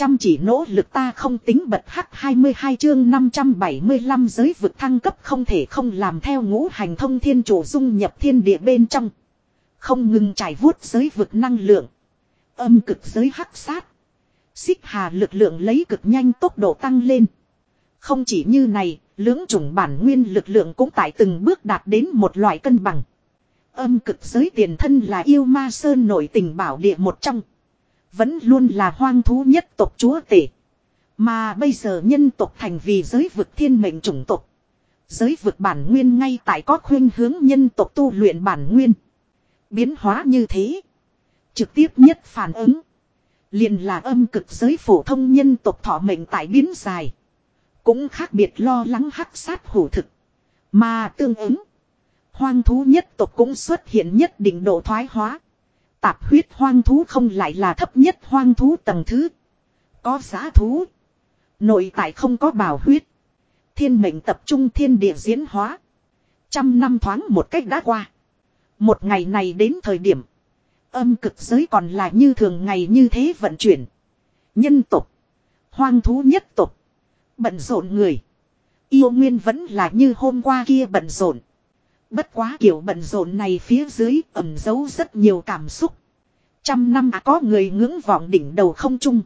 Chăm chỉ nỗ lực ta không tính bật hắc 22 chương 575 giới vực thăng cấp không thể không làm theo ngũ hành thông thiên chủ dung nhập thiên địa bên trong. Không ngừng trải vuốt giới vực năng lượng. Âm cực giới hắc sát. Xích hà lực lượng lấy cực nhanh tốc độ tăng lên. Không chỉ như này, lưỡng chủng bản nguyên lực lượng cũng tại từng bước đạt đến một loại cân bằng. Âm cực giới tiền thân là yêu ma sơn nổi tình bảo địa một trong. Vẫn luôn là hoang thú nhất tộc chúa tể. Mà bây giờ nhân tộc thành vì giới vực thiên mệnh chủng tộc. Giới vực bản nguyên ngay tại có khuyên hướng nhân tộc tu luyện bản nguyên. Biến hóa như thế. Trực tiếp nhất phản ứng. liền là âm cực giới phổ thông nhân tộc thọ mệnh tại biến dài. Cũng khác biệt lo lắng hắc sát hủ thực. Mà tương ứng. Hoang thú nhất tộc cũng xuất hiện nhất định độ thoái hóa. Tạp huyết hoang thú không lại là thấp nhất hoang thú tầng thứ. Có giá thú. Nội tại không có bảo huyết. Thiên mệnh tập trung thiên địa diễn hóa. Trăm năm thoáng một cách đã qua. Một ngày này đến thời điểm. Âm cực giới còn là như thường ngày như thế vận chuyển. Nhân tục. Hoang thú nhất tục. Bận rộn người. Yêu nguyên vẫn là như hôm qua kia bận rộn. Bất quá kiểu bận rộn này phía dưới ẩm giấu rất nhiều cảm xúc. Trăm năm à có người ngưỡng vọng đỉnh đầu không trung.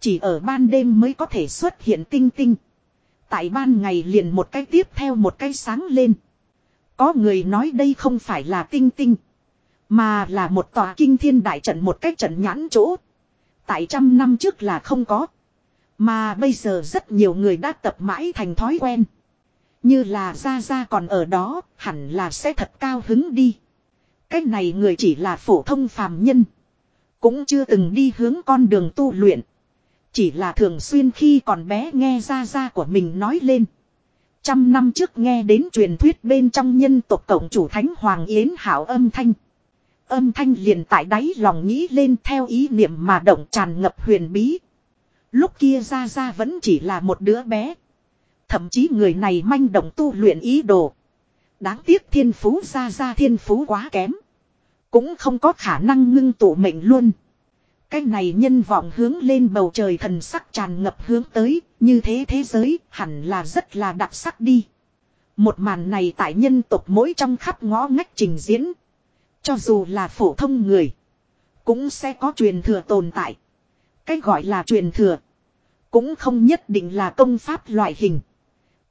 Chỉ ở ban đêm mới có thể xuất hiện tinh tinh. Tại ban ngày liền một cái tiếp theo một cái sáng lên. Có người nói đây không phải là tinh tinh. Mà là một tòa kinh thiên đại trận một cái trận nhãn chỗ. Tại trăm năm trước là không có. Mà bây giờ rất nhiều người đã tập mãi thành thói quen. Như là ra ra còn ở đó, hẳn là sẽ thật cao hứng đi. Cái này người chỉ là phổ thông phàm nhân. Cũng chưa từng đi hướng con đường tu luyện. Chỉ là thường xuyên khi còn bé nghe ra ra của mình nói lên. Trăm năm trước nghe đến truyền thuyết bên trong nhân tộc cộng chủ thánh Hoàng Yến Hảo âm thanh. Âm thanh liền tại đáy lòng nghĩ lên theo ý niệm mà động tràn ngập huyền bí. Lúc kia ra ra vẫn chỉ là một đứa bé. Thậm chí người này manh động tu luyện ý đồ. Đáng tiếc thiên phú ra ra thiên phú quá kém. Cũng không có khả năng ngưng tụ mệnh luôn. Cái này nhân vọng hướng lên bầu trời thần sắc tràn ngập hướng tới, như thế thế giới hẳn là rất là đặc sắc đi. Một màn này tại nhân tộc mỗi trong khắp ngõ ngách trình diễn. Cho dù là phổ thông người, cũng sẽ có truyền thừa tồn tại. Cái gọi là truyền thừa, cũng không nhất định là công pháp loại hình.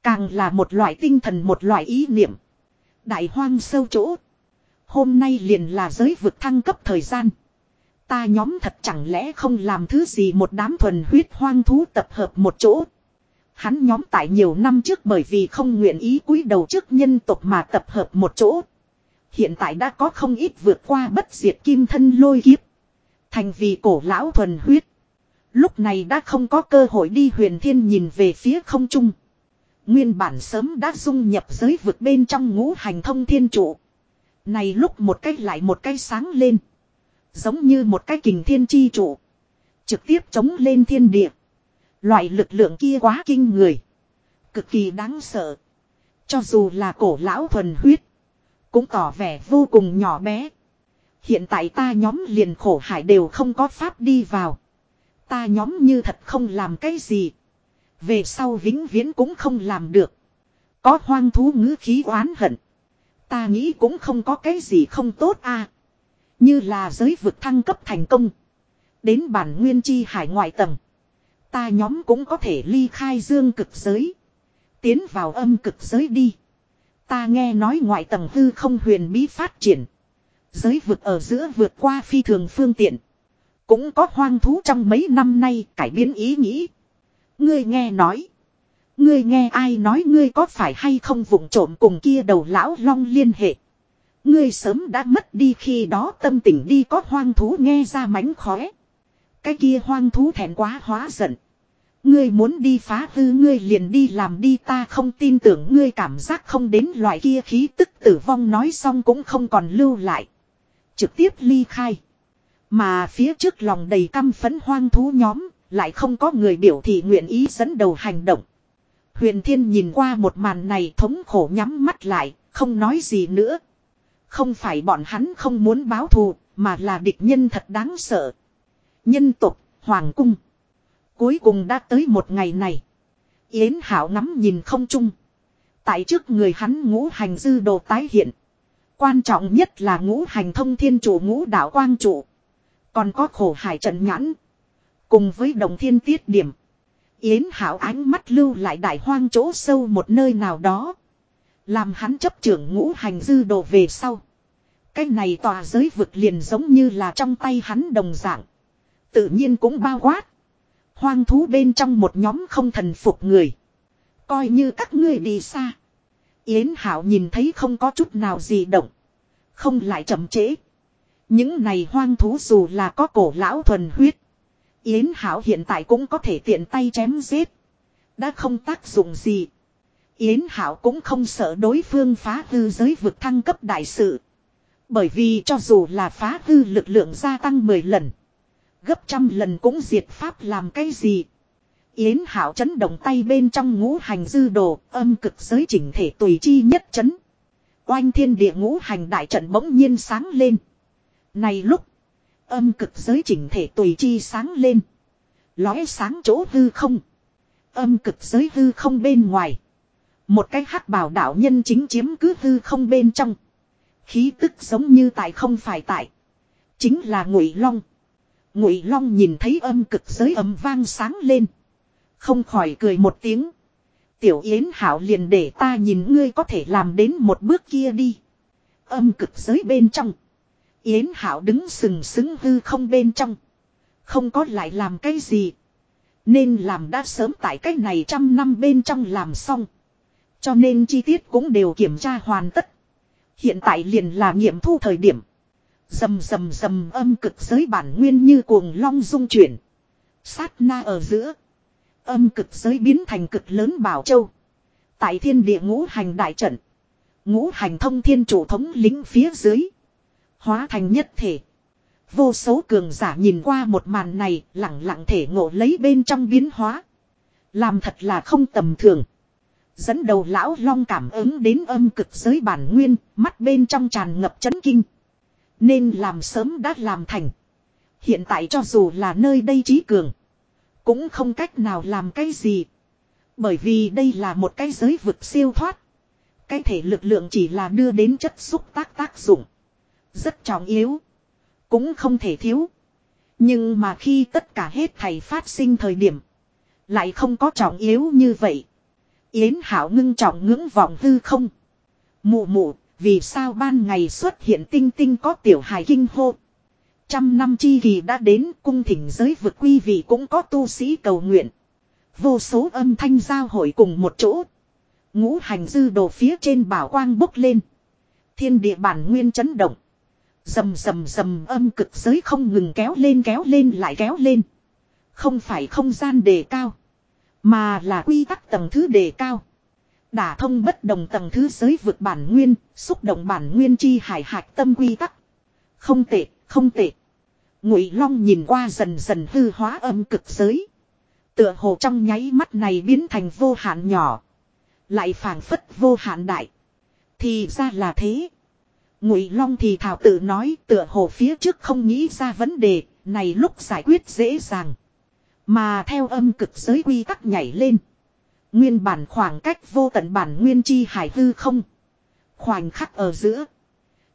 Càng là một loại tinh thần, một loại ý niệm. Đại hoang sâu chỗ. Hôm nay liền là giới vực thăng cấp thời gian. Ta nhóm thật chẳng lẽ không làm thứ gì một đám thuần huyết hoang thú tập hợp một chỗ. Hắn nhóm tại nhiều năm trước bởi vì không nguyện ý cúi đầu trước nhân tộc mà tập hợp một chỗ. Hiện tại đã có không ít vượt qua bất diệt kim thân lôi kiếp. Thành vì cổ lão thuần huyết. Lúc này đã không có cơ hội đi huyền thiên nhìn về phía không trung. Nguyên bản sớm đã dung nhập giới vực bên trong ngũ hành thông thiên trụ. Này lúc một cách lại một cái sáng lên. Giống như một cái kình thiên chi trụ. Trực tiếp chống lên thiên địa. Loại lực lượng kia quá kinh người. Cực kỳ đáng sợ. Cho dù là cổ lão thuần huyết. Cũng tỏ vẻ vô cùng nhỏ bé. Hiện tại ta nhóm liền khổ hải đều không có pháp đi vào. Ta nhóm như thật không làm cái gì. Về sau vĩnh viễn cũng không làm được. Có hoang thú ngữ khí oán hận. Ta nghĩ cũng không có cái gì không tốt a Như là giới vực thăng cấp thành công. Đến bản nguyên chi hải ngoại tầng. Ta nhóm cũng có thể ly khai dương cực giới. Tiến vào âm cực giới đi. Ta nghe nói ngoại tầng hư không huyền bí phát triển. Giới vực ở giữa vượt qua phi thường phương tiện. Cũng có hoang thú trong mấy năm nay cải biến ý nghĩ. Ngươi nghe nói. Ngươi nghe ai nói ngươi có phải hay không vụng trộm cùng kia đầu lão long liên hệ. Ngươi sớm đã mất đi khi đó tâm tình đi có hoang thú nghe ra mánh khóe. Cái kia hoang thú thẹn quá hóa giận. Ngươi muốn đi phá hư ngươi liền đi làm đi ta không tin tưởng ngươi cảm giác không đến loại kia khí tức tử vong nói xong cũng không còn lưu lại. Trực tiếp ly khai. Mà phía trước lòng đầy căm phấn hoang thú nhóm, lại không có người biểu thị nguyện ý dẫn đầu hành động. Huyền Thiên nhìn qua một màn này thống khổ nhắm mắt lại, không nói gì nữa. Không phải bọn hắn không muốn báo thù, mà là địch nhân thật đáng sợ. Nhân tục, hoàng cung. Cuối cùng đã tới một ngày này. Yến Hảo ngắm nhìn không chung. Tại trước người hắn ngũ hành dư đồ tái hiện. Quan trọng nhất là ngũ hành thông thiên chủ ngũ đạo quang chủ, Còn có khổ hải trận nhãn. Cùng với đồng thiên tiết điểm. Yến Hảo ánh mắt lưu lại đại hoang chỗ sâu một nơi nào đó. Làm hắn chấp trưởng ngũ hành dư đồ về sau. Cái này tòa giới vực liền giống như là trong tay hắn đồng dạng. Tự nhiên cũng bao quát. Hoang thú bên trong một nhóm không thần phục người. Coi như các ngươi đi xa. Yến Hảo nhìn thấy không có chút nào gì động. Không lại chậm trễ. Những này hoang thú dù là có cổ lão thuần huyết. Yến Hảo hiện tại cũng có thể tiện tay chém giết. Đã không tác dụng gì. Yến Hảo cũng không sợ đối phương phá hư giới vực thăng cấp đại sự. Bởi vì cho dù là phá hư lực lượng gia tăng 10 lần. Gấp trăm lần cũng diệt pháp làm cái gì. Yến Hảo chấn động tay bên trong ngũ hành dư đồ, âm cực giới chỉnh thể tùy chi nhất chấn. Oanh thiên địa ngũ hành đại trận bỗng nhiên sáng lên. Này lúc, âm cực giới chỉnh thể tùy chi sáng lên. Lóe sáng chỗ hư không. Âm cực giới hư không bên ngoài. Một cái hắc bảo đạo nhân chính chiếm cứ hư không bên trong. Khí tức giống như tại không phải tại. Chính là ngụy long. Ngụy long nhìn thấy âm cực giới âm vang sáng lên. Không khỏi cười một tiếng. Tiểu Yến Hảo liền để ta nhìn ngươi có thể làm đến một bước kia đi. Âm cực giới bên trong. Yến Hảo đứng sừng sững hư không bên trong. Không có lại làm cái gì. Nên làm đã sớm tại cách này trăm năm bên trong làm xong. Cho nên chi tiết cũng đều kiểm tra hoàn tất. Hiện tại liền là nghiệm thu thời điểm. Dầm dầm dầm âm cực giới bản nguyên như cuồng long dung chuyển. Sát na ở giữa. Âm cực giới biến thành cực lớn bảo châu. Tại thiên địa ngũ hành đại trận. Ngũ hành thông thiên chủ thống lính phía dưới. Hóa thành nhất thể. Vô số cường giả nhìn qua một màn này lặng lặng thể ngộ lấy bên trong biến hóa. Làm thật là không tầm thường. Dẫn đầu lão long cảm ứng đến âm cực giới bản nguyên, mắt bên trong tràn ngập chấn kinh. Nên làm sớm đã làm thành. Hiện tại cho dù là nơi đây trí cường. Cũng không cách nào làm cái gì. Bởi vì đây là một cái giới vực siêu thoát. Cái thể lực lượng chỉ là đưa đến chất xúc tác tác dụng. Rất trọng yếu. Cũng không thể thiếu. Nhưng mà khi tất cả hết thầy phát sinh thời điểm. Lại không có trọng yếu như vậy. Yến Hảo ngưng trọng ngưỡng vọng hư không. Mụ mụ, vì sao ban ngày xuất hiện tinh tinh có tiểu hài kinh hô. Trăm năm chi kỳ đã đến cung thỉnh giới vực quy vị cũng có tu sĩ cầu nguyện. Vô số âm thanh giao hội cùng một chỗ. Ngũ hành dư đồ phía trên bảo quang bốc lên. Thiên địa bản nguyên chấn động. Dầm dầm dầm âm cực giới không ngừng kéo lên kéo lên lại kéo lên. Không phải không gian đề cao. Mà là quy tắc tầng thứ đề cao. Đả thông bất đồng tầng thứ giới vượt bản nguyên, xúc động bản nguyên chi hải hạch tâm quy tắc. Không tệ, không tệ. Ngụy Long nhìn qua dần dần hư hóa âm cực giới. Tựa hồ trong nháy mắt này biến thành vô hạn nhỏ. Lại phảng phất vô hạn đại. Thì ra là thế. Ngụy Long thì thảo tự nói tựa hồ phía trước không nghĩ ra vấn đề, này lúc giải quyết dễ dàng. Mà theo âm cực giới quy tắc nhảy lên. Nguyên bản khoảng cách vô tận bản nguyên chi hải hư không. Khoảnh khắc ở giữa.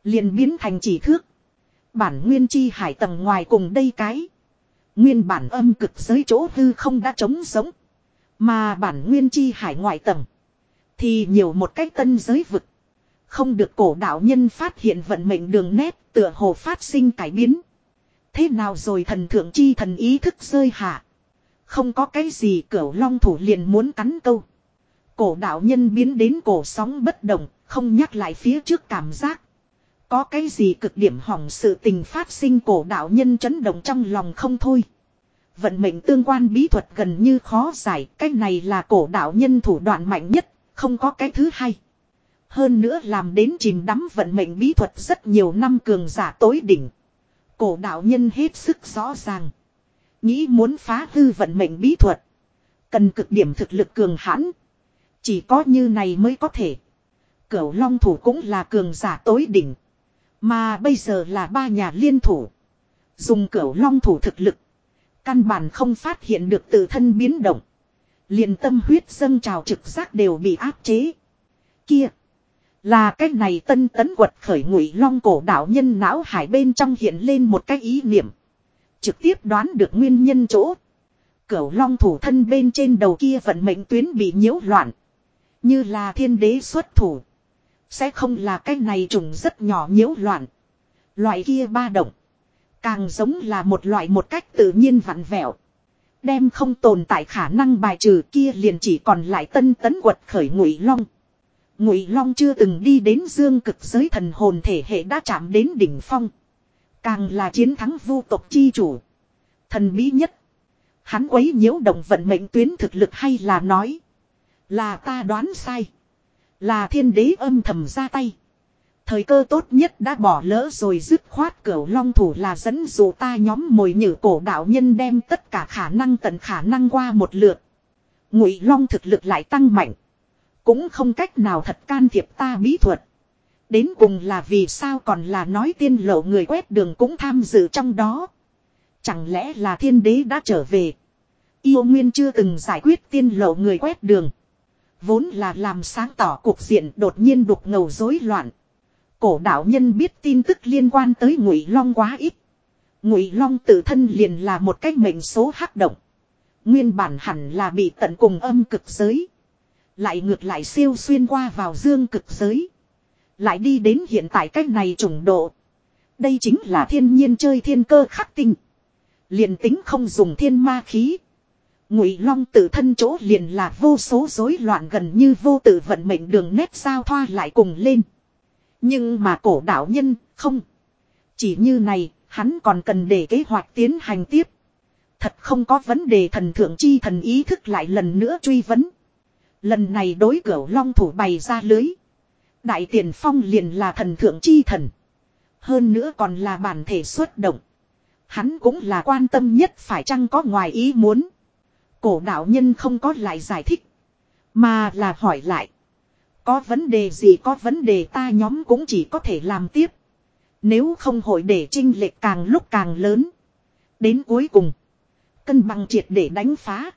liền biến thành chỉ thước. Bản nguyên chi hải tầng ngoài cùng đây cái. Nguyên bản âm cực giới chỗ hư không đã trống sống, Mà bản nguyên chi hải ngoại tầng. Thì nhiều một cách tân giới vực. Không được cổ đạo nhân phát hiện vận mệnh đường nét tựa hồ phát sinh cải biến. Thế nào rồi thần thượng chi thần ý thức rơi hạ. Không có cái gì cửu long thủ liền muốn cắn câu. Cổ đạo nhân biến đến cổ sóng bất động, không nhắc lại phía trước cảm giác. Có cái gì cực điểm hỏng sự tình phát sinh cổ đạo nhân chấn động trong lòng không thôi. Vận mệnh tương quan bí thuật gần như khó giải, cái này là cổ đạo nhân thủ đoạn mạnh nhất, không có cái thứ hai. Hơn nữa làm đến chìm đắm vận mệnh bí thuật rất nhiều năm cường giả tối đỉnh. Cổ đạo nhân hết sức rõ ràng. Nghĩ muốn phá hư vận mệnh bí thuật. Cần cực điểm thực lực cường hãn. Chỉ có như này mới có thể. Cửu long thủ cũng là cường giả tối đỉnh. Mà bây giờ là ba nhà liên thủ. Dùng cửu long thủ thực lực. Căn bản không phát hiện được tự thân biến động. liền tâm huyết dâng trào trực giác đều bị áp chế. Kia. Là cái này tân tấn quật khởi ngụy long cổ đạo nhân não hải bên trong hiện lên một cái ý niệm. Trực tiếp đoán được nguyên nhân chỗ. Cửu long thủ thân bên trên đầu kia vận mệnh tuyến bị nhiễu loạn. Như là thiên đế xuất thủ. Sẽ không là cái này trùng rất nhỏ nhiễu loạn. Loại kia ba động. Càng giống là một loại một cách tự nhiên vặn vẹo. Đem không tồn tại khả năng bài trừ kia liền chỉ còn lại tân tấn quật khởi ngụy long. Ngụy long chưa từng đi đến dương cực giới thần hồn thể hệ đã chạm đến đỉnh phong. Càng là chiến thắng vu tộc chi chủ. Thần bí nhất. Hắn quấy nhiễu động vận mệnh tuyến thực lực hay là nói. Là ta đoán sai. Là thiên đế âm thầm ra tay. Thời cơ tốt nhất đã bỏ lỡ rồi dứt khoát cửu long thủ là dẫn dụ ta nhóm mồi nhử cổ đạo nhân đem tất cả khả năng tận khả năng qua một lượt. Ngụy long thực lực lại tăng mạnh. Cũng không cách nào thật can thiệp ta bí thuật. Đến cùng là vì sao còn là nói tiên lộ người quét đường cũng tham dự trong đó. Chẳng lẽ là thiên đế đã trở về. Yêu Nguyên chưa từng giải quyết tiên lộ người quét đường. Vốn là làm sáng tỏ cuộc diện đột nhiên đục ngầu rối loạn. Cổ đạo nhân biết tin tức liên quan tới Ngụy Long quá ít. Ngụy Long tự thân liền là một cách mệnh số hắc động. Nguyên bản hẳn là bị tận cùng âm cực giới. Lại ngược lại siêu xuyên qua vào dương cực giới. Lại đi đến hiện tại cách này trùng độ. Đây chính là thiên nhiên chơi thiên cơ khắc tinh. Liền tính không dùng thiên ma khí. Ngụy Long tự thân chỗ liền là vô số rối loạn gần như vô tự vận mệnh đường nét sao thoa lại cùng lên. Nhưng mà cổ đạo nhân, không. Chỉ như này, hắn còn cần để kế hoạch tiến hành tiếp. Thật không có vấn đề thần thượng chi thần ý thức lại lần nữa truy vấn. Lần này đối cửu long thủ bày ra lưới. Đại tiền phong liền là thần thượng chi thần. Hơn nữa còn là bản thể xuất động. Hắn cũng là quan tâm nhất phải chăng có ngoài ý muốn. Cổ đạo nhân không có lại giải thích. Mà là hỏi lại. Có vấn đề gì có vấn đề ta nhóm cũng chỉ có thể làm tiếp. Nếu không hội để trinh lệch càng lúc càng lớn. Đến cuối cùng. Cân bằng triệt để đánh phá.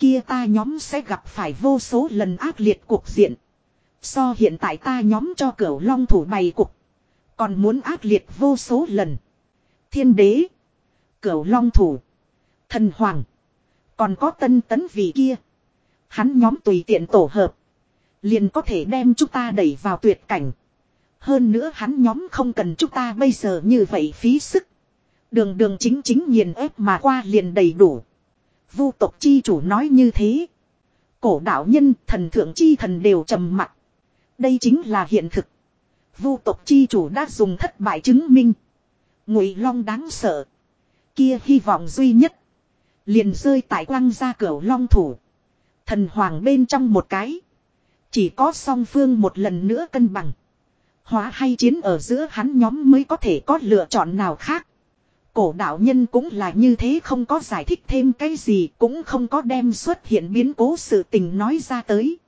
Kia ta nhóm sẽ gặp phải vô số lần ác liệt cuộc diện. So hiện tại ta nhóm cho cửu long thủ bày cục. Còn muốn ác liệt vô số lần. Thiên đế. Cửu long thủ. Thần hoàng. Còn có tân tấn vị kia. Hắn nhóm tùy tiện tổ hợp. Liền có thể đem chúng ta đẩy vào tuyệt cảnh. Hơn nữa hắn nhóm không cần chúng ta bây giờ như vậy phí sức. Đường đường chính chính nghiền ép mà qua liền đầy đủ. Vu tộc chi chủ nói như thế. Cổ đạo nhân, thần thượng chi thần đều trầm mặc. Đây chính là hiện thực. Vu tộc chi chủ đã dùng thất bại chứng minh. Ngụy long đáng sợ. Kia hy vọng duy nhất. Liền rơi tại quăng ra cửa long thủ. Thần hoàng bên trong một cái. Chỉ có song phương một lần nữa cân bằng. Hóa hay chiến ở giữa hắn nhóm mới có thể có lựa chọn nào khác. Cổ đạo nhân cũng là như thế không có giải thích thêm cái gì cũng không có đem xuất hiện biến cố sự tình nói ra tới.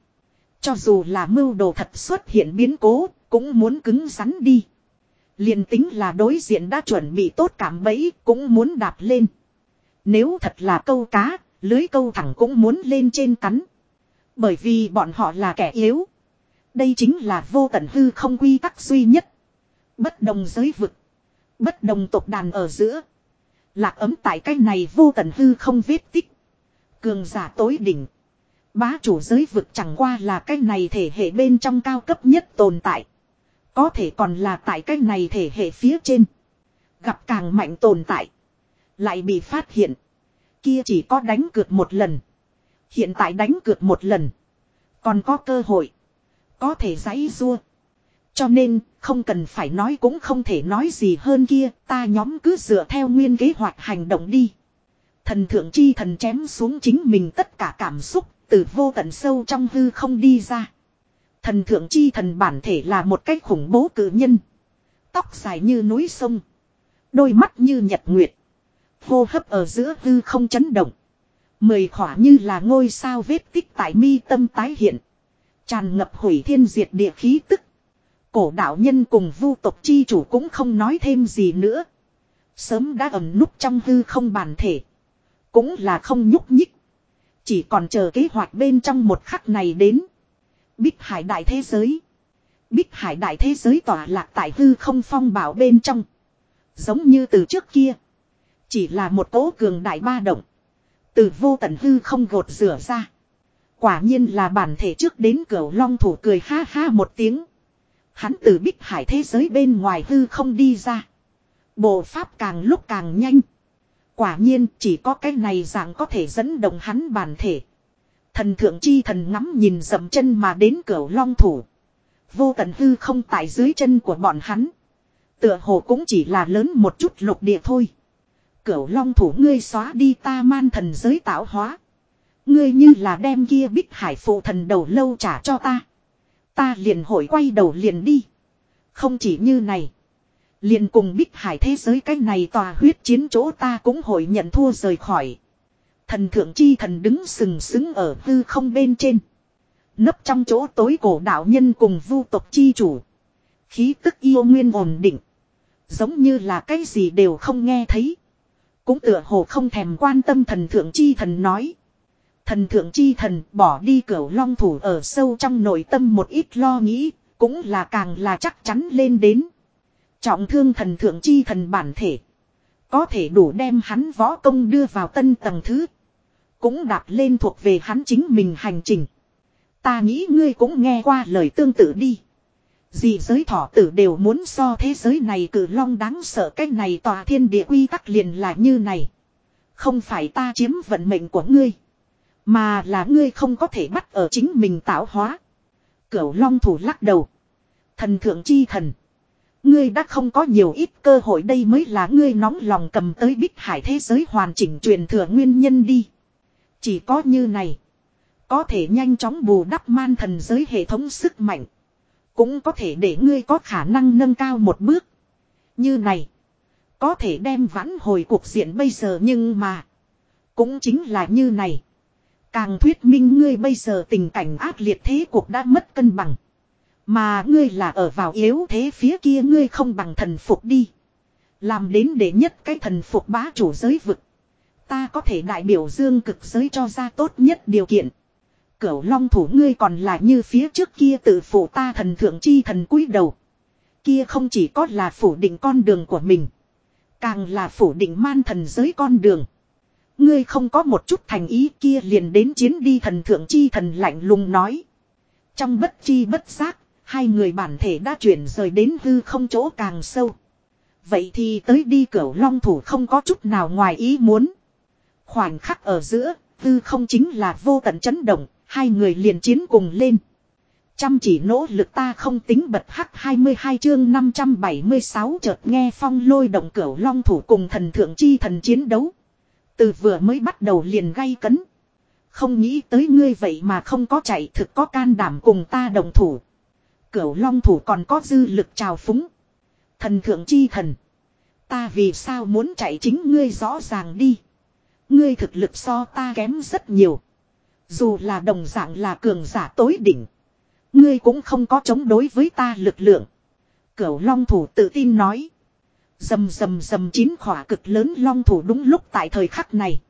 Cho dù là mưu đồ thật xuất hiện biến cố, cũng muốn cứng rắn đi. liền tính là đối diện đã chuẩn bị tốt cảm bẫy, cũng muốn đạp lên. Nếu thật là câu cá, lưới câu thẳng cũng muốn lên trên cắn. Bởi vì bọn họ là kẻ yếu. Đây chính là vô tận hư không quy tắc duy nhất. Bất đồng giới vực. Bất đồng tộc đàn ở giữa. Lạc ấm tại cái này vô tận hư không vết tích. Cường giả tối đỉnh. Bá chủ giới vực chẳng qua là cái này thể hệ bên trong cao cấp nhất tồn tại. Có thể còn là tại cái này thể hệ phía trên. Gặp càng mạnh tồn tại. Lại bị phát hiện. Kia chỉ có đánh cược một lần. Hiện tại đánh cược một lần. Còn có cơ hội. Có thể giấy rua. Cho nên, không cần phải nói cũng không thể nói gì hơn kia, ta nhóm cứ dựa theo nguyên kế hoạch hành động đi. Thần thượng chi thần chém xuống chính mình tất cả cảm xúc, từ vô tận sâu trong hư không đi ra. Thần thượng chi thần bản thể là một cách khủng bố cử nhân. Tóc dài như núi sông. Đôi mắt như nhật nguyệt. Hô hấp ở giữa hư không chấn động. Mười khỏa như là ngôi sao vết tích tại mi tâm tái hiện. Tràn ngập hủy thiên diệt địa khí tức. Cổ đạo nhân cùng vu tộc chi chủ cũng không nói thêm gì nữa. Sớm đã ẩm núp trong hư không bản thể. Cũng là không nhúc nhích. Chỉ còn chờ kế hoạch bên trong một khắc này đến. Bích hải đại thế giới. Bích hải đại thế giới tỏa lạc tại hư không phong bảo bên trong. Giống như từ trước kia. Chỉ là một cố cường đại ba động. Từ vô tận hư không gột rửa ra. Quả nhiên là bản thể trước đến cửa long thủ cười ha ha một tiếng. Hắn từ bích hải thế giới bên ngoài hư không đi ra. Bộ pháp càng lúc càng nhanh. Quả nhiên, chỉ có cái này dạng có thể dẫn động hắn bản thể. Thần thượng chi thần ngắm nhìn dầm chân mà đến cửa long thủ. Vô tận hư không tại dưới chân của bọn hắn. Tựa hồ cũng chỉ là lớn một chút lục địa thôi. Cửu long thủ ngươi xóa đi ta man thần giới tạo hóa. Ngươi như là đem kia bích hải phụ thần đầu lâu trả cho ta. Ta liền hội quay đầu liền đi. Không chỉ như này. Liền cùng bích hải thế giới cái này tòa huyết chiến chỗ ta cũng hội nhận thua rời khỏi. Thần thượng chi thần đứng sừng sững ở hư không bên trên. Nấp trong chỗ tối cổ đạo nhân cùng vu tộc chi chủ. Khí tức yêu nguyên ổn định. Giống như là cái gì đều không nghe thấy. Cũng tựa hồ không thèm quan tâm thần thượng chi thần nói. Thần thượng chi thần bỏ đi cửu long thủ ở sâu trong nội tâm một ít lo nghĩ, cũng là càng là chắc chắn lên đến. Trọng thương thần thượng chi thần bản thể. Có thể đủ đem hắn võ công đưa vào tân tầng thứ. Cũng đặt lên thuộc về hắn chính mình hành trình. Ta nghĩ ngươi cũng nghe qua lời tương tự đi. Gì giới thỏ tử đều muốn so thế giới này cử long đáng sợ cái này tòa thiên địa quy tắc liền là như này. Không phải ta chiếm vận mệnh của ngươi. Mà là ngươi không có thể bắt ở chính mình tạo hóa. Cửu long thủ lắc đầu. Thần thượng chi thần. Ngươi đã không có nhiều ít cơ hội đây mới là ngươi nóng lòng cầm tới bích hải thế giới hoàn chỉnh truyền thừa nguyên nhân đi. Chỉ có như này. Có thể nhanh chóng bù đắp man thần giới hệ thống sức mạnh. Cũng có thể để ngươi có khả năng nâng cao một bước. Như này. Có thể đem vãn hồi cuộc diện bây giờ nhưng mà. Cũng chính là như này. Càng thuyết minh ngươi bây giờ tình cảnh ác liệt thế cuộc đã mất cân bằng. Mà ngươi là ở vào yếu thế phía kia ngươi không bằng thần phục đi. Làm đến để nhất cái thần phục bá chủ giới vực. Ta có thể đại biểu dương cực giới cho ra tốt nhất điều kiện. Cửu long thủ ngươi còn là như phía trước kia tự phụ ta thần thượng chi thần cúi đầu. Kia không chỉ có là phủ định con đường của mình. Càng là phủ định man thần giới con đường. Ngươi không có một chút thành ý kia liền đến chiến đi thần thượng chi thần lạnh lùng nói. Trong bất chi bất giác, hai người bản thể đã chuyển rời đến hư không chỗ càng sâu. Vậy thì tới đi cửu long thủ không có chút nào ngoài ý muốn. Khoảnh khắc ở giữa, hư không chính là vô tận chấn động, hai người liền chiến cùng lên. Chăm chỉ nỗ lực ta không tính bật hắc 22 chương 576 chợt nghe phong lôi động cửu long thủ cùng thần thượng chi thần chiến đấu. Từ vừa mới bắt đầu liền gây cấn. Không nghĩ tới ngươi vậy mà không có chạy thực có can đảm cùng ta đồng thủ. Cửu long thủ còn có dư lực trào phúng. Thần thượng chi thần. Ta vì sao muốn chạy chính ngươi rõ ràng đi. Ngươi thực lực so ta kém rất nhiều. Dù là đồng dạng là cường giả tối đỉnh. Ngươi cũng không có chống đối với ta lực lượng. Cửu long thủ tự tin nói. Dầm dầm dầm chín khỏa cực lớn long thủ đúng lúc tại thời khắc này.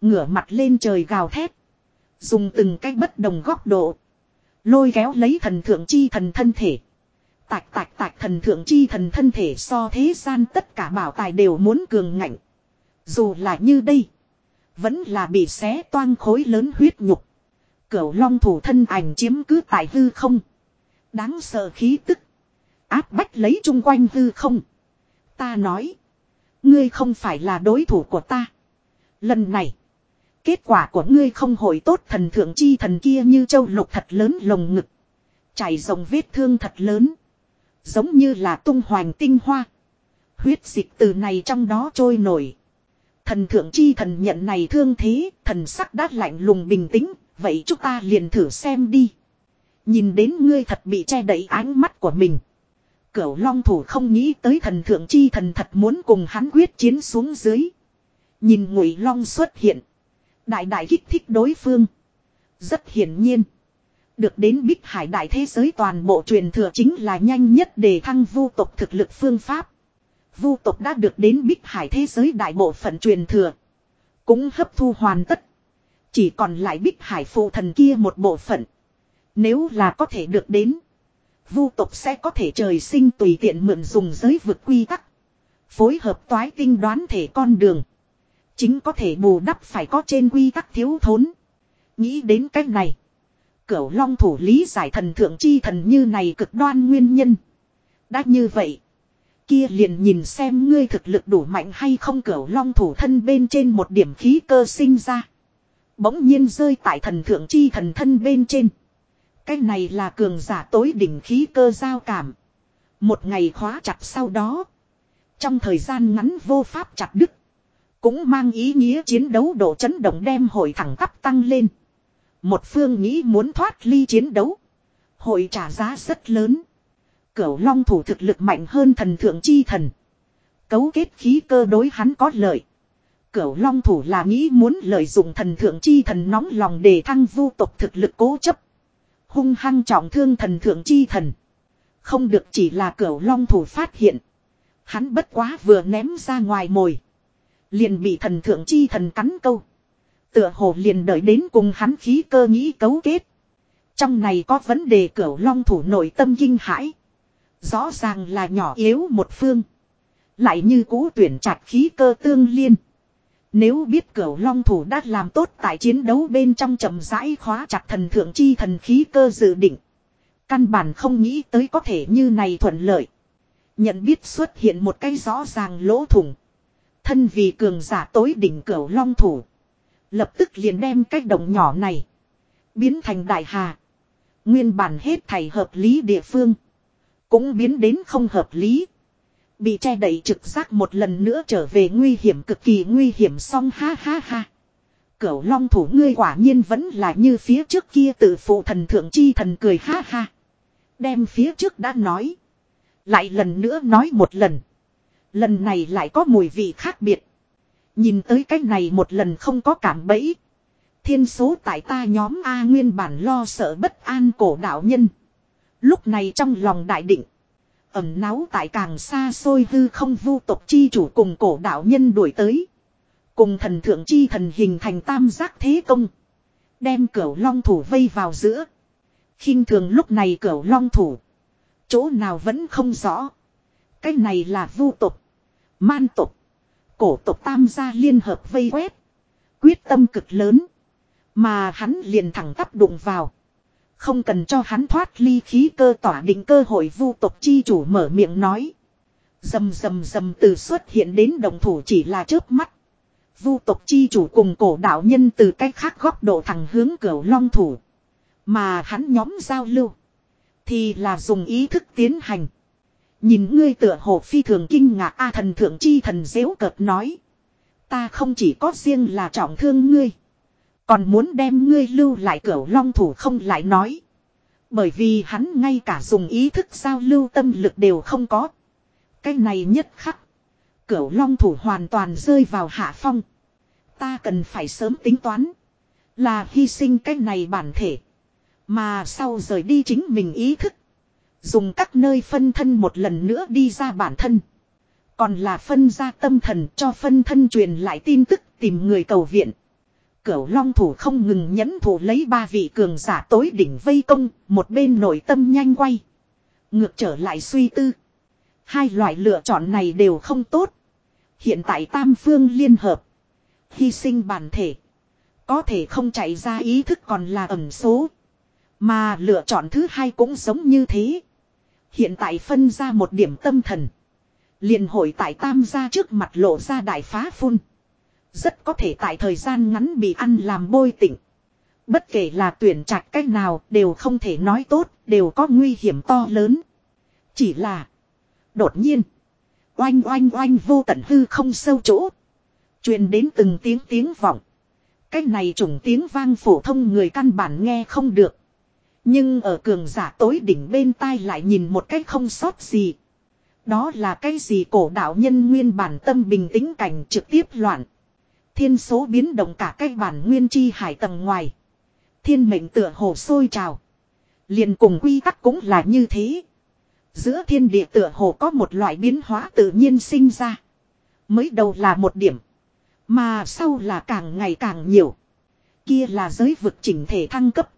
Ngửa mặt lên trời gào thét. Dùng từng cái bất đồng góc độ. Lôi kéo lấy thần thượng chi thần thân thể. Tạch tạch tạch thần thượng chi thần thân thể so thế gian tất cả bảo tài đều muốn cường ngạnh. Dù là như đây. Vẫn là bị xé toang khối lớn huyết nhục. Cửu long thủ thân ảnh chiếm cứ tại hư không. Đáng sợ khí tức. Áp bách lấy chung quanh hư không. Ta nói. Ngươi không phải là đối thủ của ta. Lần này. Kết quả của ngươi không hồi tốt thần thượng chi thần kia như châu lục thật lớn lồng ngực. Chảy dòng vết thương thật lớn. Giống như là tung hoành tinh hoa. Huyết dịch từ này trong đó trôi nổi. Thần thượng chi thần nhận này thương thế, thần sắc đát lạnh lùng bình tĩnh, vậy chúng ta liền thử xem đi. Nhìn đến ngươi thật bị che đậy ánh mắt của mình. Cửu long thủ không nghĩ tới thần thượng chi thần thật muốn cùng hắn quyết chiến xuống dưới. Nhìn ngụy long xuất hiện. Đại đại kích thích đối phương. Rất hiển nhiên. Được đến bích hải đại thế giới toàn bộ truyền thừa chính là nhanh nhất để thăng vu tộc thực lực phương pháp. Vu tộc đã được đến bích hải thế giới đại bộ phận truyền thừa. Cũng hấp thu hoàn tất. Chỉ còn lại bích hải phụ thần kia một bộ phận. Nếu là có thể được đến. Vu tộc sẽ có thể trời sinh tùy tiện mượn dùng giới vực quy tắc. Phối hợp toái tinh đoán thể con đường. Chính có thể bù đắp phải có trên quy tắc thiếu thốn. Nghĩ đến cách này. Cửu long thủ lý giải thần thượng chi thần như này cực đoan nguyên nhân. Đã như vậy. Kia liền nhìn xem ngươi thực lực đủ mạnh hay không cửu long thủ thân bên trên một điểm khí cơ sinh ra. Bỗng nhiên rơi tại thần thượng chi thần thân bên trên. Cái này là cường giả tối đỉnh khí cơ giao cảm. Một ngày khóa chặt sau đó. Trong thời gian ngắn vô pháp chặt đứt. Cũng mang ý nghĩa chiến đấu độ chấn động đem hội thẳng tắp tăng lên. Một phương nghĩ muốn thoát ly chiến đấu. Hội trả giá rất lớn. Cửu long thủ thực lực mạnh hơn thần thượng chi thần. Cấu kết khí cơ đối hắn có lợi. Cửu long thủ là nghĩ muốn lợi dụng thần thượng chi thần nóng lòng để thăng vu tộc thực lực cố chấp. Hung hăng trọng thương thần thượng chi thần. Không được chỉ là cửu long thủ phát hiện. Hắn bất quá vừa ném ra ngoài mồi. Liền bị thần thượng chi thần cắn câu. Tựa hồ liền đợi đến cùng hắn khí cơ nghĩ cấu kết. Trong này có vấn đề cửu long thủ nội tâm kinh hãi. Rõ ràng là nhỏ yếu một phương. Lại như cũ tuyển chặt khí cơ tương liên. Nếu biết cửu long thủ đã làm tốt tại chiến đấu bên trong chậm rãi khóa chặt thần thượng chi thần khí cơ dự định. Căn bản không nghĩ tới có thể như này thuận lợi. Nhận biết xuất hiện một cái rõ ràng lỗ thủng. Thân vì cường giả tối đỉnh cửu long thủ. Lập tức liền đem cái đồng nhỏ này. Biến thành đại hà. Nguyên bản hết thầy hợp lý địa phương. Cũng biến đến không hợp lý. Bị che đậy trực giác một lần nữa trở về nguy hiểm cực kỳ nguy hiểm xong ha ha ha. Cửu long thủ ngươi quả nhiên vẫn là như phía trước kia tự phụ thần thượng chi thần cười ha ha. Đem phía trước đã nói. Lại lần nữa nói một lần. Lần này lại có mùi vị khác biệt. Nhìn tới cách này một lần không có cảm bẫy. Thiên số tại ta nhóm A nguyên bản lo sợ bất an cổ đạo nhân. Lúc này trong lòng đại định. Ẩm náu tại càng xa xôi hư không vu tộc chi chủ cùng cổ đạo nhân đuổi tới. Cùng thần thượng chi thần hình thành tam giác thế công. Đem cửu long thủ vây vào giữa. khinh thường lúc này cửu long thủ. Chỗ nào vẫn không rõ. Cái này là vu tộc. Man tộc. Cổ tộc tam gia liên hợp vây quét. Quyết tâm cực lớn. Mà hắn liền thẳng tắp đụng vào. Không cần cho hắn thoát ly khí cơ tỏa định cơ hội vu tộc chi chủ mở miệng nói. Dầm dầm dầm từ xuất hiện đến đồng thủ chỉ là chớp mắt. Vu tộc chi chủ cùng cổ đạo nhân từ cách khác góc độ thẳng hướng cửa long thủ. Mà hắn nhóm giao lưu. Thì là dùng ý thức tiến hành. Nhìn ngươi tựa hồ phi thường kinh ngạc, A thần thượng chi thần dễu cợt nói. Ta không chỉ có riêng là trọng thương ngươi. Còn muốn đem ngươi lưu lại cửa long thủ không lại nói. Bởi vì hắn ngay cả dùng ý thức giao lưu tâm lực đều không có. Cái này nhất khắc. Cửu long thủ hoàn toàn rơi vào hạ phong. Ta cần phải sớm tính toán. Là hy sinh cái này bản thể. Mà sau rời đi chính mình ý thức. Dùng các nơi phân thân một lần nữa đi ra bản thân. Còn là phân ra tâm thần cho phân thân truyền lại tin tức tìm người cầu viện. Cửu long thủ không ngừng nhẫn thủ lấy ba vị cường giả tối đỉnh vây công, một bên nội tâm nhanh quay. Ngược trở lại suy tư. Hai loại lựa chọn này đều không tốt. Hiện tại tam phương liên hợp. Hy sinh bản thể. Có thể không chạy ra ý thức còn là ẩn số. Mà lựa chọn thứ hai cũng giống như thế. Hiện tại phân ra một điểm tâm thần. liền hội tại tam gia trước mặt lộ ra đại phá phun. Rất có thể tại thời gian ngắn bị ăn làm bôi tỉnh. Bất kể là tuyển trạch cách nào đều không thể nói tốt, đều có nguy hiểm to lớn. Chỉ là đột nhiên, oanh oanh oanh vô tận hư không sâu chỗ. truyền đến từng tiếng tiếng vọng. Cách này trùng tiếng vang phổ thông người căn bản nghe không được. Nhưng ở cường giả tối đỉnh bên tai lại nhìn một cách không sót gì. Đó là cái gì cổ đạo nhân nguyên bản tâm bình tĩnh cảnh trực tiếp loạn. Thiên số biến động cả cái bản nguyên chi hải tầng ngoài. Thiên mệnh tựa hồ sôi trào. liền cùng quy tắc cũng là như thế. Giữa thiên địa tựa hồ có một loại biến hóa tự nhiên sinh ra. Mới đầu là một điểm. Mà sau là càng ngày càng nhiều. Kia là giới vực chỉnh thể thăng cấp.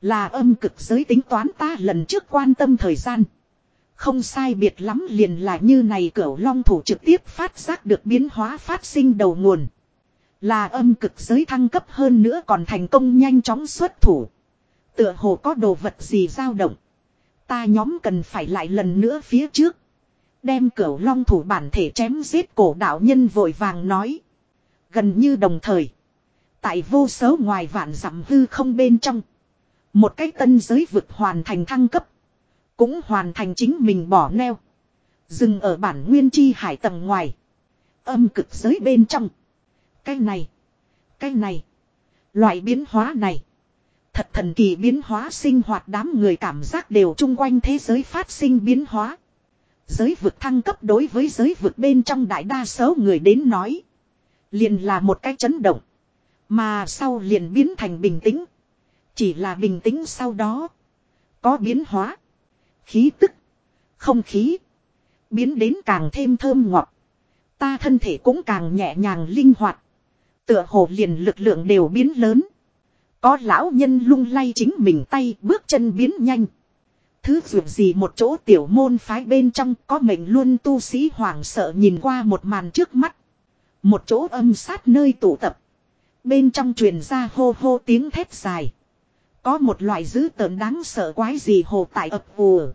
Là âm cực giới tính toán ta lần trước quan tâm thời gian. Không sai biệt lắm liền là như này cửu long thủ trực tiếp phát giác được biến hóa phát sinh đầu nguồn. Là âm cực giới thăng cấp hơn nữa còn thành công nhanh chóng xuất thủ. Tựa hồ có đồ vật gì dao động. Ta nhóm cần phải lại lần nữa phía trước. Đem cửu long thủ bản thể chém giết cổ đạo nhân vội vàng nói. Gần như đồng thời. Tại vô số ngoài vạn dặm hư không bên trong. Một cái tân giới vực hoàn thành thăng cấp. Cũng hoàn thành chính mình bỏ neo. Dừng ở bản nguyên chi hải tầng ngoài. Âm cực giới bên trong. Cái này. Cái này. Loại biến hóa này. Thật thần kỳ biến hóa sinh hoạt đám người cảm giác đều chung quanh thế giới phát sinh biến hóa. Giới vực thăng cấp đối với giới vực bên trong đại đa số người đến nói. Liền là một cái chấn động. Mà sau liền biến thành bình tĩnh. Chỉ là bình tĩnh sau đó. Có biến hóa. Khí tức. Không khí. Biến đến càng thêm thơm ngọt. Ta thân thể cũng càng nhẹ nhàng linh hoạt. Tựa hồ liền lực lượng đều biến lớn. Có lão nhân lung lay chính mình tay bước chân biến nhanh. Thứ dù gì một chỗ tiểu môn phái bên trong có mệnh luôn tu sĩ hoảng sợ nhìn qua một màn trước mắt. Một chỗ âm sát nơi tụ tập. Bên trong truyền ra hô hô tiếng thét dài. Có một loại dữ tợn đáng sợ quái gì hồ tại ập vùa.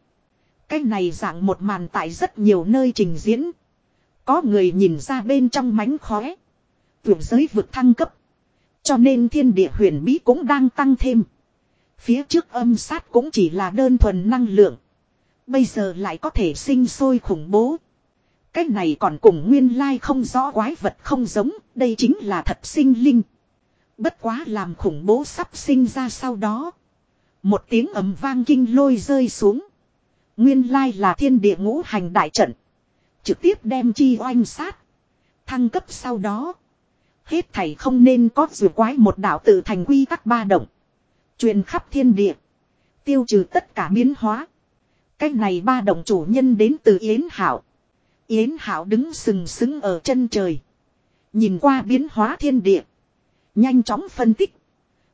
Cái này dạng một màn tại rất nhiều nơi trình diễn. Có người nhìn ra bên trong mánh khóe. Tuyệt giới vực thăng cấp. Cho nên thiên địa huyền bí cũng đang tăng thêm. Phía trước âm sát cũng chỉ là đơn thuần năng lượng. Bây giờ lại có thể sinh sôi khủng bố. Cái này còn cùng nguyên lai không rõ quái vật không giống, đây chính là thật sinh linh. Bất quá làm khủng bố sắp sinh ra sau đó. Một tiếng ầm vang kinh lôi rơi xuống. Nguyên lai là thiên địa ngũ hành đại trận. Trực tiếp đem chi oanh sát. Thăng cấp sau đó. Hết thảy không nên có dù quái một đạo tự thành quy tắc ba động. Truyền khắp thiên địa. Tiêu trừ tất cả biến hóa. Cách này ba động chủ nhân đến từ Yến Hảo. Yến Hảo đứng sừng sững ở chân trời. Nhìn qua biến hóa thiên địa. Nhanh chóng phân tích.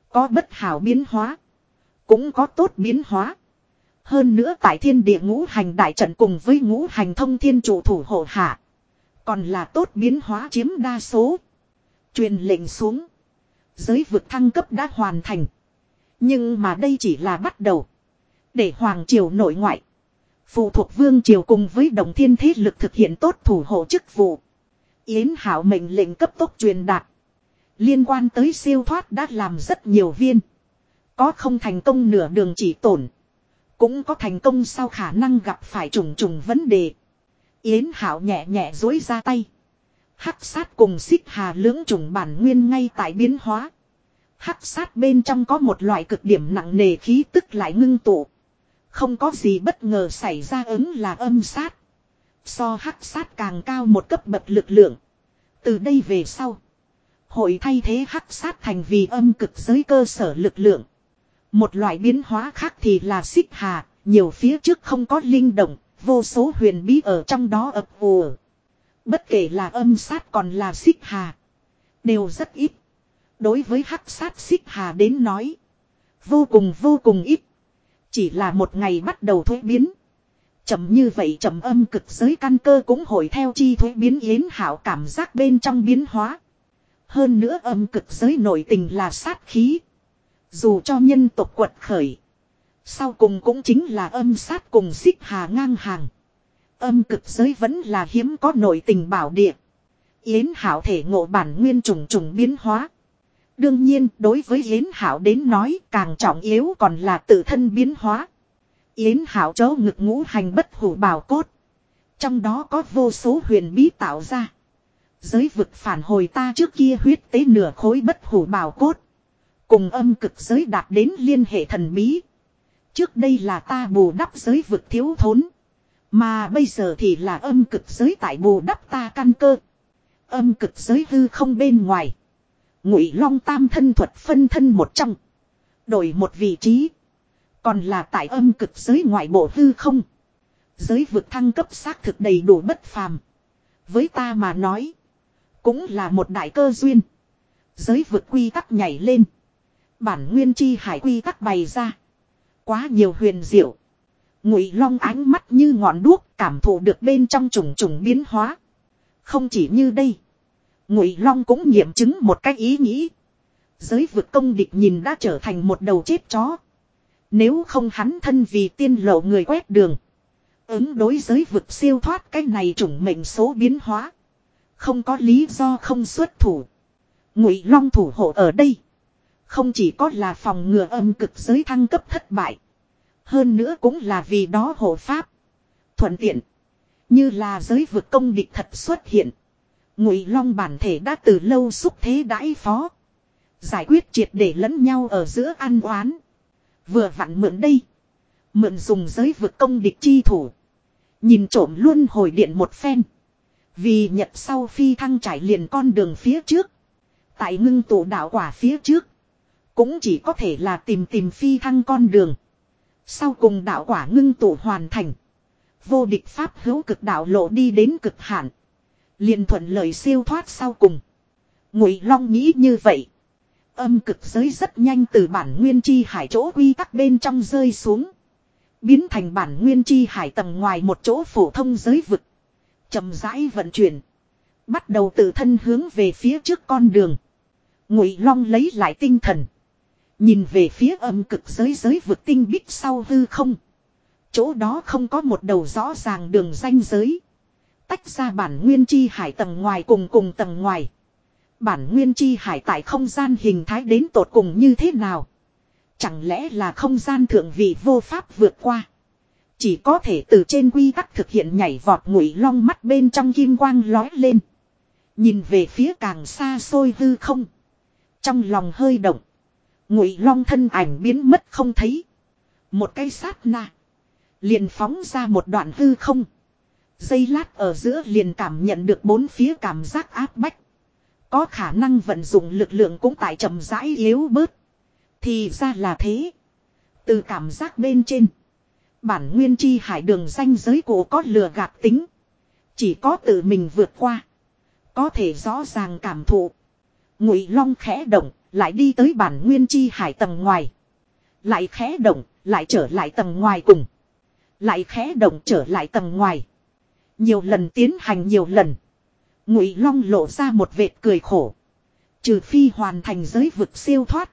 Có bất hảo biến hóa. Cũng có tốt biến hóa. Hơn nữa tại thiên địa ngũ hành đại trận cùng với ngũ hành thông thiên chủ thủ hộ hạ. Còn là tốt biến hóa chiếm đa số. Truyền lệnh xuống. Giới vực thăng cấp đã hoàn thành. Nhưng mà đây chỉ là bắt đầu. Để Hoàng Triều nội ngoại. Phụ thuộc Vương Triều cùng với đồng thiên thế lực thực hiện tốt thủ hộ chức vụ. Yến Hảo mệnh lệnh cấp tốc truyền đạt. Liên quan tới siêu thoát đã làm rất nhiều viên. Có không thành công nửa đường chỉ tổn. Cũng có thành công sau khả năng gặp phải trùng trùng vấn đề. Yến Hảo nhẹ nhẹ dối ra tay. Hắc sát cùng xích hà lưỡng trùng bản nguyên ngay tại biến hóa. Hắc sát bên trong có một loại cực điểm nặng nề khí tức lại ngưng tụ. Không có gì bất ngờ xảy ra ứng là âm sát. So hắc sát càng cao một cấp bậc lực lượng. Từ đây về sau. Hội thay thế hắc sát thành vì âm cực giới cơ sở lực lượng. Một loại biến hóa khác thì là xích hà, nhiều phía trước không có linh động, vô số huyền bí ở trong đó ập ùa. Bất kể là âm sát còn là xích hà. Đều rất ít. Đối với hắc sát xích hà đến nói. Vô cùng vô cùng ít. Chỉ là một ngày bắt đầu thuế biến. Chậm như vậy chậm âm cực giới căn cơ cũng hội theo chi thuế biến yến hảo cảm giác bên trong biến hóa. Hơn nữa âm cực giới nội tình là sát khí. Dù cho nhân tộc quật khởi. Sau cùng cũng chính là âm sát cùng xích hà ngang hàng. Âm cực giới vẫn là hiếm có nội tình bảo địa. Yến hảo thể ngộ bản nguyên trùng trùng biến hóa. Đương nhiên, đối với Yến hảo đến nói, càng trọng yếu còn là tự thân biến hóa. Yến hảo chấu ngực ngũ hành bất hủ bào cốt. Trong đó có vô số huyền bí tạo ra. Giới vực phản hồi ta trước kia huyết tế nửa khối bất hủ bào cốt. Cùng âm cực giới đạt đến liên hệ thần bí. Trước đây là ta bù đắp giới vực thiếu thốn. Mà bây giờ thì là âm cực giới tại bù đắp ta căn cơ. Âm cực giới hư không bên ngoài. Ngụy long tam thân thuật phân thân một trong. Đổi một vị trí. Còn là tại âm cực giới ngoại bộ hư không. Giới vực thăng cấp xác thực đầy đủ bất phàm. Với ta mà nói. Cũng là một đại cơ duyên. Giới vực quy tắc nhảy lên. Bản nguyên chi hải quy tắc bày ra. Quá nhiều huyền diệu. Ngụy Long ánh mắt như ngọn đuốc cảm thụ được bên trong trùng trùng biến hóa. Không chỉ như đây. Ngụy Long cũng nghiệm chứng một cách ý nghĩ. Giới vực công địch nhìn đã trở thành một đầu chết chó. Nếu không hắn thân vì tiên lộ người quét đường. Ứng đối giới vực siêu thoát cái này chủng mệnh số biến hóa. Không có lý do không xuất thủ. Ngụy Long thủ hộ ở đây. Không chỉ có là phòng ngừa âm cực giới thăng cấp thất bại. Hơn nữa cũng là vì đó hộ pháp. Thuận tiện. Như là giới vực công địch thật xuất hiện. Ngụy Long bản thể đã từ lâu xúc thế đãi phó. Giải quyết triệt để lẫn nhau ở giữa ăn oán. Vừa vặn mượn đây. Mượn dùng giới vực công địch chi thủ. Nhìn trộm luôn hồi điện một phen. Vì nhật sau phi thăng trải liền con đường phía trước. Tại ngưng tụ đạo quả phía trước. Cũng chỉ có thể là tìm tìm phi thăng con đường. Sau cùng đạo quả ngưng tụ hoàn thành. Vô địch pháp hữu cực đạo lộ đi đến cực hạn. liền thuận lời siêu thoát sau cùng. Ngụy Long nghĩ như vậy. Âm cực giới rất nhanh từ bản nguyên chi hải chỗ quy tắc bên trong rơi xuống. Biến thành bản nguyên chi hải tầng ngoài một chỗ phổ thông giới vực. chậm rãi vận chuyển. Bắt đầu tự thân hướng về phía trước con đường. Ngụy Long lấy lại tinh thần. Nhìn về phía âm cực giới giới vực tinh bích sau hư không. Chỗ đó không có một đầu rõ ràng đường ranh giới. Tách ra bản nguyên chi hải tầng ngoài cùng cùng tầng ngoài. Bản nguyên chi hải tại không gian hình thái đến tột cùng như thế nào? Chẳng lẽ là không gian thượng vị vô pháp vượt qua? Chỉ có thể từ trên quy tắc thực hiện nhảy vọt ngụy long mắt bên trong kim quang lói lên. Nhìn về phía càng xa xôi hư không. Trong lòng hơi động. Ngụy long thân ảnh biến mất không thấy. Một cái sát na. Liền phóng ra một đoạn hư không. Dây lát ở giữa liền cảm nhận được bốn phía cảm giác áp bách. Có khả năng vận dụng lực lượng cũng tại chậm rãi yếu bớt. Thì ra là thế. Từ cảm giác bên trên. Bản nguyên chi hải đường danh giới cổ có lừa gạt tính. Chỉ có tự mình vượt qua. Có thể rõ ràng cảm thụ. Ngụy long khẽ động, lại đi tới bản nguyên chi hải tầng ngoài. Lại khẽ động, lại trở lại tầng ngoài cùng. Lại khẽ động trở lại tầng ngoài. Nhiều lần tiến hành nhiều lần. Ngụy Long lộ ra một vệt cười khổ. Trừ phi hoàn thành giới vực siêu thoát.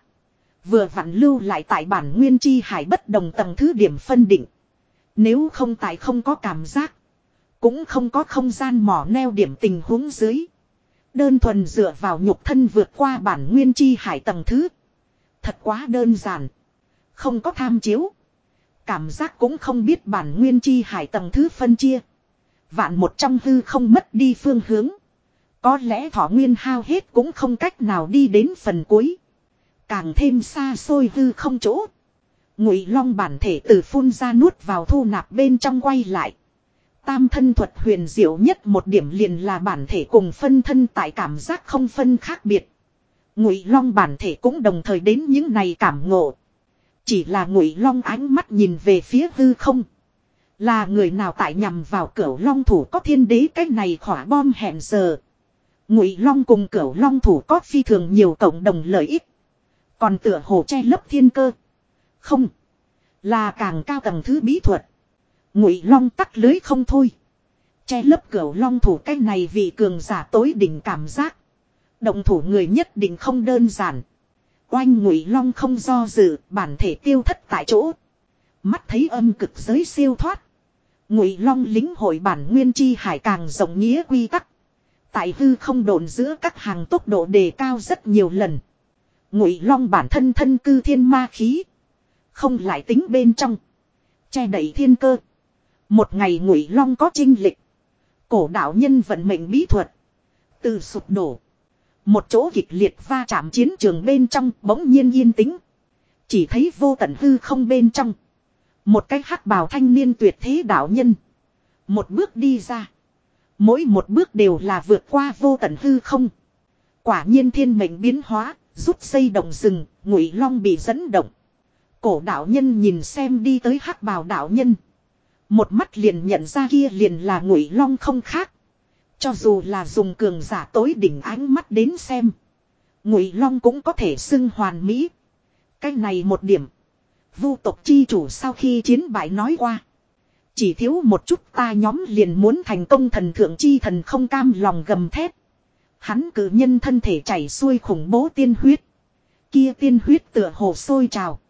Vừa vặn lưu lại tại bản nguyên chi hải bất đồng tầng thứ điểm phân định. Nếu không tại không có cảm giác. Cũng không có không gian mỏ neo điểm tình huống dưới. Đơn thuần dựa vào nhục thân vượt qua bản nguyên chi hải tầng thứ. Thật quá đơn giản. Không có tham chiếu. Cảm giác cũng không biết bản nguyên chi hải tầng thứ phân chia. Vạn một trong hư không mất đi phương hướng. Có lẽ thọ nguyên hao hết cũng không cách nào đi đến phần cuối. Càng thêm xa xôi hư không chỗ. Ngụy long bản thể từ phun ra nuốt vào thu nạp bên trong quay lại. Tam thân thuật huyền diệu nhất một điểm liền là bản thể cùng phân thân tại cảm giác không phân khác biệt. Ngụy long bản thể cũng đồng thời đến những này cảm ngộ. Chỉ là ngụy long ánh mắt nhìn về phía hư không. Là người nào tại nhằm vào cửu long thủ có thiên đế cái này khỏa bom hẹn giờ. Ngụy long cùng cửu long thủ có phi thường nhiều cộng đồng lợi ích. Còn tựa hồ che lấp thiên cơ. Không. Là càng cao tầng thứ bí thuật. Ngụy long tắt lưới không thôi. Che lấp cửu long thủ cách này vì cường giả tối đỉnh cảm giác. Động thủ người nhất định không đơn giản. Oanh ngụy long không do dự, bản thể tiêu thất tại chỗ. Mắt thấy âm cực giới siêu thoát. Ngụy long lính hội bản nguyên chi hải càng rộng nghĩa quy tắc. Tại hư không đồn giữa các hàng tốc độ đề cao rất nhiều lần. Ngụy long bản thân thân cư thiên ma khí. Không lại tính bên trong. Che đẩy thiên cơ. Một ngày ngụy long có trinh lịch. Cổ đạo nhân vận mệnh bí thuật. Từ sụp đổ. Một chỗ kịch liệt va chạm chiến trường bên trong bỗng nhiên yên tĩnh. Chỉ thấy vô tận hư không bên trong. Một cái hắc bào thanh niên tuyệt thế đạo nhân. Một bước đi ra. Mỗi một bước đều là vượt qua vô tận hư không. Quả nhiên thiên mệnh biến hóa, rút xây động rừng, ngụy long bị dẫn động. Cổ đạo nhân nhìn xem đi tới hắc bào đạo nhân. Một mắt liền nhận ra kia liền là ngụy long không khác. Cho dù là dùng cường giả tối đỉnh ánh mắt đến xem. Ngụy Long cũng có thể xưng hoàn mỹ. Cái này một điểm. Vu tộc chi chủ sau khi chiến bại nói qua. Chỉ thiếu một chút ta nhóm liền muốn thành công thần thượng chi thần không cam lòng gầm thét. Hắn cử nhân thân thể chảy xuôi khủng bố tiên huyết. Kia tiên huyết tựa hồ sôi trào.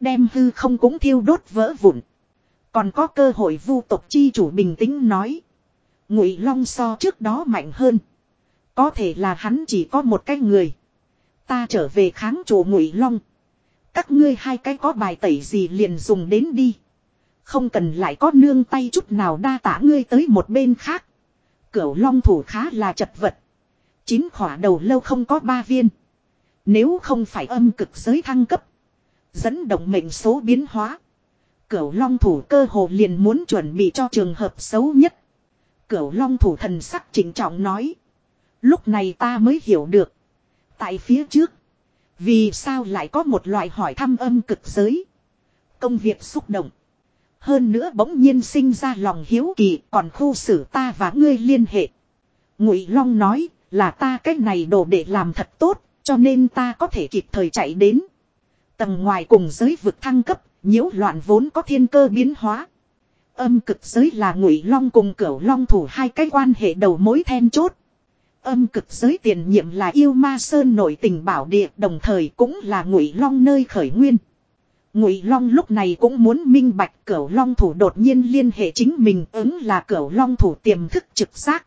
Đem hư không cũng thiêu đốt vỡ vụn. Còn có cơ hội vu tộc chi chủ bình tĩnh nói. Ngụy Long so trước đó mạnh hơn. Có thể là hắn chỉ có một cái người. Ta trở về kháng chủ Ngụy Long. Các ngươi hai cái có bài tẩy gì liền dùng đến đi. Không cần lại có nương tay chút nào đa tả ngươi tới một bên khác. Cửu long thủ khá là chật vật. Chín khỏa đầu lâu không có ba viên. Nếu không phải âm cực giới thăng cấp. Dẫn động mệnh số biến hóa. Cửu long thủ cơ hồ liền muốn chuẩn bị cho trường hợp xấu nhất. Cửu long thủ thần sắc chỉnh trọng nói. Lúc này ta mới hiểu được. Tại phía trước. Vì sao lại có một loại hỏi thăm âm cực giới. Công việc xúc động. Hơn nữa bỗng nhiên sinh ra lòng hiếu kỳ còn khu xử ta và ngươi liên hệ. Ngụy Long nói là ta cách này đồ để làm thật tốt cho nên ta có thể kịp thời chạy đến. Tầng ngoài cùng giới vực thăng cấp, nhiễu loạn vốn có thiên cơ biến hóa. Âm cực giới là ngụy long cùng cửu long thủ hai cái quan hệ đầu mối then chốt. Âm cực giới tiền nhiệm là yêu ma sơn nổi tình bảo địa đồng thời cũng là ngụy long nơi khởi nguyên. Ngụy Long lúc này cũng muốn minh bạch Cửu Long thủ đột nhiên liên hệ chính mình ứng là Cửu Long thủ tiềm thức trực giác.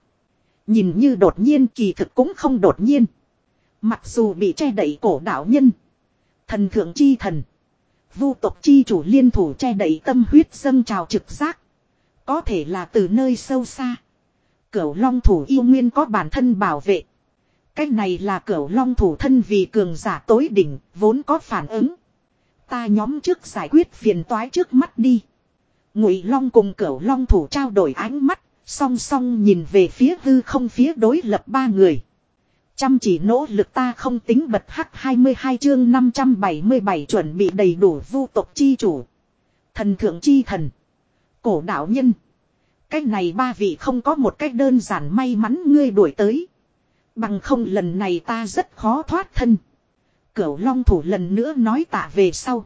Nhìn như đột nhiên kỳ thực cũng không đột nhiên. Mặc dù bị che đậy cổ đạo nhân, thần thượng chi thần, vu tộc chi chủ liên thủ che đậy tâm huyết dâng trào trực giác, có thể là từ nơi sâu xa. Cửu Long thủ yêu nguyên có bản thân bảo vệ. Cái này là Cửu Long thủ thân vì cường giả tối đỉnh, vốn có phản ứng. Ta nhóm trước giải quyết phiền toái trước mắt đi. Ngụy Long cùng Cửu Long thủ trao đổi ánh mắt, song song nhìn về phía hư không phía đối lập ba người. Chăm chỉ nỗ lực ta không tính bật hắc 22 chương 577 chuẩn bị đầy đủ vu tộc chi chủ. Thần thượng chi thần. Cổ đạo nhân. Cách này ba vị không có một cách đơn giản may mắn ngươi đuổi tới. Bằng không lần này ta rất khó thoát thân. Cửu long thủ lần nữa nói tạ về sau.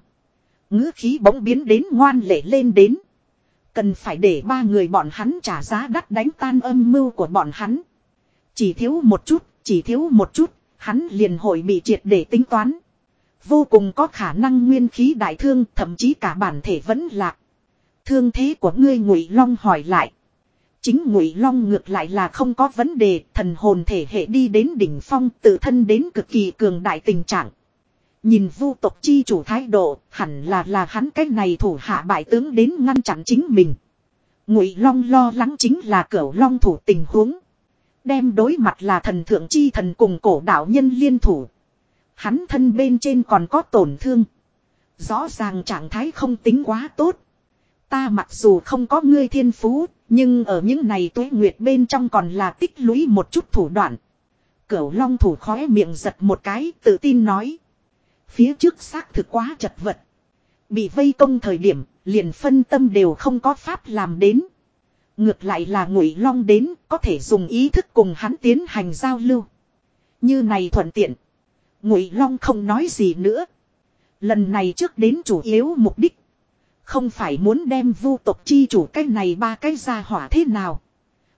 ngữ khí bỗng biến đến ngoan lệ lên đến. Cần phải để ba người bọn hắn trả giá đắt đánh tan âm mưu của bọn hắn. Chỉ thiếu một chút, chỉ thiếu một chút, hắn liền hội bị triệt để tính toán. Vô cùng có khả năng nguyên khí đại thương, thậm chí cả bản thể vẫn lạc. Thương thế của ngươi Ngụy Long hỏi lại. Chính Ngụy Long ngược lại là không có vấn đề, thần hồn thể hệ đi đến đỉnh phong, tự thân đến cực kỳ cường đại tình trạng. Nhìn vu tộc chi chủ thái độ, hẳn là là hắn cách này thủ hạ bại tướng đến ngăn chặn chính mình. Ngụy Long lo lắng chính là cửu Long thủ tình huống. Đem đối mặt là thần thượng chi thần cùng cổ đạo nhân liên thủ. Hắn thân bên trên còn có tổn thương. Rõ ràng trạng thái không tính quá tốt. Ta mặc dù không có ngươi thiên phú, nhưng ở những này tuế nguyệt bên trong còn là tích lũy một chút thủ đoạn. Cửu long thủ khóe miệng giật một cái, tự tin nói. Phía trước xác thực quá chật vật. Bị vây công thời điểm, liền phân tâm đều không có pháp làm đến. Ngược lại là ngụy long đến, có thể dùng ý thức cùng hắn tiến hành giao lưu. Như này thuận tiện. Ngụy long không nói gì nữa. Lần này trước đến chủ yếu mục đích. Không phải muốn đem vu tộc chi chủ cái này ba cái ra hỏa thế nào.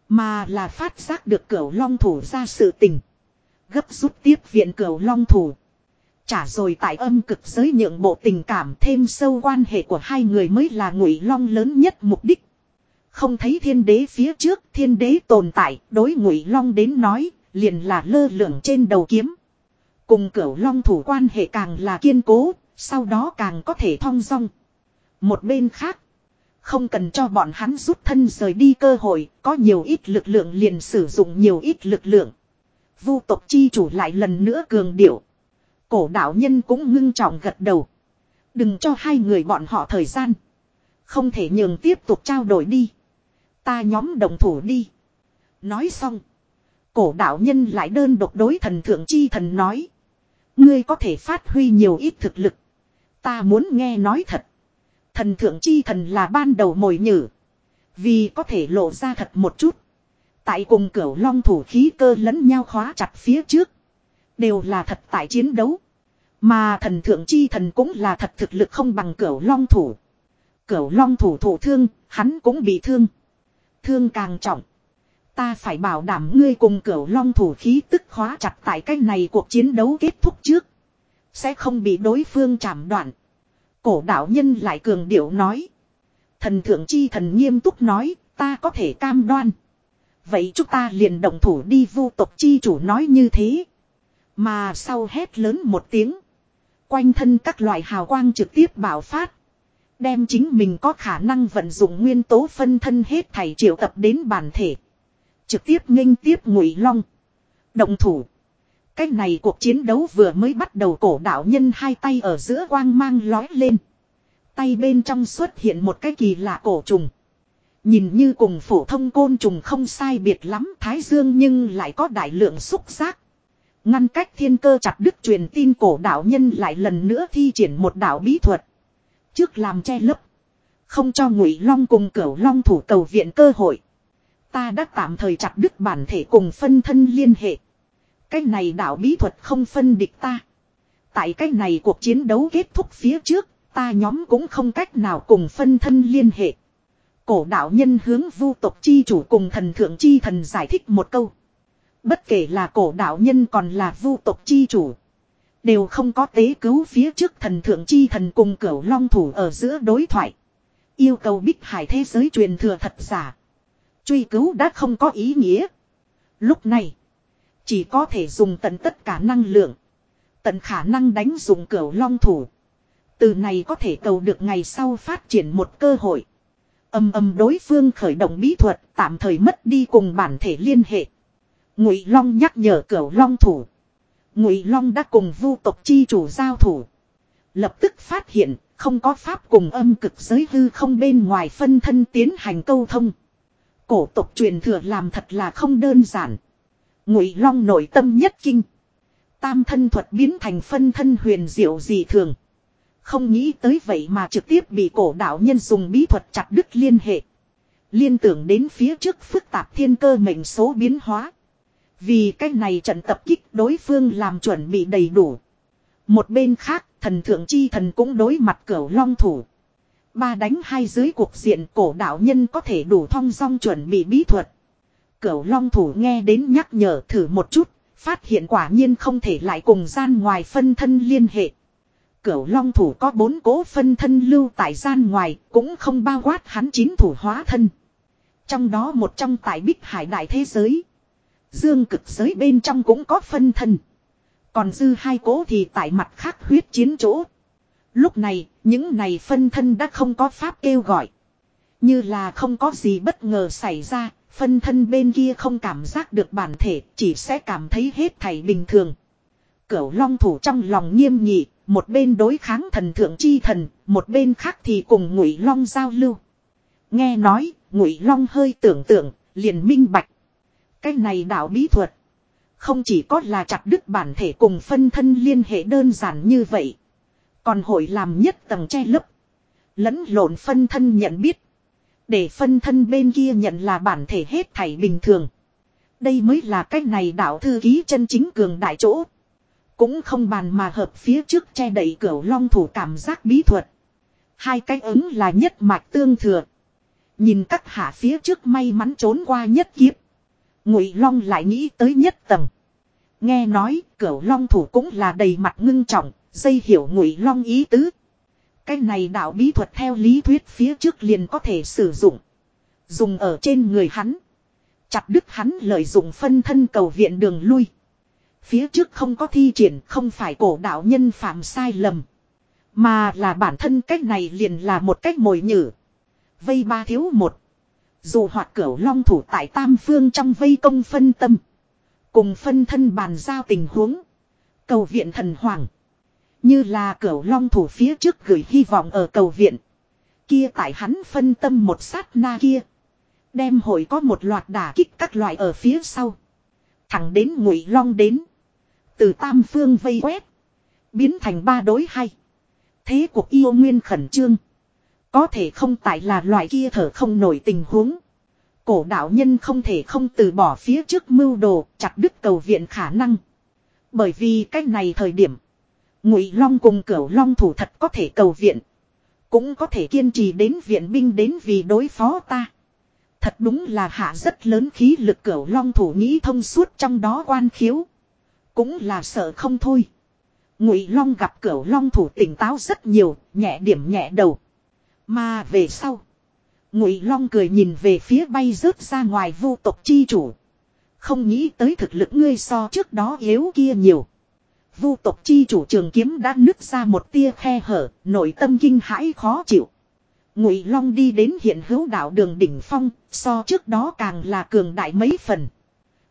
Mà là phát giác được cửu long thủ ra sự tình. Gấp rút tiếp viện cửu long thủ. Trả rồi tại âm cực giới nhượng bộ tình cảm thêm sâu quan hệ của hai người mới là ngụy long lớn nhất mục đích. Không thấy thiên đế phía trước thiên đế tồn tại đối ngụy long đến nói liền là lơ lửng trên đầu kiếm. Cùng cửu long thủ quan hệ càng là kiên cố, sau đó càng có thể thong dong. Một bên khác, không cần cho bọn hắn rút thân rời đi cơ hội, có nhiều ít lực lượng liền sử dụng nhiều ít lực lượng. Vu tộc chi chủ lại lần nữa cường điệu. Cổ đạo nhân cũng ngưng trọng gật đầu. Đừng cho hai người bọn họ thời gian. Không thể nhường tiếp tục trao đổi đi. Ta nhóm đồng thủ đi. Nói xong. Cổ đạo nhân lại đơn độc đối thần thượng chi thần nói. Ngươi có thể phát huy nhiều ít thực lực. Ta muốn nghe nói thật. Thần thượng chi thần là ban đầu mồi nhử. Vì có thể lộ ra thật một chút. Tại cùng cửu long thủ khí cơ lẫn nhau khóa chặt phía trước. Đều là thật tại chiến đấu. Mà thần thượng chi thần cũng là thật thực lực không bằng cửu long thủ. Cửu long thủ thủ thương, hắn cũng bị thương. Thương càng trọng. Ta phải bảo đảm ngươi cùng cửu long thủ khí tức khóa chặt tại cái này cuộc chiến đấu kết thúc trước. Sẽ không bị đối phương chạm đoạn. Cổ đạo nhân lại cường điệu nói. Thần thượng chi thần nghiêm túc nói, ta có thể cam đoan. Vậy chúng ta liền động thủ đi vu tộc chi chủ nói như thế. Mà sau hét lớn một tiếng. Quanh thân các loại hào quang trực tiếp bảo phát. Đem chính mình có khả năng vận dụng nguyên tố phân thân hết thảy triệu tập đến bản thể. Trực tiếp nghênh tiếp ngụy long. Động thủ. Cách này cuộc chiến đấu vừa mới bắt đầu cổ đạo nhân hai tay ở giữa quang mang lói lên. Tay bên trong xuất hiện một cái kỳ lạ cổ trùng. Nhìn như cùng phổ thông côn trùng không sai biệt lắm thái dương nhưng lại có đại lượng xúc giác. Ngăn cách thiên cơ chặt đứt truyền tin cổ đạo nhân lại lần nữa thi triển một đạo bí thuật. Trước làm che lấp. Không cho ngụy long cùng cửu long thủ cầu viện cơ hội. Ta đã tạm thời chặt đứt bản thể cùng phân thân liên hệ. Cái này đạo bí thuật không phân địch ta. Tại cái này cuộc chiến đấu kết thúc phía trước, ta nhóm cũng không cách nào cùng phân thân liên hệ. Cổ đạo nhân hướng vu tộc chi chủ cùng thần thượng chi thần giải thích một câu. Bất kể là cổ đạo nhân còn là vu tộc chi chủ. Đều không có tế cứu phía trước thần thượng chi thần cùng cửu long thủ ở giữa đối thoại. Yêu cầu bích hải thế giới truyền thừa thật giả. Truy cứu đã không có ý nghĩa. Lúc này. Chỉ có thể dùng tận tất cả năng lượng. Tận khả năng đánh dùng cửu long thủ. Từ này có thể cầu được ngày sau phát triển một cơ hội. Âm âm đối phương khởi động bí thuật, tạm thời mất đi cùng bản thể liên hệ. Ngụy Long nhắc nhở cửu Long thủ. Ngụy Long đã cùng vu tộc chi chủ giao thủ. Lập tức phát hiện, không có pháp cùng âm cực giới hư không bên ngoài phân thân tiến hành câu thông. Cổ tộc truyền thừa làm thật là không đơn giản. Ngụy Long nội tâm nhất kinh. Tam thân thuật biến thành phân thân huyền diệu dị thường. Không nghĩ tới vậy mà trực tiếp bị cổ đạo nhân dùng bí thuật chặt đứt liên hệ. Liên tưởng đến phía trước phức tạp thiên cơ mệnh số biến hóa. Vì cái này trận tập kích đối phương làm chuẩn bị đầy đủ. Một bên khác, thần thượng chi thần cũng đối mặt cửu long thủ. Ba đánh hai dưới cuộc diện cổ đạo nhân có thể đủ thong song chuẩn bị bí thuật. Cửu long thủ nghe đến nhắc nhở thử một chút, phát hiện quả nhiên không thể lại cùng gian ngoài phân thân liên hệ. Cửu long thủ có bốn cố phân thân lưu tại gian ngoài, cũng không bao quát hắn chín thủ hóa thân. Trong đó một trong tại bích hải đại thế giới. Dương cực giới bên trong cũng có phân thân. Còn dư hai cố thì tại mặt khác huyết chiến chỗ. Lúc này, những này phân thân đã không có pháp kêu gọi. Như là không có gì bất ngờ xảy ra, phân thân bên kia không cảm giác được bản thể, chỉ sẽ cảm thấy hết thảy bình thường. Cửu long thủ trong lòng nghiêm nghị, một bên đối kháng thần thượng chi thần, một bên khác thì cùng ngụy long giao lưu. Nghe nói, ngụy long hơi tưởng tượng, liền minh bạch. Cái này đạo bí thuật. Không chỉ có là chặt đứt bản thể cùng phân thân liên hệ đơn giản như vậy. Còn hội làm nhất tầng che lấp. Lẫn lộn phân thân nhận biết. Để phân thân bên kia nhận là bản thể hết thảy bình thường. Đây mới là cách này đạo thư ký chân chính cường đại chỗ. Cũng không bàn mà hợp phía trước che đẩy cửa long thủ cảm giác bí thuật. Hai cách ứng là nhất mạch tương thừa. Nhìn các hạ phía trước may mắn trốn qua nhất kiếp. Ngụy long lại nghĩ tới nhất tầng. Nghe nói Cửu long thủ cũng là đầy mặt ngưng trọng, dây hiểu ngụy long ý tứ. Cái này đạo bí thuật theo lý thuyết phía trước liền có thể sử dụng. Dùng ở trên người hắn. Chặt đứt hắn lợi dụng phân thân cầu viện đường lui. Phía trước không có thi triển không phải cổ đạo nhân phạm sai lầm. Mà là bản thân cách này liền là một cách mồi nhử. Vây ba thiếu một. Dù hoạt cửu long thủ tại tam phương trong vây công phân tâm. Cùng phân thân bàn giao tình huống. Cầu viện thần hoàng. Như là cửu long thủ phía trước gửi hy vọng ở cầu viện. Kia tại hắn phân tâm một sát na kia. Đem hội có một loạt đả kích các loại ở phía sau. Thẳng đến ngụy long đến. Từ tam phương vây quét. Biến thành ba đối hai. Thế cuộc yêu nguyên khẩn trương. Có thể không tại là loại kia thở không nổi tình huống. Cổ đạo nhân không thể không từ bỏ phía trước mưu đồ chặt đứt cầu viện khả năng. Bởi vì cách này thời điểm. Ngụy Long cùng cửu Long thủ thật có thể cầu viện. Cũng có thể kiên trì đến viện binh đến vì đối phó ta. Thật đúng là hạ rất lớn khí lực cửu Long thủ nghĩ thông suốt trong đó quan khiếu. Cũng là sợ không thôi. Ngụy Long gặp cửu Long thủ tỉnh táo rất nhiều, nhẹ điểm nhẹ đầu. Mà về sau. Ngụy Long cười nhìn về phía bay rớt ra ngoài vu tộc chi chủ. Không nghĩ tới thực lực ngươi so trước đó yếu kia nhiều. Vu tộc chi chủ trường kiếm đã nứt ra một tia khe hở, nội tâm kinh hãi khó chịu. Ngụy Long đi đến hiện hữu đạo đường đỉnh phong, so trước đó càng là cường đại mấy phần.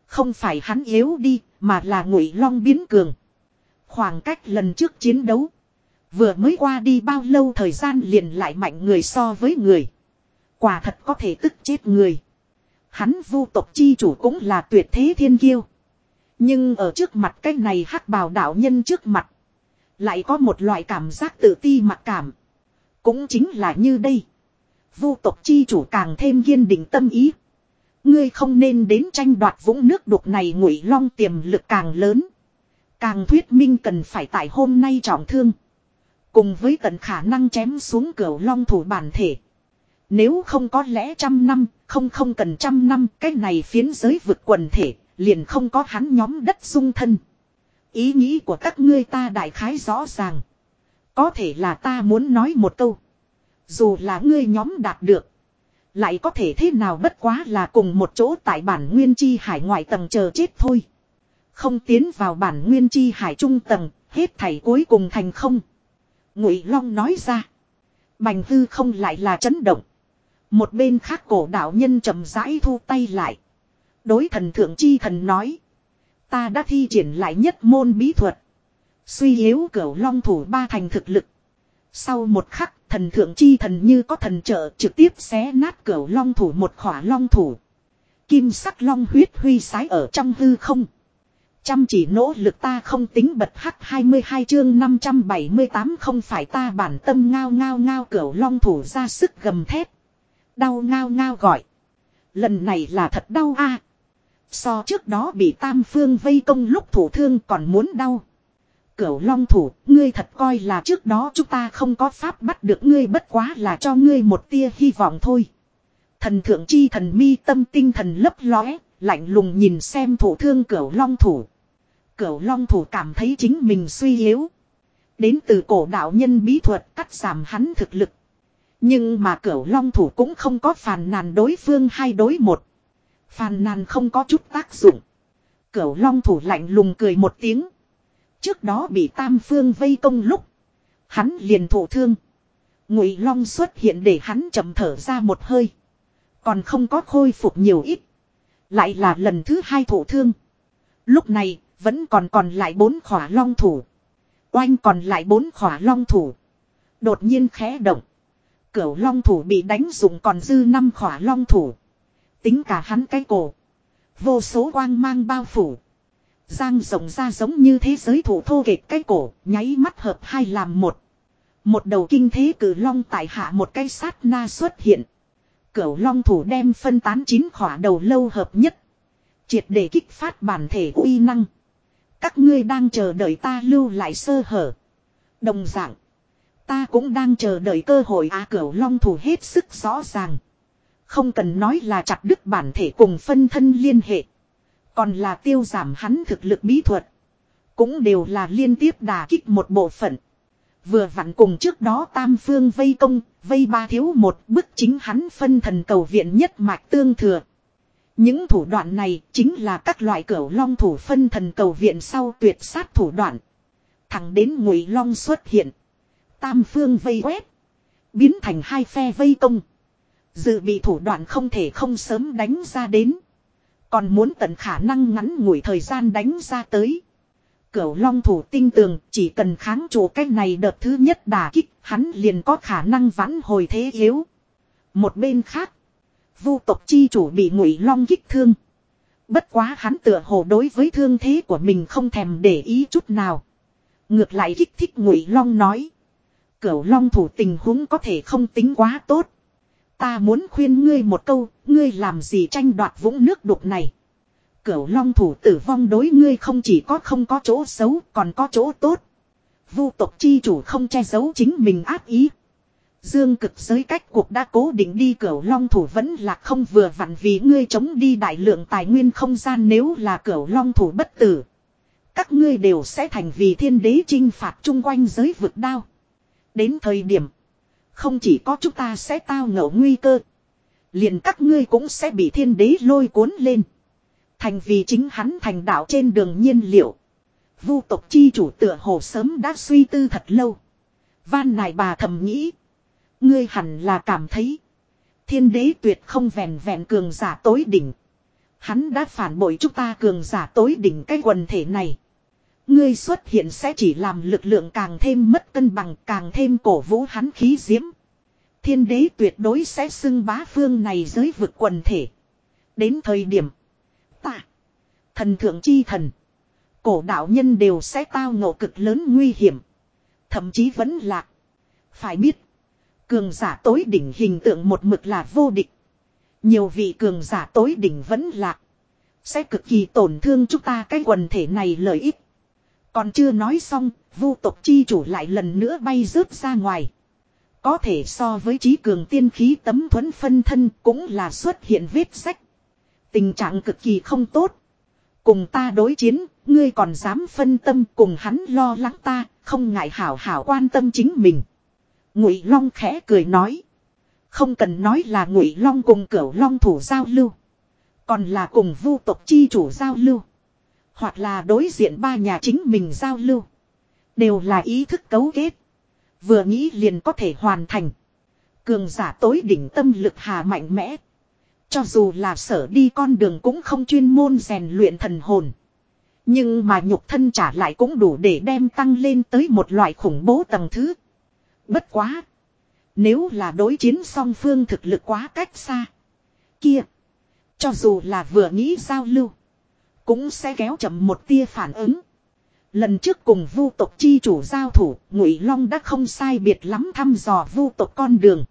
Không phải hắn yếu đi, mà là Ngụy Long biến cường. Khoảng cách lần trước chiến đấu, vừa mới qua đi bao lâu thời gian liền lại mạnh người so với người. Quả thật có thể tức chết người. Hắn vu tộc chi chủ cũng là tuyệt thế thiên kiêu. Nhưng ở trước mặt cái này hắc bào đạo nhân trước mặt. Lại có một loại cảm giác tự ti mặc cảm. Cũng chính là như đây. Vu tộc chi chủ càng thêm kiên định tâm ý. Ngươi không nên đến tranh đoạt vũng nước đục này ngụy long tiềm lực càng lớn. Càng thuyết minh cần phải tại hôm nay trọng thương. Cùng với tận khả năng chém xuống cửa long thủ bản thể. Nếu không có lẽ trăm năm, không không cần trăm năm, cái này phiến giới vực quần thể, liền không có hắn nhóm đất dung thân. Ý nghĩ của các ngươi ta đại khái rõ ràng. Có thể là ta muốn nói một câu. Dù là ngươi nhóm đạt được. Lại có thể thế nào bất quá là cùng một chỗ tại bản nguyên chi hải ngoại tầng chờ chết thôi. Không tiến vào bản nguyên chi hải trung tầng, hết thảy cuối cùng thành không. Ngụy Long nói ra. Bành hư không lại là chấn động. Một bên khác cổ đạo nhân chậm rãi thu tay lại. Đối thần thượng chi thần nói. Ta đã thi triển lại nhất môn bí thuật. Suy yếu cửu long thủ ba thành thực lực. Sau một khắc, thần thượng chi thần như có thần trợ trực tiếp xé nát cửu long thủ một khỏa long thủ. Kim sắc long huyết huy sái ở trong hư không. Chăm chỉ nỗ lực ta không tính bật hắc 22 chương 578 không phải ta bản tâm ngao ngao ngao cửu long thủ ra sức gầm thép. Đau ngao ngao gọi. Lần này là thật đau a. So trước đó bị tam phương vây công lúc thủ thương còn muốn đau. Cửu long thủ, ngươi thật coi là trước đó chúng ta không có pháp bắt được ngươi bất quá là cho ngươi một tia hy vọng thôi. Thần thượng chi thần mi tâm tinh thần lấp lóe, lạnh lùng nhìn xem thủ thương cửu long thủ. Cửu long thủ cảm thấy chính mình suy yếu. Đến từ cổ đạo nhân bí thuật cắt giảm hắn thực lực. Nhưng mà cửu long thủ cũng không có phàn nàn đối phương hai đối một. Phàn nàn không có chút tác dụng. Cửu long thủ lạnh lùng cười một tiếng. Trước đó bị tam phương vây công lúc. Hắn liền thổ thương. Ngụy long xuất hiện để hắn chậm thở ra một hơi. Còn không có khôi phục nhiều ít. Lại là lần thứ hai thổ thương. Lúc này vẫn còn còn lại bốn khỏa long thủ. Oanh còn lại bốn khỏa long thủ. Đột nhiên khẽ động. Cửu long thủ bị đánh dụng còn dư năm khỏa long thủ. Tính cả hắn cái cổ. Vô số quang mang bao phủ. Giang rộng ra giống như thế giới thủ thô kệch cái cổ, nháy mắt hợp hai làm một. Một đầu kinh thế cử long tại hạ một cái sát na xuất hiện. Cửu long thủ đem phân tán chín khỏa đầu lâu hợp nhất. Triệt để kích phát bản thể uy năng. Các ngươi đang chờ đợi ta lưu lại sơ hở. Đồng dạng. Ta cũng đang chờ đợi cơ hội á à, cửu long thủ hết sức rõ ràng. Không cần nói là chặt đứt bản thể cùng phân thân liên hệ. Còn là tiêu giảm hắn thực lực bí thuật. Cũng đều là liên tiếp đà kích một bộ phận. Vừa vặn cùng trước đó tam phương vây công, vây ba thiếu một bức chính hắn phân thần cầu viện nhất mạch tương thừa. Những thủ đoạn này chính là các loại cửu long thủ phân thần cầu viện sau tuyệt sát thủ đoạn. Thẳng đến ngụy long xuất hiện. Tam phương vây quét. Biến thành hai phe vây công. Dự bị thủ đoạn không thể không sớm đánh ra đến. Còn muốn tận khả năng ngắn ngủi thời gian đánh ra tới. Cửu long thủ tinh tường chỉ cần kháng chủ cách này đợt thứ nhất đà kích, hắn liền có khả năng vãn hồi thế yếu. Một bên khác. Vu tộc chi chủ bị ngụy long kích thương. Bất quá hắn tựa hồ đối với thương thế của mình không thèm để ý chút nào. Ngược lại kích thích ngụy long nói. Cửu long thủ tình huống có thể không tính quá tốt. Ta muốn khuyên ngươi một câu, ngươi làm gì tranh đoạt vũng nước đục này. Cửu long thủ tử vong đối ngươi không chỉ có không có chỗ xấu, còn có chỗ tốt. Vu tộc chi chủ không che giấu chính mình ác ý. Dương cực giới cách cuộc đã cố định đi cửu long thủ vẫn là không vừa vặn vì ngươi chống đi đại lượng tài nguyên không gian nếu là cửu long thủ bất tử. Các ngươi đều sẽ thành vì thiên đế chinh phạt chung quanh giới vực đao. Đến thời điểm, không chỉ có chúng ta sẽ tao ngẫu nguy cơ. Liền các ngươi cũng sẽ bị thiên đế lôi cuốn lên. Thành vì chính hắn thành đạo trên đường nhiên liệu. Vu tộc chi chủ tựa hồ sớm đã suy tư thật lâu. Van nài bà thầm nghĩ. Ngươi hẳn là cảm thấy. Thiên đế tuyệt không vẹn vẹn cường giả tối đỉnh. Hắn đã phản bội chúng ta cường giả tối đỉnh cái quần thể này. Ngươi xuất hiện sẽ chỉ làm lực lượng càng thêm mất cân bằng, càng thêm cổ vũ hắn khí diễm. Thiên đế tuyệt đối sẽ xưng bá phương này giới vực quần thể. Đến thời điểm. Ta. Thần thượng chi thần. Cổ đạo nhân đều sẽ tao ngộ cực lớn nguy hiểm. Thậm chí vẫn lạc. Phải biết. Cường giả tối đỉnh hình tượng một mực là vô địch. Nhiều vị cường giả tối đỉnh vẫn lạc. Sẽ cực kỳ tổn thương chúng ta cái quần thể này lợi ích. Còn chưa nói xong, vu tộc chi chủ lại lần nữa bay rớt ra ngoài. Có thể so với trí cường tiên khí tấm thuẫn phân thân cũng là xuất hiện vết sách. Tình trạng cực kỳ không tốt. Cùng ta đối chiến, ngươi còn dám phân tâm cùng hắn lo lắng ta, không ngại hảo hảo quan tâm chính mình. Ngụy Long khẽ cười nói. Không cần nói là Ngụy Long cùng cửu Long thủ giao lưu. Còn là cùng vu tộc chi chủ giao lưu. Hoặc là đối diện ba nhà chính mình giao lưu. Đều là ý thức cấu kết. Vừa nghĩ liền có thể hoàn thành. Cường giả tối đỉnh tâm lực hà mạnh mẽ. Cho dù là sở đi con đường cũng không chuyên môn rèn luyện thần hồn. Nhưng mà nhục thân trả lại cũng đủ để đem tăng lên tới một loại khủng bố tầng thứ. Bất quá. Nếu là đối chiến song phương thực lực quá cách xa. Kia. Cho dù là vừa nghĩ giao lưu. Cũng sẽ kéo chậm một tia phản ứng. Lần trước cùng vu tộc chi chủ giao thủ, Ngụy Long đã không sai biệt lắm thăm dò vu tộc con đường.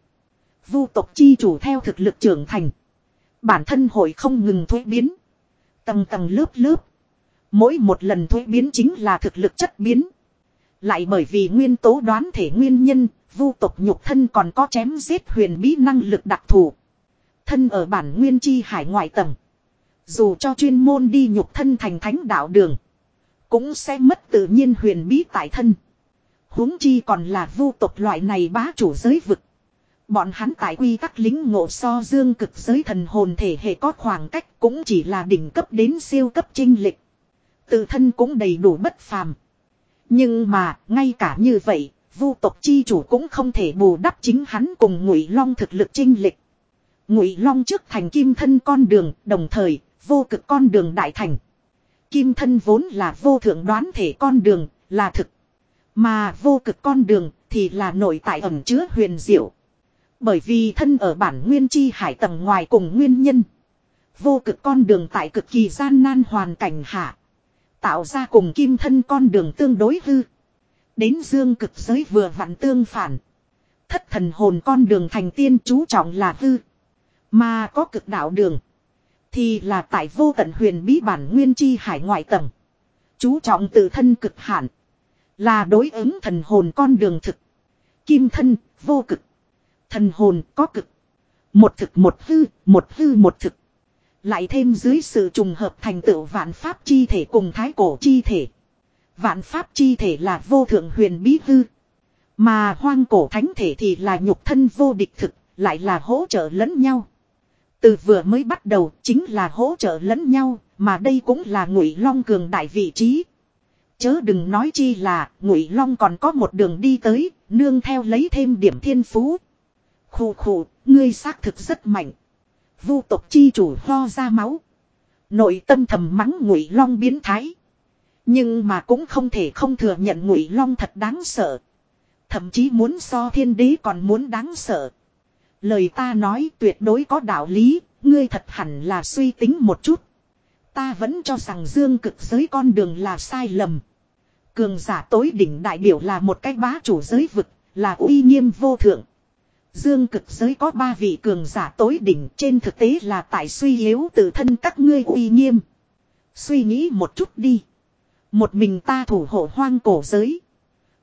Vu tộc chi chủ theo thực lực trưởng thành. Bản thân hội không ngừng thuế biến. Tầng tầng lớp lớp. Mỗi một lần thuế biến chính là thực lực chất biến. Lại bởi vì nguyên tố đoán thể nguyên nhân, vu tộc nhục thân còn có chém giết huyền bí năng lực đặc thù. Thân ở bản nguyên chi hải ngoại tầng. Dù cho chuyên môn đi nhục thân thành thánh đạo đường. Cũng sẽ mất tự nhiên huyền bí tại thân. huống chi còn là vu tộc loại này bá chủ giới vực. Bọn hắn tại quy tắc lính ngộ so dương cực giới thần hồn thể hệ có khoảng cách cũng chỉ là đỉnh cấp đến siêu cấp trinh lịch. Tự thân cũng đầy đủ bất phàm. Nhưng mà, ngay cả như vậy, vu tộc chi chủ cũng không thể bù đắp chính hắn cùng ngụy long thực lực chinh lịch. Ngụy long trước thành kim thân con đường, đồng thời, vô cực con đường đại thành. Kim thân vốn là vô thượng đoán thể con đường, là thực. Mà vô cực con đường thì là nội tại ẩm chứa huyền diệu. Bởi vì thân ở bản nguyên chi hải tầng ngoài cùng nguyên nhân. Vô cực con đường tại cực kỳ gian nan hoàn cảnh hạ. Tạo ra cùng kim thân con đường tương đối hư. Đến dương cực giới vừa vặn tương phản. Thất thần hồn con đường thành tiên chú trọng là hư. Mà có cực đạo đường. Thì là tại vô tận huyền bí bản nguyên chi hải ngoại tầng. Chú trọng tự thân cực hạn. Là đối ứng thần hồn con đường thực. Kim thân, vô cực. Thần hồn có cực. Một thực một hư, một hư một thực. Lại thêm dưới sự trùng hợp thành tựu vạn pháp chi thể cùng thái cổ chi thể. Vạn pháp chi thể là vô thượng huyền bí hư. Mà hoang cổ thánh thể thì là nhục thân vô địch thực, lại là hỗ trợ lẫn nhau. Từ vừa mới bắt đầu chính là hỗ trợ lẫn nhau, mà đây cũng là ngụy long cường đại vị trí. Chớ đừng nói chi là ngụy long còn có một đường đi tới, nương theo lấy thêm điểm thiên phú. Khù khù, ngươi xác thực rất mạnh. Vu tộc chi chủ ho ra máu. Nội tâm thầm mắng ngụy long biến thái. Nhưng mà cũng không thể không thừa nhận ngụy long thật đáng sợ. Thậm chí muốn so thiên đế còn muốn đáng sợ. Lời ta nói tuyệt đối có đạo lý, ngươi thật hẳn là suy tính một chút. Ta vẫn cho rằng dương cực giới con đường là sai lầm. Cường giả tối đỉnh đại biểu là một cái bá chủ giới vực, là uy nghiêm vô thượng. Dương cực giới có ba vị cường giả tối đỉnh trên thực tế là tại suy yếu tự thân các ngươi uy nghiêm. Suy nghĩ một chút đi. Một mình ta thủ hộ hoang cổ giới.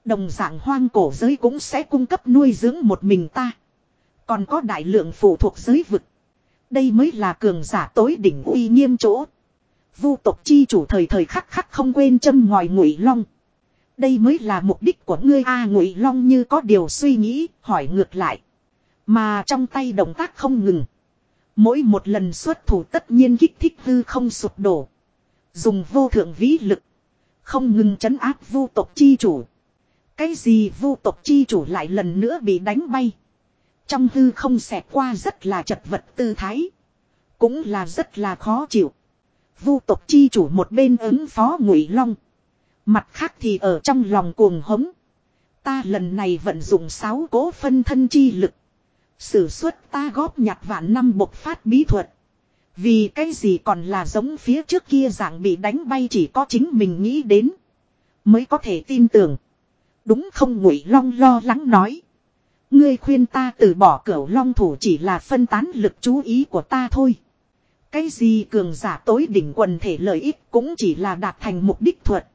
Đồng dạng hoang cổ giới cũng sẽ cung cấp nuôi dưỡng một mình ta. Còn có đại lượng phụ thuộc giới vực. Đây mới là cường giả tối đỉnh uy nghiêm chỗ. Vu tộc chi chủ thời thời khắc khắc không quên châm ngòi ngụy long. Đây mới là mục đích của ngươi a ngụy long như có điều suy nghĩ, hỏi ngược lại. Mà trong tay động tác không ngừng. Mỗi một lần xuất thủ tất nhiên kích thích hư không sụp đổ. Dùng vô thượng vĩ lực. Không ngừng chấn áp vu tộc chi chủ. Cái gì vu tộc chi chủ lại lần nữa bị đánh bay. Trong hư không xẹt qua rất là chật vật tư thái. Cũng là rất là khó chịu. Vu tộc chi chủ một bên ứng phó ngụy long. Mặt khác thì ở trong lòng cuồng hống. Ta lần này vận dụng sáu cố phân thân chi lực. Sử xuất ta góp nhặt vạn năm bộc phát bí thuật. Vì cái gì còn là giống phía trước kia dạng bị đánh bay chỉ có chính mình nghĩ đến. Mới có thể tin tưởng. Đúng không ngụy long lo lắng nói. Ngươi khuyên ta từ bỏ cửu long thủ chỉ là phân tán lực chú ý của ta thôi. Cái gì cường giả tối đỉnh quần thể lợi ích cũng chỉ là đạt thành mục đích thuật.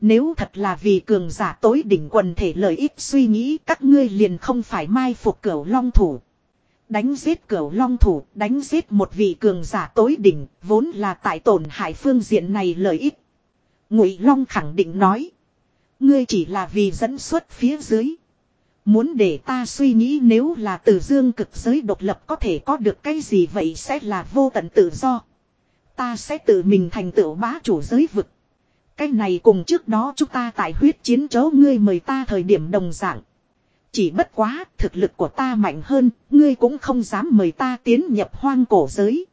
Nếu thật là vì cường giả tối đỉnh quần thể lợi ích suy nghĩ các ngươi liền không phải mai phục cửu long thủ. Đánh giết cửu long thủ, đánh giết một vị cường giả tối đỉnh, vốn là tại tổn hại phương diện này lợi ích. Ngụy Long khẳng định nói. Ngươi chỉ là vì dẫn xuất phía dưới. Muốn để ta suy nghĩ nếu là từ dương cực giới độc lập có thể có được cái gì vậy sẽ là vô tận tự do. Ta sẽ tự mình thành tựu bá chủ giới vực. Cái này cùng trước đó chúng ta tại huyết chiến chấu ngươi mời ta thời điểm đồng dạng. Chỉ bất quá, thực lực của ta mạnh hơn, ngươi cũng không dám mời ta tiến nhập hoang cổ giới.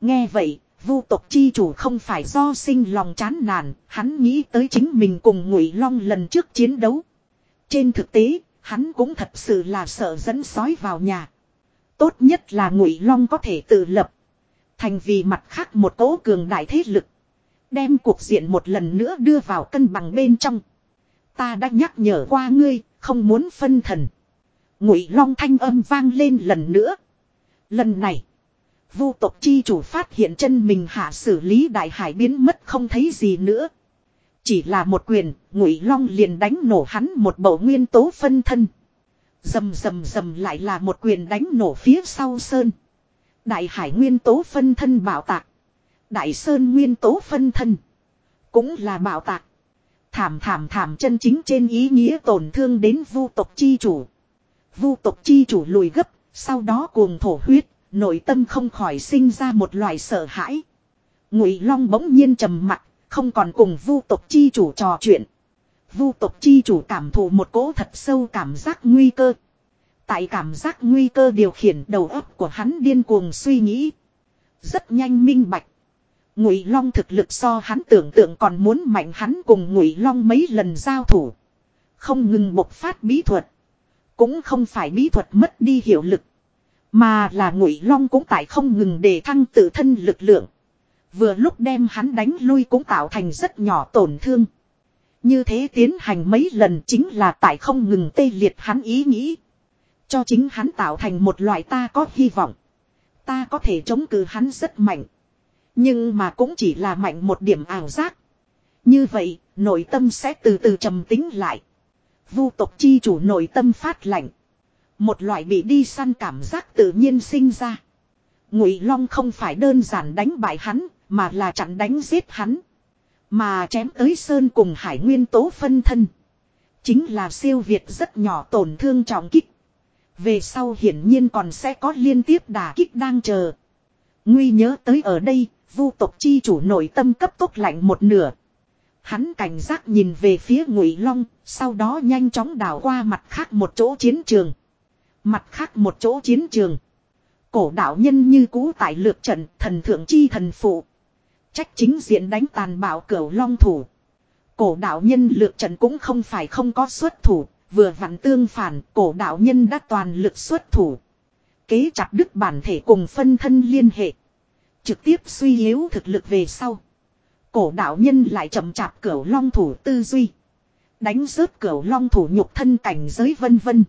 Nghe vậy, vu tộc chi chủ không phải do sinh lòng chán nản, hắn nghĩ tới chính mình cùng ngụy long lần trước chiến đấu. Trên thực tế, hắn cũng thật sự là sợ dẫn sói vào nhà. Tốt nhất là ngụy long có thể tự lập. Thành vì mặt khác một cố cường đại thế lực. Đem cuộc diện một lần nữa đưa vào cân bằng bên trong. Ta đã nhắc nhở qua ngươi, không muốn phân thần. Ngụy long thanh âm vang lên lần nữa. Lần này, vu tộc chi chủ phát hiện chân mình hạ xử lý đại hải biến mất không thấy gì nữa. Chỉ là một quyền, ngụy long liền đánh nổ hắn một bầu nguyên tố phân thân. Dầm dầm dầm lại là một quyền đánh nổ phía sau sơn. Đại hải nguyên tố phân thân bảo tạc. Đại sơn nguyên tố phân thân. Cũng là bảo tạc. Thảm thảm thảm chân chính trên ý nghĩa tổn thương đến vu tộc chi chủ. Vu tộc chi chủ lùi gấp, sau đó cuồng thổ huyết, nội tâm không khỏi sinh ra một loại sợ hãi. Ngụy Long bỗng nhiên trầm mặc, không còn cùng vu tộc chi chủ trò chuyện. Vu tộc chi chủ cảm thụ một cỗ thật sâu cảm giác nguy cơ. Tại cảm giác nguy cơ điều khiển đầu óc của hắn điên cuồng suy nghĩ. Rất nhanh minh bạch. Ngụy Long thực lực so hắn tưởng tượng còn muốn mạnh hắn cùng Ngụy Long mấy lần giao thủ, không ngừng bộc phát bí thuật, cũng không phải bí thuật mất đi hiệu lực, mà là Ngụy Long cũng tại không ngừng đề thăng tự thân lực lượng. Vừa lúc đem hắn đánh lui cũng tạo thành rất nhỏ tổn thương. Như thế tiến hành mấy lần chính là tại không ngừng tê liệt hắn ý nghĩ. Cho chính hắn tạo thành một loại ta có hy vọng. Ta có thể chống cự hắn rất mạnh. Nhưng mà cũng chỉ là mạnh một điểm ảo giác. Như vậy, nội tâm sẽ từ từ trầm tính lại. Vu tộc chi chủ nội tâm phát lạnh. Một loại bị đi săn cảm giác tự nhiên sinh ra. Ngụy Long không phải đơn giản đánh bại hắn, mà là chặn đánh giết hắn. Mà chém tới sơn cùng hải nguyên tố phân thân. Chính là siêu việt rất nhỏ tổn thương trọng kích. Về sau hiển nhiên còn sẽ có liên tiếp đả kích đang chờ. Nguy nhớ tới ở đây, vu tộc chi chủ nội tâm cấp tốc lạnh một nửa. Hắn cảnh giác nhìn về phía ngụy long, sau đó nhanh chóng đảo qua mặt khác một chỗ chiến trường. Mặt khác một chỗ chiến trường. Cổ đạo nhân như cũ tại lược trận thần thượng chi thần phụ. Trách chính diện đánh tàn bạo cửu long thủ. Cổ đạo nhân lược trận cũng không phải không có xuất thủ, vừa vặn tương phản, cổ đạo nhân đã toàn lực xuất thủ. Kế chặt đứt bản thể cùng phân thân liên hệ. Trực tiếp suy yếu thực lực về sau. Cổ đạo nhân lại chậm chạp cửu long thủ tư duy. Đánh rớt cửu long thủ nhục thân cảnh giới vân vân.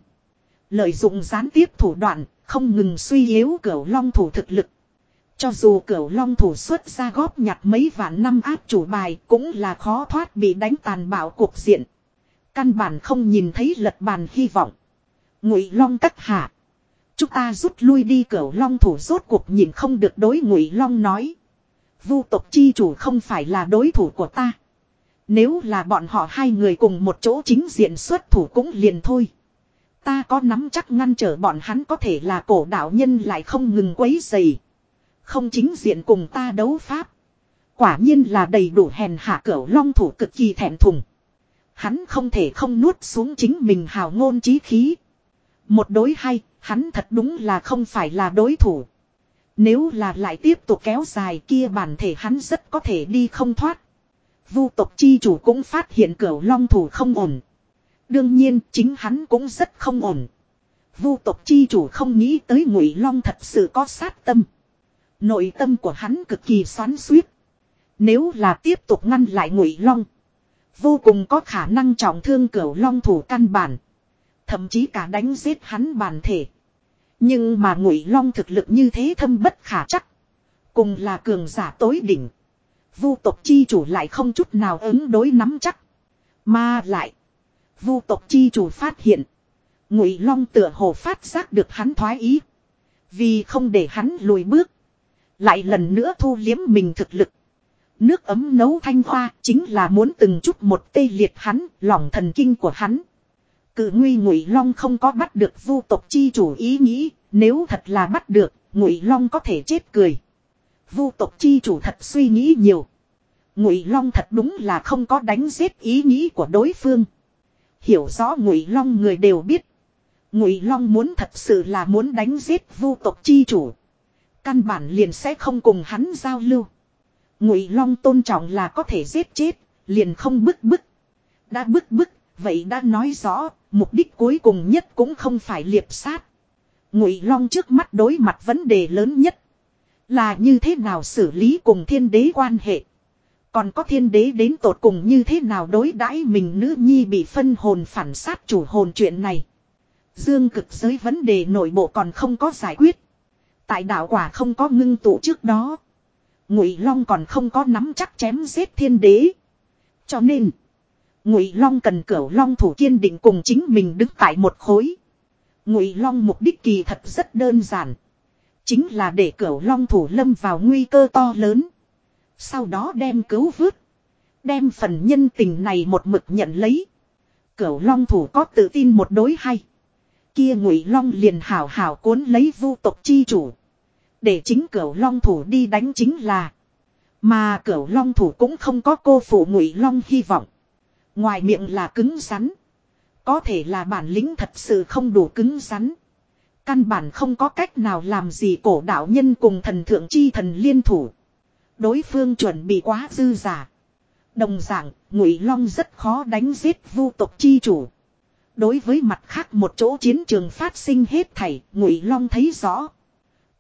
Lợi dụng gián tiếp thủ đoạn, không ngừng suy yếu cửu long thủ thực lực. Cho dù cửu long thủ xuất ra góp nhặt mấy vạn năm áp chủ bài cũng là khó thoát bị đánh tàn bạo cuộc diện. Căn bản không nhìn thấy lật bàn hy vọng. Ngụy long cắt hạ. Chúng ta rút lui đi cửu long thủ rốt cuộc nhìn không được đối ngụy long nói. Vu tộc chi chủ không phải là đối thủ của ta. Nếu là bọn họ hai người cùng một chỗ chính diện xuất thủ cũng liền thôi. Ta có nắm chắc ngăn trở bọn hắn có thể là cổ đạo nhân lại không ngừng quấy dày. Không chính diện cùng ta đấu pháp. Quả nhiên là đầy đủ hèn hạ cửu long thủ cực kỳ thẹn thùng. Hắn không thể không nuốt xuống chính mình hào ngôn trí khí. Một đối hay, hắn thật đúng là không phải là đối thủ. Nếu là lại tiếp tục kéo dài kia bản thể hắn rất có thể đi không thoát. Vu tộc chi chủ cũng phát hiện cửu long thủ không ổn. Đương nhiên, chính hắn cũng rất không ổn. Vu tộc chi chủ không nghĩ tới ngụy long thật sự có sát tâm. Nội tâm của hắn cực kỳ xoắn suýt. Nếu là tiếp tục ngăn lại ngụy long. Vô cùng có khả năng trọng thương cửu long thủ căn bản. Thậm chí cả đánh giết hắn bản thể. Nhưng mà ngụy long thực lực như thế thâm bất khả chắc. Cùng là cường giả tối đỉnh. Vu tộc chi chủ lại không chút nào ứng đối nắm chắc. Mà lại. Vu tộc chi chủ phát hiện. Ngụy long tựa hồ phát giác được hắn thoái ý. Vì không để hắn lùi bước. Lại lần nữa thu liếm mình thực lực. Nước ấm nấu thanh hoa chính là muốn từng chút một tê liệt hắn, lòng thần kinh của hắn. Cự nguy ngụy long không có bắt được vu tộc chi chủ ý nghĩ, nếu thật là bắt được, ngụy long có thể chết cười. Vu tộc chi chủ thật suy nghĩ nhiều. Ngụy long thật đúng là không có đánh giết ý nghĩ của đối phương. Hiểu rõ ngụy long người đều biết. Ngụy long muốn thật sự là muốn đánh giết vu tộc chi chủ. Căn bản liền sẽ không cùng hắn giao lưu. Ngụy long tôn trọng là có thể giết chết, liền không bức bức. Đã bức bức, vậy đã nói rõ, mục đích cuối cùng nhất cũng không phải liệp sát. Ngụy long trước mắt đối mặt vấn đề lớn nhất là như thế nào xử lý cùng thiên đế quan hệ. Còn có thiên đế đến tột cùng như thế nào đối đãi mình nữ nhi bị phân hồn phản sát chủ hồn chuyện này. Dương cực giới vấn đề nội bộ còn không có giải quyết. Tại đạo quả không có ngưng tụ trước đó. Ngụy Long còn không có nắm chắc chém giết thiên đế. Cho nên. Ngụy Long cần cửu Long thủ kiên định cùng chính mình đứng tại một khối. Ngụy Long mục đích kỳ thật rất đơn giản. Chính là để cửu Long thủ lâm vào nguy cơ to lớn. Sau đó đem cứu vớt. Đem phần nhân tình này một mực nhận lấy. Cửu Long thủ có tự tin một đối hay. Kia Ngụy Long liền hảo hảo cuốn lấy vu tộc chi chủ. Để chính cửu Long thủ đi đánh chính là. Mà cửu Long thủ cũng không có cô phụ Ngụy Long hy vọng. Ngoài miệng là cứng rắn. Có thể là bản lĩnh thật sự không đủ cứng rắn. Căn bản không có cách nào làm gì cổ đạo nhân cùng thần thượng chi thần liên thủ. Đối phương chuẩn bị quá dư giả. Đồng dạng, Ngụy Long rất khó đánh giết vu tộc chi chủ. Đối với mặt khác một chỗ chiến trường phát sinh hết thảy, Ngụy Long thấy rõ.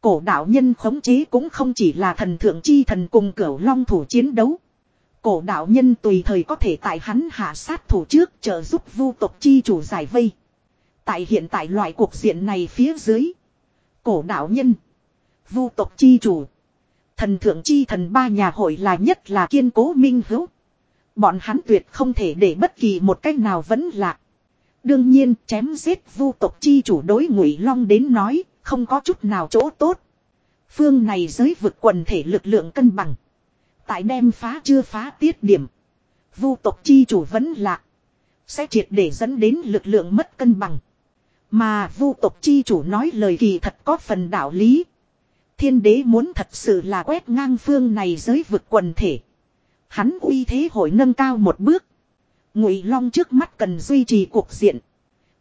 Cổ đạo nhân khống chế cũng không chỉ là thần thượng chi thần cùng cửu long thủ chiến đấu. Cổ đạo nhân tùy thời có thể tại hắn hạ sát thủ trước trợ giúp vu tộc chi chủ giải vây. Tại hiện tại loại cuộc diện này phía dưới. Cổ đạo nhân. Vu tộc chi chủ. Thần thượng chi thần ba nhà hội là nhất là kiên cố minh hữu. Bọn hắn tuyệt không thể để bất kỳ một cách nào vẫn lạc. Đương nhiên, chém giết vu tộc chi chủ đối ngụy long đến nói, không có chút nào chỗ tốt. Phương này giới vực quần thể lực lượng cân bằng. Tại đem phá chưa phá tiết điểm. Vu tộc chi chủ vẫn lạc. Sẽ triệt để dẫn đến lực lượng mất cân bằng. Mà vu tộc chi chủ nói lời kỳ thật có phần đạo lý. Thiên đế muốn thật sự là quét ngang phương này giới vực quần thể. Hắn uy thế hội nâng cao một bước. Ngụy Long trước mắt cần duy trì cuộc diện.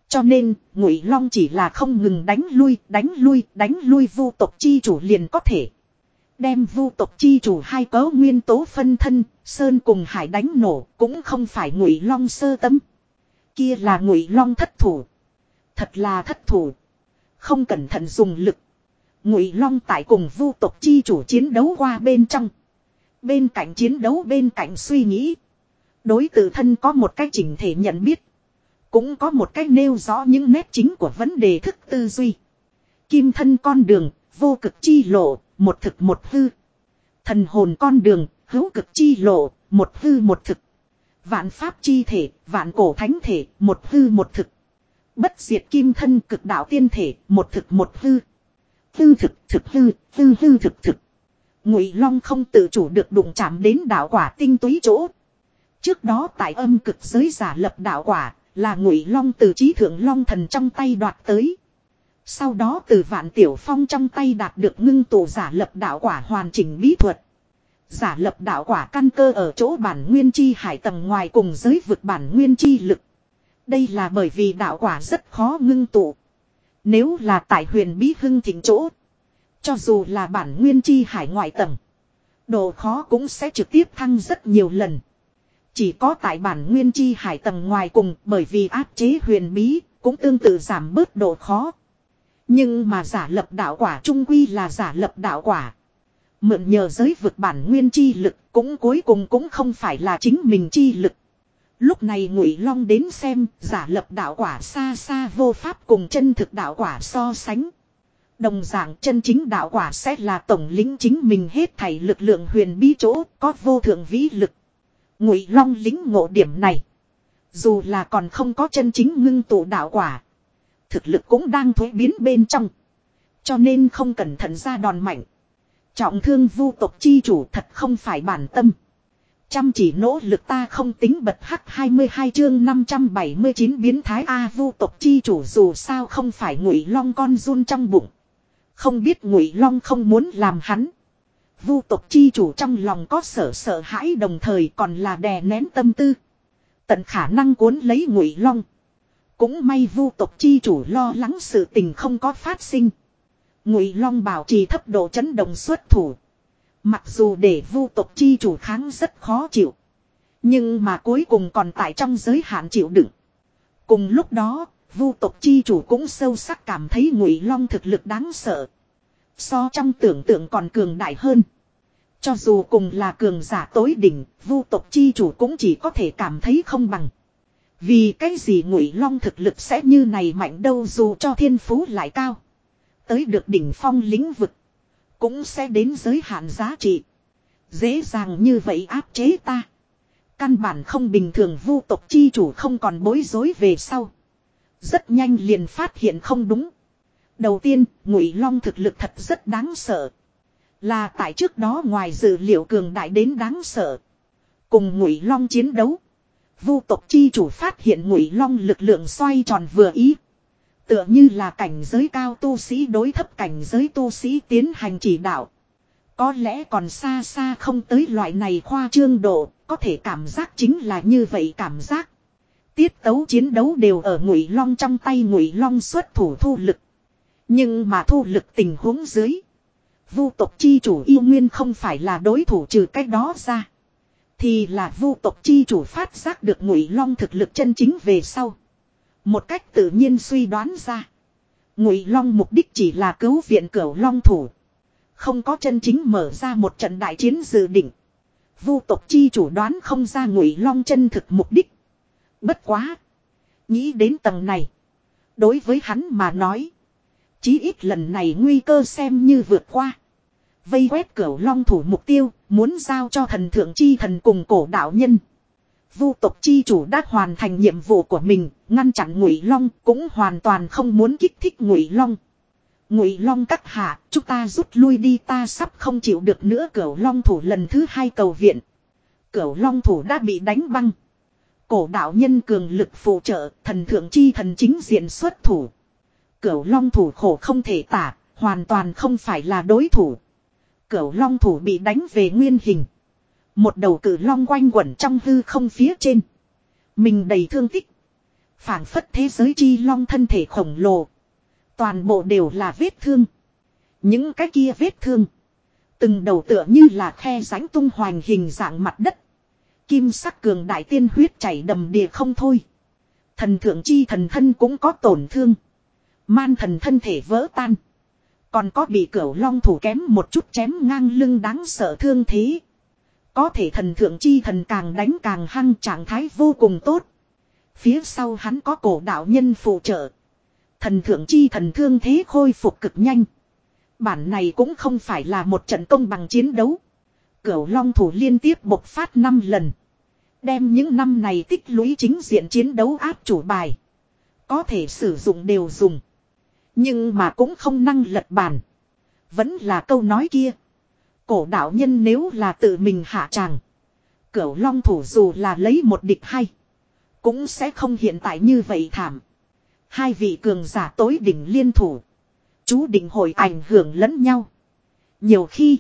Cho nên, Ngụy Long chỉ là không ngừng đánh lui, đánh lui, đánh lui vu tộc chi chủ liền có thể. Đem vu tộc chi chủ hai cớ nguyên tố phân thân, sơn cùng hải đánh nổ, cũng không phải Ngụy Long sơ tâm. Kia là Ngụy Long thất thủ. Thật là thất thủ. Không cẩn thận dùng lực. Ngụy Long tại cùng vu tộc chi chủ chiến đấu qua bên trong. Bên cạnh chiến đấu bên cạnh suy nghĩ. Đối tự thân có một cách chỉnh thể nhận biết. Cũng có một cách nêu rõ những nét chính của vấn đề thức tư duy. Kim thân con đường, vô cực chi lộ, một thực một hư. Thần hồn con đường, hữu cực chi lộ, một hư một thực. Vạn pháp chi thể, vạn cổ thánh thể, một hư một thực. Bất diệt kim thân cực đạo tiên thể, một thực một hư. Hư thực thực hư, hư hư thực thực. Ngụy Long không tự chủ được đụng chạm đến đạo quả tinh túy chỗ. Trước đó tại âm cực giới giả lập đạo quả, là Ngụy Long từ trí thượng Long thần trong tay đoạt tới. Sau đó từ vạn tiểu phong trong tay đạt được ngưng tụ giả lập đạo quả hoàn chỉnh bí thuật. Giả lập đạo quả căn cơ ở chỗ bản nguyên chi hải tầng ngoài cùng giới vực bản nguyên chi lực. Đây là bởi vì đạo quả rất khó ngưng tụ. Nếu là tại huyền bí hưng thịnh chỗ. Cho dù là bản nguyên chi hải ngoại tầng. Độ khó cũng sẽ trực tiếp thăng rất nhiều lần. Chỉ có tại bản nguyên chi hải tầng ngoài cùng bởi vì áp chế huyền bí cũng tương tự giảm bớt độ khó. Nhưng mà giả lập đạo quả trung quy là giả lập đạo quả. Mượn nhờ giới vực bản nguyên chi lực cũng cuối cùng cũng không phải là chính mình chi lực. Lúc này Ngụy Long đến xem giả lập đạo quả xa xa vô pháp cùng chân thực đạo quả so sánh. Đồng dạng chân chính đạo quả sẽ là tổng lính chính mình hết thảy lực lượng huyền bí chỗ có vô thượng vĩ lực. Ngụy Long lính ngộ điểm này. Dù là còn không có chân chính ngưng tụ đạo quả. Thực lực cũng đang thuế biến bên trong. Cho nên không cẩn thận ra đòn mạnh. Trọng thương vu tộc chi chủ thật không phải bản tâm. Chăm chỉ nỗ lực ta không tính bật hắc 22 chương 579 biến thái A vu tộc chi chủ dù sao không phải ngụy long con run trong bụng. Không biết ngụy long không muốn làm hắn. Vu tộc chi chủ trong lòng có sợ sợ hãi đồng thời còn là đè nén tâm tư. Tận khả năng cuốn lấy ngụy long. Cũng may vu tộc chi chủ lo lắng sự tình không có phát sinh. Ngụy long bảo trì thấp độ chấn động xuất thủ. Mặc dù để vu tộc chi chủ kháng rất khó chịu. Nhưng mà cuối cùng còn tại trong giới hạn chịu đựng. Cùng lúc đó, vu tộc chi chủ cũng sâu sắc cảm thấy ngụy long thực lực đáng sợ. So trong tưởng tượng còn cường đại hơn. Cho dù cùng là cường giả tối đỉnh, vu tộc chi chủ cũng chỉ có thể cảm thấy không bằng. Vì cái gì ngụy long thực lực sẽ như này mạnh đâu dù cho thiên phú lại cao. Tới được đỉnh phong lĩnh vực. Cũng sẽ đến giới hạn giá trị. Dễ dàng như vậy áp chế ta. Căn bản không bình thường vu tộc chi chủ không còn bối rối về sau. Rất nhanh liền phát hiện không đúng. Đầu tiên, ngụy long thực lực thật rất đáng sợ. Là tại trước đó ngoài dự liệu cường đại đến đáng sợ. Cùng ngụy long chiến đấu. Vu tộc chi chủ phát hiện ngụy long lực lượng xoay tròn vừa ý. Tựa như là cảnh giới cao tu sĩ đối thấp cảnh giới tu sĩ tiến hành chỉ đạo. Có lẽ còn xa xa không tới loại này khoa trương độ, có thể cảm giác chính là như vậy cảm giác. Tiết tấu chiến đấu đều ở ngụy long trong tay ngụy long xuất thủ thu lực. Nhưng mà thu lực tình huống dưới. Vu tộc chi chủ yêu nguyên không phải là đối thủ trừ cách đó ra. Thì là vu tộc chi chủ phát giác được ngụy long thực lực chân chính về sau. Một cách tự nhiên suy đoán ra. Ngụy long mục đích chỉ là cứu viện cửu long thủ. Không có chân chính mở ra một trận đại chiến dự định. Vu tộc chi chủ đoán không ra ngụy long chân thực mục đích. Bất quá. Nghĩ đến tầng này. Đối với hắn mà nói. Chí ít lần này nguy cơ xem như vượt qua. Vây quét cửu long thủ mục tiêu, muốn giao cho thần thượng chi thần cùng cổ đạo nhân. Vu tộc chi chủ đã hoàn thành nhiệm vụ của mình, ngăn chặn Ngụy Long, cũng hoàn toàn không muốn kích thích Ngụy Long. Ngụy Long các hạ, chúng ta rút lui đi, ta sắp không chịu được nữa, Cửu Long thủ lần thứ hai cầu viện. Cửu Long thủ đã bị đánh băng. Cổ đạo nhân cường lực phụ trợ, thần thượng chi thần chính diện xuất thủ. Cửu Long thủ khổ không thể tả, hoàn toàn không phải là đối thủ. Cửu long thủ bị đánh về nguyên hình. Một đầu cử long quanh quẩn trong hư không phía trên. Mình đầy thương tích. phảng phất thế giới chi long thân thể khổng lồ. Toàn bộ đều là vết thương. Những cái kia vết thương. Từng đầu tựa như là khe rãnh tung hoành hình dạng mặt đất. Kim sắc cường đại tiên huyết chảy đầm đìa không thôi. Thần thượng chi thần thân cũng có tổn thương. Man thần thân thể vỡ tan. Còn có bị cửu long thủ kém một chút chém ngang lưng đáng sợ thương thế. Có thể thần thượng chi thần càng đánh càng hăng trạng thái vô cùng tốt. Phía sau hắn có cổ đạo nhân phụ trợ. Thần thượng chi thần thương thế khôi phục cực nhanh. Bản này cũng không phải là một trận công bằng chiến đấu. Cửu long thủ liên tiếp bộc phát 5 lần. Đem những năm này tích lũy chính diện chiến đấu áp chủ bài. Có thể sử dụng đều dùng. Nhưng mà cũng không năng lật bàn. Vẫn là câu nói kia. Cổ đạo nhân nếu là tự mình hạ tràng. Cửu long thủ dù là lấy một địch hay. Cũng sẽ không hiện tại như vậy thảm. Hai vị cường giả tối đỉnh liên thủ. Chú định hội ảnh hưởng lẫn nhau. Nhiều khi.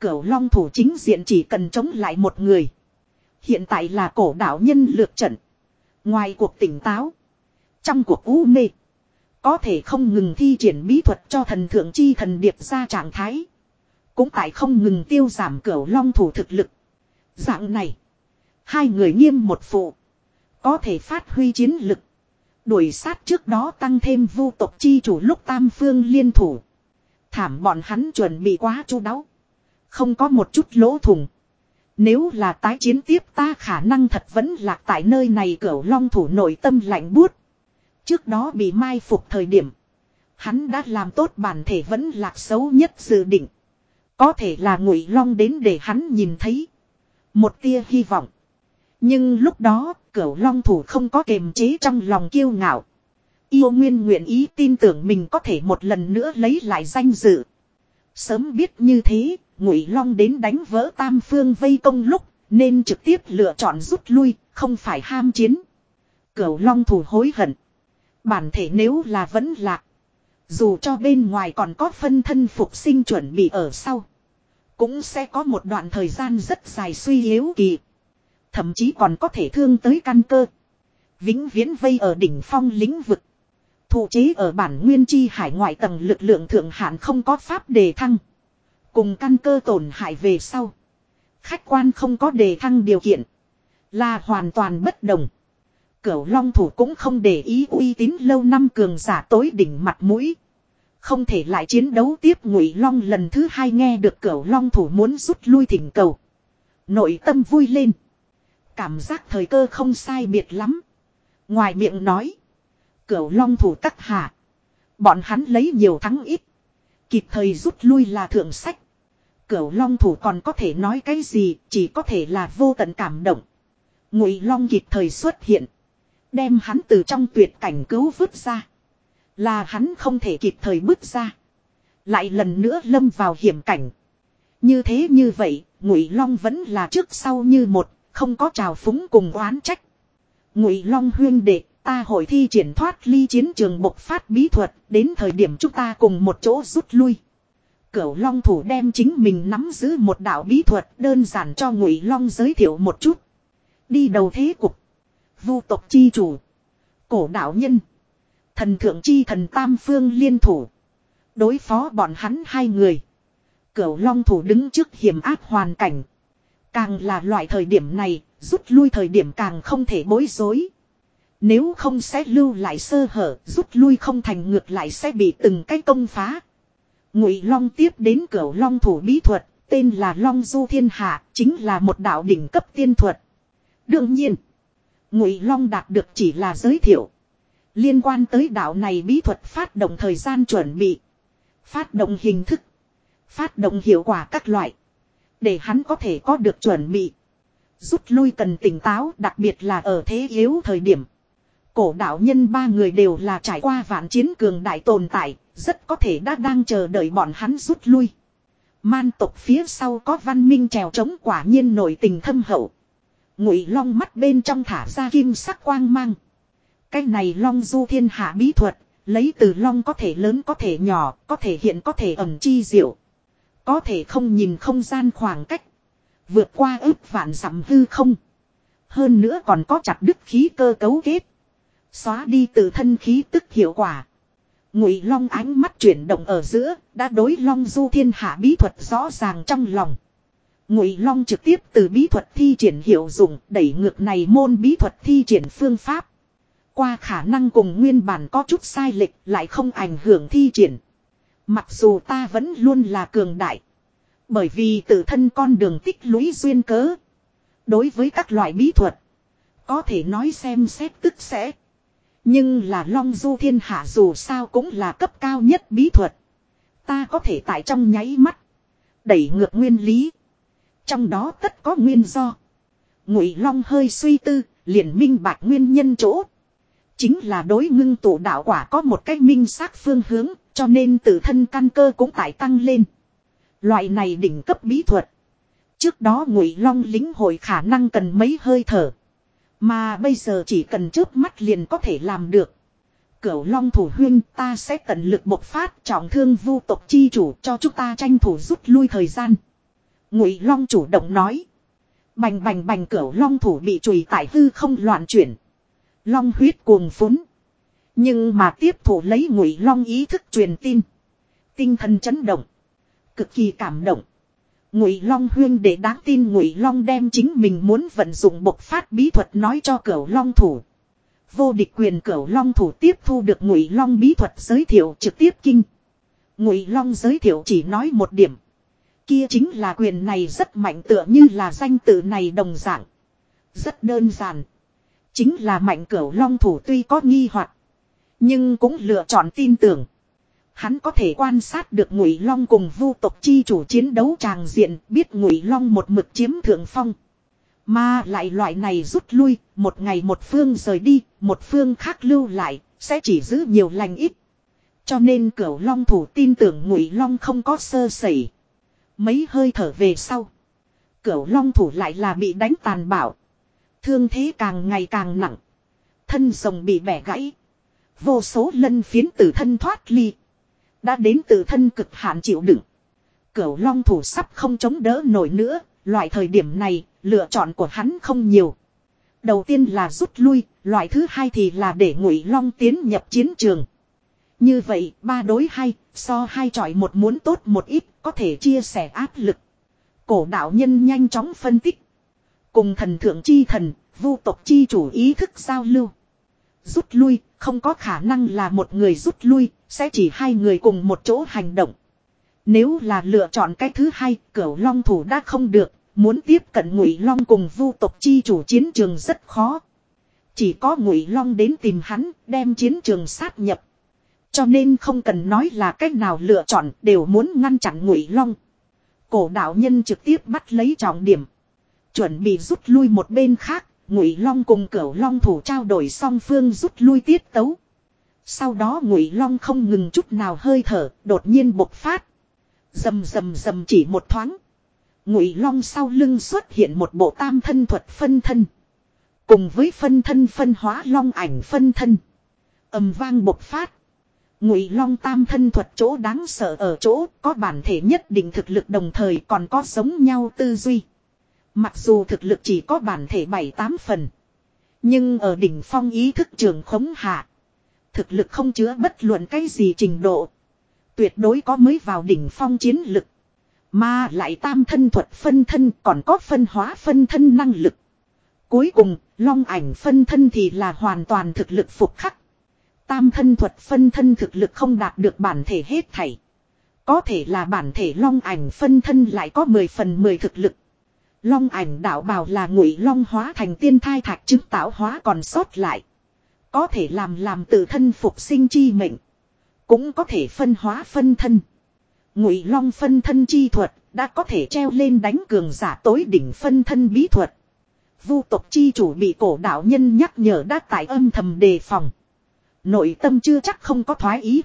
Cửu long thủ chính diện chỉ cần chống lại một người. Hiện tại là cổ đạo nhân lược trận. Ngoài cuộc tỉnh táo. Trong cuộc u mê. Có thể không ngừng thi triển bí thuật cho thần thượng chi thần điệp ra trạng thái. Cũng tại không ngừng tiêu giảm cửu long thủ thực lực. Dạng này. Hai người nghiêm một phụ. Có thể phát huy chiến lực. Đuổi sát trước đó tăng thêm vu tộc chi chủ lúc tam phương liên thủ. Thảm bọn hắn chuẩn bị quá chu đáo. Không có một chút lỗ thủng. Nếu là tái chiến tiếp ta khả năng thật vẫn lạc tại nơi này cửu long thủ nội tâm lạnh buốt. Trước đó bị mai phục thời điểm. Hắn đã làm tốt bản thể vẫn lạc xấu nhất dự định. Có thể là ngụy long đến để hắn nhìn thấy. Một tia hy vọng. Nhưng lúc đó, cửu long thủ không có kềm chế trong lòng kiêu ngạo. Yêu nguyên nguyện ý tin tưởng mình có thể một lần nữa lấy lại danh dự. Sớm biết như thế, ngụy long đến đánh vỡ tam phương vây công lúc, nên trực tiếp lựa chọn rút lui, không phải ham chiến. Cửu long thủ hối hận. Bản thể nếu là vẫn lạc. Dù cho bên ngoài còn có phân thân phục sinh chuẩn bị ở sau. Cũng sẽ có một đoạn thời gian rất dài suy yếu kỳ. Thậm chí còn có thể thương tới căn cơ. Vĩnh viễn vây ở đỉnh phong lĩnh vực. Thụ chế ở bản nguyên chi hải ngoại tầng lực lượng thượng hạn không có pháp đề thăng. Cùng căn cơ tổn hại về sau. Khách quan không có đề thăng điều kiện. Là hoàn toàn bất đồng. Cửu long thủ cũng không để ý uy tín lâu năm cường giả tối đỉnh mặt mũi. Không thể lại chiến đấu tiếp ngụy long lần thứ hai nghe được cửu long thủ muốn rút lui thỉnh cầu. Nội tâm vui lên. Cảm giác thời cơ không sai biệt lắm. Ngoài miệng nói. Cửu long thủ tắc hạ. Bọn hắn lấy nhiều thắng ít. Kịp thời rút lui là thượng sách. Cửu long thủ còn có thể nói cái gì, chỉ có thể là vô tận cảm động. Ngụy long kịp thời xuất hiện. Đem hắn từ trong tuyệt cảnh cứu vứt ra. Là hắn không thể kịp thời bước ra. Lại lần nữa lâm vào hiểm cảnh. Như thế như vậy, Ngụy Long vẫn là trước sau như một, không có trào phúng cùng oán trách. Ngụy Long huyên đệ, ta hội thi triển thoát ly chiến trường bộc phát bí thuật, đến thời điểm chúng ta cùng một chỗ rút lui. Cửu Long thủ đem chính mình nắm giữ một đạo bí thuật đơn giản cho Ngụy Long giới thiệu một chút. Đi đầu thế cục. Vu tộc chi chủ. Cổ đạo nhân. Thần thượng chi thần tam phương liên thủ. Đối phó bọn hắn hai người. Cửu long thủ đứng trước hiểm áp hoàn cảnh. Càng là loại thời điểm này, rút lui thời điểm càng không thể bối rối. Nếu không sẽ lưu lại sơ hở, rút lui không thành ngược lại sẽ bị từng cái công phá. Ngụy Long tiếp đến cửu Long thủ bí thuật, tên là Long Du Thiên Hạ, chính là một đạo đỉnh cấp tiên thuật. Đương nhiên, Ngụy Long đạt được chỉ là giới thiệu. Liên quan tới đạo này bí thuật phát động thời gian chuẩn bị. Phát động hình thức. Phát động hiệu quả các loại. Để hắn có thể có được chuẩn bị. Rút lui cần tỉnh táo, đặc biệt là ở thế yếu thời điểm. Cổ đạo nhân ba người đều là trải qua vạn chiến cường đại tồn tại. Rất có thể đã đang chờ đợi bọn hắn rút lui. Man tộc phía sau có văn minh trèo trống quả nhiên nổi tình thâm hậu. Ngụy long mắt bên trong thả ra kim sắc quang mang. Cái này long du thiên hạ bí thuật, lấy từ long có thể lớn có thể nhỏ, có thể hiện có thể ẩm chi diệu. Có thể không nhìn không gian khoảng cách. Vượt qua ước vạn dặm hư không. Hơn nữa còn có chặt đứt khí cơ cấu kết. Xóa đi từ thân khí tức hiệu quả. Ngụy long ánh mắt chuyển động ở giữa, đã đối long du thiên hạ bí thuật rõ ràng trong lòng. Ngụy long trực tiếp từ bí thuật thi triển hiệu dụng, đẩy ngược này môn bí thuật thi triển phương pháp qua khả năng cùng nguyên bản có chút sai lệch lại không ảnh hưởng thi triển. Mặc dù ta vẫn luôn là cường đại. Bởi vì tự thân con đường tích lũy duyên cớ. Đối với các loại bí thuật. Có thể nói xem xét tức sẽ. Nhưng là long du thiên hạ dù sao cũng là cấp cao nhất bí thuật. Ta có thể tại trong nháy mắt. Đẩy ngược nguyên lý. Trong đó tất có nguyên do. Ngụy long hơi suy tư, liền minh bạch nguyên nhân chỗ. Chính là đối ngưng tụ đạo quả có một cách minh xác phương hướng, cho nên tự thân căn cơ cũng tại tăng lên. Loại này đỉnh cấp bí thuật. Trước đó ngụy long lính hội khả năng cần mấy hơi thở. Mà bây giờ chỉ cần chớp mắt liền có thể làm được. Cửu long thủ huyên ta sẽ tận lực bộc phát trọng thương vu tộc chi chủ cho chúng ta tranh thủ rút lui thời gian. Ngụy long chủ động nói. Bành bành bành cửu long thủ bị chùy tại hư không loạn chuyển. Long huyết cuồng phúng. Nhưng mà tiếp thủ lấy ngụy long ý thức truyền tin. Tinh thần chấn động. Cực kỳ cảm động. Ngụy Long huyên để đáng tin Ngụy Long đem chính mình muốn vận dụng bộc phát bí thuật nói cho Cửu Long thủ. Vô địch quyền Cửu Long thủ tiếp thu được Ngụy Long bí thuật giới thiệu trực tiếp kinh. Ngụy Long giới thiệu chỉ nói một điểm. Kia chính là quyền này rất mạnh tựa như là danh tự này đồng dạng. Rất đơn giản. Chính là mạnh Cửu Long thủ tuy có nghi hoặc, nhưng cũng lựa chọn tin tưởng. Hắn có thể quan sát được Ngụy Long cùng Vu tộc chi chủ chiến đấu tràng diện, biết Ngụy Long một mực chiếm thượng phong. Mà lại loại này rút lui, một ngày một phương rời đi, một phương khác lưu lại, sẽ chỉ giữ nhiều lành ít. Cho nên Cửu Long thủ tin tưởng Ngụy Long không có sơ sẩy. Mấy hơi thở về sau, Cửu Long thủ lại là bị đánh tàn bạo, thương thế càng ngày càng nặng, thân rồng bị bẻ gãy, vô số lân phiến từ thân thoát ly. Đã đến từ thân cực hạn chịu đựng. Cửu long thủ sắp không chống đỡ nổi nữa, loại thời điểm này, lựa chọn của hắn không nhiều. Đầu tiên là rút lui, loại thứ hai thì là để ngụy long tiến nhập chiến trường. Như vậy, ba đối hai, so hai chọi một muốn tốt một ít, có thể chia sẻ áp lực. Cổ đạo nhân nhanh chóng phân tích. Cùng thần thượng chi thần, vu tộc chi chủ ý thức giao lưu. Rút lui, không có khả năng là một người rút lui, sẽ chỉ hai người cùng một chỗ hành động. Nếu là lựa chọn cái thứ hai, cửu long thủ đã không được, muốn tiếp cận ngụy long cùng vu tộc chi chủ chiến trường rất khó. Chỉ có ngụy long đến tìm hắn, đem chiến trường sát nhập. Cho nên không cần nói là cách nào lựa chọn, đều muốn ngăn chặn ngụy long. Cổ đạo nhân trực tiếp bắt lấy trọng điểm. Chuẩn bị rút lui một bên khác, Ngụy Long cùng Cửu Long thủ trao đổi song phương rút lui tiết tấu. Sau đó Ngụy Long không ngừng chút nào hơi thở, đột nhiên bộc phát. Rầm rầm rầm chỉ một thoáng. Ngụy Long sau lưng xuất hiện một bộ tam thân thuật phân thân. Cùng với phân thân phân hóa long ảnh phân thân. ầm vang bộc phát. Ngụy Long tam thân thuật chỗ đáng sợ ở chỗ có bản thể nhất định thực lực đồng thời còn có giống nhau tư duy. Mặc dù thực lực chỉ có bản thể 7-8 phần. Nhưng ở đỉnh phong ý thức trường khống hạ. Thực lực không chứa bất luận cái gì trình độ. Tuyệt đối có mới vào đỉnh phong chiến lực. Mà lại tam thân thuật phân thân còn có phân hóa phân thân năng lực. Cuối cùng, long ảnh phân thân thì là hoàn toàn thực lực phục khắc. Tam thân thuật phân thân thực lực không đạt được bản thể hết thảy. Có thể là bản thể long ảnh phân thân lại có 10 phần 10 thực lực. Long ảnh đạo bào là ngụy long hóa thành tiên thai thạch chứng tạo hóa còn sót lại. Có thể làm làm tự thân phục sinh chi mệnh. Cũng có thể phân hóa phân thân. Ngụy long phân thân chi thuật đã có thể treo lên đánh cường giả tối đỉnh phân thân bí thuật. Vu tộc chi chủ bị cổ đạo nhân nhắc nhở đã tại âm thầm đề phòng. Nội tâm chưa chắc không có thoái ý.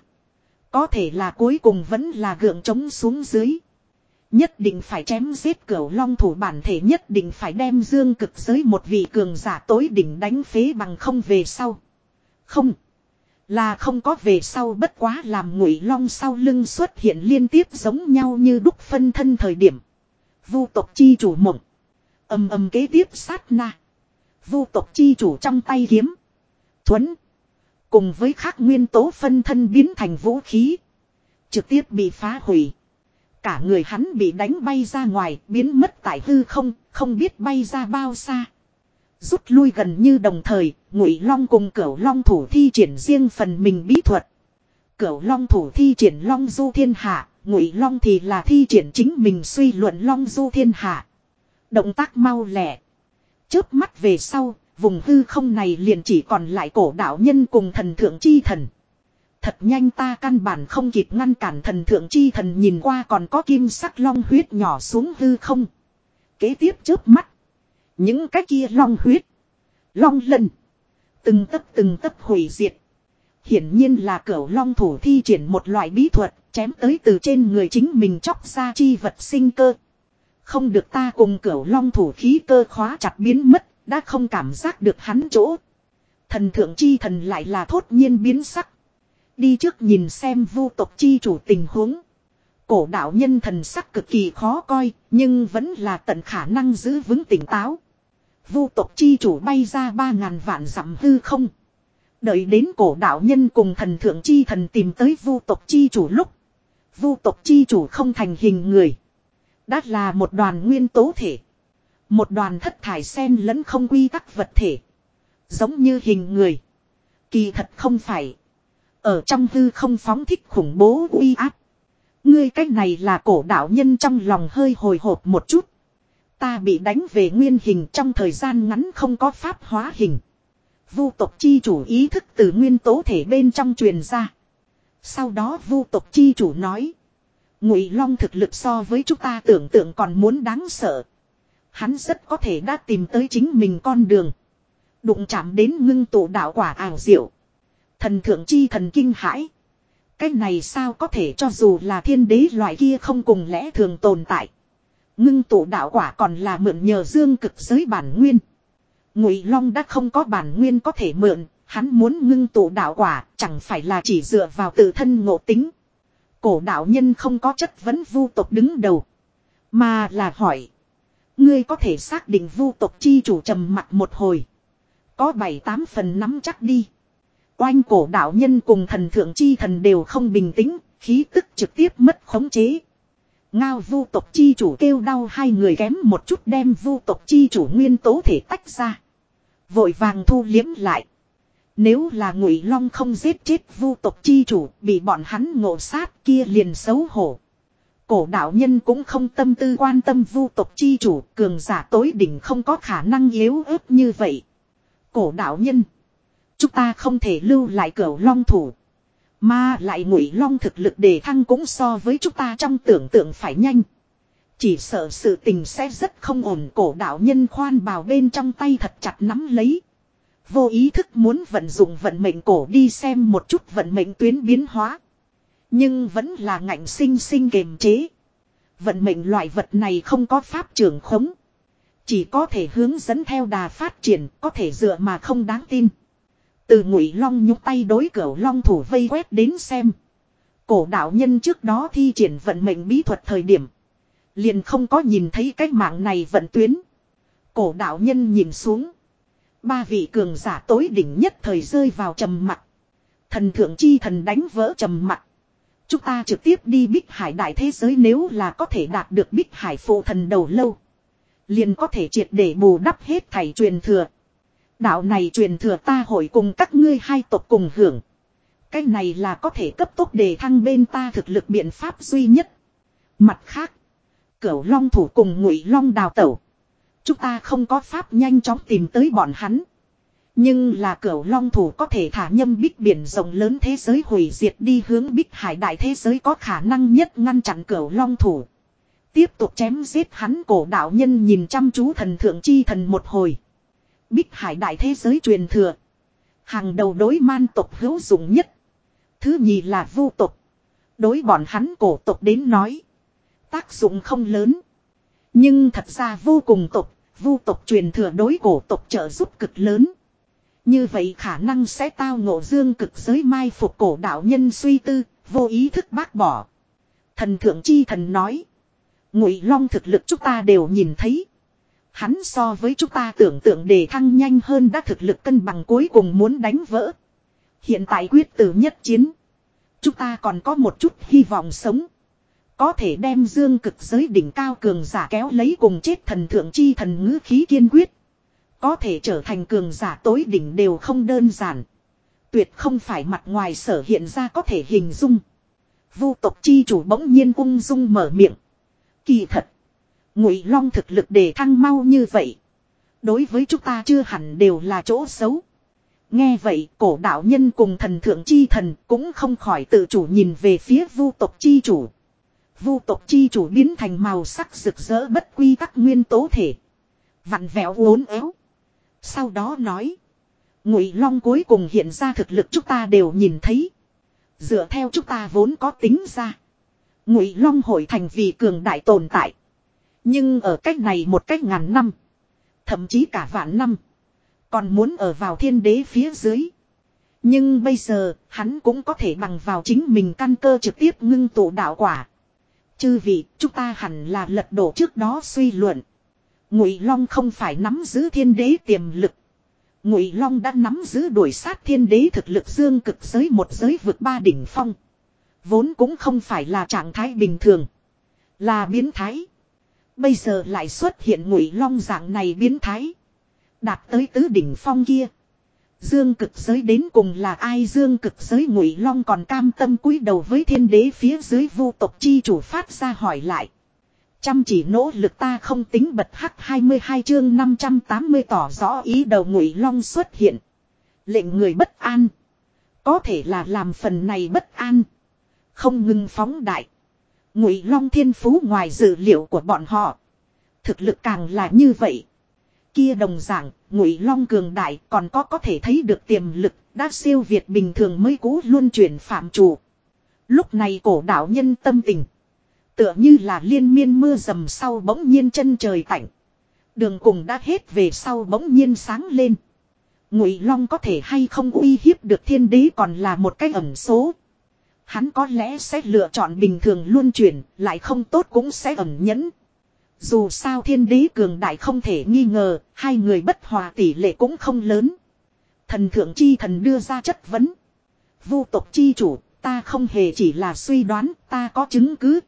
Có thể là cuối cùng vẫn là gượng trống xuống dưới. Nhất định phải chém giết cửu long thủ bản thể, nhất định phải đem dương cực giới một vị cường giả tối đỉnh đánh phế bằng không về sau. Không. Là không có về sau, bất quá làm ngụy long sau lưng xuất hiện liên tiếp giống nhau như đúc phân thân thời điểm. Vu tộc chi chủ mộng. âm âm kế tiếp sát na. Vu tộc chi chủ trong tay kiếm. Thuấn. Cùng với khác nguyên tố phân thân biến thành vũ khí. Trực tiếp bị phá hủy. Cả người hắn bị đánh bay ra ngoài, biến mất tại hư không, không biết bay ra bao xa. Rút lui gần như đồng thời, Ngụy Long cùng Cửu Long thủ thi triển riêng phần mình bí thuật. Cửu Long thủ thi triển Long Du Thiên Hạ, Ngụy Long thì là thi triển chính mình suy luận Long Du Thiên Hạ. Động tác mau lẹ. Chớp mắt về sau, Vùng hư không này liền chỉ còn lại cổ đạo nhân cùng thần thượng chi thần. Thật nhanh ta căn bản không kịp ngăn cản thần thượng chi thần nhìn qua còn có kim sắc long huyết nhỏ xuống hư không. Kế tiếp chớp mắt. Những cái kia long huyết. Long lần. Từng tấc từng tấc hủy diệt. Hiển nhiên là cửu long thủ thi triển một loại bí thuật chém tới từ trên người chính mình chóc ra chi vật sinh cơ. Không được ta cùng cửu long thủ khí cơ khóa chặt biến mất, đã không cảm giác được hắn chỗ. Thần thượng chi thần lại là thốt nhiên biến sắc. Đi trước nhìn xem vu tộc chi chủ tình huống. Cổ đạo nhân thần sắc cực kỳ khó coi, nhưng vẫn là tận khả năng giữ vững tỉnh táo. Vu tộc chi chủ bay ra ba ngàn vạn dặm hư không. Đợi đến cổ đạo nhân cùng thần thượng chi thần tìm tới vu tộc chi chủ lúc. Vu tộc chi chủ không thành hình người. Đã là một đoàn nguyên tố thể. Một đoàn thất thải sen lẫn không quy tắc vật thể. Giống như hình người. Kỳ thật không phải. Ở trong hư không phóng thích khủng bố uy áp. Ngươi cách này là cổ đạo nhân trong lòng hơi hồi hộp một chút. Ta bị đánh về nguyên hình trong thời gian ngắn không có pháp hóa hình. Vu tộc chi chủ ý thức từ nguyên tố thể bên trong truyền ra. Sau đó vu tộc chi chủ nói. Ngụy Long thực lực so với chúng ta tưởng tượng còn muốn đáng sợ. Hắn rất có thể đã tìm tới chính mình con đường. Đụng chạm đến ngưng tụ đạo quả ảo diệu. Thần thượng chi thần kinh hãi. Cái này sao có thể cho dù là thiên đế loại kia không cùng lẽ thường tồn tại. Ngưng tụ đạo quả còn là mượn nhờ dương cực giới bản nguyên. Ngụy Long đã không có bản nguyên có thể mượn, hắn muốn ngưng tụ đạo quả, chẳng phải là chỉ dựa vào tự thân ngộ tính. Cổ đạo nhân không có chất vấn vu tộc đứng đầu, mà là hỏi: "Ngươi có thể xác định vu tộc chi chủ trầm mặt một hồi, có bảy tám phần nắm chắc đi." Oanh cổ đạo nhân cùng thần thượng chi thần đều không bình tĩnh, khí tức trực tiếp mất khống chế. Ngao vu tộc chi chủ kêu đau hai người kém một chút đem vu tộc chi chủ nguyên tố thể tách ra. Vội vàng thu liếm lại. Nếu là ngụy long không giết chết vu tộc chi chủ bị bọn hắn ngộ sát kia liền xấu hổ. Cổ đạo nhân cũng không tâm tư quan tâm vu tộc chi chủ, cường giả tối đỉnh không có khả năng yếu ớt như vậy. Cổ đạo nhân. Chúng ta không thể lưu lại cửa long thủ. Mà lại ngụy long thực lực đề thăng cũng so với chúng ta trong tưởng tượng phải nhanh. Chỉ sợ sự tình sẽ rất không ổn, cổ đạo nhân khoan bào bên trong tay thật chặt nắm lấy. Vô ý thức muốn vận dụng vận mệnh cổ đi xem một chút vận mệnh tuyến biến hóa. Nhưng vẫn là ngạnh sinh sinh kềm chế. Vận mệnh loại vật này không có pháp trưởng khống. Chỉ có thể hướng dẫn theo đà phát triển, có thể dựa mà không đáng tin. Từ ngụy long nhúc tay đối cửa long thủ vây quét đến xem. Cổ đạo nhân trước đó thi triển vận mệnh bí thuật thời điểm. Liền không có nhìn thấy cái mạng này vận tuyến. Cổ đạo nhân nhìn xuống. Ba vị cường giả tối đỉnh nhất thời rơi vào trầm mặt. Thần thượng chi thần đánh vỡ trầm mặt. Chúng ta trực tiếp đi bích hải đại thế giới nếu là có thể đạt được bích hải phụ thần đầu lâu. Liền có thể triệt để bù đắp hết thảy truyền thừa. Đạo này truyền thừa ta hội cùng các ngươi hai tộc cùng hưởng. Cái này là có thể cấp tốc đề thăng bên ta thực lực biện pháp duy nhất. Mặt khác, cửu long thủ cùng ngụy long đào tẩu. Chúng ta không có pháp nhanh chóng tìm tới bọn hắn. Nhưng là cửu long thủ có thể thả nhâm bích biển rộng lớn thế giới hủy diệt đi hướng bích hải đại thế giới có khả năng nhất ngăn chặn cửu long thủ. Tiếp tục chém giết hắn cổ đạo nhân nhìn chăm chú thần thượng chi thần một hồi. Bích hải đại thế giới truyền thừa. Hàng đầu đối man tộc hữu dụng nhất. Thứ nhì là vu tộc. Đối bọn hắn cổ tộc đến nói. Tác dụng không lớn. Nhưng thật ra vô cùng tộc, vu tộc truyền thừa đối cổ tộc trợ giúp cực lớn. Như vậy khả năng sẽ tao ngộ dương cực giới mai phục cổ đạo nhân suy tư, vô ý thức bác bỏ. Thần thượng chi thần nói. Ngụy long thực lực chúng ta đều nhìn thấy. Hắn so với chúng ta tưởng tượng đề thăng nhanh hơn đã thực lực cân bằng cuối cùng muốn đánh vỡ. Hiện tại quyết tử nhất chiến. Chúng ta còn có một chút hy vọng sống. Có thể đem dương cực giới đỉnh cao cường giả kéo lấy cùng chết thần thượng chi thần ngữ khí kiên quyết. Có thể trở thành cường giả tối đỉnh đều không đơn giản. Tuyệt không phải mặt ngoài sở hiện ra có thể hình dung. Vu tộc chi chủ bỗng nhiên ung dung mở miệng. Kỳ thật. Ngụy Long thực lực để thăng mau như vậy. Đối với chúng ta chưa hẳn đều là chỗ xấu. Nghe vậy, cổ đạo nhân cùng thần thượng chi thần cũng không khỏi tự chủ nhìn về phía vu tộc chi chủ. Vu tộc chi chủ biến thành màu sắc rực rỡ bất quy tắc nguyên tố thể. Vặn vẹo uốn éo. Sau đó nói. Ngụy Long cuối cùng hiện ra thực lực chúng ta đều nhìn thấy. Dựa theo chúng ta vốn có tính ra. Ngụy Long hội thành vì cường đại tồn tại. Nhưng ở cách này một cách ngàn năm. Thậm chí cả vạn năm. Còn muốn ở vào thiên đế phía dưới. Nhưng bây giờ, hắn cũng có thể bằng vào chính mình căn cơ trực tiếp ngưng tụ đạo quả. Chư vị, chúng ta hẳn là lật đổ trước đó suy luận. Ngụy Long không phải nắm giữ thiên đế tiềm lực. Ngụy Long đã nắm giữ đuổi sát thiên đế thực lực dương cực giới một giới vượt ba đỉnh phong. Vốn cũng không phải là trạng thái bình thường. Là biến thái. Bây giờ lại xuất hiện Ngụy Long dạng này biến thái. Đạt tới tứ đỉnh phong kia. Dương cực giới đến cùng là ai dương cực giới ngụy long còn cam tâm cúi đầu với thiên đế phía dưới vu tộc chi chủ phát ra hỏi lại. Chăm chỉ nỗ lực ta không tính bật hắc 22 chương 580 tỏ rõ ý đầu ngụy long xuất hiện. Lệnh người bất an. Có thể là làm phần này bất an. Không ngừng phóng đại. Ngụy long thiên phú ngoài dự liệu của bọn họ. Thực lực càng là như vậy kia đồng dạng, ngụy long cường đại còn có có thể thấy được tiềm lực, đã siêu việt bình thường mới cũ luôn chuyển phạm chủ. Lúc này cổ đạo nhân tâm tình. Tựa như là liên miên mưa rầm sau bỗng nhiên chân trời tạnh. Đường cùng đã hết về sau bỗng nhiên sáng lên. Ngụy Long có thể hay không uy hiếp được thiên đế còn là một cái ẩn số. Hắn có lẽ sẽ lựa chọn bình thường luôn chuyển, lại không tốt cũng sẽ ẩn nhẫn, dù sao thiên đế cường đại không thể nghi ngờ, hai người bất hòa tỷ lệ cũng không lớn. Thần thượng chi thần đưa ra chất vấn. Vu tộc chi chủ, ta không hề chỉ là suy đoán, ta có chứng cứ.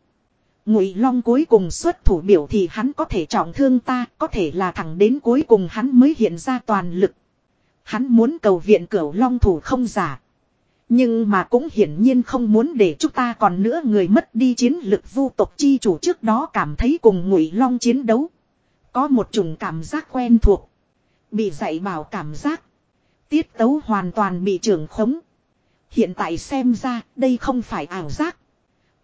Ngụy Long cuối cùng xuất thủ biểu thì hắn có thể trọng thương ta, có thể là thẳng đến cuối cùng hắn mới hiện ra toàn lực. Hắn muốn cầu viện cửu Long thủ không giả. Nhưng mà cũng hiển nhiên không muốn để chúng ta còn nữa người mất đi chiến lực vu tộc chi chủ trước đó cảm thấy cùng ngụy long chiến đấu. Có một chủng cảm giác quen thuộc. Bị dạy bảo cảm giác. Tiết tấu hoàn toàn bị trưởng khống. Hiện tại xem ra đây không phải ảo giác.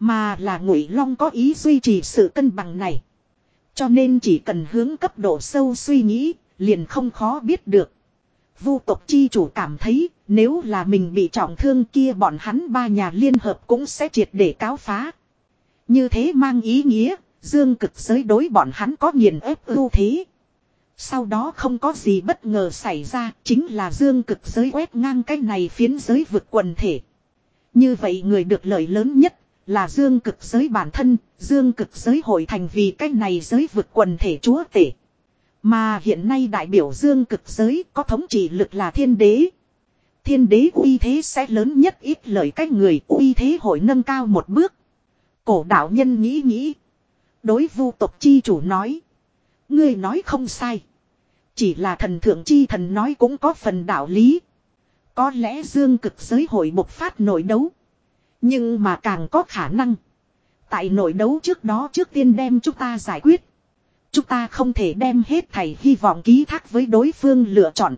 Mà là ngụy long có ý duy trì sự cân bằng này. Cho nên chỉ cần hướng cấp độ sâu suy nghĩ, liền không khó biết được. Vu tộc chi chủ cảm thấy nếu là mình bị trọng thương kia bọn hắn ba nhà liên hợp cũng sẽ triệt để cáo phá. Như thế mang ý nghĩa, dương cực giới đối bọn hắn có nghiền ép ưu thế. Sau đó không có gì bất ngờ xảy ra, chính là dương cực giới quét ngang cái này phiến giới vực quần thể. Như vậy người được lợi lớn nhất là dương cực giới bản thân, dương cực giới hội thành vì cái này giới vực quần thể chúa tể. Mà hiện nay đại biểu dương cực giới có thống trị lực là thiên đế. Thiên đế uy thế sẽ lớn nhất ít lời cách người uy thế hội nâng cao một bước. Cổ đạo nhân nghĩ nghĩ. Đối vu tộc chi chủ nói. Ngươi nói không sai. Chỉ là thần thượng chi thần nói cũng có phần đạo lý. Có lẽ dương cực giới hội bộc phát nội đấu. Nhưng mà càng có khả năng. Tại nội đấu trước đó trước tiên đem chúng ta giải quyết. Chúng ta không thể đem hết thầy hy vọng ký thác với đối phương lựa chọn.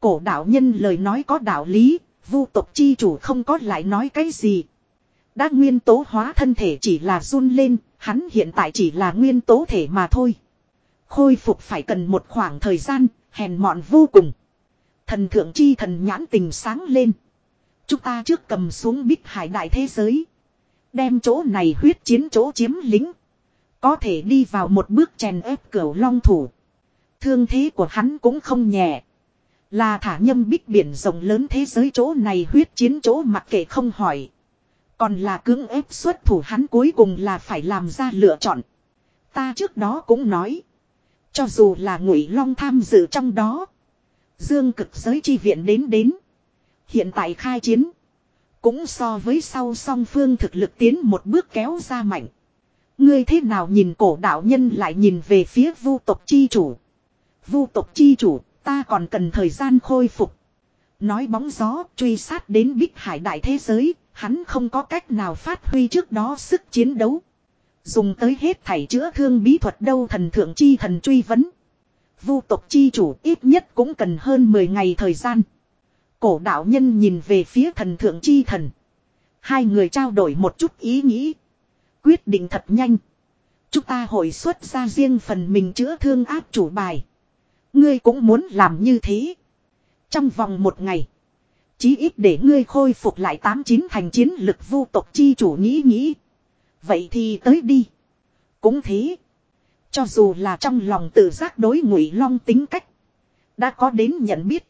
Cổ đạo nhân lời nói có đạo lý, vu tộc chi chủ không có lại nói cái gì. Đã nguyên tố hóa thân thể chỉ là run lên, hắn hiện tại chỉ là nguyên tố thể mà thôi. Khôi phục phải cần một khoảng thời gian, hèn mọn vô cùng. Thần thượng chi thần nhãn tình sáng lên. Chúng ta trước cầm xuống bích hải đại thế giới. Đem chỗ này huyết chiến chỗ chiếm lính. Có thể đi vào một bước chèn ép cửu long thủ. Thương thế của hắn cũng không nhẹ. Là thả nhâm bích biển rộng lớn thế giới chỗ này huyết chiến chỗ mặc kệ không hỏi. Còn là cưỡng ép xuất thủ hắn cuối cùng là phải làm ra lựa chọn. Ta trước đó cũng nói. Cho dù là ngụy long tham dự trong đó. Dương cực giới chi viện đến đến. Hiện tại khai chiến. Cũng so với sau song phương thực lực tiến một bước kéo ra mạnh. Ngươi thế nào nhìn cổ đạo nhân lại nhìn về phía vu tộc chi chủ. Vu tộc chi chủ, ta còn cần thời gian khôi phục. Nói bóng gió, truy sát đến bích hải đại thế giới, hắn không có cách nào phát huy trước đó sức chiến đấu. Dùng tới hết thảy chữa thương bí thuật đâu thần thượng chi thần truy vấn. Vu tộc chi chủ ít nhất cũng cần hơn 10 ngày thời gian. Cổ đạo nhân nhìn về phía thần thượng chi thần. Hai người trao đổi một chút ý nghĩ. Quyết định thật nhanh. Chúng ta hội xuất ra riêng phần mình chữa thương áp chủ bài. Ngươi cũng muốn làm như thế. Trong vòng một ngày. Chí ít để ngươi khôi phục lại tám chín thành chiến lực vu tộc chi chủ nghĩ nghĩ. Vậy thì tới đi. Cũng thế. Cho dù là trong lòng tự giác đối ngụy long tính cách. Đã có đến nhận biết.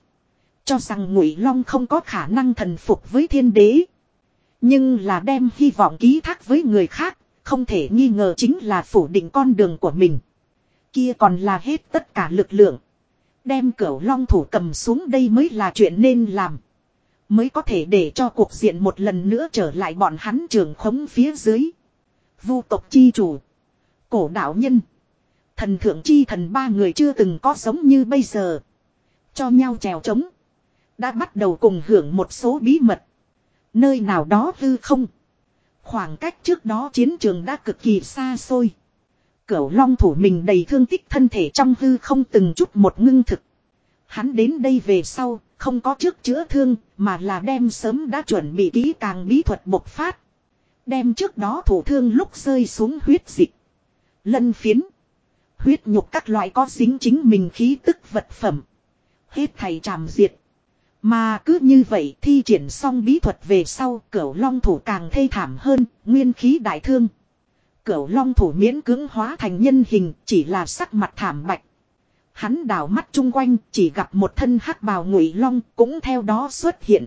Cho rằng ngụy long không có khả năng thần phục với thiên đế. Nhưng là đem hy vọng ký thác với người khác. Không thể nghi ngờ chính là phủ định con đường của mình. Kia còn là hết tất cả lực lượng. Đem cửu long thủ cầm xuống đây mới là chuyện nên làm. Mới có thể để cho cuộc diện một lần nữa trở lại bọn hắn trường khống phía dưới. Vu tộc chi chủ. Cổ đạo nhân. Thần thượng chi thần ba người chưa từng có sống như bây giờ. Cho nhau trèo trống. Đã bắt đầu cùng hưởng một số bí mật. Nơi nào đó hư không. Khoảng cách trước đó chiến trường đã cực kỳ xa xôi. Cửu long thủ mình đầy thương tích thân thể trong hư không từng chút một ngưng thực. Hắn đến đây về sau, không có trước chữa thương, mà là đem sớm đã chuẩn bị kỹ càng bí thuật bộc phát. Đem trước đó thủ thương lúc rơi xuống huyết dịch. Lân phiến. Huyết nhục các loại có dính chính mình khí tức vật phẩm. Hết thầy tràm diệt. Mà cứ như vậy thi triển xong bí thuật về sau cửu long thủ càng thê thảm hơn, nguyên khí đại thương. Cửu long thủ miễn cứng hóa thành nhân hình chỉ là sắc mặt thảm bạch. Hắn đảo mắt chung quanh chỉ gặp một thân hắc bào ngụy long cũng theo đó xuất hiện.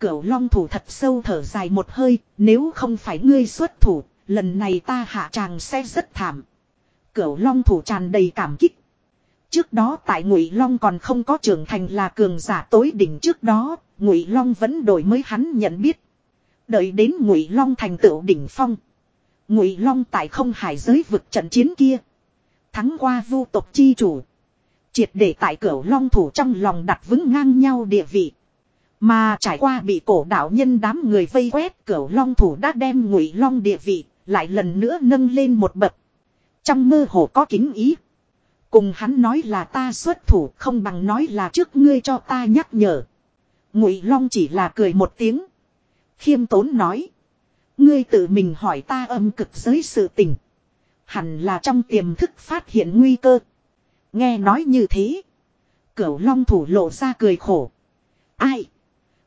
Cửu long thủ thật sâu thở dài một hơi, nếu không phải ngươi xuất thủ, lần này ta hạ tràng sẽ rất thảm. Cửu long thủ tràn đầy cảm kích. Trước đó tại Ngụy Long còn không có trưởng thành là cường giả tối đỉnh trước đó, Ngụy Long vẫn đổi mới hắn nhận biết. Đợi đến Ngụy Long thành tựu đỉnh phong. Ngụy Long tại không hải giới vực trận chiến kia, thắng qua vu tộc chi chủ. Triệt để tại Cửu Long thủ trong lòng đặt vững ngang nhau địa vị. Mà trải qua bị cổ đạo nhân đám người vây quét Cửu Long thủ đã đem Ngụy Long địa vị lại lần nữa nâng lên một bậc. Trong mơ hồ có kính ý. Cùng hắn nói là ta xuất thủ không bằng nói là trước ngươi cho ta nhắc nhở. Ngụy Long chỉ là cười một tiếng. Khiêm tốn nói. Ngươi tự mình hỏi ta âm cực giới sự tình. Hẳn là trong tiềm thức phát hiện nguy cơ. Nghe nói như thế. Cửu Long thủ lộ ra cười khổ. Ai?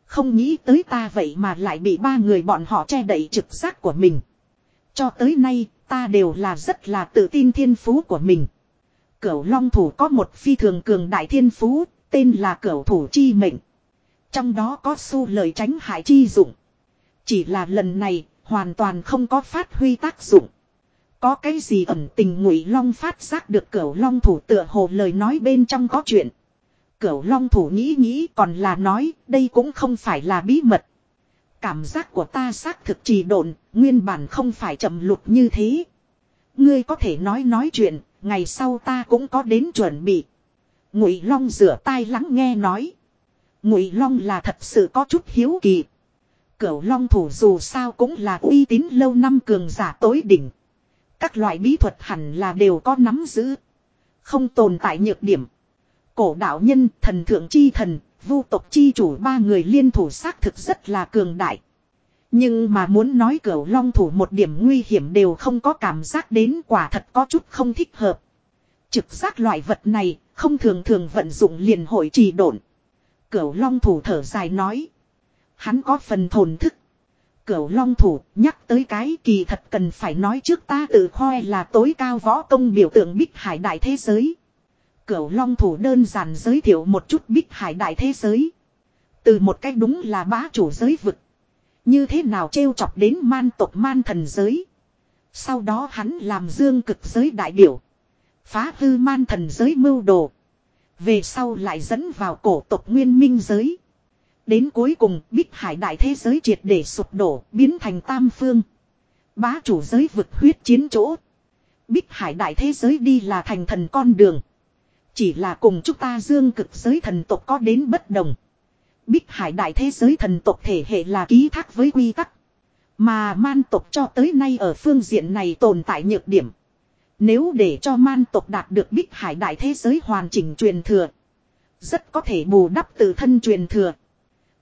Không nghĩ tới ta vậy mà lại bị ba người bọn họ che đậy trực giác của mình. Cho tới nay, ta đều là rất là tự tin thiên phú của mình. Cửu Long thủ có một phi thường cường đại thiên phú, tên là Cửu thủ chi mệnh. Trong đó có su lời tránh hại chi dụng. Chỉ là lần này, hoàn toàn không có phát huy tác dụng. Có cái gì ẩn tình ngụy long phát giác được cửu long thủ tựa hồ lời nói bên trong có chuyện. Cửu long thủ nghĩ nghĩ còn là nói đây cũng không phải là bí mật. Cảm giác của ta xác thực trì độn, nguyên bản không phải chậm lụt như thế. Ngươi có thể nói nói chuyện, ngày sau ta cũng có đến chuẩn bị. Ngụy Long rửa tai lắng nghe nói. Ngụy Long là thật sự có chút hiếu kỳ. Cửu Long thủ dù sao cũng là uy tín lâu năm cường giả tối đỉnh. Các loại bí thuật hẳn là đều có nắm giữ. Không tồn tại nhược điểm. Cổ đạo nhân, thần thượng chi thần, vu tộc chi chủ ba người liên thủ xác thực rất là cường đại. Nhưng mà muốn nói cửu long thủ một điểm nguy hiểm đều không có cảm giác đến quả thật có chút không thích hợp. Trực giác loại vật này, không thường thường vận dụng liền hội trì độn. Cửu long thủ thở dài nói. Hắn có phần thồn thức. Cửu long thủ nhắc tới cái kỳ thật cần phải nói trước ta tự khoe là tối cao võ công biểu tượng bích hải đại thế giới. Cửu long thủ đơn giản giới thiệu một chút bích hải đại thế giới. Từ một cách đúng là bá chủ giới vực. Như thế nào trêu chọc đến man tộc man thần giới. Sau đó hắn làm dương cực giới đại biểu. Phá hư man thần giới mưu đồ. Về sau lại dẫn vào cổ tộc nguyên minh giới. Đến cuối cùng, bích hải đại thế giới triệt để sụp đổ, biến thành tam phương. Bá chủ giới vực huyết chiến chỗ. Bích hải đại thế giới đi là thành thần con đường. Chỉ là cùng chúng ta dương cực giới thần tộc có đến bất đồng. Bích hải đại thế giới thần tộc thể hệ là ký thác với quy tắc. Mà man tộc cho tới nay ở phương diện này tồn tại nhược điểm. Nếu để cho man tộc đạt được bích hải đại thế giới hoàn chỉnh truyền thừa. Rất có thể bù đắp từ thân truyền thừa.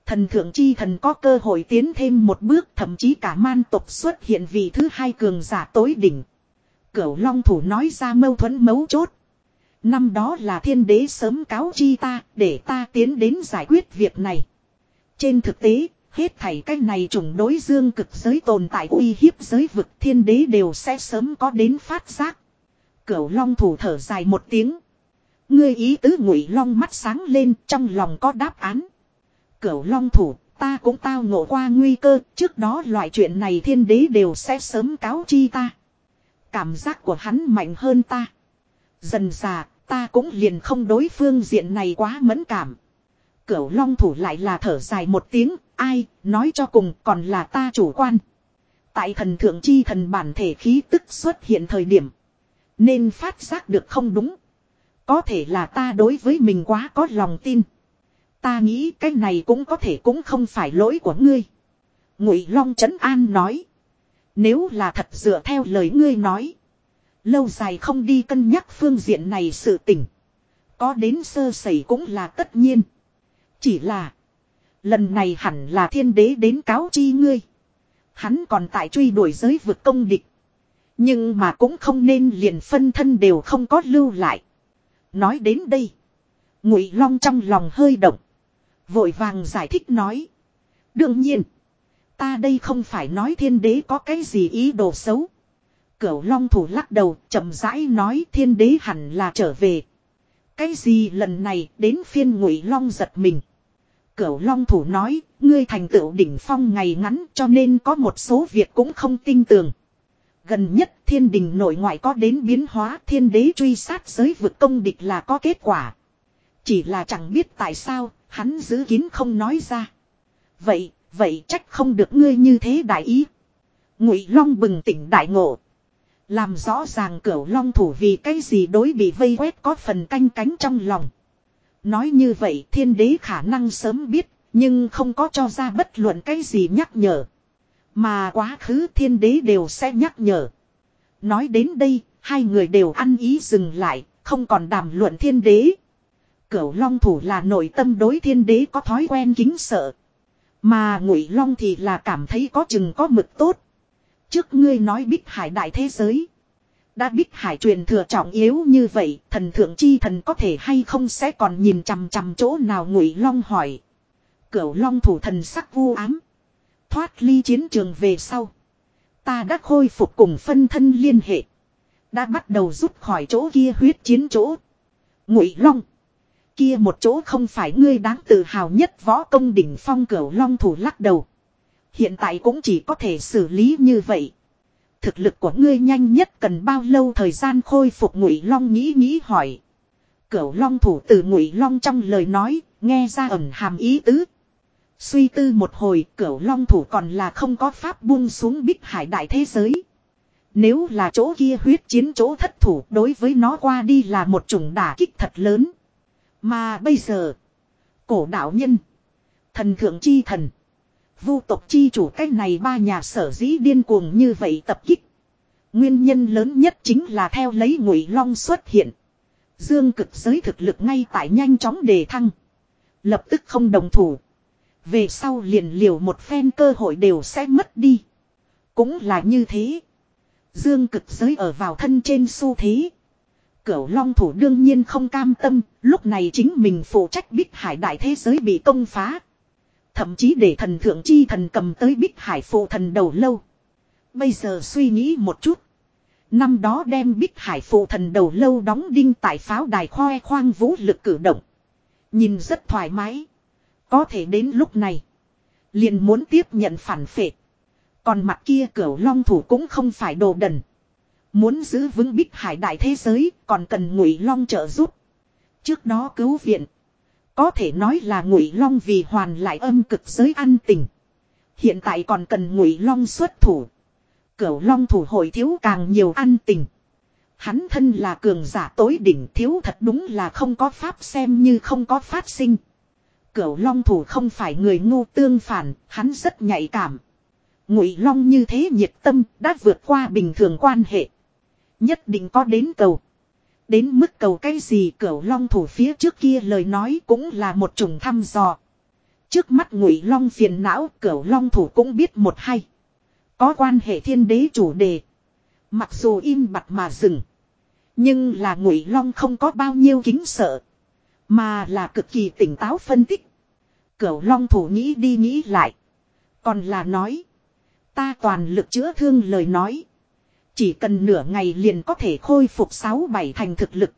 Thần thượng chi thần có cơ hội tiến thêm một bước, thậm chí cả man tộc xuất hiện vị thứ hai cường giả tối đỉnh. Cửu Long Thủ nói ra mâu thuẫn mấu chốt. Năm đó là thiên đế sớm cáo chi ta để ta tiến đến giải quyết việc này. Trên thực tế, hết thảy cái này trùng đối dương cực giới tồn tại uy hiếp giới vực thiên đế đều sẽ sớm có đến phát giác. Cửu Long Thủ thở dài một tiếng. Ngươi ý tứ ngụy long mắt sáng lên trong lòng có đáp án. Cửu long thủ, ta cũng tao ngộ qua nguy cơ, trước đó loại chuyện này thiên đế đều sẽ sớm cáo chi ta. Cảm giác của hắn mạnh hơn ta. Dần già, ta cũng liền không đối phương diện này quá mẫn cảm. Cửu long thủ lại là thở dài một tiếng, ai, nói cho cùng còn là ta chủ quan. Tại thần thượng chi thần bản thể khí tức xuất hiện thời điểm. Nên phát giác được không đúng. Có thể là ta đối với mình quá có lòng tin. Ta nghĩ cái này cũng có thể cũng không phải lỗi của ngươi. Ngụy Long Trấn An nói. Nếu là thật dựa theo lời ngươi nói. Lâu dài không đi cân nhắc phương diện này sự tình. Có đến sơ sẩy cũng là tất nhiên. Chỉ là. Lần này hẳn là thiên đế đến cáo chi ngươi. Hắn còn tại truy đuổi giới vực công địch. Nhưng mà cũng không nên liền phân thân đều không có lưu lại. Nói đến đây. Ngụy Long trong lòng hơi động. Vội vàng giải thích nói. Đương nhiên. Ta đây không phải nói thiên đế có cái gì ý đồ xấu. Cửu Long thủ lắc đầu chậm rãi nói thiên đế hẳn là trở về. Cái gì lần này đến phiên Ngụy Long giật mình. Cửu Long thủ nói, ngươi thành tựu đỉnh phong ngày ngắn cho nên có một số việc cũng không tin tưởng. Gần nhất thiên đình nội ngoại có đến biến hóa thiên đế truy sát giới vực công địch là có kết quả. Chỉ là chẳng biết tại sao, hắn giữ kín không nói ra. Vậy, vậy trách không được ngươi như thế đại ý. Ngụy Long bừng tỉnh đại ngộ. Làm rõ ràng cửu long thủ vì cái gì đối bị vây quét có phần canh cánh trong lòng. Nói như vậy thiên đế khả năng sớm biết, nhưng không có cho ra bất luận cái gì nhắc nhở. Mà quá khứ thiên đế đều sẽ nhắc nhở. Nói đến đây, hai người đều ăn ý dừng lại, không còn đàm luận thiên đế. Cửu Long thủ là nội tâm đối thiên đế có thói quen kính sợ. Mà Ngụy Long thì là cảm thấy có chừng có mực tốt. Trước ngươi nói Bích Hải đại thế giới. Đã Bích Hải truyền thừa trọng yếu như vậy, thần thượng chi thần có thể hay không sẽ còn nhìn chằm chằm chỗ nào Ngụy Long hỏi. Cửu Long thủ thần sắc vu ám. Thoát ly chiến trường về sau. Ta đã khôi phục cùng phân thân liên hệ. Đã bắt đầu rút khỏi chỗ kia huyết chiến chỗ. Ngụy Long. Kia một chỗ không phải ngươi đáng tự hào nhất võ công đỉnh phong cửu long thủ lắc đầu. Hiện tại cũng chỉ có thể xử lý như vậy. Thực lực của ngươi nhanh nhất cần bao lâu thời gian khôi phục ngụy long nghĩ nghĩ hỏi. Cửu long thủ từ ngụy long trong lời nói, nghe ra ẩn hàm ý tứ. Suy tư một hồi cửu long thủ còn là không có pháp buông xuống bích hải đại thế giới. Nếu là chỗ kia huyết chiến chỗ thất thủ đối với nó qua đi là một chủng đả kích thật lớn. Mà bây giờ, cổ đạo nhân, thần thượng chi thần, vu tộc chi chủ cái này ba nhà sở dĩ điên cuồng như vậy tập kích. Nguyên nhân lớn nhất chính là theo lấy ngụy long xuất hiện. Dương cực giới thực lực ngay tại nhanh chóng đề thăng. Lập tức không đồng thủ. Về sau liền liều một phen cơ hội đều sẽ mất đi. Cũng là như thế. Dương cực giới ở vào thân trên xu thế. Cửu long thủ đương nhiên không cam tâm, lúc này chính mình phụ trách bích hải đại thế giới bị công phá. Thậm chí để thần thượng chi thần cầm tới bích hải phụ thần đầu lâu. Bây giờ suy nghĩ một chút. Năm đó đem bích hải phụ thần đầu lâu đóng đinh tại pháo đài khoe khoang vũ lực cử động. Nhìn rất thoải mái. Có thể đến lúc này. Liền muốn tiếp nhận phản phệ. Còn mặt kia cửu long thủ cũng không phải đồ đần. Muốn giữ vững bích hải đại thế giới, còn cần ngụy long trợ giúp. Trước đó cứu viện. Có thể nói là ngụy long vì hoàn lại âm cực giới an tình. Hiện tại còn cần ngụy long xuất thủ. Cửu long thủ hội thiếu càng nhiều an tình. Hắn thân là cường giả tối đỉnh thiếu thật đúng là không có pháp xem như không có phát sinh. Cửu long thủ không phải người ngu tương phản, hắn rất nhạy cảm. Ngụy long như thế nhiệt tâm đã vượt qua bình thường quan hệ. Nhất định có đến cầu. Đến mức cầu cái gì cửu long thủ phía trước kia lời nói cũng là một chủng thăm dò. Trước mắt ngụy long phiền não cửu long thủ cũng biết một hay. Có quan hệ thiên đế chủ đề. Mặc dù im bặt mà dừng. Nhưng là ngụy long không có bao nhiêu kính sợ. Mà là cực kỳ tỉnh táo phân tích. Cửu long thủ nghĩ đi nghĩ lại. Còn là nói. Ta toàn lực chữa thương lời nói. Chỉ cần nửa ngày liền có thể khôi phục 6-7 thành thực lực.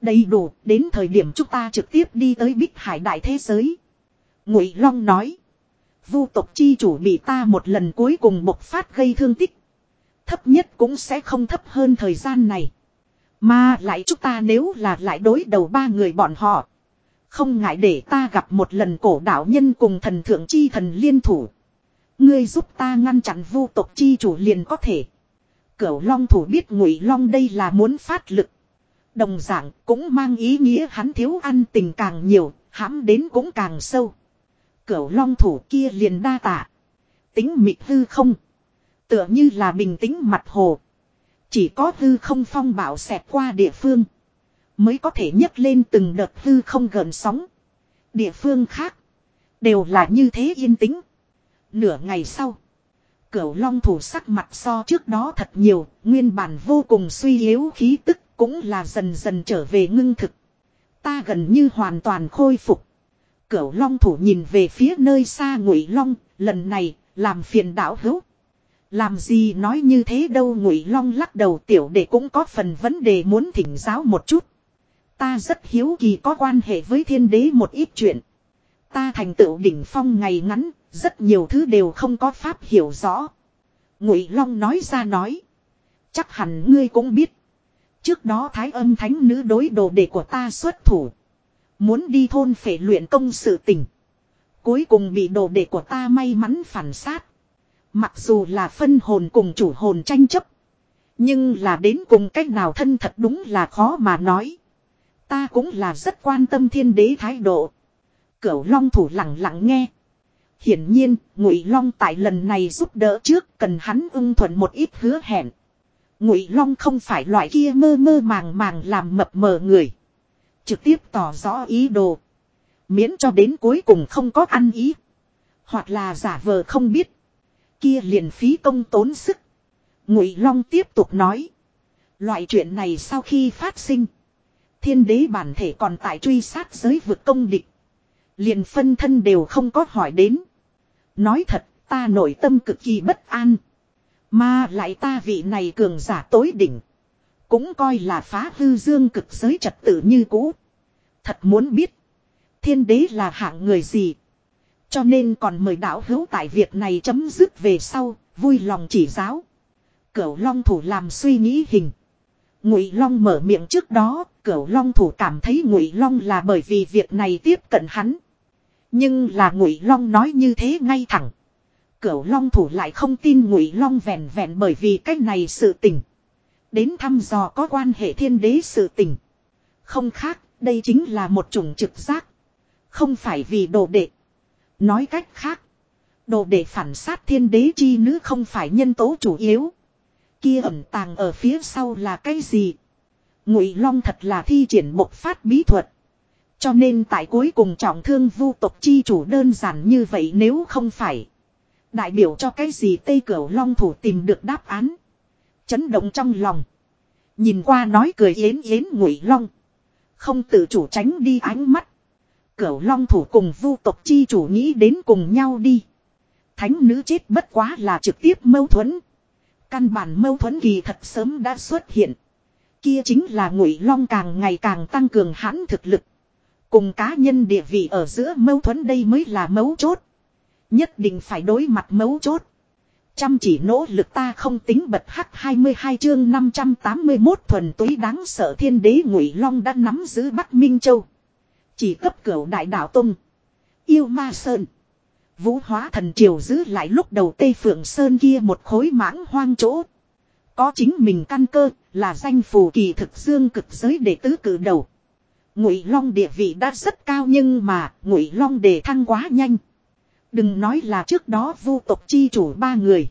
Đầy đủ, đến thời điểm chúng ta trực tiếp đi tới bích hải đại thế giới. Ngụy Long nói. Vu tộc chi chủ bị ta một lần cuối cùng bộc phát gây thương tích. Thấp nhất cũng sẽ không thấp hơn thời gian này. Mà lại chúng ta nếu là lại đối đầu ba người bọn họ. Không ngại để ta gặp một lần cổ đạo nhân cùng thần thượng chi thần liên thủ. Ngươi giúp ta ngăn chặn vu tộc chi chủ liền có thể. Cửu long thủ biết ngụy long đây là muốn phát lực. Đồng dạng cũng mang ý nghĩa hắn thiếu ăn tình càng nhiều, hãm đến cũng càng sâu. Cửu long thủ kia liền đa tạ. Tính mịt hư không. Tựa như là bình tĩnh mặt hồ. Chỉ có hư không phong bạo xẹt qua địa phương. Mới có thể nhấc lên từng đợt hư không gần sóng. Địa phương khác. Đều là như thế yên tĩnh. Nửa ngày sau. Cửu long thủ sắc mặt so trước đó thật nhiều. Nguyên bản vô cùng suy yếu khí tức. Cũng là dần dần trở về ngưng thực. Ta gần như hoàn toàn khôi phục. Cửu long thủ nhìn về phía nơi xa ngụy long. Lần này làm phiền đảo hữu. Làm gì nói như thế đâu ngụy long lắc đầu tiểu đệ cũng có phần vấn đề muốn thỉnh giáo một chút. Ta rất hiếu kỳ có quan hệ với thiên đế một ít chuyện. Ta thành tựu đỉnh phong ngày ngắn, rất nhiều thứ đều không có pháp hiểu rõ. Ngụy Long nói ra nói. Chắc hẳn ngươi cũng biết. Trước đó thái âm thánh nữ đối đồ đệ của ta xuất thủ. Muốn đi thôn phể luyện công sự tình. Cuối cùng bị đồ đệ của ta may mắn phản sát. Mặc dù là phân hồn cùng chủ hồn tranh chấp. Nhưng là đến cùng cách nào thân thật đúng là khó mà nói. Ta cũng là rất quan tâm thiên đế thái độ. Cửu long thủ lặng lặng nghe. Hiển nhiên, Ngụy Long tại lần này giúp đỡ trước cần hắn ưng thuận một ít hứa hẹn. Ngụy Long không phải loại kia mơ mơ màng màng làm mập mờ người. Trực tiếp tỏ rõ ý đồ. Miễn cho đến cuối cùng không có ăn ý. Hoặc là giả vờ không biết. Kia liền phí công tốn sức. Ngụy Long tiếp tục nói. Loại chuyện này sau khi phát sinh. Thiên đế bản thể còn tại truy sát giới vực công địch. Liền phân thân đều không có hỏi đến. Nói thật, ta nội tâm cực kỳ bất an. Mà lại ta vị này cường giả tối đỉnh. Cũng coi là phá hư dương cực giới trật tự như cũ. Thật muốn biết. Thiên đế là hạng người gì. Cho nên còn mời đạo hữu tại việc này chấm dứt về sau, vui lòng chỉ giáo. Cửu long thủ làm suy nghĩ hình. Ngụy long mở miệng trước đó, cửu long thủ cảm thấy ngụy long là bởi vì việc này tiếp cận hắn. Nhưng là ngụy long nói như thế ngay thẳng. Cửu long thủ lại không tin ngụy long vẹn vẹn bởi vì cái này sự tình. Đến thăm dò có quan hệ thiên đế sự tình. Không khác, đây chính là một chủng trực giác. Không phải vì đồ đệ. Nói cách khác. Đồ đệ phản sát thiên đế chi nữ không phải nhân tố chủ yếu. Kia ẩn tàng ở phía sau là cái gì? Ngụy Long thật là thi triển một phát bí thuật. Cho nên tại cuối cùng trọng thương vu tộc chi chủ đơn giản như vậy nếu không phải. Đại biểu cho cái gì Tây Cửu Long thủ tìm được đáp án. Chấn động trong lòng. Nhìn qua nói cười yến yến ngụy long. Không tự chủ tránh đi ánh mắt. Cửu long thủ cùng vu tộc chi chủ nghĩ đến cùng nhau đi. Thánh nữ chết bất quá là trực tiếp mâu thuẫn. Căn bản mâu thuẫn kỳ thật sớm đã xuất hiện. Kia chính là ngụy long càng ngày càng tăng cường hãn thực lực. Cùng cá nhân địa vị ở giữa mâu thuẫn đây mới là mấu chốt. Nhất định phải đối mặt mấu chốt. Chăm chỉ nỗ lực ta không tính bật hắc 22 chương 581 thuần túy đáng sợ thiên đế ngụy long đã nắm giữ Bắc Minh Châu. Chỉ cấp cửu đại đạo Tông. Yêu ma sơn. Vũ hóa thần triều giữ lại lúc đầu Tây Phượng Sơn kia một khối mãng hoang chỗ. Có chính mình căn cơ là danh phù kỳ thực dương cực giới đệ tứ cử đầu. Ngụy Long địa vị đã rất cao nhưng mà, Ngụy Long đề thăng quá nhanh. Đừng nói là trước đó vu tộc chi chủ ba người.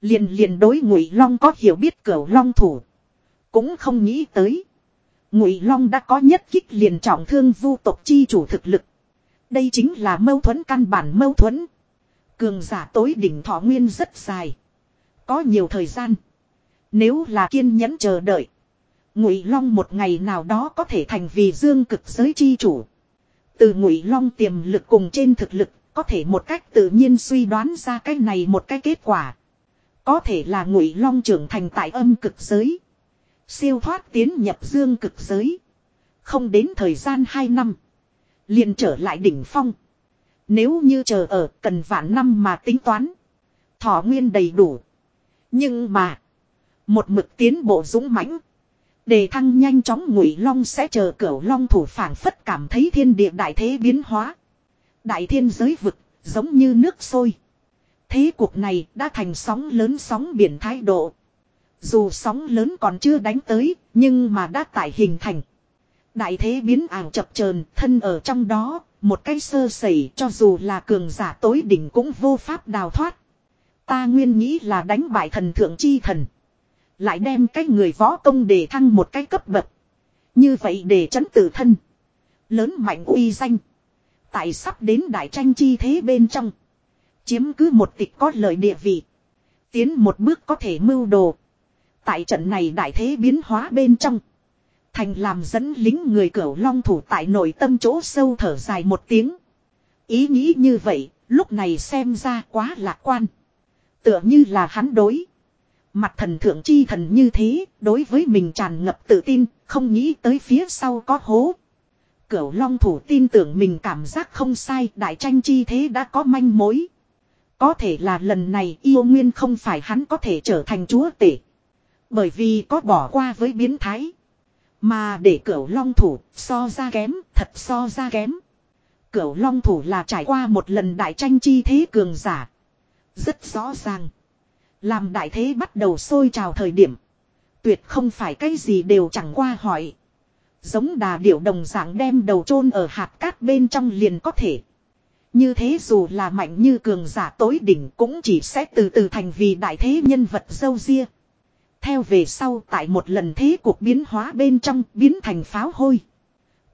Liền liền đối Ngụy Long có hiểu biết cửu Long thủ. Cũng không nghĩ tới. Ngụy Long đã có nhất kích liền trọng thương vu tộc chi chủ thực lực. Đây chính là mâu thuẫn căn bản mâu thuẫn. Cường giả tối đỉnh thọ nguyên rất dài. Có nhiều thời gian. Nếu là kiên nhẫn chờ đợi. Ngụy Long một ngày nào đó có thể thành vì dương cực giới chi chủ. Từ Ngụy Long tiềm lực cùng trên thực lực, có thể một cách tự nhiên suy đoán ra cái này một cái kết quả. Có thể là Ngụy Long trưởng thành tại âm cực giới. Siêu thoát tiến nhập dương cực giới. Không đến thời gian 2 năm. liền trở lại đỉnh phong. Nếu như chờ ở cần vạn năm mà tính toán. Thọ nguyên đầy đủ. Nhưng mà. Một mực tiến bộ dũng mãnh Đề thăng nhanh chóng ngụy long sẽ chờ cửu long thủ phản phất cảm thấy thiên địa đại thế biến hóa. Đại thiên giới vực, giống như nước sôi. Thế cuộc này đã thành sóng lớn sóng biển thái độ. Dù sóng lớn còn chưa đánh tới, nhưng mà đã tại hình thành. Đại thế biến ảo chập chờn thân ở trong đó, một cái sơ sẩy cho dù là cường giả tối đỉnh cũng vô pháp đào thoát. Ta nguyên nghĩ là đánh bại thần thượng chi thần. Lại đem cái người võ công để thăng một cái cấp bậc. Như vậy để chấn tử thân. Lớn mạnh uy danh. Tại sắp đến đại tranh chi thế bên trong. Chiếm cứ một tịch có lợi địa vị. Tiến một bước có thể mưu đồ. Tại trận này đại thế biến hóa bên trong. Thành làm dẫn lính người cửu long thủ tại nội tâm chỗ sâu thở dài một tiếng. Ý nghĩ như vậy, lúc này xem ra quá lạc quan. Tựa như là hắn đối. Mặt thần thượng chi thần như thế, đối với mình tràn ngập tự tin, không nghĩ tới phía sau có hố. Cửu long thủ tin tưởng mình cảm giác không sai, đại tranh chi thế đã có manh mối. Có thể là lần này yêu nguyên không phải hắn có thể trở thành chúa tể. Bởi vì có bỏ qua với biến thái. Mà để cửu long thủ so ra kém, thật so ra kém. Cửu long thủ là trải qua một lần đại tranh chi thế cường giả. Rất rõ ràng. Làm đại thế bắt đầu sôi trào thời điểm. Tuyệt không phải cái gì đều chẳng qua hỏi. Giống đà điểu đồng dạng đem đầu chôn ở hạt cát bên trong liền có thể. Như thế dù là mạnh như cường giả tối đỉnh cũng chỉ sẽ từ từ thành vì đại thế nhân vật dâu ria. Theo về sau tại một lần thế cuộc biến hóa bên trong biến thành pháo hôi.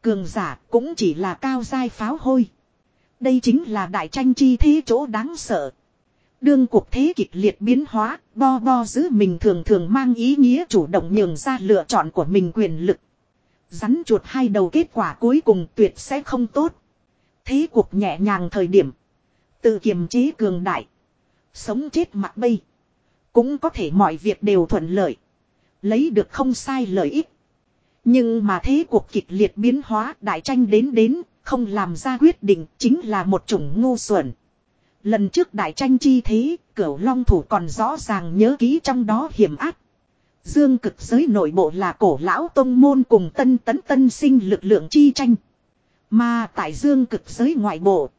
Cường giả cũng chỉ là cao giai pháo hôi. Đây chính là đại tranh chi thế chỗ đáng sợ. Đương cuộc thế kịch liệt biến hóa, bo bo giữ mình thường thường mang ý nghĩa chủ động nhường ra lựa chọn của mình quyền lực. Rắn chuột hai đầu kết quả cuối cùng tuyệt sẽ không tốt. Thế cuộc nhẹ nhàng thời điểm. Tự kiềm chế cường đại. Sống chết mặt bây. Cũng có thể mọi việc đều thuận lợi. Lấy được không sai lợi ích. Nhưng mà thế cuộc kịch liệt biến hóa đại tranh đến đến, không làm ra quyết định chính là một chủng ngu xuẩn. Lần trước đại tranh chi thế, cửu long thủ còn rõ ràng nhớ ký trong đó hiểm ác. Dương cực giới nội bộ là cổ lão tông môn cùng tân tấn tân sinh lực lượng chi tranh. Mà tại dương cực giới ngoại bộ.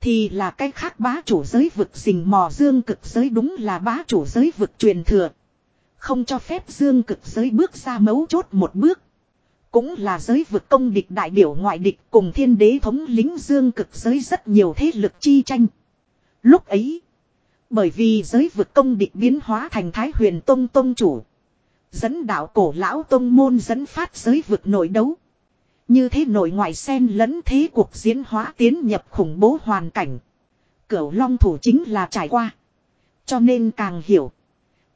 Thì là cách khác bá chủ giới vực rình mò dương cực giới đúng là bá chủ giới vực truyền thừa. Không cho phép dương cực giới bước ra mấu chốt một bước. Cũng là giới vực công địch đại biểu ngoại địch cùng thiên đế thống lính dương cực giới rất nhiều thế lực chi tranh. Lúc ấy, bởi vì giới vực công địch biến hóa thành thái huyền tông tông chủ. Dẫn đạo cổ lão tông môn dẫn phát giới vực nội đấu. Như thế nội ngoại xen lẫn thế cuộc diễn hóa tiến nhập khủng bố hoàn cảnh. Cửu long thủ chính là trải qua. Cho nên càng hiểu.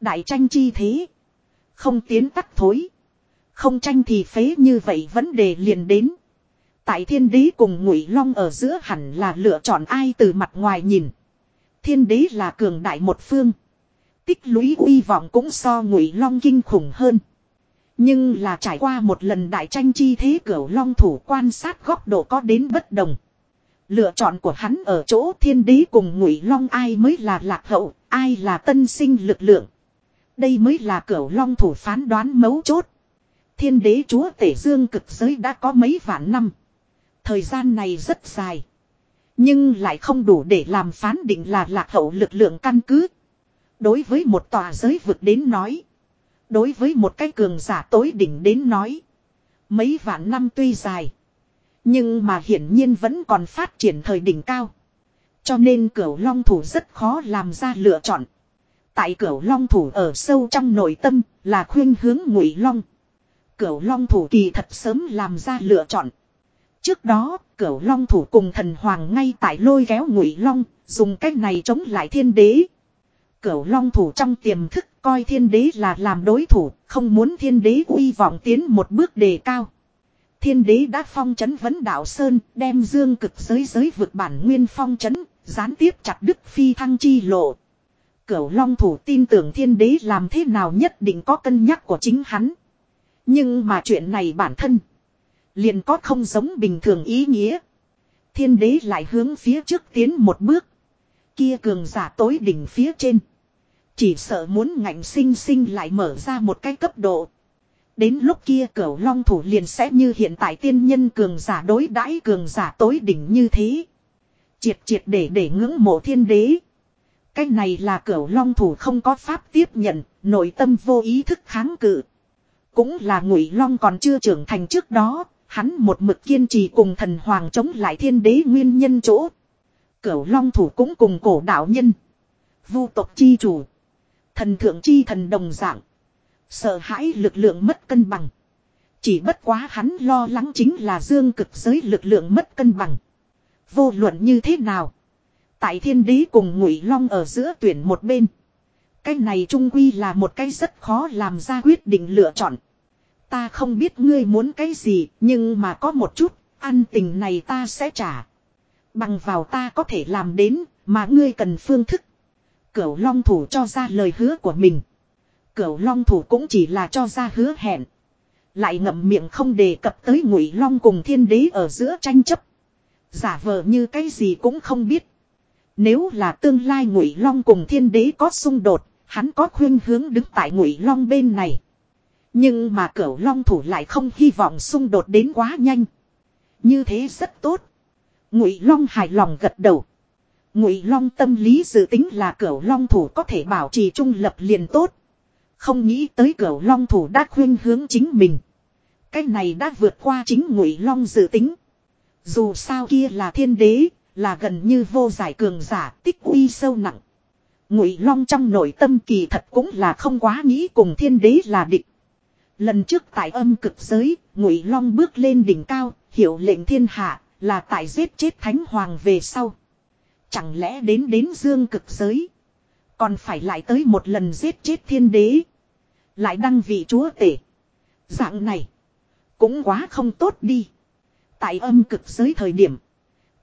Đại tranh chi thế. Không tiến tắt thối. Không tranh thì phế như vậy vấn đề liền đến. Tại thiên đế cùng ngụy long ở giữa hẳn là lựa chọn ai từ mặt ngoài nhìn. Thiên đế là cường đại một phương. Tích lũy uy vọng cũng so ngụy long kinh khủng hơn. Nhưng là trải qua một lần đại tranh chi thế cửu long thủ quan sát góc độ có đến bất đồng. Lựa chọn của hắn ở chỗ thiên đế cùng ngụy long ai mới là lạc hậu, ai là tân sinh lực lượng. Đây mới là cửu long thủ phán đoán mấu chốt. Thiên đế chúa tể dương cực giới đã có mấy vạn năm. Thời gian này rất dài. Nhưng lại không đủ để làm phán định là lạc hậu lực lượng căn cứ. Đối với một tòa giới vực đến nói. Đối với một cái cường giả tối đỉnh đến nói. Mấy vạn năm tuy dài. Nhưng mà hiển nhiên vẫn còn phát triển thời đỉnh cao. Cho nên cửu long thủ rất khó làm ra lựa chọn. Tại cửu long thủ ở sâu trong nội tâm là khuyên hướng ngụy long. Cửu long thủ kỳ thật sớm làm ra lựa chọn. Trước đó, cửu long thủ cùng thần hoàng ngay tại lôi kéo ngụy long, dùng cách này chống lại thiên đế. Cửu long thủ trong tiềm thức coi thiên đế là làm đối thủ, không muốn thiên đế uy vọng tiến một bước đề cao. Thiên đế đã phong chấn vấn đạo Sơn, đem dương cực giới giới vượt bản nguyên phong chấn, gián tiếp chặt đức phi thăng chi lộ. Cửu long thủ tin tưởng thiên đế làm thế nào nhất định có cân nhắc của chính hắn. Nhưng mà chuyện này bản thân. Liền có không giống bình thường ý nghĩa. Thiên đế lại hướng phía trước tiến một bước. Kia cường giả tối đỉnh phía trên. Chỉ sợ muốn ngạnh sinh sinh lại mở ra một cái cấp độ. Đến lúc kia cửu long thủ liền sẽ như hiện tại tiên nhân cường giả đối đãi cường giả tối đỉnh như thế. Triệt triệt để để ngưỡng mộ thiên đế. Cái này là cửu long thủ không có pháp tiếp nhận, nội tâm vô ý thức kháng cự. Cũng là ngụy long còn chưa trưởng thành trước đó, hắn một mực kiên trì cùng thần hoàng chống lại thiên đế nguyên nhân chỗ. Cửu long thủ cũng cùng cổ đạo nhân. Vu tộc chi chủ. Thần thượng chi thần đồng dạng. Sợ hãi lực lượng mất cân bằng. Chỉ bất quá hắn lo lắng chính là dương cực giới lực lượng mất cân bằng. Vô luận như thế nào. Tại thiên đế cùng ngụy long ở giữa tuyển một bên. Cái này trung quy là một cái rất khó làm ra quyết định lựa chọn. Ta không biết ngươi muốn cái gì, nhưng mà có một chút, ăn tình này ta sẽ trả. Bằng vào ta có thể làm đến, mà ngươi cần phương thức. Cửu Long Thủ cho ra lời hứa của mình. Cửu Long Thủ cũng chỉ là cho ra hứa hẹn. Lại ngậm miệng không đề cập tới Ngụy Long cùng Thiên Đế ở giữa tranh chấp. Giả vờ như cái gì cũng không biết. Nếu là tương lai Ngụy Long cùng Thiên Đế có xung đột, hắn có khuyên hướng đứng tại Ngụy Long bên này. Nhưng mà Cửu Long Thủ lại không hy vọng xung đột đến quá nhanh. Như thế rất tốt. Ngụy Long hài lòng gật đầu. Ngụy Long tâm lý dự tính là Cửu Long thủ có thể bảo trì trung lập liền tốt. Không nghĩ tới Cửu Long thủ đã khuyên hướng chính mình. Cái này đã vượt qua chính Ngụy Long dự tính. Dù sao kia là thiên đế, là gần như vô giải cường giả, tích uy sâu nặng. Ngụy Long trong nội tâm kỳ thật cũng là không quá nghĩ cùng thiên đế là địch. Lần trước tại âm cực giới, Ngụy Long bước lên đỉnh cao, hiệu lệnh thiên hạ, là tại giết chết thánh hoàng về sau. Chẳng lẽ đến đến dương cực giới. Còn phải lại tới một lần giết chết thiên đế. Lại đăng vị chúa tể. Dạng này. Cũng quá không tốt đi. Tại âm cực giới thời điểm.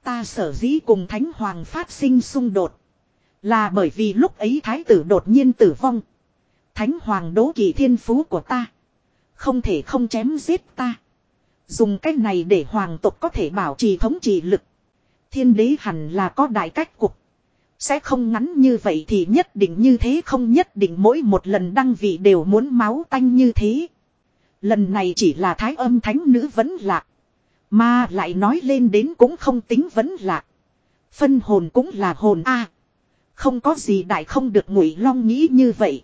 Ta sở dĩ cùng thánh hoàng phát sinh xung đột. Là bởi vì lúc ấy thái tử đột nhiên tử vong. Thánh hoàng đố kỵ thiên phú của ta. Không thể không chém giết ta. Dùng cách này để hoàng tộc có thể bảo trì thống trị lực. Thiên đế hẳn là có đại cách cục. Sẽ không ngắn như vậy thì nhất định như thế, không nhất định mỗi một lần đăng vị đều muốn máu tanh như thế. Lần này chỉ là thái âm thánh nữ vẫn lạc. Mà lại nói lên đến cũng không tính vẫn lạc. Phân hồn cũng là hồn a Không có gì đại không được ngụy long nghĩ như vậy.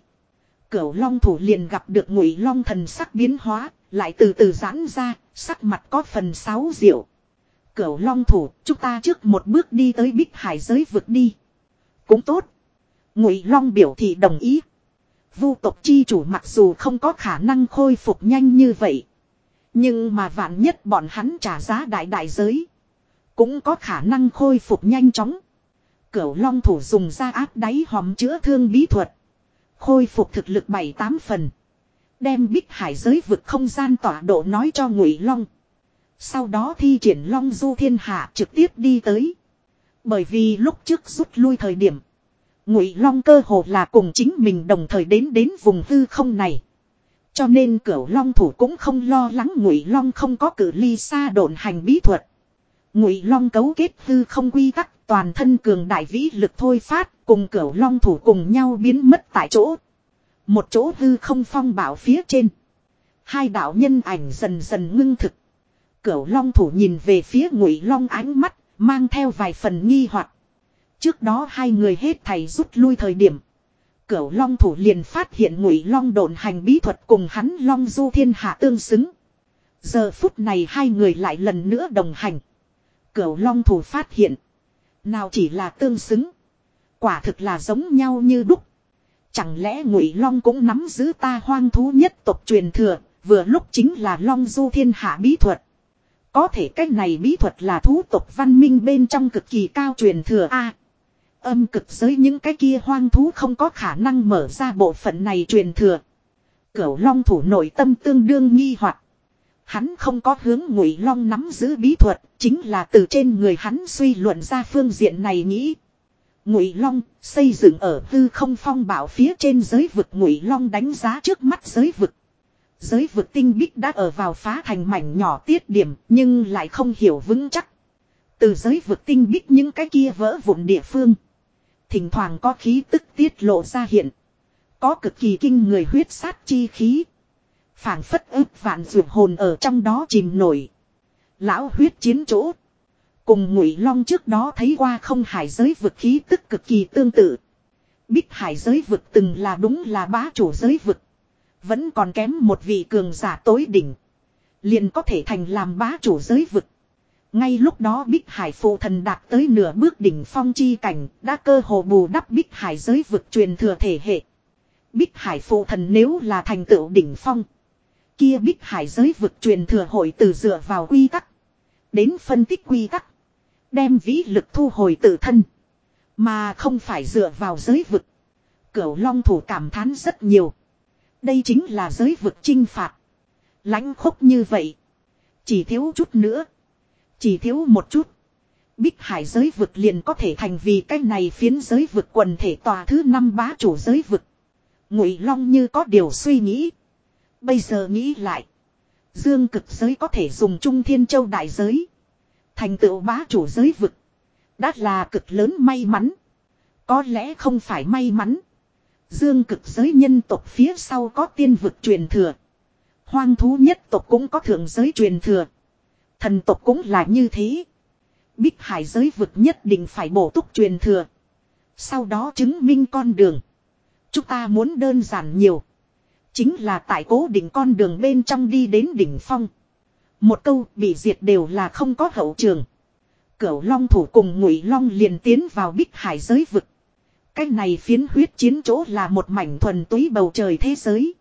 Cửu long thủ liền gặp được ngụy long thần sắc biến hóa, lại từ từ giãn ra, sắc mặt có phần sáu diệu. Cửu long thủ, chúng ta trước một bước đi tới bích hải giới vực đi. Cũng tốt. Ngụy long biểu thị đồng ý. Vu tộc chi chủ mặc dù không có khả năng khôi phục nhanh như vậy. Nhưng mà vạn nhất bọn hắn trả giá đại đại giới. Cũng có khả năng khôi phục nhanh chóng. Cửu long thủ dùng ra áp đáy hòm chữa thương bí thuật. Khôi phục thực lực bảy tám phần. Đem bích hải giới vực không gian tọa độ nói cho ngụy long. Sau đó thi triển long du thiên hạ trực tiếp đi tới. Bởi vì lúc trước rút lui thời điểm. Ngụy long cơ hồ là cùng chính mình đồng thời đến đến vùng hư không này. Cho nên cửu long thủ cũng không lo lắng ngụy long không có cử ly xa đồn hành bí thuật. Ngụy long cấu kết hư không quy tắc toàn thân cường đại vĩ lực thôi phát cùng cửu long thủ cùng nhau biến mất tại chỗ. Một chỗ hư không phong bảo phía trên. Hai đạo nhân ảnh dần dần ngưng thực. Cửu long thủ nhìn về phía ngụy long ánh mắt, mang theo vài phần nghi hoặc. Trước đó hai người hết thầy rút lui thời điểm. Cửu long thủ liền phát hiện ngụy long đồn hành bí thuật cùng hắn long du thiên hạ tương xứng. Giờ phút này hai người lại lần nữa đồng hành. Cửu long thủ phát hiện. Nào chỉ là tương xứng. Quả thực là giống nhau như đúc. Chẳng lẽ ngụy long cũng nắm giữ ta hoang thú nhất tộc truyền thừa, Vừa lúc chính là long du thiên hạ bí thuật. Có thể cái này bí thuật là thú tộc văn minh bên trong cực kỳ cao truyền thừa A. âm cực giới những cái kia hoang thú không có khả năng mở ra bộ phận này truyền thừa. Cửu long thủ nội tâm tương đương nghi hoặc Hắn không có hướng ngụy long nắm giữ bí thuật, chính là từ trên người hắn suy luận ra phương diện này nghĩ. Ngụy long xây dựng ở hư không phong bảo phía trên giới vực ngụy long đánh giá trước mắt giới vực. Giới vực tinh bích đã ở vào phá thành mảnh nhỏ tiết điểm nhưng lại không hiểu vững chắc. Từ giới vực tinh bích những cái kia vỡ vụn địa phương. Thỉnh thoảng có khí tức tiết lộ ra hiện. Có cực kỳ kinh người huyết sát chi khí phảng phất ức vạn ruột hồn ở trong đó chìm nổi. Lão huyết chiến chỗ. Cùng ngụy long trước đó thấy qua không hải giới vực khí tức cực kỳ tương tự. Bích hải giới vực từng là đúng là bá chủ giới vực. Vẫn còn kém một vị cường giả tối đỉnh. Liền có thể thành làm bá chủ giới vực. Ngay lúc đó Bích Hải phụ thần đạt tới nửa bước đỉnh phong chi cảnh, đã cơ hồ bù đắp Bích Hải giới vực truyền thừa thể hệ. Bích Hải phụ thần nếu là thành tựu đỉnh phong kia bích hải giới vực truyền thừa hội từ dựa vào quy tắc. Đến phân tích quy tắc. Đem vĩ lực thu hồi tự thân. Mà không phải dựa vào giới vực. Cửu long thủ cảm thán rất nhiều. Đây chính là giới vực chinh phạt. lãnh khốc như vậy. Chỉ thiếu chút nữa. Chỉ thiếu một chút. Bích hải giới vực liền có thể thành vì cái này phiến giới vực quần thể tòa thứ năm bá chủ giới vực. Ngụy Long như có điều suy nghĩ. Bây giờ nghĩ lại. Dương cực giới có thể dùng trung thiên châu đại giới. Thành tựu bá chủ giới vực. Đã là cực lớn may mắn. Có lẽ không phải may mắn. Dương cực giới nhân tộc phía sau có tiên vực truyền thừa. Hoang thú nhất tộc cũng có thượng giới truyền thừa. Thần tộc cũng là như thế. Bích hải giới vực nhất định phải bổ túc truyền thừa. Sau đó chứng minh con đường. Chúng ta muốn đơn giản nhiều. Chính là tại cố định con đường bên trong đi đến đỉnh phong. Một câu bị diệt đều là không có hậu trường. Cửu long thủ cùng ngụy long liền tiến vào bích hải giới vực. Cái này phiến huyết chiến chỗ là một mảnh thuần túy bầu trời thế giới.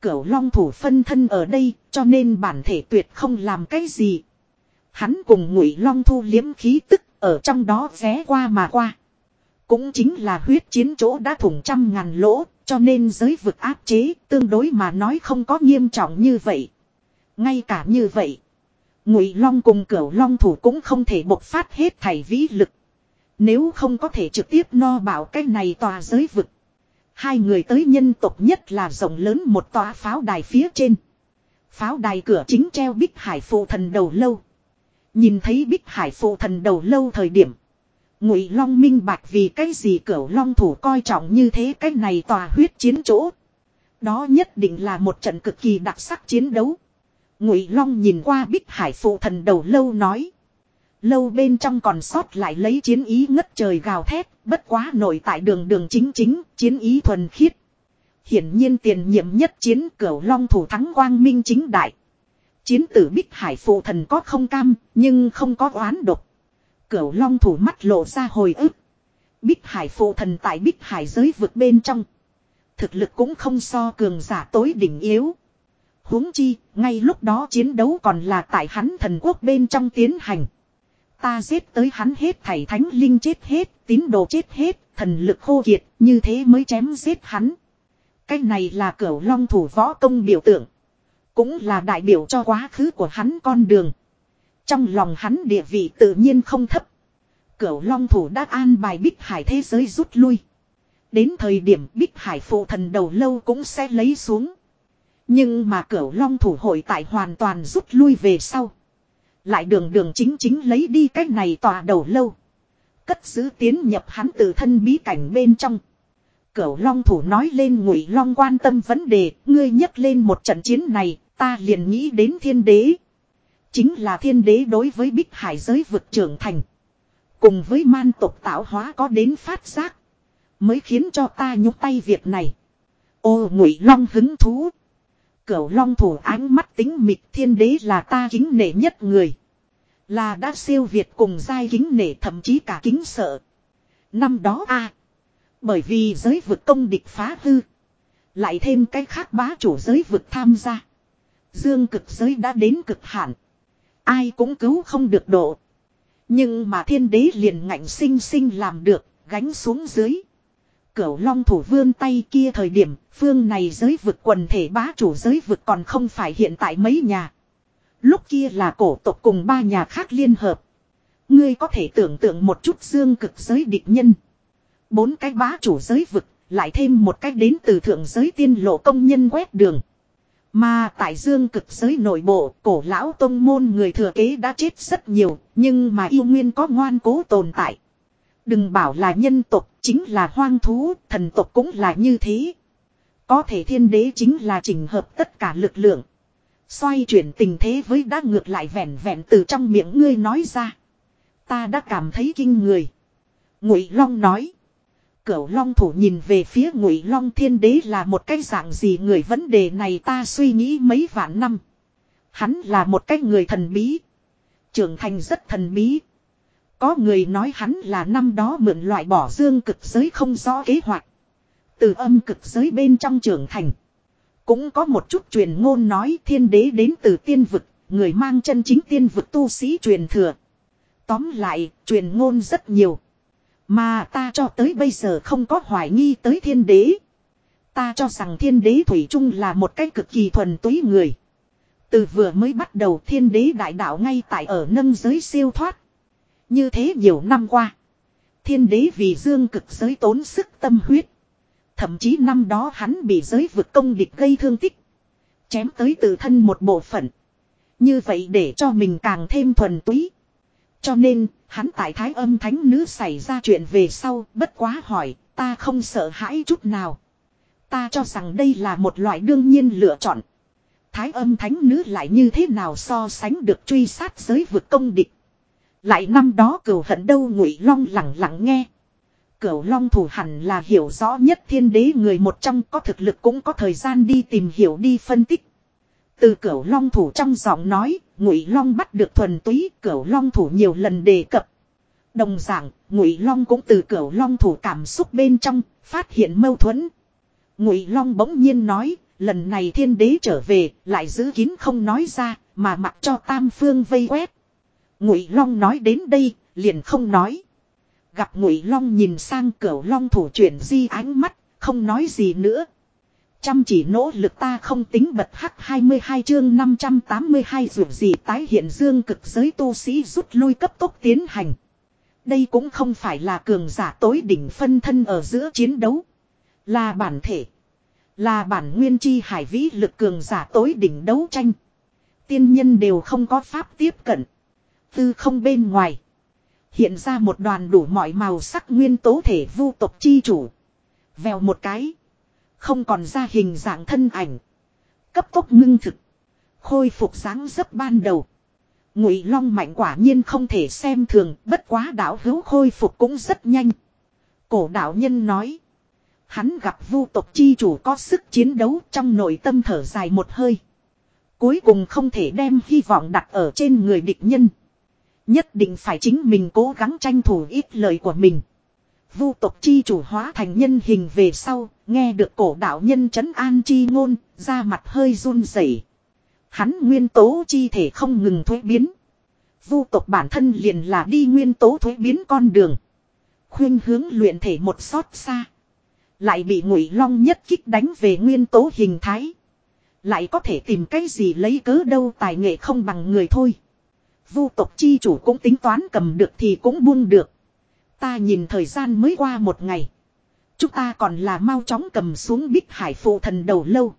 Cửu long thủ phân thân ở đây, cho nên bản thể tuyệt không làm cái gì. Hắn cùng ngụy long thu liếm khí tức ở trong đó ghé qua mà qua. Cũng chính là huyết chiến chỗ đã thủng trăm ngàn lỗ, cho nên giới vực áp chế tương đối mà nói không có nghiêm trọng như vậy. Ngay cả như vậy, Ngụy Long cùng Cửu Long thủ cũng không thể bộc phát hết thảy vĩ lực. Nếu không có thể trực tiếp no bảo cái này tòa giới vực. Hai người tới nhân tộc nhất là rộng lớn một tòa pháo đài phía trên. Pháo đài cửa chính treo Bích Hải phụ thần đầu lâu. Nhìn thấy Bích Hải phụ thần đầu lâu thời điểm. Ngụy Long minh bạch vì cái gì cửu Long thủ coi trọng như thế cái này tòa huyết chiến chỗ. Đó nhất định là một trận cực kỳ đặc sắc chiến đấu. Ngụy Long nhìn qua Bích Hải phụ thần đầu lâu nói. Lâu bên trong còn sót lại lấy chiến ý ngất trời gào thét, bất quá nổi tại đường đường chính chính, chiến ý thuần khiết. Hiển nhiên tiền nhiệm nhất chiến cửu Long thủ thắng quang minh chính đại. Chiến tử Bích Hải phụ thần có không cam, nhưng không có oán độc. Cửu long thủ mắt lộ ra hồi ức. Bích hải phụ thần tại bích hải giới vực bên trong. Thực lực cũng không so cường giả tối đỉnh yếu. huống chi, ngay lúc đó chiến đấu còn là tại hắn thần quốc bên trong tiến hành. Ta giết tới hắn hết thảy thánh linh chết hết, tín đồ chết hết, thần lực khô kiệt, như thế mới chém giết hắn. Cái này là cửu long thủ võ công biểu tượng. Cũng là đại biểu cho quá khứ của hắn con đường. Trong lòng hắn địa vị tự nhiên không thấp. Cửu Long Thủ đã an bài Bích Hải thế giới rút lui. Đến thời điểm Bích Hải phụ thần đầu lâu cũng sẽ lấy xuống. Nhưng mà Cửu Long Thủ hội tại hoàn toàn rút lui về sau. Lại đường đường chính chính lấy đi cách này tòa đầu lâu. Cất giữ tiến nhập hắn từ thân bí cảnh bên trong. Cửu Long Thủ nói lên Ngụy Long quan tâm vấn đề, ngươi nhắc lên một trận chiến này, ta liền nghĩ đến thiên đế. Chính là thiên đế đối với bích hải giới vực trưởng thành. Cùng với man tộc tạo hóa có đến phát giác. Mới khiến cho ta nhúc tay việc này. Ô ngụy long hứng thú. Cửu long thủ ánh mắt tính mịt, thiên đế là ta kính nể nhất người. Là đã siêu việt cùng giai kính nể, thậm chí cả kính sợ. Năm đó a, Bởi vì giới vực công địch phá hư. Lại thêm cái khác bá chủ giới vực tham gia. Dương cực giới đã đến cực hạn. Ai cũng cứu không được độ. Nhưng mà thiên đế liền ngạnh sinh sinh làm được, gánh xuống dưới. Cửu long thủ vương tay kia thời điểm, phương này giới vực quần thể bá chủ giới vực còn không phải hiện tại mấy nhà. Lúc kia là cổ tộc cùng ba nhà khác liên hợp. Ngươi có thể tưởng tượng một chút dương cực giới địch nhân. Bốn cái bá chủ giới vực, lại thêm một cách đến từ thượng giới tiên lộ công nhân quét đường. Mà tại dương cực giới nội bộ, cổ lão tông môn người thừa kế đã chết rất nhiều, nhưng mà yêu nguyên có ngoan cố tồn tại. Đừng bảo là nhân tộc, chính là hoang thú, thần tộc cũng là như thế. Có thể thiên đế chính là chỉnh hợp tất cả lực lượng. Xoay chuyển tình thế với đã ngược lại vẹn vẹn từ trong miệng ngươi nói ra. Ta đã cảm thấy kinh người. Ngụy Long nói. Cửu Long thủ nhìn về phía Ngụy Long Thiên Đế là một cái dạng gì người vấn đề này ta suy nghĩ mấy vạn năm. Hắn là một cái người thần bí. Trưởng thành rất thần bí. Có người nói hắn là năm đó mượn loại bỏ dương cực giới không rõ kế hoạch. Từ âm cực giới bên trong trưởng thành. Cũng có một chút truyền ngôn nói thiên đế đến từ tiên vực, người mang chân chính tiên vực tu sĩ truyền thừa. Tóm lại, truyền ngôn rất nhiều. Mà ta cho tới bây giờ không có hoài nghi tới thiên đế. Ta cho rằng thiên đế Thủy Trung là một cái cực kỳ thuần túy người. Từ vừa mới bắt đầu thiên đế đại đạo ngay tại ở nâng giới siêu thoát. Như thế nhiều năm qua. Thiên đế vì dương cực giới tốn sức tâm huyết. Thậm chí năm đó hắn bị giới vực công địch gây thương tích. Chém tới từ thân một bộ phận. Như vậy để cho mình càng thêm thuần túy. Cho nên, hắn tại thái âm thánh nữ xảy ra chuyện về sau, bất quá hỏi, ta không sợ hãi chút nào. Ta cho rằng đây là một loại đương nhiên lựa chọn. Thái âm thánh nữ lại như thế nào so sánh được truy sát giới vực công địch. Lại năm đó cửu hận đâu ngụy long lặng lặng nghe. Cửu long thủ hẳn là hiểu rõ nhất thiên đế người một trong có thực lực cũng có thời gian đi tìm hiểu đi phân tích. Từ cửu long thủ trong giọng nói, ngụy long bắt được thuần túy cửu long thủ nhiều lần đề cập. Đồng dạng, ngụy long cũng từ cửu long thủ cảm xúc bên trong, phát hiện mâu thuẫn. Ngụy long bỗng nhiên nói, lần này thiên đế trở về, lại giữ kín không nói ra, mà mặc cho tam phương vây quét. Ngụy long nói đến đây, liền không nói. Gặp Ngụy long nhìn sang cửu long thủ chuyển di ánh mắt, không nói gì nữa. Chăm chỉ nỗ lực ta không tính bật hắc 22 chương 582 dù gì tái hiện dương cực giới tu sĩ rút lui cấp tốc tiến hành. Đây cũng không phải là cường giả tối đỉnh phân thân ở giữa chiến đấu. Là bản thể. Là bản nguyên chi hải vĩ lực cường giả tối đỉnh đấu tranh. Tiên nhân đều không có pháp tiếp cận. Tư không bên ngoài. Hiện ra một đoàn đủ mọi màu sắc nguyên tố thể vu tộc chi chủ. Vèo một cái. Không còn ra hình dạng thân ảnh. Cấp tốc ngưng thực. Khôi phục sáng dấp ban đầu. Ngụy Long mạnh quả nhiên không thể xem thường, bất quá đạo hữu khôi phục cũng rất nhanh. Cổ đạo nhân nói. Hắn gặp vu tộc chi chủ có sức chiến đấu trong nội tâm thở dài một hơi. Cuối cùng không thể đem hy vọng đặt ở trên người địch nhân. Nhất định phải chính mình cố gắng tranh thủ ít lời của mình. Vu tộc chi chủ hóa thành nhân hình về sau, nghe được cổ đạo nhân chấn an chi ngôn, ra mặt hơi run rẩy. Hắn nguyên tố chi thể không ngừng thuế biến. Vu tộc bản thân liền là đi nguyên tố thuế biến con đường. Khuyên hướng luyện thể một xót xa. Lại bị ngụy long nhất kích đánh về nguyên tố hình thái. Lại có thể tìm cái gì lấy cớ đâu tài nghệ không bằng người thôi. Vu tộc chi chủ cũng tính toán cầm được thì cũng buông được. Ta nhìn thời gian mới qua một ngày. Chúng ta còn là mau chóng cầm xuống bích hải phụ thần đầu lâu.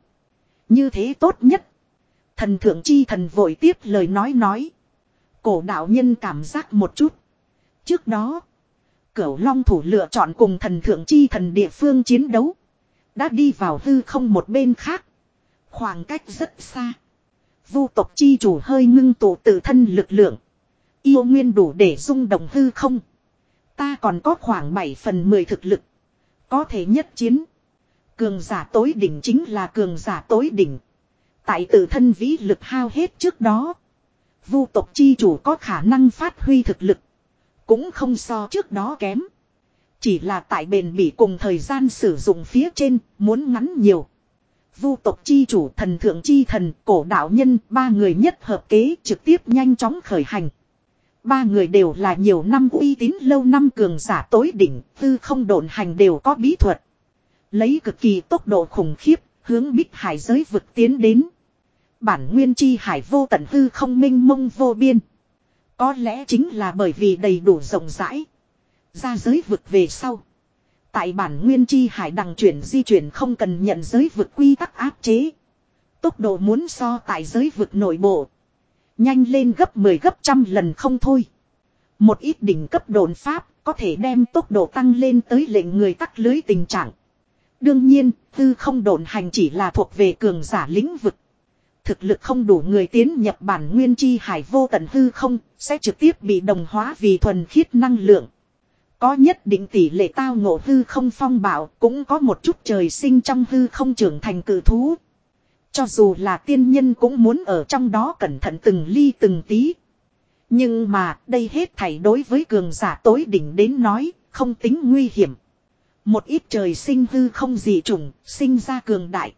Như thế tốt nhất. Thần thượng chi thần vội tiếp lời nói nói. Cổ đạo nhân cảm giác một chút. Trước đó. Cửu long thủ lựa chọn cùng thần thượng chi thần địa phương chiến đấu. Đã đi vào hư không một bên khác. Khoảng cách rất xa. Vu tộc chi chủ hơi ngưng tụ tự thân lực lượng. Yêu nguyên đủ để rung động hư không. Ta còn có khoảng 7 phần 10 thực lực. Có thể nhất chiến. Cường giả tối đỉnh chính là cường giả tối đỉnh. Tại tự thân vĩ lực hao hết trước đó. Vu tộc chi chủ có khả năng phát huy thực lực. Cũng không so trước đó kém. Chỉ là tại bền bỉ cùng thời gian sử dụng phía trên, muốn ngắn nhiều. Vu tộc chi chủ, thần thượng chi thần, cổ đạo nhân, ba người nhất hợp kế trực tiếp nhanh chóng khởi hành. Ba người đều là nhiều năm uy tín lâu năm cường giả tối đỉnh, tư không độn hành đều có bí thuật. Lấy cực kỳ tốc độ khủng khiếp, hướng bích hải giới vực tiến đến. Bản nguyên chi hải vô tận hư không minh mông vô biên. Có lẽ chính là bởi vì đầy đủ rộng rãi. Ra giới vực về sau. Tại bản nguyên chi hải đằng chuyển di chuyển không cần nhận giới vực quy tắc áp chế. Tốc độ muốn so tại giới vực nội bộ. Nhanh lên gấp 10 gấp trăm lần không thôi. Một ít đỉnh cấp đồn pháp có thể đem tốc độ tăng lên tới lệnh người tắc lưới tình trạng. Đương nhiên, tư không đồn hành chỉ là thuộc về cường giả lĩnh vực. Thực lực không đủ người tiến nhập bản nguyên chi hải vô tận hư không, sẽ trực tiếp bị đồng hóa vì thuần khiết năng lượng. Có nhất định tỷ lệ tao ngộ hư không phong bảo, cũng có một chút trời sinh trong hư không trưởng thành cử thú. Cho dù là tiên nhân cũng muốn ở trong đó cẩn thận từng ly từng tí. Nhưng mà đây hết thảy đối với cường giả tối đỉnh đến nói, không tính nguy hiểm. Một ít trời sinh hư không dị trùng, sinh ra cường đại.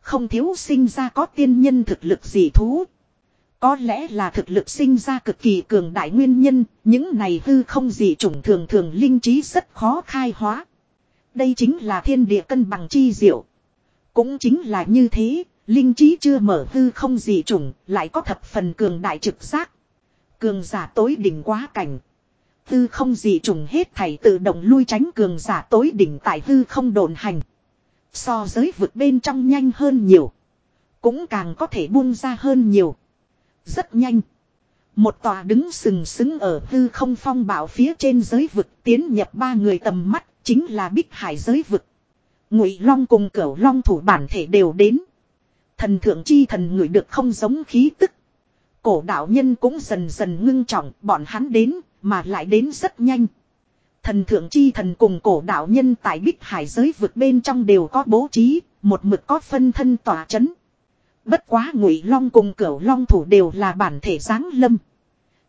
Không thiếu sinh ra có tiên nhân thực lực dị thú. Có lẽ là thực lực sinh ra cực kỳ cường đại nguyên nhân, những này hư không dị trùng thường thường linh trí rất khó khai hóa. Đây chính là thiên địa cân bằng chi diệu. Cũng chính là như thế, linh trí chưa mở hư không dị trùng, lại có thập phần cường đại trực giác. Cường giả tối đỉnh quá cảnh. Hư không dị trùng hết thảy tự động lui tránh cường giả tối đỉnh tại hư không đồn hành. So giới vực bên trong nhanh hơn nhiều. Cũng càng có thể buông ra hơn nhiều. Rất nhanh. Một tòa đứng sừng sững ở hư không phong bảo phía trên giới vực tiến nhập ba người tầm mắt chính là bích hải giới vực. Ngụy Long cùng cửu Long thủ bản thể đều đến. Thần thượng chi thần người được không giống khí tức. Cổ đạo nhân cũng dần dần ngưng trọng bọn hắn đến mà lại đến rất nhanh. Thần thượng chi thần cùng cổ đạo nhân tại bích hải giới vực bên trong đều có bố trí, một mực có phân thân tỏa chấn. Bất quá ngụy long cùng cửu long thủ đều là bản thể giáng lâm.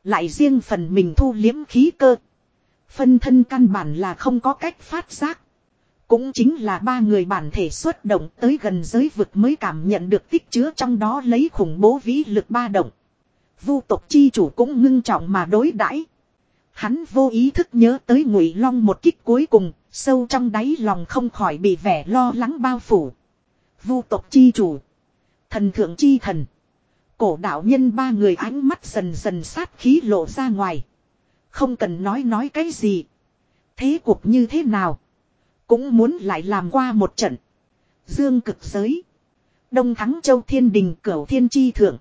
Lại riêng phần mình thu liếm khí cơ. Phân thân căn bản là không có cách phát giác. Cũng chính là ba người bản thể xuất động tới gần giới vực mới cảm nhận được tích chứa trong đó lấy khủng bố vĩ lực ba động. Vu tộc chi chủ cũng ngưng trọng mà đối đãi. Hắn vô ý thức nhớ tới ngụy long một kích cuối cùng, sâu trong đáy lòng không khỏi bị vẻ lo lắng bao phủ. Vu tộc chi chủ. Thần thượng chi thần. Cổ đạo nhân ba người ánh mắt dần dần sát khí lộ ra ngoài. Không cần nói nói cái gì. Thế cuộc như thế nào? Cũng muốn lại làm qua một trận. Dương cực giới. Đông Thắng Châu Thiên Đình Cửu Thiên Chi Thượng.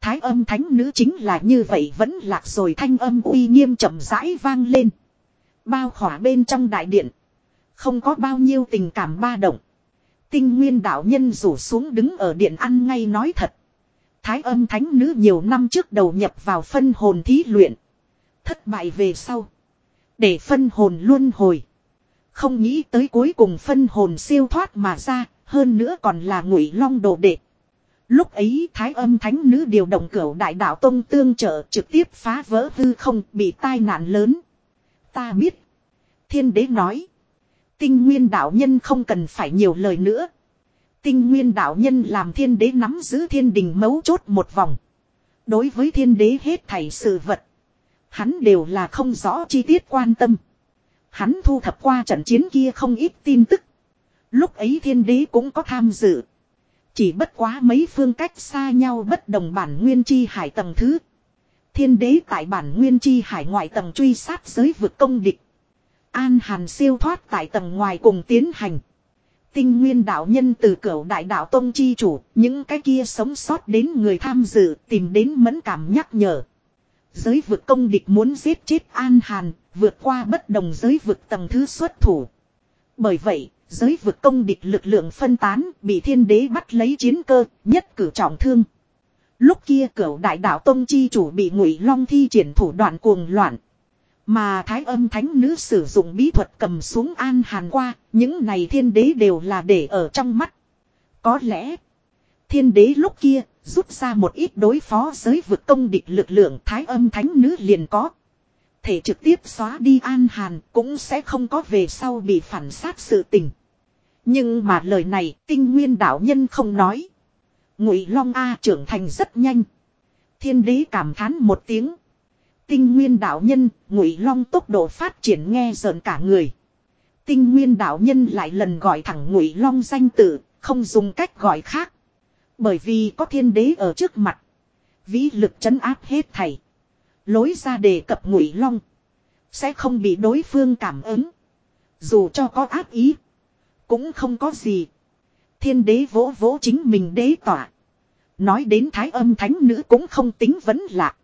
Thái âm thánh nữ chính là như vậy vẫn lạc rồi thanh âm uy nghiêm chậm rãi vang lên. Bao khỏa bên trong đại điện. Không có bao nhiêu tình cảm ba động. Tinh nguyên đạo nhân rủ xuống đứng ở điện ăn ngay nói thật. Thái âm thánh nữ nhiều năm trước đầu nhập vào phân hồn thí luyện. Thất bại về sau. Để phân hồn luôn hồi. Không nghĩ tới cuối cùng phân hồn siêu thoát mà ra. Hơn nữa còn là ngụy long đồ đệ. Lúc ấy thái âm thánh nữ điều động cửu đại đạo tông tương trợ trực tiếp phá vỡ hư không, bị tai nạn lớn. Ta biết. Thiên đế nói. Tinh nguyên đạo nhân không cần phải nhiều lời nữa. Tinh nguyên đạo nhân làm thiên đế nắm giữ thiên đình mấu chốt một vòng. Đối với thiên đế hết thảy sự vật. Hắn đều là không rõ chi tiết quan tâm. Hắn thu thập qua trận chiến kia không ít tin tức. Lúc ấy thiên đế cũng có tham dự. Chỉ bất quá mấy phương cách xa nhau bất đồng bản nguyên chi hải tầng thứ. Thiên đế tại bản nguyên chi hải ngoại tầng truy sát giới vực công địch. An hàn siêu thoát tại tầng ngoài cùng tiến hành. Tinh nguyên đạo nhân từ cửa đại đạo tông chi chủ, những cái kia sống sót đến người tham dự tìm đến mẫn cảm nhắc nhở. Giới vực công địch muốn giết chết An Hàn, vượt qua bất đồng giới vực tầng thứ xuất thủ. Bởi vậy, Giới vực công địch lực lượng phân tán, bị thiên đế bắt lấy chiến cơ, nhất cử trọng thương. Lúc kia cửu đại đạo tông chi chủ bị ngụy long thi triển thủ đoạn cuồng loạn. Mà thái âm thánh nữ sử dụng bí thuật cầm xuống an hàn qua, những này thiên đế đều là để ở trong mắt. Có lẽ, thiên đế lúc kia, rút ra một ít đối phó giới vực công địch lực lượng thái âm thánh nữ liền có. Thể trực tiếp xóa đi an hàn cũng sẽ không có về sau bị phản sát sự tình. Nhưng mà lời này tinh nguyên đạo nhân không nói. Ngụy Long A trưởng thành rất nhanh. Thiên đế cảm thán một tiếng. Tinh nguyên đạo nhân, Ngụy Long tốc độ phát triển nghe rợn cả người. Tinh nguyên đạo nhân lại lần gọi thẳng Ngụy Long danh tự, không dùng cách gọi khác. Bởi vì có thiên đế ở trước mặt. Vĩ lực chấn áp hết thảy. Lối ra đề cập Ngụy Long. Sẽ không bị đối phương cảm ứng. Dù cho có áp ý. Cũng không có gì. Thiên đế vỗ vỗ chính mình đế tỏa. Nói đến thái âm thánh nữ cũng không tính vấn lạc.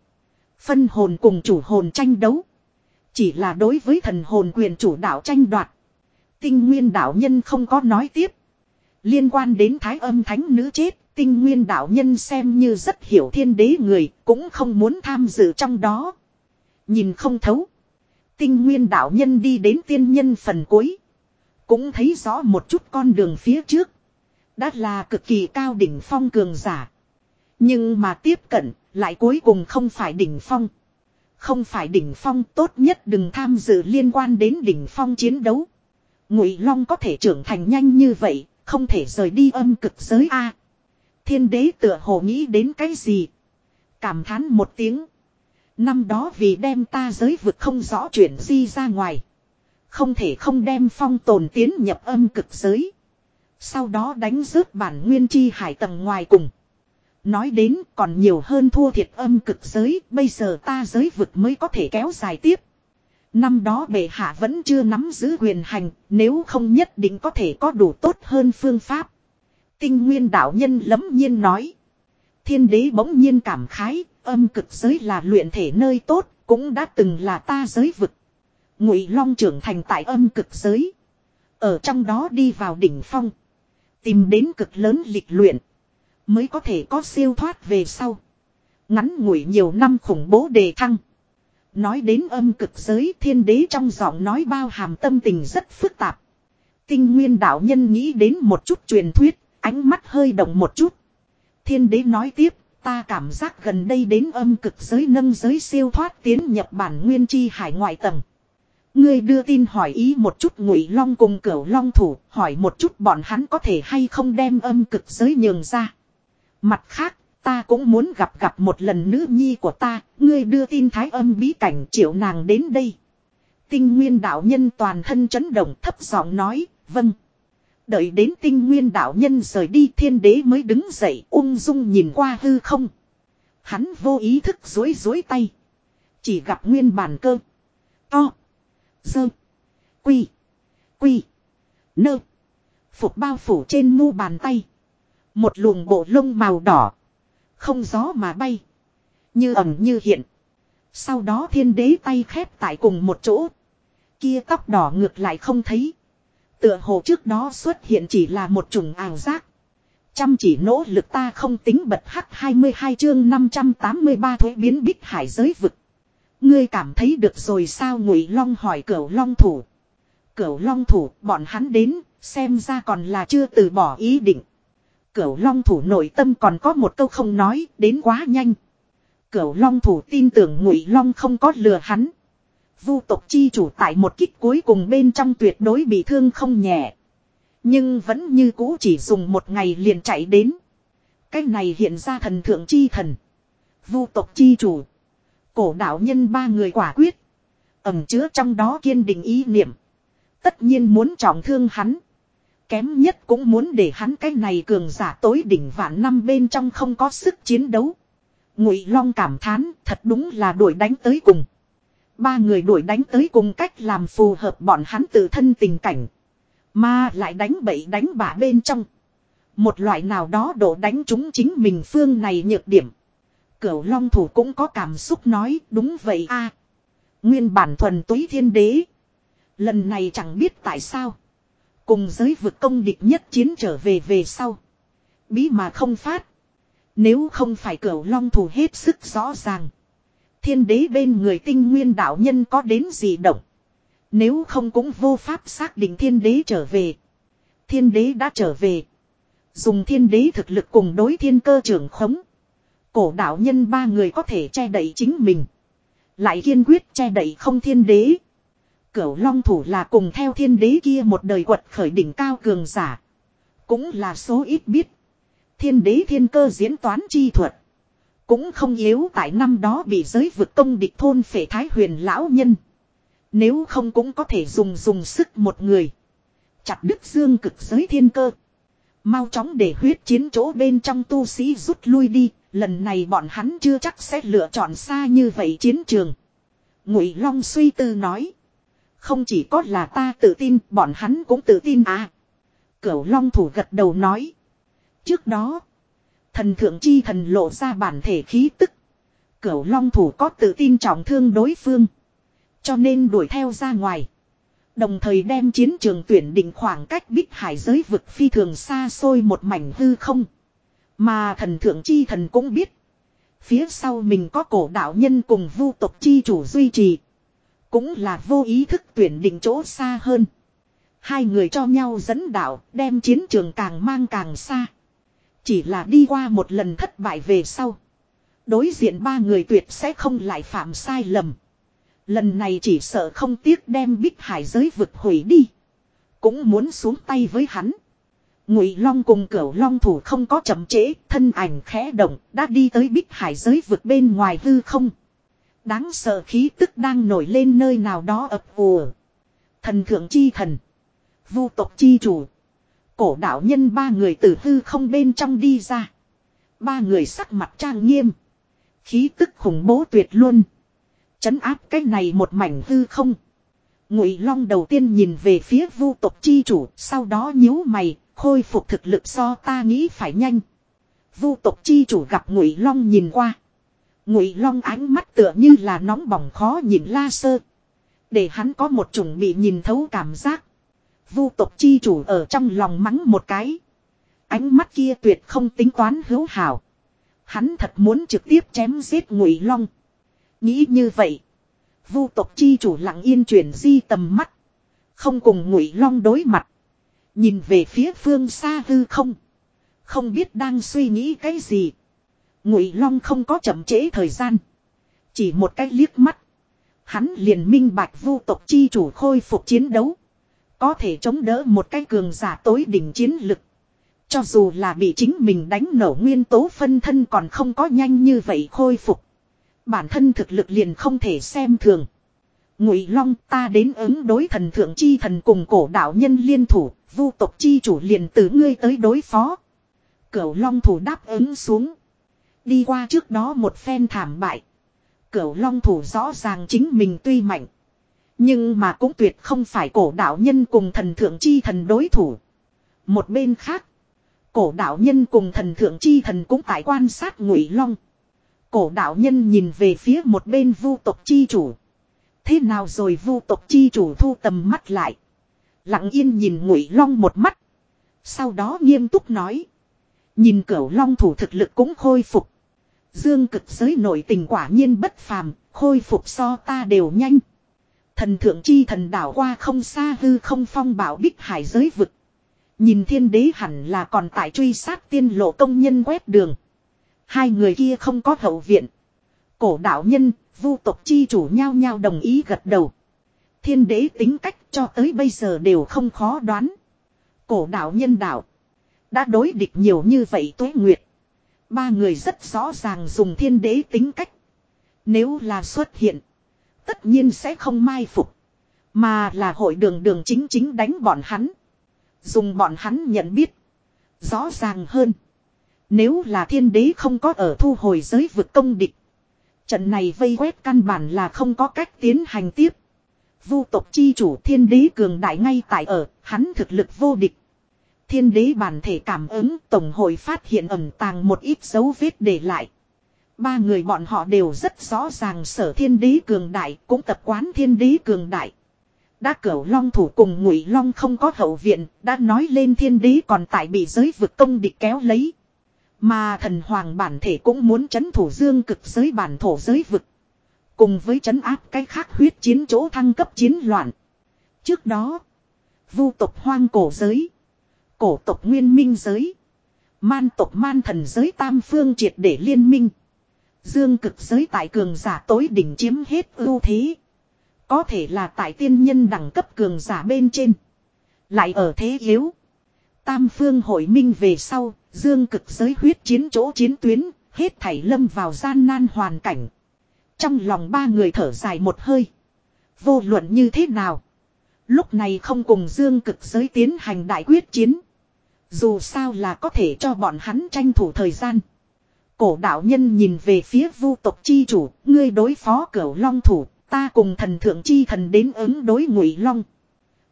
Phân hồn cùng chủ hồn tranh đấu. Chỉ là đối với thần hồn quyền chủ đạo tranh đoạt. Tinh nguyên đạo nhân không có nói tiếp. Liên quan đến thái âm thánh nữ chết, tinh nguyên đạo nhân xem như rất hiểu thiên đế người, cũng không muốn tham dự trong đó. Nhìn không thấu. Tinh nguyên đạo nhân đi đến tiên nhân phần cuối. Cũng thấy rõ một chút con đường phía trước. Đã là cực kỳ cao đỉnh phong cường giả. Nhưng mà tiếp cận, lại cuối cùng không phải đỉnh phong. Không phải đỉnh phong tốt nhất đừng tham dự liên quan đến đỉnh phong chiến đấu. Ngụy Long có thể trưởng thành nhanh như vậy, không thể rời đi âm cực giới A. Thiên đế tựa hồ nghĩ đến cái gì? Cảm thán một tiếng. Năm đó vì đem ta giới vực không rõ chuyện di ra ngoài. Không thể không đem phong tồn tiến nhập âm cực giới. Sau đó đánh rớt bản nguyên chi hải tầng ngoài cùng. Nói đến còn nhiều hơn thua thiệt âm cực giới, bây giờ ta giới vực mới có thể kéo dài tiếp. Năm đó bệ hạ vẫn chưa nắm giữ quyền hành, nếu không nhất định có thể có đủ tốt hơn phương pháp. Tinh nguyên đạo nhân lấm nhiên nói. Thiên đế bỗng nhiên cảm khái, âm cực giới là luyện thể nơi tốt, cũng đã từng là ta giới vực. Ngụy Long trưởng thành tại âm cực giới. Ở trong đó đi vào đỉnh phong. Tìm đến cực lớn lịch luyện. Mới có thể có siêu thoát về sau. Ngắn ngủi nhiều năm khủng bố đề thăng. Nói đến âm cực giới thiên đế trong giọng nói bao hàm tâm tình rất phức tạp. Tinh nguyên đạo nhân nghĩ đến một chút truyền thuyết, ánh mắt hơi động một chút. Thiên đế nói tiếp, ta cảm giác gần đây đến âm cực giới nâng giới siêu thoát tiến nhập bản nguyên chi hải ngoại tầng. Ngươi đưa tin hỏi ý một chút ngụy long cùng cửu long thủ, hỏi một chút bọn hắn có thể hay không đem âm cực giới nhường ra. Mặt khác, ta cũng muốn gặp gặp một lần nữ nhi của ta, ngươi đưa tin thái âm bí cảnh triệu nàng đến đây. Tinh nguyên đạo nhân toàn thân chấn động thấp giọng nói, vâng. Đợi đến tinh nguyên đạo nhân rời đi thiên đế mới đứng dậy ung dung nhìn qua hư không. Hắn vô ý thức dối dối tay. Chỉ gặp nguyên bản cơ. To. Dơ. Quy. Quy. Nơ. Phục bao phủ trên mu bàn tay. Một luồng bộ lông màu đỏ. Không gió mà bay. Như ẩm như hiện. Sau đó thiên đế tay khép tại cùng một chỗ. Kia tóc đỏ ngược lại không thấy. Tựa hồ trước đó xuất hiện chỉ là một chủng ảo giác. Chăm chỉ nỗ lực ta không tính bật hắc 22 chương 583 thuế biến bích hải giới vực. Ngươi cảm thấy được rồi sao ngụy long hỏi cửu long thủ. Cửu long thủ, bọn hắn đến, xem ra còn là chưa từ bỏ ý định. Cửu long thủ nội tâm còn có một câu không nói, đến quá nhanh. Cửu long thủ tin tưởng ngụy long không có lừa hắn. Vu tộc chi chủ tại một kích cuối cùng bên trong tuyệt đối bị thương không nhẹ. Nhưng vẫn như cũ chỉ dùng một ngày liền chạy đến. Cái này hiện ra thần thượng chi thần. Vu tộc chi chủ. Cổ đạo nhân ba người quả quyết. Ẩm chứa trong đó kiên định ý niệm. Tất nhiên muốn trọng thương hắn. Kém nhất cũng muốn để hắn cái này cường giả tối đỉnh vạn năm bên trong không có sức chiến đấu. Ngụy Long cảm thán, thật đúng là đuổi đánh tới cùng. Ba người đuổi đánh tới cùng cách làm phù hợp bọn hắn tự thân tình cảnh. Mà lại đánh bậy đánh bả bên trong. Một loại nào đó đổ đánh chúng chính mình phương này nhược điểm. Cửu Long thủ cũng có cảm xúc nói, đúng vậy a. nguyên bản thuần túy thiên đế. Lần này chẳng biết tại sao. Cùng giới vực công địch nhất chiến trở về về sau. Bí mà không phát. Nếu không phải cửu long thủ hết sức rõ ràng. Thiên đế bên người tinh nguyên đạo nhân có đến gì động. Nếu không cũng vô pháp xác định thiên đế trở về. Thiên đế đã trở về. Dùng thiên đế thực lực cùng đối thiên cơ trưởng khống. Cổ đạo nhân ba người có thể che đậy chính mình. Lại kiên quyết che đậy không thiên đế. Cửu long thủ là cùng theo thiên đế kia một đời quật khởi đỉnh cao cường giả. Cũng là số ít biết. Thiên đế thiên cơ diễn toán chi thuật. Cũng không yếu tại năm đó bị giới vực công địch thôn phệ thái huyền lão nhân. Nếu không cũng có thể dùng dùng sức một người. Chặt đứt dương cực giới thiên cơ. Mau chóng để huyết chiến chỗ bên trong tu sĩ rút lui đi. Lần này bọn hắn chưa chắc sẽ lựa chọn xa như vậy chiến trường. Ngụy Long suy tư nói. Không chỉ có là ta tự tin, bọn hắn cũng tự tin à. Cửu Long thủ gật đầu nói. Trước đó, thần thượng chi thần lộ ra bản thể khí tức. Cửu Long thủ có tự tin trọng thương đối phương. Cho nên đuổi theo ra ngoài. Đồng thời đem chiến trường tuyển định khoảng cách bích hải giới vực phi thường xa xôi một mảnh hư không. Mà thần thượng chi thần cũng biết. Phía sau mình có cổ đạo nhân cùng vu tộc chi chủ duy trì. Cũng là vô ý thức tuyển định chỗ xa hơn. Hai người cho nhau dẫn đạo, đem chiến trường càng mang càng xa. Chỉ là đi qua một lần thất bại về sau. Đối diện ba người tuyệt sẽ không lại phạm sai lầm. Lần này chỉ sợ không tiếc đem bích hải giới vực hủy đi. Cũng muốn xuống tay với hắn. Ngụy Long cùng Cửu Long thủ không có chậm trễ, thân ảnh khẽ động, đã đi tới Bích Hải giới vực bên ngoài hư không. Đáng sợ khí tức đang nổi lên nơi nào đó ập ùa. Thần thượng chi thần, vu tộc chi chủ, cổ đạo nhân ba người từ hư không bên trong đi ra. Ba người sắc mặt trang nghiêm, khí tức khủng bố tuyệt luôn. Chấn áp cái này một mảnh hư không. Ngụy Long đầu tiên nhìn về phía vu tộc chi chủ, sau đó nhíu mày, Khôi phục thực lực so ta nghĩ phải nhanh. Vu tộc chi chủ gặp Ngụy Long nhìn qua. Ngụy Long ánh mắt tựa như là nóng bỏng khó nhìn la sơ. Để hắn có một chủng bị nhìn thấu cảm giác. Vu tộc chi chủ ở trong lòng mắng một cái. Ánh mắt kia tuyệt không tính toán hữu hảo. Hắn thật muốn trực tiếp chém giết Ngụy Long. Nghĩ như vậy. Vu tộc chi chủ lặng yên chuyển di tầm mắt. Không cùng Ngụy Long đối mặt. Nhìn về phía phương xa hư không. Không biết đang suy nghĩ cái gì. Ngụy Long không có chậm trễ thời gian. Chỉ một cái liếc mắt. Hắn liền minh bạch vu tộc chi chủ khôi phục chiến đấu. Có thể chống đỡ một cái cường giả tối đỉnh chiến lực. Cho dù là bị chính mình đánh nổ nguyên tố phân thân còn không có nhanh như vậy khôi phục. Bản thân thực lực liền không thể xem thường. Ngụy Long ta đến ứng đối thần thượng chi thần cùng cổ đạo nhân liên thủ, vu tộc chi chủ liền từ ngươi tới đối phó. Cửu Long thủ đáp ứng xuống. Đi qua trước đó một phen thảm bại. Cửu Long thủ rõ ràng chính mình tuy mạnh. Nhưng mà cũng tuyệt không phải cổ đạo nhân cùng thần thượng chi thần đối thủ. Một bên khác. Cổ đạo nhân cùng thần thượng chi thần cũng tại quan sát ngụy long. Cổ đạo nhân nhìn về phía một bên vu tộc chi chủ. Thế nào rồi vu tộc chi chủ thu tầm mắt lại. Lặng yên nhìn ngụy long một mắt. Sau đó nghiêm túc nói. Nhìn cửu long thủ thực lực cũng khôi phục. Dương cực giới nội tình quả nhiên bất phàm, khôi phục so ta đều nhanh. Thần thượng chi thần đảo qua không xa hư không phong bảo bích hải giới vực. Nhìn thiên đế hẳn là còn tại truy sát tiên lộ công nhân quét đường. Hai người kia không có hậu viện. Cổ đạo nhân, vu tộc chi chủ nhau nhau đồng ý gật đầu. Thiên đế tính cách cho tới bây giờ đều không khó đoán. Cổ đạo nhân đạo. Đã đối địch nhiều như vậy tuế nguyệt. Ba người rất rõ ràng dùng thiên đế tính cách. Nếu là xuất hiện. Tất nhiên sẽ không mai phục. Mà là hội đường đường chính chính đánh bọn hắn. Dùng bọn hắn nhận biết. Rõ ràng hơn. Nếu là thiên đế không có ở thu hồi giới vực công địch. Trận này vây quét căn bản là không có cách tiến hành tiếp. Vu tộc chi chủ thiên đế cường đại ngay tại ở, hắn thực lực vô địch. Thiên đế bản thể cảm ứng tổng hội phát hiện ẩn tàng một ít dấu vết để lại. Ba người bọn họ đều rất rõ ràng sở thiên đế cường đại cũng tập quán thiên đế cường đại. Đã cửu long thủ cùng ngụy long không có hậu viện, đã nói lên thiên đế còn tại bị giới vực công địch kéo lấy. Mà thần hoàng bản thể cũng muốn chấn thủ dương cực giới bản thổ giới vực. Cùng với chấn áp cái khác huyết chiến chỗ thăng cấp chiến loạn. Trước đó, vu tộc hoang cổ giới, cổ tộc nguyên minh giới, man tộc man thần giới tam phương triệt để liên minh. Dương cực giới tại cường giả tối đỉnh chiếm hết ưu thế. Có thể là tại tiên nhân đẳng cấp cường giả bên trên. Lại ở thế yếu. Tam phương hội minh về sau, dương cực giới huyết chiến chỗ chiến tuyến, hết thảy lâm vào gian nan hoàn cảnh. Trong lòng ba người thở dài một hơi. Vô luận như thế nào? Lúc này không cùng dương cực giới tiến hành đại quyết chiến. Dù sao là có thể cho bọn hắn tranh thủ thời gian. Cổ đạo nhân nhìn về phía vu tộc chi chủ, ngươi đối phó cửu long thủ, ta cùng thần thượng chi thần đến ứng đối ngụy long.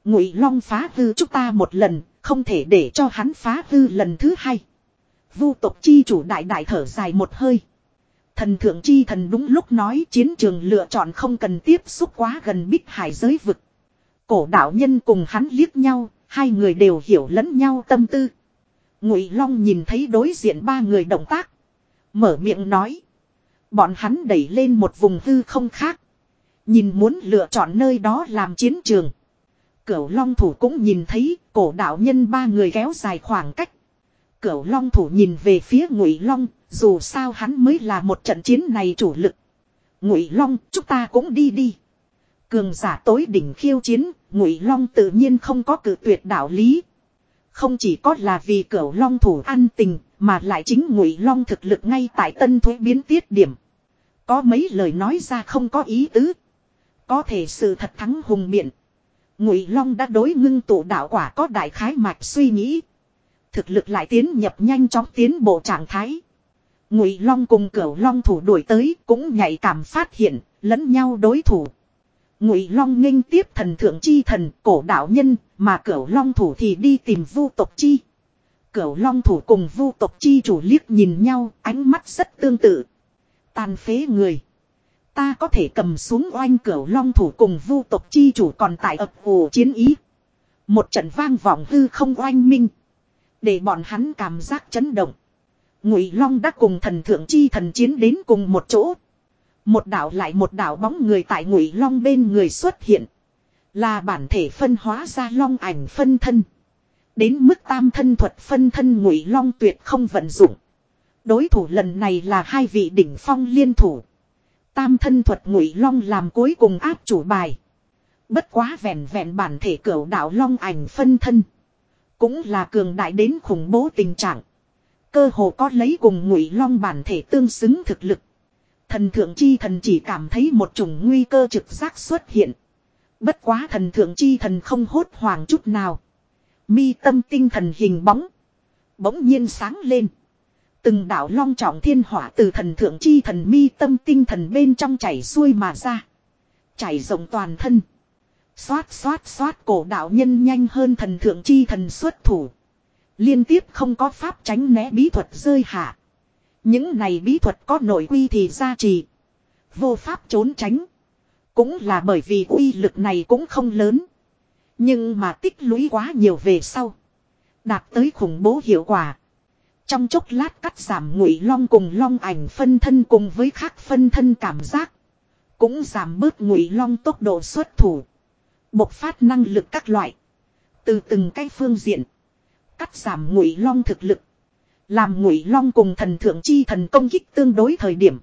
Ngụy long phá hư chúng ta một lần, không thể để cho hắn phá hư lần thứ hai. Vu tộc chi chủ đại đại thở dài một hơi. Thần thượng chi thần đúng lúc nói chiến trường lựa chọn không cần tiếp xúc quá gần bích hải giới vực. Cổ đạo nhân cùng hắn liếc nhau, hai người đều hiểu lẫn nhau tâm tư. Ngụy Long nhìn thấy đối diện ba người động tác. Mở miệng nói. Bọn hắn đẩy lên một vùng hư không khác. Nhìn muốn lựa chọn nơi đó làm chiến trường. Cửu Long thủ cũng nhìn thấy cổ đạo nhân ba người kéo dài khoảng cách. Cửu Long thủ nhìn về phía Ngụy Long, dù sao hắn mới là một trận chiến này chủ lực. Ngụy Long, chúng ta cũng đi đi. Cường giả tối đỉnh khiêu chiến, Ngụy Long tự nhiên không có cử tuyệt đạo lý. Không chỉ có là vì Cửu Long thủ ăn tình, mà lại chính Ngụy Long thực lực ngay tại Tân Thuế biến tiết điểm. Có mấy lời nói ra không có ý tứ. Có thể sự thật thắng hùng biện. Ngụy Long đã đối ngưng tụ đạo quả có đại khái mạch suy nghĩ. Thực lực lại tiến nhập nhanh chóng tiến bộ trạng thái. Ngụy Long cùng Cửu Long thủ đuổi tới cũng nhạy cảm phát hiện lẫn nhau đối thủ. Ngụy Long nghênh tiếp thần thượng chi thần, cổ đạo nhân, mà Cửu Long thủ thì đi tìm Vu tộc chi. Cửu Long thủ cùng Vu tộc chi chủ liếc nhìn nhau, ánh mắt rất tương tự. Tàn phế người. Ta có thể cầm xuống oanh Cửu Long thủ cùng Vu tộc chi chủ còn tại ập hồ chiến ý. Một trận vang vọng hư không oanh minh, để bọn hắn cảm giác chấn động. Ngụy Long đã cùng thần thượng chi thần chiến đến cùng một chỗ. Một đạo lại một đạo bóng người tại Ngụy Long bên người xuất hiện, là bản thể phân hóa ra long ảnh phân thân. Đến mức tam thân thuật phân thân Ngụy Long tuyệt không vận dụng. Đối thủ lần này là hai vị đỉnh phong liên thủ. Tam thân thuật Ngụy Long làm cuối cùng áp chủ bài. Bất quá vẹn vẹn bản thể cửu đạo long ảnh phân thân. Cũng là cường đại đến khủng bố tình trạng. Cơ hồ có lấy cùng ngụy long bản thể tương xứng thực lực. Thần thượng chi thần chỉ cảm thấy một chủng nguy cơ trực giác xuất hiện. Bất quá thần thượng chi thần không hốt hoảng chút nào. Mi tâm tinh thần hình bóng. Bỗng nhiên sáng lên. Từng đạo long trọng thiên hỏa từ thần thượng chi thần mi tâm tinh thần bên trong chảy xuôi mà ra. Chảy rộng toàn thân. Xoát xoát xoát cổ đạo nhân nhanh hơn thần thượng chi thần xuất thủ. Liên tiếp không có pháp tránh né bí thuật rơi hạ. Những này bí thuật có nội quy thì gia trì. Vô pháp trốn tránh. Cũng là bởi vì uy lực này cũng không lớn. Nhưng mà tích lũy quá nhiều về sau. Đạt tới khủng bố hiệu quả. Trong chốc lát cắt giảm ngụy long cùng long ảnh phân thân cùng với khác phân thân cảm giác. Cũng giảm bớt ngụy long tốc độ xuất thủ. Bộc phát năng lực các loại. Từ từng cái phương diện. Cắt giảm ngụy long thực lực. Làm ngụy long cùng thần thượng chi thần công kích tương đối thời điểm.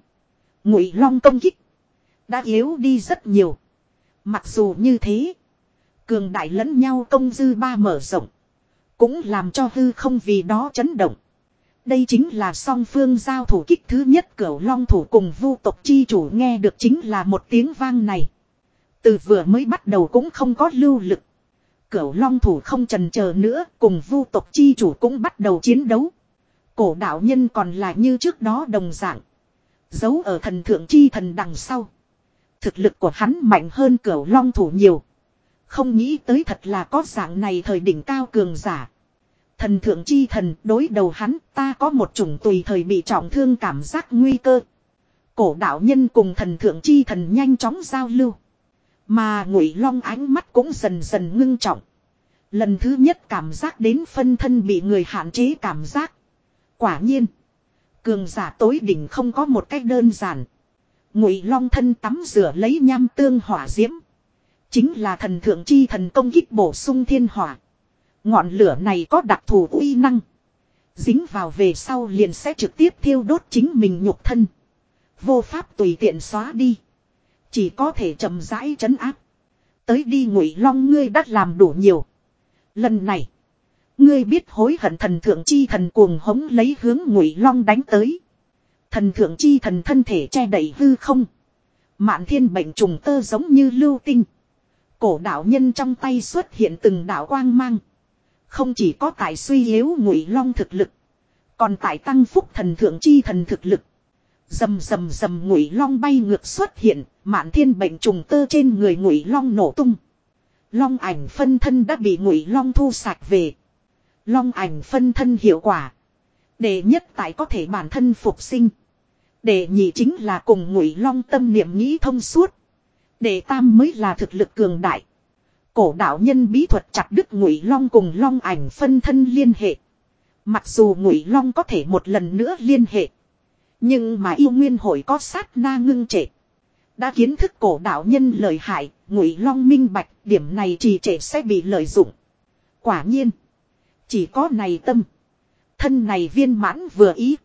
Ngụy long công kích. Đã yếu đi rất nhiều. Mặc dù như thế. Cường đại lẫn nhau công dư ba mở rộng. Cũng làm cho hư không vì đó chấn động. Đây chính là song phương giao thủ kích thứ nhất cửu long thủ cùng vu tộc chi chủ nghe được chính là một tiếng vang này. Từ vừa mới bắt đầu cũng không có lưu lực. Cửu long thủ không trần chờ nữa, cùng vu tộc chi chủ cũng bắt đầu chiến đấu. Cổ đạo nhân còn là như trước đó đồng dạng. Giấu ở thần thượng chi thần đằng sau. Thực lực của hắn mạnh hơn cửu long thủ nhiều. Không nghĩ tới thật là có dạng này thời đỉnh cao cường giả. Thần thượng chi thần, đối đầu hắn, ta có một chủng tùy thời bị trọng thương cảm giác nguy cơ. Cổ đạo nhân cùng thần thượng chi thần nhanh chóng giao lưu. Mà ngụy long ánh mắt cũng dần dần ngưng trọng. Lần thứ nhất cảm giác đến phân thân bị người hạn chế cảm giác. Quả nhiên. Cường giả tối đỉnh không có một cách đơn giản. Ngụy long thân tắm rửa lấy nham tương hỏa diễm. Chính là thần thượng chi thần công kích bổ sung thiên hỏa. Ngọn lửa này có đặc thù uy năng. Dính vào về sau liền sẽ trực tiếp thiêu đốt chính mình nhục thân. Vô pháp tùy tiện xóa đi. Chỉ có thể chậm rãi chấn áp. Tới đi ngụy long ngươi đã làm đủ nhiều. Lần này. Ngươi biết hối hận thần thượng chi thần cuồng hống lấy hướng ngụy long đánh tới. Thần thượng chi thần thân thể che đẩy hư không. Mạn thiên bệnh trùng tơ giống như lưu tinh. Cổ đạo nhân trong tay xuất hiện từng đạo quang mang. Không chỉ có tại suy yếu ngụy long thực lực. Còn tại tăng phúc thần thượng chi thần thực lực. Dầm dầm dầm ngụy long bay ngược xuất hiện, mạn thiên bệnh trùng tơ trên người ngụy long nổ tung. Long ảnh phân thân đã bị ngụy long thu sạch về. Long ảnh phân thân hiệu quả. Đệ nhất tại có thể bản thân phục sinh. Đệ nhị chính là cùng ngụy long tâm niệm nghĩ thông suốt. Đệ tam mới là thực lực cường đại. Cổ đạo nhân bí thuật chặt đứt ngụy long cùng long ảnh phân thân liên hệ. Mặc dù ngụy long có thể một lần nữa liên hệ. Nhưng mà yêu nguyên hội có sát na ngưng trệ. Đã kiến thức cổ đạo nhân lời hại, ngụy long minh bạch, điểm này trì trệ sẽ bị lợi dụng. Quả nhiên. Chỉ có này tâm. Thân này viên mãn vừa ý.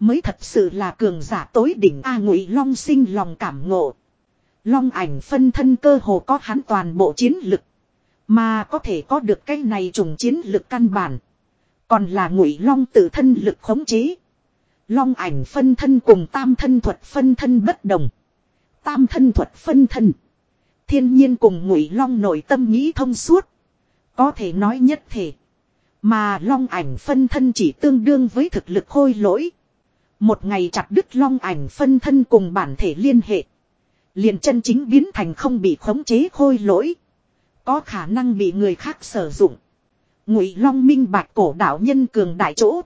Mới thật sự là cường giả tối đỉnh A ngụy long sinh lòng cảm ngộ. Long ảnh phân thân cơ hồ có hắn toàn bộ chiến lực. Mà có thể có được cái này trùng chiến lực căn bản. Còn là ngụy long tự thân lực khống chế. Long ảnh phân thân cùng tam thân thuật phân thân bất đồng. Tam thân thuật phân thân. Thiên nhiên cùng ngụy long nội tâm nghĩ thông suốt. Có thể nói nhất thể. Mà long ảnh phân thân chỉ tương đương với thực lực khôi lỗi. Một ngày chặt đứt long ảnh phân thân cùng bản thể liên hệ. Liền chân chính biến thành không bị khống chế khôi lỗi. Có khả năng bị người khác sử dụng. Ngụy long minh bạch cổ đạo nhân cường đại chỗ.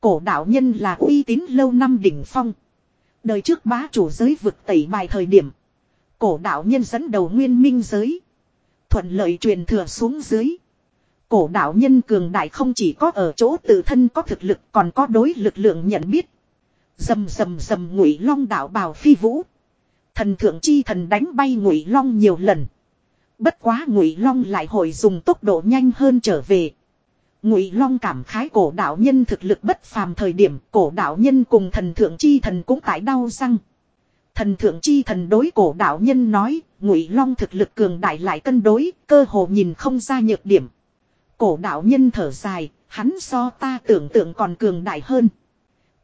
Cổ đạo nhân là uy tín lâu năm đỉnh phong. Đời trước bá chủ giới vực tẩy bài thời điểm. Cổ đạo nhân dẫn đầu nguyên minh giới. Thuận lợi truyền thừa xuống dưới. Cổ đạo nhân cường đại không chỉ có ở chỗ tự thân có thực lực còn có đối lực lượng nhận biết. Dầm dầm dầm ngụy long đạo bào phi vũ. Thần thượng chi thần đánh bay ngụy long nhiều lần. Bất quá ngụy long lại hồi dùng tốc độ nhanh hơn trở về. Ngụy long cảm khái cổ đạo nhân thực lực bất phàm thời điểm cổ đạo nhân cùng thần thượng chi thần cũng tại đau răng. Thần thượng chi thần đối cổ đạo nhân nói, ngụy long thực lực cường đại lại cân đối, cơ hồ nhìn không ra nhược điểm. Cổ đạo nhân thở dài, hắn so ta tưởng tượng còn cường đại hơn.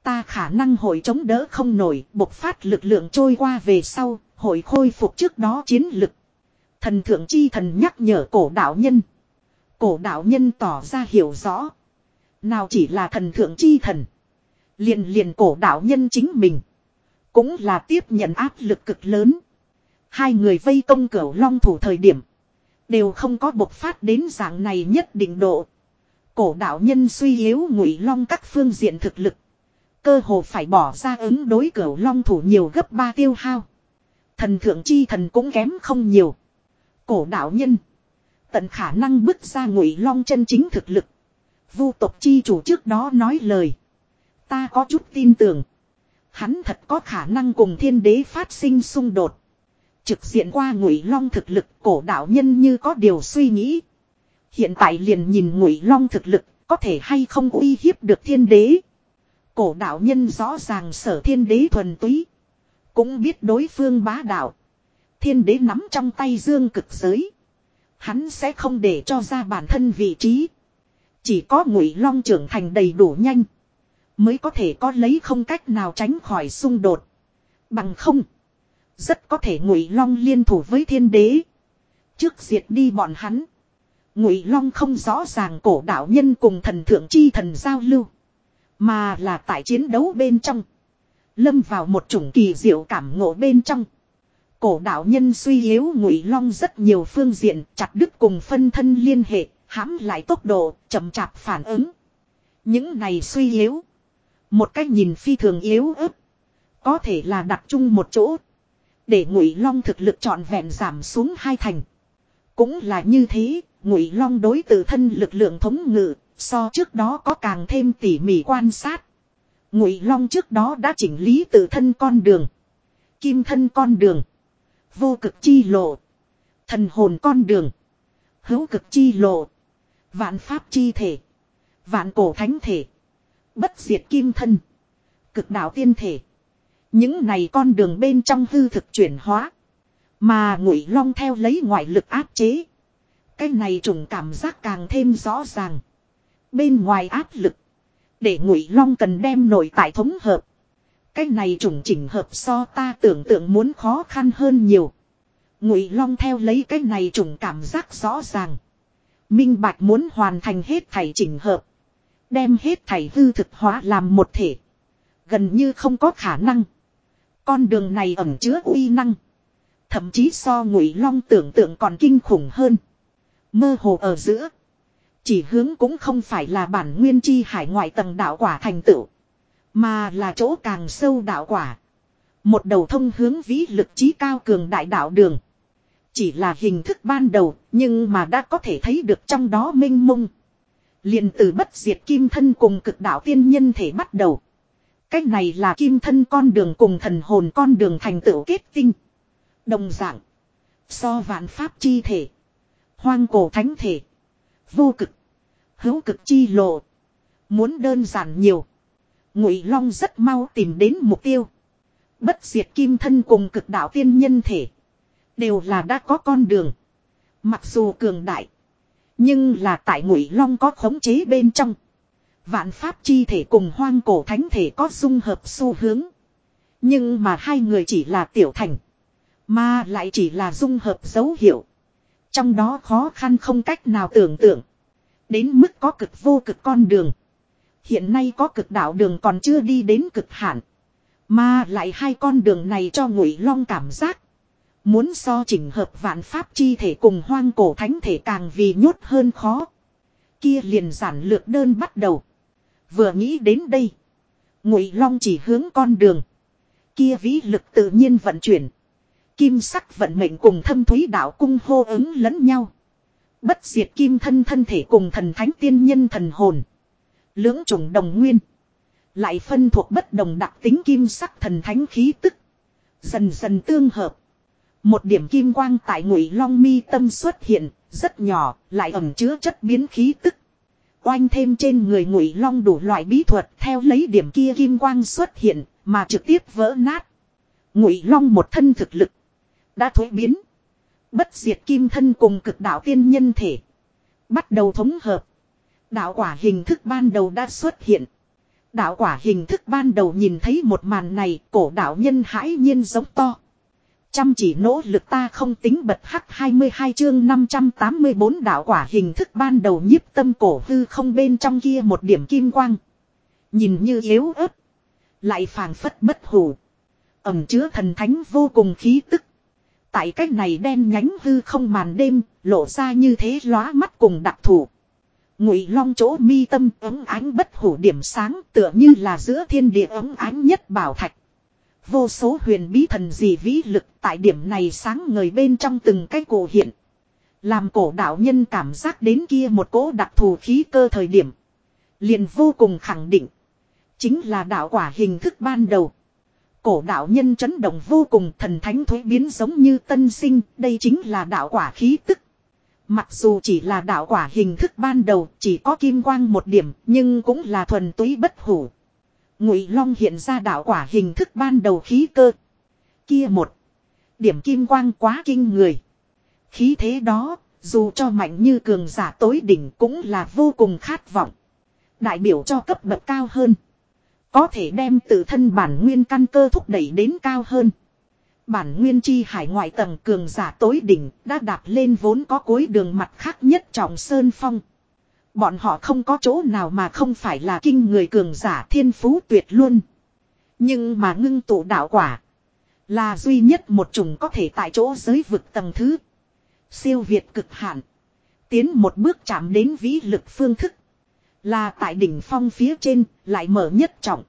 Ta khả năng hội chống đỡ không nổi, bộc phát lực lượng trôi qua về sau, hội khôi phục trước đó chiến lực. Thần thượng chi thần nhắc nhở cổ đạo nhân. Cổ đạo nhân tỏ ra hiểu rõ. Nào chỉ là thần thượng chi thần. Liền liền cổ đạo nhân chính mình. Cũng là tiếp nhận áp lực cực lớn. Hai người vây công cửu long thủ thời điểm. Đều không có bộc phát đến dạng này nhất định độ. Cổ đạo nhân suy yếu ngụy long các phương diện thực lực. Cơ hồ phải bỏ ra ứng đối cửu long thủ nhiều gấp ba tiêu hao. Thần thượng chi thần cũng kém không nhiều. Cổ đạo nhân. Tận khả năng bước ra ngụy long chân chính thực lực. Vu tộc chi chủ trước đó nói lời. Ta có chút tin tưởng. Hắn thật có khả năng cùng thiên đế phát sinh xung đột. Trực diện qua ngụy long thực lực, cổ đạo nhân như có điều suy nghĩ. Hiện tại liền nhìn ngụy long thực lực, có thể hay không uy hiếp được thiên đế. Cổ đạo nhân rõ ràng sở thiên đế thuần túy. Cũng biết đối phương bá đạo. Thiên đế nắm trong tay dương cực giới. Hắn sẽ không để cho ra bản thân vị trí. Chỉ có ngụy long trưởng thành đầy đủ nhanh. Mới có thể có lấy không cách nào tránh khỏi xung đột. Bằng không. Rất có thể ngụy long liên thủ với thiên đế. Trước diệt đi bọn hắn. Ngụy long không rõ ràng cổ đạo nhân cùng thần thượng chi thần giao lưu. Mà là tại chiến đấu bên trong. Lâm vào một chủng kỳ diệu cảm ngộ bên trong. Cổ đạo nhân suy yếu ngụy long rất nhiều phương diện chặt đứt cùng phân thân liên hệ, hãm lại tốc độ, chậm chạp phản ứng. Những này suy yếu. Một cách nhìn phi thường yếu ớt. Có thể là đặt chung một chỗ. Để ngụy long thực lực trọn vẹn giảm xuống hai thành. Cũng là như thế, ngụy long đối tự thân lực lượng thống ngự, so trước đó có càng thêm tỉ mỉ quan sát. Ngụy long trước đó đã chỉnh lý tự thân con đường. Kim thân con đường. Vô cực chi lộ. Thần hồn con đường. Hữu cực chi lộ. Vạn pháp chi thể. Vạn cổ thánh thể. Bất diệt kim thân. Cực đạo tiên thể. Những này con đường bên trong hư thực chuyển hóa. Mà ngụy long theo lấy ngoại lực áp chế. Cái này trùng cảm giác càng thêm rõ ràng. Bên ngoài áp lực. Để ngụy long cần đem nội tại thống hợp. Cái này trùng chỉnh hợp so ta tưởng tượng muốn khó khăn hơn nhiều. Ngụy long theo lấy cái này trùng cảm giác rõ ràng. Minh bạch muốn hoàn thành hết thảy chỉnh hợp. Đem hết thảy hư thực hóa làm một thể. Gần như không có khả năng. Con đường này ẩn chứa uy năng. Thậm chí so ngụy long tưởng tượng còn kinh khủng hơn. Mơ hồ ở giữa. Chỉ hướng cũng không phải là bản nguyên chi hải ngoại tầng đạo quả thành tựu. Mà là chỗ càng sâu đạo quả. Một đầu thông hướng vĩ lực trí cao cường đại đạo đường. Chỉ là hình thức ban đầu, nhưng mà đã có thể thấy được trong đó minh mông. liền từ bất diệt kim thân cùng cực đạo tiên nhân thể bắt đầu. Cách này là kim thân con đường cùng thần hồn con đường thành tựu kết tinh. Đồng dạng. So vạn pháp chi thể. Hoang cổ thánh thể. Vô cực. Hữu cực chi lộ. Muốn đơn giản nhiều. Ngụy Long rất mau tìm đến mục tiêu. Bất diệt kim thân cùng cực đạo tiên nhân thể. Đều là đã có con đường. Mặc dù cường đại. Nhưng là tại Ngụy Long có khống chế bên trong. Vạn pháp chi thể cùng hoang cổ thánh thể có dung hợp xu hướng. Nhưng mà hai người chỉ là tiểu thành. Mà lại chỉ là dung hợp dấu hiệu. Trong đó khó khăn không cách nào tưởng tượng. Đến mức có cực vô cực con đường. Hiện nay có cực đạo đường còn chưa đi đến cực hạn. Mà lại hai con đường này cho ngụy long cảm giác. Muốn so chỉnh hợp vạn pháp chi thể cùng hoang cổ thánh thể càng vì nhốt hơn khó. Kia liền giản lược đơn bắt đầu. Vừa nghĩ đến đây. Ngụy long chỉ hướng con đường. Kia vĩ lực tự nhiên vận chuyển. Kim sắc vận mệnh cùng thâm thúy đạo cung hô ứng lẫn nhau. Bất diệt kim thân thân thể cùng thần thánh tiên nhân thần hồn. Lưỡng trùng đồng nguyên. Lại phân thuộc bất đồng đặc tính kim sắc thần thánh khí tức. Dần dần tương hợp. Một điểm kim quang tại ngụy long mi tâm xuất hiện, rất nhỏ, lại ẩm chứa chất biến khí tức. Oanh thêm trên người ngụy long đủ loại bí thuật theo lấy điểm kia kim quang xuất hiện, mà trực tiếp vỡ nát. Ngụy long một thân thực lực. Đã thuế biến. Bất diệt kim thân cùng cực đạo tiên nhân thể. Bắt đầu thống hợp. Đạo quả hình thức ban đầu đã xuất hiện. Đạo quả hình thức ban đầu nhìn thấy một màn này, cổ đạo nhân hãi nhiên giống to. Chăm chỉ nỗ lực ta không tính bật hắc 22 chương 584 đạo quả hình thức ban đầu nhiếp tâm cổ hư không bên trong kia một điểm kim quang. Nhìn như yếu ớt. Lại phàng phất bất hủ. Ẩm chứa thần thánh vô cùng khí tức. Tại cách này đen nhánh hư không màn đêm, lộ ra như thế lóa mắt cùng đặc thủ. Ngụy long chỗ mi tâm ấm ánh bất hủ điểm sáng tựa như là giữa thiên địa ấm ánh nhất bảo thạch. Vô số huyền bí thần gì vĩ lực tại điểm này sáng ngời bên trong từng cái cổ hiện. Làm cổ đạo nhân cảm giác đến kia một cỗ đặc thù khí cơ thời điểm. Liền vô cùng khẳng định. Chính là đạo quả hình thức ban đầu. Cổ đạo nhân chấn động vô cùng thần thánh thối biến giống như tân sinh, đây chính là đạo quả khí tức. Mặc dù chỉ là đạo quả hình thức ban đầu, chỉ có kim quang một điểm, nhưng cũng là thuần túy bất hủ. Ngụy Long hiện ra đạo quả hình thức ban đầu khí cơ. Kia một điểm kim quang quá kinh người. Khí thế đó, dù cho mạnh như cường giả tối đỉnh cũng là vô cùng khát vọng. Đại biểu cho cấp bậc cao hơn. Có thể đem tự thân bản nguyên căn cơ thúc đẩy đến cao hơn. Bản nguyên chi hải ngoại tầng cường giả tối đỉnh đã đạp lên vốn có cuối đường mặt khác nhất trọng sơn phong. Bọn họ không có chỗ nào mà không phải là kinh người cường giả thiên phú tuyệt luôn. Nhưng mà ngưng tụ đạo quả. Là duy nhất một chủng có thể tại chỗ giới vực tầng thứ. Siêu việt cực hạn. Tiến một bước chạm đến vĩ lực phương thức. Là tại đỉnh phong phía trên, lại mở nhất trọng.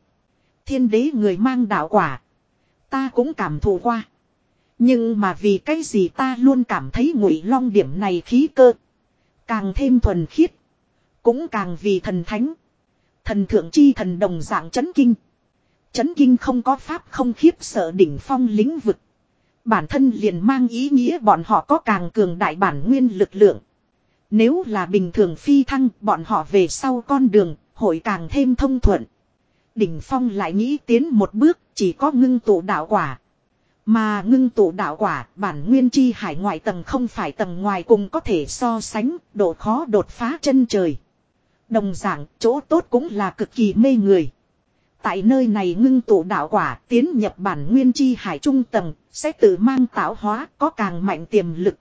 Thiên đế người mang đạo quả. Ta cũng cảm thụ qua. Nhưng mà vì cái gì ta luôn cảm thấy ngụy long điểm này khí cơ. Càng thêm thuần khiết. Cũng càng vì thần thánh. Thần thượng chi thần đồng dạng chấn kinh. Chấn kinh không có pháp không khiếp sợ đỉnh phong lĩnh vực. Bản thân liền mang ý nghĩa bọn họ có càng cường đại bản nguyên lực lượng. Nếu là bình thường phi thăng bọn họ về sau con đường, hội càng thêm thông thuận. Đỉnh Phong lại nghĩ tiến một bước chỉ có ngưng tụ đạo quả. Mà ngưng tụ đạo quả bản nguyên chi hải ngoại tầng không phải tầng ngoài cùng có thể so sánh độ khó đột phá chân trời. Đồng dạng chỗ tốt cũng là cực kỳ mê người. Tại nơi này ngưng tụ đạo quả tiến nhập bản nguyên chi hải trung tầng sẽ tự mang tạo hóa có càng mạnh tiềm lực.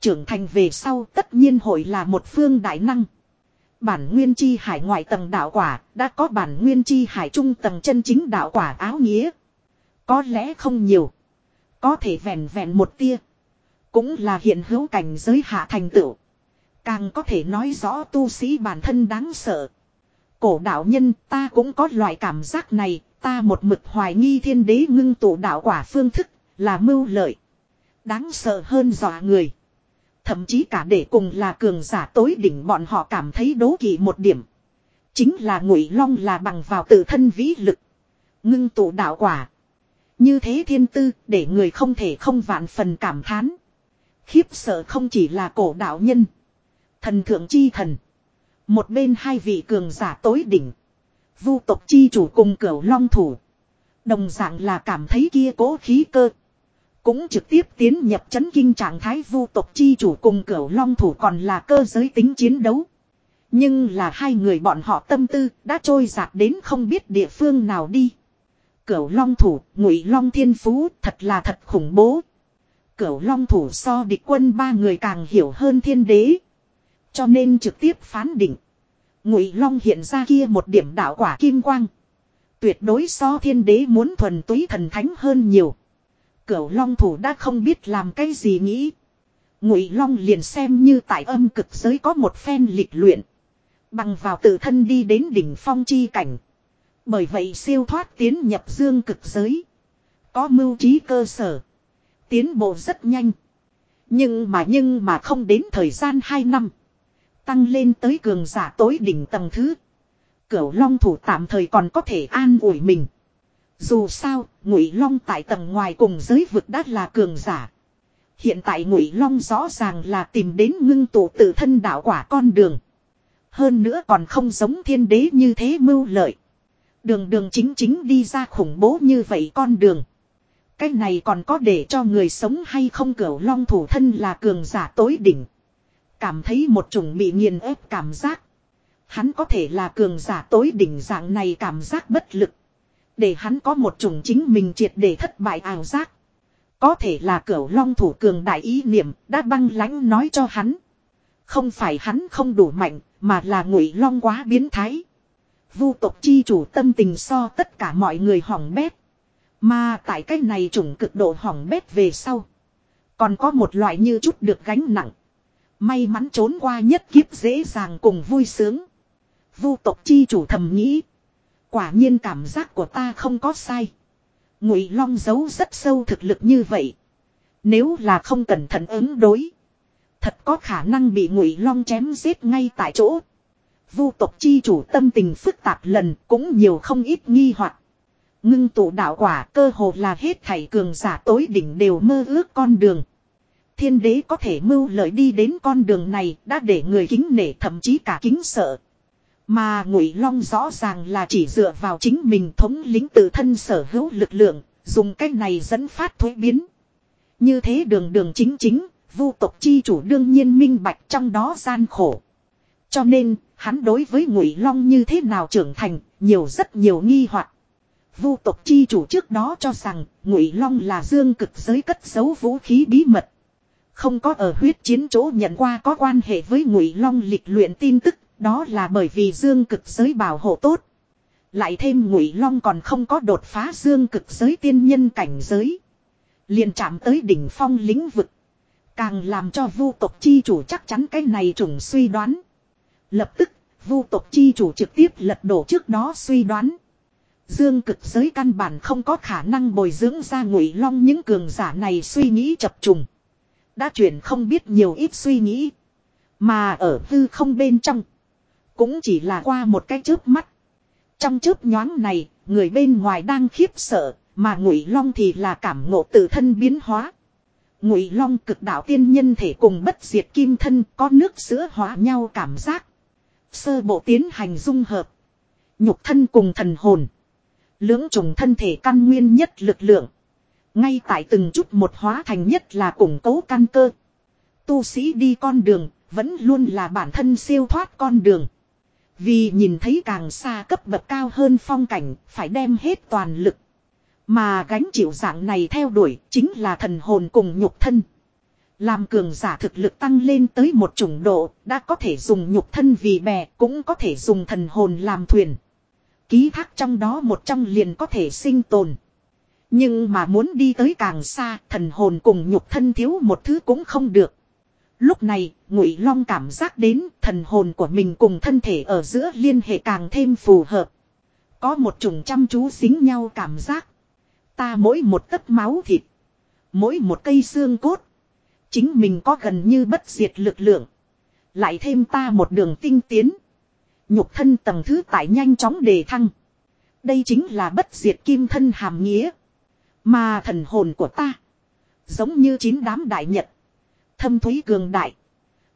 Trưởng thành về sau tất nhiên hội là một phương đại năng. Bản nguyên chi hải ngoại tầng đạo quả đã có bản nguyên chi hải trung tầng chân chính đạo quả áo nghĩa. Có lẽ không nhiều. Có thể vẹn vẹn một tia. Cũng là hiện hữu cảnh giới hạ thành tựu. Càng có thể nói rõ tu sĩ bản thân đáng sợ. Cổ đạo nhân ta cũng có loại cảm giác này, ta một mực hoài nghi thiên đế ngưng tụ đạo quả phương thức, là mưu lợi. Đáng sợ hơn dọa người. Thậm chí cả để cùng là cường giả tối đỉnh bọn họ cảm thấy đố kỵ một điểm. Chính là ngụy long là bằng vào tự thân vĩ lực. Ngưng tụ đạo quả. Như thế thiên tư, để người không thể không vạn phần cảm thán. Khiếp sợ không chỉ là cổ đạo nhân. Thần thượng chi thần. Một bên hai vị cường giả tối đỉnh. Vu tộc chi chủ cùng cửu long thủ. Đồng dạng là cảm thấy kia cố khí cơ. Cũng trực tiếp tiến nhập chấn kinh trạng thái vu tộc chi chủ cùng cửu long thủ còn là cơ giới tính chiến đấu. Nhưng là hai người bọn họ tâm tư đã trôi giạt đến không biết địa phương nào đi. Cửu long thủ, ngụy long thiên phú thật là thật khủng bố. Cửu long thủ so địch quân ba người càng hiểu hơn thiên đế. Cho nên trực tiếp phán định. Ngụy long hiện ra kia một điểm đạo quả kim quang. Tuyệt đối so thiên đế muốn thuần túy thần thánh hơn nhiều. Cửu long thủ đã không biết làm cái gì nghĩ. Ngụy long liền xem như tại âm cực giới có một phen lịch luyện. Bằng vào tự thân đi đến đỉnh phong chi cảnh. Bởi vậy siêu thoát tiến nhập dương cực giới. Có mưu trí cơ sở. Tiến bộ rất nhanh. Nhưng mà nhưng mà không đến thời gian hai năm. Tăng lên tới cường giả tối đỉnh tầng thứ. Cửu long thủ tạm thời còn có thể an ủi mình. Dù sao, ngụy long tại tầng ngoài cùng giới vực đã là cường giả. Hiện tại ngụy long rõ ràng là tìm đến ngưng tụ tự thân đạo quả con đường. Hơn nữa còn không giống thiên đế như thế mưu lợi. Đường đường chính chính đi ra khủng bố như vậy con đường. Cái này còn có để cho người sống hay không cửu long thủ thân là cường giả tối đỉnh. Cảm thấy một chủng bị nghiền ép cảm giác. Hắn có thể là cường giả tối đỉnh dạng này cảm giác bất lực. Để hắn có một chủng chính mình triệt để thất bại ảo giác. Có thể là cửu long thủ cường đại ý niệm đã băng lãnh nói cho hắn. Không phải hắn không đủ mạnh, mà là ngụy long quá biến thái. Vu tộc chi chủ tâm tình so tất cả mọi người hỏng bét. Mà tại cái này chủng cực độ hỏng bét về sau. Còn có một loại như chút được gánh nặng. May mắn trốn qua nhất kiếp dễ dàng cùng vui sướng. Vu tộc chi chủ thầm nghĩ. Quả nhiên cảm giác của ta không có sai. Ngụy Long giấu rất sâu thực lực như vậy. Nếu là không cẩn thận ứng đối. Thật có khả năng bị Ngụy Long chém giết ngay tại chỗ. Vu tộc chi chủ tâm tình phức tạp lần cũng nhiều không ít nghi hoặc. Ngưng tụ đạo quả cơ hồ là hết thảy cường giả tối đỉnh đều mơ ước con đường. Thiên đế có thể mưu lợi đi đến con đường này đã để người kính nể thậm chí cả kính sợ. Mà ngụy long rõ ràng là chỉ dựa vào chính mình thống lĩnh tự thân sở hữu lực lượng, dùng cách này dẫn phát thuế biến. Như thế đường đường chính chính, vu tộc chi chủ đương nhiên minh bạch trong đó gian khổ. Cho nên, hắn đối với ngụy long như thế nào trưởng thành, nhiều rất nhiều nghi hoặc. Vu tộc chi chủ trước đó cho rằng ngụy long là dương cực giới cất giấu vũ khí bí mật. Không có ở huyết chiến chỗ nhận qua có quan hệ với ngụy long lịch luyện tin tức đó là bởi vì dương cực giới bảo hộ tốt. Lại thêm ngụy long còn không có đột phá dương cực giới tiên nhân cảnh giới. liền chạm tới đỉnh phong lĩnh vực. Càng làm cho vu tộc chi chủ chắc chắn cái này trùng suy đoán. Lập tức, vu tộc chi chủ trực tiếp lật đổ trước đó suy đoán. Dương cực giới căn bản không có khả năng bồi dưỡng ra ngụy long những cường giả này suy nghĩ chập trùng. Đã chuyển không biết nhiều ít suy nghĩ. Mà ở hư không bên trong. Cũng chỉ là qua một cái chớp mắt. Trong chớp nhoáng này, người bên ngoài đang khiếp sợ, mà Ngụy Long thì là cảm ngộ tự thân biến hóa. Ngụy Long cực đạo tiên nhân thể cùng bất diệt kim thân có nước sữa hóa nhau cảm giác. Sơ bộ tiến hành dung hợp. Nhục thân cùng thần hồn. Lưỡng trùng thân thể căn nguyên nhất lực lượng. Ngay tại từng chút một hóa thành nhất là củng cố căn cơ. Tu sĩ đi con đường, vẫn luôn là bản thân siêu thoát con đường. Vì nhìn thấy càng xa cấp bậc cao hơn phong cảnh, phải đem hết toàn lực. Mà gánh chịu dạng này theo đuổi, chính là thần hồn cùng nhục thân. Làm cường giả thực lực tăng lên tới một chủng độ, đã có thể dùng nhục thân vì bè, cũng có thể dùng thần hồn làm thuyền. Ký thác trong đó một trong liền có thể sinh tồn. Nhưng mà muốn đi tới càng xa, thần hồn cùng nhục thân thiếu một thứ cũng không được. Lúc này, Ngụy Long cảm giác đến thần hồn của mình cùng thân thể ở giữa liên hệ càng thêm phù hợp. Có một chủng chăm chú dính nhau cảm giác. Ta mỗi một tấc máu thịt, mỗi một cây xương cốt, chính mình có gần như bất diệt lực lượng. Lại thêm ta một đường tinh tiến. Nhục thân tầng thứ tại nhanh chóng đề thăng. Đây chính là bất diệt kim thân hàm nghĩa. Mà thần hồn của ta. Giống như chín đám đại nhật. Thâm thúy cường đại.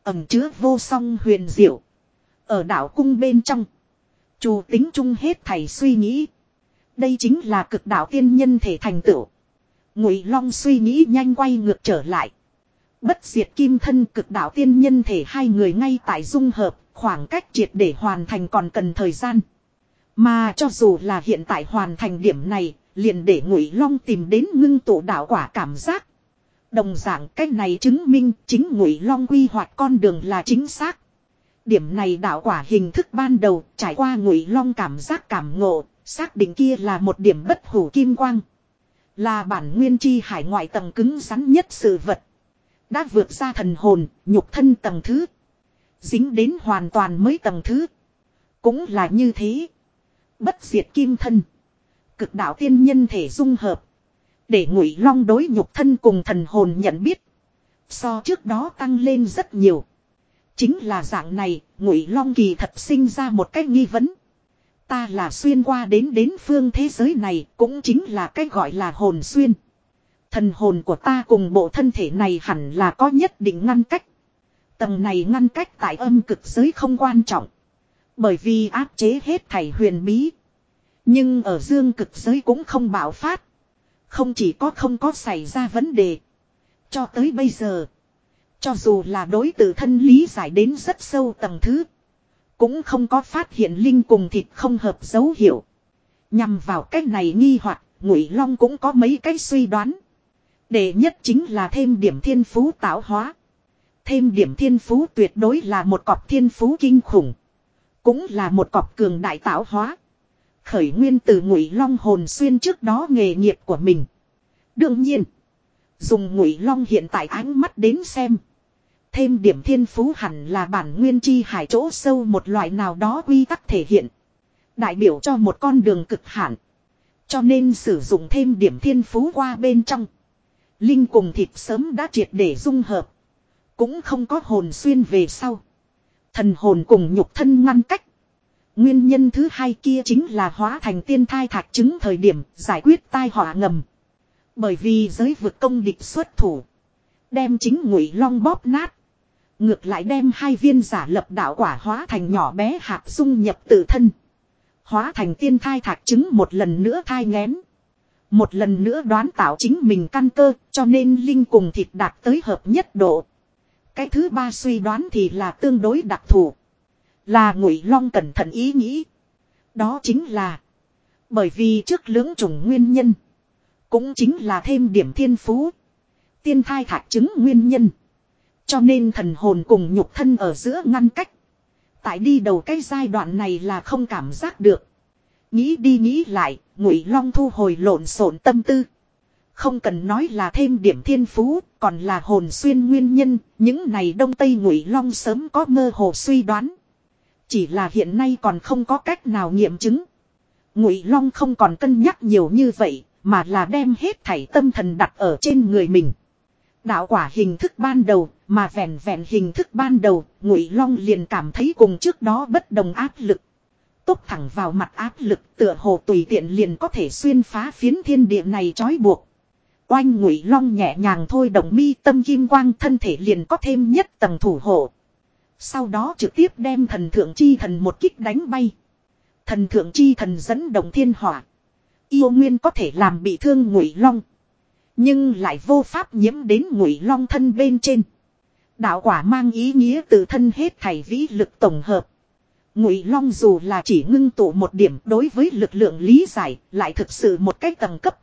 Ẩm chứa vô song huyền diệu. Ở đảo cung bên trong. Chủ tính chung hết thầy suy nghĩ. Đây chính là cực đạo tiên nhân thể thành tựu. Ngụy Long suy nghĩ nhanh quay ngược trở lại. Bất diệt kim thân cực đạo tiên nhân thể hai người ngay tại dung hợp, khoảng cách triệt để hoàn thành còn cần thời gian. Mà cho dù là hiện tại hoàn thành điểm này, liền để Ngụy Long tìm đến ngưng tụ đạo quả cảm giác. Đồng dạng cách này chứng minh chính Ngụy Long quy hoạch con đường là chính xác. Điểm này đạo quả hình thức ban đầu trải qua Ngụy Long cảm giác cảm ngộ, xác định kia là một điểm bất hủ kim quang. Là bản nguyên chi hải ngoại tầng cứng rắn nhất sự vật. Đã vượt ra thần hồn, nhục thân tầng thứ. Dính đến hoàn toàn mới tầng thứ. Cũng là như thế. Bất diệt kim thân. Cực đạo tiên nhân thể dung hợp. Để ngụy long đối nhục thân cùng thần hồn nhận biết. So trước đó tăng lên rất nhiều. Chính là dạng này, ngụy long kỳ thật sinh ra một cách nghi vấn. Ta là xuyên qua đến đến phương thế giới này, cũng chính là cách gọi là hồn xuyên. Thần hồn của ta cùng bộ thân thể này hẳn là có nhất định ngăn cách. Tầng này ngăn cách tại âm cực giới không quan trọng. Bởi vì áp chế hết thảy huyền bí. Nhưng ở dương cực giới cũng không bạo phát. Không chỉ có không có xảy ra vấn đề. Cho tới bây giờ. Cho dù là đối tử thân lý giải đến rất sâu tầng thứ. Cũng không có phát hiện linh cùng thịt không hợp dấu hiệu. Nhằm vào cách này nghi hoặc, Ngụy Long cũng có mấy cái suy đoán. Đệ nhất chính là thêm điểm thiên phú tạo hóa. Thêm điểm thiên phú tuyệt đối là một cọp thiên phú kinh khủng. Cũng là một cọp cường đại tạo hóa. Khởi nguyên từ ngụy long hồn xuyên trước đó nghề nghiệp của mình. Đương nhiên. Dùng ngụy long hiện tại ánh mắt đến xem. Thêm điểm thiên phú hẳn là bản nguyên chi hải chỗ sâu một loại nào đó quy tắc thể hiện. Đại biểu cho một con đường cực hạn. Cho nên sử dụng thêm điểm thiên phú qua bên trong. Linh cùng thịt sớm đã triệt để dung hợp. Cũng không có hồn xuyên về sau. Thần hồn cùng nhục thân ngăn cách. Nguyên nhân thứ hai kia chính là hóa thành tiên thai thạch chứng thời điểm giải quyết tai họa ngầm. Bởi vì giới vực công địch xuất thủ. Đem chính ngụy long bóp nát. Ngược lại đem hai viên giả lập đạo quả hóa thành nhỏ bé hạt dung nhập tự thân. Hóa thành tiên thai thạch chứng một lần nữa thai ngén. Một lần nữa đoán tạo chính mình căn cơ, cho nên linh cùng thịt đạt tới hợp nhất độ. Cái thứ ba suy đoán thì là tương đối đặc thù. Là ngụy long cẩn thận ý nghĩ. Đó chính là. Bởi vì trước lưỡng chủng nguyên nhân. Cũng chính là thêm điểm thiên phú. Tiên thai thạch chứng nguyên nhân. Cho nên thần hồn cùng nhục thân ở giữa ngăn cách. Tại đi đầu cái giai đoạn này là không cảm giác được. Nghĩ đi nghĩ lại, Ngụy Long thu hồi lộn xộn tâm tư. Không cần nói là thêm điểm thiên phú, còn là hồn xuyên nguyên nhân, những này Đông Tây Ngụy Long sớm có mơ hồ suy đoán. Chỉ là hiện nay còn không có cách nào nghiệm chứng. Ngụy Long không còn cân nhắc nhiều như vậy, mà là đem hết thảy tâm thần đặt ở trên người mình. Đạo quả hình thức ban đầu, mà vẹn vẹn hình thức ban đầu, Ngụy Long liền cảm thấy cùng trước đó bất đồng áp lực. Tốc thẳng vào mặt áp lực tựa hồ tùy tiện liền có thể xuyên phá phiến thiên địa này trói buộc. Oanh ngụy long nhẹ nhàng thôi động mi tâm kim quang thân thể liền có thêm nhất tầng thủ hộ. Sau đó trực tiếp đem thần thượng chi thần một kích đánh bay. Thần thượng chi thần dẫn động thiên hỏa. Yêu nguyên có thể làm bị thương ngụy long. Nhưng lại vô pháp nhiễm đến ngụy long thân bên trên. Đạo quả mang ý nghĩa tự thân hết thảy vĩ lực tổng hợp. Ngụy Long dù là chỉ ngưng tụ một điểm đối với lực lượng lý giải, lại thực sự một cách tầng cấp.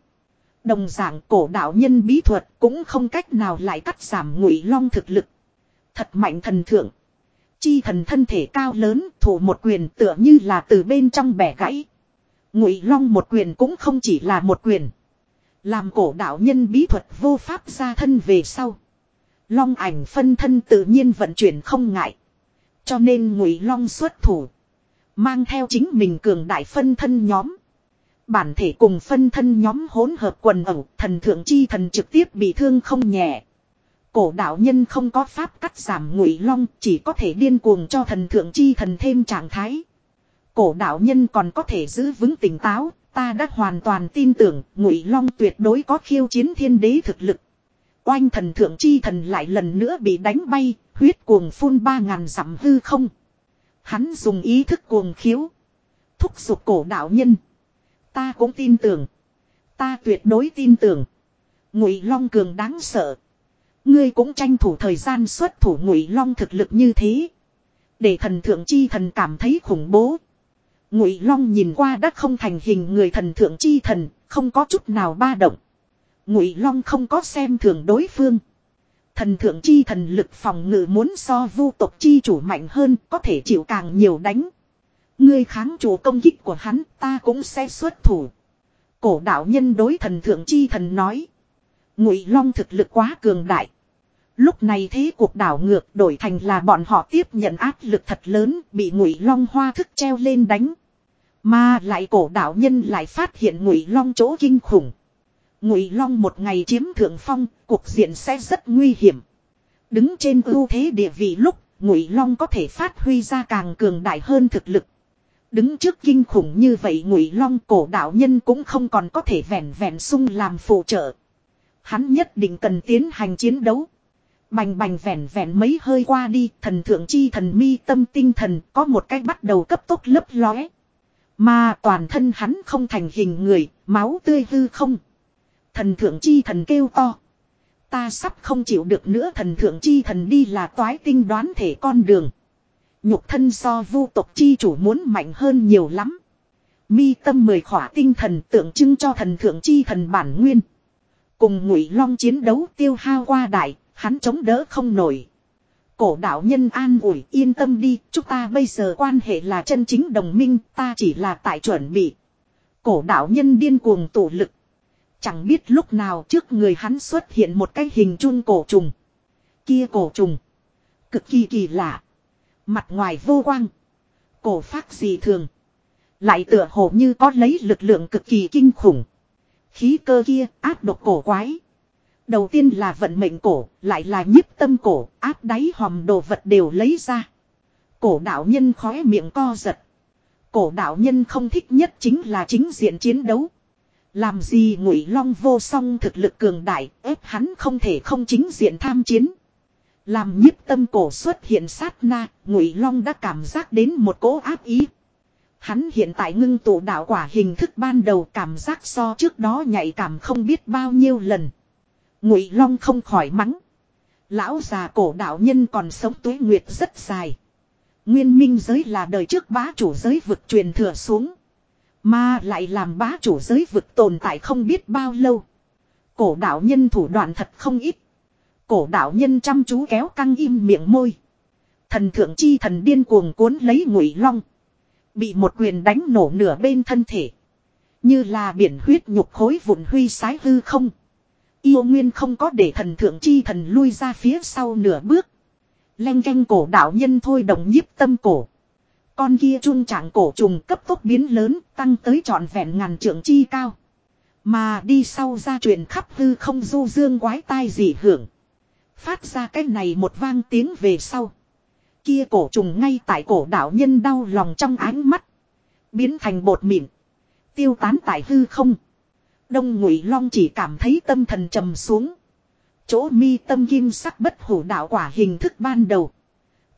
Đồng dạng cổ đạo nhân bí thuật cũng không cách nào lại cắt giảm Ngụy Long thực lực. Thật mạnh thần thượng. Chi thần thân thể cao lớn, thủ một quyền tựa như là từ bên trong bẻ gãy. Ngụy Long một quyền cũng không chỉ là một quyền. Làm cổ đạo nhân bí thuật vô pháp ra thân về sau. Long ảnh phân thân tự nhiên vận chuyển không ngại. Cho nên ngụy long xuất thủ. Mang theo chính mình cường đại phân thân nhóm. Bản thể cùng phân thân nhóm hỗn hợp quần ẩu thần thượng chi thần trực tiếp bị thương không nhẹ. Cổ đạo nhân không có pháp cắt giảm ngụy long chỉ có thể điên cuồng cho thần thượng chi thần thêm trạng thái. Cổ đạo nhân còn có thể giữ vững tỉnh táo, ta đã hoàn toàn tin tưởng ngụy long tuyệt đối có khiêu chiến thiên đế thực lực. Oanh thần thượng chi thần lại lần nữa bị đánh bay, huyết cuồng phun ba ngàn dặm hư không. Hắn dùng ý thức cuồng khiếu. Thúc giục cổ đạo nhân. Ta cũng tin tưởng. Ta tuyệt đối tin tưởng. Ngụy Long cường đáng sợ. Ngươi cũng tranh thủ thời gian xuất thủ Ngụy Long thực lực như thế. Để thần thượng chi thần cảm thấy khủng bố. Ngụy Long nhìn qua đã không thành hình người thần thượng chi thần, không có chút nào ba động. Ngụy Long không có xem thường đối phương. Thần thượng chi thần lực phòng ngự muốn so vu tộc chi chủ mạnh hơn, có thể chịu càng nhiều đánh. Ngươi kháng chủ công kích của hắn, ta cũng sẽ xuất thủ. Cổ đạo nhân đối thần thượng chi thần nói. Ngụy Long thực lực quá cường đại. Lúc này thế cuộc đảo ngược đổi thành là bọn họ tiếp nhận áp lực thật lớn, bị Ngụy Long hoa thức treo lên đánh. Mà lại cổ đạo nhân lại phát hiện Ngụy Long chỗ kinh khủng. Ngụy Long một ngày chiếm thượng phong, cuộc diện sẽ rất nguy hiểm. Đứng trên ưu thế địa vị lúc, Ngụy Long có thể phát huy ra càng cường đại hơn thực lực. Đứng trước kinh khủng như vậy Ngụy Long cổ đạo nhân cũng không còn có thể vẹn vẹn sung làm phụ trợ. Hắn nhất định cần tiến hành chiến đấu. Bành bành vẹn vẹn mấy hơi qua đi, thần thượng chi thần mi tâm tinh thần có một cách bắt đầu cấp tốc lấp lóe. Mà toàn thân hắn không thành hình người, máu tươi hư không. Thần thượng chi thần kêu to. Ta sắp không chịu được nữa thần thượng chi thần đi là toái tinh đoán thể con đường. Nhục thân so vu tộc chi chủ muốn mạnh hơn nhiều lắm. Mi tâm mười khỏa tinh thần tượng trưng cho thần thượng chi thần bản nguyên. Cùng ngụy long chiến đấu tiêu hao qua đại, hắn chống đỡ không nổi. Cổ đạo nhân an ủi yên tâm đi, chúng ta bây giờ quan hệ là chân chính đồng minh, ta chỉ là tại chuẩn bị. Cổ đạo nhân điên cuồng tổ lực. Chẳng biết lúc nào trước người hắn xuất hiện một cái hình chung cổ trùng. Kia cổ trùng. Cực kỳ kỳ lạ. Mặt ngoài vô quang. Cổ phát gì thường. Lại tựa hồ như có lấy lực lượng cực kỳ kinh khủng. Khí cơ kia áp độc cổ quái. Đầu tiên là vận mệnh cổ, lại là nhiếp tâm cổ, áp đáy hòm đồ vật đều lấy ra. Cổ đạo nhân khóe miệng co giật. Cổ đạo nhân không thích nhất chính là chính diện chiến đấu. Làm gì ngụy long vô song thực lực cường đại ép hắn không thể không chính diện tham chiến. Làm nhiếp tâm cổ xuất hiện sát na, ngụy long đã cảm giác đến một cỗ áp ý. Hắn hiện tại ngưng tụ đạo quả hình thức ban đầu cảm giác so trước đó nhạy cảm không biết bao nhiêu lần. Ngụy long không khỏi mắng. Lão già cổ đạo nhân còn sống tuế nguyệt rất dài. Nguyên minh giới là đời trước bá chủ giới vực truyền thừa xuống. Mà lại làm bá chủ giới vực tồn tại không biết bao lâu. Cổ đạo nhân thủ đoạn thật không ít. Cổ đạo nhân chăm chú kéo căng im miệng môi. Thần thượng chi thần điên cuồng cuốn lấy ngụy long. Bị một quyền đánh nổ nửa bên thân thể. Như là biển huyết nhục khối vụn huy sái hư không. Yêu nguyên không có để thần thượng chi thần lui ra phía sau nửa bước. Lanh canh cổ đạo nhân thôi đồng nhiếp tâm cổ. Con kia trung trạng cổ trùng cấp tốc biến lớn, tăng tới trọn vẹn ngàn trượng chi cao. Mà đi sau ra truyền khắp hư không du dương quái tai dị hưởng. Phát ra cái này một vang tiếng về sau. Kia cổ trùng ngay tại cổ đạo nhân đau lòng trong ánh mắt. Biến thành bột mịn. Tiêu tán tại hư không. Đông ngụy long chỉ cảm thấy tâm thần trầm xuống. Chỗ mi tâm kim sắc bất hủ đạo quả hình thức ban đầu.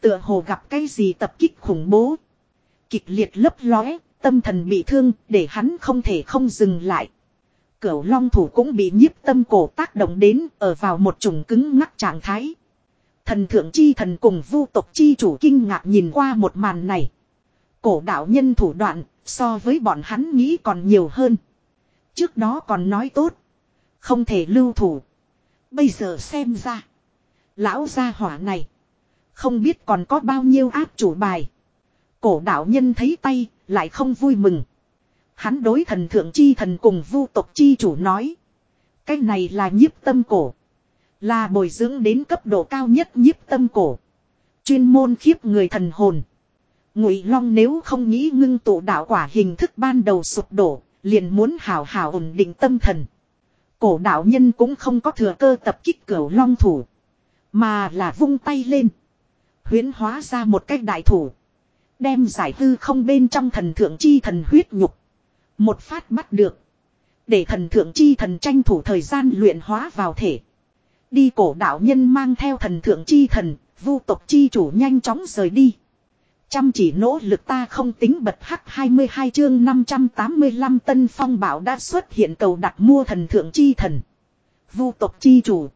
Tựa hồ gặp cái gì tập kích khủng bố kịch liệt lấp lóe, tâm thần bị thương, để hắn không thể không dừng lại. Cửu long thủ cũng bị nhiếp tâm cổ tác động đến ở vào một chủng cứng ngắc trạng thái. Thần thượng chi thần cùng vu tộc chi chủ kinh ngạc nhìn qua một màn này. Cổ đạo nhân thủ đoạn so với bọn hắn nghĩ còn nhiều hơn. Trước đó còn nói tốt. Không thể lưu thủ. Bây giờ xem ra. Lão gia hỏa này. Không biết còn có bao nhiêu áp chủ bài. Cổ đạo nhân thấy tay. Lại không vui mừng. Hắn đối thần thượng chi thần cùng vu tộc chi chủ nói. Cái này là nhiếp tâm cổ. Là bồi dưỡng đến cấp độ cao nhất nhiếp tâm cổ. Chuyên môn khiếp người thần hồn. Ngụy Long nếu không nghĩ ngưng tụ đạo quả hình thức ban đầu sụp đổ, liền muốn hào hào ổn định tâm thần. Cổ đạo nhân cũng không có thừa cơ tập kích cửu long thủ. Mà là vung tay lên. Huyến hóa ra một cách đại thủ. Đem giải hư không bên trong thần thượng chi thần huyết nhục. Một phát bắt được. Để thần thượng chi thần tranh thủ thời gian luyện hóa vào thể. Đi cổ đạo nhân mang theo thần thượng chi thần, vu tộc chi chủ nhanh chóng rời đi. Chăm chỉ nỗ lực ta không tính bật hắc 22 chương 585 tân phong bảo đã xuất hiện cầu đặt mua thần thượng chi thần. Vu tộc chi chủ.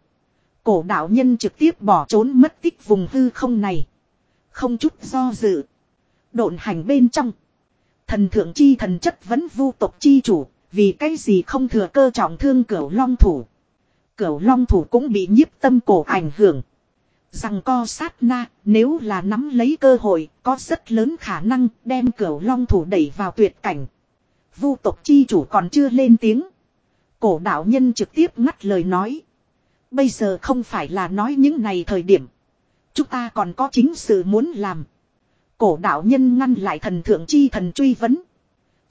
Cổ đạo nhân trực tiếp bỏ trốn mất tích vùng hư không này. Không chút do dự. Độn hành bên trong. Thần thượng chi thần chất vấn vu tộc chi chủ. Vì cái gì không thừa cơ trọng thương cửu long thủ. Cửu long thủ cũng bị nhiếp tâm cổ ảnh hưởng. Rằng co sát na, nếu là nắm lấy cơ hội, có rất lớn khả năng đem cửu long thủ đẩy vào tuyệt cảnh. Vu tộc chi chủ còn chưa lên tiếng. Cổ đạo nhân trực tiếp ngắt lời nói. Bây giờ không phải là nói những này thời điểm. Chúng ta còn có chính sự muốn làm. Cổ đạo nhân ngăn lại thần thượng chi thần truy vấn.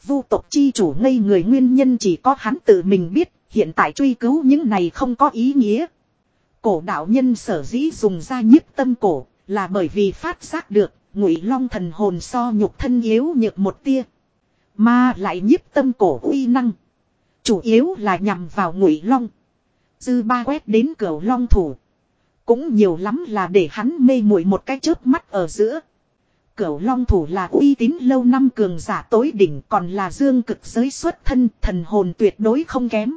Vu tộc chi chủ ngây người nguyên nhân chỉ có hắn tự mình biết, hiện tại truy cứu những này không có ý nghĩa. Cổ đạo nhân sở dĩ dùng ra nhiếp tâm cổ, là bởi vì phát giác được, ngụy long thần hồn so nhục thân yếu nhược một tia. Mà lại nhiếp tâm cổ uy năng. Chủ yếu là nhằm vào ngụy long. Dư ba quét đến cửa long thủ. Cũng nhiều lắm là để hắn mê muội một cái chớp mắt ở giữa. Cửu long thủ là uy tín lâu năm cường giả tối đỉnh còn là dương cực giới xuất thân thần hồn tuyệt đối không kém.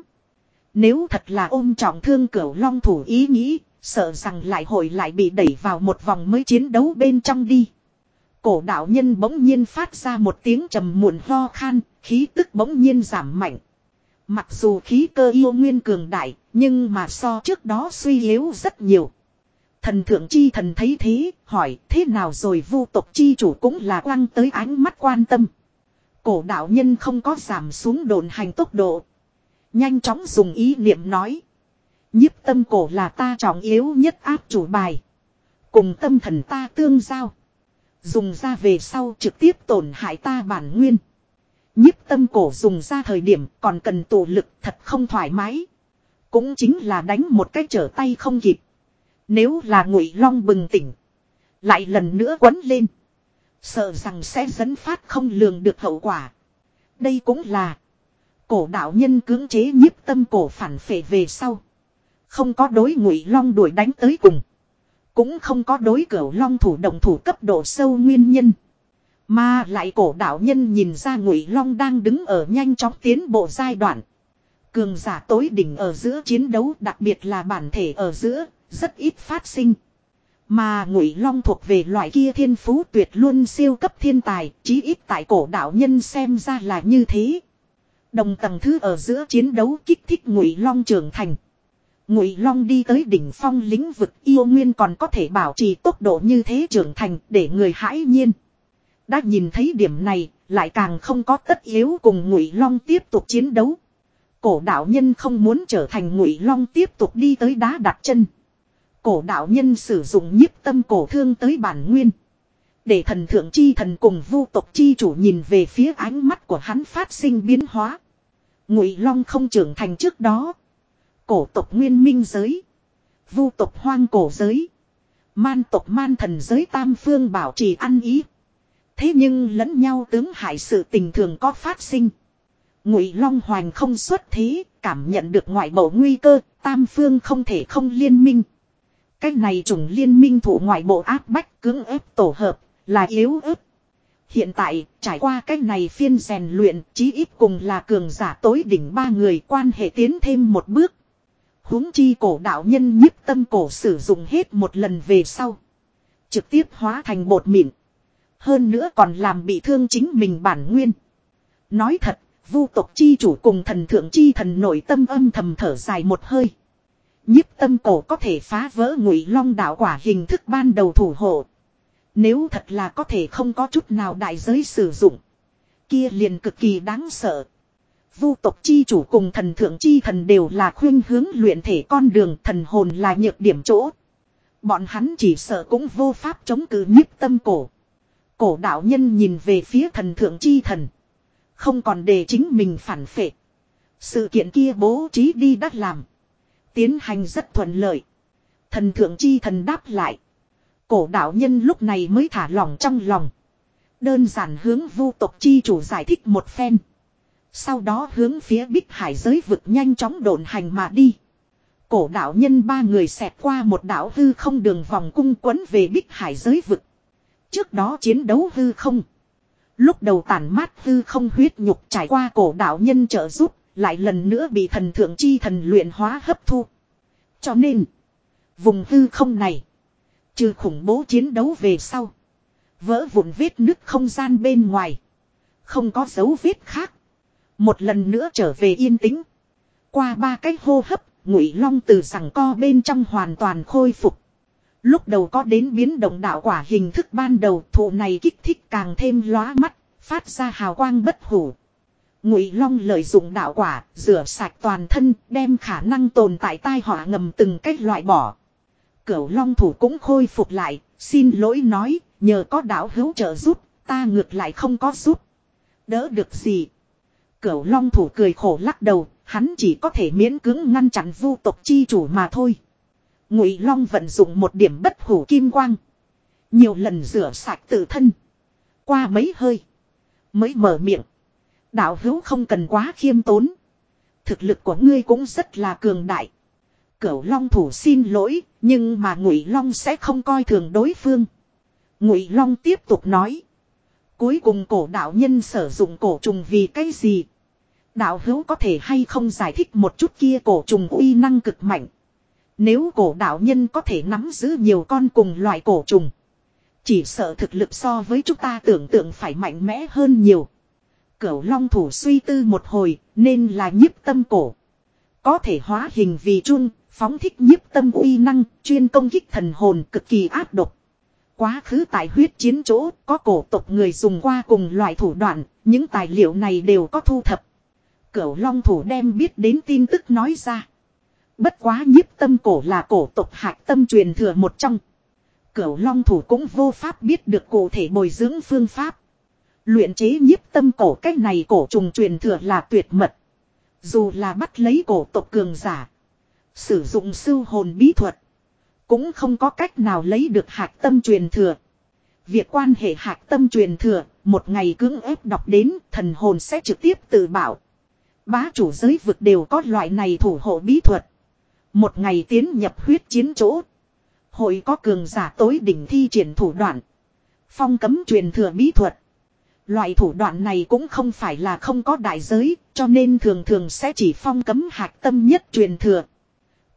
Nếu thật là ôm trọng thương cửu long thủ ý nghĩ, sợ rằng lại hội lại bị đẩy vào một vòng mới chiến đấu bên trong đi. Cổ đạo nhân bỗng nhiên phát ra một tiếng trầm muộn ho khan, khí tức bỗng nhiên giảm mạnh. Mặc dù khí cơ yêu nguyên cường đại, nhưng mà so trước đó suy yếu rất nhiều. Thần thượng chi thần thấy thế, hỏi thế nào rồi vu tộc chi chủ cũng là quăng tới ánh mắt quan tâm. Cổ đạo nhân không có giảm xuống đồn hành tốc độ. Nhanh chóng dùng ý niệm nói. nhiếp tâm cổ là ta trọng yếu nhất áp chủ bài. Cùng tâm thần ta tương giao. Dùng ra về sau trực tiếp tổn hại ta bản nguyên. nhiếp tâm cổ dùng ra thời điểm còn cần tổ lực thật không thoải mái. Cũng chính là đánh một cái trở tay không kịp. Nếu là ngụy long bừng tỉnh. Lại lần nữa quấn lên. Sợ rằng sẽ dẫn phát không lường được hậu quả. Đây cũng là. Cổ đạo nhân cưỡng chế nhiếp tâm cổ phản phệ về sau. Không có đối ngụy long đuổi đánh tới cùng. Cũng không có đối cửu long thủ động thủ cấp độ sâu nguyên nhân. Mà lại cổ đạo nhân nhìn ra ngụy long đang đứng ở nhanh chóng tiến bộ giai đoạn. Cường giả tối đỉnh ở giữa chiến đấu đặc biệt là bản thể ở giữa, rất ít phát sinh. Mà ngụy long thuộc về loại kia thiên phú tuyệt luôn siêu cấp thiên tài, chí ít tại cổ đạo nhân xem ra là như thế. Đồng tầng thứ ở giữa chiến đấu kích thích ngụy long trưởng thành. Ngụy long đi tới đỉnh phong lĩnh vực yêu nguyên còn có thể bảo trì tốc độ như thế trưởng thành để người hãi nhiên. Đã nhìn thấy điểm này, lại càng không có tất yếu cùng ngụy long tiếp tục chiến đấu. Cổ đạo nhân không muốn trở thành ngụy long tiếp tục đi tới đá đặt chân. Cổ đạo nhân sử dụng nhiếp tâm cổ thương tới bản nguyên. Để thần thượng chi thần cùng vu tộc chi chủ nhìn về phía ánh mắt của hắn phát sinh biến hóa. Ngụy Long không trưởng thành trước đó. Cổ tộc nguyên minh giới. Vu tộc hoang cổ giới. Man tộc man thần giới tam phương bảo trì ăn ý. Thế nhưng lẫn nhau tướng hại sự tình thường có phát sinh. Ngụy Long Hoành không xuất thế, cảm nhận được ngoại bộ nguy cơ, tam phương không thể không liên minh. Cách này chủng liên minh thủ ngoại bộ áp bách cưỡng ép tổ hợp, là yếu ớt. Hiện tại, trải qua cách này phiên rèn luyện, chí ít cùng là cường giả tối đỉnh ba người quan hệ tiến thêm một bước. huống chi cổ đạo nhân nhiếp tâm cổ sử dụng hết một lần về sau. Trực tiếp hóa thành bột mịn. Hơn nữa còn làm bị thương chính mình bản nguyên. Nói thật, vu tộc chi chủ cùng thần thượng chi thần nội tâm âm thầm thở dài một hơi. nhiếp tâm cổ có thể phá vỡ ngụy long đạo quả hình thức ban đầu thủ hộ. Nếu thật là có thể không có chút nào đại giới sử dụng. Kia liền cực kỳ đáng sợ. Vu tộc chi chủ cùng thần thượng chi thần đều là khuyên hướng luyện thể con đường thần hồn là nhược điểm chỗ. Bọn hắn chỉ sợ cũng vô pháp chống cự nhiếp tâm cổ. Cổ đạo nhân nhìn về phía thần thượng chi thần. Không còn để chính mình phản phệ. Sự kiện kia bố trí đi đắt làm. Tiến hành rất thuận lợi. Thần thượng chi thần đáp lại. Cổ đạo nhân lúc này mới thả lỏng trong lòng. Đơn giản hướng vu tộc chi chủ giải thích một phen. Sau đó hướng phía bích hải giới vực nhanh chóng đồn hành mà đi. Cổ đạo nhân ba người xẹt qua một đảo hư không đường vòng cung quấn về bích hải giới vực. Trước đó chiến đấu hư không. Lúc đầu tản mát hư không huyết nhục trải qua cổ đạo nhân trợ giúp, lại lần nữa bị thần thượng chi thần luyện hóa hấp thu. Cho nên, vùng hư không này, trừ khủng bố chiến đấu về sau, vỡ vụn vết nứt không gian bên ngoài, không có dấu vết khác. Một lần nữa trở về yên tĩnh. Qua ba cái hô hấp, ngụy long từ rằng co bên trong hoàn toàn khôi phục. Lúc đầu có đến biến động đạo quả hình thức ban đầu thụ này kích thích càng thêm lóa mắt, phát ra hào quang bất hủ. Ngụy Long lợi dụng đạo quả, rửa sạch toàn thân, đem khả năng tồn tại tai họa ngầm từng cách loại bỏ. Cửu Long thủ cũng khôi phục lại, xin lỗi nói, nhờ có đạo hữu trợ giúp, ta ngược lại không có giúp. Đỡ được gì? Cửu Long thủ cười khổ lắc đầu, hắn chỉ có thể miễn cưỡng ngăn chặn vu tộc chi chủ mà thôi. Ngụy Long vận dụng một điểm bất hủ kim quang, nhiều lần rửa sạch tự thân. Qua mấy hơi, mới mở miệng. Đạo hữu không cần quá khiêm tốn. Thực lực của ngươi cũng rất là cường đại. Cửu Long thủ xin lỗi, nhưng mà Ngụy Long sẽ không coi thường đối phương. Ngụy Long tiếp tục nói. Cuối cùng cổ đạo nhân sử dụng cổ trùng vì cái gì? Đạo hữu có thể hay không giải thích một chút kia cổ trùng uy năng cực mạnh. Nếu cổ đạo nhân có thể nắm giữ nhiều con cùng loại cổ trùng. Chỉ sợ thực lực so với chúng ta tưởng tượng phải mạnh mẽ hơn nhiều. Cửu long thủ suy tư một hồi nên là nhiếp tâm cổ. Có thể hóa hình vì chun, phóng thích nhiếp tâm uy năng, chuyên công kích thần hồn cực kỳ áp độc. Quá khứ tại huyết chiến chỗ có cổ tộc người dùng qua cùng loại thủ đoạn, những tài liệu này đều có thu thập. Cửu long thủ đem biết đến tin tức nói ra. Bất quá nhiếp tâm cổ là cổ tộc hạc tâm truyền thừa một trong. Cửu long thủ cũng vô pháp biết được cụ thể bồi dưỡng phương pháp. Luyện chế nhiếp tâm cổ cách này cổ trùng truyền thừa là tuyệt mật. Dù là bắt lấy cổ tộc cường giả. Sử dụng sưu hồn bí thuật. Cũng không có cách nào lấy được hạc tâm truyền thừa. Việc quan hệ hạc tâm truyền thừa, một ngày cưỡng ép đọc đến, thần hồn sẽ trực tiếp tự bảo. Bá chủ giới vực đều có loại này thủ hộ bí thuật. Một ngày tiến nhập huyết chiến chỗ. Hội có cường giả tối đỉnh thi triển thủ đoạn. Phong cấm truyền thừa bí thuật. Loại thủ đoạn này cũng không phải là không có đại giới, cho nên thường thường sẽ chỉ phong cấm hạc tâm nhất truyền thừa.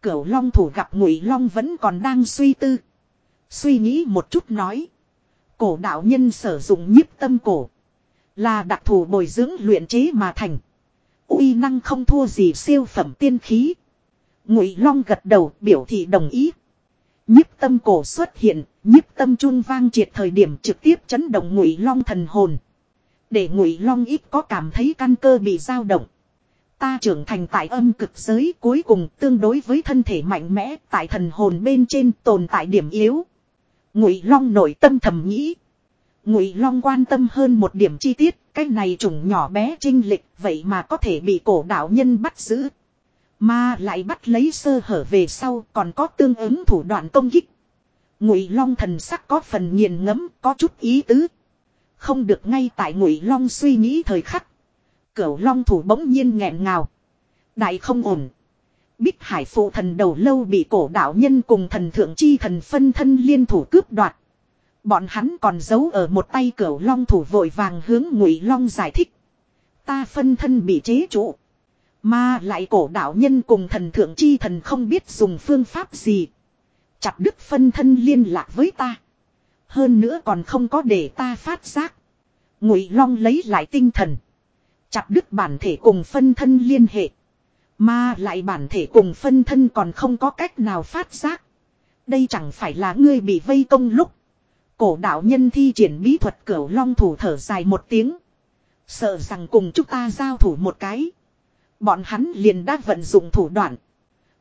Cửu long thủ gặp ngụy long vẫn còn đang suy tư. Suy nghĩ một chút nói. Cổ đạo nhân sử dụng nhiếp tâm cổ. Là đặc thù bồi dưỡng luyện chế mà thành. uy năng không thua gì siêu phẩm tiên khí. Ngụy long gật đầu biểu thị đồng ý. Nhiếp tâm cổ xuất hiện, nhiếp tâm chun vang triệt thời điểm trực tiếp chấn động ngụy long thần hồn. Để ngụy long ít có cảm thấy căn cơ bị dao động. Ta trưởng thành tại âm cực giới cuối cùng tương đối với thân thể mạnh mẽ tại thần hồn bên trên tồn tại điểm yếu. Ngụy long nội tâm thầm nghĩ. Ngụy long quan tâm hơn một điểm chi tiết, cái này trùng nhỏ bé trinh lịch vậy mà có thể bị cổ đạo nhân bắt giữ. Mà lại bắt lấy sơ hở về sau còn có tương ứng thủ đoạn công kích. Ngụy long thần sắc có phần nghiền ngẫm có chút ý tứ. Không được ngay tại ngụy long suy nghĩ thời khắc. Cửu long thủ bỗng nhiên nghẹn ngào. Đại không ổn. Bích hải phụ thần đầu lâu bị cổ đạo nhân cùng thần thượng chi thần phân thân liên thủ cướp đoạt. Bọn hắn còn giấu ở một tay cửu long thủ vội vàng hướng ngụy long giải thích. Ta phân thân bị chế trụ. Mà lại cổ đạo nhân cùng thần thượng chi thần không biết dùng phương pháp gì. Chặt đứt phân thân liên lạc với ta. Hơn nữa còn không có để ta phát giác. Ngụy long lấy lại tinh thần. Chặt đứt bản thể cùng phân thân liên hệ. Mà lại bản thể cùng phân thân còn không có cách nào phát giác. Đây chẳng phải là ngươi bị vây công lúc. Cổ đạo nhân thi triển bí thuật cửu long thủ thở dài một tiếng. Sợ rằng cùng chúng ta giao thủ một cái. Bọn hắn liền đã vận dụng thủ đoạn.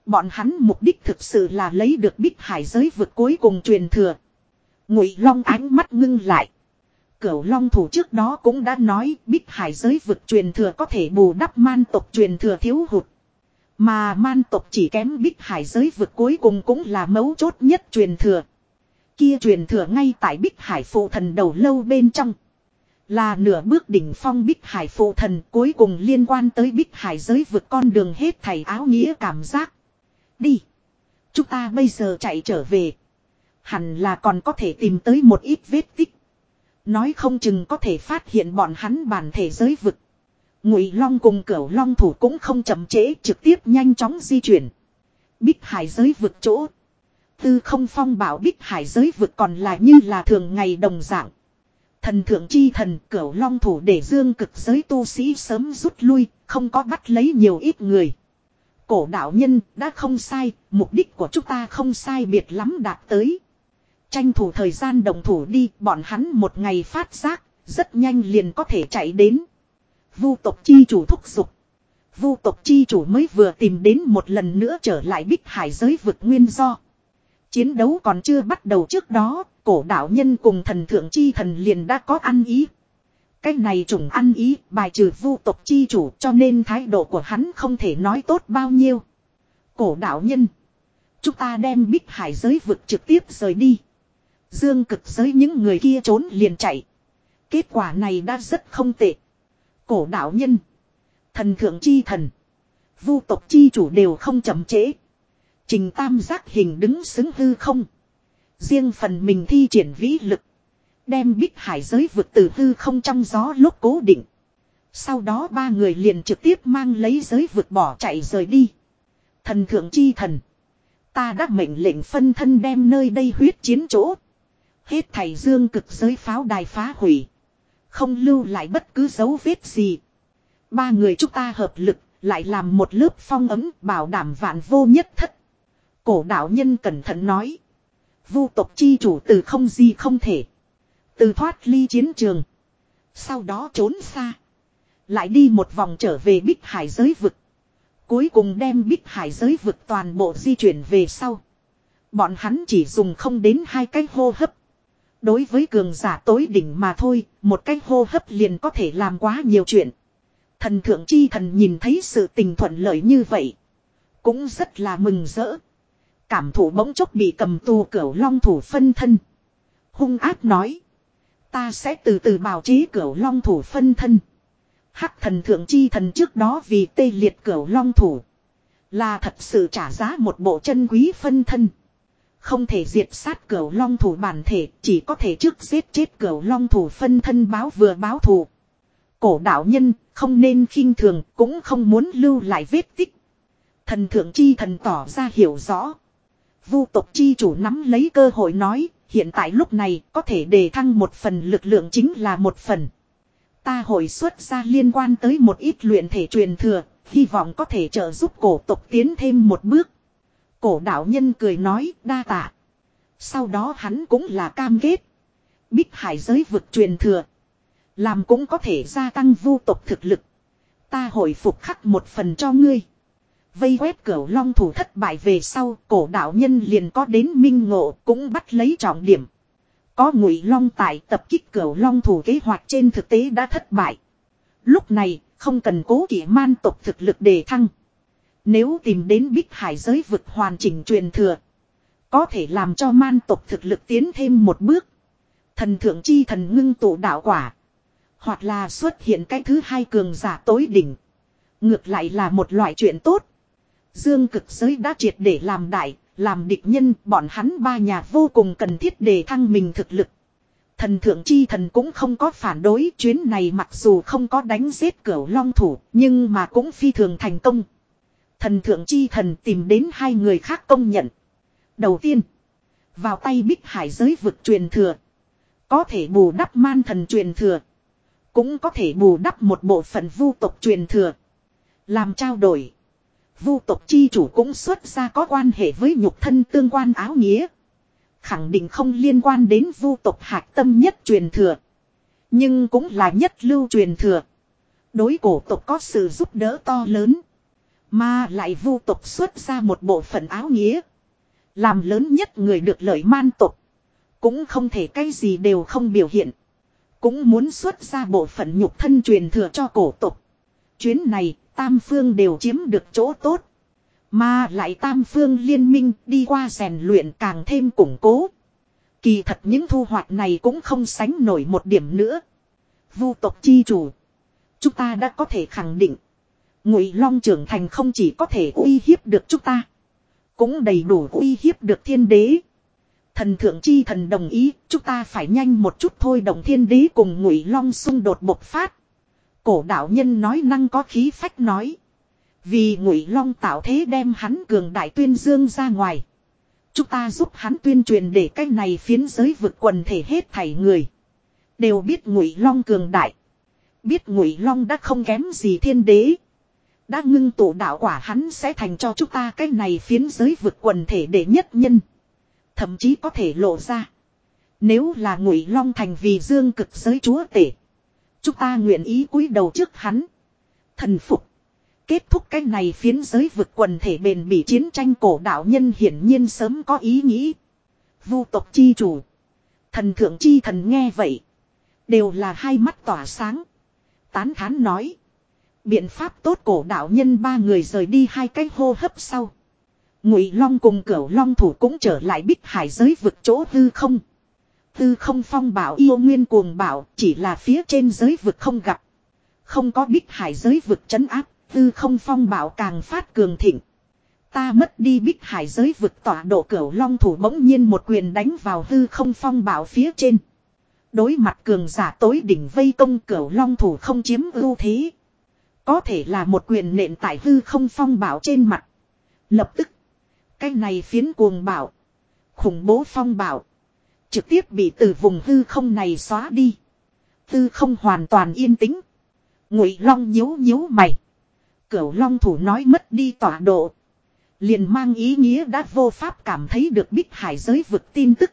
Bọn hắn mục đích thực sự là lấy được bích hải giới vực cuối cùng truyền thừa. Ngụy long ánh mắt ngưng lại. Cửu long thủ trước đó cũng đã nói, bích hải giới vực truyền thừa có thể bù đắp man tộc truyền thừa thiếu hụt. Mà man tộc chỉ kém bích hải giới vực cuối cùng cũng là mấu chốt nhất truyền thừa. Kia truyền thừa ngay tại bích hải phụ thần đầu lâu bên trong. Là nửa bước đỉnh phong bích hải phụ thần cuối cùng liên quan tới bích hải giới vực con đường hết thầy áo nghĩa cảm giác. Đi. Chúng ta bây giờ chạy trở về. Hẳn là còn có thể tìm tới một ít vết tích. Nói không chừng có thể phát hiện bọn hắn bản thể giới vực. Ngụy Long cùng Cửu Long thủ cũng không chậm trễ, trực tiếp nhanh chóng di chuyển. Bích Hải giới vực chỗ. Tư không phong bảo Bích Hải giới vực còn lại như là thường ngày đồng dạng. Thần thượng chi thần Cửu Long thủ để dương cực giới tu sĩ sớm rút lui, không có bắt lấy nhiều ít người. Cổ đạo nhân đã không sai, mục đích của chúng ta không sai biệt lắm đạt tới. Tranh thủ thời gian đồng thủ đi, bọn hắn một ngày phát giác, rất nhanh liền có thể chạy đến. Vu tộc chi chủ thúc giục. Vu tộc chi chủ mới vừa tìm đến một lần nữa trở lại bích hải giới vực nguyên do. Chiến đấu còn chưa bắt đầu trước đó, cổ đạo nhân cùng thần thượng chi thần liền đã có ăn ý. Cái này trùng ăn ý, bài trừ vu tộc chi chủ cho nên thái độ của hắn không thể nói tốt bao nhiêu. Cổ đạo nhân. Chúng ta đem bích hải giới vực trực tiếp rời đi. Dương cực giới những người kia trốn liền chạy. Kết quả này đã rất không tệ. Cổ đạo nhân. Thần thượng chi thần. Vu tộc chi chủ đều không chậm trễ. Trình tam giác hình đứng xứng hư không. Riêng phần mình thi triển vĩ lực. Đem bích hải giới vượt từ hư không trong gió lúc cố định. Sau đó ba người liền trực tiếp mang lấy giới vượt bỏ chạy rời đi. Thần thượng chi thần. Ta đã mệnh lệnh phân thân đem nơi đây huyết chiến chỗ. Hết thảy dương cực giới pháo đài phá hủy. Không lưu lại bất cứ dấu vết gì. Ba người chúng ta hợp lực, lại làm một lớp phong ấm bảo đảm vạn vô nhất thất. Cổ đạo nhân cẩn thận nói. Vu tộc chi chủ từ không gì không thể. Từ thoát ly chiến trường. Sau đó trốn xa. Lại đi một vòng trở về bích hải giới vực. Cuối cùng đem bích hải giới vực toàn bộ di chuyển về sau. Bọn hắn chỉ dùng không đến hai cái hô hấp. Đối với cường giả tối đỉnh mà thôi, một cái hô hấp liền có thể làm quá nhiều chuyện. Thần thượng chi thần nhìn thấy sự tình thuận lợi như vậy. Cũng rất là mừng rỡ. Cảm thủ bỗng chốc bị cầm tù cửu long thủ phân thân. Hung ác nói. Ta sẽ từ từ bào chế cửu long thủ phân thân. Hắc thần thượng chi thần trước đó vì tê liệt cửu long thủ. Là thật sự trả giá một bộ chân quý phân thân. Không thể diệt sát cửu long thủ bản thể, chỉ có thể trước giết chết cửu long thủ phân thân báo vừa báo thù. Cổ đạo nhân, không nên khinh thường, cũng không muốn lưu lại vết tích. Thần thượng chi thần tỏ ra hiểu rõ. Vu tộc chi chủ nắm lấy cơ hội nói, hiện tại lúc này có thể đề thăng một phần lực lượng chính là một phần. Ta hồi xuất ra liên quan tới một ít luyện thể truyền thừa, hy vọng có thể trợ giúp cổ tộc tiến thêm một bước. Cổ đạo nhân cười nói đa tạ. Sau đó hắn cũng là cam kết. Bích hải giới vực truyền thừa. Làm cũng có thể gia tăng vu tộc thực lực. Ta hồi phục khắc một phần cho ngươi. Vây quét cửu long thủ thất bại về sau, cổ đạo nhân liền có đến minh ngộ cũng bắt lấy trọng điểm. Có ngụy long tại tập kích cửu long thủ kế hoạch trên thực tế đã thất bại. Lúc này, không cần cố kỵ man tộc thực lực để thăng. Nếu tìm đến bích hải giới vực hoàn chỉnh truyền thừa. Có thể làm cho man tộc thực lực tiến thêm một bước. Thần thượng chi thần ngưng tụ đạo quả. Hoặc là xuất hiện cái thứ hai cường giả tối đỉnh. Ngược lại là một loại chuyện tốt. Dương cực giới đã triệt để làm đại, làm địch nhân, bọn hắn ba nhà vô cùng cần thiết để thăng mình thực lực. Thần thượng chi thần cũng không có phản đối chuyến này mặc dù không có đánh giết cửu long thủ nhưng mà cũng phi thường thành công. Thần thượng chi thần tìm đến hai người khác công nhận. Đầu tiên, vào tay bích hải giới vực truyền thừa. Có thể bù đắp man thần truyền thừa. Cũng có thể bù đắp một bộ phận vu tộc truyền thừa. Làm trao đổi. Vu tộc chi chủ cũng xuất ra có quan hệ với nhục thân tương quan áo nghĩa. Khẳng định không liên quan đến vu tộc hạc tâm nhất truyền thừa. Nhưng cũng là nhất lưu truyền thừa. Đối cổ tộc có sự giúp đỡ to lớn. Mà lại vu tộc xuất ra một bộ phận áo nghĩa. Làm lớn nhất người được lợi man tộc. Cũng không thể cái gì đều không biểu hiện. Cũng muốn xuất ra bộ phận nhục thân truyền thừa cho cổ tộc. Chuyến này, tam phương đều chiếm được chỗ tốt. Mà lại tam phương liên minh đi qua rèn luyện càng thêm củng cố. Kỳ thật những thu hoạch này cũng không sánh nổi một điểm nữa. Vu tộc chi chủ. Chúng ta đã có thể khẳng định. Ngụy Long trưởng thành không chỉ có thể uy hiếp được chúng ta. Cũng đầy đủ uy hiếp được thiên đế. Thần thượng chi thần đồng ý, chúng ta phải nhanh một chút thôi đồng thiên đế cùng ngụy long xung đột bộc phát. Cổ đạo nhân nói năng có khí phách nói. Vì ngụy long tạo thế đem hắn cường đại tuyên dương ra ngoài. Chúng ta giúp hắn tuyên truyền để cái này phiến giới vực quần thể hết thảy người. Đều biết ngụy long cường đại. Biết ngụy long đã không kém gì thiên đế. Đã ngưng tụ đạo quả hắn sẽ thành cho chúng ta cái này phiến giới vực quần thể để nhất nhân. Thậm chí có thể lộ ra. Nếu là ngụy long thành vì dương cực giới chúa tể. Chúng ta nguyện ý cúi đầu trước hắn. Thần phục. Kết thúc cái này phiến giới vực quần thể bền bỉ chiến tranh cổ đạo nhân hiển nhiên sớm có ý nghĩ. Vu tộc chi chủ. Thần thượng chi thần nghe vậy. Đều là hai mắt tỏa sáng. Tán thán nói. Biện pháp tốt cổ đạo nhân ba người rời đi hai cái hô hấp sau. Ngụy Long cùng Cửu Long thủ cũng trở lại Bích Hải giới vực chỗ hư không. Hư không phong bảo yêu nguyên cuồng bảo, chỉ là phía trên giới vực không gặp. Không có Bích Hải giới vực chấn áp, hư không phong bảo càng phát cường thịnh. Ta mất đi Bích Hải giới vực tọa độ Cửu Long thủ bỗng nhiên một quyền đánh vào hư không phong bảo phía trên. Đối mặt cường giả tối đỉnh vây công Cửu Long thủ không chiếm ưu thế. Có thể là một quyền nện tại hư không phong bảo trên mặt. Lập tức, cái này phiến cuồng bảo. Khủng bố phong bảo. Trực tiếp bị từ vùng hư không này xóa đi. Hư không hoàn toàn yên tĩnh. Ngụy long nhíu nhíu mày. Cửu long thủ nói mất đi tọa độ. Liền mang ý nghĩa đã vô pháp cảm thấy được bích hải giới vực tin tức.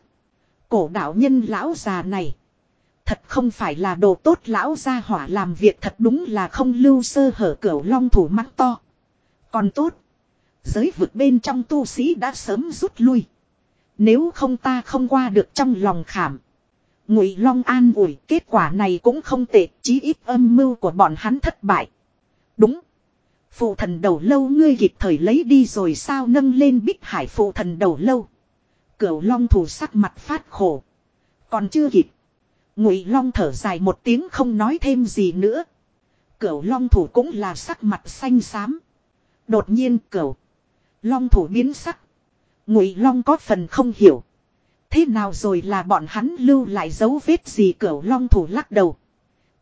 Cổ đạo nhân lão già này. Thật không phải là đồ tốt lão gia hỏa làm việc thật đúng là không lưu sơ hở cửu long thủ mắt to. Còn tốt. Giới vực bên trong tu sĩ đã sớm rút lui. Nếu không ta không qua được trong lòng khảm. Ngụy Long an ủi kết quả này cũng không tệ, chí ít âm mưu của bọn hắn thất bại. Đúng. Phụ thần đầu lâu ngươi kịp thời lấy đi rồi sao nâng lên bích hải phụ thần đầu lâu. Cửu Long thủ sắc mặt phát khổ. Còn chưa kịp. Ngụy Long thở dài một tiếng không nói thêm gì nữa. Cửu Long thủ cũng là sắc mặt xanh xám. Đột nhiên cửu Long thủ biến sắc. Ngụy Long có phần không hiểu. Thế nào rồi là bọn hắn lưu lại dấu vết gì cửu Long thủ lắc đầu.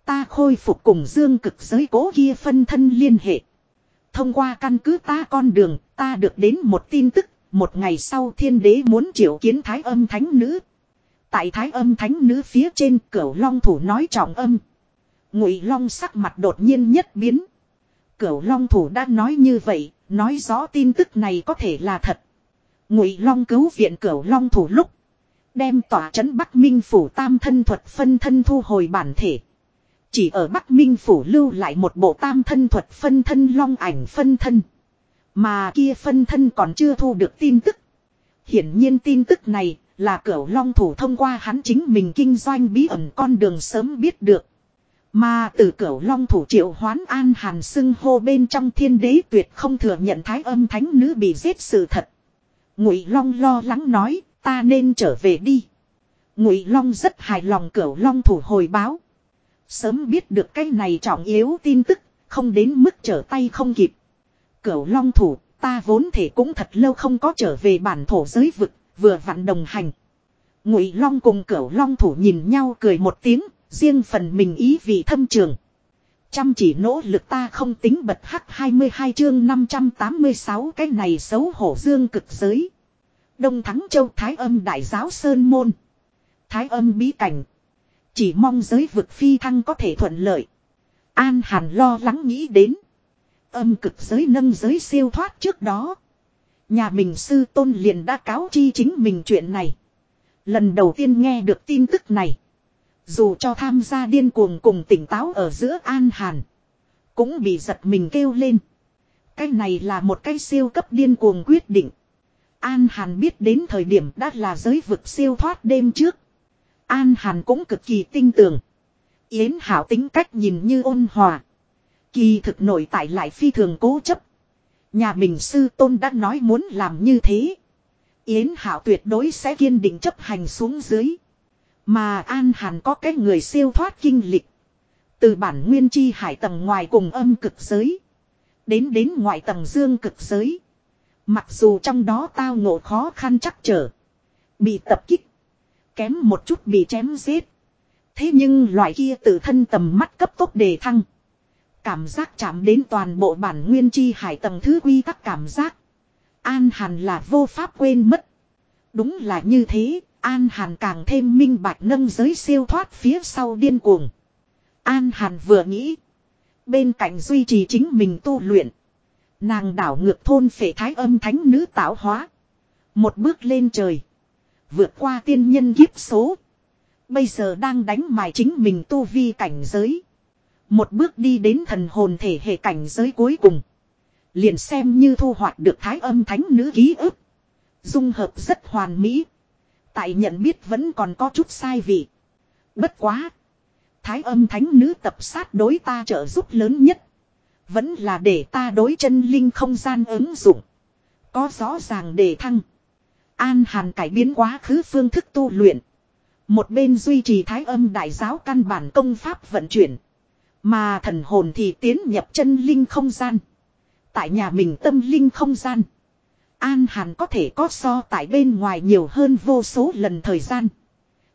Ta khôi phục cùng dương cực giới cố kia phân thân liên hệ. Thông qua căn cứ ta con đường, ta được đến một tin tức, một ngày sau thiên đế muốn triệu kiến thái âm thánh nữ. Tại thái âm thánh nữ phía trên cửu long thủ nói trọng âm. Ngụy long sắc mặt đột nhiên nhất biến. Cửu long thủ đã nói như vậy, Nói rõ tin tức này có thể là thật. Ngụy Long cứu viện cửu Long thủ lúc. Đem tỏa trấn Bắc Minh Phủ tam thân thuật phân thân thu hồi bản thể. Chỉ ở Bắc Minh Phủ lưu lại một bộ tam thân thuật phân thân long ảnh phân thân. Mà kia phân thân còn chưa thu được tin tức. Hiển nhiên tin tức này là cửu long thủ thông qua hắn chính mình kinh doanh bí ẩn con đường sớm biết được. Mà từ cửu long thủ triệu hoán an hàn xưng hô bên trong thiên đế tuyệt không thừa nhận thái âm thánh nữ bị giết sự thật. Ngụy long lo lắng nói, ta nên trở về đi. Ngụy long rất hài lòng cửu long thủ hồi báo. Sớm biết được cái này trọng yếu tin tức, không đến mức trở tay không kịp. Cửu long thủ, ta vốn thể cũng thật lâu không có trở về bản thổ giới vực, vừa vặn đồng hành. Ngụy Long cùng Cửu Long thủ nhìn nhau cười một tiếng, riêng phần mình ý vị thâm trường. Chăm chỉ nỗ lực ta không tính bật hắc 22 chương 586 cái này xấu hổ dương cực giới. Đông Thắng Châu Thái âm Đại giáo Sơn Môn. Thái âm bí cảnh. Chỉ mong giới vực phi thăng có thể thuận lợi. An Hàn lo lắng nghĩ đến. Âm cực giới nâng giới siêu thoát trước đó. Nhà mình sư tôn liền đã cáo chi chính mình chuyện này. Lần đầu tiên nghe được tin tức này. Dù cho tham gia điên cuồng cùng tỉnh táo ở giữa An Hàn. Cũng bị giật mình kêu lên. Cái này là một cái siêu cấp điên cuồng quyết định. An Hàn biết đến thời điểm đã là giới vực siêu thoát đêm trước. An Hàn cũng cực kỳ tinh tường. Yến Hảo tính cách nhìn như ôn hòa. Kỳ thực nội tại lại phi thường cố chấp. Nhà mình sư tôn đã nói muốn làm như thế. Yến Hảo tuyệt đối sẽ kiên định chấp hành xuống dưới. Mà An Hàn có cái người siêu thoát kinh lịch. Từ bản nguyên chi hải tầng ngoài cùng âm cực giới. Đến đến ngoại tầng dương cực giới. Mặc dù trong đó tao ngộ khó khăn chắc trở. Bị tập kích. Kém một chút bị chém giết. Thế nhưng loại kia tự thân tầm mắt cấp tốc đề thăng. Cảm giác chạm đến toàn bộ bản nguyên chi hải tầng thứ quy tắc cảm giác. An Hàn là vô pháp quên mất. Đúng là như thế, An Hàn càng thêm minh bạch nâng giới siêu thoát phía sau điên cuồng. An Hàn vừa nghĩ. Bên cạnh duy trì chính mình tu luyện. Nàng đảo ngược thôn phệ thái âm thánh nữ tạo hóa. Một bước lên trời. Vượt qua tiên nhân kiếp số. Bây giờ đang đánh mài chính mình tu vi cảnh giới. Một bước đi đến thần hồn thể hệ cảnh giới cuối cùng. Liền xem như thu hoạch được thái âm thánh nữ ký ức. Dung hợp rất hoàn mỹ. Tại nhận biết vẫn còn có chút sai vị. Bất quá. Thái âm thánh nữ tập sát đối ta trợ giúp lớn nhất. Vẫn là để ta đối chân linh không gian ứng dụng. Có rõ ràng để thăng. An Hàn cải biến quá khứ phương thức tu luyện. Một bên duy trì thái âm đại giáo căn bản công pháp vận chuyển. Mà thần hồn thì tiến nhập chân linh không gian. Tại nhà mình tâm linh không gian. An Hàn có thể có so tại bên ngoài nhiều hơn vô số lần thời gian.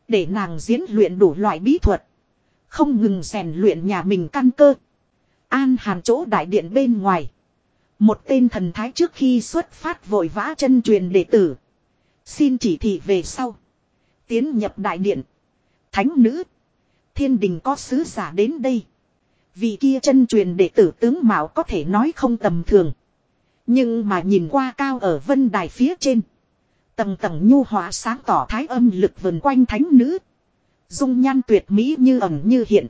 Để nàng diễn luyện đủ loại bí thuật. Không ngừng rèn luyện nhà mình căn cơ. An Hàn chỗ đại điện bên ngoài. Một tên thần thái trước khi xuất phát vội vã chân truyền đệ tử. Xin chỉ thị về sau. Tiến nhập đại điện. Thánh nữ. Thiên đình có sứ giả đến đây. Vì kia chân truyền đệ tử tướng Mạo có thể nói không tầm thường. Nhưng mà nhìn qua cao ở vân đài phía trên. Tầng tầng nhu hóa sáng tỏ thái âm lực vần quanh thánh nữ. Dung nhan tuyệt mỹ như ẩn như hiện.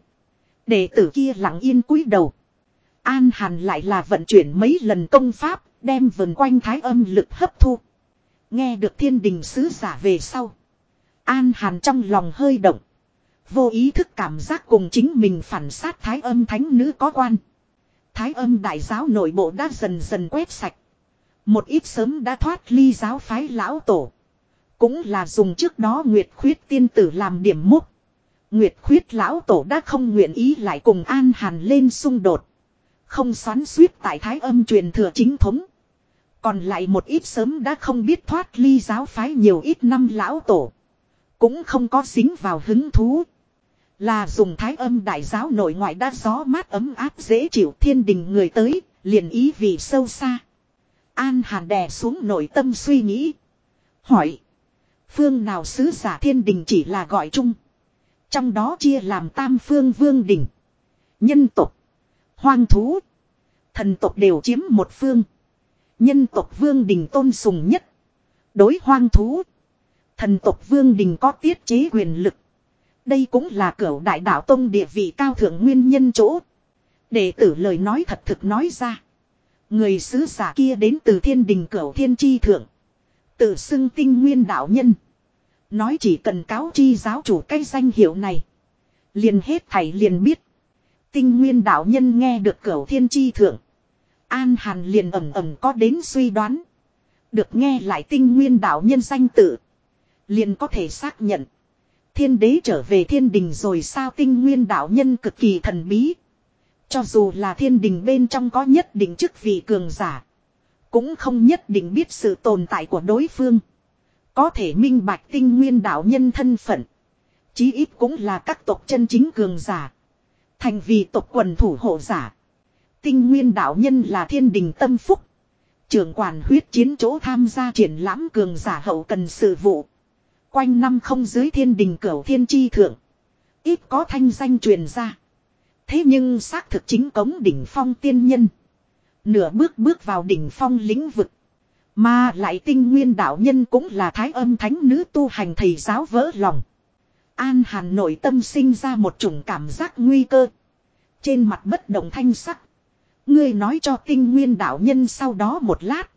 Đệ tử kia lặng yên cúi đầu. An Hàn lại là vận chuyển mấy lần công pháp, đem vần quanh thái âm lực hấp thu. Nghe được thiên đình sứ giả về sau. An Hàn trong lòng hơi động. Vô ý thức cảm giác cùng chính mình phản sát thái âm thánh nữ có quan. Thái âm đại giáo nội bộ đã dần dần quét sạch. Một ít sớm đã thoát ly giáo phái lão tổ. Cũng là dùng trước đó Nguyệt Khuyết tiên tử làm điểm múc. Nguyệt Khuyết lão tổ đã không nguyện ý lại cùng An Hàn lên xung đột. Không xoắn suýt tại thái âm truyền thừa chính thống. Còn lại một ít sớm đã không biết thoát ly giáo phái nhiều ít năm lão tổ. Cũng không có dính vào hứng thú. Là dùng thái âm đại giáo nội ngoại đã gió mát ấm áp dễ chịu thiên đình người tới, liền ý vì sâu xa. An hàn đè xuống nội tâm suy nghĩ. Hỏi. Phương nào sứ giả thiên đình chỉ là gọi chung. Trong đó chia làm tam phương vương đình. Nhân tộc. Hoang thú. Thần tộc đều chiếm một phương. Nhân tộc vương đình tôn sùng nhất. Đối hoang thú. Thần tộc vương đình có tiết chế quyền lực. Đây cũng là cửa đại đạo tông địa vị cao thượng nguyên nhân chỗ. Đệ tử lời nói thật thực nói ra. Người sứ giả kia đến từ thiên đình cửa thiên chi thượng. Tự xưng tinh nguyên đạo nhân. Nói chỉ cần cáo chi giáo chủ cái danh hiệu này. Liền hết thảy liền biết. Tinh nguyên đạo nhân nghe được cửa thiên chi thượng. An hàn liền ẩm ẩm có đến suy đoán. Được nghe lại tinh nguyên đạo nhân danh tự. Liền có thể xác nhận. Thiên đế trở về thiên đình rồi sao tinh nguyên đạo nhân cực kỳ thần bí. Cho dù là thiên đình bên trong có nhất định chức vị cường giả. Cũng không nhất định biết sự tồn tại của đối phương. Có thể minh bạch tinh nguyên đạo nhân thân phận. Chí ít cũng là các tộc chân chính cường giả. Thành vì tộc quần thủ hộ giả. Tinh nguyên đạo nhân là thiên đình tâm phúc. Trưởng quản huyết chiến chỗ tham gia triển lãm cường giả hậu cần sự vụ. Quanh năm không dưới thiên đình cửu thiên chi thượng. Ít có thanh danh truyền ra. Thế nhưng xác thực chính cống đỉnh phong tiên nhân. Nửa bước bước vào đỉnh phong lĩnh vực. Mà lại tinh nguyên đạo nhân cũng là thái âm thánh nữ tu hành thầy giáo vỡ lòng. An Hàn nội tâm sinh ra một chủng cảm giác nguy cơ. Trên mặt bất động thanh sắc. Ngươi nói cho tinh nguyên đạo nhân sau đó một lát.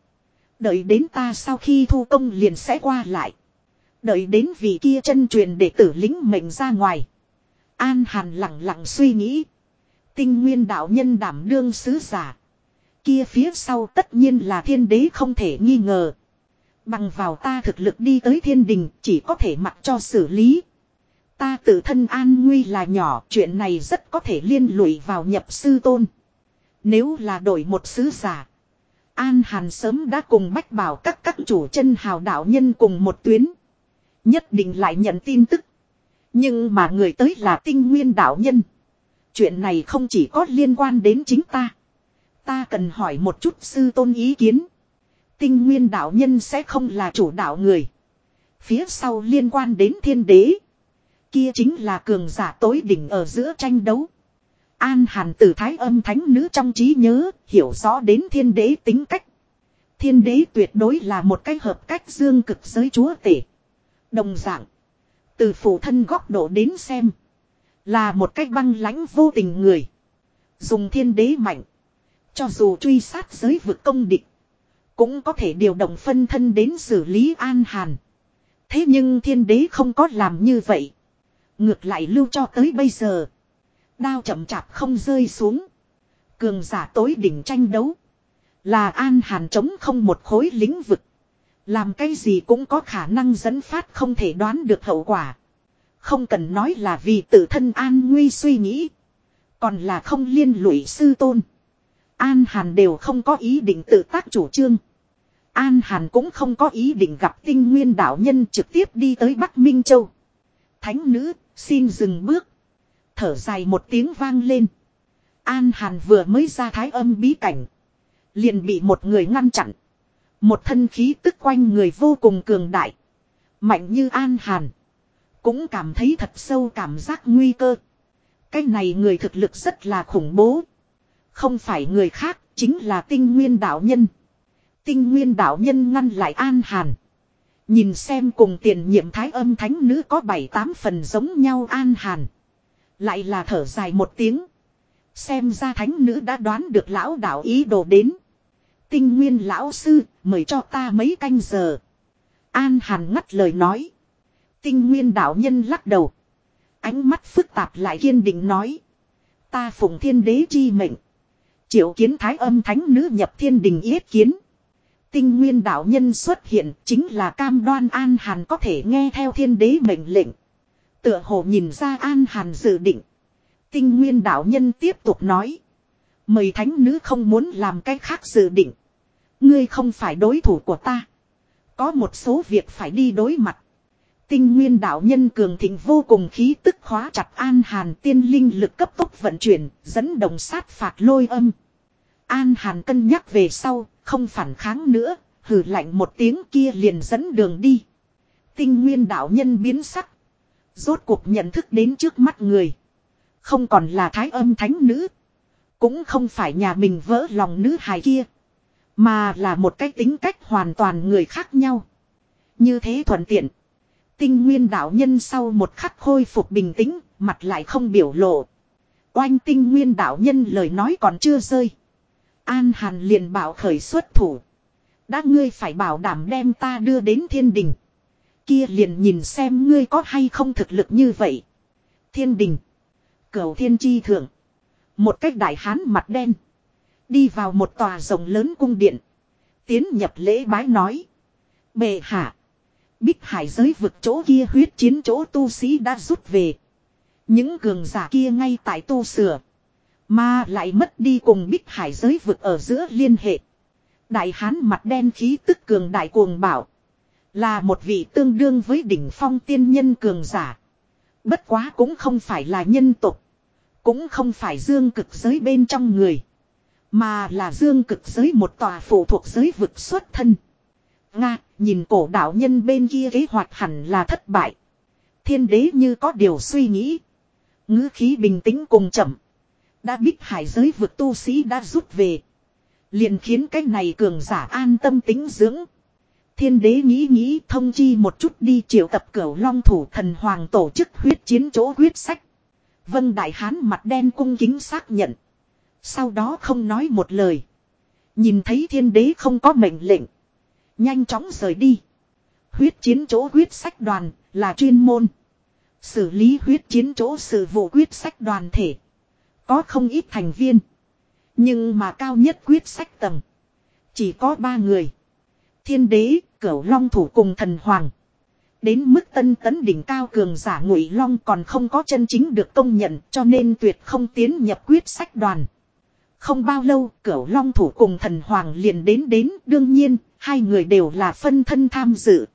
Đợi đến ta sau khi thu công liền sẽ qua lại. Đợi đến vị kia chân truyền để tử lính mệnh ra ngoài. An Hàn lặng lặng suy nghĩ. Tinh nguyên đạo nhân đảm đương sứ giả. Kia phía sau tất nhiên là thiên đế không thể nghi ngờ. Bằng vào ta thực lực đi tới thiên đình chỉ có thể mặc cho xử lý. Ta tự thân an nguy là nhỏ, chuyện này rất có thể liên lụy vào nhập sư tôn. Nếu là đổi một sứ giả. An Hàn sớm đã cùng bách bảo các các chủ chân hào đạo nhân cùng một tuyến. Nhất định lại nhận tin tức. Nhưng mà người tới là tinh nguyên đạo nhân. Chuyện này không chỉ có liên quan đến chính ta. Ta cần hỏi một chút sư tôn ý kiến. Tinh nguyên đạo nhân sẽ không là chủ đạo người. Phía sau liên quan đến thiên đế. Kia chính là cường giả tối đỉnh ở giữa tranh đấu. An hàn Tử thái âm thánh nữ trong trí nhớ, hiểu rõ đến thiên đế tính cách. Thiên đế tuyệt đối là một cách hợp cách dương cực giới chúa tể. Đồng dạng. Từ phụ thân góc độ đến xem. Là một cách băng lãnh vô tình người. Dùng thiên đế mạnh. Cho dù truy sát giới vực công địch. Cũng có thể điều động phân thân đến xử lý an hàn. Thế nhưng thiên đế không có làm như vậy. Ngược lại lưu cho tới bây giờ. Đao chậm chạp không rơi xuống. Cường giả tối đỉnh tranh đấu. Là an hàn chống không một khối lĩnh vực. Làm cái gì cũng có khả năng dẫn phát không thể đoán được hậu quả. Không cần nói là vì tự thân an nguy suy nghĩ. Còn là không liên lụy sư tôn. An Hàn đều không có ý định tự tác chủ trương. An Hàn cũng không có ý định gặp tinh nguyên đạo nhân trực tiếp đi tới Bắc Minh Châu. Thánh nữ, xin dừng bước. Thở dài một tiếng vang lên. An Hàn vừa mới ra thái âm bí cảnh. Liền bị một người ngăn chặn. Một thân khí tức quanh người vô cùng cường đại. Mạnh như An Hàn. Cũng cảm thấy thật sâu cảm giác nguy cơ. Cái này người thực lực rất là khủng bố. Không phải người khác, chính là tinh nguyên đạo nhân. Tinh nguyên đạo nhân ngăn lại An Hàn. Nhìn xem cùng tiền nhiệm thái âm thánh nữ có bảy tám phần giống nhau An Hàn. Lại là thở dài một tiếng. Xem ra thánh nữ đã đoán được lão đạo ý đồ đến. Tinh nguyên lão sư, mời cho ta mấy canh giờ. An Hàn ngắt lời nói. Tinh nguyên đạo nhân lắc đầu. Ánh mắt phức tạp lại kiên định nói. Ta phụng thiên đế chi mệnh. Triệu kiến thái âm thánh nữ nhập thiên đình yết kiến. Tinh nguyên đạo nhân xuất hiện chính là cam đoan An Hàn có thể nghe theo thiên đế mệnh lệnh. Tựa hồ nhìn ra An Hàn dự định. Tinh nguyên đạo nhân tiếp tục nói. Mời thánh nữ không muốn làm cái khác dự định. Ngươi không phải đối thủ của ta. Có một số việc phải đi đối mặt. Tinh nguyên đạo nhân cường thịnh vô cùng khí tức khóa chặt an hàn tiên linh lực cấp tốc vận chuyển, dẫn đồng sát phạt lôi âm. An hàn cân nhắc về sau, không phản kháng nữa, hử lạnh một tiếng kia liền dẫn đường đi. Tinh nguyên đạo nhân biến sắc. Rốt cuộc nhận thức đến trước mắt người. Không còn là thái âm thánh nữ. Cũng không phải nhà mình vỡ lòng nữ hài kia. Mà là một cái tính cách hoàn toàn người khác nhau. Như thế thuận tiện. Tinh nguyên đạo nhân sau một khắc khôi phục bình tĩnh, mặt lại không biểu lộ. Oanh tinh nguyên đạo nhân lời nói còn chưa rơi. An Hàn liền bảo khởi xuất thủ. Đã ngươi phải bảo đảm đem ta đưa đến thiên đình. Kia liền nhìn xem ngươi có hay không thực lực như vậy. Thiên đình. Cầu thiên chi thượng. Một cách đại hán mặt đen. Đi vào một tòa rồng lớn cung điện. Tiến nhập lễ bái nói. Bệ hạ. Bích hải giới vực chỗ kia huyết chiến chỗ tu sĩ đã rút về. Những cường giả kia ngay tại tu sửa. Mà lại mất đi cùng bích hải giới vực ở giữa liên hệ. Đại hán mặt đen khí tức cường đại cuồng bảo. Là một vị tương đương với đỉnh phong tiên nhân cường giả. Bất quá cũng không phải là nhân tục. Cũng không phải dương cực giới bên trong người. Mà là dương cực giới một tòa phụ thuộc giới vực xuất thân. Nga, nhìn cổ đạo nhân bên kia kế hoạch hẳn là thất bại. Thiên đế như có điều suy nghĩ. ngữ khí bình tĩnh cùng chậm. Đã bích hải giới vực tu sĩ đã rút về. Liền khiến cái này cường giả an tâm tính dưỡng. Thiên đế nghĩ nghĩ thông chi một chút đi triệu tập cửu long thủ thần hoàng tổ chức huyết chiến chỗ huyết sách. Vân Đại Hán mặt đen cung kính xác nhận. Sau đó không nói một lời. Nhìn thấy thiên đế không có mệnh lệnh. Nhanh chóng rời đi. Huyết chiến chỗ huyết sách đoàn là chuyên môn. Xử lý huyết chiến chỗ sự vụ huyết sách đoàn thể. Có không ít thành viên. Nhưng mà cao nhất quyết sách tầng. Chỉ có ba người. Thiên đế, cửu long thủ cùng thần hoàng. Đến mức tân tấn đỉnh cao cường giả ngụy long còn không có chân chính được công nhận cho nên tuyệt không tiến nhập quyết sách đoàn. Không bao lâu cửu long thủ cùng thần hoàng liền đến đến đương nhiên hai người đều là phân thân tham dự.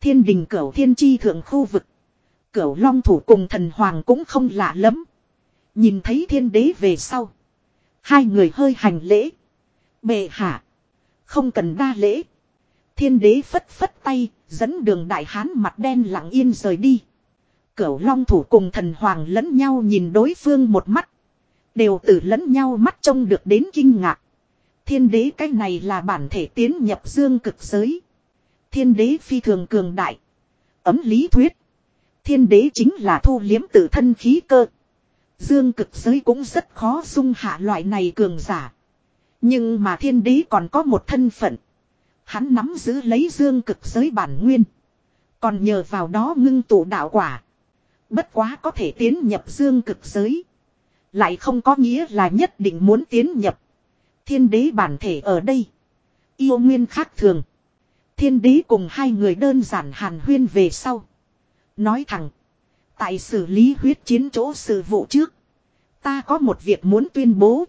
Thiên đình cửu thiên chi thượng khu vực. Cửu long thủ cùng thần hoàng cũng không lạ lắm. Nhìn thấy thiên đế về sau. Hai người hơi hành lễ. Bệ hạ. Không cần đa lễ. Thiên đế phất phất tay, dẫn đường đại hán mặt đen lặng yên rời đi. Cửu long thủ cùng thần hoàng lẫn nhau nhìn đối phương một mắt. Đều tử lẫn nhau mắt trông được đến kinh ngạc. Thiên đế cái này là bản thể tiến nhập dương cực giới. Thiên đế phi thường cường đại. Ấm lý thuyết. Thiên đế chính là thu liếm tự thân khí cơ. Dương cực giới cũng rất khó dung hạ loại này cường giả. Nhưng mà thiên đế còn có một thân phận. Hắn nắm giữ lấy dương cực giới bản nguyên. Còn nhờ vào đó ngưng tụ đạo quả. Bất quá có thể tiến nhập dương cực giới. Lại không có nghĩa là nhất định muốn tiến nhập. Thiên đế bản thể ở đây. Yêu nguyên khác thường. Thiên đế cùng hai người đơn giản hàn huyên về sau. Nói thẳng. Tại xử lý huyết chiến chỗ sự vụ trước. Ta có một việc muốn tuyên bố.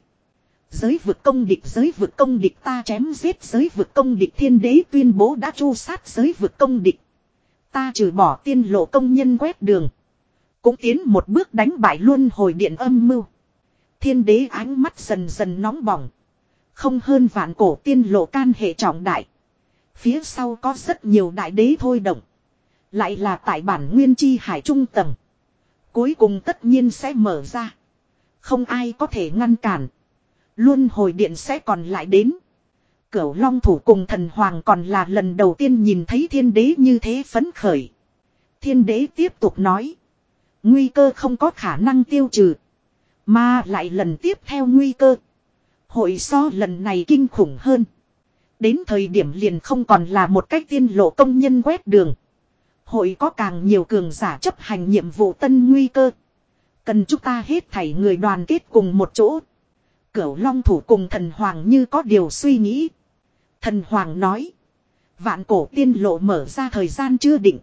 Giới vực công địch, giới vực công địch ta chém giết, giới vực công địch thiên đế tuyên bố đã chu sát giới vực công địch. Ta trừ bỏ tiên lộ công nhân quét đường. Cũng tiến một bước đánh bại luôn hồi điện âm mưu. Thiên đế ánh mắt dần dần nóng bỏng. Không hơn vạn cổ tiên lộ can hệ trọng đại. Phía sau có rất nhiều đại đế thôi động. Lại là tại bản nguyên chi hải trung tầng. Cuối cùng tất nhiên sẽ mở ra. Không ai có thể ngăn cản. Luôn hồi điện sẽ còn lại đến. Cửu long thủ cùng thần hoàng còn là lần đầu tiên nhìn thấy thiên đế như thế phấn khởi. Thiên đế tiếp tục nói. Nguy cơ không có khả năng tiêu trừ. Mà lại lần tiếp theo nguy cơ. Hội so lần này kinh khủng hơn. Đến thời điểm liền không còn là một cách tiên lộ công nhân quét đường. Hội có càng nhiều cường giả chấp hành nhiệm vụ tân nguy cơ. Cần chúng ta hết thảy người đoàn kết cùng một chỗ. Cửu long thủ cùng thần hoàng như có điều suy nghĩ. Thần hoàng nói. Vạn cổ tiên lộ mở ra thời gian chưa định.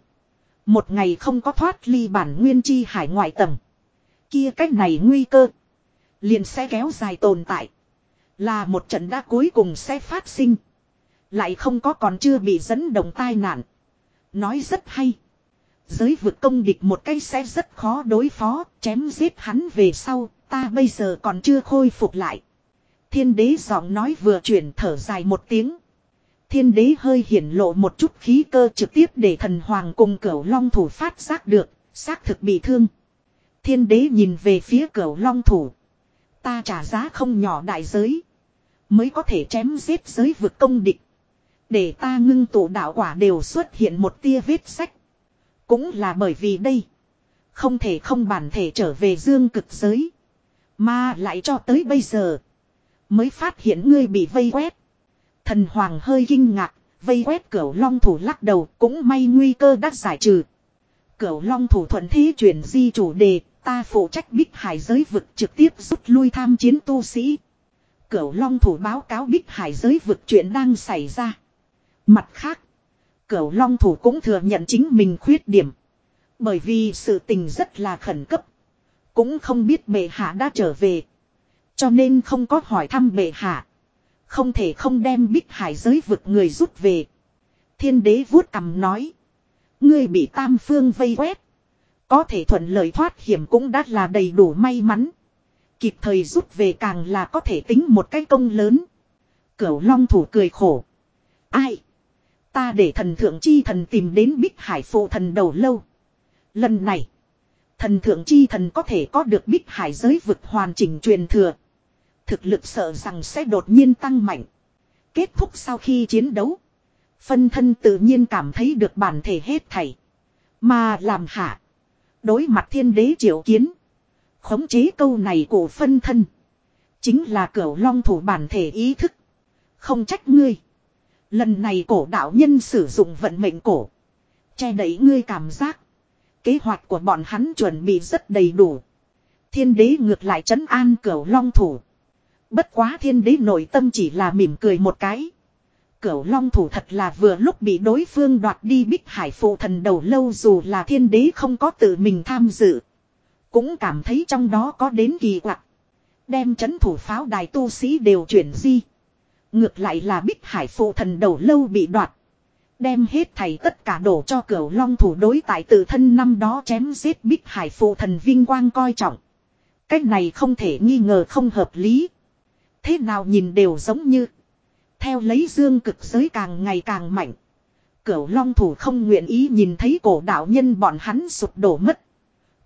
Một ngày không có thoát ly bản nguyên chi hải ngoại tầng. Kia cách này nguy cơ. Liền sẽ kéo dài tồn tại. Là một trận đã cuối cùng sẽ phát sinh. Lại không có còn chưa bị dẫn động tai nạn. Nói rất hay. Giới vực công địch một cái sẽ rất khó đối phó, chém giết hắn về sau, ta bây giờ còn chưa khôi phục lại. Thiên đế giọng nói vừa chuyển thở dài một tiếng. Thiên đế hơi hiển lộ một chút khí cơ trực tiếp để thần hoàng cùng cửu long thủ phát giác được, xác thực bị thương. Thiên đế nhìn về phía cửu long thủ. Ta trả giá không nhỏ đại giới. Mới có thể chém giết giới vực công địch. Để ta ngưng tụ đạo quả đều xuất hiện một tia vết sách. Cũng là bởi vì đây. Không thể không bản thể trở về dương cực giới. Mà lại cho tới bây giờ. Mới phát hiện ngươi bị vây quét. Thần hoàng hơi kinh ngạc. Vây quét cửu long thủ lắc đầu. Cũng may nguy cơ đã giải trừ. Cửu long thủ thuận thế chuyển di chủ đề. Ta phụ trách bích hải giới vực trực tiếp rút lui tham chiến tu sĩ. Cửu long thủ báo cáo bích hải giới vực chuyện đang xảy ra. Mặt khác. Cửu Long Thủ cũng thừa nhận chính mình khuyết điểm. Bởi vì sự tình rất là khẩn cấp. Cũng không biết bệ hạ đã trở về. Cho nên không có hỏi thăm bệ hạ. Không thể không đem bích hải giới vực người rút về. Thiên đế vuốt cằm nói. Ngươi bị tam phương vây quét. Có thể thuận lợi thoát hiểm cũng đã là đầy đủ may mắn. Kịp thời rút về càng là có thể tính một cái công lớn. Cửu long thủ cười khổ. Ai? Ta để thần thượng chi thần tìm đến bích hải phụ thần đầu lâu. Lần này. Thần thượng chi thần có thể có được bích hải giới vực hoàn chỉnh truyền thừa. Thực lực sợ rằng sẽ đột nhiên tăng mạnh. Kết thúc sau khi chiến đấu. Phân thân tự nhiên cảm thấy được bản thể hết thảy. Mà làm hạ. Đối mặt thiên đế triệu kiến. Khống chế câu này của phân thân. Chính là cửu long thủ bản thể ý thức. Không trách ngươi. Lần này cổ đạo nhân sử dụng vận mệnh cổ. Che đẩy ngươi cảm giác. Kế hoạch của bọn hắn chuẩn bị rất đầy đủ. Thiên đế ngược lại trấn an cửu long thủ. Bất quá thiên đế nội tâm chỉ là mỉm cười một cái. Cửu long thủ thật là vừa lúc bị đối phương đoạt đi bích hải phụ thần đầu lâu dù là thiên đế không có tự mình tham dự. Cũng cảm thấy trong đó có đến kỳ quặc. Đem chấn thủ pháo đài tu sĩ đều chuyển di. Ngược lại là bích hải phụ thần đầu lâu bị đoạt. Đem hết thầy tất cả đổ cho cửu long thủ đối tại tự thân năm đó chém giết bích hải phụ thần vinh quang coi trọng. Cách này không thể nghi ngờ không hợp lý. Thế nào nhìn đều giống như. Theo lấy dương cực giới càng ngày càng mạnh. Cửu long thủ không nguyện ý nhìn thấy cổ đạo nhân bọn hắn sụp đổ mất.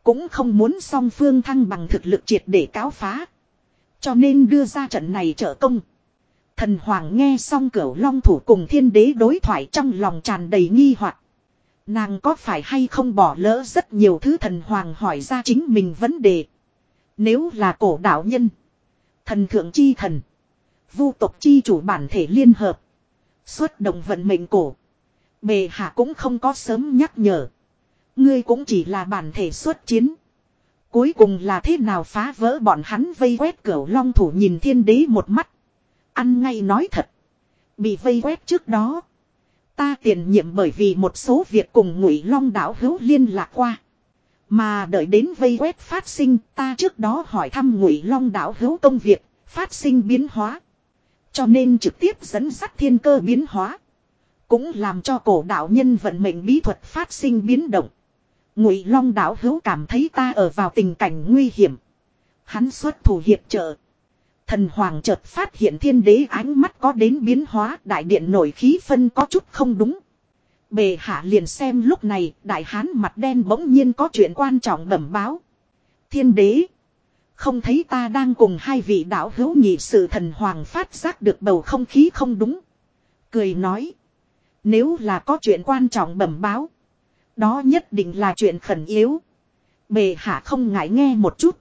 Cũng không muốn song phương thăng bằng thực lực triệt để cáo phá. Cho nên đưa ra trận này trợ công. Thần Hoàng nghe xong cửu long thủ cùng thiên đế đối thoại trong lòng tràn đầy nghi hoặc. Nàng có phải hay không bỏ lỡ rất nhiều thứ thần Hoàng hỏi ra chính mình vấn đề. Nếu là cổ đạo nhân. Thần thượng chi thần. Vu tộc chi chủ bản thể liên hợp. Xuất động vận mệnh cổ. Bề hạ cũng không có sớm nhắc nhở. Ngươi cũng chỉ là bản thể xuất chiến. Cuối cùng là thế nào phá vỡ bọn hắn vây quét cửu long thủ nhìn thiên đế một mắt. Ăn ngay nói thật. Bị vây quét trước đó. Ta tiền nhiệm bởi vì một số việc cùng ngụy long đảo hữu liên lạc qua. Mà đợi đến vây quét phát sinh ta trước đó hỏi thăm ngụy long đảo hữu công việc, phát sinh biến hóa. Cho nên trực tiếp dẫn sắt thiên cơ biến hóa. Cũng làm cho cổ đạo nhân vận mệnh bí thuật phát sinh biến động. Ngụy Long đạo hữu cảm thấy ta ở vào tình cảnh nguy hiểm. Hắn xuất thủ hiệp trợ. Thần Hoàng chợt phát hiện thiên đế ánh mắt có đến biến hóa, đại điện nổi khí phân có chút không đúng. Bề hạ liền xem lúc này, đại hán mặt đen bỗng nhiên có chuyện quan trọng bẩm báo. Thiên đế. Không thấy ta đang cùng hai vị đạo hữu nhị sự thần hoàng phát giác được bầu không khí không đúng. Cười nói. Nếu là có chuyện quan trọng bẩm báo. Đó nhất định là chuyện khẩn yếu. Bề hạ không ngại nghe một chút.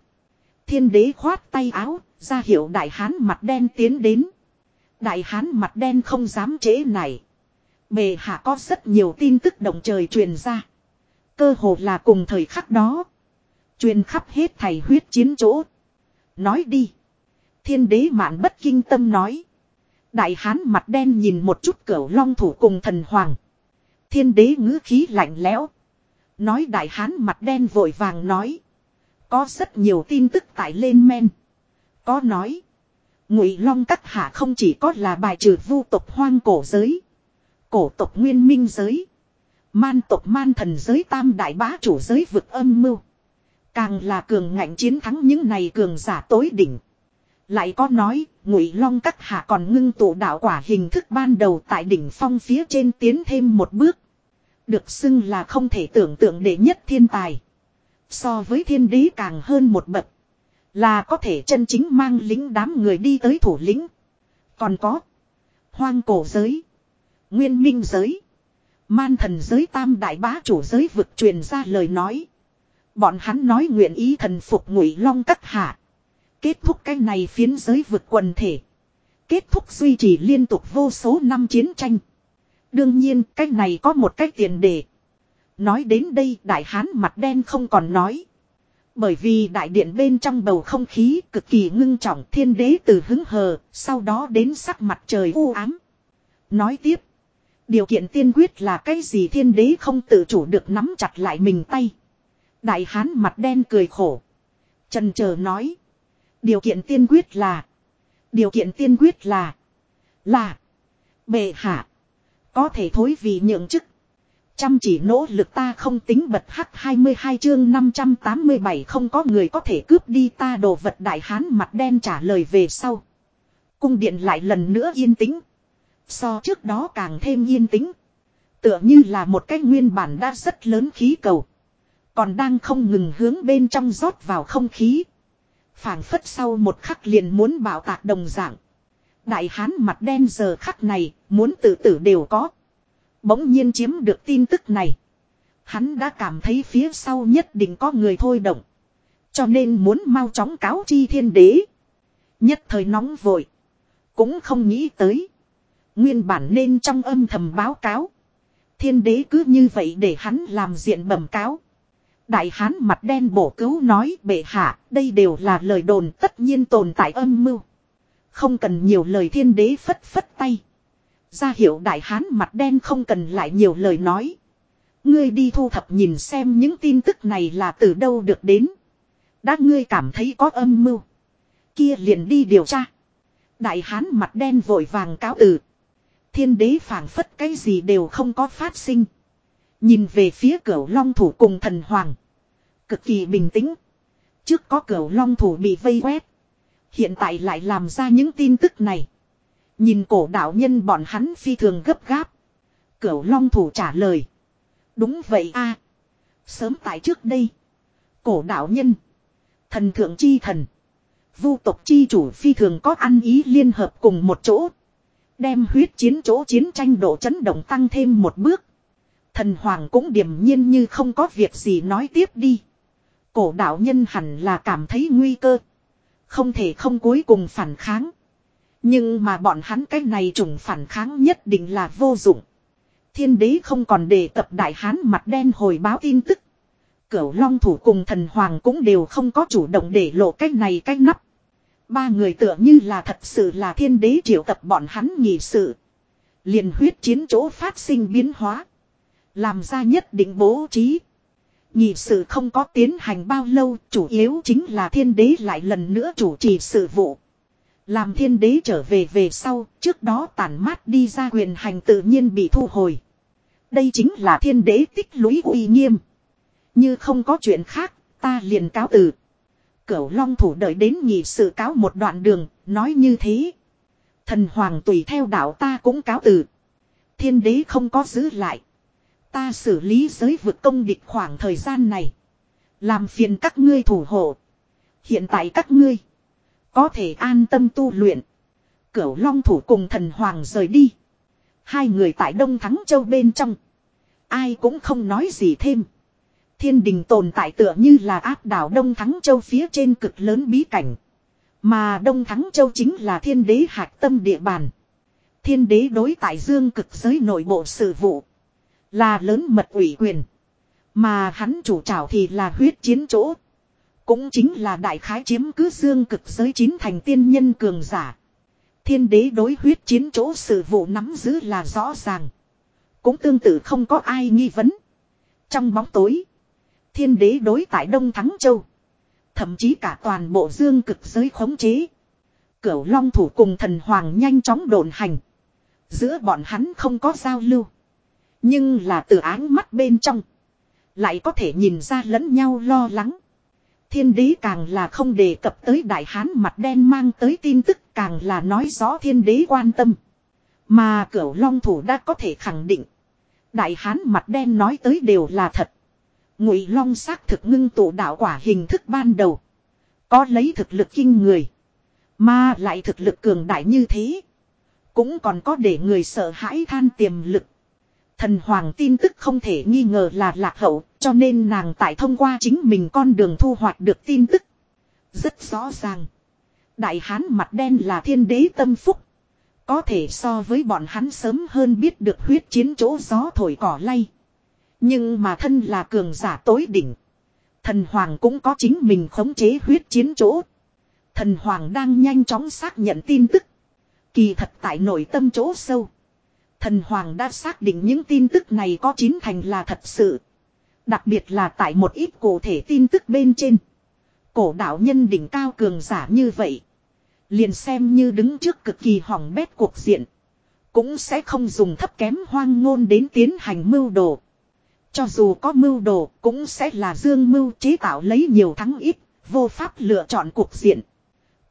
Thiên đế khoát tay áo, ra hiệu đại hán mặt đen tiến đến. Đại hán mặt đen không dám chế này. Bề hạ có rất nhiều tin tức động trời truyền ra. Cơ hồ là cùng thời khắc đó. Truyền khắp hết thầy huyết chiến chỗ. Nói đi. Thiên đế mạn bất kinh tâm nói. Đại hán mặt đen nhìn một chút cửu long thủ cùng thần hoàng. Thiên đế ngữ khí lạnh lẽo. Nói đại hán mặt đen vội vàng nói. Có rất nhiều tin tức tại lên men. Có nói. Ngụy long cắt hạ không chỉ có là bài trừ vu tộc hoang cổ giới. Cổ tộc nguyên minh giới. Man tộc man thần giới tam đại bá chủ giới vực âm mưu. Càng là cường ngạnh chiến thắng những này cường giả tối đỉnh. Lại có nói, ngụy long các hạ còn ngưng tụ đạo quả hình thức ban đầu tại đỉnh phong phía trên tiến thêm một bước. Được xưng là không thể tưởng tượng đệ nhất thiên tài. So với thiên đế càng hơn một bậc. Là có thể chân chính mang lính đám người đi tới thủ lĩnh. Còn có. Hoang cổ giới. Nguyên minh giới. Man thần giới tam đại bá chủ giới vực truyền ra lời nói. Bọn hắn nói nguyện ý thần phục ngụy long cắt hạ. Kết thúc cái này phiến giới vượt quần thể. Kết thúc duy trì liên tục vô số năm chiến tranh. Đương nhiên cái này có một cách tiền đề. Nói đến đây đại hán mặt đen không còn nói. Bởi vì đại điện bên trong bầu không khí cực kỳ ngưng trọng thiên đế từ hứng hờ, sau đó đến sắc mặt trời u ám. Nói tiếp. Điều kiện tiên quyết là cái gì thiên đế không tự chủ được nắm chặt lại mình tay. Đại hán mặt đen cười khổ. Trần chờ nói. Điều kiện tiên quyết là. Điều kiện tiên quyết là. Là. Bệ hạ. Có thể thối vì nhượng chức. Chăm chỉ nỗ lực ta không tính bật hắc 22 chương 587 không có người có thể cướp đi ta đồ vật đại hán mặt đen trả lời về sau. Cung điện lại lần nữa yên tĩnh. So trước đó càng thêm yên tĩnh. Tựa như là một cái nguyên bản đã rất lớn khí cầu. Còn đang không ngừng hướng bên trong rót vào không khí. phảng phất sau một khắc liền muốn bảo tạc đồng dạng. Đại hán mặt đen giờ khắc này, muốn tự tử đều có. Bỗng nhiên chiếm được tin tức này. Hắn đã cảm thấy phía sau nhất định có người thôi động. Cho nên muốn mau chóng cáo chi thiên đế. Nhất thời nóng vội. Cũng không nghĩ tới. Nguyên bản nên trong âm thầm báo cáo. Thiên đế cứ như vậy để hắn làm diện bẩm cáo. Đại hán mặt đen bổ cứu nói bệ hạ, đây đều là lời đồn tất nhiên tồn tại âm mưu. Không cần nhiều lời thiên đế phất phất tay. Ra hiệu đại hán mặt đen không cần lại nhiều lời nói. Ngươi đi thu thập nhìn xem những tin tức này là từ đâu được đến. Đã ngươi cảm thấy có âm mưu. Kia liền đi điều tra. Đại hán mặt đen vội vàng cáo từ. Thiên đế phảng phất cái gì đều không có phát sinh. Nhìn về phía cửa long thủ cùng thần hoàng. Cực kỳ bình tĩnh. Trước có cửa long thủ bị vây quét. Hiện tại lại làm ra những tin tức này. Nhìn cổ đạo nhân bọn hắn phi thường gấp gáp. Cửu long thủ trả lời. Đúng vậy a Sớm tại trước đây. Cổ đạo nhân. Thần thượng chi thần. Vu tộc chi chủ phi thường có ăn ý liên hợp cùng một chỗ. Đem huyết chiến chỗ chiến tranh độ chấn động tăng thêm một bước. Thần hoàng cũng điềm nhiên như không có việc gì nói tiếp đi. Cổ đạo nhân hẳn là cảm thấy nguy cơ. Không thể không cuối cùng phản kháng. Nhưng mà bọn hắn cái này trùng phản kháng nhất định là vô dụng. Thiên đế không còn đề cập đại hán mặt đen hồi báo tin tức. Cửu long thủ cùng thần hoàng cũng đều không có chủ động để lộ cái này cái nắp. Ba người tựa như là thật sự là thiên đế triệu tập bọn hắn nhị sự. liền huyết chiến chỗ phát sinh biến hóa. Làm ra nhất định bố trí. Nhị sự không có tiến hành bao lâu, chủ yếu chính là thiên đế lại lần nữa chủ trì sự vụ. Làm thiên đế trở về về sau, trước đó tản mát đi ra quyền hành tự nhiên bị thu hồi. Đây chính là thiên đế tích lũy uy nghiêm. Như không có chuyện khác, ta liền cáo từ. Cửu long thủ đợi đến nhị sự cáo một đoạn đường, nói như thế. Thần hoàng tùy theo đạo ta cũng cáo từ. Thiên đế không có giữ lại. Ta xử lý giới vực công địch khoảng thời gian này. Làm phiền các ngươi thủ hộ. Hiện tại các ngươi. Có thể an tâm tu luyện. Cửu long thủ cùng thần hoàng rời đi. Hai người tại Đông Thắng Châu bên trong. Ai cũng không nói gì thêm. Thiên đình tồn tại tựa như là áp đảo Đông Thắng Châu phía trên cực lớn bí cảnh. Mà Đông Thắng Châu chính là thiên đế hạt tâm địa bàn. Thiên đế đối tại dương cực giới nội bộ sự vụ. Là lớn mật ủy quyền. Mà hắn chủ trảo thì là huyết chiến chỗ. Cũng chính là đại khái chiếm cứ dương cực giới chín thành tiên nhân cường giả. Thiên đế đối huyết chiến chỗ sự vụ nắm giữ là rõ ràng. Cũng tương tự không có ai nghi vấn. Trong bóng tối. Thiên đế đối tại Đông Thắng Châu. Thậm chí cả toàn bộ dương cực giới khống chế. Cửu Long thủ cùng thần hoàng nhanh chóng đồn hành. Giữa bọn hắn không có giao lưu. Nhưng là từ áng mắt bên trong. Lại có thể nhìn ra lẫn nhau lo lắng. Thiên đế càng là không đề cập tới đại hán mặt đen mang tới tin tức càng là nói rõ thiên đế quan tâm. Mà cửu long thủ đã có thể khẳng định. Đại hán mặt đen nói tới đều là thật. Ngụy long xác thực ngưng tụ đạo quả hình thức ban đầu. Có lấy thực lực kinh người. Mà lại thực lực cường đại như thế. Cũng còn có để người sợ hãi than tiềm lực. Thần hoàng tin tức không thể nghi ngờ là lạc hậu, cho nên nàng tại thông qua chính mình con đường thu hoạch được tin tức. Rất rõ ràng. Đại hán mặt đen là thiên đế tâm phúc. Có thể so với bọn hắn sớm hơn biết được huyết chiến chỗ gió thổi cỏ lay. Nhưng mà thân là cường giả tối đỉnh. Thần hoàng cũng có chính mình khống chế huyết chiến chỗ. Thần hoàng đang nhanh chóng xác nhận tin tức. Kỳ thật tại nội tâm chỗ sâu. Thần Hoàng đã xác định những tin tức này có chín thành là thật sự. Đặc biệt là tại một ít cụ thể tin tức bên trên. Cổ đạo nhân đỉnh cao cường giả như vậy. Liền xem như đứng trước cực kỳ hỏng bét cuộc diện. cũng sẽ không dùng thấp kém hoang ngôn đến tiến hành mưu đồ. Cho dù có mưu đồ cũng sẽ là dương mưu chế tạo lấy nhiều thắng ít, vô pháp lựa chọn cuộc diện.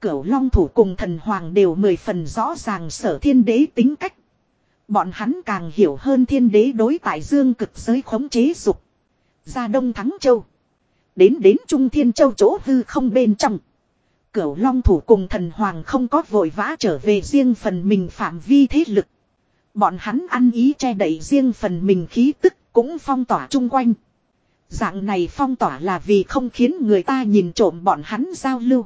Cửu Long thủ cùng thần hoàng đều mười phần rõ ràng sở thiên đế tính cách. Bọn hắn càng hiểu hơn thiên đế đối tại dương cực giới khống chế dục. Ra Đông Thắng Châu. Đến đến Trung Thiên Châu chỗ hư không bên trong. Cửu Long thủ cùng thần hoàng không có vội vã trở về riêng phần mình phạm vi thế lực. Bọn hắn ăn ý che đậy riêng phần mình khí tức cũng phong tỏa chung quanh. Dạng này phong tỏa là vì không khiến người ta nhìn trộm bọn hắn giao lưu.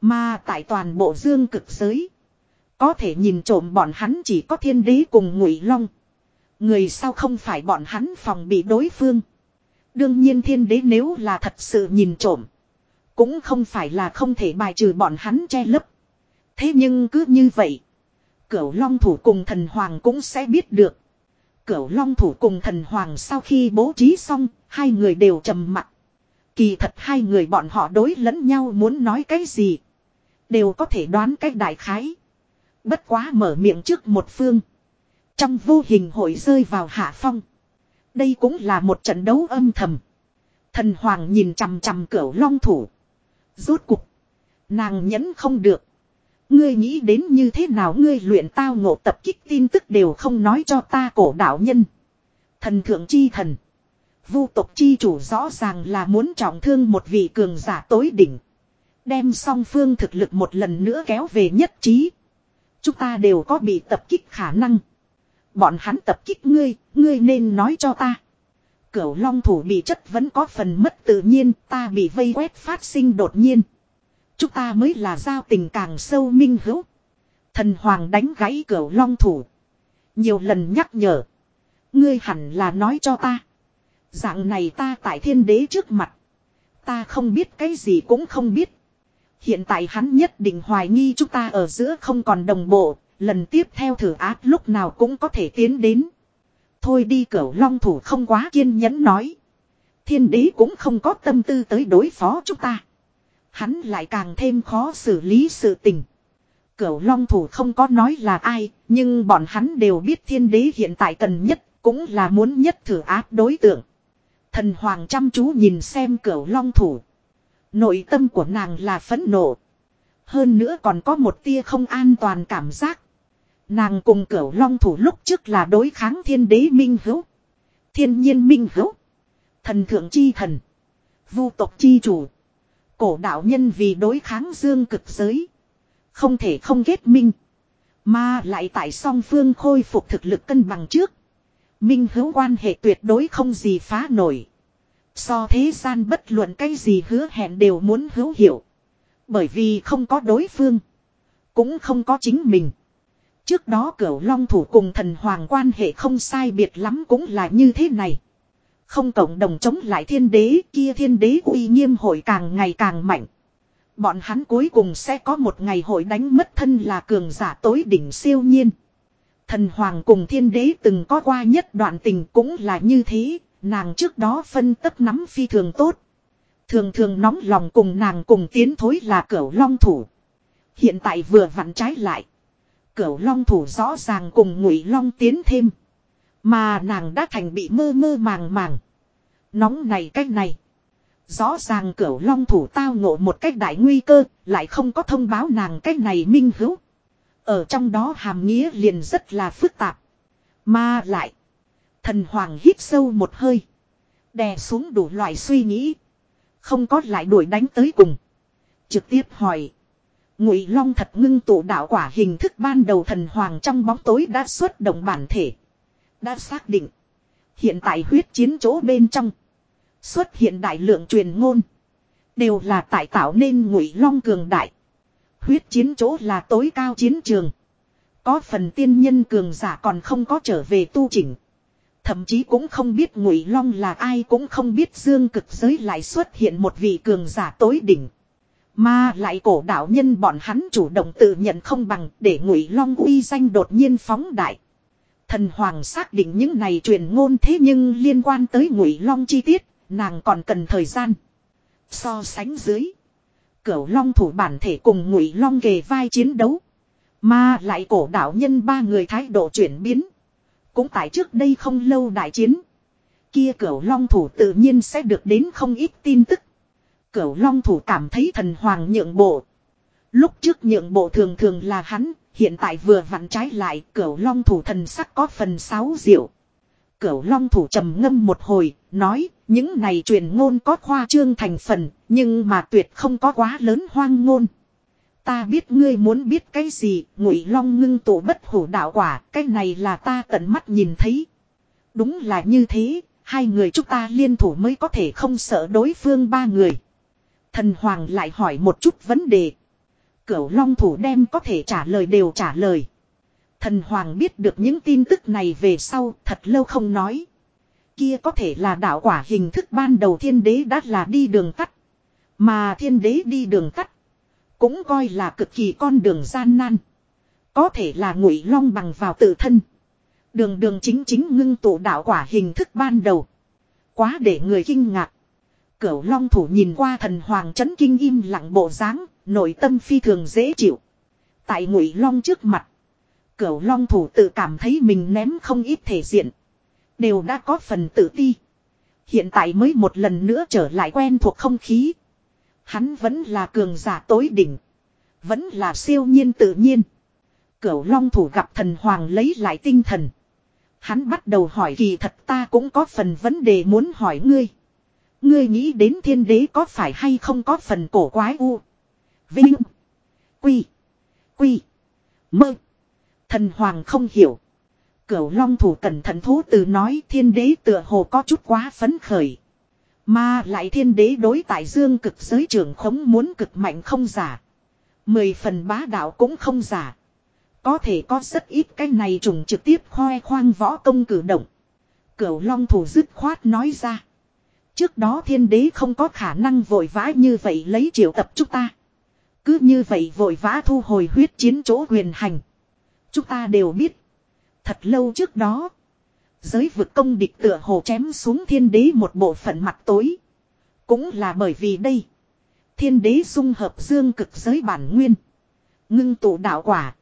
Mà tại toàn bộ dương cực giới. Có thể nhìn trộm bọn hắn chỉ có thiên đế cùng ngụy long. Người sao không phải bọn hắn phòng bị đối phương. Đương nhiên thiên đế nếu là thật sự nhìn trộm. Cũng không phải là không thể bài trừ bọn hắn che lấp. Thế nhưng cứ như vậy. Cửu long thủ cùng thần hoàng cũng sẽ biết được. Cửu long thủ cùng thần hoàng sau khi bố trí xong, hai người đều trầm mặc. Kỳ thật hai người bọn họ đối lẫn nhau muốn nói cái gì. Đều có thể đoán cách đại khái. Bất quá mở miệng trước một phương. Trong vô hình hội rơi vào hạ phong. Đây cũng là một trận đấu âm thầm. Thần hoàng nhìn chằm chằm cửu long thủ. Rốt cục. Nàng nhẫn không được. Ngươi nghĩ đến như thế nào ngươi luyện tao ngộ tập kích tin tức đều không nói cho ta cổ đạo nhân. Thần thượng chi thần. Vu tộc chi chủ rõ ràng là muốn trọng thương một vị cường giả tối đỉnh. Đem song phương thực lực một lần nữa kéo về nhất trí. Chúng ta đều có bị tập kích khả năng. Bọn hắn tập kích ngươi, ngươi nên nói cho ta. Cửu long thủ bị chất vẫn có phần mất tự nhiên, ta bị vây quét phát sinh đột nhiên. Chúng ta mới là giao tình càng sâu minh hữu. Thần hoàng đánh gãy cửu long thủ. Nhiều lần nhắc nhở. Ngươi hẳn là nói cho ta. Dạng này ta tại thiên đế trước mặt. Ta không biết cái gì cũng không biết. Hiện tại hắn nhất định hoài nghi chúng ta ở giữa không còn đồng bộ, lần tiếp theo thử ác lúc nào cũng có thể tiến đến. Thôi đi cửu long thủ không quá kiên nhẫn nói. Thiên đế cũng không có tâm tư tới đối phó chúng ta. Hắn lại càng thêm khó xử lý sự tình. Cửu long thủ không có nói là ai, nhưng bọn hắn đều biết thiên đế hiện tại cần nhất, cũng là muốn nhất thử áp đối tượng. Thần hoàng chăm chú nhìn xem cửu long thủ. Nội tâm của nàng là phẫn nộ. Hơn nữa còn có một tia không an toàn cảm giác. Nàng cùng cửu long thủ lúc trước là đối kháng thiên đế minh hữu. Thiên nhiên minh hữu. Thần thượng chi thần. Vu tộc chi chủ. Cổ đạo nhân vì đối kháng dương cực giới. Không thể không kết minh. Mà lại tại song phương khôi phục thực lực cân bằng trước. Minh hữu quan hệ tuyệt đối không gì phá nổi. So thế gian bất luận cái gì hứa hẹn đều muốn hữu hiệu. Bởi vì không có đối phương. Cũng không có chính mình. Trước đó cửu long thủ cùng thần hoàng quan hệ không sai biệt lắm cũng là như thế này. Không cộng đồng chống lại thiên đế kia thiên đế uy nghiêm hội càng ngày càng mạnh. Bọn hắn cuối cùng sẽ có một ngày hội đánh mất thân là cường giả tối đỉnh siêu nhiên. Thần hoàng cùng thiên đế từng có qua nhất đoạn tình cũng là như thế, nàng trước đó phân tấp nắm phi thường tốt. Thường thường nóng lòng cùng nàng cùng tiến thối là cửu long thủ. Hiện tại vừa vặn trái lại. Cửu long thủ rõ ràng cùng ngụy long tiến thêm. Mà nàng đã thành bị mơ mơ màng màng. Nóng này cách này. Rõ ràng cửu long thủ tao ngộ một cách đại nguy cơ, lại không có thông báo nàng cách này minh hữu. Ở trong đó hàm nghĩa liền rất là phức tạp. Mà lại. Thần hoàng hít sâu một hơi. Đè xuống đủ loại suy nghĩ. Không có lại đuổi đánh tới cùng. Trực tiếp hỏi. Ngụy Long thật ngưng tụ đạo quả hình thức ban đầu thần hoàng trong bóng tối đã xuất động bản thể. Đã xác định. Hiện tại huyết chiến chỗ bên trong. Xuất hiện đại lượng truyền ngôn. Đều là tại tạo nên ngụy long cường đại. Huyết chiến chỗ là tối cao chiến trường. Có phần tiên nhân cường giả còn không có trở về tu chỉnh. Thậm chí cũng không biết ngụy long là ai cũng không biết dương cực giới lại xuất hiện một vị cường giả tối đỉnh. Mà lại cổ đạo nhân bọn hắn chủ động tự nhận không bằng để ngụy long uy danh đột nhiên phóng đại. Thần hoàng xác định những này truyền ngôn thế nhưng liên quan tới ngụy long chi tiết, nàng còn cần thời gian. So sánh dưới. Cửu long thủ bản thể cùng ngụy long kề vai chiến đấu. Mà lại cổ đạo nhân ba người thái độ chuyển biến. Cũng tại trước đây không lâu đại chiến. Kia cửu long thủ tự nhiên sẽ được đến không ít tin tức. Cửu long thủ cảm thấy thần hoàng nhượng bộ. Lúc trước nhượng bộ thường thường là hắn, hiện tại vừa vặn trái lại cửu long thủ thần sắc có phần sáu diệu. Cửu long thủ trầm ngâm một hồi, nói, những này truyền ngôn có khoa trương thành phần, nhưng mà tuyệt không có quá lớn hoang ngôn. Ta biết ngươi muốn biết cái gì, ngụy long ngưng tụ bất hủ đạo quả, cái này là ta tận mắt nhìn thấy. Đúng là như thế, hai người chúng ta liên thủ mới có thể không sợ đối phương ba người. Thần Hoàng lại hỏi một chút vấn đề. Cửu Long thủ đem có thể trả lời đều trả lời. Thần Hoàng biết được những tin tức này về sau thật lâu không nói. Kia có thể là đạo quả hình thức ban đầu thiên đế đã là đi đường tắt. Mà thiên đế đi đường tắt. Cũng coi là cực kỳ con đường gian nan. Có thể là ngụy long bằng vào tự thân. Đường đường chính chính ngưng tụ đạo quả hình thức ban đầu. Quá để người kinh ngạc. Cửu long thủ nhìn qua thần hoàng chấn kinh im lặng bộ dáng, nội tâm phi thường dễ chịu. Tại ngụy long trước mặt. Cửu long thủ tự cảm thấy mình ném không ít thể diện. Đều đã có phần tự ti. Hiện tại mới một lần nữa trở lại quen thuộc không khí. Hắn vẫn là cường giả tối đỉnh. Vẫn là siêu nhiên tự nhiên. Cửu long thủ gặp thần hoàng lấy lại tinh thần. Hắn bắt đầu hỏi kỳ thật ta cũng có phần vấn đề muốn hỏi ngươi. Ngươi nghĩ đến thiên đế có phải hay không có phần cổ quái u. Vinh. Quy. Quy. Mơ. Thần hoàng không hiểu. Cửu long thủ cẩn thận thú từ nói thiên đế tựa hồ có chút quá phấn khởi. Mà lại thiên đế đối tại dương cực giới trưởng khống muốn cực mạnh không giả. Mười phần bá đạo cũng không giả. Có thể có rất ít cái này trùng trực tiếp khoe khoang võ công cử động. Cửu long thủ dứt khoát nói ra. Trước đó thiên đế không có khả năng vội vã như vậy lấy triệu tập chúng ta. Cứ như vậy vội vã thu hồi huyết chiến chỗ huyền hành. Chúng ta đều biết. Thật lâu trước đó. Giới vực công địch tựa hồ chém xuống thiên đế một bộ phận mặt tối. Cũng là bởi vì đây. Thiên đế dung hợp dương cực giới bản nguyên. Ngưng tụ đạo quả.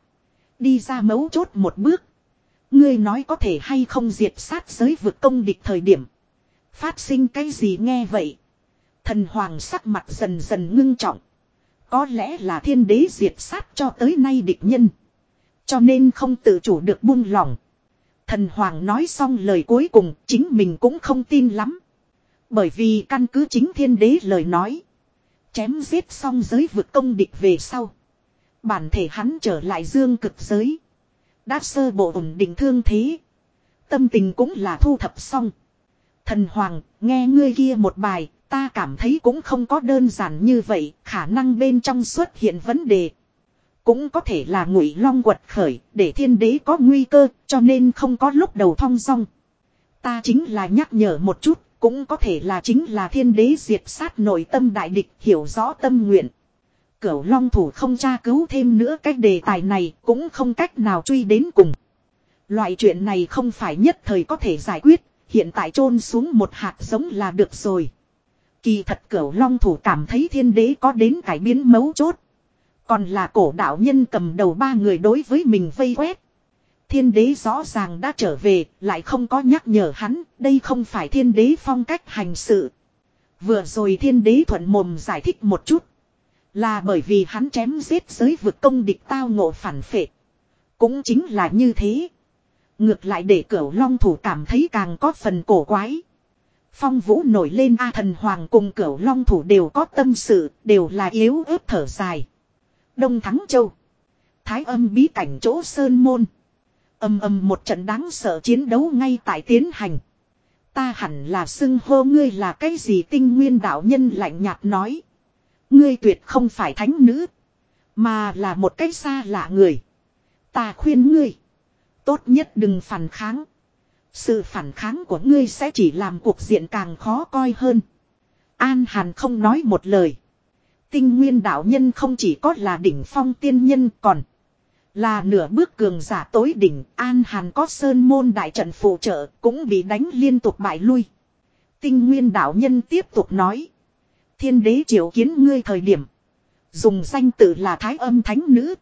Đi ra mấu chốt một bước. Ngươi nói có thể hay không diệt sát giới vực công địch thời điểm. Phát sinh cái gì nghe vậy. Thần hoàng sắc mặt dần dần ngưng trọng. Có lẽ là thiên đế diệt sát cho tới nay địch nhân. Cho nên không tự chủ được buông lỏng. Thần Hoàng nói xong lời cuối cùng chính mình cũng không tin lắm. Bởi vì căn cứ chính thiên đế lời nói. Chém giết xong giới vực công địch về sau. Bản thể hắn trở lại dương cực giới. Đã sơ bộ ổn định thương thế. Tâm tình cũng là thu thập xong. Thần Hoàng, nghe ngươi kia một bài, ta cảm thấy cũng không có đơn giản như vậy, khả năng bên trong xuất hiện vấn đề. Cũng có thể là ngụy long quật khởi, để thiên đế có nguy cơ, cho nên không có lúc đầu thong dong. Ta chính là nhắc nhở một chút, cũng có thể là chính là thiên đế diệt sát nội tâm đại địch, hiểu rõ tâm nguyện. Cửu long thủ không tra cứu thêm nữa cái đề tài này, cũng không cách nào truy đến cùng. Loại chuyện này không phải nhất thời có thể giải quyết, hiện tại chôn xuống một hạt giống là được rồi. Kỳ thật cửu long thủ cảm thấy thiên đế có đến cải biến mấu chốt. Còn là cổ đạo nhân cầm đầu ba người đối với mình vây quét. Thiên đế rõ ràng đã trở về, lại không có nhắc nhở hắn, đây không phải thiên đế phong cách hành sự. Vừa rồi thiên đế thuận mồm giải thích một chút. Là bởi vì hắn chém giết giới vực công địch tao ngộ phản phệ. Cũng chính là như thế. Ngược lại để cửu long thủ cảm thấy càng có phần cổ quái. Phong vũ nổi lên A thần hoàng cùng cửu long thủ đều có tâm sự, đều là yếu ớt thở dài. Đông Thắng Châu. Thái âm bí cảnh chỗ Sơn Môn. Âm âm một trận đáng sợ chiến đấu ngay tại tiến hành. Ta hẳn là xưng hô ngươi là cái gì tinh nguyên đạo nhân lạnh nhạt nói. Ngươi tuyệt không phải thánh nữ. Mà là một cái xa lạ người. Ta khuyên ngươi. Tốt nhất đừng phản kháng. Sự phản kháng của ngươi sẽ chỉ làm cuộc diện càng khó coi hơn. An Hàn không nói một lời. Tinh nguyên đạo nhân không chỉ có là đỉnh phong tiên nhân còn là nửa bước cường giả tối đỉnh An Hàn có sơn môn đại trận phụ trợ cũng bị đánh liên tục bại lui. Tinh nguyên đạo nhân tiếp tục nói. Thiên đế triệu kiến ngươi thời điểm. Dùng danh tự là thái âm thánh nữ.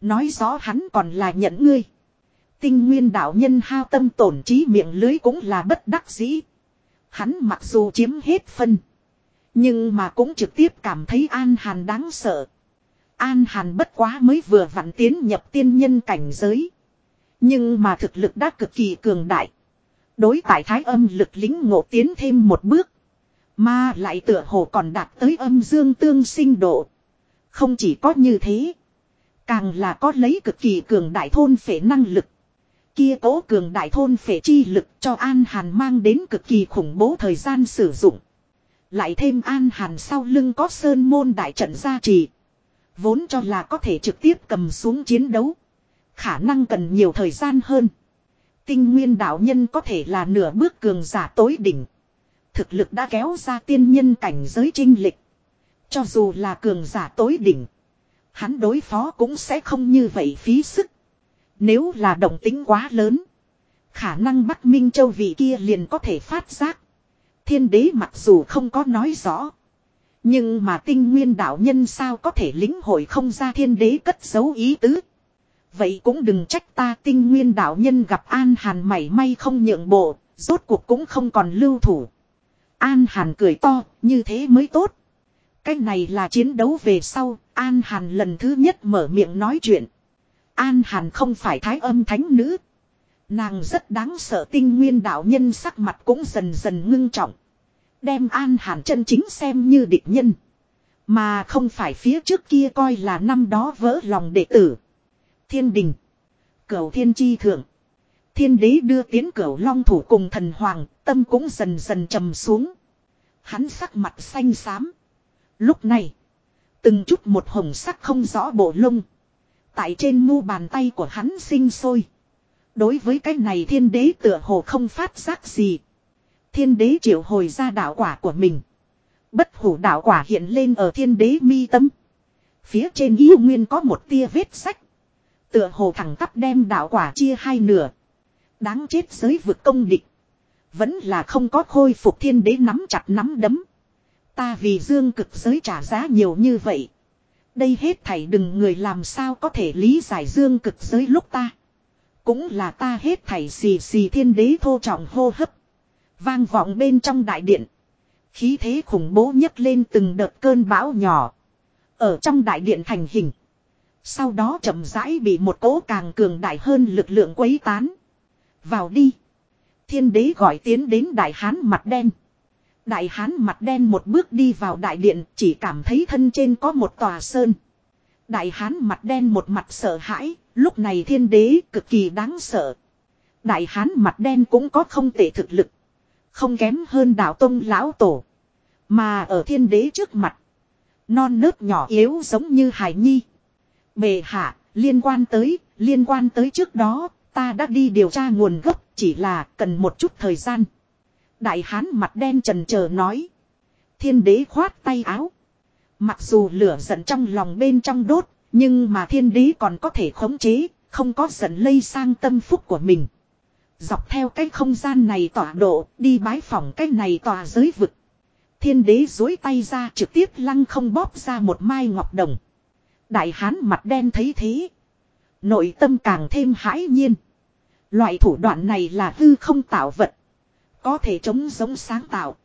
Nói rõ hắn còn là nhận ngươi. Tinh nguyên đạo nhân hao tâm tổn trí miệng lưới cũng là bất đắc dĩ. Hắn mặc dù chiếm hết phân. Nhưng mà cũng trực tiếp cảm thấy An Hàn đáng sợ. An Hàn bất quá mới vừa vặn tiến nhập tiên nhân cảnh giới. Nhưng mà thực lực đã cực kỳ cường đại. Đối tại thái âm lực lính ngộ tiến thêm một bước. Mà lại tựa hồ còn đạt tới âm dương tương sinh độ. Không chỉ có như thế. Càng là có lấy cực kỳ cường đại thôn phệ năng lực. Kia cố cường đại thôn phệ chi lực cho An Hàn mang đến cực kỳ khủng bố thời gian sử dụng. Lại thêm An Hàn sau lưng có sơn môn đại trận gia trì. Vốn cho là có thể trực tiếp cầm xuống chiến đấu. Khả năng cần nhiều thời gian hơn. Tinh nguyên đạo nhân có thể là nửa bước cường giả tối đỉnh. Thực lực đã kéo ra tiên nhân cảnh giới trinh lịch. Cho dù là cường giả tối đỉnh. Hắn đối phó cũng sẽ không như vậy phí sức. Nếu là động tính quá lớn. Khả năng Bắc Minh Châu vị kia liền có thể phát giác. Thiên đế mặc dù không có nói rõ. Nhưng mà tinh nguyên đạo nhân sao có thể lĩnh hội không ra thiên đế cất giấu ý tứ. Vậy cũng đừng trách ta tinh nguyên đạo nhân gặp An Hàn mảy may không nhượng bộ, rốt cuộc cũng không còn lưu thủ. An Hàn cười to, như thế mới tốt. Cái này là chiến đấu về sau, An Hàn lần thứ nhất mở miệng nói chuyện. An Hàn không phải thái âm thánh nữ. Nàng rất đáng sợ tinh nguyên đạo nhân sắc mặt cũng dần dần ngưng trọng. Đem An Hàn chân chính xem như địch nhân. Mà không phải phía trước kia coi là năm đó vỡ lòng đệ tử. Thiên đình. Cửu thiên chi thượng. Thiên đế đưa tiến cửu long thủ cùng thần hoàng, tâm cũng dần dần trầm xuống. Hắn sắc mặt xanh xám. Lúc này, từng chút một hồng sắc không rõ bộ lông. Tại trên mu bàn tay của hắn sinh sôi. Đối với cái này thiên đế tựa hồ không phát giác gì. Thiên đế triệu hồi ra đạo quả của mình. Bất hủ đạo quả hiện lên ở thiên đế mi tâm. Phía trên yêu nguyên có một tia vết sách. Tựa hồ thẳng tắp đem đạo quả chia hai nửa. Đáng chết giới vực công địch. Vẫn là không có khôi phục thiên đế nắm chặt nắm đấm. Ta vì dương cực giới trả giá nhiều như vậy. Đây hết thảy đừng người làm sao có thể lý giải dương cực giới lúc ta. Cũng là ta hết thảy xì xì thiên đế thô trọng hô hấp. Vang vọng bên trong đại điện. Khí thế khủng bố nhấc lên từng đợt cơn bão nhỏ. Ở trong đại điện thành hình. Sau đó chậm rãi bị một cỗ càng cường đại hơn lực lượng quấy tán. Vào đi. Thiên đế gọi tiến đến đại hán mặt đen. Đại hán mặt đen một bước đi vào đại điện chỉ cảm thấy thân trên có một tòa sơn. Đại hán mặt đen một mặt sợ hãi, lúc này thiên đế cực kỳ đáng sợ. Đại hán mặt đen cũng có không tệ thực lực. Không kém hơn đạo tông lão tổ. Mà ở thiên đế trước mặt. Non nớt nhỏ yếu giống như hải nhi. Bề hạ, liên quan tới, liên quan tới trước đó, ta đã đi điều tra nguồn gốc, chỉ là cần một chút thời gian. Đại hán mặt đen trần chờ nói. Thiên đế khoát tay áo. Mặc dù lửa giận trong lòng bên trong đốt, nhưng mà thiên đế còn có thể khống chế, không có giận lây sang tâm phúc của mình. Dọc theo cái không gian này tỏa độ, đi bái phỏng cái này tòa giới vực. Thiên đế dối tay ra trực tiếp lăng không bóp ra một mai ngọc đồng. Đại hán mặt đen thấy thế. Nội tâm càng thêm hãi nhiên. Loại thủ đoạn này là hư không tạo vật. Có thể chống giống sáng tạo.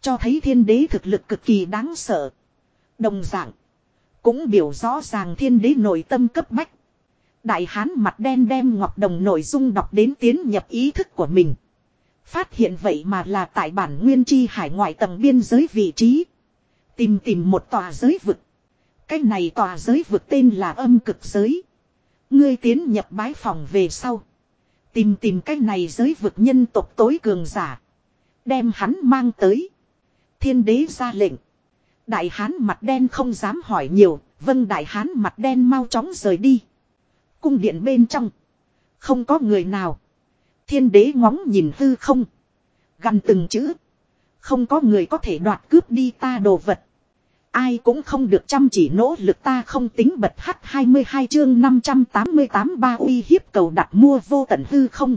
Cho thấy thiên đế thực lực cực kỳ đáng sợ. Đồng dạng. Cũng biểu rõ ràng thiên đế nội tâm cấp bách. Đại hán mặt đen đem ngọc đồng nội dung đọc đến tiến nhập ý thức của mình. Phát hiện vậy mà là tại bản nguyên chi hải ngoại tầng biên giới vị trí. Tìm tìm một tòa giới vực. Cái này tòa giới vực tên là âm cực giới. Ngươi tiến nhập bái phòng về sau. Tìm tìm cái này giới vực nhân tộc tối cường giả. Đem hắn mang tới. Thiên đế ra lệnh. Đại hán mặt đen không dám hỏi nhiều. Vâng đại hán mặt đen mau chóng rời đi. Cung điện bên trong. Không có người nào. Thiên đế ngóng nhìn hư không. Gần từng chữ. Không có người có thể đoạt cướp đi ta đồ vật. Ai cũng không được chăm chỉ nỗ lực ta không tính bật hắt 22 chương 588 ba uy hiếp cầu đặt mua vô tận hư không.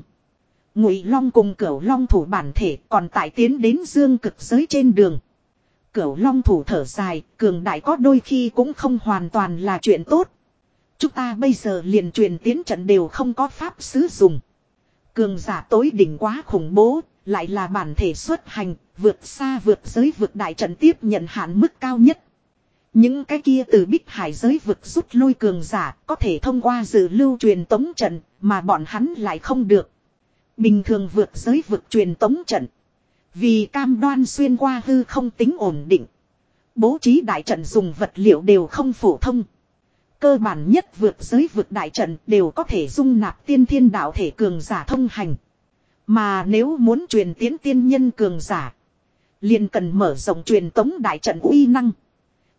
Ngụy Long cùng Cửu Long thủ bản thể còn tại tiến đến dương cực giới trên đường. Cửu Long thủ thở dài, cường đại có đôi khi cũng không hoàn toàn là chuyện tốt. Chúng ta bây giờ liền truyền tiến trận đều không có pháp sử dụng. Cường giả tối đỉnh quá khủng bố, lại là bản thể xuất hành, vượt xa vượt giới vượt đại trận tiếp nhận hạn mức cao nhất. Những cái kia từ bích hải giới vực rút lui cường giả có thể thông qua dự lưu truyền tống trận mà bọn hắn lại không được. Bình thường vượt giới vực truyền tống trận. Vì cam đoan xuyên qua hư không tính ổn định. Bố trí đại trận dùng vật liệu đều không phổ thông. Cơ bản nhất vượt giới vượt đại trận đều có thể dung nạp tiên thiên đạo thể cường giả thông hành. Mà nếu muốn truyền tiến tiên nhân cường giả. liền cần mở rộng truyền tống đại trận uy năng.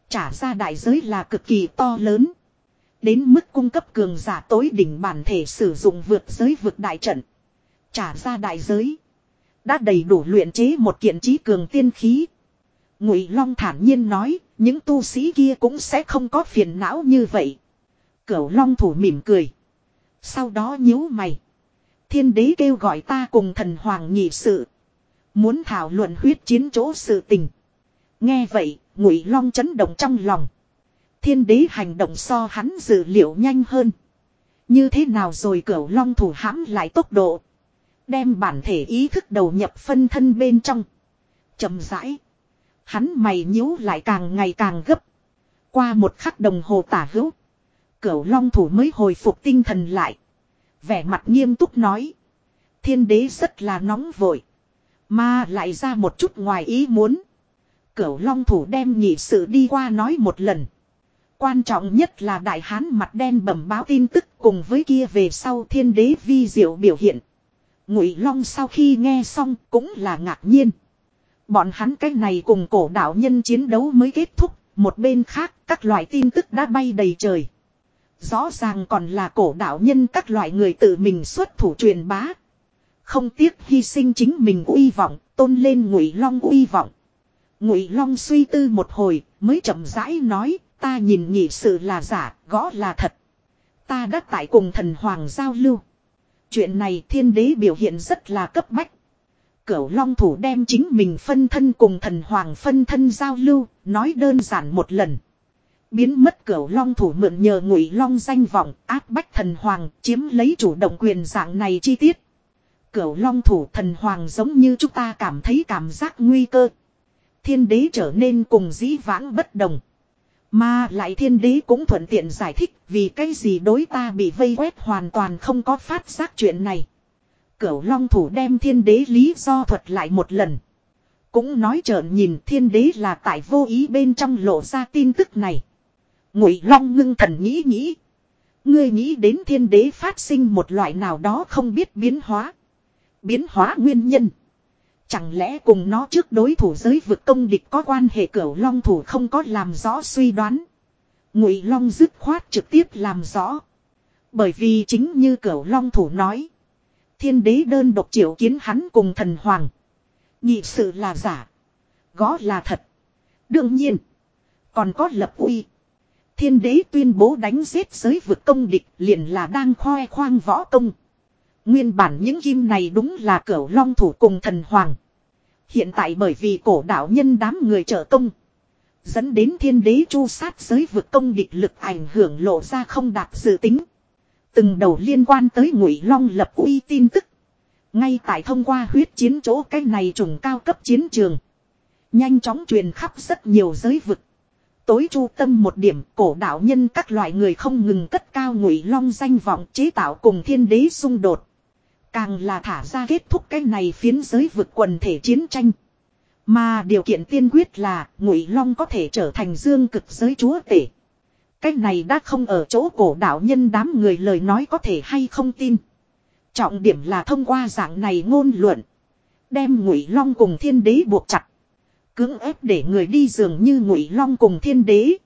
Trả ra đại giới là cực kỳ to lớn. Đến mức cung cấp cường giả tối đỉnh bản thể sử dụng vượt giới vượt đại trận. Trả ra đại giới. Đã đầy đủ luyện chế một kiện trí cường tiên khí. Ngụy Long thản nhiên nói, những tu sĩ kia cũng sẽ không có phiền não như vậy. Cửu Long thủ mỉm cười. Sau đó nhíu mày. Thiên đế kêu gọi ta cùng thần hoàng nhị sự. Muốn thảo luận huyết chiến chỗ sự tình. Nghe vậy, Ngụy Long chấn động trong lòng. Thiên đế hành động so hắn dự liệu nhanh hơn. Như thế nào rồi cửu long thủ hãm lại tốc độ. Đem bản thể ý thức đầu nhập phân thân bên trong. chậm rãi. Hắn mày nhíu lại càng ngày càng gấp. Qua một khắc đồng hồ tả hữu. Cửu long thủ mới hồi phục tinh thần lại. Vẻ mặt nghiêm túc nói. Thiên đế rất là nóng vội. Mà lại ra một chút ngoài ý muốn. Cửu long thủ đem nhị sự đi qua nói một lần. Quan trọng nhất là đại hán mặt đen bẩm báo tin tức cùng với kia về sau thiên đế vi diệu biểu hiện. Ngụy long sau khi nghe xong cũng là ngạc nhiên. Bọn hắn cái này cùng cổ đạo nhân chiến đấu mới kết thúc, một bên khác các loại tin tức đã bay đầy trời. Rõ ràng còn là cổ đạo nhân các loại người tự mình xuất thủ truyền bá. Không tiếc hy sinh chính mình uy vọng, tôn lên ngụy long uy vọng. Ngụy long suy tư một hồi, mới chậm rãi nói, ta nhìn nhị sự là giả, gõ là thật. Ta đã tại cùng thần hoàng giao lưu. Chuyện này thiên đế biểu hiện rất là cấp bách. Cửu long thủ đem chính mình phân thân cùng thần hoàng phân thân giao lưu, nói đơn giản một lần. Biến mất cửu long thủ mượn nhờ ngụy long danh vọng áp bách thần hoàng chiếm lấy chủ động quyền dạng này chi tiết. Cửu long thủ thần hoàng giống như chúng ta cảm thấy cảm giác nguy cơ. Thiên đế trở nên cùng dĩ vãng bất đồng. Mà lại thiên đế cũng thuận tiện giải thích vì cái gì đối ta bị vây quét hoàn toàn không có phát giác chuyện này. Cửu long thủ đem thiên đế lý do thuật lại một lần. Cũng nói trợn nhìn thiên đế là tại vô ý bên trong lộ ra tin tức này. Ngụy long ngưng thần nghĩ nghĩ. Ngươi nghĩ đến thiên đế phát sinh một loại nào đó không biết biến hóa. Biến hóa nguyên nhân. Chẳng lẽ cùng nó trước đối thủ giới vực công địch có quan hệ cửu long thủ không có làm rõ suy đoán. Ngụy long dứt khoát trực tiếp làm rõ. Bởi vì chính như cửu long thủ nói. Thiên đế đơn độc triệu kiến hắn cùng thần hoàng. Nhị sự là giả. Gó là thật. Đương nhiên. Còn có lập uy. Thiên đế tuyên bố đánh giết giới vực công địch liền là đang khoe khoang võ công. Nguyên bản những kim này đúng là cửu long thủ cùng thần hoàng. Hiện tại bởi vì cổ đạo nhân đám người trợ công. Dẫn đến thiên đế chu sát giới vực công địch lực ảnh hưởng lộ ra không đạt dự tính. Từng đầu liên quan tới ngụy long lập uy tin tức. Ngay tại thông qua huyết chiến chỗ cái này trùng cao cấp chiến trường. Nhanh chóng truyền khắp rất nhiều giới vực. Tối chu tâm một điểm, cổ đạo nhân các loại người không ngừng cất cao ngụy long danh vọng chế tạo cùng thiên đế xung đột. Càng là thả ra kết thúc cái này phiến giới vực quần thể chiến tranh. Mà điều kiện tiên quyết là Ngụy Long có thể trở thành dương cực giới chúa tể. Cái này đã không ở chỗ cổ đạo nhân đám người lời nói có thể hay không tin. Trọng điểm là thông qua dạng này ngôn luận. Đem Ngụy Long cùng thiên đế buộc chặt. Cưỡng ép để người đi dường như Ngụy Long cùng thiên đế.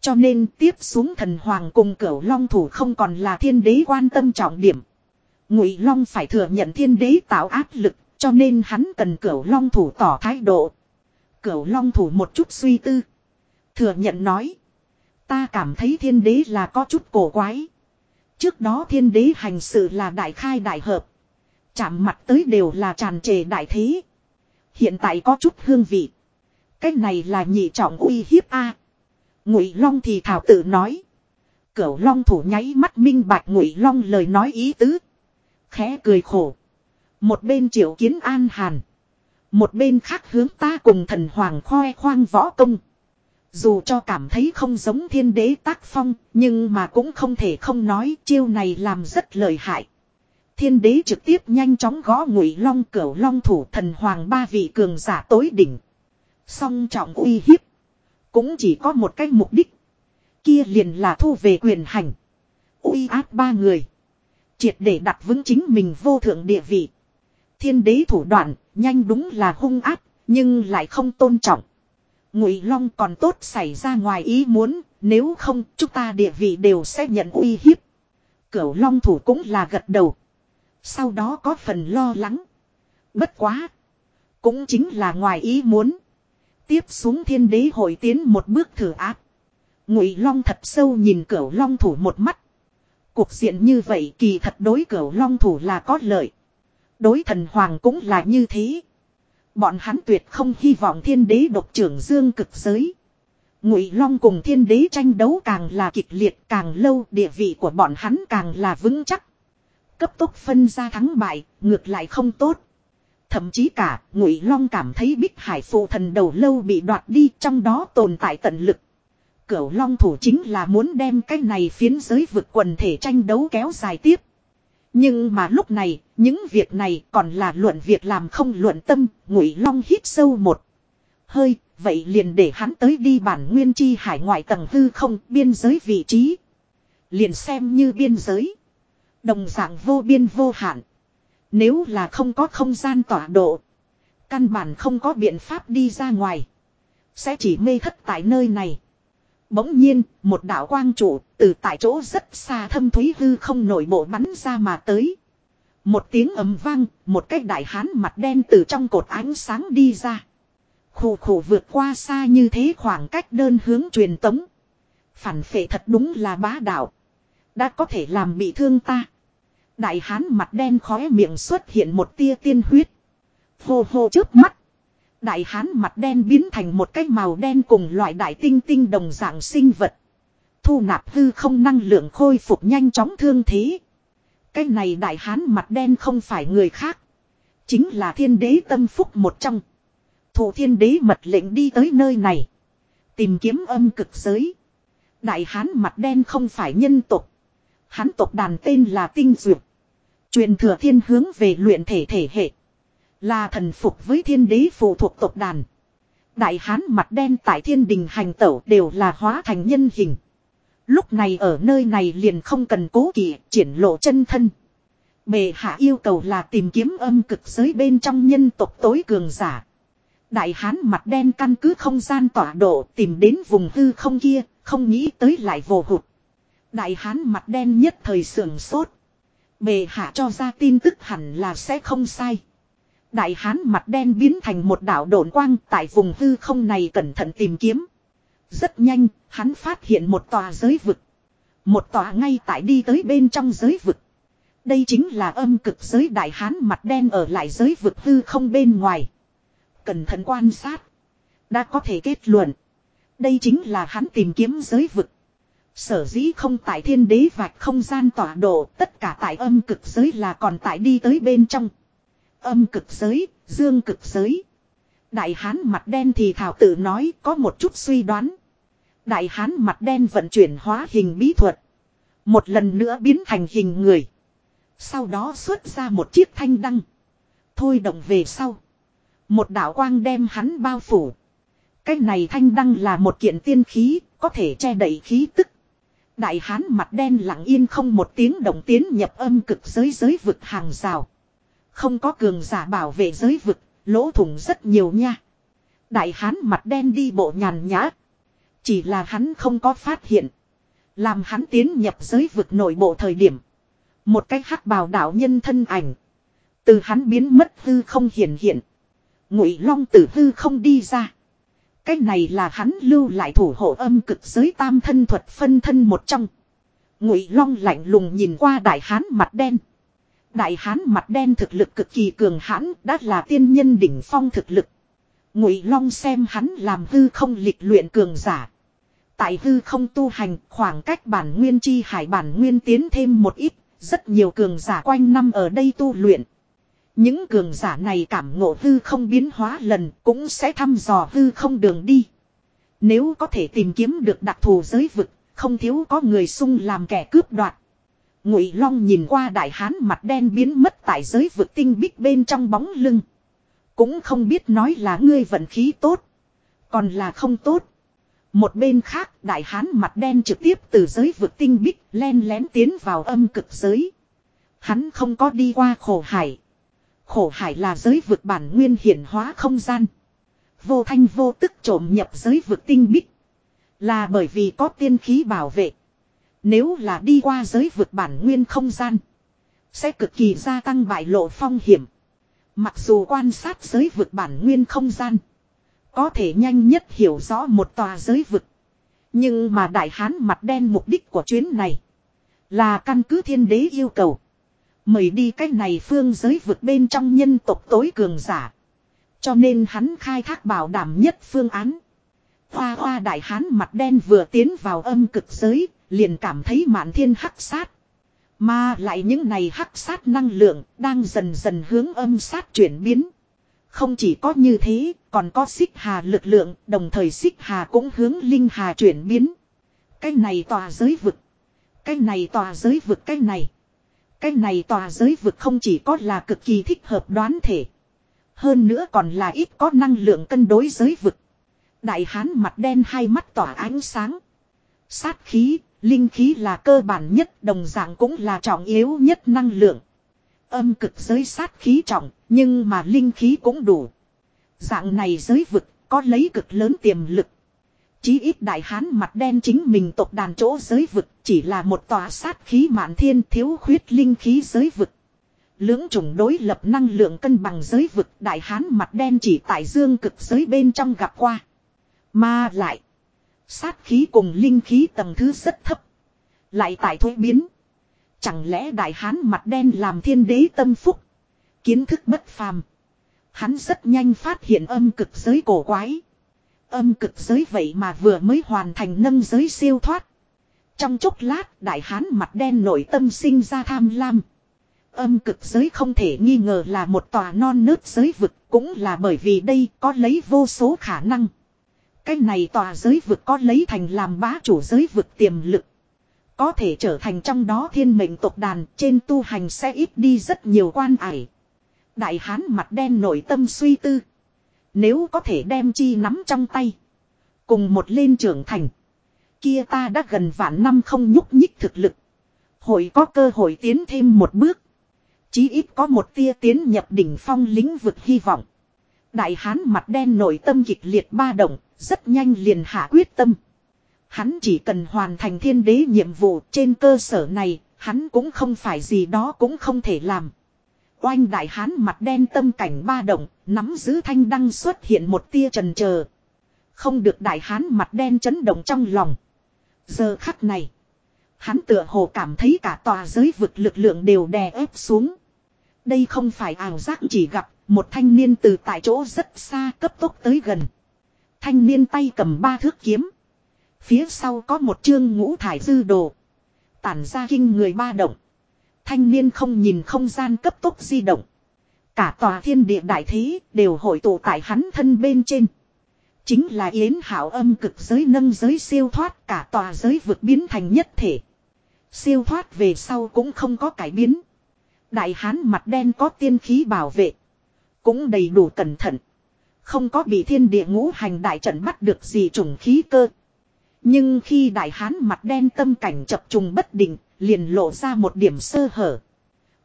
Cho nên tiếp xuống thần hoàng cùng cửu long thủ không còn là thiên đế quan tâm trọng điểm. Ngụy Long phải thừa nhận thiên đế tạo áp lực, cho nên hắn cần Cửu Long thủ tỏ thái độ. Cửu Long thủ một chút suy tư, thừa nhận nói: "Ta cảm thấy thiên đế là có chút cổ quái. Trước đó thiên đế hành sự là đại khai đại hợp, chạm mặt tới đều là tràn trề đại thế. Hiện tại có chút hương vị. Cái này là nhị trọng uy hiếp a." Ngụy Long thì thảo tự nói: Cửu long thủ nháy mắt minh bạch ngụy long lời nói ý tứ. Khẽ cười khổ. Một bên triệu kiến an hàn. Một bên khác hướng ta cùng thần hoàng khoe khoang võ công. Dù cho cảm thấy không giống thiên đế tác phong, nhưng mà cũng không thể không nói chiêu này làm rất lợi hại. Thiên đế trực tiếp nhanh chóng gõ ngụy long cửu long thủ thần hoàng ba vị cường giả tối đỉnh. Song trọng uy hiếp. Cũng chỉ có một cái mục đích. Kia liền là thu về quyền hành. uy áp ba người. Triệt để đặt vững chính mình vô thượng địa vị. Thiên đế thủ đoạn, nhanh đúng là hung áp, nhưng lại không tôn trọng. Ngụy Long còn tốt xảy ra ngoài ý muốn, nếu không chúng ta địa vị đều sẽ nhận uy hiếp. Cửu Long thủ cũng là gật đầu. Sau đó có phần lo lắng. Bất quá. Cũng chính là ngoài ý muốn. Tiếp xuống thiên đế hội tiến một bước thử áp. Ngụy Long thật sâu nhìn Cửu Long thủ một mắt. Cuộc diện như vậy kỳ thật đối Cửu Long thủ là có lợi. Đối thần hoàng cũng là như thế. Bọn hắn tuyệt không hy vọng thiên đế độc trưởng dương cực giới. Ngụy Long cùng thiên đế tranh đấu càng là kịch liệt càng lâu địa vị của bọn hắn càng là vững chắc. Cấp tốc phân ra thắng bại, ngược lại không tốt. Thậm chí cả, Ngụy Long cảm thấy Bích Hải phụ thần đầu lâu bị đoạt đi trong đó tồn tại tận lực. Cửu Long thủ chính là muốn đem cái này phiến giới vực quần thể tranh đấu kéo dài tiếp. Nhưng mà lúc này, những việc này còn là luận việc làm không luận tâm, ngụy long hít sâu một. Hơi, vậy liền để hắn tới đi bản nguyên chi hải ngoại tầng hư không biên giới vị trí. Liền xem như biên giới. Đồng dạng vô biên vô hạn. Nếu là không có không gian tỏa độ. Căn bản không có biện pháp đi ra ngoài. Sẽ chỉ mê thất tại nơi này. Bỗng nhiên, một đạo quang trụ từ tại chỗ rất xa thâm thúy hư không nổi bộ bắn ra mà tới. Một tiếng ầm vang, một cái đại hán mặt đen từ trong cột ánh sáng đi ra. Khủ khủ vượt qua xa như thế khoảng cách đơn hướng truyền tống. Phản phệ thật đúng là bá đạo. Đã có thể làm bị thương ta. Đại hán mặt đen khóe miệng xuất hiện một tia tiên huyết. Hô hô trước mắt. Đại hán mặt đen biến thành một cái màu đen cùng loại đại tinh tinh đồng dạng sinh vật. Thu nạp hư không năng lượng khôi phục nhanh chóng thương thế. Cái này đại hán mặt đen không phải người khác. Chính là thiên đế tâm phúc một trong. Thủ thiên đế mật lệnh đi tới nơi này. Tìm kiếm âm cực giới. Đại hán mặt đen không phải nhân tộc. Hán tộc đàn tên là Tinh Duyệt. Truyền thừa thiên hướng về luyện thể thể hệ. Là thần phục với thiên đế phụ thuộc tộc đàn. Đại hán mặt đen tại thiên đình hành tẩu đều là hóa thành nhân hình. Lúc này ở nơi này liền không cần cố kỵ triển lộ chân thân. Bề hạ yêu cầu là tìm kiếm âm cực giới bên trong nhân tộc tối cường giả. Đại hán mặt đen căn cứ không gian tỏa độ tìm đến vùng hư không kia, không nghĩ tới lại vô hụt. Đại hán mặt đen nhất thời sưởng sốt. Bề hạ cho ra tin tức hẳn là sẽ không sai. Đại hán mặt đen biến thành một đảo độn quang tại vùng hư không này cẩn thận tìm kiếm. Rất nhanh, hắn phát hiện một tòa giới vực. Một tòa ngay tại đi tới bên trong giới vực. Đây chính là âm cực giới đại hán mặt đen ở lại giới vực hư không bên ngoài. Cẩn thận quan sát. Đã có thể kết luận. Đây chính là hắn tìm kiếm giới vực. Sở dĩ không tại thiên đế vạch không gian tỏa độ, tất cả tại âm cực giới là còn tại đi tới bên trong. Âm cực giới, dương cực giới. Đại hán mặt đen thì thảo tự nói có một chút suy đoán. Đại hán mặt đen vận chuyển hóa hình bí thuật. Một lần nữa biến thành hình người. Sau đó xuất ra một chiếc thanh đăng. Thôi động về sau. Một đạo quang đem hắn bao phủ. Cái này thanh đăng là một kiện tiên khí, có thể che đậy khí tức. Đại hán mặt đen lặng yên không một tiếng động tiến nhập âm cực giới giới vực hàng rào. Không có cường giả bảo vệ giới vực, lỗ thủng rất nhiều nha. Đại hán mặt đen đi bộ nhàn nhã. Chỉ là hắn không có phát hiện. Làm hắn tiến nhập giới vực nội bộ thời điểm. Một cái hắc bào đạo nhân thân ảnh. Từ hắn biến mất hư không hiển hiện. Ngụy long từ hư không đi ra. Cái này là hắn lưu lại thủ hộ âm cực giới tam thân thuật phân thân một trong. Ngụy long lạnh lùng nhìn qua đại hán mặt đen. Đại hán mặt đen thực lực cực kỳ cường hãn đã là tiên nhân đỉnh phong thực lực. Ngụy long xem hắn làm hư không lịch luyện cường giả. tại hư không tu hành, khoảng cách bản nguyên chi hải bản nguyên tiến thêm một ít, rất nhiều cường giả quanh năm ở đây tu luyện. Những cường giả này cảm ngộ hư không biến hóa lần cũng sẽ thăm dò hư không đường đi. Nếu có thể tìm kiếm được đặc thù giới vực, không thiếu có người sung làm kẻ cướp đoạt. Ngụy Long nhìn qua đại hán mặt đen biến mất tại giới vực tinh bích bên trong bóng lưng. Cũng không biết nói là ngươi vận khí tốt. Còn là không tốt. Một bên khác, đại hán mặt đen trực tiếp từ giới vực tinh bích len lén tiến vào âm cực giới. Hắn không có đi qua khổ hải. Khổ hải là giới vực bản nguyên hiển hóa không gian. Vô thanh vô tức trộm nhập giới vực tinh bích. Là bởi vì có tiên khí bảo vệ. Nếu là đi qua giới vượt bản nguyên không gian. Sẽ cực kỳ gia tăng bại lộ phong hiểm. Mặc dù quan sát giới vượt bản nguyên không gian. Có thể nhanh nhất hiểu rõ một tòa giới vực. Nhưng mà đại hán mặt đen mục đích của chuyến này. Là căn cứ thiên đế yêu cầu. Mời đi cái này phương giới vực bên trong nhân tộc tối cường giả. Cho nên hắn khai thác bảo đảm nhất phương án. Hoa hoa đại hán mặt đen vừa tiến vào âm cực giới, liền cảm thấy mạn thiên hắc sát. Mà lại những này hắc sát năng lượng đang dần dần hướng âm sát chuyển biến. Không chỉ có như thế, còn có xích hà lực lượng, đồng thời xích hà cũng hướng linh hà chuyển biến. Cái này tòa giới vực. Cái này tòa giới vực cái này. Cái này tòa giới vực không chỉ có là cực kỳ thích hợp đoán thể. Hơn nữa còn là ít có năng lượng cân đối giới vực. Đại hán mặt đen hai mắt tỏa ánh sáng. Sát khí, linh khí là cơ bản nhất đồng dạng cũng là trọng yếu nhất năng lượng. Âm cực giới sát khí trọng, nhưng mà linh khí cũng đủ. Dạng này giới vực, có lấy cực lớn tiềm lực. Chí ít đại hán mặt đen chính mình tộc đàn chỗ giới vực, chỉ là một tòa sát khí mạn thiên thiếu khuyết linh khí giới vực. Lưỡng chủng đối lập năng lượng cân bằng giới vực đại hán mặt đen chỉ tại dương cực giới bên trong gặp qua. Mà lại. Sát khí cùng linh khí tầng thứ rất thấp. Lại tại thuế biến. Chẳng lẽ đại hán mặt đen làm thiên đế tâm phúc. Kiến thức bất phàm. Hắn rất nhanh phát hiện âm cực giới cổ quái. Âm cực giới vậy mà vừa mới hoàn thành nâng giới siêu thoát. Trong chốc lát, đại hán mặt đen nổi tâm sinh ra tham lam. Âm cực giới không thể nghi ngờ là một tòa non nớt giới vực, cũng là bởi vì đây có lấy vô số khả năng. Cái này tòa giới vực có lấy thành làm bá chủ giới vực tiềm lực. Có thể trở thành trong đó thiên mệnh tộc đàn trên tu hành sẽ ít đi rất nhiều quan ải. Đại hán mặt đen nội tâm suy tư. Nếu có thể đem chi nắm trong tay. Cùng một lên trưởng thành. Kia ta đã gần vạn năm không nhúc nhích thực lực. Hội có cơ hội tiến thêm một bước. Chí ít có một tia tiến nhập đỉnh phong lĩnh vực hy vọng. Đại hán mặt đen nội tâm kịch liệt ba động, rất nhanh liền hạ quyết tâm. Hắn chỉ cần hoàn thành thiên đế nhiệm vụ trên cơ sở này, hắn cũng không phải gì đó cũng không thể làm. Oanh đại hán mặt đen tâm cảnh ba động, nắm giữ thanh đăng xuất hiện một tia trần chờ Không được đại hán mặt đen chấn động trong lòng. Giờ khắc này, hắn tựa hồ cảm thấy cả tòa giới vực lực lượng đều đè ép xuống. Đây không phải ảo giác chỉ gặp một thanh niên từ tại chỗ rất xa cấp tốc tới gần. Thanh niên tay cầm ba thước kiếm. Phía sau có một chương ngũ thải dư đồ. Tản ra kinh người ba động. Thanh niên không nhìn không gian cấp tốc di động. Cả tòa thiên địa đại thế đều hội tụ tại hắn thân bên trên. Chính là yến hảo âm cực giới nâng giới siêu thoát cả tòa giới vượt biến thành nhất thể. Siêu thoát về sau cũng không có cải biến. Đại hán mặt đen có tiên khí bảo vệ. Cũng đầy đủ cẩn thận. Không có bị thiên địa ngũ hành đại trận bắt được gì trùng khí cơ. Nhưng khi đại hán mặt đen tâm cảnh chập trùng bất định, liền lộ ra một điểm sơ hở.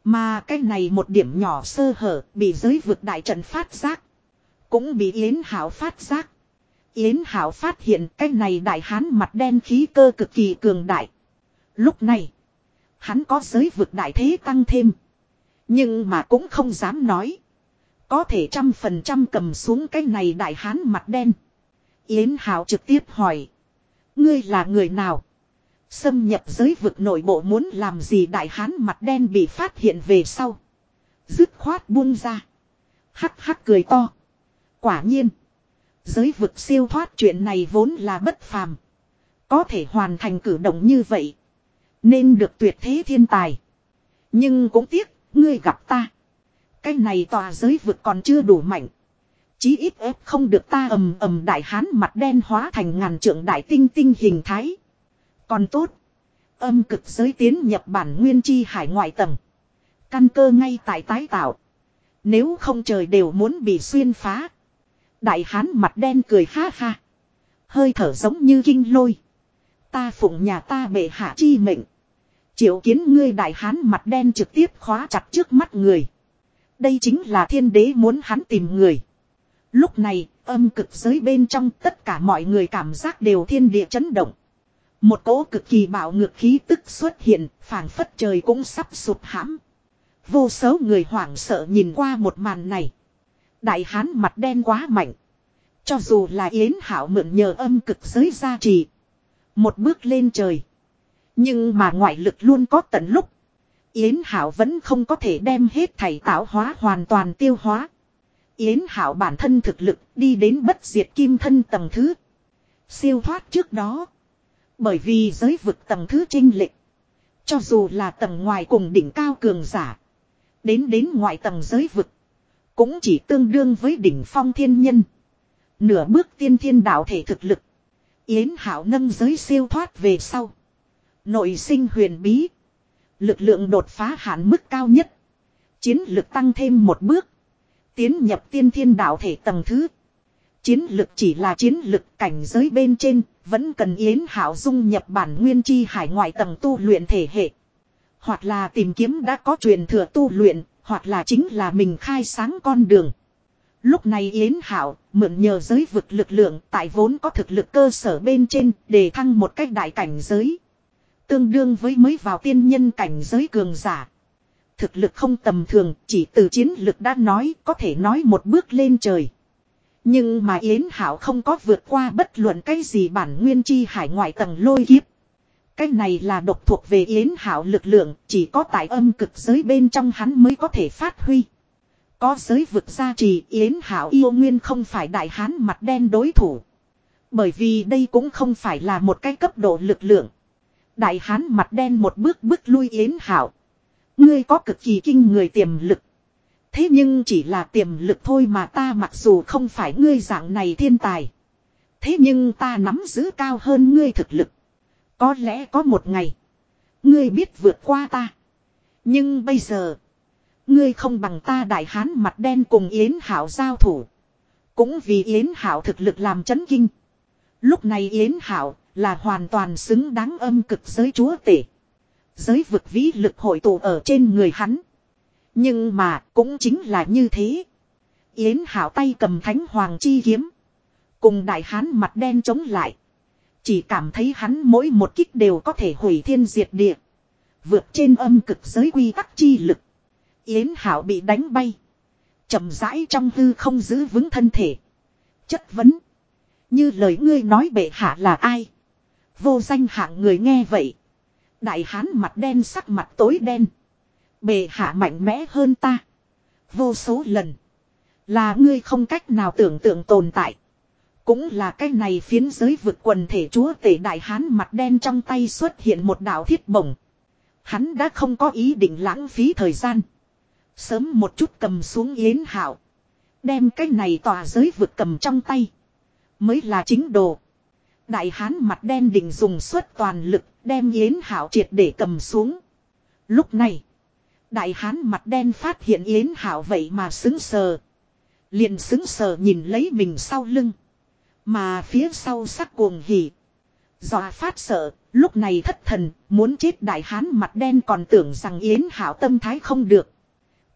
Mà cái này một điểm nhỏ sơ hở bị giới vực đại trận phát giác. Cũng bị Yến Hảo phát giác. Yến Hảo phát hiện cái này đại hán mặt đen khí cơ cực kỳ cường đại. Lúc này, hắn có giới vực đại thế tăng thêm. Nhưng mà cũng không dám nói. Có thể trăm phần trăm cầm xuống cái này đại hán mặt đen. Yến Hảo trực tiếp hỏi. Ngươi là người nào? Xâm nhập giới vực nội bộ muốn làm gì đại hán mặt đen bị phát hiện về sau. Dứt khoát buông ra. Hắc hắc cười to. Quả nhiên. Giới vực siêu thoát chuyện này vốn là bất phàm. Có thể hoàn thành cử động như vậy. Nên được tuyệt thế thiên tài. Nhưng cũng tiếc, ngươi gặp ta. Cái này tòa giới vực còn chưa đủ mạnh. Chí ít ép không được ta ầm ầm đại hán mặt đen hóa thành ngàn trượng đại tinh tinh hình thái. Còn tốt. Âm cực giới tiến nhập bản nguyên chi hải ngoại tầng. Căn cơ ngay tại tái tạo. Nếu không trời đều muốn bị xuyên phá. Đại hán mặt đen cười ha ha. Hơi thở giống như kinh lôi. Ta phụng nhà ta bệ hạ chi mệnh. Triệu kiến ngươi đại hán mặt đen trực tiếp khóa chặt trước mắt người. Đây chính là thiên đế muốn hắn tìm người. Lúc này, âm cực giới bên trong tất cả mọi người cảm giác đều thiên địa chấn động. Một cỗ cực kỳ bạo ngược khí tức xuất hiện, phảng phất trời cũng sắp sụp hãm. Vô số người hoảng sợ nhìn qua một màn này. Đại hán mặt đen quá mạnh. Cho dù là Yến Hảo mượn nhờ âm cực giới gia trì. Một bước lên trời. Nhưng mà ngoại lực luôn có tận lúc. Yến Hảo vẫn không có thể đem hết thảy tạo hóa hoàn toàn tiêu hóa. Yến Hảo bản thân thực lực đi đến bất diệt kim thân tầng thứ. Siêu thoát trước đó. Bởi vì giới vực tầng thứ trinh lệch. Cho dù là tầng ngoài cùng đỉnh cao cường giả. Đến đến ngoại tầng giới vực. Cũng chỉ tương đương với đỉnh phong thiên nhân. Nửa bước tiên thiên đạo thể thực lực. Yến Hảo nâng giới siêu thoát về sau. Nội sinh huyền bí. Lực lượng đột phá hạn mức cao nhất. Chiến lực tăng thêm một bước. Tiến nhập tiên thiên đạo thể tầng thứ. Chiến lực chỉ là chiến lực cảnh giới bên trên, vẫn cần Yến Hảo dung nhập bản nguyên chi hải ngoại tầng tu luyện thể hệ. Hoặc là tìm kiếm đã có truyền thừa tu luyện, hoặc là chính là mình khai sáng con đường. Lúc này Yến Hảo mượn nhờ giới vực lực lượng tại vốn có thực lực cơ sở bên trên để thăng một cách đại cảnh giới. Tương đương với mới vào tiên nhân cảnh giới cường giả. Thực lực không tầm thường chỉ từ chiến lực đã nói có thể nói một bước lên trời. Nhưng mà Yến Hảo không có vượt qua bất luận cái gì bản nguyên chi hải ngoại tầng lôi kiếp. Cái này là độc thuộc về Yến Hảo lực lượng, chỉ có tại âm cực giới bên trong hắn mới có thể phát huy. Có giới vực gia trì Yến Hảo yêu nguyên không phải đại hán mặt đen đối thủ. Bởi vì đây cũng không phải là một cái cấp độ lực lượng. Đại hán mặt đen một bước bước lui Yến Hảo. Ngươi có cực kỳ kinh người tiềm lực. Thế nhưng chỉ là tiềm lực thôi mà ta mặc dù không phải ngươi dạng này thiên tài. Thế nhưng ta nắm giữ cao hơn ngươi thực lực. Có lẽ có một ngày. Ngươi biết vượt qua ta. Nhưng bây giờ. Ngươi không bằng ta đại hán mặt đen cùng Yến Hảo giao thủ. Cũng vì Yến Hảo thực lực làm chấn kinh. Lúc này Yến Hảo là hoàn toàn xứng đáng âm cực giới chúa tể. Giới vực vĩ lực hội tụ ở trên người hắn. Nhưng mà cũng chính là như thế. Yến Hảo tay cầm thánh hoàng chi kiếm. Cùng đại hán mặt đen chống lại. Chỉ cảm thấy hắn mỗi một kích đều có thể hủy thiên diệt địa. Vượt trên âm cực giới quy tắc chi lực. Yến Hảo bị đánh bay. chậm rãi trong hư không giữ vững thân thể. Chất vấn. Như lời ngươi nói bệ hạ là ai? Vô danh hạng người nghe vậy. Đại hán mặt đen sắc mặt tối đen. Bệ hạ mạnh mẽ hơn ta. Vô số lần. Là ngươi không cách nào tưởng tượng tồn tại. Cũng là cái này phiến giới vực quần thể chúa tể đại hán mặt đen trong tay xuất hiện một đạo thiết bổng. Hắn đã không có ý định lãng phí thời gian. Sớm một chút cầm xuống yến hảo. Đem cái này tòa giới vực cầm trong tay. Mới là chính đồ. Đại hán mặt đen định dùng suốt toàn lực đem yến hảo triệt để cầm xuống. Lúc này. Đại hán mặt đen phát hiện yến hảo vậy mà xứng sờ. Liền xứng sờ nhìn lấy mình sau lưng. Mà phía sau sắc cuồng hỉ. Dọa phát sợ, lúc này thất thần, muốn chết đại hán mặt đen còn tưởng rằng Yến Hảo tâm thái không được.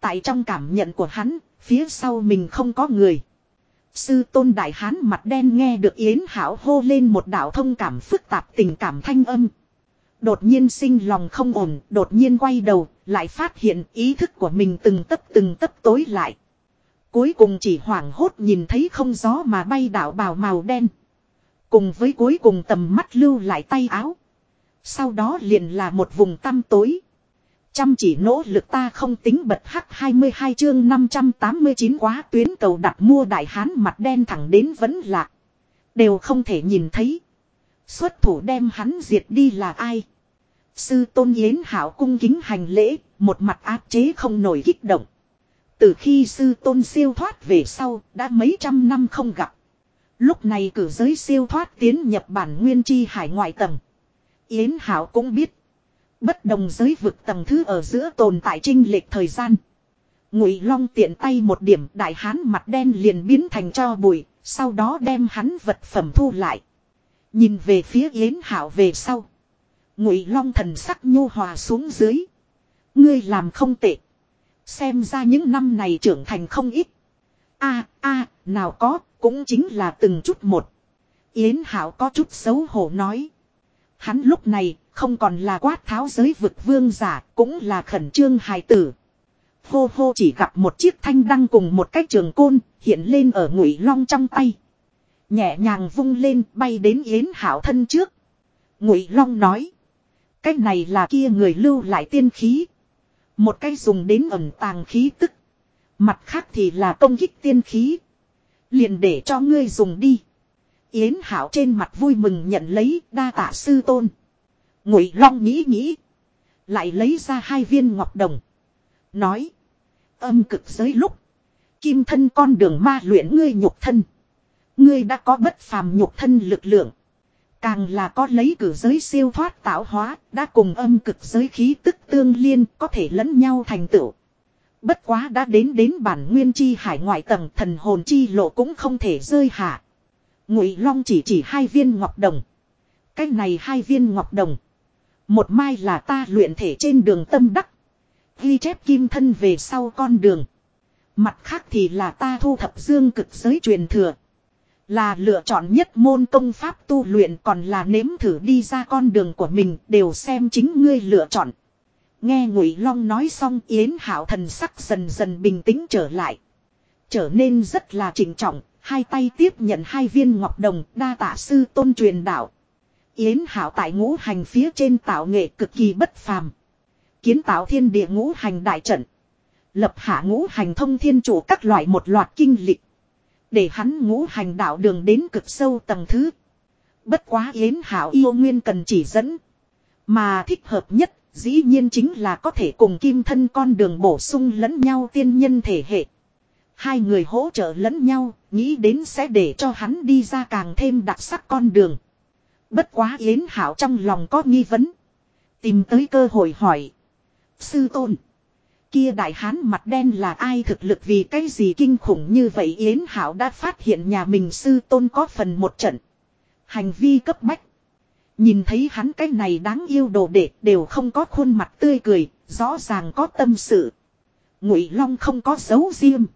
Tại trong cảm nhận của hắn, phía sau mình không có người. Sư tôn đại hán mặt đen nghe được Yến Hảo hô lên một đạo thông cảm phức tạp tình cảm thanh âm. Đột nhiên sinh lòng không ổn, đột nhiên quay đầu, lại phát hiện ý thức của mình từng tấp từng tấp tối lại. Cuối cùng chỉ hoảng hốt nhìn thấy không gió mà bay đạo bào màu đen. Cùng với cuối cùng tầm mắt lưu lại tay áo. Sau đó liền là một vùng tăm tối. Chăm chỉ nỗ lực ta không tính bật hắc 22 chương 589 quá tuyến cầu đặt mua đại hán mặt đen thẳng đến vẫn lạc. Đều không thể nhìn thấy. Xuất thủ đem hắn diệt đi là ai? Sư tôn yến hảo cung kính hành lễ, một mặt áp chế không nổi kích động. Từ khi sư tôn siêu thoát về sau, đã mấy trăm năm không gặp. Lúc này cử giới siêu thoát tiến nhập bản nguyên chi hải ngoại tầng. Yến Hảo cũng biết. Bất đồng giới vực tầng thứ ở giữa tồn tại trinh lệch thời gian. Ngụy Long tiện tay một điểm đại hán mặt đen liền biến thành cho bụi, sau đó đem hắn vật phẩm thu lại. Nhìn về phía Yến Hảo về sau. Ngụy Long thần sắc nhu hòa xuống dưới. Ngươi làm không tệ. Xem ra những năm này trưởng thành không ít. a a nào có, cũng chính là từng chút một. Yến Hảo có chút xấu hổ nói. Hắn lúc này không còn là quát tháo giới vực vương giả, cũng là khẩn trương hài tử. Hô hô chỉ gặp một chiếc thanh đăng cùng một cái trường côn hiện lên ở ngụy long trong tay. Nhẹ nhàng vung lên bay đến Yến Hảo thân trước. Ngụy long nói. Cái này là kia người lưu lại tiên khí. Một cái dùng đến ẩn tàng khí tức. Mặt khác thì là công kích tiên khí. Liền để cho ngươi dùng đi. Yến Hảo trên mặt vui mừng nhận lấy đa tạ sư tôn. Ngụy Long nghĩ nghĩ. Lại lấy ra hai viên ngọc đồng. Nói. Âm cực giới lúc. Kim thân con đường ma luyện ngươi nhục thân. Ngươi đã có bất phàm nhục thân lực lượng. Càng là có lấy cử giới siêu thoát tạo hóa, đã cùng âm cực giới khí tức tương liên, có thể lẫn nhau thành tựu. Bất quá đã đến đến bản nguyên chi hải ngoại tầng thần hồn chi lộ cũng không thể rơi hạ. Ngụy Long chỉ chỉ hai viên ngọc đồng. Cái này hai viên ngọc đồng. Một mai là ta luyện thể trên đường tâm đắc. Ghi chép kim thân về sau con đường. Mặt khác thì là ta thu thập dương cực giới truyền thừa. Là lựa chọn nhất môn công pháp tu luyện còn là nếm thử đi ra con đường của mình đều xem chính ngươi lựa chọn. Nghe Ngụy Long nói xong Yến Hảo thần sắc dần dần bình tĩnh trở lại. Trở nên rất là trình trọng, hai tay tiếp nhận hai viên ngọc đồng đa tạ sư tôn truyền đạo. Yến Hảo tại ngũ hành phía trên tạo nghệ cực kỳ bất phàm. Kiến tạo thiên địa ngũ hành đại trận. Lập hạ ngũ hành thông thiên chủ các loại một loạt kinh lịch. Để hắn ngũ hành đạo đường đến cực sâu tầng thứ. Bất quá Yến Hảo yêu nguyên cần chỉ dẫn. Mà thích hợp nhất dĩ nhiên chính là có thể cùng kim thân con đường bổ sung lẫn nhau tiên nhân thể hệ. Hai người hỗ trợ lẫn nhau, nghĩ đến sẽ để cho hắn đi ra càng thêm đặc sắc con đường. Bất quá Yến Hảo trong lòng có nghi vấn. Tìm tới cơ hội hỏi. Sư tôn. Kia đại hán mặt đen là ai thực lực vì cái gì kinh khủng như vậy Yến Hảo đã phát hiện nhà mình sư tôn có phần một trận. Hành vi cấp bách. Nhìn thấy hắn cái này đáng yêu đồ đệ đều không có khuôn mặt tươi cười, rõ ràng có tâm sự. Ngụy Long không có dấu riêng.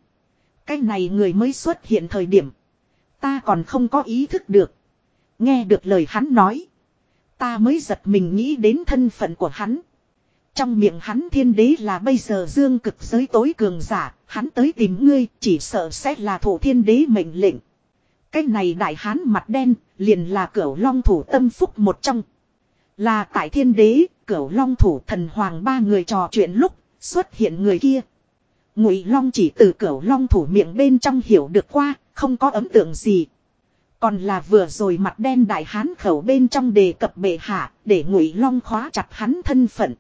Cái này người mới xuất hiện thời điểm. Ta còn không có ý thức được. Nghe được lời hắn nói. Ta mới giật mình nghĩ đến thân phận của hắn. Trong miệng hắn thiên đế là bây giờ dương cực giới tối cường giả, hắn tới tìm ngươi chỉ sợ sẽ là thủ thiên đế mệnh lệnh. Cái này đại hán mặt đen, liền là cửu long thủ tâm phúc một trong. Là tại thiên đế, cửu long thủ thần hoàng ba người trò chuyện lúc, xuất hiện người kia. Ngụy long chỉ từ cửu long thủ miệng bên trong hiểu được qua, không có ấn tượng gì. Còn là vừa rồi mặt đen đại hán khẩu bên trong đề cập bệ hạ, để ngụy long khóa chặt hắn thân phận.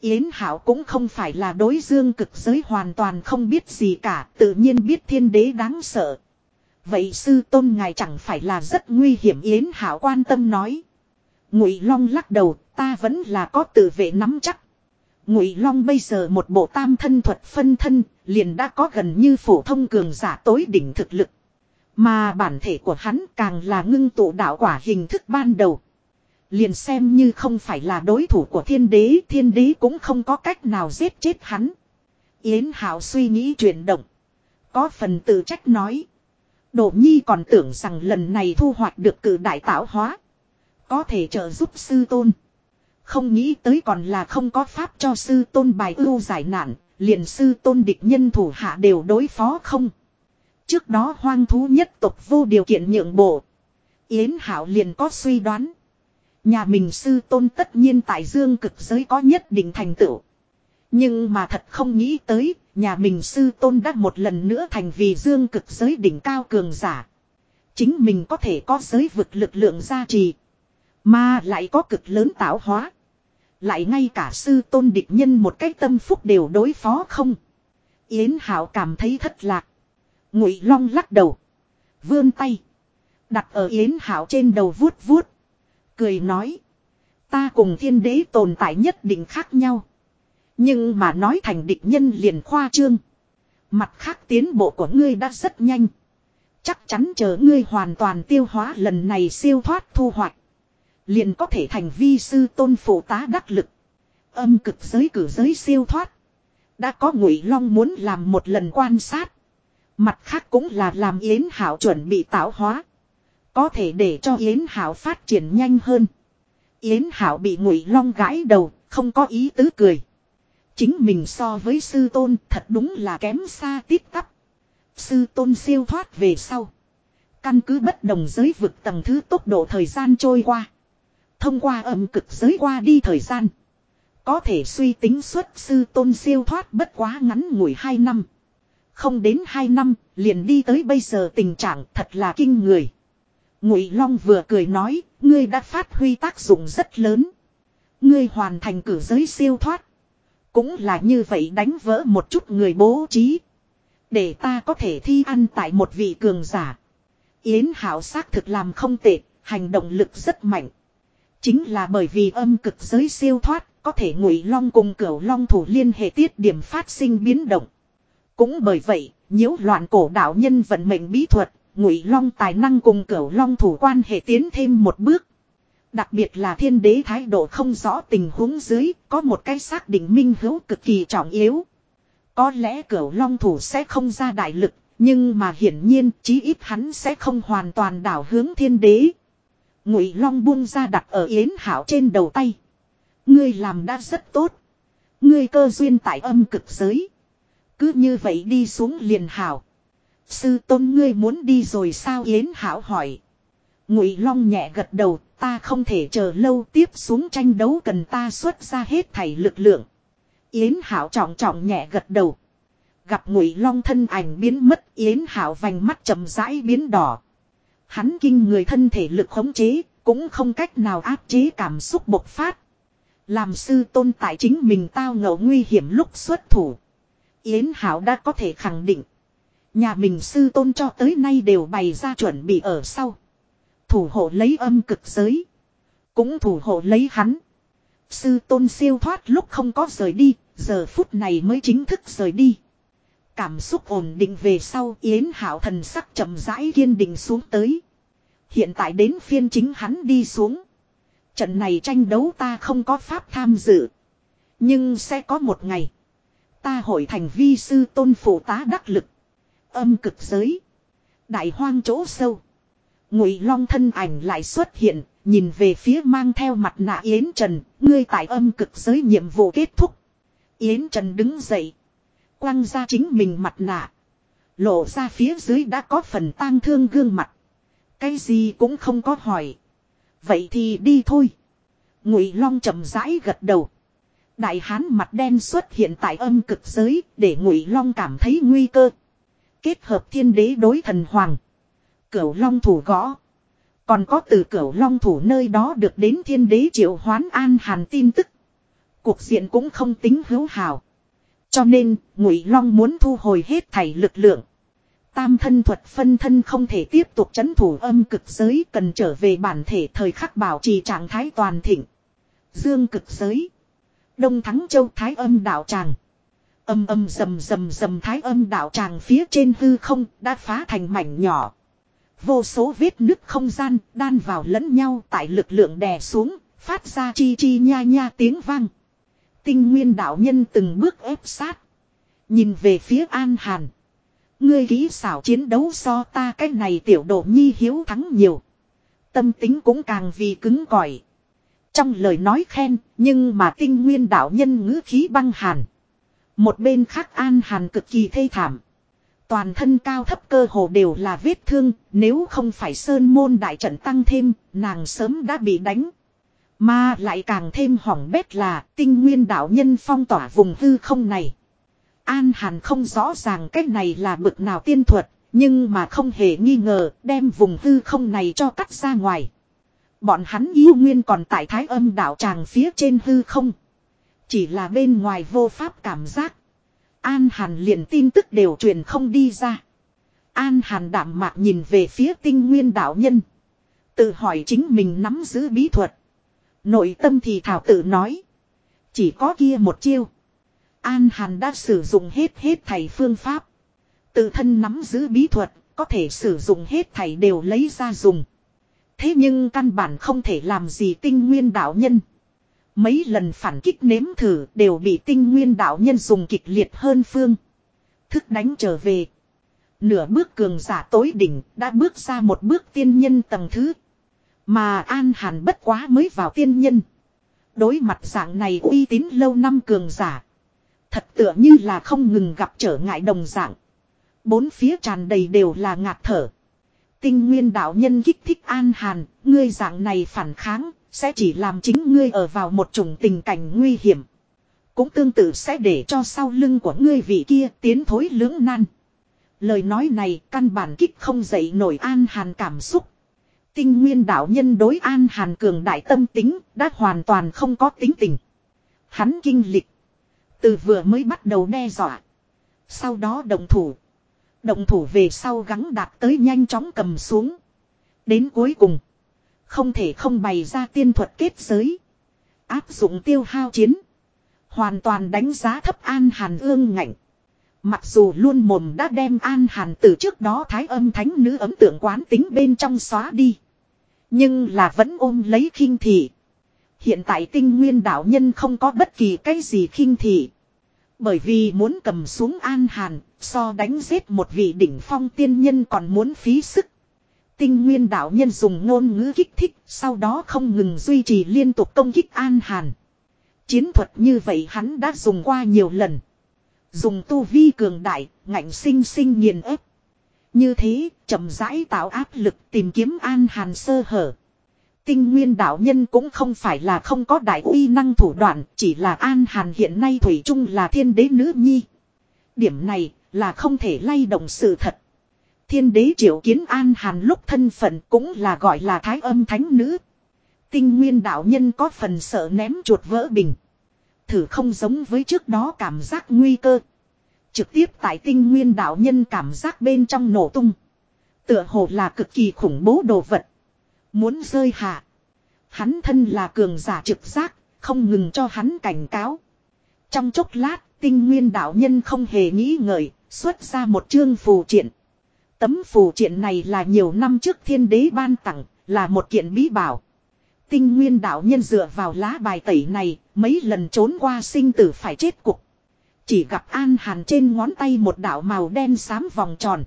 Yến Hảo cũng không phải là đối dương cực giới hoàn toàn không biết gì cả, tự nhiên biết thiên đế đáng sợ. Vậy sư tôn ngài chẳng phải là rất nguy hiểm Yến Hảo quan tâm nói. Ngụy Long lắc đầu, ta vẫn là có tự vệ nắm chắc. Ngụy Long bây giờ một bộ tam thân thuật phân thân, liền đã có gần như phổ thông cường giả tối đỉnh thực lực. Mà bản thể của hắn càng là ngưng tụ đạo quả hình thức ban đầu. Liền xem như không phải là đối thủ của thiên đế, thiên đế cũng không có cách nào giết chết hắn. Yến Hảo suy nghĩ chuyển động. Có phần tự trách nói. Đỗ Nhi còn tưởng rằng lần này thu hoạch được cử đại tạo hóa. Có thể trợ giúp sư tôn. Không nghĩ tới còn là không có pháp cho sư tôn bài ưu giải nạn, liền sư tôn địch nhân thủ hạ đều đối phó không. Trước đó hoang thú nhất tộc vô điều kiện nhượng bộ. Yến Hảo liền có suy đoán. Nhà mình sư tôn tất nhiên tại dương cực giới có nhất định thành tựu. Nhưng mà thật không nghĩ tới, nhà mình sư tôn đã một lần nữa thành vì dương cực giới đỉnh cao cường giả. Chính mình có thể có giới vực lực lượng gia trì. Mà lại có cực lớn tạo hóa. Lại ngay cả sư tôn địch nhân một cái tâm phúc đều đối phó không. Yến Hảo cảm thấy thất lạc. Ngụy Long lắc đầu. Vươn tay. Đặt ở Yến Hảo trên đầu vuốt vuốt. Cười nói. Ta cùng thiên đế tồn tại nhất định khác nhau. Nhưng mà nói thành địch nhân liền khoa trương. Mặt khác tiến bộ của ngươi đã rất nhanh. Chắc chắn chờ ngươi hoàn toàn tiêu hóa lần này siêu thoát thu hoạch. Liền có thể thành vi sư tôn phụ tá đắc lực. Âm cực giới cử giới siêu thoát. Đã có ngụy long muốn làm một lần quan sát. Mặt khác cũng là làm Yến Hảo chuẩn bị tạo hóa. Có thể để cho Yến Hảo phát triển nhanh hơn. Yến Hảo bị ngụy long gãi đầu, không có ý tứ cười. Chính mình so với sư tôn thật đúng là kém xa tít tắp. Sư tôn siêu thoát về sau. Căn cứ bất đồng giới vực tầng thứ tốc độ thời gian trôi qua. Thông qua âm cực giới qua đi thời gian. Có thể suy tính xuất sư tôn siêu thoát bất quá ngắn ngủi 2 năm. Không đến 2 năm, liền đi tới bây giờ tình trạng thật là kinh người. Ngụy Long vừa cười nói, ngươi đã phát huy tác dụng rất lớn. Ngươi hoàn thành cử giới siêu thoát. Cũng là như vậy đánh vỡ một chút người bố trí. Để ta có thể thi ăn tại một vị cường giả. Yến Hảo xác thực làm không tệ, hành động lực rất mạnh. Chính là bởi vì âm cực giới siêu thoát, có thể ngụy long cùng cửu long thủ liên hệ tiết điểm phát sinh biến động. Cũng bởi vậy, nhiễu loạn cổ đạo nhân vận mệnh bí thuật, ngụy long tài năng cùng cửu long thủ quan hệ tiến thêm một bước. Đặc biệt là thiên đế thái độ không rõ tình huống dưới, có một cái xác định minh hữu cực kỳ trọng yếu. Có lẽ cửu long thủ sẽ không ra đại lực, nhưng mà hiển nhiên chí ít hắn sẽ không hoàn toàn đảo hướng thiên đế. Ngụy long buông ra đặt ở yến hảo trên đầu tay. Ngươi làm đã rất tốt. Ngươi cơ duyên tại âm cực giới. Cứ như vậy đi xuống liền hảo. Sư tôn ngươi muốn đi rồi sao Yến Hảo hỏi. Ngụy Long nhẹ gật đầu, ta không thể chờ lâu tiếp xuống tranh đấu cần ta xuất ra hết thảy lực lượng. Yến Hảo trọng trọng nhẹ gật đầu. Gặp Ngụy Long thân ảnh biến mất, Yến Hảo vành mắt chậm rãi biến đỏ. Hắn kinh người thân thể lực khống chế, cũng không cách nào áp chế cảm xúc bộc phát. Làm sư tôn tại chính mình tao ngộ nguy hiểm lúc xuất thủ. Yến Hảo đã có thể khẳng định. Nhà mình sư tôn cho tới nay đều bày ra chuẩn bị ở sau. Thủ hộ lấy âm cực giới. Cũng thủ hộ lấy hắn. Sư tôn siêu thoát lúc không có rời đi, giờ phút này mới chính thức rời đi. Cảm xúc ổn định về sau Yến Hảo thần sắc chậm rãi kiên định xuống tới. Hiện tại đến phiên chính hắn đi xuống. Trận này tranh đấu ta không có pháp tham dự. Nhưng sẽ có một ngày. Ta hội thành vi sư tôn phụ tá đắc lực. Âm cực giới. Đại hoang chỗ sâu. Ngụy long thân ảnh lại xuất hiện. Nhìn về phía mang theo mặt nạ Yến Trần. Ngươi tại âm cực giới nhiệm vụ kết thúc. Yến Trần đứng dậy. Quăng ra chính mình mặt nạ. Lộ ra phía dưới đã có phần tang thương gương mặt. Cái gì cũng không có hỏi. Vậy thì đi thôi. Ngụy Long chậm rãi gật đầu. Đại hán mặt đen xuất hiện tại âm cực giới để Ngụy Long cảm thấy nguy cơ. Kết hợp thiên đế đối thần hoàng. Cửu Long thủ gõ. Còn có từ cửu Long thủ nơi đó được đến thiên đế triệu hoán an hàn tin tức. Cuộc diện cũng không tính hữu hào. Cho nên, Ngụy Long muốn thu hồi hết thảy lực lượng. Tam thân thuật phân thân không thể tiếp tục chấn thủ âm cực giới cần trở về bản thể thời khắc bảo trì trạng thái toàn thịnh. Dương cực giới. Đông Thắng Châu Thái âm đạo tràng. Âm âm rầm rầm rầm thái âm đạo tràng phía trên hư không đã phá thành mảnh nhỏ. Vô số vết nứt không gian đan vào lẫn nhau tại lực lượng đè xuống, phát ra chi chi nha nha tiếng vang. Tinh nguyên đạo nhân từng bước ép sát. Nhìn về phía An Hàn. Ngươi kỹ xảo chiến đấu so ta cái này tiểu độ nhi hiếu thắng nhiều. Tâm tính cũng càng vì cứng cỏi. Trong lời nói khen, nhưng mà tinh nguyên đạo nhân ngữ khí băng hàn. Một bên khác an hàn cực kỳ thê thảm. Toàn thân cao thấp cơ hồ đều là vết thương, nếu không phải sơn môn đại trận tăng thêm, nàng sớm đã bị đánh. Mà lại càng thêm hỏng bét là tinh nguyên đạo nhân phong tỏa vùng hư không này. An Hàn không rõ ràng cách này là bực nào tiên thuật, nhưng mà không hề nghi ngờ đem vùng hư không này cho cắt ra ngoài. Bọn hắn yêu nguyên còn tại thái âm đạo tràng phía trên hư không. Chỉ là bên ngoài vô pháp cảm giác. An Hàn liền tin tức đều truyền không đi ra. An Hàn đạm mạc nhìn về phía tinh nguyên đạo nhân. Tự hỏi chính mình nắm giữ bí thuật. Nội tâm thì thảo tự nói. Chỉ có kia một chiêu. An Hàn đã sử dụng hết hết thầy phương pháp. Tự thân nắm giữ bí thuật, có thể sử dụng hết thầy đều lấy ra dùng. Thế nhưng căn bản không thể làm gì tinh nguyên đạo nhân. Mấy lần phản kích nếm thử đều bị tinh nguyên đạo nhân dùng kịch liệt hơn phương. Thức đánh trở về. Nửa bước cường giả tối đỉnh đã bước ra một bước tiên nhân tầng thứ. Mà An Hàn bất quá mới vào tiên nhân. Đối mặt dạng này uy tín lâu năm cường giả. Thật tựa như là không ngừng gặp trở ngại đồng dạng. Bốn phía tràn đầy đều là ngạt thở. Tinh nguyên đạo nhân kích thích An Hàn, ngươi dạng này phản kháng, sẽ chỉ làm chính ngươi ở vào một chủng tình cảnh nguy hiểm. Cũng tương tự sẽ để cho sau lưng của ngươi vị kia tiến thối lưỡng nan. Lời nói này căn bản kích không dậy nổi An Hàn cảm xúc. Tinh nguyên đạo nhân đối An Hàn cường đại tâm tính đã hoàn toàn không có tính tình. Hắn kinh lịch. Từ vừa mới bắt đầu đe dọa. Sau đó đồng thủ. Động thủ về sau gắng đạt tới nhanh chóng cầm xuống. Đến cuối cùng. Không thể không bày ra tiên thuật kết giới. Áp dụng tiêu hao chiến. Hoàn toàn đánh giá thấp An Hàn ương ngạnh. Mặc dù luôn mồm đã đem An Hàn từ trước đó thái âm thánh nữ ấm tượng quán tính bên trong xóa đi. Nhưng là vẫn ôm lấy khinh thị. Hiện tại tinh nguyên đạo nhân không có bất kỳ cái gì khinh thị. Bởi vì muốn cầm xuống An Hàn, so đánh giết một vị đỉnh phong tiên nhân còn muốn phí sức. Tinh nguyên đạo nhân dùng ngôn ngữ kích thích, sau đó không ngừng duy trì liên tục công kích An Hàn. Chiến thuật như vậy hắn đã dùng qua nhiều lần. Dùng tu vi cường đại, ngạnh sinh sinh nghiền ép. Như thế, chậm rãi tạo áp lực tìm kiếm An Hàn sơ hở. Tinh nguyên đạo nhân cũng không phải là không có đại uy năng thủ đoạn, chỉ là An Hàn hiện nay Thủy chung là thiên đế nữ nhi. Điểm này là không thể lay động sự thật. Thiên đế triệu kiến An Hàn lúc thân phận cũng là gọi là thái âm thánh nữ. Tinh nguyên đạo nhân có phần sợ ném chuột vỡ bình. Thử không giống với trước đó cảm giác nguy cơ. Trực tiếp tại tinh nguyên đạo nhân cảm giác bên trong nổ tung. Tựa hồ là cực kỳ khủng bố đồ vật. Muốn rơi hạ. Hắn thân là cường giả trực giác, không ngừng cho hắn cảnh cáo. Trong chốc lát, tinh nguyên đạo nhân không hề nghĩ ngợi, xuất ra một chương phù triện. Tấm phù triện này là nhiều năm trước thiên đế ban tặng, là một kiện bí bảo. Tinh nguyên đạo nhân dựa vào lá bài tẩy này, mấy lần trốn qua sinh tử phải chết cục. Chỉ gặp An Hàn trên ngón tay một đạo màu đen xám vòng tròn.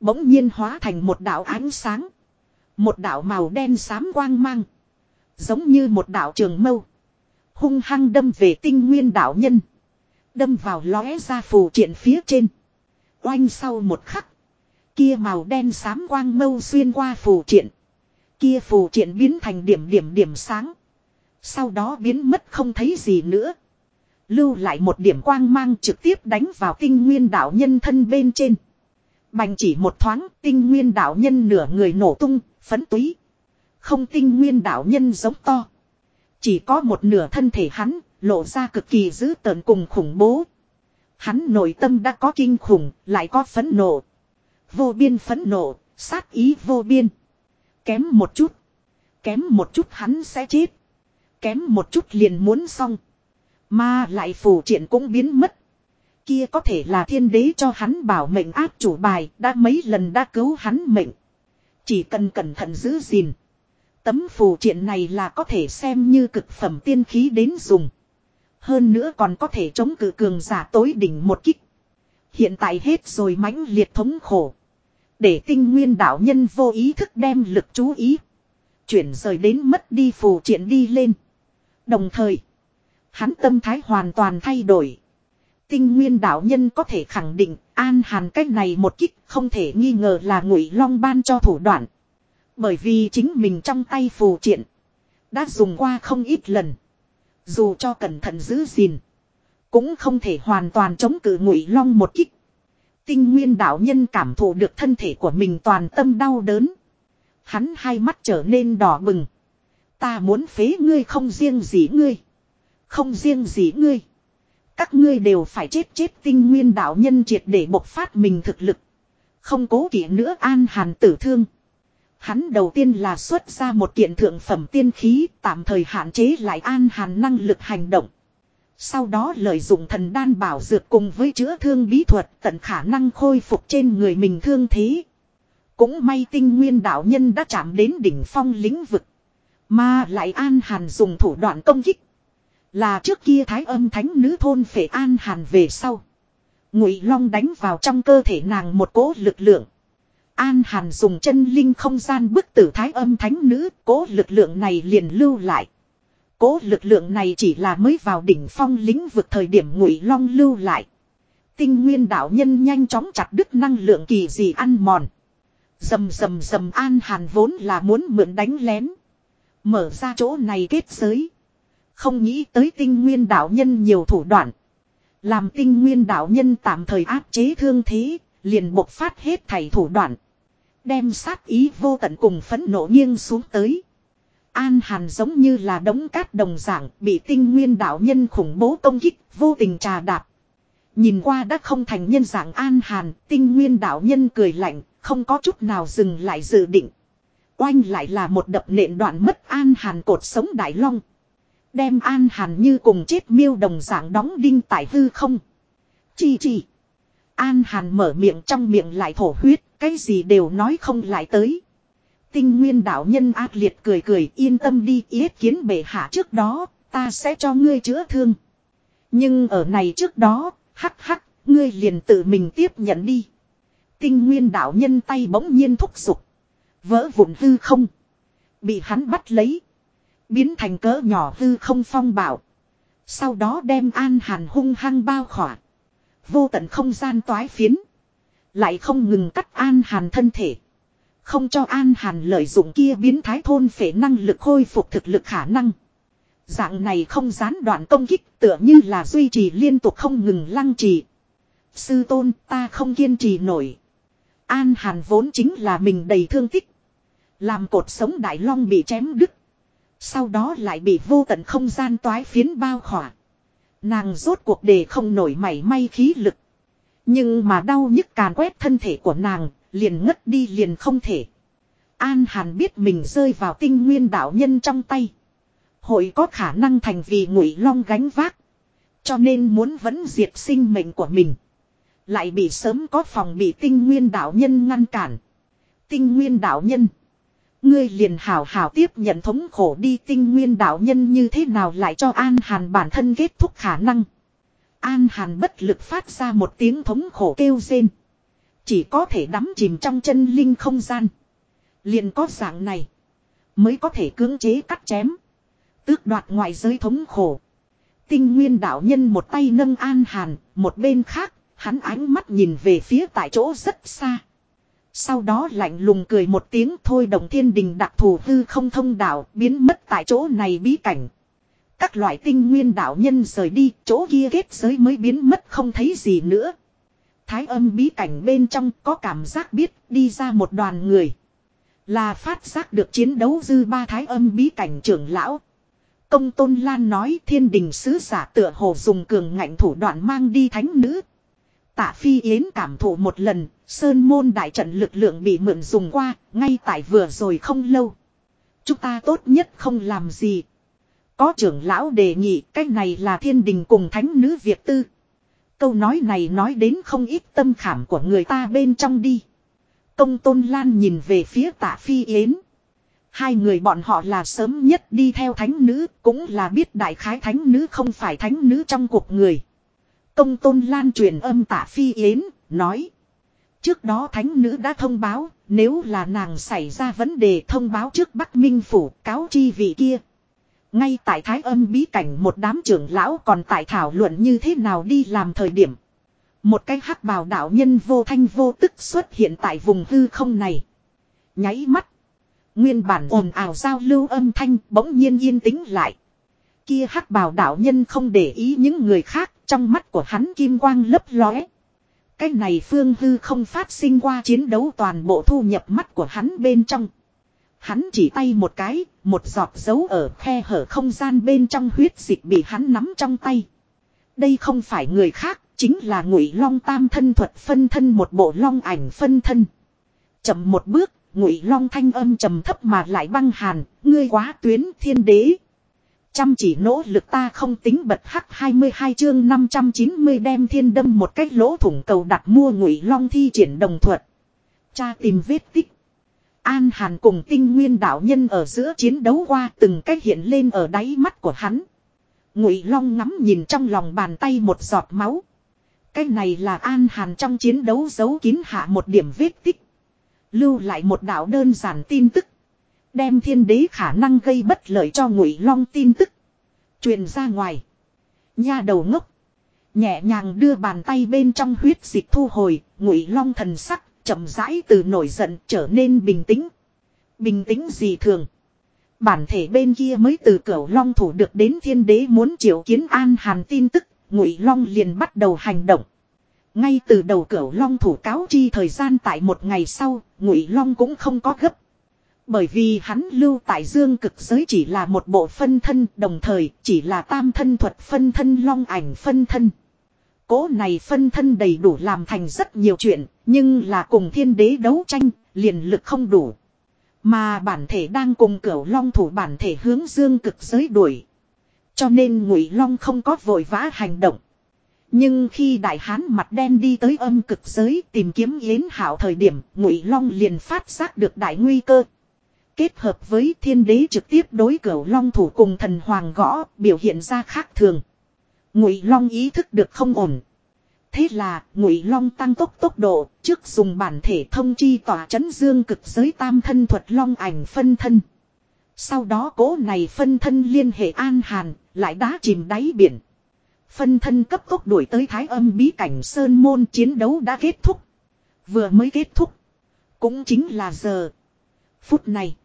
Bỗng nhiên hóa thành một đạo ánh sáng. Một đạo màu đen xám quang mang. Giống như một đạo trường mâu. Hung hăng đâm về tinh nguyên đạo nhân. Đâm vào lóe ra phù triện phía trên. Oanh sau một khắc. Kia màu đen xám quang mâu xuyên qua phù triện. Kia phù triện biến thành điểm điểm điểm sáng. Sau đó biến mất không thấy gì nữa. Lưu lại một điểm quang mang trực tiếp đánh vào tinh nguyên đạo nhân thân bên trên. Bành chỉ một thoáng tinh nguyên đạo nhân nửa người nổ tung, phấn túy. Không tinh nguyên đạo nhân giống to. Chỉ có một nửa thân thể hắn, lộ ra cực kỳ dữ tợn cùng khủng bố. Hắn nội tâm đã có kinh khủng, lại có phấn nộ. Vô biên phấn nộ, sát ý vô biên. Kém một chút. Kém một chút hắn sẽ chết. Kém một chút liền muốn xong. Mà lại phù triện cũng biến mất. Kia có thể là thiên đế cho hắn bảo mệnh áp chủ bài đã mấy lần đã cứu hắn mệnh. Chỉ cần cẩn thận giữ gìn. Tấm phù triện này là có thể xem như cực phẩm tiên khí đến dùng. Hơn nữa còn có thể chống cự cường giả tối đỉnh một kích. Hiện tại hết rồi mãnh liệt thống khổ. Để tinh nguyên đạo nhân vô ý thức đem lực chú ý. Chuyển rời đến mất đi phù triện đi lên. Đồng thời. Hắn tâm thái hoàn toàn thay đổi. Tinh nguyên đạo nhân có thể khẳng định, an hàn cách này một kích không thể nghi ngờ là ngụy long ban cho thủ đoạn. Bởi vì chính mình trong tay phù triện. Đã dùng qua không ít lần. Dù cho cẩn thận giữ gìn. Cũng không thể hoàn toàn chống cự ngụy long một kích. Tinh nguyên đạo nhân cảm thụ được thân thể của mình toàn tâm đau đớn. Hắn hai mắt trở nên đỏ bừng. Ta muốn phế ngươi không riêng gì ngươi. Không riêng gì ngươi. Các ngươi đều phải chết chết tinh nguyên đạo nhân triệt để bộc phát mình thực lực. Không cố kỵ nữa an hàn tử thương. Hắn đầu tiên là xuất ra một kiện thượng phẩm tiên khí, tạm thời hạn chế lại an hàn năng lực hành động. Sau đó lợi dụng thần đan bảo dược cùng với chữa thương bí thuật tận khả năng khôi phục trên người mình thương thế. Cũng may tinh nguyên đạo nhân đã chạm đến đỉnh phong lĩnh vực. Mà lại an hàn dùng thủ đoạn công kích. Là trước kia thái âm thánh nữ thôn phệ an hàn về sau. Ngụy long đánh vào trong cơ thể nàng một cỗ lực lượng. An hàn dùng chân linh không gian bức tử thái âm thánh nữ, cỗ lực lượng này liền lưu lại. Cố lực lượng này chỉ là mới vào đỉnh phong lĩnh vực thời điểm ngụy long lưu lại. Tinh nguyên đạo nhân nhanh chóng chặt đứt năng lượng kỳ dị ăn mòn. Dầm dầm dầm an hàn vốn là muốn mượn đánh lén. Mở ra chỗ này kết giới. Không nghĩ tới tinh nguyên đạo nhân nhiều thủ đoạn. Làm tinh nguyên đạo nhân tạm thời áp chế thương thế, liền bộc phát hết thảy thủ đoạn. Đem sát ý vô tận cùng phẫn nộ nghiêng xuống tới. An Hàn giống như là đống cát đồng dạng bị tinh nguyên đạo nhân khủng bố công kích, vô tình trà đạp. Nhìn qua đã không thành nhân dạng An Hàn, tinh nguyên đạo nhân cười lạnh, không có chút nào dừng lại dự định. Oanh lại là một đập nện đoạn mất An Hàn cột sống Đại Long. Đem An Hàn như cùng chết miêu đồng dạng đóng đinh tại hư không. Chi chi. An Hàn mở miệng trong miệng lại thổ huyết, cái gì đều nói không lại tới. Tinh nguyên đạo nhân ác liệt cười cười yên tâm đi yết kiến bệ hạ trước đó, ta sẽ cho ngươi chữa thương. Nhưng ở này trước đó, hắc hắc, ngươi liền tự mình tiếp nhận đi. Tinh nguyên đạo nhân tay bỗng nhiên thúc giục. Vỡ vụn hư không. Bị hắn bắt lấy. Biến thành cỡ nhỏ hư không phong bảo. Sau đó đem an hàn hung hăng bao khỏa. Vô tận không gian toái phiến. Lại không ngừng cắt an hàn thân thể. Không cho An Hàn lợi dụng kia biến thái thôn phể năng lực khôi phục thực lực khả năng. Dạng này không gián đoạn công kích tựa như là duy trì liên tục không ngừng lăng trì. Sư tôn, ta không kiên trì nổi. An Hàn vốn chính là mình đầy thương tích. Làm cột sống Đại Long bị chém đứt. Sau đó lại bị vô tận không gian toái phiến bao khỏa. Nàng rốt cuộc đề không nổi mảy may khí lực. Nhưng mà đau nhức càn quét thân thể của nàng, liền ngất đi liền không thể. An Hàn biết mình rơi vào tinh nguyên đạo nhân trong tay. Hội có khả năng thành vì ngụy long gánh vác. Cho nên muốn vẫn diệt sinh mệnh của mình. Lại bị sớm có phòng bị tinh nguyên đạo nhân ngăn cản. Tinh nguyên đạo nhân. Ngươi liền hào hào tiếp nhận thống khổ đi tinh nguyên đạo nhân như thế nào lại cho An Hàn bản thân kết thúc khả năng. An Hàn bất lực phát ra một tiếng thống khổ kêu rên. Chỉ có thể đắm chìm trong chân linh không gian. Liền có dạng này. Mới có thể cưỡng chế cắt chém. Tước đoạt ngoại giới thống khổ. Tinh nguyên đạo nhân một tay nâng an hàn. Một bên khác. Hắn ánh mắt nhìn về phía tại chỗ rất xa. Sau đó lạnh lùng cười một tiếng thôi đồng thiên đình đặc thù hư không thông đạo biến mất tại chỗ này bí cảnh. Các loại tinh nguyên đạo nhân rời đi, chỗ kia kết giới mới biến mất không thấy gì nữa. Thái âm bí cảnh bên trong có cảm giác biết đi ra một đoàn người. Là phát giác được chiến đấu dư ba thái âm bí cảnh trưởng lão. Công Tôn Lan nói thiên đình sứ giả tựa hồ dùng cường ngạnh thủ đoạn mang đi thánh nữ. Tạ Phi Yến cảm thụ một lần, Sơn môn đại trận lực lượng bị mượn dùng qua, ngay tại vừa rồi không lâu. Chúng ta tốt nhất không làm gì. Có trưởng lão đề nghị cái này là thiên đình cùng thánh nữ Việt tư. Câu nói này nói đến không ít tâm khảm của người ta bên trong đi. Công Tôn Lan nhìn về phía tạ Phi Yến. Hai người bọn họ là sớm nhất đi theo thánh nữ, cũng là biết đại khái thánh nữ không phải thánh nữ trong cuộc người. Công Tôn Lan truyền âm tả Phi Yến, nói. Trước đó thánh nữ đã thông báo, nếu là nàng xảy ra vấn đề thông báo trước Bắc Minh Phủ cáo chi vị kia. Ngay tại thái âm bí cảnh một đám trưởng lão còn tại thảo luận như thế nào đi làm thời điểm. Một cái hắc bào đạo nhân vô thanh vô tức xuất hiện tại vùng hư không này. Nháy mắt. Nguyên bản ồn ào giao lưu âm thanh bỗng nhiên yên tĩnh lại. Kia hắc bào đạo nhân không để ý những người khác, trong mắt của hắn kim quang lấp lóe. Cái này phương hư không phát sinh qua chiến đấu toàn bộ thu nhập mắt của hắn bên trong. Hắn chỉ tay một cái, một giọt dấu ở khe hở không gian bên trong huyết dịch bị hắn nắm trong tay. Đây không phải người khác, chính là ngụy long tam thân thuật phân thân một bộ long ảnh phân thân. Chậm một bước, ngụy long thanh âm trầm thấp mà lại băng hàn, ngươi quá tuyến thiên đế. Chăm chỉ nỗ lực ta không tính bật hắc 22 chương 590 đem thiên đâm một cách lỗ thủng cầu đặt mua ngụy long thi triển đồng thuật. Cha tìm vết tích. An Hàn cùng tinh nguyên đạo nhân ở giữa chiến đấu qua từng cách hiện lên ở đáy mắt của hắn. Ngụy Long ngắm nhìn trong lòng bàn tay một giọt máu. Cái này là An Hàn trong chiến đấu giấu kín hạ một điểm vết tích. Lưu lại một đạo đơn giản tin tức. Đem thiên đế khả năng gây bất lợi cho Ngụy Long tin tức. Truyền ra ngoài. Nha đầu ngốc. Nhẹ nhàng đưa bàn tay bên trong huyết dịch thu hồi. Ngụy Long thần sắc chậm rãi từ nổi giận trở nên bình tĩnh. Bình tĩnh gì thường. Bản thể bên kia mới từ cửu long thủ được đến thiên đế muốn triệu kiến an hàn tin tức, ngụy long liền bắt đầu hành động. Ngay từ đầu cửu long thủ cáo chi thời gian tại một ngày sau, ngụy long cũng không có gấp. Bởi vì hắn lưu tại dương cực giới chỉ là một bộ phân thân, đồng thời chỉ là tam thân thuật phân thân long ảnh phân thân. Cố này phân thân đầy đủ làm thành rất nhiều chuyện, nhưng là cùng thiên đế đấu tranh, liền lực không đủ. Mà bản thể đang cùng cửu long thủ bản thể hướng dương cực giới đuổi. Cho nên ngụy long không có vội vã hành động. Nhưng khi đại hán mặt đen đi tới âm cực giới tìm kiếm yến hảo thời điểm ngụy long liền phát giác được đại nguy cơ. Kết hợp với thiên đế trực tiếp đối cửu long thủ cùng thần hoàng gõ biểu hiện ra khác thường. Ngụy long ý thức được không ổn. Thế là, Ngụy Long tăng tốc tốc độ, trước dùng bản thể thông chi tỏa chấn dương cực giới tam thân thuật long ảnh phân thân. Sau đó cố này phân thân liên hệ an hàn, lại đá chìm đáy biển. Phân thân cấp tốc đuổi tới thái âm bí cảnh sơn môn chiến đấu đã kết thúc. Vừa mới kết thúc. Cũng chính là giờ. Phút này.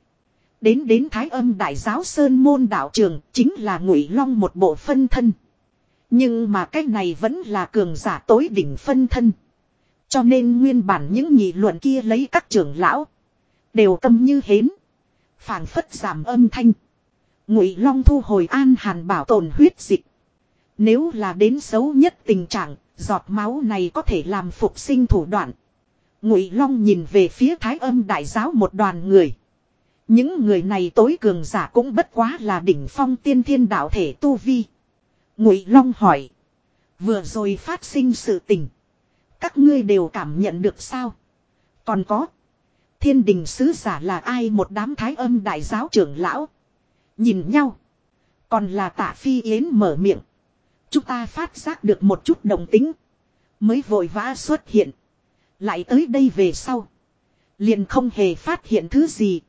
Đến đến thái âm đại giáo sơn môn đạo trường chính là ngụy long một bộ phân thân. Nhưng mà cái này vẫn là cường giả tối đỉnh phân thân. Cho nên nguyên bản những nghị luận kia lấy các trưởng lão. Đều tâm như hến. phảng phất giảm âm thanh. Ngụy Long thu hồi an hàn bảo tồn huyết dịch. Nếu là đến xấu nhất tình trạng, giọt máu này có thể làm phục sinh thủ đoạn. Ngụy Long nhìn về phía Thái Âm đại giáo một đoàn người. Những người này tối cường giả cũng bất quá là đỉnh phong tiên thiên đạo thể tu vi. Ngụy Long hỏi. Vừa rồi phát sinh sự tình. Các ngươi đều cảm nhận được sao? Còn có. Thiên đình sứ giả là ai một đám thái âm đại giáo trưởng lão. Nhìn nhau. Còn là tạ phi yến mở miệng. Chúng ta phát giác được một chút đồng tính. Mới vội vã xuất hiện. Lại tới đây về sau. Liền không hề phát hiện thứ gì.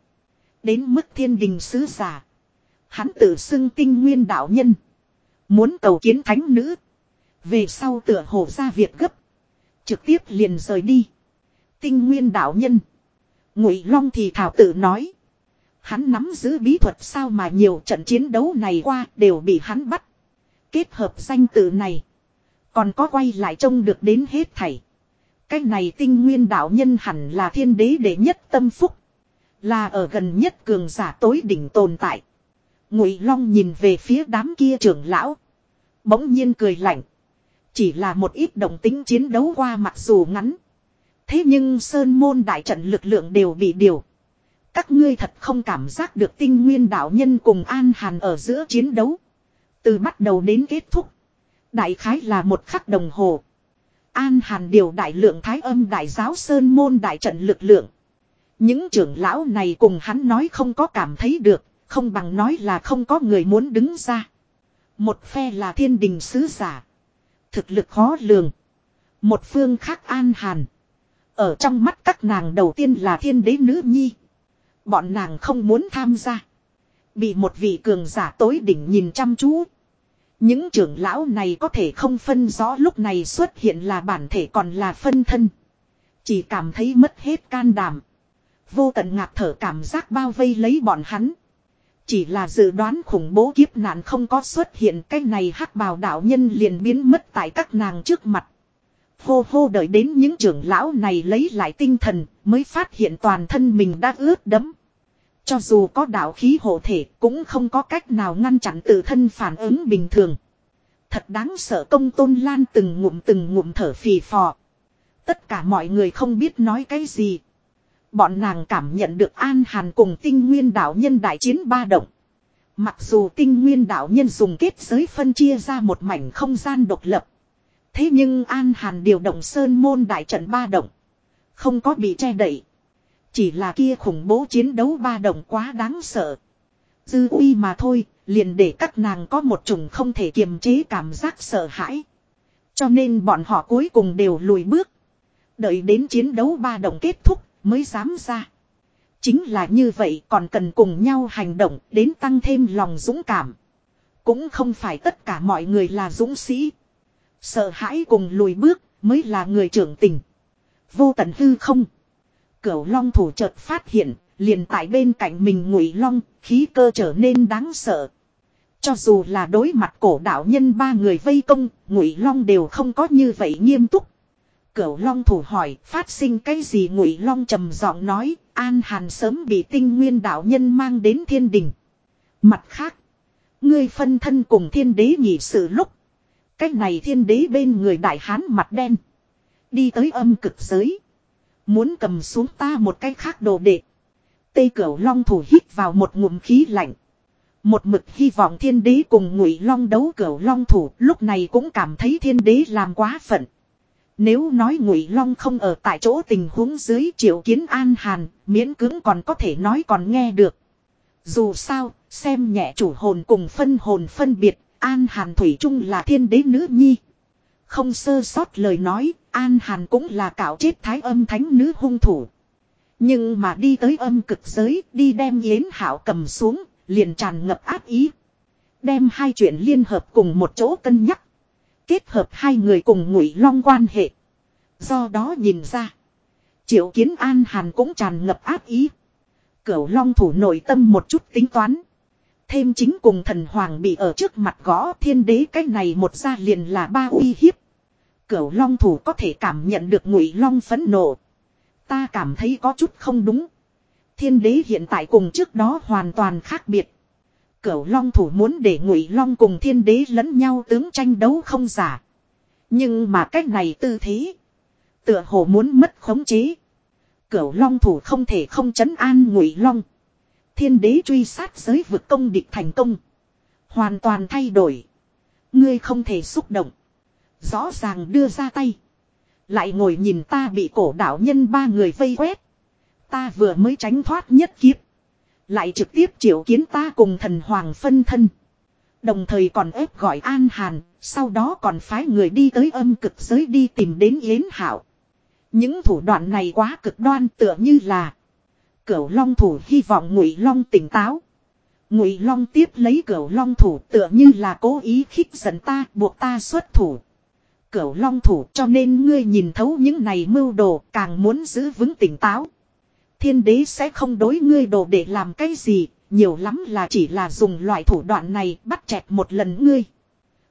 Đến mức thiên đình sứ giả. Hắn tự xưng tinh nguyên đạo nhân. Muốn cầu kiến thánh nữ. Về sau tựa hồ ra việc gấp. Trực tiếp liền rời đi. Tinh nguyên đạo nhân. Ngụy Long thì thảo tự nói. Hắn nắm giữ bí thuật sao mà nhiều trận chiến đấu này qua đều bị hắn bắt. Kết hợp danh tự này. Còn có quay lại trông được đến hết thảy. Cái này tinh nguyên đạo nhân hẳn là thiên đế đệ nhất tâm phúc. Là ở gần nhất cường giả tối đỉnh tồn tại. Ngụy Long nhìn về phía đám kia trưởng lão. Bỗng nhiên cười lạnh. Chỉ là một ít động tính chiến đấu qua mặc dù ngắn. Thế nhưng Sơn Môn đại trận lực lượng đều bị điều. Các ngươi thật không cảm giác được tinh nguyên đạo nhân cùng An Hàn ở giữa chiến đấu. Từ bắt đầu đến kết thúc. Đại khái là một khắc đồng hồ. An Hàn điều đại lượng thái âm đại giáo Sơn Môn đại trận lực lượng. Những trưởng lão này cùng hắn nói không có cảm thấy được, không bằng nói là không có người muốn đứng ra. Một phe là thiên đình sứ giả. Thực lực khó lường. Một phương khác an hàn. Ở trong mắt các nàng đầu tiên là thiên đế nữ nhi. Bọn nàng không muốn tham gia. Bị một vị cường giả tối đỉnh nhìn chăm chú. Những trưởng lão này có thể không phân rõ lúc này xuất hiện là bản thể còn là phân thân. Chỉ cảm thấy mất hết can đảm. Vô tận ngạc thở cảm giác bao vây lấy bọn hắn. Chỉ là dự đoán khủng bố kiếp nạn không có xuất hiện, cái này hắc bào đạo nhân liền biến mất tại các nàng trước mặt. Hô hô đợi đến những trưởng lão này lấy lại tinh thần, mới phát hiện toàn thân mình đã ướt đẫm. Cho dù có đạo khí hộ thể, cũng không có cách nào ngăn chặn tự thân phản ứng bình thường. Thật đáng sợ công tôn lan từng ngụm từng ngụm thở phì phò. Tất cả mọi người không biết nói cái gì. Bọn nàng cảm nhận được an hàn cùng tinh nguyên đạo nhân đại chiến ba động. Mặc dù tinh nguyên đạo nhân dùng kết giới phân chia ra một mảnh không gian độc lập. Thế nhưng an hàn điều động sơn môn đại trận ba động. Không có bị che đậy. Chỉ là kia khủng bố chiến đấu ba động quá đáng sợ. Dư uy mà thôi, liền để các nàng có một chủng không thể kiềm chế cảm giác sợ hãi. Cho nên bọn họ cuối cùng đều lùi bước. Đợi đến chiến đấu ba động kết thúc mới dám ra. Chính là như vậy còn cần cùng nhau hành động đến tăng thêm lòng dũng cảm. Cũng không phải tất cả mọi người là dũng sĩ. Sợ hãi cùng lùi bước mới là người trưởng tình. Vô tận hư không. Cửu long thủ chợt phát hiện, liền tại bên cạnh mình ngụy long, khí cơ trở nên đáng sợ. Cho dù là đối mặt cổ đạo nhân ba người vây công, ngụy long đều không có như vậy nghiêm túc. Cửu long thủ hỏi, phát sinh cái gì ngụy long trầm giọng nói, an hàn sớm bị tinh nguyên đạo nhân mang đến thiên đình. Mặt khác, ngươi phân thân cùng thiên đế nhị sự lúc. Cái này thiên đế bên người đại hán mặt đen. Đi tới âm cực giới. Muốn cầm xuống ta một cái khác đồ đệ. Tây cửu long thủ hít vào một ngụm khí lạnh. Một mực hy vọng thiên đế cùng ngụy long đấu cửu long thủ lúc này cũng cảm thấy thiên đế làm quá phận. Nếu nói ngụy long không ở tại chỗ tình huống dưới triệu kiến an hàn, miễn cưỡng còn có thể nói còn nghe được. Dù sao, xem nhẹ chủ hồn cùng phân hồn phân biệt, an hàn thủy chung là thiên đế nữ nhi. Không sơ sót lời nói, an hàn cũng là cạo chết thái âm thánh nữ hung thủ. Nhưng mà đi tới âm cực giới, đi đem yến hạo cầm xuống, liền tràn ngập áp ý. Đem hai chuyện liên hợp cùng một chỗ cân nhắc. Kết hợp hai người cùng ngụy long quan hệ. Do đó nhìn ra. Triệu kiến an hàn cũng tràn ngập áp ý. Cửu long thủ nội tâm một chút tính toán. Thêm chính cùng thần hoàng bị ở trước mặt gõ thiên đế, cái này một ra liền là ba uy hiếp. Cửu long thủ có thể cảm nhận được ngụy long phấn nộ. Ta cảm thấy có chút không đúng. Thiên đế hiện tại cùng trước đó hoàn toàn khác biệt. Cửu long thủ muốn để ngụy long cùng thiên đế lẫn nhau tướng tranh đấu không giả. Nhưng mà cách này tư thế. Tựa hồ muốn mất khống chế. Cửu long thủ không thể không chấn an ngụy long. Thiên đế truy sát giới vực công địch thành công. Hoàn toàn thay đổi. Ngươi không thể xúc động. Rõ ràng đưa ra tay. Lại ngồi nhìn ta bị cổ đạo nhân ba người vây quét. Ta vừa mới tránh thoát nhất kiếp. Lại trực tiếp triệu kiến ta cùng thần hoàng phân thân. Đồng thời còn ép gọi An Hàn, sau đó còn phái người đi tới âm cực giới đi tìm đến Yến Hảo. Những thủ đoạn này quá cực đoan tựa như là Cửu Long thủ hy vọng Ngụy Long tỉnh táo. Ngụy Long tiếp lấy Cửu Long thủ tựa như là cố ý khích giận ta, buộc ta xuất thủ. Cửu Long thủ cho nên ngươi nhìn thấu những này mưu đồ, càng muốn giữ vững tỉnh táo. Thiên đế sẽ không đối ngươi đồ để làm cái gì, nhiều lắm là chỉ là dùng loại thủ đoạn này bắt chẹt một lần ngươi.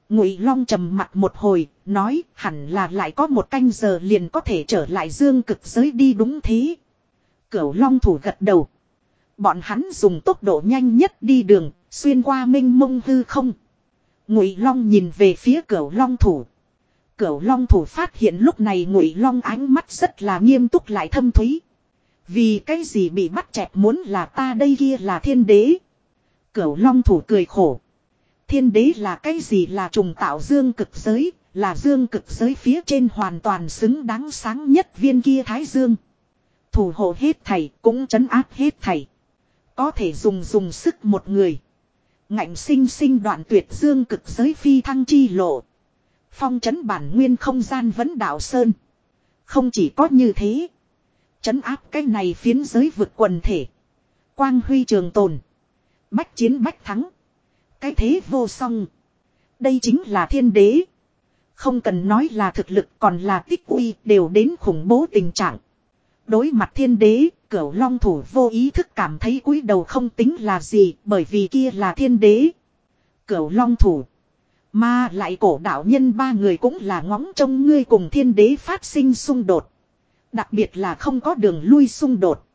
Ngụy Long trầm mặt một hồi, nói hẳn là lại có một canh giờ liền có thể trở lại dương cực giới đi đúng thế. Cửu Long thủ gật đầu. Bọn hắn dùng tốc độ nhanh nhất đi đường, xuyên qua minh mông hư không. Ngụy Long nhìn về phía Cửu Long thủ. Cửu Long thủ phát hiện lúc này Ngụy Long ánh mắt rất là nghiêm túc lại thâm thúy. Vì cái gì bị bắt chẹt muốn là ta đây kia là thiên đế. Cửu Long thủ cười khổ. Thiên đế là cái gì là trùng tạo dương cực giới, là dương cực giới phía trên hoàn toàn xứng đáng sáng nhất viên kia thái dương. Thủ hộ hết thầy cũng chấn áp hết thầy. Có thể dùng dùng sức một người. Ngạnh sinh sinh đoạn tuyệt dương cực giới phi thăng chi lộ. Phong chấn bản nguyên không gian vẫn đạo sơn. Không chỉ có như thế. Chấn áp cái này phiến giới vượt quần thể. Quang huy trường tồn. Bách chiến bách thắng. Cái thế vô song. Đây chính là thiên đế. Không cần nói là thực lực còn là tích uy đều đến khủng bố tình trạng. Đối mặt thiên đế, cửu long thủ vô ý thức cảm thấy cúi đầu không tính là gì bởi vì kia là thiên đế. Cửu long thủ. Mà lại cổ đạo nhân ba người cũng là ngóng trông ngươi cùng thiên đế phát sinh xung đột. Đặc biệt là không có đường lui xung đột.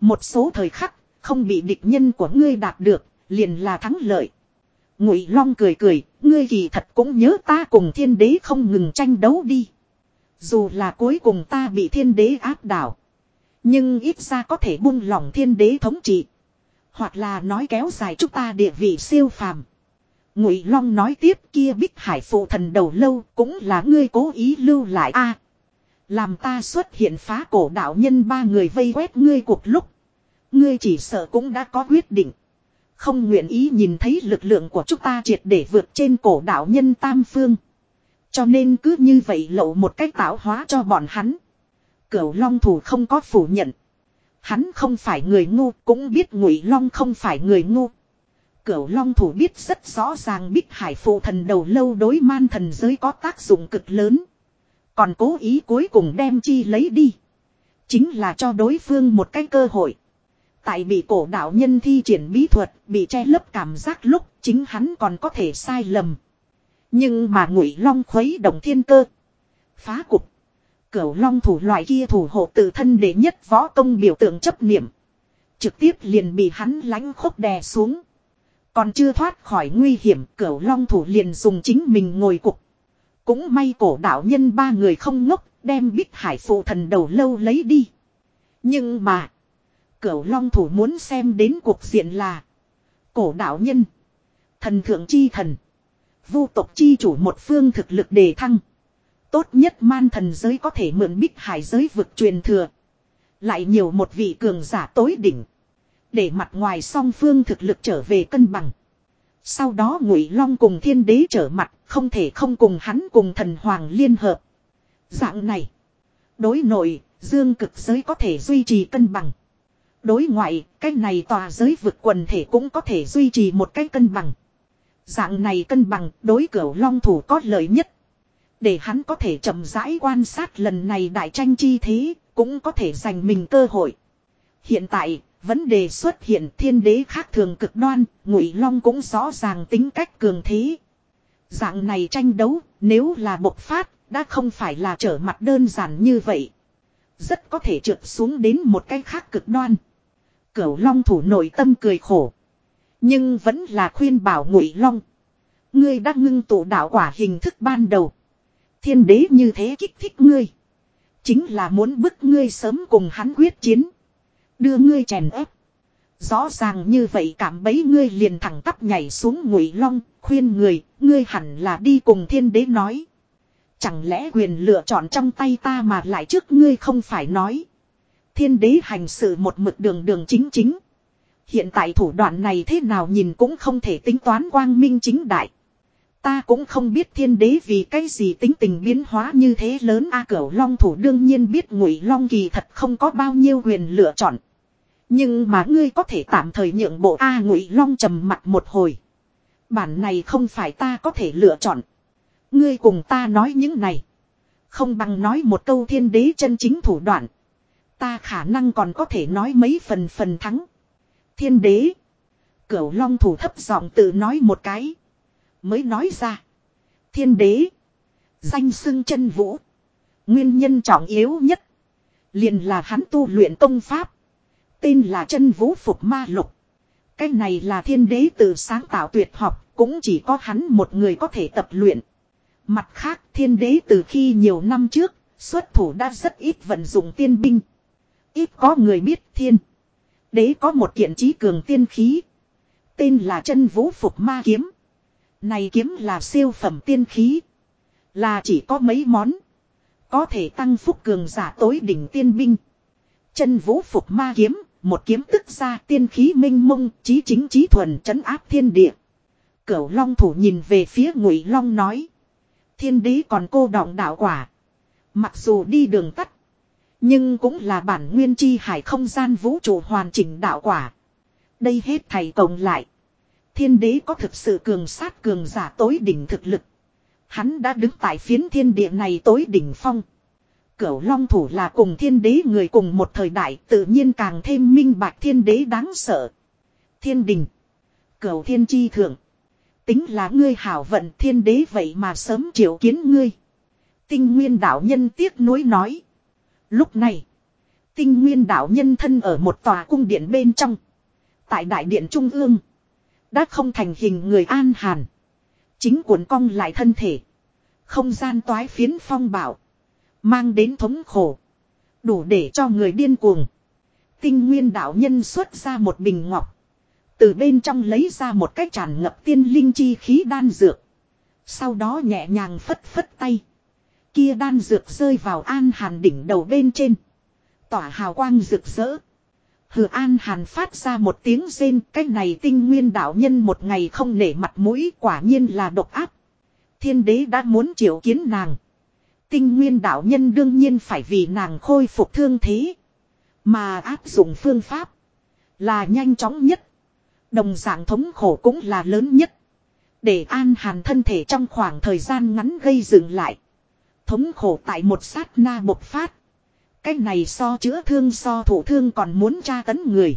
Một số thời khắc, không bị địch nhân của ngươi đạt được, liền là thắng lợi. Ngụy Long cười cười, ngươi kỳ thật cũng nhớ ta cùng thiên đế không ngừng tranh đấu đi. Dù là cuối cùng ta bị thiên đế áp đảo. Nhưng ít ra có thể buông lỏng thiên đế thống trị. Hoặc là nói kéo dài chúng ta địa vị siêu phàm. Ngụy Long nói tiếp kia bích hải phụ thần đầu lâu cũng là ngươi cố ý lưu lại a làm ta xuất hiện phá cổ đạo nhân ba người vây quét ngươi cuộc lúc. Ngươi chỉ sợ cũng đã có quyết định. Không nguyện ý nhìn thấy lực lượng của chúng ta triệt để vượt trên cổ đạo nhân tam phương. Cho nên cứ như vậy lậu một cách tạo hóa cho bọn hắn. Cửu Long thủ không có phủ nhận. Hắn không phải người ngu, cũng biết Ngụy Long không phải người ngu. Cửu Long thủ biết rất rõ ràng Bích Hải phụ thần đầu lâu đối man thần giới có tác dụng cực lớn. Còn cố ý cuối cùng đem chi lấy đi. Chính là cho đối phương một cái cơ hội. Tại bị cổ đạo nhân thi triển bí thuật, bị che lấp cảm giác lúc chính hắn còn có thể sai lầm. Nhưng mà ngụy long khuấy động thiên cơ. Phá cục. Cửu long thủ loại kia thủ hộ tự thân để nhất võ công biểu tượng chấp niệm. Trực tiếp liền bị hắn lánh khúc đè xuống. Còn chưa thoát khỏi nguy hiểm cửu long thủ liền dùng chính mình ngồi cục. Cũng may cổ đạo nhân ba người không ngốc, đem bích hải phụ thần đầu lâu lấy đi. Nhưng mà. Cửu long thủ muốn xem đến cuộc diện là. Cổ đạo nhân. Thần thượng chi thần. Vu tộc chi chủ một phương thực lực đề thăng. Tốt nhất man thần giới có thể mượn bích hải giới vực truyền thừa. Lại nhiều một vị cường giả tối đỉnh. Để mặt ngoài song phương thực lực trở về cân bằng. Sau đó ngụy long cùng thiên đế trở mặt không thể không cùng hắn cùng thần hoàng liên hợp. Dạng này. Đối nội, dương cực giới có thể duy trì cân bằng. Đối ngoại, cái này tòa giới vực quần thể cũng có thể duy trì một cái cân bằng. Dạng này cân bằng đối cửu long thủ có lợi nhất. Để hắn có thể chậm rãi quan sát lần này đại tranh chi thế, cũng có thể giành mình cơ hội. Hiện tại, vấn đề xuất hiện thiên đế khác thường cực đoan, ngụy long cũng rõ ràng tính cách cường thế. Dạng này tranh đấu, nếu là bộc phát, đã không phải là trở mặt đơn giản như vậy. Rất có thể trượt xuống đến một cái khác cực đoan. Cửu long thủ nội tâm cười khổ. Nhưng vẫn là khuyên bảo ngụy long. Ngươi đã ngưng tụ đạo quả hình thức ban đầu. Thiên đế như thế kích thích ngươi. Chính là muốn bức ngươi sớm cùng hắn quyết chiến. Đưa ngươi chèn ép. Rõ ràng như vậy cảm bấy ngươi liền thẳng tắp nhảy xuống ngụy long, khuyên người, ngươi hẳn là đi cùng thiên đế nói. Chẳng lẽ quyền lựa chọn trong tay ta mà lại trước ngươi không phải nói. Thiên đế hành sự một mực đường đường chính chính. Hiện tại thủ đoạn này thế nào nhìn cũng không thể tính toán quang minh chính đại. Ta cũng không biết thiên đế vì cái gì tính tình biến hóa như thế lớn A cửu long thủ đương nhiên biết ngụy long kỳ thật không có bao nhiêu quyền lựa chọn. Nhưng mà ngươi có thể tạm thời nhượng bộ A ngụy long trầm mặt một hồi. Bản này không phải ta có thể lựa chọn. Ngươi cùng ta nói những này. Không bằng nói một câu thiên đế chân chính thủ đoạn. Ta khả năng còn có thể nói mấy phần phần thắng. Thiên đế. Cửu long thủ thấp giọng tự nói một cái. Mới nói ra. Thiên đế. Danh xưng chân vũ. Nguyên nhân trọng yếu nhất. Liền là hắn tu luyện công pháp. Tên là chân vũ phục ma lục. Cái này là thiên đế tự sáng tạo tuyệt học. Cũng chỉ có hắn một người có thể tập luyện. Mặt khác, thiên đế từ khi nhiều năm trước. Xuất thủ đã rất ít vận dụng tiên binh. Ít có người biết thiên. Đế có một kiện trí cường tiên khí. Tên là chân vũ phục ma kiếm. Này kiếm là siêu phẩm tiên khí. Là chỉ có mấy món. Có thể tăng phúc cường giả tối đỉnh tiên binh. Chân vũ phục ma kiếm. Một kiếm tức ra tiên khí minh mông. Chí chính chí thuần trấn áp thiên địa. Cửu long thủ nhìn về phía ngụy long nói. Thiên đế còn cô đọng đạo quả. Mặc dù đi đường tắt. Nhưng cũng là bản nguyên chi hải không gian vũ trụ hoàn chỉnh đạo quả. Đây hết thầy cộng lại. Thiên đế có thực sự cường sát cường giả tối đỉnh thực lực. Hắn đã đứng tại phiến thiên địa này tối đỉnh phong. Cửu long thủ là cùng thiên đế người cùng một thời đại tự nhiên càng thêm minh bạch thiên đế đáng sợ. Thiên đình. Cửu thiên chi thượng. Tính là ngươi hảo vận thiên đế vậy mà sớm triệu kiến ngươi. Tinh nguyên đạo nhân tiếc nuối nói. Lúc này, tinh nguyên đạo nhân thân ở một tòa cung điện bên trong. Tại đại điện trung ương. Đã không thành hình người an hàn. Chính cuốn cong lại thân thể. Không gian toái phiến phong bảo. Mang đến thống khổ. Đủ để cho người điên cuồng. Tinh nguyên đạo nhân xuất ra một bình ngọc. Từ bên trong lấy ra một cái tràn ngập tiên linh chi khí đan dược. Sau đó nhẹ nhàng phất phất tay. Kia đan dược rơi vào an hàn đỉnh đầu bên trên. Tỏa hào quang rực rỡ. Hừ, an hàn phát ra một tiếng rên. Cái này tinh nguyên đạo nhân một ngày không nể mặt mũi, quả nhiên là độc áp. Thiên đế đã muốn triệu kiến nàng. Tinh nguyên đạo nhân đương nhiên phải vì nàng khôi phục thương thế. Mà áp dụng phương pháp. Là nhanh chóng nhất. Đồng dạng thống khổ cũng là lớn nhất. Để an hàn thân thể trong khoảng thời gian ngắn gây dừng lại. Thống khổ tại một sát na bộc phát. Cái này so chữa thương so thủ thương còn muốn tra tấn người.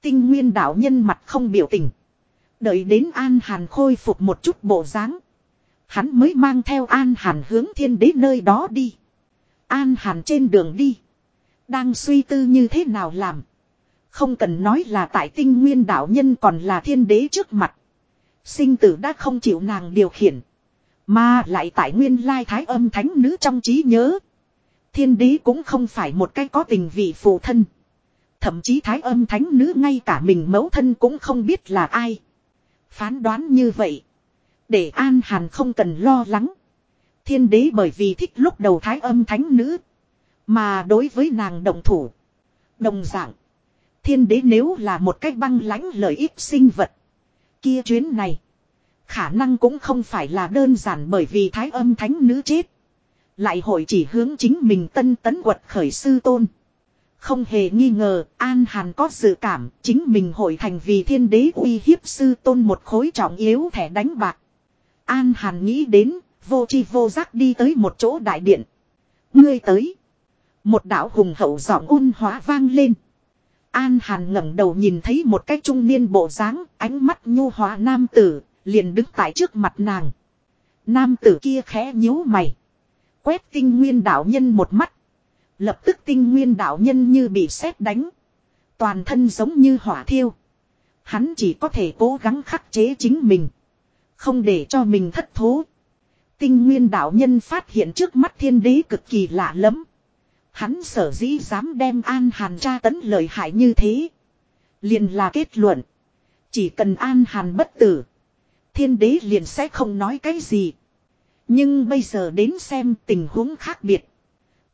Tinh nguyên đạo nhân mặt không biểu tình. Đợi đến an hàn khôi phục một chút bộ dáng. Hắn mới mang theo an hàn hướng thiên đế nơi đó đi. An hàn trên đường đi. Đang suy tư như thế nào làm. Không cần nói là tại tinh nguyên đạo nhân còn là thiên đế trước mặt. Sinh tử đã không chịu nàng điều khiển. Mà lại tại nguyên lai thái âm thánh nữ trong trí nhớ. Thiên đế cũng không phải một cái có tình vị phụ thân. Thậm chí thái âm thánh nữ ngay cả mình mẫu thân cũng không biết là ai. Phán đoán như vậy. Để An Hàn không cần lo lắng. Thiên đế bởi vì thích lúc đầu thái âm thánh nữ. Mà đối với nàng đồng thủ. Đồng dạng. Thiên đế nếu là một cách băng lãnh lợi ích sinh vật. Kia chuyến này. Khả năng cũng không phải là đơn giản bởi vì thái âm thánh nữ chết. Lại hội chỉ hướng chính mình tân tấn quật khởi sư tôn. Không hề nghi ngờ, An Hàn có dự cảm, chính mình hội thành vì thiên đế uy hiếp sư tôn một khối trọng yếu thẻ đánh bạc. An Hàn nghĩ đến, vô chi vô giác đi tới một chỗ đại điện. Ngươi tới. Một đạo hùng hậu giọng ôn hóa vang lên. An Hàn ngẩng đầu nhìn thấy một cái trung niên bộ dáng, ánh mắt nhu hóa nam tử, liền đứng tại trước mặt nàng. Nam tử kia khẽ nhíu mày. Quét tinh nguyên đạo nhân một mắt. Lập tức tinh nguyên đạo nhân như bị sét đánh. Toàn thân giống như hỏa thiêu. Hắn chỉ có thể cố gắng khắc chế chính mình. Không để cho mình thất thố. Tinh nguyên đạo nhân phát hiện trước mắt thiên đế cực kỳ lạ lẫm, Hắn sở dĩ dám đem an hàn tra tấn lợi hại như thế. Liền là kết luận. Chỉ cần an hàn bất tử. Thiên đế liền sẽ không nói cái gì. Nhưng bây giờ đến xem tình huống khác biệt.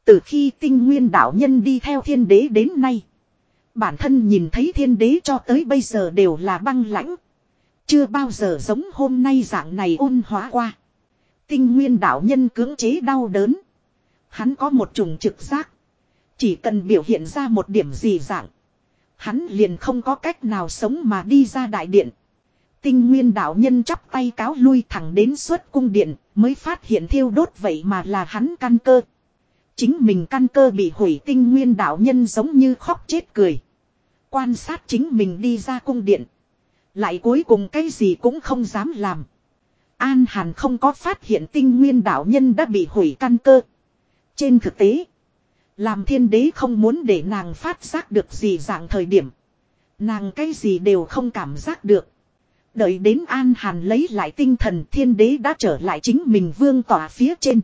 Từ khi tinh nguyên đạo nhân đi theo thiên đế đến nay. Bản thân nhìn thấy thiên đế cho tới bây giờ đều là băng lãnh. Chưa bao giờ giống hôm nay dạng này ôn hóa qua. Tinh nguyên đạo nhân cưỡng chế đau đớn. Hắn có một trùng trực giác. Chỉ cần biểu hiện ra một điểm gì dạng. Hắn liền không có cách nào sống mà đi ra đại điện. Tinh nguyên đạo nhân chắp tay cáo lui thẳng đến suốt cung điện, mới phát hiện thiêu đốt vậy mà là hắn căn cơ. Chính mình căn cơ bị hủy, tinh nguyên đạo nhân giống như khóc chết cười. Quan sát chính mình đi ra cung điện. Lại cuối cùng cái gì cũng không dám làm. An Hàn không có phát hiện tinh nguyên đạo nhân đã bị hủy căn cơ. Trên thực tế, làm thiên đế không muốn để nàng phát giác được gì dạng thời điểm. Nàng cái gì đều không cảm giác được. Đợi đến An Hàn lấy lại tinh thần thiên đế đã trở lại chính mình vương tỏa phía trên.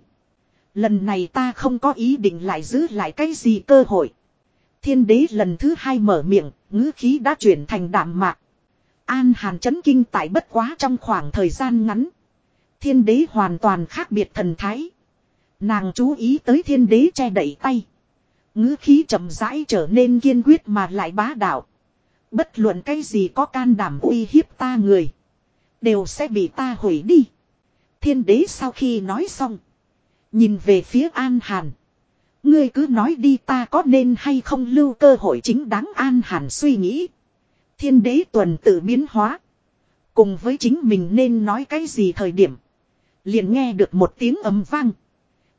Lần này ta không có ý định lại giữ lại cái gì cơ hội. Thiên đế lần thứ hai mở miệng, ngữ khí đã chuyển thành đạm mạc. An Hàn chấn kinh tại bất quá trong khoảng thời gian ngắn. Thiên đế hoàn toàn khác biệt thần thái. Nàng chú ý tới thiên đế che đẩy tay. ngữ khí chậm rãi trở nên kiên quyết mà lại bá đạo. Bất luận cái gì có can đảm uy hiếp ta người. Đều sẽ bị ta hủy đi. Thiên đế sau khi nói xong. Nhìn về phía An Hàn. Ngươi cứ nói đi ta có nên hay không lưu cơ hội chính đáng An Hàn suy nghĩ. Thiên đế tuần tự biến hóa. Cùng với chính mình nên nói cái gì thời điểm. Liền nghe được một tiếng ấm vang.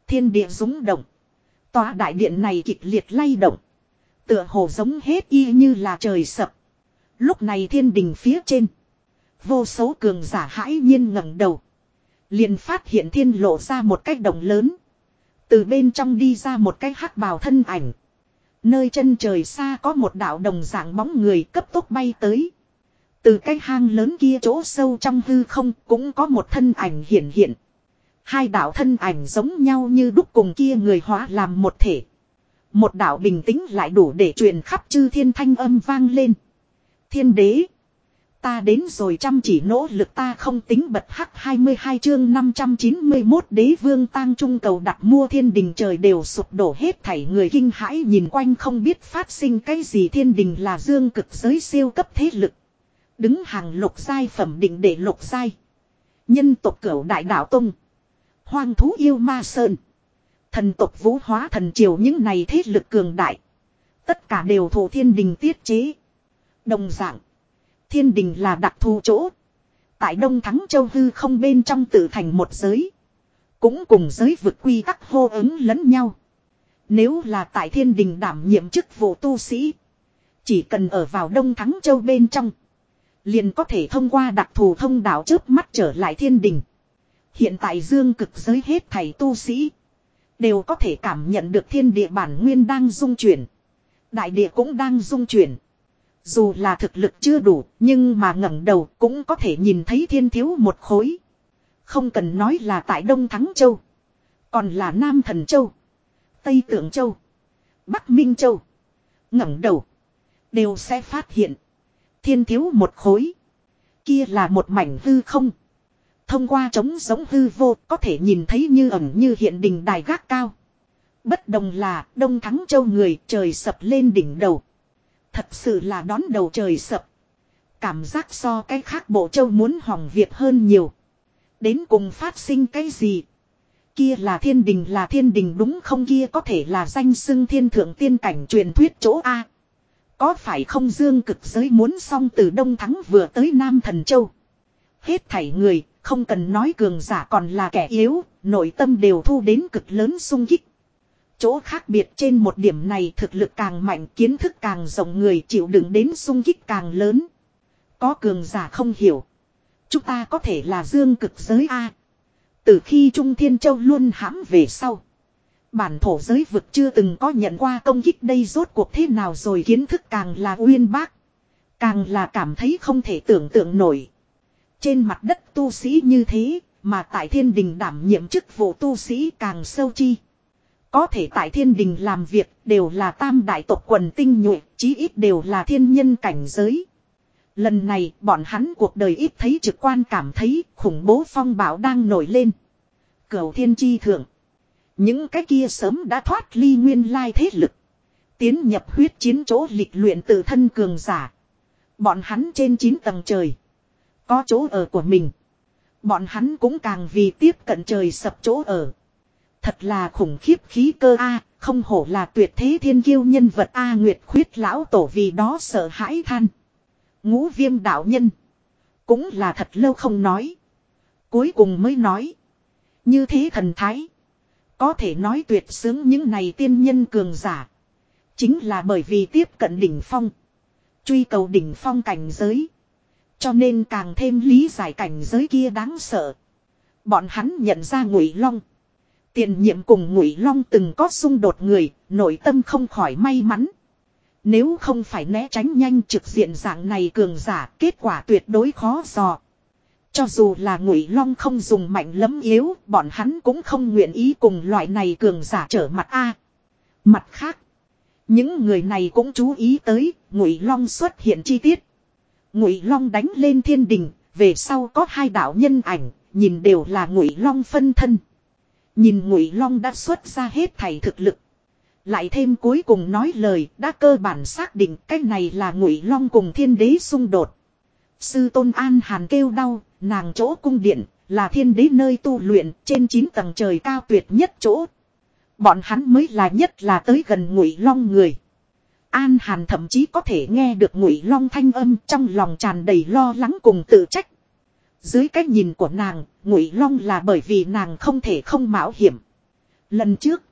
Thiên địa rúng động. Tòa đại điện này kịch liệt lay động. Tựa hồ giống hết y như là trời sập. Lúc này thiên đình phía trên. Vô số cường giả hãi nhiên ngẩng đầu. Liền phát hiện thiên lộ ra một cái đồng lớn. Từ bên trong đi ra một cái hắc bào thân ảnh. Nơi chân trời xa có một đạo đồng dạng bóng người cấp tốc bay tới. Từ cái hang lớn kia chỗ sâu trong hư không cũng có một thân ảnh hiện hiện. Hai đạo thân ảnh giống nhau như đúc cùng kia người hóa làm một thể. Một đạo bình tĩnh lại đủ để truyền khắp chư thiên thanh âm vang lên. Thiên đế. Ta đến rồi chăm chỉ nỗ lực ta không tính bật hắc 22 chương 591 đế vương tang trung cầu đặt mua thiên đình trời đều sụp đổ hết thảy người kinh hãi nhìn quanh không biết phát sinh cái gì thiên đình là dương cực giới siêu cấp thế lực. Đứng hàng lục giai phẩm định để lục giai. Nhân tộc cửu đại đạo tông. Hoang thú yêu ma sơn. Thần tộc vũ hóa thần triều những này thế lực cường đại. Tất cả đều thủ thiên đình tiết chế. Đồng dạng. Thiên đình là đặc thù chỗ. Tại Đông Thắng Châu Hư không bên trong tự thành một giới. Cũng cùng giới vực quy tắc hô ứng lẫn nhau. Nếu là tại thiên đình đảm nhiệm chức vụ tu sĩ. Chỉ cần ở vào Đông Thắng Châu bên trong. Liền có thể thông qua đặc thù thông đạo trước mắt trở lại thiên đình. Hiện tại dương cực giới hết thầy tu sĩ. Đều có thể cảm nhận được thiên địa bản nguyên đang dung chuyển. Đại địa cũng đang dung chuyển. Dù là thực lực chưa đủ, nhưng mà ngẩng đầu cũng có thể nhìn thấy thiên thiếu một khối. Không cần nói là tại Đông Thắng Châu. Còn là Nam Thần Châu. Tây Tượng Châu. Bắc Minh Châu. ngẩng đầu. Đều sẽ phát hiện. Thiên thiếu một khối. Kia là một mảnh hư không. Thông qua trống giống hư vô có thể nhìn thấy như ẩn như hiện đình đài gác cao. Bất đồng là Đông Thắng Châu người trời sập lên đỉnh đầu. Thật sự là đón đầu trời sập. Cảm giác so cái khác bộ châu muốn hỏng việc hơn nhiều. Đến cùng phát sinh cái gì? Kia là thiên đình là thiên đình đúng không kia có thể là danh xưng thiên thượng tiên cảnh truyền thuyết chỗ A. Có phải không dương cực giới muốn xong từ Đông Thắng vừa tới Nam Thần Châu. Hết thảy người, không cần nói cường giả còn là kẻ yếu, nội tâm đều thu đến cực lớn sung kích. Chỗ khác biệt trên một điểm này thực lực càng mạnh kiến thức càng rộng người chịu đựng đến sung kích càng lớn. Có cường giả không hiểu. Chúng ta có thể là dương cực giới A. Từ khi Trung Thiên Châu luôn hãm về sau. Bản thổ giới vực chưa từng có nhận qua công kích đây rốt cuộc thế nào rồi kiến thức càng là uyên bác. Càng là cảm thấy không thể tưởng tượng nổi. Trên mặt đất tu sĩ như thế, mà tại thiên đình đảm nhiệm chức vụ tu sĩ càng sâu chi. Có thể tại thiên đình làm việc đều là tam đại tộc quần tinh nhuệ, chí ít đều là thiên nhân cảnh giới. Lần này bọn hắn cuộc đời ít thấy trực quan cảm thấy khủng bố phong bảo đang nổi lên. Cầu thiên chi thượng. Những cái kia sớm đã thoát ly nguyên lai thế lực. Tiến nhập huyết chiến chỗ lịch luyện tự thân cường giả. Bọn hắn trên 9 tầng trời. Có chỗ ở của mình. Bọn hắn cũng càng vì tiếp cận trời sập chỗ ở. Thật là khủng khiếp khí cơ A, không hổ là tuyệt thế thiên kiêu nhân vật A Nguyệt khuyết lão tổ vì đó sợ hãi than. Ngũ viêm đạo nhân. Cũng là thật lâu không nói. Cuối cùng mới nói. Như thế thần thái. Có thể nói tuyệt sướng những này tiên nhân cường giả. Chính là bởi vì tiếp cận đỉnh phong. Truy cầu đỉnh phong cảnh giới. Cho nên càng thêm lý giải cảnh giới kia đáng sợ. Bọn hắn nhận ra ngụy long. Tiền nhiệm cùng ngụy long từng có xung đột người, nội tâm không khỏi may mắn. Nếu không phải né tránh nhanh trực diện dạng này cường giả, kết quả tuyệt đối khó dò. Cho dù là ngụy long không dùng mạnh lấm yếu, bọn hắn cũng không nguyện ý cùng loại này cường giả trở mặt A. Mặt khác, những người này cũng chú ý tới, ngụy long xuất hiện chi tiết. Ngụy long đánh lên thiên đình, về sau có hai đạo nhân ảnh, nhìn đều là ngụy long phân thân. Nhìn Ngụy Long đã xuất ra hết thảy thực lực. Lại thêm cuối cùng nói lời đã cơ bản xác định cái này là Ngụy Long cùng thiên đế xung đột. Sư Tôn An Hàn kêu đau, nàng chỗ cung điện là thiên đế nơi tu luyện trên 9 tầng trời cao tuyệt nhất chỗ. Bọn hắn mới là nhất là tới gần Ngụy Long người. An Hàn thậm chí có thể nghe được Ngụy Long thanh âm trong lòng tràn đầy lo lắng cùng tự trách. Dưới cái nhìn của nàng, Ngụy Long là bởi vì nàng không thể không mạo hiểm. Lần trước,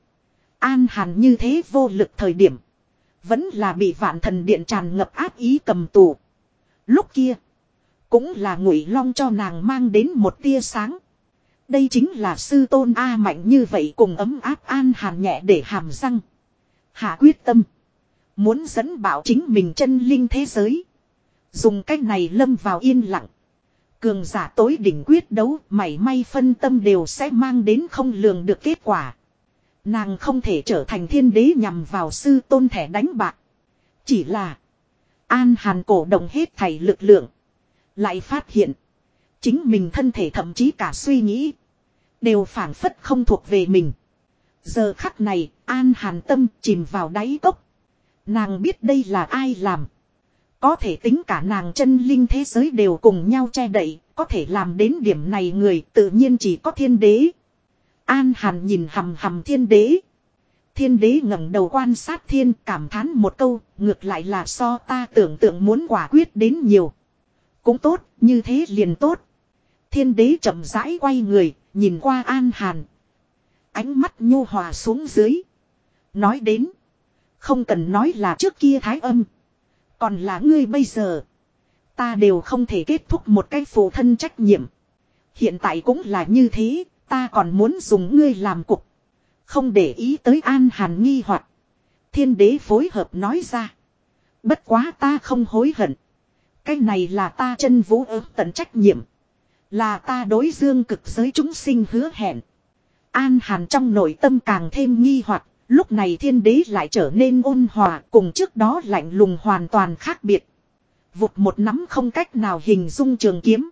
An Hàn như thế vô lực thời điểm, vẫn là bị vạn thần điện tràn ngập áp ý cầm tù. Lúc kia, cũng là Ngụy Long cho nàng mang đến một tia sáng. Đây chính là sư tôn A mạnh như vậy cùng ấm áp An Hàn nhẹ để hàm răng. Hạ quyết tâm. Muốn dẫn bảo chính mình chân linh thế giới. Dùng cách này lâm vào yên lặng. Cường giả tối đỉnh quyết đấu, mảy may phân tâm đều sẽ mang đến không lường được kết quả. Nàng không thể trở thành thiên đế nhằm vào sư tôn thẻ đánh bạc. Chỉ là An Hàn cổ động hết thảy lực lượng. Lại phát hiện. Chính mình thân thể thậm chí cả suy nghĩ. Đều phản phất không thuộc về mình. Giờ khắc này, An Hàn tâm chìm vào đáy cốc. Nàng biết đây là ai làm. Có thể tính cả nàng chân linh thế giới đều cùng nhau che đậy, có thể làm đến điểm này người tự nhiên chỉ có thiên đế. An Hàn nhìn hầm hầm thiên đế. Thiên đế ngẩng đầu quan sát thiên cảm thán một câu, ngược lại là so ta tưởng tượng muốn quả quyết đến nhiều. Cũng tốt, như thế liền tốt. Thiên đế chậm rãi quay người, nhìn qua An Hàn. Ánh mắt nhu hòa xuống dưới. Nói đến. Không cần nói là trước kia thái âm. Còn là ngươi bây giờ. Ta đều không thể kết thúc một cái phụ thân trách nhiệm. Hiện tại cũng là như thế, ta còn muốn dùng ngươi làm cục. Không để ý tới An Hàn nghi hoặc Thiên đế phối hợp nói ra. Bất quá ta không hối hận. Cái này là ta chân vũ ớt tận trách nhiệm. Là ta đối dương cực giới chúng sinh hứa hẹn. An Hàn trong nội tâm càng thêm nghi hoặc lúc này thiên đế lại trở nên ôn hòa cùng trước đó lạnh lùng hoàn toàn khác biệt. Vụt một nắm không cách nào hình dung trường kiếm.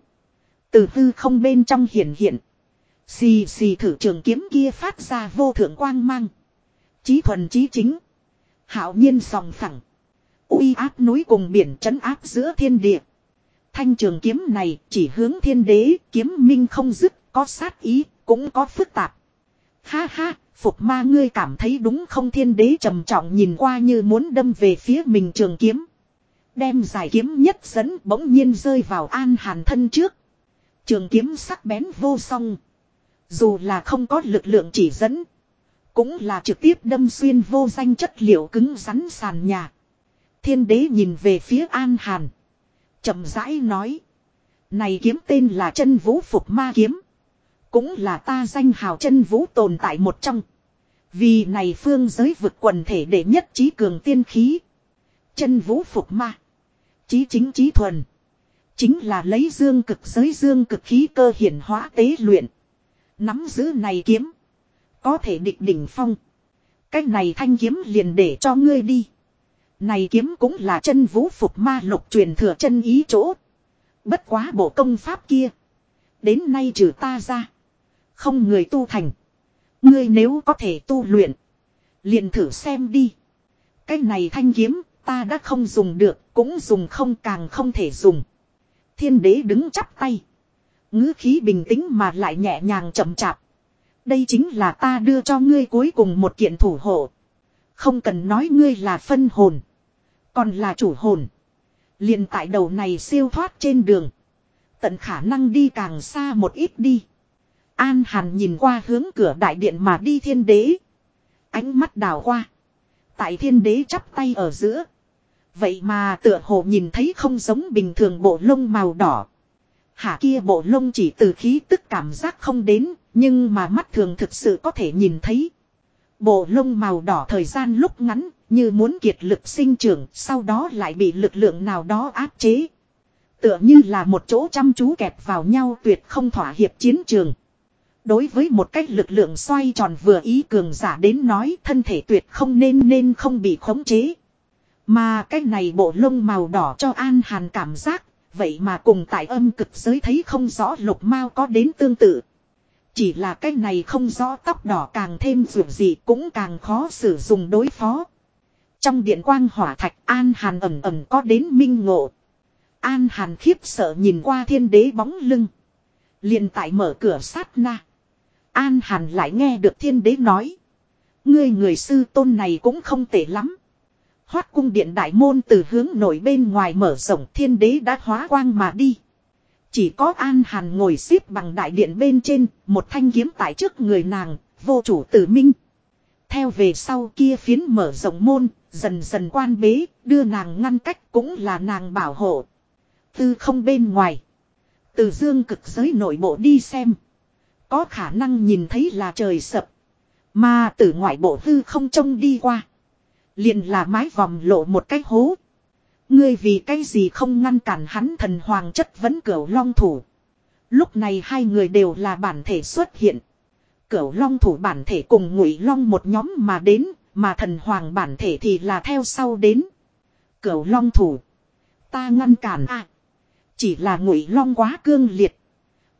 Từ tư không bên trong hiển hiện. Xì xì thử trường kiếm kia phát ra vô thượng quang mang. Chí thuần chí chính. hảo nhiên sòng phẳng. uy áp núi cùng biển trấn áp giữa thiên địa. Thanh trường kiếm này chỉ hướng thiên đế, kiếm minh không dứt, có sát ý, cũng có phức tạp. Ha ha, phục ma ngươi cảm thấy đúng không thiên đế trầm trọng nhìn qua như muốn đâm về phía mình trường kiếm. Đem giải kiếm nhất dẫn bỗng nhiên rơi vào an hàn thân trước. Trường kiếm sắc bén vô song. Dù là không có lực lượng chỉ dẫn. Cũng là trực tiếp đâm xuyên vô danh chất liệu cứng rắn sàn nhà. Thiên đế nhìn về phía An Hàn. chậm rãi nói. Này kiếm tên là chân vũ phục ma kiếm. Cũng là ta danh hào chân vũ tồn tại một trong. Vì này phương giới vực quần thể để nhất trí cường tiên khí. Chân vũ phục ma. Chí chính chí thuần. Chính là lấy dương cực giới dương cực khí cơ hiển hóa tế luyện. Nắm giữ này kiếm. Có thể địch đỉnh phong. cách này thanh kiếm liền để cho ngươi đi. Này kiếm cũng là chân vũ phục ma lục truyền thừa chân ý chỗ. Bất quá bộ công pháp kia. Đến nay trừ ta ra. Không người tu thành. Ngươi nếu có thể tu luyện. Liền thử xem đi. Cái này thanh kiếm, ta đã không dùng được. Cũng dùng không, càng không thể dùng. Thiên đế đứng chắp tay ngữ khí bình tĩnh mà lại nhẹ nhàng chậm chạp. Đây chính là ta đưa cho ngươi cuối cùng một kiện thủ hộ. Không cần nói ngươi là phân hồn. Còn là chủ hồn. liền tại đầu này siêu thoát trên đường. Tận khả năng đi càng xa một ít đi. An Hàn nhìn qua hướng cửa đại điện mà đi thiên đế. Ánh mắt đào qua. Tại thiên đế chắp tay ở giữa. Vậy mà tựa hồ nhìn thấy không giống bình thường bộ lông màu đỏ. Hạ kia bộ lông chỉ từ khí tức cảm giác không đến, nhưng mà mắt thường thực sự có thể nhìn thấy. Bộ lông màu đỏ thời gian lúc ngắn, như muốn kiệt lực sinh trưởng, sau đó lại bị lực lượng nào đó áp chế. Tựa như là một chỗ chăm chú kẹp vào nhau tuyệt không thỏa hiệp chiến trường. Đối với một cách lực lượng xoay tròn vừa ý cường giả đến nói thân thể tuyệt không nên nên không bị khống chế. Mà cái này bộ lông màu đỏ cho An Hàn cảm giác, Vậy mà cùng tại âm cực giới thấy không rõ lục mao có đến tương tự. Chỉ là cái này không rõ tóc đỏ càng thêm dù gì cũng càng khó sử dụng đối phó. Trong điện quang hỏa thạch, An Hàn ẩm ẩm có đến minh ngộ. An Hàn khiếp sợ nhìn qua thiên đế bóng lưng. liền tại mở cửa sát na. An Hàn lại nghe được thiên đế nói. Ngươi người sư tôn này cũng không tệ lắm. Hoát cung điện đại môn từ hướng nổi bên ngoài mở rộng thiên đế đã hóa quang mà đi. Chỉ có An Hàn ngồi xếp bằng đại điện bên trên, một thanh kiếm tại trước người nàng, vô chủ tử minh. Theo về sau kia phiến mở rộng môn, dần dần quan bế, đưa nàng ngăn cách cũng là nàng bảo hộ. Tư không bên ngoài. Từ dương cực giới nội bộ đi xem. Có khả năng nhìn thấy là trời sập. Mà từ ngoại bộ hư không trông đi qua. Liền là mái vòng lộ một cái hố. Ngươi vì cái gì không ngăn cản hắn thần hoàng chất vấn cửu long thủ. Lúc này hai người đều là bản thể xuất hiện. Cửu long thủ bản thể cùng ngụy long một nhóm mà đến, mà thần hoàng bản thể thì là theo sau đến. Cửu long thủ. Ta ngăn cản à. Chỉ là ngụy long quá cương liệt.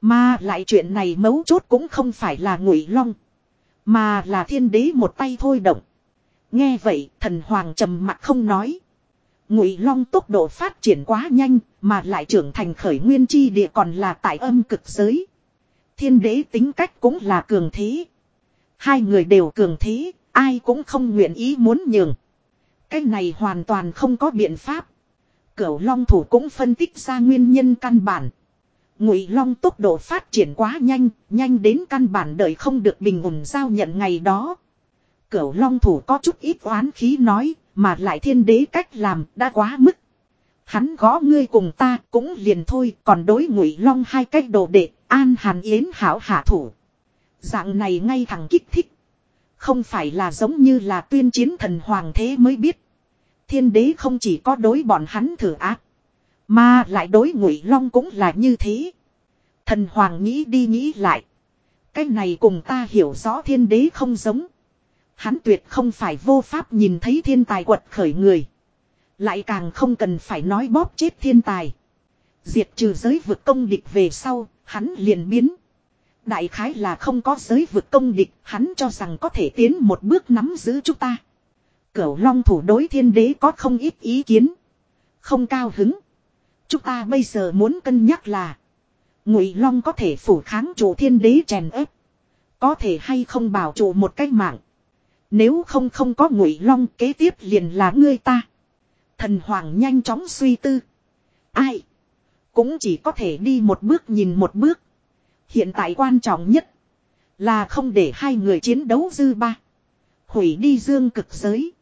Mà lại chuyện này mấu chốt cũng không phải là ngụy long. Mà là thiên đế một tay thôi động. Nghe vậy thần hoàng trầm mặt không nói. Ngụy long tốc độ phát triển quá nhanh mà lại trưởng thành khởi nguyên chi địa còn là tại âm cực giới. Thiên đế tính cách cũng là cường thế. Hai người đều cường thế, ai cũng không nguyện ý muốn nhường. Cái này hoàn toàn không có biện pháp. Cửu long thủ cũng phân tích ra nguyên nhân căn bản. Ngụy long tốc độ phát triển quá nhanh, nhanh đến căn bản đời không được bình ổn giao nhận ngày đó. Cửu long thủ có chút ít oán khí nói, mà lại thiên đế cách làm đã quá mức. Hắn gõ ngươi cùng ta cũng liền thôi, còn đối ngụy long hai cách đồ đệ, an hàn yến hảo hạ thủ. Dạng này ngay thẳng kích thích. Không phải là giống như là tuyên chiến thần hoàng thế mới biết. Thiên đế không chỉ có đối bọn hắn thử ác. Mà lại đối ngụy long cũng là như thế. Thần hoàng nghĩ đi nghĩ lại. Cái này cùng ta hiểu rõ thiên đế không giống. Hắn tuyệt không phải vô pháp nhìn thấy thiên tài quật khởi người. Lại càng không cần phải nói bóp chết thiên tài. Diệt trừ giới vực công địch về sau, hắn liền biến. Đại khái là không có giới vực công địch, hắn cho rằng có thể tiến một bước nắm giữ chúng ta. Cửu long thủ đối thiên đế có không ít ý kiến. Không cao hứng. Chúng ta bây giờ muốn cân nhắc là. Ngụy long có thể phủ kháng chủ thiên đế chèn ép. Có thể hay không bảo chủ một cách mạng. Nếu không không có ngụy long, kế tiếp liền là ngươi ta. Thần hoàng nhanh chóng suy tư. Ai? Cũng chỉ có thể đi một bước nhìn một bước. Hiện tại quan trọng nhất. Là không để hai người chiến đấu dư ba. Hủy đi dương cực giới.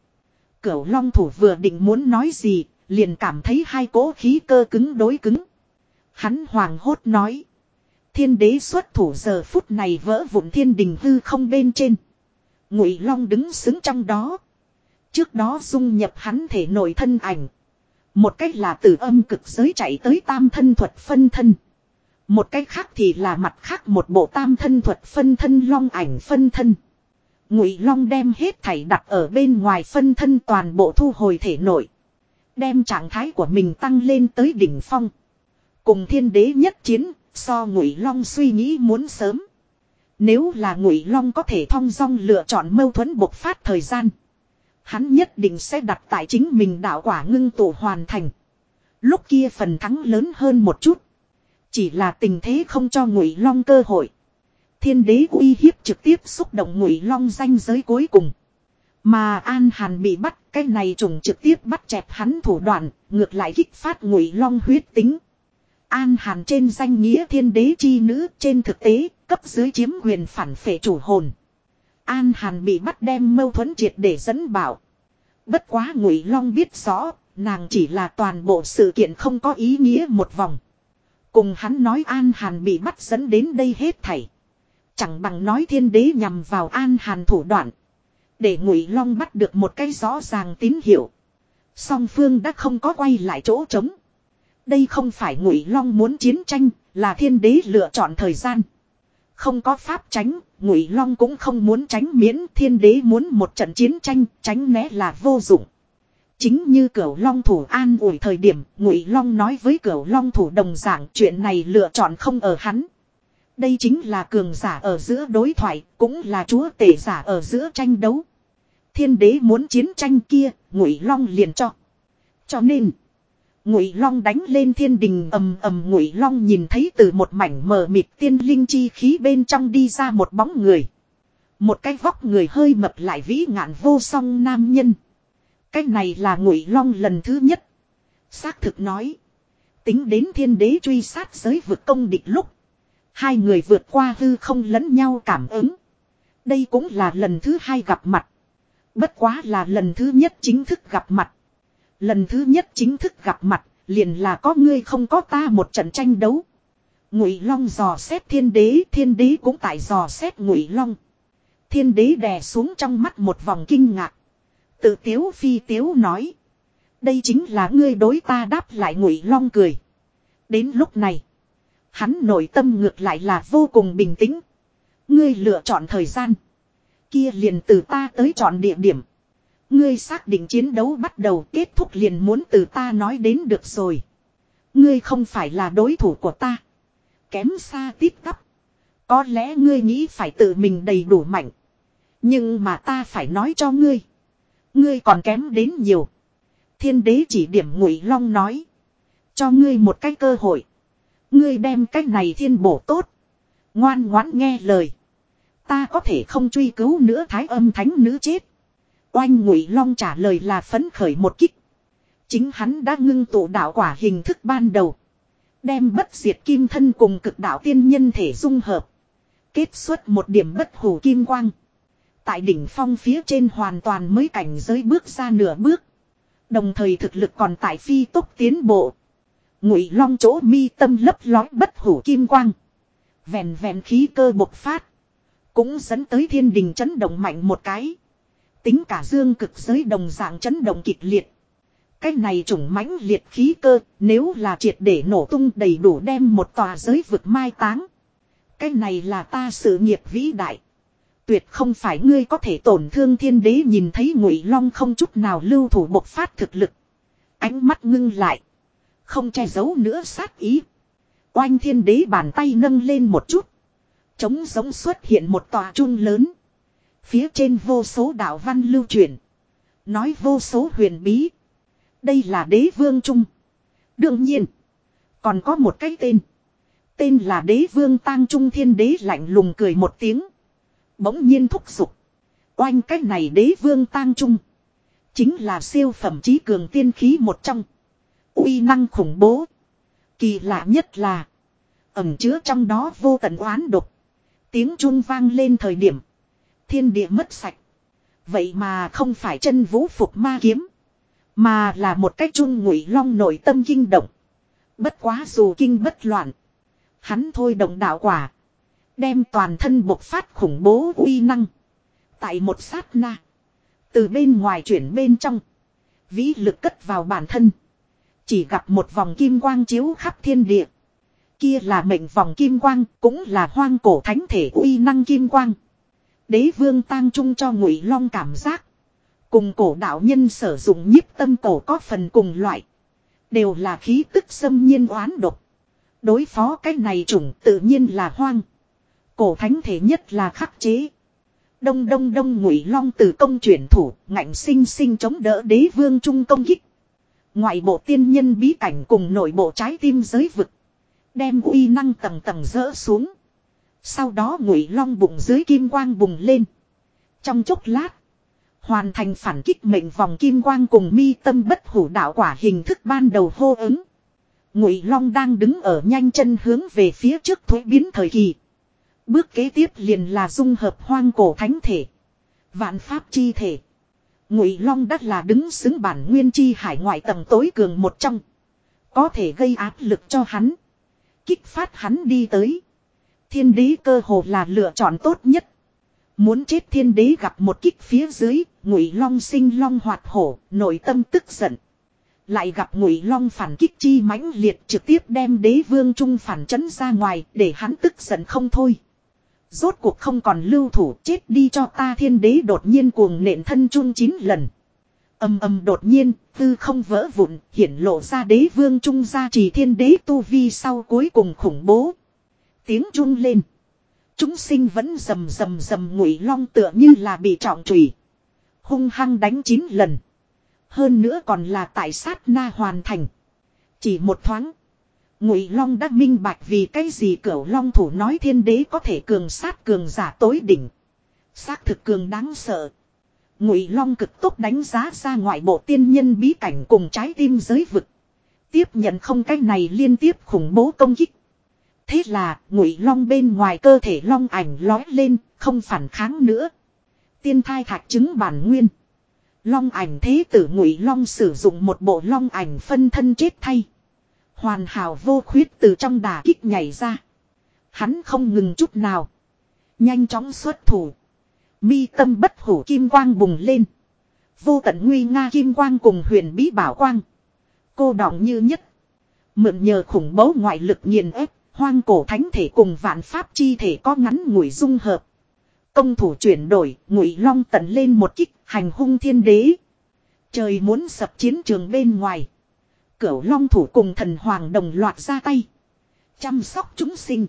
Cửu long thủ vừa định muốn nói gì. Liền cảm thấy hai cỗ khí cơ cứng đối cứng. Hắn hoàng hốt nói. Thiên đế xuất thủ giờ phút này vỡ vụn thiên đình hư không bên trên. Ngụy long đứng xứng trong đó. Trước đó dung nhập hắn thể nội thân ảnh. Một cách là từ âm cực giới chạy tới tam thân thuật phân thân. Một cách khác thì là mặt khác một bộ tam thân thuật phân thân long ảnh phân thân. Ngụy Long đem hết thảy đặt ở bên ngoài phân thân toàn bộ thu hồi thể nội. Đem trạng thái của mình tăng lên tới đỉnh phong. Cùng thiên đế nhất chiến, so Ngụy Long suy nghĩ muốn sớm. Nếu là Ngụy Long có thể thong dong lựa chọn mâu thuẫn bộc phát thời gian. Hắn nhất định sẽ đặt tại chính mình đạo quả ngưng tụ hoàn thành. Lúc kia phần thắng lớn hơn một chút. Chỉ là tình thế không cho Ngụy Long cơ hội. Thiên đế uy hiếp trực tiếp xúc động Ngụy Long danh giới cuối cùng. Mà An Hàn bị bắt, cái này trùng trực tiếp bắt chẹp hắn thủ đoạn, ngược lại kích phát Ngụy Long huyết tính. An Hàn trên danh nghĩa thiên đế chi nữ, trên thực tế, cấp dưới chiếm quyền phản phệ chủ hồn. An Hàn bị bắt đem mâu thuẫn triệt để dẫn bảo. Bất quá Ngụy Long biết rõ, nàng chỉ là toàn bộ sự kiện không có ý nghĩa một vòng. Cùng hắn nói An Hàn bị bắt dẫn đến đây hết thảy. Chẳng bằng nói thiên đế nhằm vào An Hàn thủ đoạn. Để Ngụy Long bắt được một cái rõ ràng tín hiệu. Song phương đã không có quay lại chỗ trống. Đây không phải Ngụy Long muốn chiến tranh, là thiên đế lựa chọn thời gian. Không có pháp tránh, Ngụy Long cũng không muốn tránh miễn, thiên đế muốn một trận chiến tranh, tránh né là vô dụng. Chính như Cửu Long thủ an ủi thời điểm, Ngụy Long nói với Cửu Long thủ đồng dạng, chuyện này lựa chọn không ở hắn. Đây chính là cường giả ở giữa đối thoại, cũng là chúa tể giả ở giữa tranh đấu. Thiên đế muốn chiến tranh kia, Ngụy Long liền cho. Cho nên, Ngụy Long đánh lên thiên đình ầm ầm Ngụy Long nhìn thấy từ một mảnh mờ mịt tiên linh chi khí bên trong đi ra một bóng người. Một cái vóc người hơi mập lại vĩ ngạn vô song nam nhân. Cái này là Ngụy Long lần thứ nhất. Xác thực nói, tính đến thiên đế truy sát giới vực công địch lúc, hai người vượt qua hư không lẫn nhau cảm ứng. Đây cũng là lần thứ hai gặp mặt. Bất quá là lần thứ nhất chính thức gặp mặt. Lần thứ nhất chính thức gặp mặt, liền là có ngươi không có ta một trận tranh đấu. Ngụy Long dò xét thiên đế, thiên đế cũng tại dò xét Ngụy Long. Thiên đế đè xuống trong mắt một vòng kinh ngạc. Tự tiếu phi tiếu nói. Đây chính là ngươi đối ta đáp lại ngụy long cười. Đến lúc này. Hắn nội tâm ngược lại là vô cùng bình tĩnh. Ngươi lựa chọn thời gian. Kia liền từ ta tới chọn địa điểm. Ngươi xác định chiến đấu bắt đầu kết thúc liền muốn từ ta nói đến được rồi. Ngươi không phải là đối thủ của ta. Kém xa tít cấp. Có lẽ ngươi nghĩ phải tự mình đầy đủ mạnh. Nhưng mà ta phải nói cho ngươi. Ngươi còn kém đến nhiều. Thiên đế chỉ điểm ngụy long nói. Cho ngươi một cái cơ hội. Ngươi đem cái này thiên bổ tốt. Ngoan ngoãn nghe lời. Ta có thể không truy cứu nữa thái âm thánh nữ chết. Oanh ngụy long trả lời là phấn khởi một kích. Chính hắn đã ngưng tụ đạo quả hình thức ban đầu. Đem bất diệt kim thân cùng cực đạo tiên nhân thể dung hợp. Kết xuất một điểm bất hủ kim quang. Tại đỉnh phong phía trên hoàn toàn mới cảnh giới bước ra nửa bước. Đồng thời thực lực còn tại phi tốc tiến bộ. Ngụy long chỗ mi tâm lấp lói bất hủ kim quang. Vẹn vẹn khí cơ bộc phát. Cũng dẫn tới thiên đình chấn động mạnh một cái. Tính cả dương cực giới đồng dạng chấn động kịch liệt. Cái này trùng mãnh liệt khí cơ, nếu là triệt để nổ tung đầy đủ đem một tòa giới vực mai táng. Cái này là ta sự nghiệp vĩ đại. Tuyệt không phải ngươi có thể tổn thương thiên đế nhìn thấy ngụy long không chút nào lưu thủ bộc phát thực lực. Ánh mắt ngưng lại. Không che giấu nữa sát ý. Oanh thiên đế bàn tay nâng lên một chút. Trống giống xuất hiện một tòa trung lớn. Phía trên vô số đạo văn lưu truyền. Nói vô số huyền bí. Đây là đế vương trung. Đương nhiên. Còn có một cái tên. Tên là đế vương tang trung thiên đế lạnh lùng cười một tiếng. Bỗng nhiên thúc giục. Oanh cái này đế vương tang trung. Chính là siêu phẩm trí cường tiên khí một trong uy năng khủng bố. Kỳ lạ nhất là. Ẩm chứa trong đó vô tận oán độc. Tiếng chuông vang lên thời điểm. Thiên địa mất sạch. Vậy mà không phải chân vũ phục ma kiếm. Mà là một cách chun ngụy long nội tâm kinh động. Bất quá dù kinh bất loạn. Hắn thôi động đạo quả. Đem toàn thân bộc phát khủng bố uy năng. Tại một sát na. Từ bên ngoài chuyển bên trong. Vĩ lực cất vào bản thân. Chỉ gặp một vòng kim quang chiếu khắp thiên địa. Kia là mệnh vòng kim quang, cũng là hoang cổ thánh thể uy năng kim quang. Đế vương tang trung cho ngụy long cảm giác. Cùng cổ đạo nhân sử dụng nhiếp tâm cổ có phần cùng loại. Đều là khí tức xâm nhiên oán độc. Đối phó cái này chủng tự nhiên là hoang. Cổ thánh thể nhất là khắc chế. Đông đông đông ngụy long từ công chuyển thủ, ngạnh sinh sinh chống đỡ đế vương trung công kích. Ngoại bộ tiên nhân bí cảnh cùng nội bộ trái tim giới vực. Đem uy năng tầng tầng rỡ xuống. Sau đó ngụy long bụng dưới kim quang bùng lên. Trong chốc lát. Hoàn thành phản kích mệnh vòng kim quang cùng mi tâm bất hủ đạo quả hình thức ban đầu hô ứng. Ngụy Long đang đứng ở nhanh chân hướng về phía trước thuế biến thời kỳ. Bước kế tiếp liền là dung hợp hoang cổ thánh thể. Vạn pháp chi thể. Ngụy Long đắt là đứng xứng bản nguyên chi hải ngoại tầng tối cường một trong. Có thể gây áp lực cho hắn. Kích phát hắn đi tới. Thiên đế cơ hồ là lựa chọn tốt nhất. Muốn chết thiên đế gặp một kích phía dưới, ngụy long sinh long hoạt hổ, nội tâm tức giận. Lại gặp ngụy long phản kích chi mãnh liệt trực tiếp đem đế vương trung phản chấn ra ngoài để hắn tức giận không thôi. Rốt cuộc không còn lưu thủ chết đi cho ta thiên đế đột nhiên cuồng nện thân chun chín lần. Âm âm đột nhiên, tư không vỡ vụn, hiển lộ ra đế vương trung gia trì thiên đế tu vi sau cuối cùng khủng bố. Tiếng chun lên. Chúng sinh vẫn rầm rầm rầm ngụy long tựa như là bị trọng trùy. Hung hăng đánh chín lần. Hơn nữa còn là tại sát na hoàn thành. Chỉ một thoáng. Ngụy Long đã minh bạch vì cái gì cửu Long thủ nói thiên đế có thể cường sát cường giả tối đỉnh. Xác thực cường đáng sợ. Ngụy Long cực tốc đánh giá ra ngoại bộ tiên nhân bí cảnh cùng trái tim giới vực. Tiếp nhận không cái này liên tiếp khủng bố công kích. Thế là ngụy long bên ngoài cơ thể long ảnh lói lên, không phản kháng nữa. Tiên thai thạch chứng bản nguyên. Long ảnh thế tử ngụy long sử dụng một bộ long ảnh phân thân chết thay. Hoàn hảo vô khuyết từ trong đà kích nhảy ra. Hắn không ngừng chút nào. Nhanh chóng xuất thủ. Mi tâm bất hủ kim quang bùng lên. Vô tận nguy nga kim quang cùng huyền bí bảo quang. Cô đọng như nhất. Mượn nhờ khủng bố ngoại lực nghiền ép, hoang cổ thánh thể cùng vạn pháp chi thể có ngắn ngủi dung hợp. Công thủ chuyển đổi, ngụy long tận lên một kích, hành hung thiên đế. Trời muốn sập chiến trường bên ngoài. Cửu long thủ cùng thần hoàng đồng loạt ra tay. Chăm sóc chúng sinh.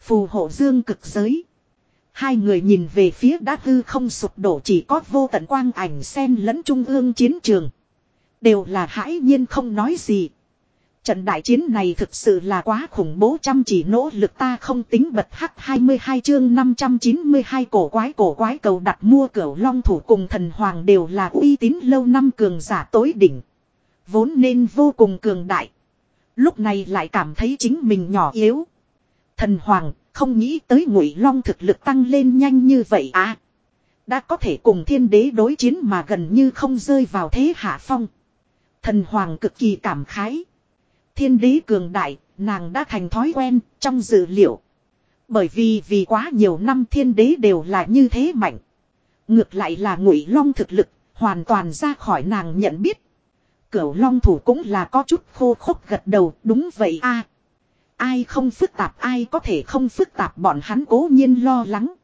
Phù hộ dương cực giới. Hai người nhìn về phía đá hư không sụp đổ chỉ có vô tận quang ảnh sen lẫn trung ương chiến trường. Đều là hãi nhiên không nói gì. Trận đại chiến này thực sự là quá khủng bố chăm chỉ nỗ lực ta không tính bật hắc 22 chương 592 cổ quái cổ quái cầu đặt mua cửu long thủ cùng thần hoàng đều là uy tín lâu năm cường giả tối đỉnh. Vốn nên vô cùng cường đại. Lúc này lại cảm thấy chính mình nhỏ yếu. Thần hoàng không nghĩ tới ngụy long thực lực tăng lên nhanh như vậy à. Đã có thể cùng thiên đế đối chiến mà gần như không rơi vào thế hạ phong. Thần hoàng cực kỳ cảm khái. Thiên đế cường đại, nàng đã thành thói quen trong dự liệu. Bởi vì vì quá nhiều năm thiên đế đều là như thế mạnh. Ngược lại là ngụy long thực lực, hoàn toàn ra khỏi nàng nhận biết. Cửu long thủ cũng là có chút khô khốc gật đầu, đúng vậy a Ai không phức tạp ai có thể không phức tạp bọn hắn cố nhiên lo lắng.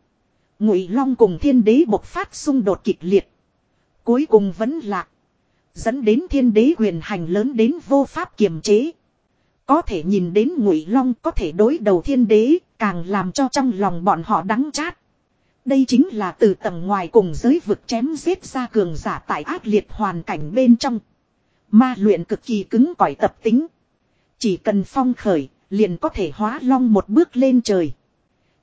Ngụy long cùng thiên đế bộc phát xung đột kịch liệt. Cuối cùng vẫn lạc. Dẫn đến thiên đế quyền hành lớn đến vô pháp kiềm chế. Có thể nhìn đến ngụy long có thể đối đầu thiên đế, càng làm cho trong lòng bọn họ đắng chát. Đây chính là từ tầng ngoài cùng giới vực chém giết ra cường giả tại ác liệt hoàn cảnh bên trong. Ma luyện cực kỳ cứng cỏi tập tính. Chỉ cần phong khởi, liền có thể hóa long một bước lên trời.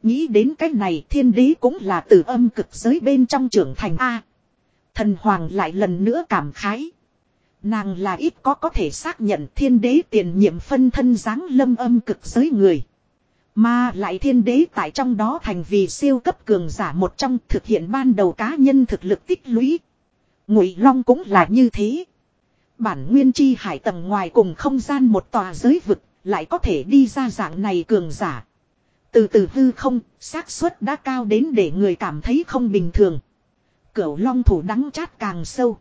Nghĩ đến cách này thiên đế cũng là từ âm cực giới bên trong trưởng thành A. Thần hoàng lại lần nữa cảm khái. Nàng là ít có có thể xác nhận thiên đế tiền nhiệm phân thân dáng lâm âm cực giới người. Mà lại thiên đế tại trong đó thành vì siêu cấp cường giả một trong thực hiện ban đầu cá nhân thực lực tích lũy. Ngụy Long cũng là như thế. Bản nguyên chi hải tầng ngoài cùng không gian một tòa giới vực lại có thể đi ra dạng này cường giả. Từ từ hư không, xác suất đã cao đến để người cảm thấy không bình thường. Cửu long thủ đắng chát càng sâu.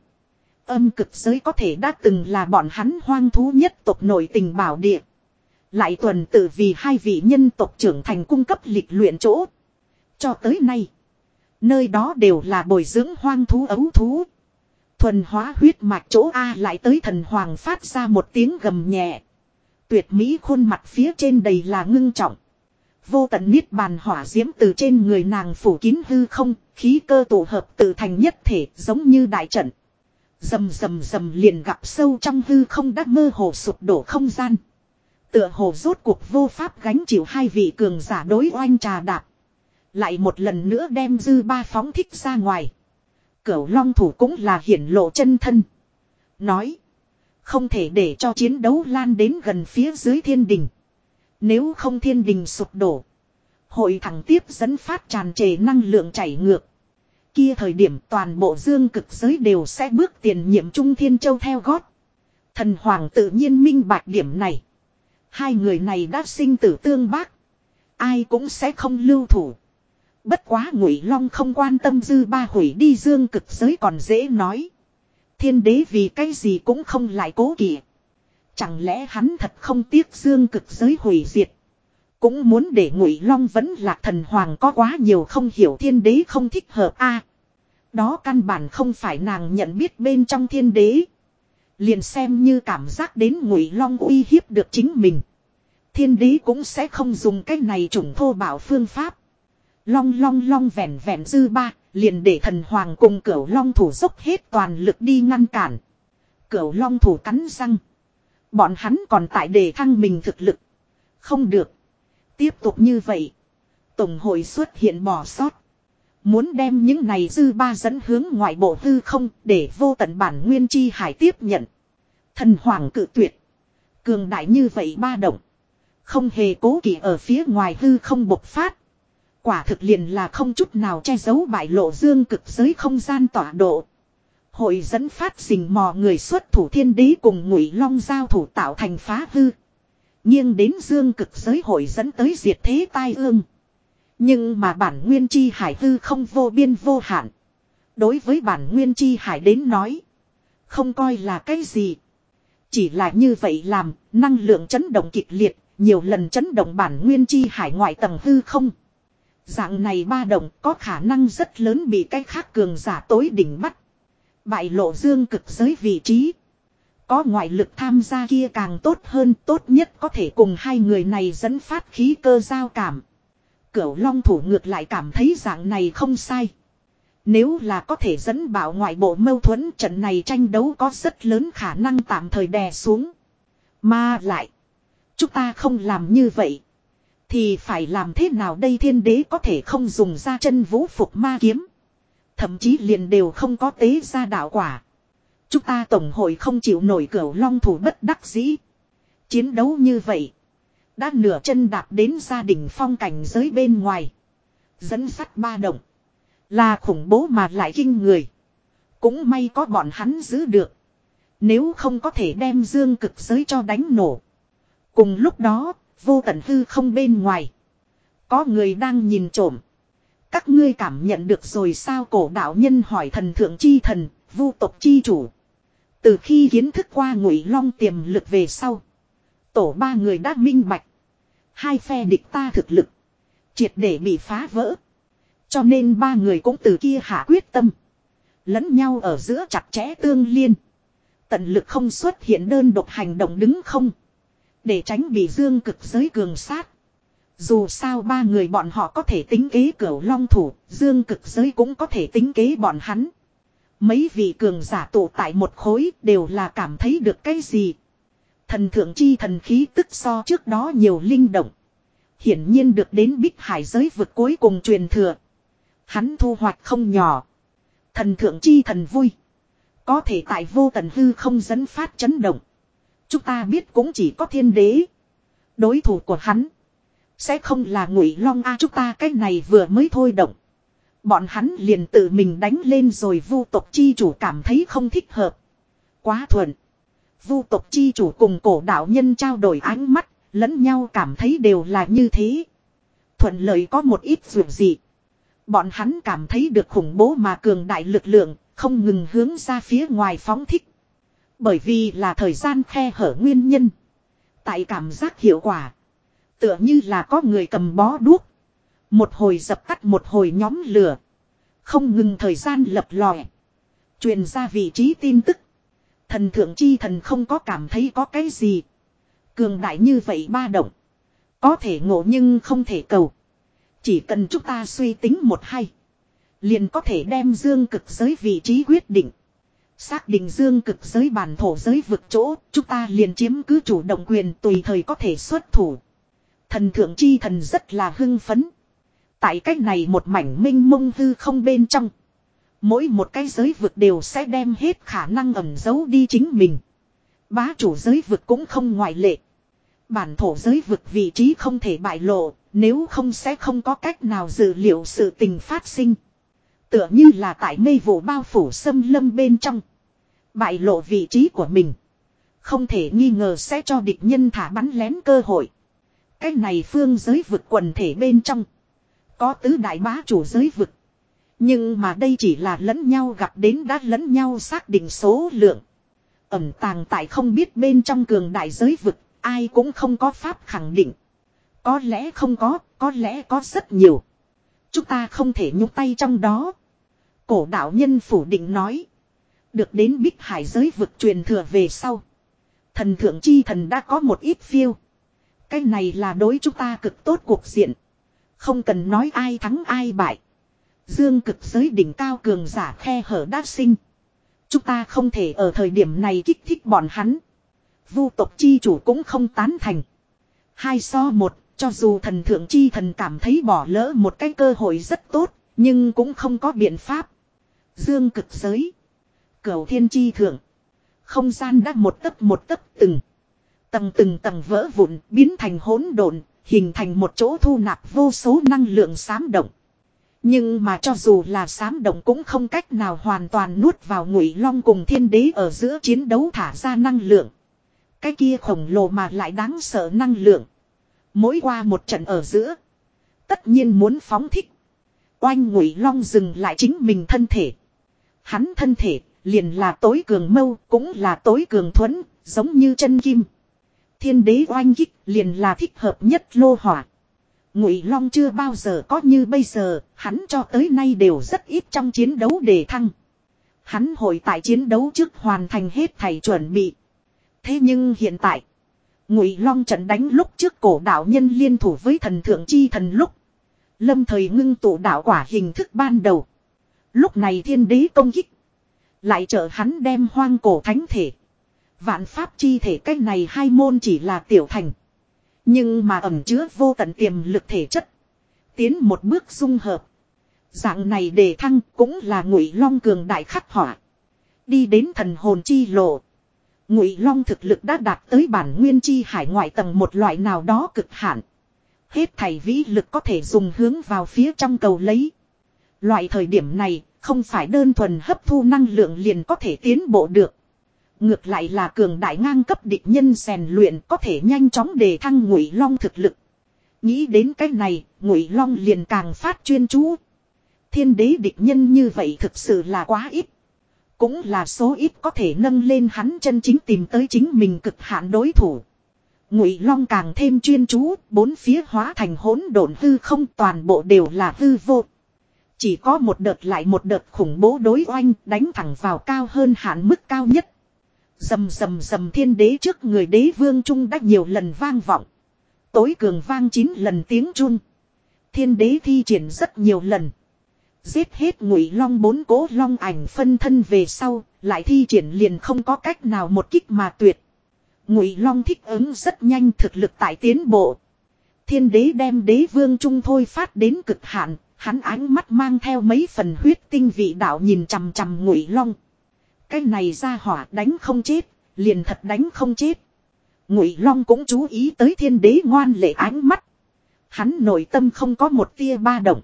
Âm cực giới có thể đã từng là bọn hắn hoang thú nhất tộc nội tình bảo địa. Lại tuần tự vì hai vị nhân tộc trưởng thành cung cấp lịch luyện chỗ. Cho tới nay. Nơi đó đều là bồi dưỡng hoang thú ấu thú. Thuần hóa huyết mạch chỗ A lại tới thần hoàng phát ra một tiếng gầm nhẹ. Tuyệt mỹ khuôn mặt phía trên đầy là ngưng trọng. Vô tận niết bàn hỏa diễm từ trên người nàng phủ kín hư không, khí cơ tổ hợp tự thành nhất thể giống như đại trận. Dầm dầm dầm liền gặp sâu trong hư không đã mơ hồ sụp đổ không gian. Tựa hồ rốt cuộc vô pháp gánh chịu hai vị cường giả đối oanh trà đạp. Lại một lần nữa đem dư ba phóng thích ra ngoài. Cửu long thủ cũng là hiển lộ chân thân. Nói. Không thể để cho chiến đấu lan đến gần phía dưới thiên đình. Nếu không thiên đình sụp đổ. Hội thẳng tiếp dẫn phát tràn trề năng lượng chảy ngược. Kia thời điểm toàn bộ dương cực giới đều sẽ bước tiền nhiệm Trung Thiên Châu theo gót. Thần Hoàng tự nhiên minh bạch điểm này. Hai người này đã sinh tử tương bác. Ai cũng sẽ không lưu thủ. Bất quá ngụy long không quan tâm dư ba hủy đi dương cực giới còn dễ nói. Thiên đế vì cái gì cũng không lại cố kỵ. Chẳng lẽ hắn thật không tiếc dương cực giới hủy diệt. Cũng muốn để ngụy long vẫn là thần hoàng có quá nhiều không hiểu thiên đế không thích hợp a Đó căn bản không phải nàng nhận biết bên trong thiên đế. Liền xem như cảm giác đến ngụy long uy hiếp được chính mình. Thiên đế cũng sẽ không dùng cái này trùng thô bảo phương pháp. Long long long vẹn vẹn dư ba, liền để thần hoàng cùng cửu long thủ dốc hết toàn lực đi ngăn cản. Cửu long thủ cắn răng. Bọn hắn còn tại đề thăng mình thực lực. Không được. Tiếp tục như vậy. Tổng hội xuất hiện bỏ sót. Muốn đem những này dư ba dẫn hướng ngoại bộ hư không để vô tận bản nguyên chi hải tiếp nhận. Thần hoàng cự tuyệt. Cường đại như vậy ba động. Không hề cố kỵ ở phía ngoài hư không bộc phát. Quả thực liền là không chút nào che giấu bại lộ dương cực giới không gian tỏa độ. Hội dẫn phát xình mò người xuất thủ thiên đế cùng ngụy long giao thủ tạo thành phá hư. Nhưng đến dương cực giới hội dẫn tới diệt thế tai ương. Nhưng mà bản nguyên chi hải hư không vô biên vô hạn. Đối với bản nguyên chi hải đến nói. Không coi là cái gì. Chỉ là như vậy làm, năng lượng chấn động kịch liệt, nhiều lần chấn động bản nguyên chi hải ngoại tầng hư không. Dạng này ba động có khả năng rất lớn bị cái khác cường giả tối đỉnh bắt. Bại lộ dương cực giới vị trí. Có ngoại lực tham gia kia càng tốt hơn, tốt nhất có thể cùng hai người này dẫn phát khí cơ giao cảm. Cửu long thủ ngược lại cảm thấy dạng này không sai. Nếu là có thể dẫn bảo ngoại bộ mâu thuẫn, trận này tranh đấu có rất lớn khả năng tạm thời đè xuống. Mà lại. Chúng ta không làm như vậy. Thì phải làm thế nào đây thiên đế có thể không dùng ra chân vũ phục ma kiếm. Thậm chí liền đều không có tế ra đạo quả. Chúng ta tổng hội không chịu nổi cửa long thủ bất đắc dĩ. Chiến đấu như vậy. Đã nửa chân đạp đến gia đình phong cảnh giới bên ngoài. Dẫn sắt ba động. Là khủng bố mà lại kinh người. Cũng may có bọn hắn giữ được. Nếu không có thể đem dương cực giới cho đánh nổ. Cùng lúc đó, vô tận hư không bên ngoài. Có người đang nhìn trộm. Các ngươi cảm nhận được rồi sao cổ đạo nhân hỏi thần thượng chi thần, vu tộc chi chủ. Từ khi kiến thức qua ngụy long tiềm lực về sau. Tổ ba người đã minh bạch. Hai phe địch ta thực lực. Triệt để bị phá vỡ. Cho nên ba người cũng từ kia hạ quyết tâm. Lẫn nhau ở giữa chặt chẽ tương liên. Tận lực không xuất hiện đơn độc hành động đứng không. Để tránh bị dương cực giới cường sát. Dù sao ba người bọn họ có thể tính kế cửu long thủ, dương cực giới cũng có thể tính kế bọn hắn. Mấy vị cường giả tụ tại một khối đều là cảm thấy được cái gì. Thần thượng chi thần khí tức so trước đó nhiều linh động. Hiển nhiên được đến bích hải giới vực cuối cùng truyền thừa. Hắn thu hoạch không nhỏ. Thần thượng chi thần vui. Có thể tại vô tần hư không dẫn phát chấn động. Chúng ta biết cũng chỉ có thiên đế. Đối thủ của hắn. Sẽ không là ngụy long a chúng ta cái này vừa mới thôi động. Bọn hắn liền tự mình đánh lên rồi vu tộc chi chủ cảm thấy không thích hợp. Quá thuận. Vu tộc chi chủ cùng cổ đạo nhân trao đổi ánh mắt, lẫn nhau cảm thấy đều là như thế. Thuận lợi có một ít dù gì. Bọn hắn cảm thấy được khủng bố mà cường đại lực lượng, không ngừng hướng ra phía ngoài phóng thích. Bởi vì là thời gian khe hở nguyên nhân. Tại cảm giác hiệu quả. Tựa như là có người cầm bó đuốc. Một hồi dập tắt một hồi nhóm lửa. Không ngừng thời gian lập lòe. Truyền ra vị trí tin tức. Thần thượng chi thần không có cảm thấy có cái gì. Cường đại như vậy ba động. Có thể ngộ nhưng không thể cầu. Chỉ cần chúng ta suy tính một hay. Liền có thể đem dương cực giới vị trí quyết định. Xác định dương cực giới bản thổ giới vực chỗ, chúng ta liền chiếm cứ chủ động quyền tùy thời có thể xuất thủ. Thần thượng chi thần rất là hưng phấn. Tại cách này một mảnh minh mông hư không bên trong. Mỗi một cái giới vực đều sẽ đem hết khả năng ẩn giấu đi chính mình. Bá chủ giới vực cũng không ngoại lệ. Bản thổ giới vực vị trí không thể bại lộ, nếu không sẽ không có cách nào dự liệu sự tình phát sinh. Tựa như là tại mây vụ bao phủ xâm lâm bên trong. Bại lộ vị trí của mình. Không thể nghi ngờ sẽ cho địch nhân thả bắn lén cơ hội. Cái này phương giới vực quần thể bên trong. Có tứ đại bá chủ giới vực. Nhưng mà đây chỉ là lẫn nhau gặp đến đã lẫn nhau xác định số lượng. Ẩm tàng tại không biết bên trong cường đại giới vực, ai cũng không có pháp khẳng định. Có lẽ không có, có lẽ có rất nhiều. Chúng ta không thể nhúc tay trong đó. Cổ đạo nhân phủ định nói. Được đến bích hải giới vực truyền thừa về sau. Thần thượng chi thần đã có một ít phiêu. Cái này là đối chúng ta cực tốt cuộc diện. Không cần nói ai thắng ai bại. Dương cực giới đỉnh cao cường giả khe hở đã sinh. Chúng ta không thể ở thời điểm này kích thích bọn hắn. Vu tộc chi chủ cũng không tán thành. Hai so một, cho dù thần thượng chi thần cảm thấy bỏ lỡ một cái cơ hội rất tốt, nhưng cũng không có biện pháp. Dương cực giới. Cầu thiên chi thượng. Không gian đã một tấc một tấc từng. Tầng từng tầng vỡ vụn biến thành hỗn độn, hình thành một chỗ thu nạp vô số năng lượng sám động. Nhưng mà cho dù là sám động cũng không cách nào hoàn toàn nuốt vào ngụy long cùng thiên đế ở giữa chiến đấu thả ra năng lượng. Cái kia khổng lồ mà lại đáng sợ năng lượng. Mỗi qua một trận ở giữa. Tất nhiên muốn phóng thích. Oanh ngụy long dừng lại chính mình thân thể. Hắn thân thể liền là tối cường mâu, cũng là tối cường thuẫn, giống như chân kim. Thiên đế oanh kích liền là thích hợp nhất lô hỏa. Ngụy Long chưa bao giờ có như bây giờ, hắn cho tới nay đều rất ít trong chiến đấu đề thăng. Hắn hội tại chiến đấu trước hoàn thành hết thầy chuẩn bị. Thế nhưng hiện tại, Ngụy Long trận đánh lúc trước cổ đạo nhân liên thủ với thần thượng chi thần lúc, lâm thời ngưng tụ đạo quả hình thức ban đầu. Lúc này thiên đế công kích, lại trợ hắn đem hoang cổ thánh thể. Vạn pháp chi thể cách này hai môn chỉ là tiểu thành. Nhưng mà ẩm chứa vô tận tiềm lực thể chất. Tiến một bước dung hợp. Dạng này đề thăng cũng là ngụy long cường đại khắc họa. Đi đến thần hồn chi lộ. Ngụy long thực lực đã đạt tới bản nguyên chi hải ngoại tầng một loại nào đó cực hạn. Hết thảy vĩ lực có thể dùng hướng vào phía trong cầu lấy. Loại thời điểm này không phải đơn thuần hấp thu năng lượng liền có thể tiến bộ được. Ngược lại là cường đại ngang cấp địch nhân rèn luyện có thể nhanh chóng đề thăng ngụy long thực lực. Nghĩ đến cái này, ngụy long liền càng phát chuyên chú. Thiên đế địch nhân như vậy thực sự là quá ít. Cũng là số ít có thể nâng lên hắn chân chính tìm tới chính mình cực hạn đối thủ. Ngụy Long càng thêm chuyên chú, bốn phía hóa thành hỗn độn hư không toàn bộ đều là hư vô. Chỉ có một đợt lại một đợt khủng bố đối oanh đánh thẳng vào cao hơn hạn mức cao nhất. Rầm rầm rầm thiên đế trước người đế vương trung đã nhiều lần vang vọng. Tối cường vang chín lần tiếng trung. Thiên đế thi triển rất nhiều lần. Giết hết ngụy long bốn cố long ảnh phân thân về sau, lại thi triển liền không có cách nào một kích mà tuyệt. Ngụy long thích ứng rất nhanh thực lực tại tiến bộ. Thiên đế đem đế vương trung thôi phát đến cực hạn, hắn ánh mắt mang theo mấy phần huyết tinh vị đạo nhìn chằm chằm ngụy long. Cái này ra hỏa đánh không chết, liền thật đánh không chết. Ngụy Long cũng chú ý tới thiên đế ngoan lệ ánh mắt. Hắn nội tâm không có một tia ba động.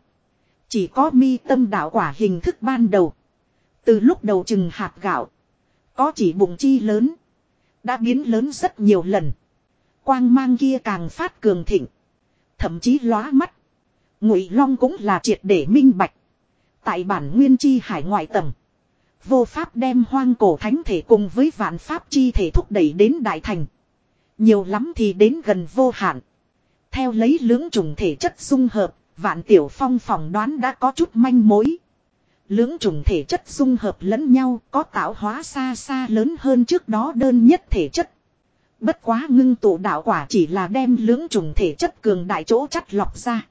Chỉ có mi tâm đạo quả hình thức ban đầu. Từ lúc đầu chừng hạt gạo. Có chỉ bụng chi lớn. Đã biến lớn rất nhiều lần. Quang mang kia càng phát cường thịnh. Thậm chí lóa mắt. Ngụy Long cũng là triệt để minh bạch. Tại bản nguyên chi hải ngoại tầng. Vô pháp đem hoang cổ thánh thể cùng với vạn pháp chi thể thúc đẩy đến đại thành. Nhiều lắm thì đến gần vô hạn. Theo lấy lưỡng trùng thể chất dung hợp, vạn tiểu phong phỏng đoán đã có chút manh mối. Lưỡng trùng thể chất dung hợp lẫn nhau có tạo hóa xa xa lớn hơn trước đó đơn nhất thể chất. Bất quá ngưng tụ đạo quả chỉ là đem lưỡng trùng thể chất cường đại chỗ chắt lọc ra.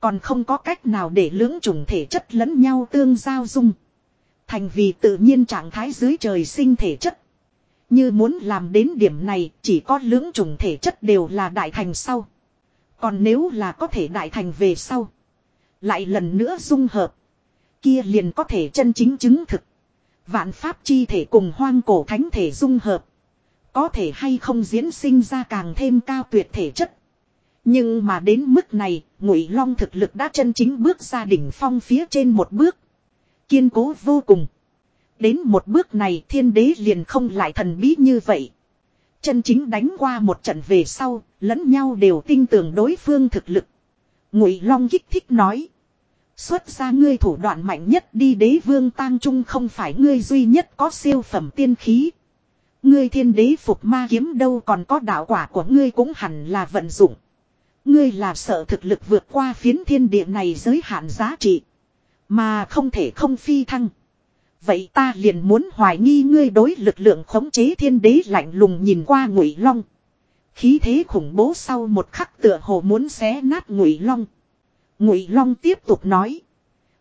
Còn không có cách nào để lưỡng trùng thể chất lẫn nhau tương giao dung. Thành vì tự nhiên trạng thái dưới trời sinh thể chất. Như muốn làm đến điểm này, chỉ có lưỡng trùng thể chất đều là đại thành sau. Còn nếu là có thể đại thành về sau. Lại lần nữa dung hợp. Kia liền có thể chân chính chứng thực. Vạn pháp chi thể cùng hoang cổ thánh thể dung hợp. Có thể hay không diễn sinh ra càng thêm cao tuyệt thể chất. Nhưng mà đến mức này, ngụy long thực lực đã chân chính bước ra đỉnh phong phía trên một bước. Kiên cố vô cùng. Đến một bước này thiên đế liền không lại thần bí như vậy. Chân chính đánh qua một trận về sau, lẫn nhau đều tin tưởng đối phương thực lực. Ngụy Long kích thích nói. Xuất ra ngươi thủ đoạn mạnh nhất đi đế vương tang trung không phải ngươi duy nhất có siêu phẩm tiên khí. Ngươi thiên đế phục ma kiếm đâu còn có đạo quả của ngươi cũng hẳn là vận dụng. Ngươi là sợ thực lực vượt qua phiến thiên địa này giới hạn giá trị. Mà không thể không phi thăng. Vậy ta liền muốn hoài nghi ngươi đối lực lượng khống chế thiên đế lạnh lùng nhìn qua ngụy long. Khí thế khủng bố sau một khắc tựa hồ muốn xé nát ngụy long. Ngụy long tiếp tục nói.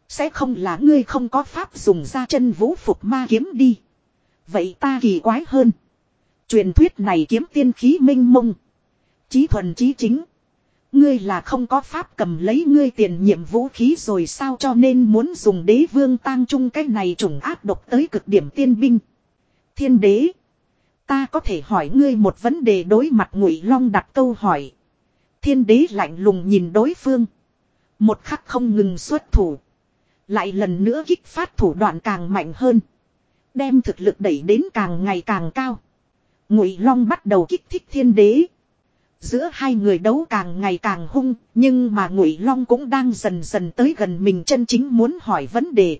Sẽ không là ngươi không có pháp dùng ra chân vũ phục ma kiếm đi. Vậy ta kỳ quái hơn. Truyền thuyết này kiếm tiên khí minh mông. Chí thuần chí chính. Ngươi là không có pháp cầm lấy ngươi tiền nhiệm vũ khí rồi sao cho nên muốn dùng đế vương tang trung cái này trùng áp độc tới cực điểm tiên binh. Thiên đế. Ta có thể hỏi ngươi một vấn đề đối mặt ngụy long đặt câu hỏi. Thiên đế lạnh lùng nhìn đối phương. Một khắc không ngừng xuất thủ. Lại lần nữa kích phát thủ đoạn càng mạnh hơn. Đem thực lực đẩy đến càng ngày càng cao. Ngụy long bắt đầu kích thích thiên đế. Giữa hai người đấu càng ngày càng hung, nhưng mà Ngụy Long cũng đang dần dần tới gần mình chân chính muốn hỏi vấn đề.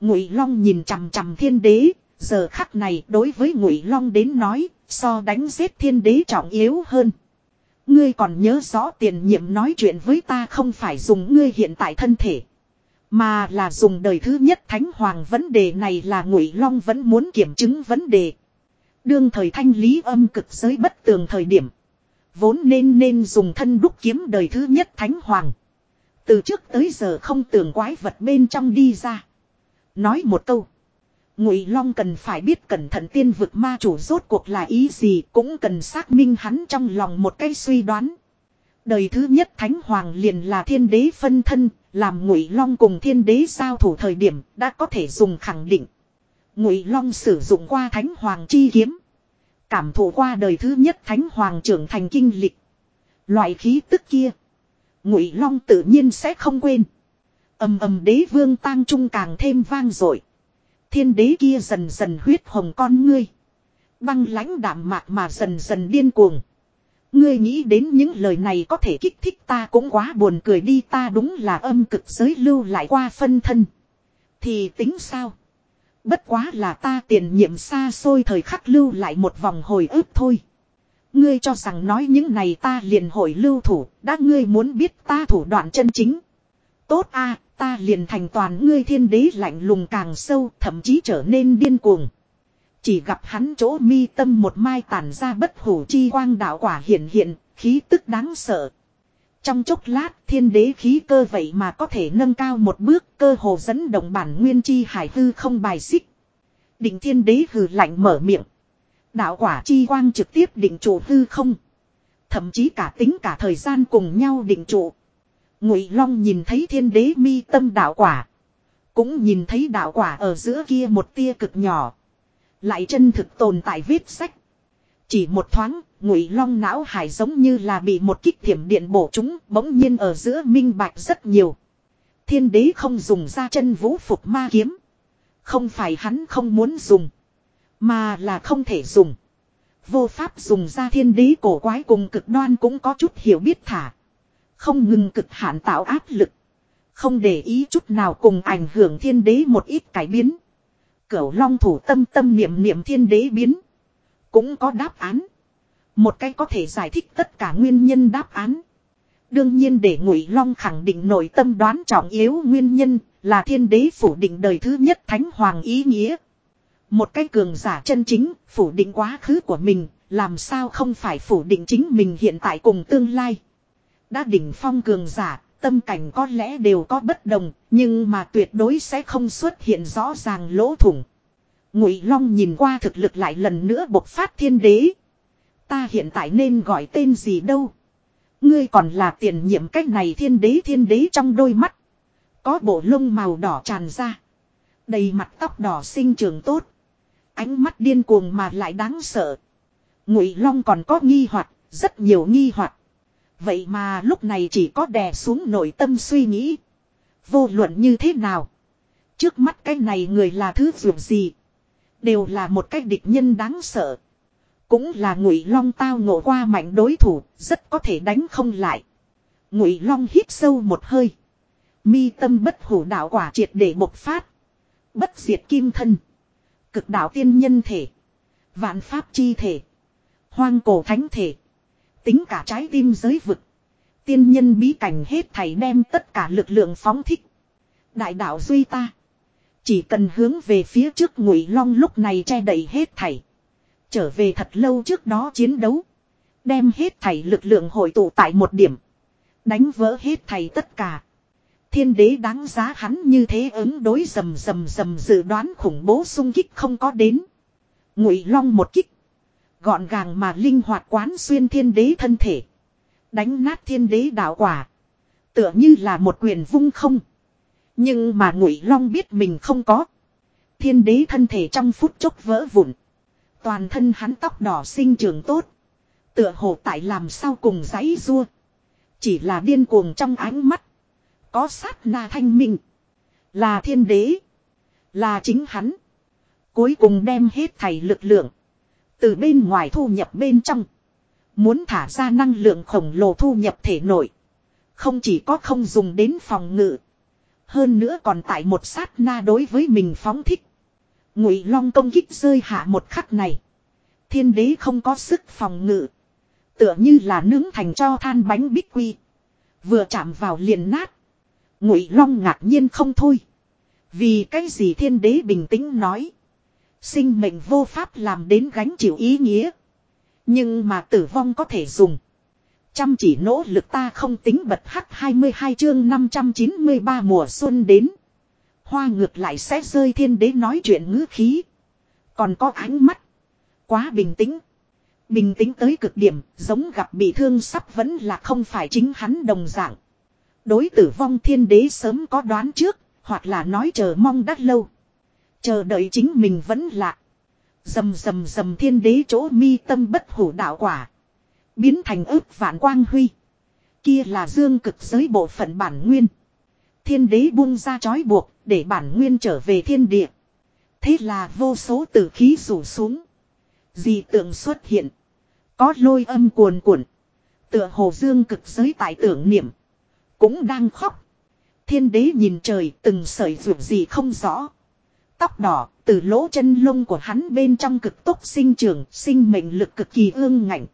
Ngụy Long nhìn chằm chằm thiên đế, giờ khắc này đối với Ngụy Long đến nói, so đánh giết thiên đế trọng yếu hơn. Ngươi còn nhớ rõ tiền nhiệm nói chuyện với ta không phải dùng ngươi hiện tại thân thể. Mà là dùng đời thứ nhất thánh hoàng vấn đề này là ngụy long vẫn muốn kiểm chứng vấn đề. Đương thời thanh lý âm cực giới bất tường thời điểm. Vốn nên nên dùng thân đúc kiếm đời thứ nhất thánh hoàng. Từ trước tới giờ không tưởng quái vật bên trong đi ra. Nói một câu. Ngụy Long cần phải biết cẩn thận tiên vực ma chủ rốt cuộc là ý gì cũng cần xác minh hắn trong lòng một cái suy đoán. Đời thứ nhất Thánh Hoàng liền là thiên đế phân thân, làm Ngụy Long cùng thiên đế giao thủ thời điểm đã có thể dùng khẳng định. Ngụy Long sử dụng qua Thánh Hoàng chi kiếm. Cảm thụ qua đời thứ nhất Thánh Hoàng trưởng thành kinh lịch. Loại khí tức kia. Ngụy Long tự nhiên sẽ không quên. ầm ầm đế vương tang trung càng thêm vang dội Thiên đế kia dần dần huyết hồng con ngươi. Băng lãnh đạm mạc mà dần dần điên cuồng. Ngươi nghĩ đến những lời này có thể kích thích ta cũng quá buồn cười đi, ta đúng là âm cực giới lưu lại qua phân thân. Thì tính sao? Bất quá là ta tiền nhiệm xa xôi thời khắc lưu lại một vòng hồi ức thôi. Ngươi cho rằng nói những này ta liền hồi lưu thủ, đã ngươi muốn biết ta thủ đoạn chân chính. Tốt a ta liền thành toàn ngươi thiên đế lạnh lùng càng sâu, thậm chí trở nên điên cuồng. Chỉ gặp hắn chỗ mi tâm một mai tản ra bất hủ chi quang đạo quả hiện hiện, khí tức đáng sợ. Trong chốc lát, thiên đế khí cơ vậy mà có thể nâng cao một bước, cơ hồ dẫn động bản nguyên chi hải hư không bài xích. Định thiên đế hừ lạnh mở miệng. Đạo quả chi quang trực tiếp định trụ hư không. Thậm chí cả tính cả thời gian cùng nhau định trụ. Ngụy Long nhìn thấy thiên đế mi tâm đạo quả. Cũng nhìn thấy đạo quả ở giữa kia một tia cực nhỏ. Lại chân thực tồn tại viết sách. Chỉ một thoáng, Ngụy Long não hải giống như là bị một kích thiểm điện bổ chúng, bỗng nhiên ở giữa minh bạch rất nhiều. Thiên đế không dùng ra chân vũ phục ma kiếm. Không phải hắn không muốn dùng. Mà là không thể dùng. Vô pháp dùng ra thiên đế cổ quái cùng cực đoan cũng có chút hiểu biết thả. Không ngừng cực hạn tạo áp lực. Không để ý chút nào cùng ảnh hưởng thiên đế một ít cải biến. Cửu long thủ tâm tâm niệm niệm thiên đế biến. Cũng có đáp án. Một cái có thể giải thích tất cả nguyên nhân đáp án. Đương nhiên để ngụy long khẳng định nội tâm đoán trọng yếu nguyên nhân là thiên đế phủ định đời thứ nhất thánh hoàng ý nghĩa. Một cái cường giả chân chính phủ định quá khứ của mình làm sao không phải phủ định chính mình hiện tại cùng tương lai. Đã đỉnh phong cường giả, tâm cảnh có lẽ đều có bất đồng, nhưng mà tuyệt đối sẽ không xuất hiện rõ ràng lỗ thủng. Ngụy Long nhìn qua thực lực lại lần nữa bộc phát thiên đế. Ta hiện tại nên gọi tên gì đâu? Ngươi còn là tiền nhiệm cách này thiên đế thiên đế trong đôi mắt. Có bộ lông màu đỏ tràn ra. Đầy mặt tóc đỏ sinh trường tốt. Ánh mắt điên cuồng mà lại đáng sợ. Ngụy Long còn có nghi hoặc, rất nhiều nghi hoặc. Vậy mà lúc này chỉ có đè xuống nội tâm suy nghĩ. Vô luận như thế nào. Trước mắt cái này người là thứ vượt gì. Đều là một cái địch nhân đáng sợ. Cũng là ngụy long tao ngộ qua mạnh đối thủ. Rất có thể đánh không lại. Ngụy long hít sâu một hơi. Mi tâm bất hủ đạo quả triệt để bộc phát. Bất diệt kim thân. Cực đạo tiên nhân thể. Vạn pháp chi thể. Hoang cổ thánh thể. Tính cả trái tim giới vực. Tiên nhân bí cảnh hết thảy đem tất cả lực lượng phóng thích. Đại đạo duy ta. Chỉ cần hướng về phía trước ngụy long lúc này che đậy hết thảy. Trở về thật lâu trước đó chiến đấu. Đem hết thảy lực lượng hội tụ tại một điểm. Đánh vỡ hết thảy tất cả. Thiên đế đáng giá hắn như thế ứng đối rầm rầm rầm dự đoán khủng bố sung kích không có đến. Ngụy long một kích. Gọn gàng mà linh hoạt quán xuyên thiên đế thân thể. Đánh nát thiên đế đạo quả. Tựa như là một quyền vung không. Nhưng mà ngụy long biết mình không có. Thiên đế thân thể trong phút chốc vỡ vụn. Toàn thân hắn tóc đỏ sinh trường tốt. Tựa hồ tại làm sao cùng giấy rua. Chỉ là điên cuồng trong ánh mắt. Có sát na thanh minh. Là thiên đế. Là chính hắn. Cuối cùng đem hết thầy lực lượng. Từ bên ngoài thu nhập bên trong. Muốn thả ra năng lượng khổng lồ thu nhập thể nội. Không chỉ có không dùng đến phòng ngự. Hơn nữa còn tại một sát na đối với mình phóng thích. Ngụy long công kích rơi hạ một khắc này. Thiên đế không có sức phòng ngự. Tựa như là nướng thành cho than bánh bích quy. Vừa chạm vào liền nát. Ngụy long ngạc nhiên không thôi. Vì cái gì thiên đế bình tĩnh nói. Sinh mệnh vô pháp làm đến gánh chịu ý nghĩa. Nhưng mà tử vong có thể dùng. Chăm chỉ nỗ lực ta không tính bật hắc 22 chương 593 mùa xuân đến. Hoa ngược lại sẽ rơi thiên đế nói chuyện ngữ khí. Còn có ánh mắt. Quá bình tĩnh. Bình tĩnh tới cực điểm, giống gặp bị thương sắp vẫn là không phải chính hắn đồng dạng. Đối tử vong thiên đế sớm có đoán trước, hoặc là nói chờ mong đắt lâu. Chờ đợi chính mình vẫn lạ. Dầm dầm dầm thiên đế chỗ mi tâm bất hủ đạo quả. Biến thành ước vạn quang huy. Kia là dương cực giới bộ phận bản nguyên. Thiên đế buông ra trói buộc để bản nguyên trở về thiên địa. Thế là vô số tử khí rủ xuống. Dị tượng xuất hiện. Có lôi âm cuồn cuộn. Tựa hồ dương cực giới tại tưởng niệm. Cũng đang khóc. Thiên đế nhìn trời từng sợi ruột gì không rõ. Tóc đỏ từ lỗ chân lông của hắn bên trong cực tốc sinh trưởng, sinh mệnh lực cực kỳ ương ngạnh.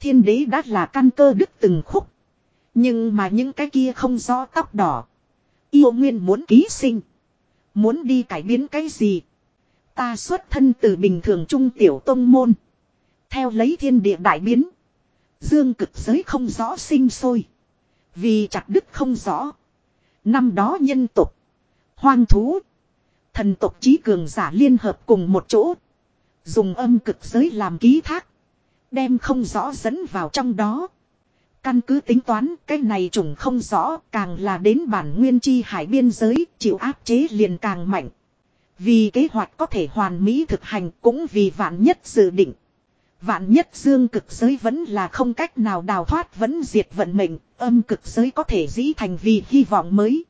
Thiên đế đã là căn cơ đức từng khúc. Nhưng mà những cái kia không do tóc đỏ. Yêu nguyên muốn ký sinh. Muốn đi cải biến cái gì. Ta xuất thân từ bình thường trung tiểu tông môn. Theo lấy thiên địa đại biến. Dương cực giới không rõ sinh sôi. Vì chặt đứt không rõ. Năm đó nhân tục. Hoang thú. Thần tộc trí cường giả liên hợp cùng một chỗ. Dùng âm cực giới làm ký thác. Đem không rõ dẫn vào trong đó. Căn cứ tính toán cái này trùng không rõ càng là đến bản nguyên chi hải biên giới chịu áp chế liền càng mạnh. Vì kế hoạch có thể hoàn mỹ thực hành cũng vì vạn nhất dự định. Vạn nhất dương cực giới vẫn là không cách nào đào thoát vẫn diệt vận mệnh, âm cực giới có thể dĩ thành vì hy vọng mới.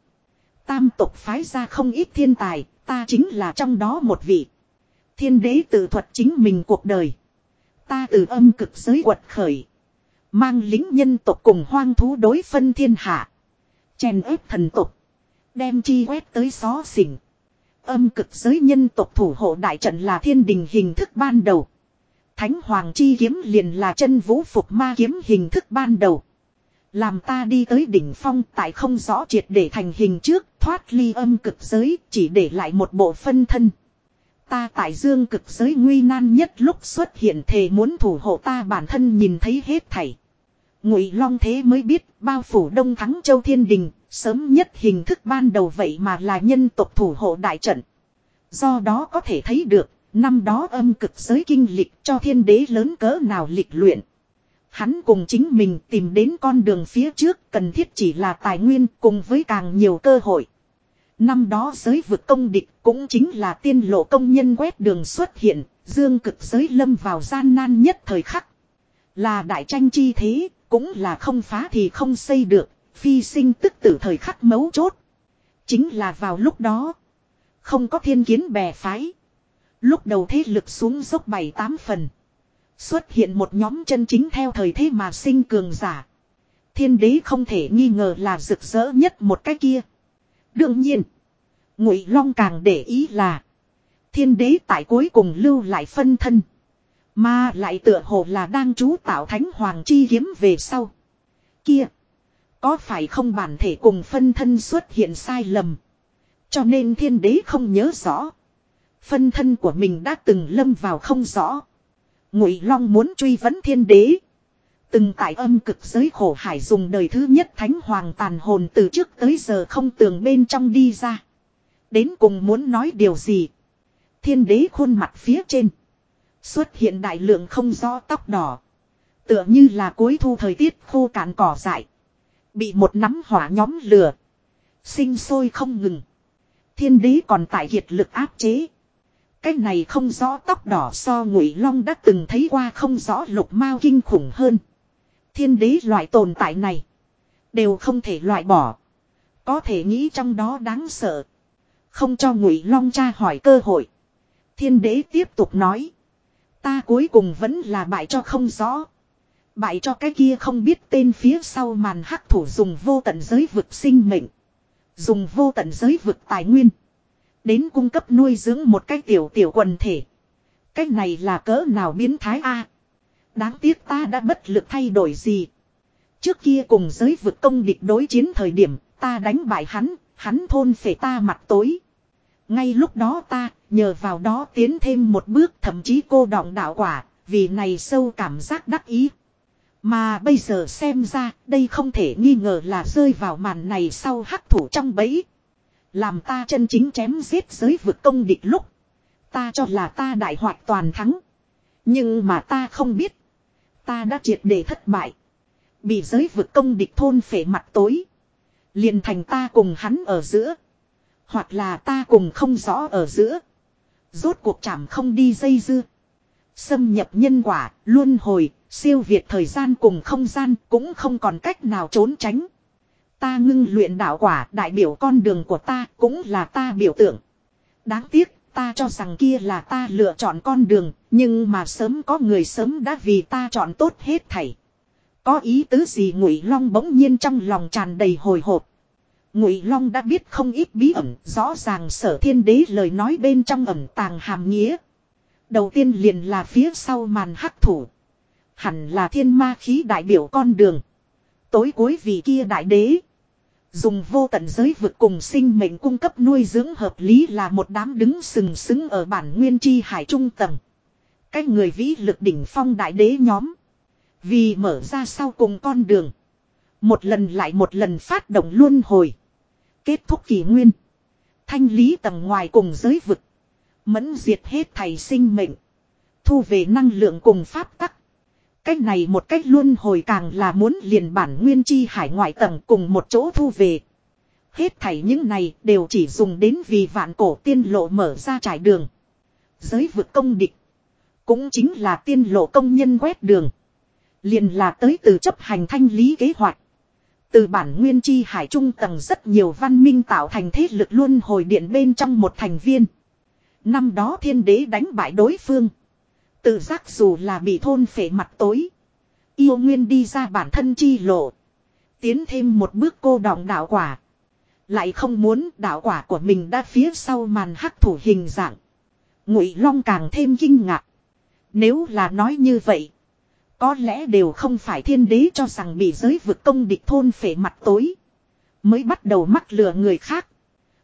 Tam tộc phái ra không ít thiên tài, ta chính là trong đó một vị. Thiên đế tự thuật chính mình cuộc đời. Ta từ âm cực giới quật khởi. Mang lính nhân tộc cùng hoang thú đối phân thiên hạ. Chèn ép thần tộc. Đem chi quét tới xó xỉnh. Âm cực giới nhân tộc thủ hộ đại trận là thiên đình hình thức ban đầu. Thánh Hoàng chi kiếm liền là chân vũ phục ma kiếm hình thức ban đầu. Làm ta đi tới đỉnh phong tại không rõ triệt để thành hình trước, thoát ly âm cực giới, chỉ để lại một bộ phân thân. Ta tại dương cực giới nguy nan nhất lúc xuất hiện thề muốn thủ hộ ta bản thân nhìn thấy hết thảy. Ngụy Long thế mới biết bao phủ Đông Thắng Châu Thiên Đình, sớm nhất hình thức ban đầu vậy mà là nhân tộc thủ hộ đại trận. Do đó có thể thấy được, năm đó âm cực giới kinh lịch cho thiên đế lớn cỡ nào lịch luyện. Hắn cùng chính mình tìm đến con đường phía trước cần thiết chỉ là tài nguyên cùng với càng nhiều cơ hội. Năm đó giới vực công địch cũng chính là tiên lộ công nhân quét đường xuất hiện, dương cực giới lâm vào gian nan nhất thời khắc. Là đại tranh chi thế, cũng là không phá thì không xây được, phi sinh tức tử thời khắc mấu chốt. Chính là vào lúc đó, không có thiên kiến bè phái. Lúc đầu thế lực xuống dốc bảy tám phần. Xuất hiện một nhóm chân chính theo thời thế mà sinh cường giả. Thiên đế không thể nghi ngờ là rực rỡ nhất một cái kia. Đương nhiên, Ngụy Long càng để ý là thiên đế tại cuối cùng lưu lại phân thân. Mà lại tựa hồ là đang chú tạo thánh hoàng chi kiếm về sau. Kia. Có phải không bản thể cùng phân thân xuất hiện sai lầm. Cho nên thiên đế không nhớ rõ. Phân thân của mình đã từng lâm vào không rõ. Ngụy Long muốn truy vấn thiên đế. Từng tại âm cực giới khổ hải dùng đời thứ nhất thánh hoàng tàn hồn từ trước tới giờ không tường bên trong đi ra. Đến cùng muốn nói điều gì. Thiên đế khuôn mặt phía trên. Xuất hiện đại lượng không rõ tóc đỏ. Tựa như là cuối thu thời tiết khô cạn cỏ dại. Bị một nắm hỏa nhóm lửa. Sinh sôi không ngừng. Thiên đế còn tại hiệt lực áp chế. Cái này không rõ tóc đỏ so ngụy long đã từng thấy qua không rõ lục mao kinh khủng hơn. Thiên đế loại tồn tại này. Đều không thể loại bỏ. Có thể nghĩ trong đó đáng sợ. Không cho ngụy long cha hỏi cơ hội. Thiên đế tiếp tục nói. Ta cuối cùng vẫn là bại cho không rõ. Bại cho cái kia không biết tên phía sau màn hắc thủ dùng vô tận giới vực sinh mệnh. Dùng vô tận giới vực tài nguyên. Đến cung cấp nuôi dưỡng một cái tiểu tiểu quần thể. Cái này là cỡ nào biến thái a Đáng tiếc ta đã bất lực thay đổi gì. Trước kia cùng giới vực công địch đối chiến thời điểm, ta đánh bại hắn, hắn thôn phể ta mặt tối. Ngay lúc đó ta, nhờ vào đó tiến thêm một bước thậm chí cô đọng đạo quả, vì này sâu cảm giác đắc ý. Mà bây giờ xem ra, đây không thể nghi ngờ là rơi vào màn này sau hắc thủ trong bẫy. Làm ta chân chính chém giết giới vực công địch lúc. Ta cho là ta đại hoạt toàn thắng. Nhưng mà ta không biết. Ta đã triệt để thất bại. Bị giới vực công địch thôn phệ mặt tối. Liền thành ta cùng hắn ở giữa. Hoặc là ta cùng không rõ ở giữa. Rốt cuộc chảm không đi dây dưa. Xâm nhập nhân quả, luân hồi, siêu việt thời gian cùng không gian cũng không còn cách nào trốn tránh. Ta ngưng luyện đạo quả đại biểu con đường của ta cũng là ta biểu tượng. Đáng tiếc, ta cho rằng kia là ta lựa chọn con đường, nhưng mà sớm có người sớm đã vì ta chọn tốt hết thảy. Có ý tứ gì Ngụy Long bỗng nhiên trong lòng tràn đầy hồi hộp. Ngụy Long đã biết không ít bí ẩn, rõ ràng Sở Thiên Đế lời nói bên trong ẩn tàng hàm nghĩa. Đầu tiên liền là phía sau màn hắc thủ. Hẳn là thiên ma khí đại biểu con đường. Tối cuối vì kia đại đế. Dùng vô tận giới vực cùng sinh mệnh cung cấp nuôi dưỡng hợp lý là một đám đứng sừng sững ở bản nguyên chi hải trung tầng. Các người vĩ lực đỉnh phong đại đế nhóm. Vì mở ra sau cùng con đường. Một lần lại một lần phát động luân hồi. Kết thúc kỷ nguyên. Thanh lý tầng ngoài cùng giới vực. Mẫn diệt hết thầy sinh mệnh. Thu về năng lượng cùng pháp tắc. Cách này một cách luôn hồi càng là muốn liền bản nguyên chi hải ngoại tầng cùng một chỗ thu về. Hết thảy những này đều chỉ dùng đến vì vạn cổ tiên lộ mở ra trải đường. Giới vực công địch. Cũng chính là tiên lộ công nhân quét đường. Liền là tới từ chấp hành thanh lý kế hoạch. Từ bản nguyên chi hải trung tầng rất nhiều văn minh tạo thành thế lực luôn hồi điện bên trong một thành viên. Năm đó thiên đế đánh bại đối phương. Tự giác dù là bị thôn phệ mặt tối. Yêu nguyên đi ra bản thân chi lộ. Tiến thêm một bước cô đọng đạo quả. Lại không muốn đạo quả của mình đã phía sau màn hắc thủ hình dạng. Ngụy Long càng thêm kinh ngạc. Nếu là nói như vậy. Có lẽ đều không phải thiên đế cho rằng bị giới vực công địch thôn phệ mặt tối. Mới bắt đầu mắc lừa người khác.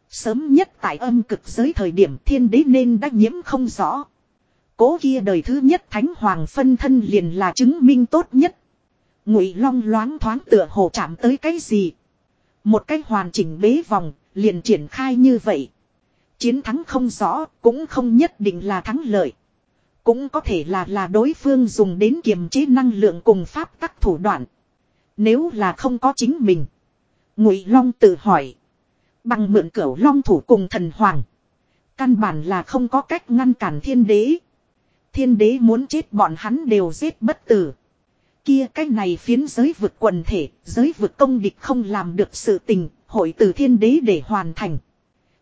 Sớm nhất tại âm cực giới thời điểm thiên đế nên đã nhiễm không rõ. Cố kia đời thứ nhất thánh hoàng phân thân liền là chứng minh tốt nhất. Ngụy long loáng thoáng tựa hồ chạm tới cái gì. Một cái hoàn chỉnh bế vòng, liền triển khai như vậy. Chiến thắng không rõ, cũng không nhất định là thắng lợi. Cũng có thể là là đối phương dùng đến kiềm chế năng lượng cùng pháp tắc thủ đoạn. Nếu là không có chính mình. Ngụy Long tự hỏi. Bằng mượn cửu Long thủ cùng thần hoàng. Căn bản là không có cách ngăn cản thiên đế. Thiên đế muốn chết bọn hắn đều giết bất tử. Kia cách này phiến giới vực quần thể, giới vực công địch không làm được sự tình, hội từ thiên đế để hoàn thành.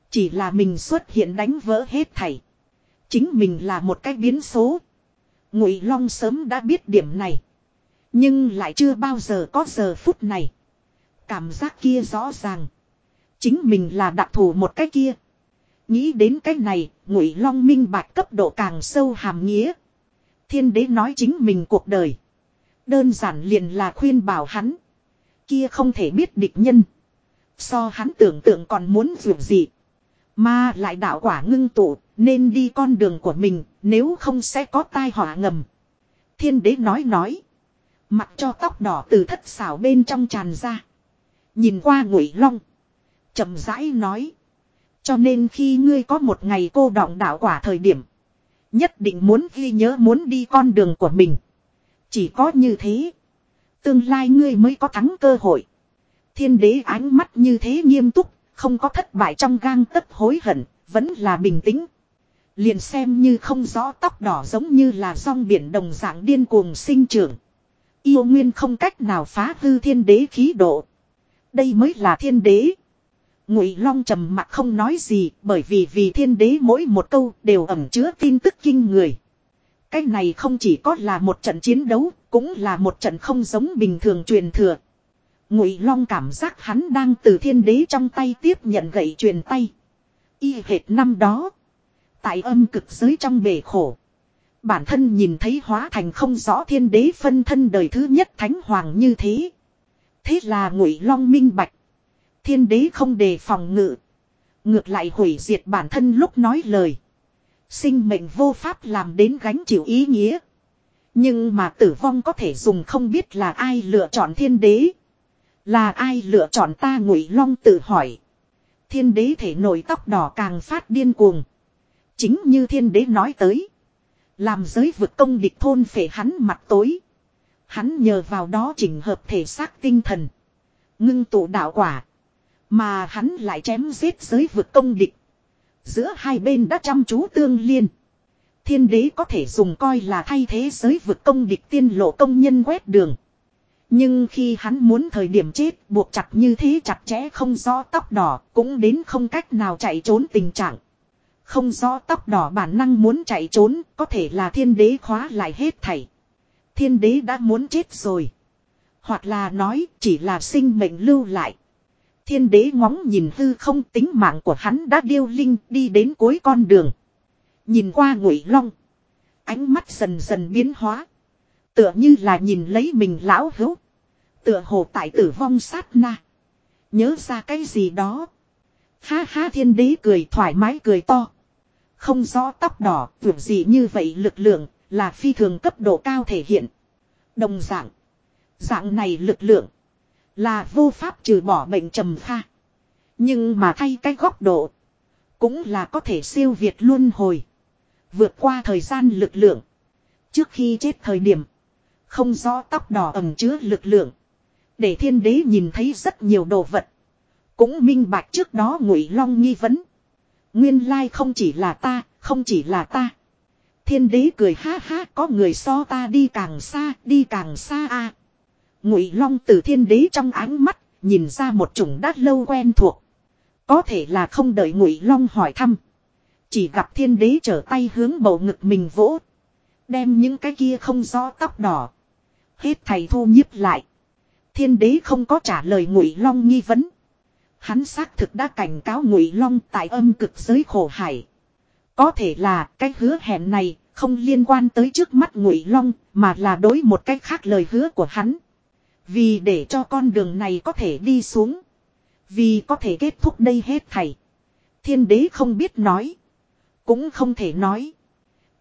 Chỉ là mình xuất hiện đánh vỡ hết thảy. Chính mình là một cái biến số. Ngụy Long sớm đã biết điểm này. Nhưng lại chưa bao giờ có giờ phút này. Cảm giác kia rõ ràng. Chính mình là đặc thù một cái kia. Nghĩ đến cái này, Ngụy Long minh bạch cấp độ càng sâu hàm nghĩa. Thiên đế nói chính mình cuộc đời. Đơn giản liền là khuyên bảo hắn. Kia không thể biết địch nhân. So hắn tưởng tượng còn muốn dù gì. Mà lại đạo quả ngưng tụ, nên đi con đường của mình, nếu không sẽ có tai họa ngầm. Thiên đế nói nói. Mặc cho tóc đỏ từ thất xảo bên trong tràn ra. Nhìn qua ngụy long. chậm rãi nói. Cho nên khi ngươi có một ngày cô đọng đạo quả thời điểm. Nhất định muốn ghi nhớ muốn đi con đường của mình. Chỉ có như thế. Tương lai ngươi mới có thắng cơ hội. Thiên đế ánh mắt như thế nghiêm túc. Không có thất bại trong gang tất hối hận. Vẫn là bình tĩnh. Liền xem như không rõ tóc đỏ giống như là rong biển đồng dạng điên cuồng sinh trưởng. Yêu nguyên không cách nào phá hư thiên đế khí độ. Đây mới là thiên đế. Ngụy Long trầm mặt không nói gì, bởi vì vì thiên đế mỗi một câu đều ẩn chứa tin tức kinh người. Cái này không chỉ có là một trận chiến đấu, cũng là một trận không giống bình thường truyền thừa. Ngụy Long cảm giác hắn đang từ thiên đế trong tay tiếp nhận gậy truyền tay. Y hệt năm đó. Tại âm cực giới trong bể khổ. Bản thân nhìn thấy hóa thành không rõ thiên đế phân thân đời thứ nhất thánh hoàng như thế. Thế là ngụy long minh bạch. Thiên đế không đề phòng ngự. Ngược lại hủy diệt bản thân lúc nói lời. Sinh mệnh vô pháp làm đến gánh chịu ý nghĩa. Nhưng mà tử vong có thể dùng không biết là ai lựa chọn thiên đế. Là ai lựa chọn ta ngụy long tự hỏi. Thiên đế thể nổi tóc đỏ càng phát điên cuồng. Chính như thiên đế nói tới. Làm giới vực công địch thôn phệ hắn mặt tối. Hắn nhờ vào đó chỉnh hợp thể xác tinh thần. Ngưng tụ đạo quả. Mà hắn lại chém giết giới vực công địch. Giữa hai bên đã chăm chú tương liên. Thiên đế có thể dùng coi là thay thế giới vực công địch tiên lộ công nhân quét đường. Nhưng khi hắn muốn thời điểm chết, buộc chặt như thế chặt chẽ không rõ tóc đỏ, cũng đến không cách nào chạy trốn tình trạng. Không rõ tóc đỏ bản năng muốn chạy trốn, có thể là thiên đế khóa lại hết thảy. Thiên đế đã muốn chết rồi. Hoặc là nói, chỉ là sinh mệnh lưu lại. Thiên đế ngóng nhìn hư không tính mạng của hắn đã điêu linh đi đến cuối con đường. Nhìn qua ngụy long. Ánh mắt dần dần biến hóa. Tựa như là nhìn lấy mình lão hữu. Tựa hồ tại tử vong sát na. Nhớ ra cái gì đó. Ha ha thiên đế cười thoải mái cười to. Không rõ tóc đỏ, tưởng gì như vậy lực lượng, là phi thường cấp độ cao thể hiện. Đồng dạng. Dạng này lực lượng. Là vô pháp trừ bỏ bệnh trầm pha. Nhưng mà thay cái góc độ. Cũng là có thể siêu việt luân hồi. Vượt qua thời gian lực lượng. Trước khi chết thời điểm. Không rõ tóc đỏ ẩm chứa lực lượng. Để thiên đế nhìn thấy rất nhiều đồ vật. Cũng minh bạch trước đó ngụy long nghi vấn. Nguyên lai không chỉ là ta, không chỉ là ta. Thiên đế cười ha ha có người so ta đi càng xa, đi càng xa a. Ngụy long từ thiên đế trong ánh mắt, nhìn ra một chủng đã lâu quen thuộc. Có thể là không đợi ngụy long hỏi thăm. Chỉ gặp thiên đế trở tay hướng bầu ngực mình vỗ. Đem những cái kia không rõ tóc đỏ. Hết thầy thu nhiếp lại. Thiên đế không có trả lời ngụy long nghi vấn. Hắn xác thực đã cảnh cáo ngụy long tại âm cực giới khổ hải. Có thể là cái hứa hẹn này không liên quan tới trước mắt ngụy long mà là đối một cách khác lời hứa của hắn. Vì để cho con đường này có thể đi xuống. Vì có thể kết thúc đây hết thảy. Thiên đế không biết nói. Cũng không thể nói.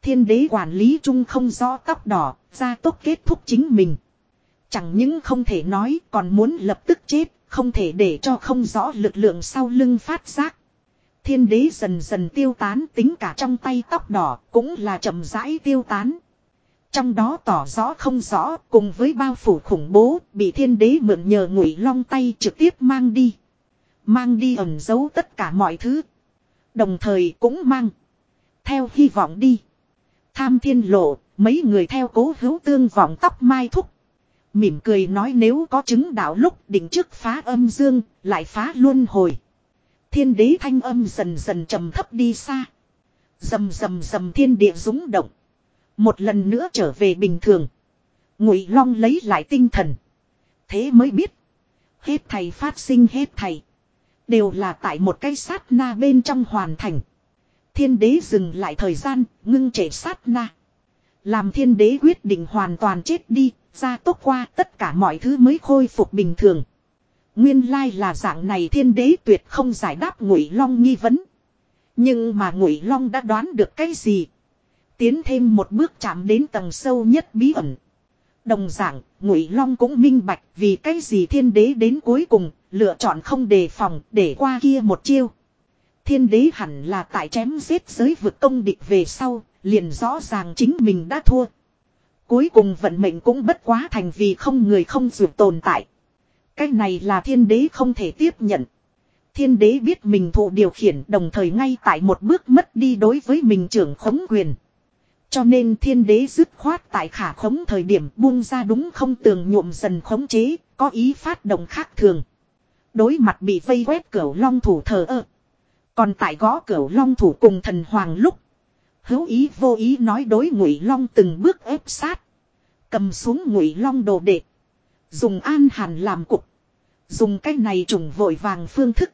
Thiên đế quản lý chung không rõ tóc đỏ, ra tốt kết thúc chính mình. Chẳng những không thể nói còn muốn lập tức chết, không thể để cho không rõ lực lượng sau lưng phát giác. Thiên đế dần dần tiêu tán tính cả trong tay tóc đỏ cũng là chậm rãi tiêu tán. Trong đó tỏ rõ không rõ cùng với bao phủ khủng bố bị thiên đế mượn nhờ ngụy long tay trực tiếp mang đi. Mang đi ẩn giấu tất cả mọi thứ. Đồng thời cũng mang. Theo hy vọng đi. Tham thiên lộ, mấy người theo cố hữu tương vọng tóc mai thúc. Mỉm cười nói nếu có chứng đạo lúc định trước phá âm dương, lại phá luân hồi. Thiên đế thanh âm dần dần trầm thấp đi xa. Dầm dầm dầm thiên địa rúng động. Một lần nữa trở về bình thường. Ngụy Long lấy lại tinh thần. Thế mới biết. Hết thầy phát sinh hết thầy. Đều là tại một cái sát na bên trong hoàn thành. Thiên đế dừng lại thời gian, ngưng trệ sát na. Làm thiên đế quyết định hoàn toàn chết đi, ra tốt qua tất cả mọi thứ mới khôi phục bình thường. Nguyên lai là dạng này thiên đế tuyệt không giải đáp ngụy long nghi vấn. Nhưng mà ngụy long đã đoán được cái gì. Tiến thêm một bước chạm đến tầng sâu nhất bí ẩn. Đồng dạng, ngụy long cũng minh bạch vì cái gì thiên đế đến cuối cùng, lựa chọn không đề phòng để qua kia một chiêu. Thiên đế hẳn là tại chém giết giới vực công địch về sau, liền rõ ràng chính mình đã thua. Cuối cùng vận mệnh cũng bất quá thành vì không người không dù tồn tại. Cái này là thiên đế không thể tiếp nhận. Thiên đế biết mình thụ điều khiển đồng thời ngay tại một bước mất đi đối với mình trưởng khống quyền. Cho nên thiên đế dứt khoát tại khả khống thời điểm buông ra đúng không tường nhuộm dần khống chế, có ý phát động khác thường. Đối mặt bị vây quét cửu long thủ thờ ơ. Còn tại gõ cửu long thủ cùng thần hoàng lúc. Hữu ý vô ý nói đối ngụy long từng bước ép sát. Cầm xuống ngụy long đồ đệ. Dùng an hàn làm cục. Dùng cách này trùng vội vàng phương thức.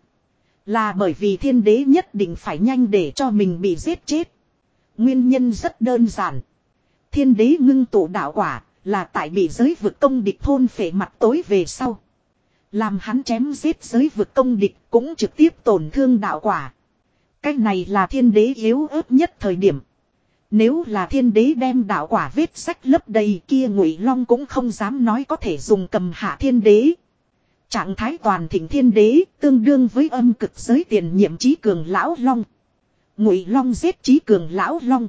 Là bởi vì thiên đế nhất định phải nhanh để cho mình bị giết chết. Nguyên nhân rất đơn giản. Thiên đế ngưng tụ đạo quả là tại bị giới vực công địch thôn phệ mặt tối về sau. Làm hắn chém giết giới vực công địch cũng trực tiếp tổn thương đạo quả. Cách này là thiên đế yếu ớt nhất thời điểm. Nếu là thiên đế đem đạo quả vết sách lấp đầy kia ngụy long cũng không dám nói có thể dùng cầm hạ thiên đế. Trạng thái toàn thịnh thiên đế tương đương với âm cực giới tiền nhiệm trí cường lão long. Ngụy long giết trí cường lão long.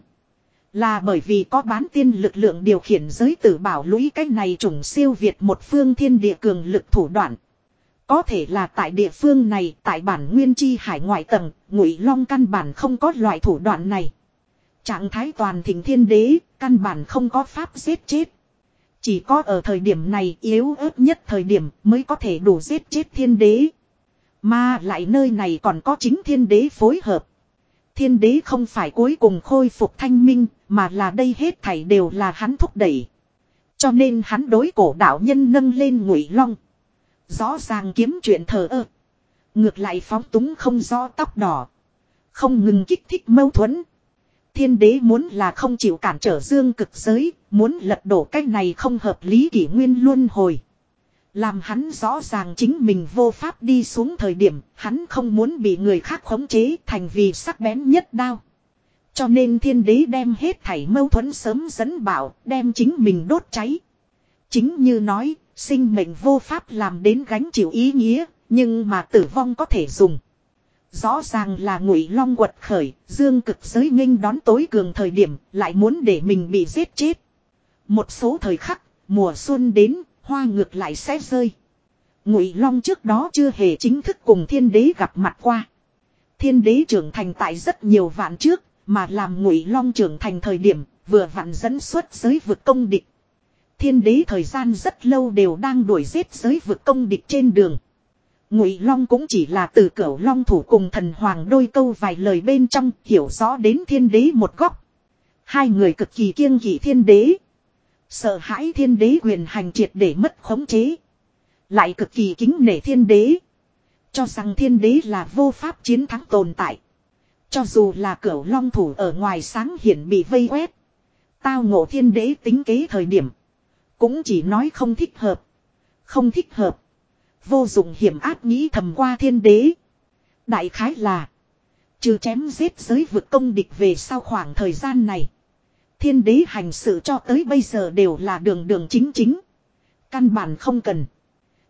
Là bởi vì có bán tiên lực lượng điều khiển giới tử bảo lũy cái này trùng siêu việt một phương thiên địa cường lực thủ đoạn. Có thể là tại địa phương này, tại bản nguyên chi hải ngoại tầng, ngụy long căn bản không có loại thủ đoạn này. Trạng thái toàn thịnh thiên đế, căn bản không có pháp giết chết. Chỉ có ở thời điểm này yếu ớt nhất thời điểm mới có thể đủ giết chết thiên đế. Mà lại nơi này còn có chính thiên đế phối hợp. Thiên đế không phải cuối cùng khôi phục thanh minh, mà là đây hết thảy đều là hắn thúc đẩy. Cho nên hắn đối cổ đạo nhân nâng lên ngụy long. Rõ ràng kiếm chuyện thờ ơ. Ngược lại phóng túng không do tóc đỏ. Không ngừng kích thích mâu thuẫn. Thiên đế muốn là không chịu cản trở dương cực giới, muốn lật đổ cách này không hợp lý kỷ nguyên luân hồi. Làm hắn rõ ràng chính mình vô pháp đi xuống thời điểm, hắn không muốn bị người khác khống chế thành vì sắc bén nhất đao. Cho nên thiên đế đem hết thảy mâu thuẫn sớm dẫn bảo, đem chính mình đốt cháy. Chính như nói, sinh mệnh vô pháp làm đến gánh chịu ý nghĩa, nhưng mà tử vong có thể dùng. Rõ ràng là ngụy long quật khởi, dương cực giới nghênh đón tối cường thời điểm, lại muốn để mình bị giết chết. Một số thời khắc, mùa xuân đến, hoa ngược lại sẽ rơi. Ngụy long trước đó chưa hề chính thức cùng thiên đế gặp mặt qua. Thiên đế trưởng thành tại rất nhiều vạn trước, mà làm ngụy long trưởng thành thời điểm, vừa vặn dẫn xuất giới vực công địch. Thiên đế thời gian rất lâu đều đang đuổi giết giới vực công địch trên đường. Ngụy Long cũng chỉ là từ cửu Long thủ cùng thần hoàng đôi câu vài lời bên trong hiểu rõ đến thiên đế một góc. Hai người cực kỳ kiêng kỵ thiên đế. Sợ hãi thiên đế quyền hành triệt để mất khống chế. Lại cực kỳ kính nể thiên đế. Cho rằng thiên đế là vô pháp chiến thắng tồn tại. Cho dù là cửu long thủ ở ngoài sáng hiển bị vây quét. Tao ngộ thiên đế tính kế thời điểm. Cũng chỉ nói không thích hợp. Không thích hợp. Vô dụng hiểm áp nghĩ thầm qua thiên đế. Đại khái là. Trừ chém giết giới vực công địch về sau khoảng thời gian này. Thiên đế hành sự cho tới bây giờ đều là đường đường chính chính. Căn bản không cần.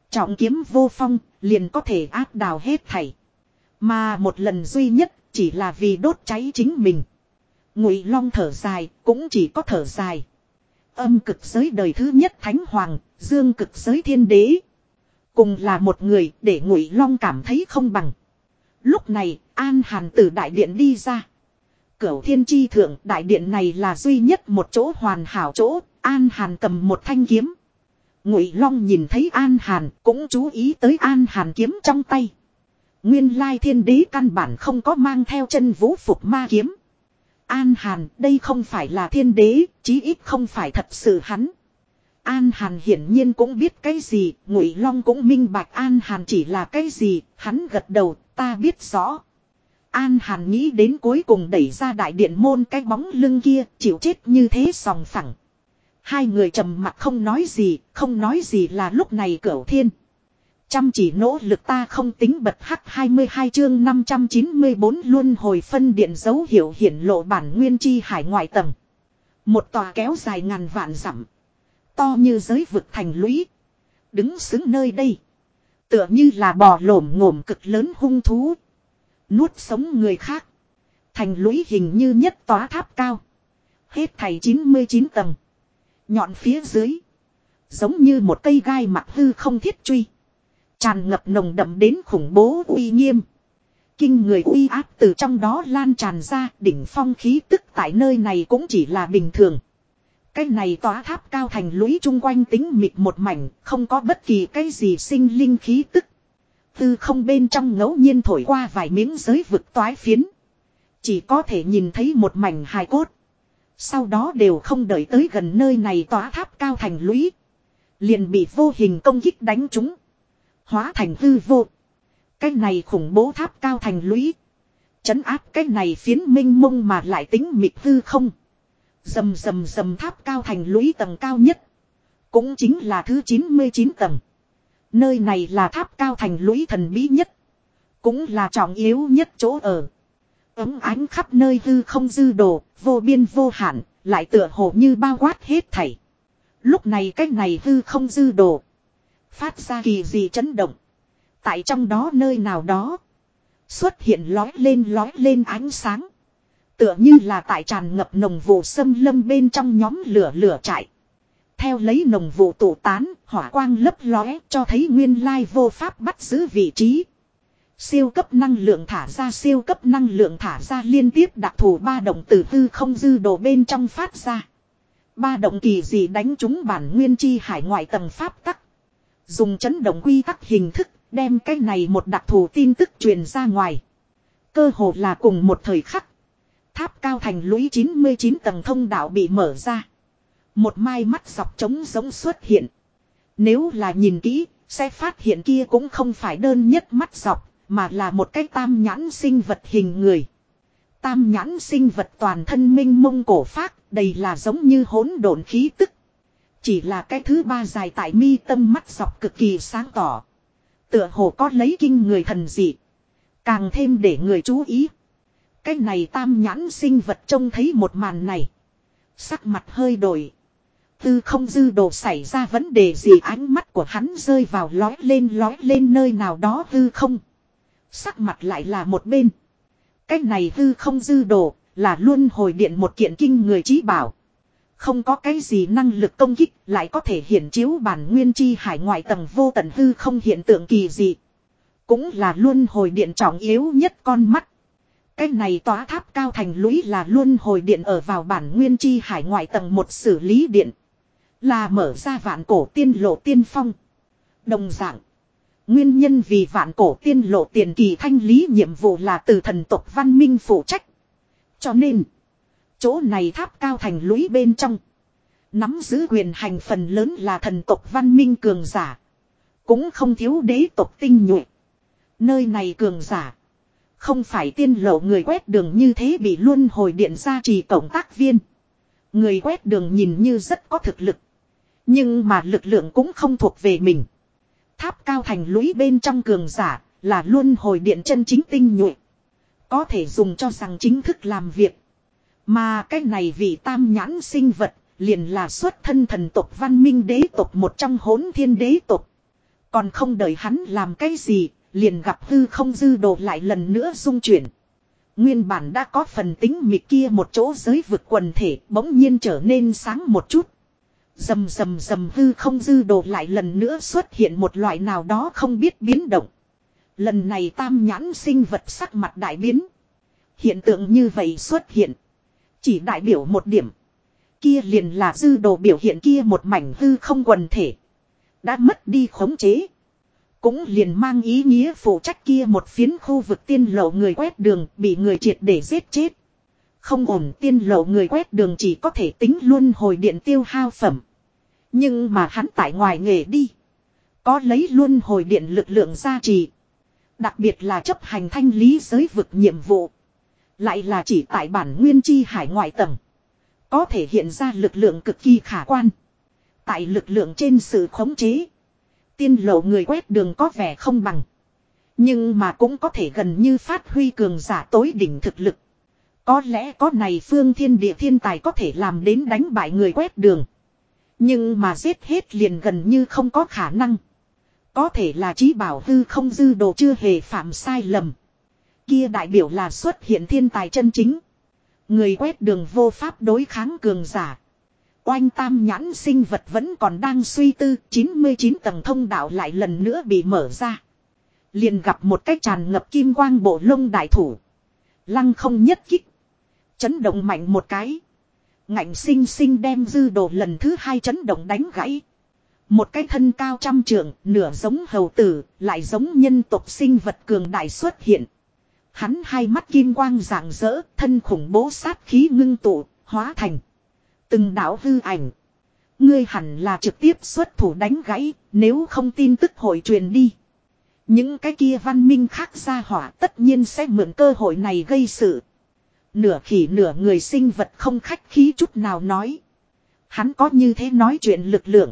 Trọng kiếm vô phong liền có thể áp đào hết thảy. Mà một lần duy nhất chỉ là vì đốt cháy chính mình. Ngụy Long thở dài cũng chỉ có thở dài. Âm cực giới đời thứ nhất thánh hoàng, dương cực giới thiên đế. Cùng là một người để ngụy long cảm thấy không bằng. Lúc này, An Hàn từ đại điện đi ra. Cửu thiên chi thượng đại điện này là duy nhất một chỗ hoàn hảo chỗ, An Hàn cầm một thanh kiếm. Ngụy Long nhìn thấy An Hàn, cũng chú ý tới An Hàn kiếm trong tay. Nguyên lai thiên đế căn bản không có mang theo chân vũ phục ma kiếm. An Hàn, đây không phải là thiên đế, chí ít không phải thật sự hắn. An Hàn hiển nhiên cũng biết cái gì, Ngụy Long cũng minh bạch An Hàn chỉ là cái gì, hắn gật đầu, ta biết rõ. An Hàn nghĩ đến cuối cùng đẩy ra đại điện môn cái bóng lưng kia, chịu chết như thế sòng phẳng. Hai người trầm mặt không nói gì, không nói gì là lúc này cửu thiên. Chăm chỉ nỗ lực ta không tính bật hắc 22 chương 594 luôn hồi phân điện dấu hiệu hiển lộ bản nguyên chi hải ngoại tầng. Một tòa kéo dài ngàn vạn dặm To như giới vực thành lũy. Đứng xứng nơi đây. Tựa như là bò lổm ngổm cực lớn hung thú. Nuốt sống người khác. Thành lũy hình như nhất tòa tháp cao. Hết thảy 99 tầng. Nhọn phía dưới. Giống như một cây gai mặt hư không thiết truy. Tràn ngập nồng đậm đến khủng bố uy nghiêm. Kinh người uy áp từ trong đó lan tràn ra đỉnh phong khí tức tại nơi này cũng chỉ là bình thường. Cái này tòa tháp cao thành lũy chung quanh tính mịt một mảnh, không có bất kỳ cái gì sinh linh khí tức. Tư không bên trong ngẫu nhiên thổi qua vài miếng giới vực toái phiến. Chỉ có thể nhìn thấy một mảnh hài cốt. Sau đó đều không đợi tới gần nơi này tỏa tháp cao thành lũy. Liền bị vô hình công kích đánh trúng. Hóa thành hư vô. Cái này khủng bố tháp cao thành lũy. Chấn áp cái này phiến minh mông mà lại tính mịt hư không. Dầm dầm dầm tháp cao thành lũy tầng cao nhất. Cũng chính là thứ 99 tầng. Nơi này là tháp cao thành lũy thần bí nhất. Cũng là trọng yếu nhất chỗ ở. Ấm ánh khắp nơi hư không dư đồ, vô biên vô hạn, lại tựa hồ như bao quát hết thảy. Lúc này cái này hư không dư đồ. Phát ra kỳ gì chấn động. Tại trong đó nơi nào đó. Xuất hiện lói lên lói lên ánh sáng. Tựa như là tại tràn ngập nồng vụ sâm lâm bên trong nhóm lửa lửa chạy. Theo lấy nồng vụ tụ tán, hỏa quang lấp lóe cho thấy nguyên lai vô pháp bắt giữ vị trí. Siêu cấp năng lượng thả ra siêu cấp năng lượng thả ra liên tiếp đặc thù ba động từ tư không dư đồ bên trong phát ra. Ba động kỳ gì đánh trúng bản nguyên chi hải ngoại tầng pháp tắc. Dùng chấn động quy tắc hình thức đem cái này một đặc thù tin tức truyền ra ngoài. Cơ hồ là cùng một thời khắc. Tháp cao thành lũy 99 tầng thông đạo bị mở ra. Một mai mắt dọc trống giống xuất hiện. Nếu là nhìn kỹ, sẽ phát hiện kia cũng không phải đơn nhất mắt dọc, mà là một cái tam nhãn sinh vật hình người. Tam nhãn sinh vật toàn thân minh mông cổ phát, đầy là giống như hỗn độn khí tức. Chỉ là cái thứ ba dài tại mi tâm mắt dọc cực kỳ sáng tỏ. Tựa hồ có lấy kinh người thần dị. Càng thêm để người chú ý. Cái này tam nhãn sinh vật trông thấy một màn này. Sắc mặt hơi đổi. Tư không dư đồ xảy ra vấn đề gì, ánh mắt của hắn rơi vào lói lên lói lên nơi nào đó tư không. Sắc mặt lại là một bên. Cái này tư không dư đồ là luôn hồi điện một kiện kinh người trí bảo. Không có cái gì năng lực công kích, lại có thể hiển chiếu bản nguyên chi hải ngoại tầng vô tận hư không hiện tượng kỳ gì. Cũng là luôn hồi điện trọng yếu nhất con mắt. Cái này tòa tháp cao thành lũy là luôn hồi điện ở vào bản nguyên chi hải ngoại tầng một xử lý điện. Là mở ra vạn cổ tiên lộ tiên phong. Đồng dạng. Nguyên nhân vì vạn cổ tiên lộ tiền kỳ thanh lý nhiệm vụ là từ thần tộc văn minh phụ trách. Cho nên. Chỗ này tháp cao thành lũy bên trong. Nắm giữ quyền hành phần lớn là thần tộc văn minh cường giả. Cũng không thiếu đế tộc tinh nhuệ. Nơi này cường giả. Không phải tiên lộ người quét đường như thế bị luôn hồi điện ra trì cộng tác viên. Người quét đường nhìn như rất có thực lực. Nhưng mà lực lượng cũng không thuộc về mình. Tháp cao thành lũy bên trong cường giả là luôn hồi điện chân chính tinh nhuệ. Có thể dùng cho rằng chính thức làm việc. Mà cái này vì tam nhãn sinh vật liền là xuất thân thần tộc văn minh đế tộc một trong hỗn thiên đế tộc. Còn không đợi hắn làm cái gì, liền gặp hư không dư đồ lại lần nữa dung chuyển. Nguyên bản đã có phần tính mịt kia một chỗ giới vực quần thể bỗng nhiên trở nên sáng một chút. Dầm dầm dầm hư không dư đồ lại lần nữa xuất hiện một loại nào đó không biết biến động. Lần này tam nhãn sinh vật sắc mặt đại biến. Hiện tượng như vậy xuất hiện. Chỉ đại biểu một điểm. Kia liền là dư đồ biểu hiện kia một mảnh hư không quần thể. Đã mất đi khống chế. Cũng liền mang ý nghĩa phụ trách kia một phiến khu vực tiên lộ người quét đường bị người triệt để giết chết. Không ổn, tiên lộ người quét đường chỉ có thể tính luôn hồi điện tiêu hao phẩm. Nhưng mà hắn tại ngoài nghề đi. Có lấy luôn hồi điện lực lượng gia trì. Đặc biệt là chấp hành thanh lý giới vực nhiệm vụ. Lại là chỉ tại bản nguyên chi hải ngoại tầng. Có thể hiện ra lực lượng cực kỳ khả quan. Tại lực lượng trên sự khống chế. Tiên lộ người quét đường có vẻ không bằng. Nhưng mà cũng có thể gần như phát huy cường giả tối đỉnh thực lực. Có lẽ có này phương thiên địa thiên tài có thể làm đến đánh bại người quét đường. Nhưng mà giết hết liền gần như không có khả năng. Có thể là trí bảo hư không dư đồ chưa hề phạm sai lầm. Kia đại biểu là xuất hiện thiên tài chân chính. Người quét đường vô pháp đối kháng cường giả. Oanh tam nhãn sinh vật vẫn còn đang suy tư 99 tầng thông đạo lại lần nữa bị mở ra. Liền gặp một cái tràn ngập kim quang bộ lông đại thủ. Lăng không nhất kích. Chấn động mạnh một cái. Ngạnh sinh sinh đem dư đồ lần thứ hai chấn động đánh gãy. Một cái thân cao trăm trượng, nửa giống hầu tử, lại giống nhân tộc sinh vật cường đại xuất hiện. Hắn hai mắt kim quang rạng rỡ, thân khủng bố sát khí ngưng tụ, hóa thành. Từng đảo hư ảnh. Ngươi hẳn là trực tiếp xuất thủ đánh gãy, nếu không tin tức hội truyền đi. Những cái kia văn minh khác ra hỏa tất nhiên sẽ mượn cơ hội này gây sự. Nửa khỉ nửa người sinh vật không khách khí chút nào nói. Hắn có như thế nói chuyện lực lượng.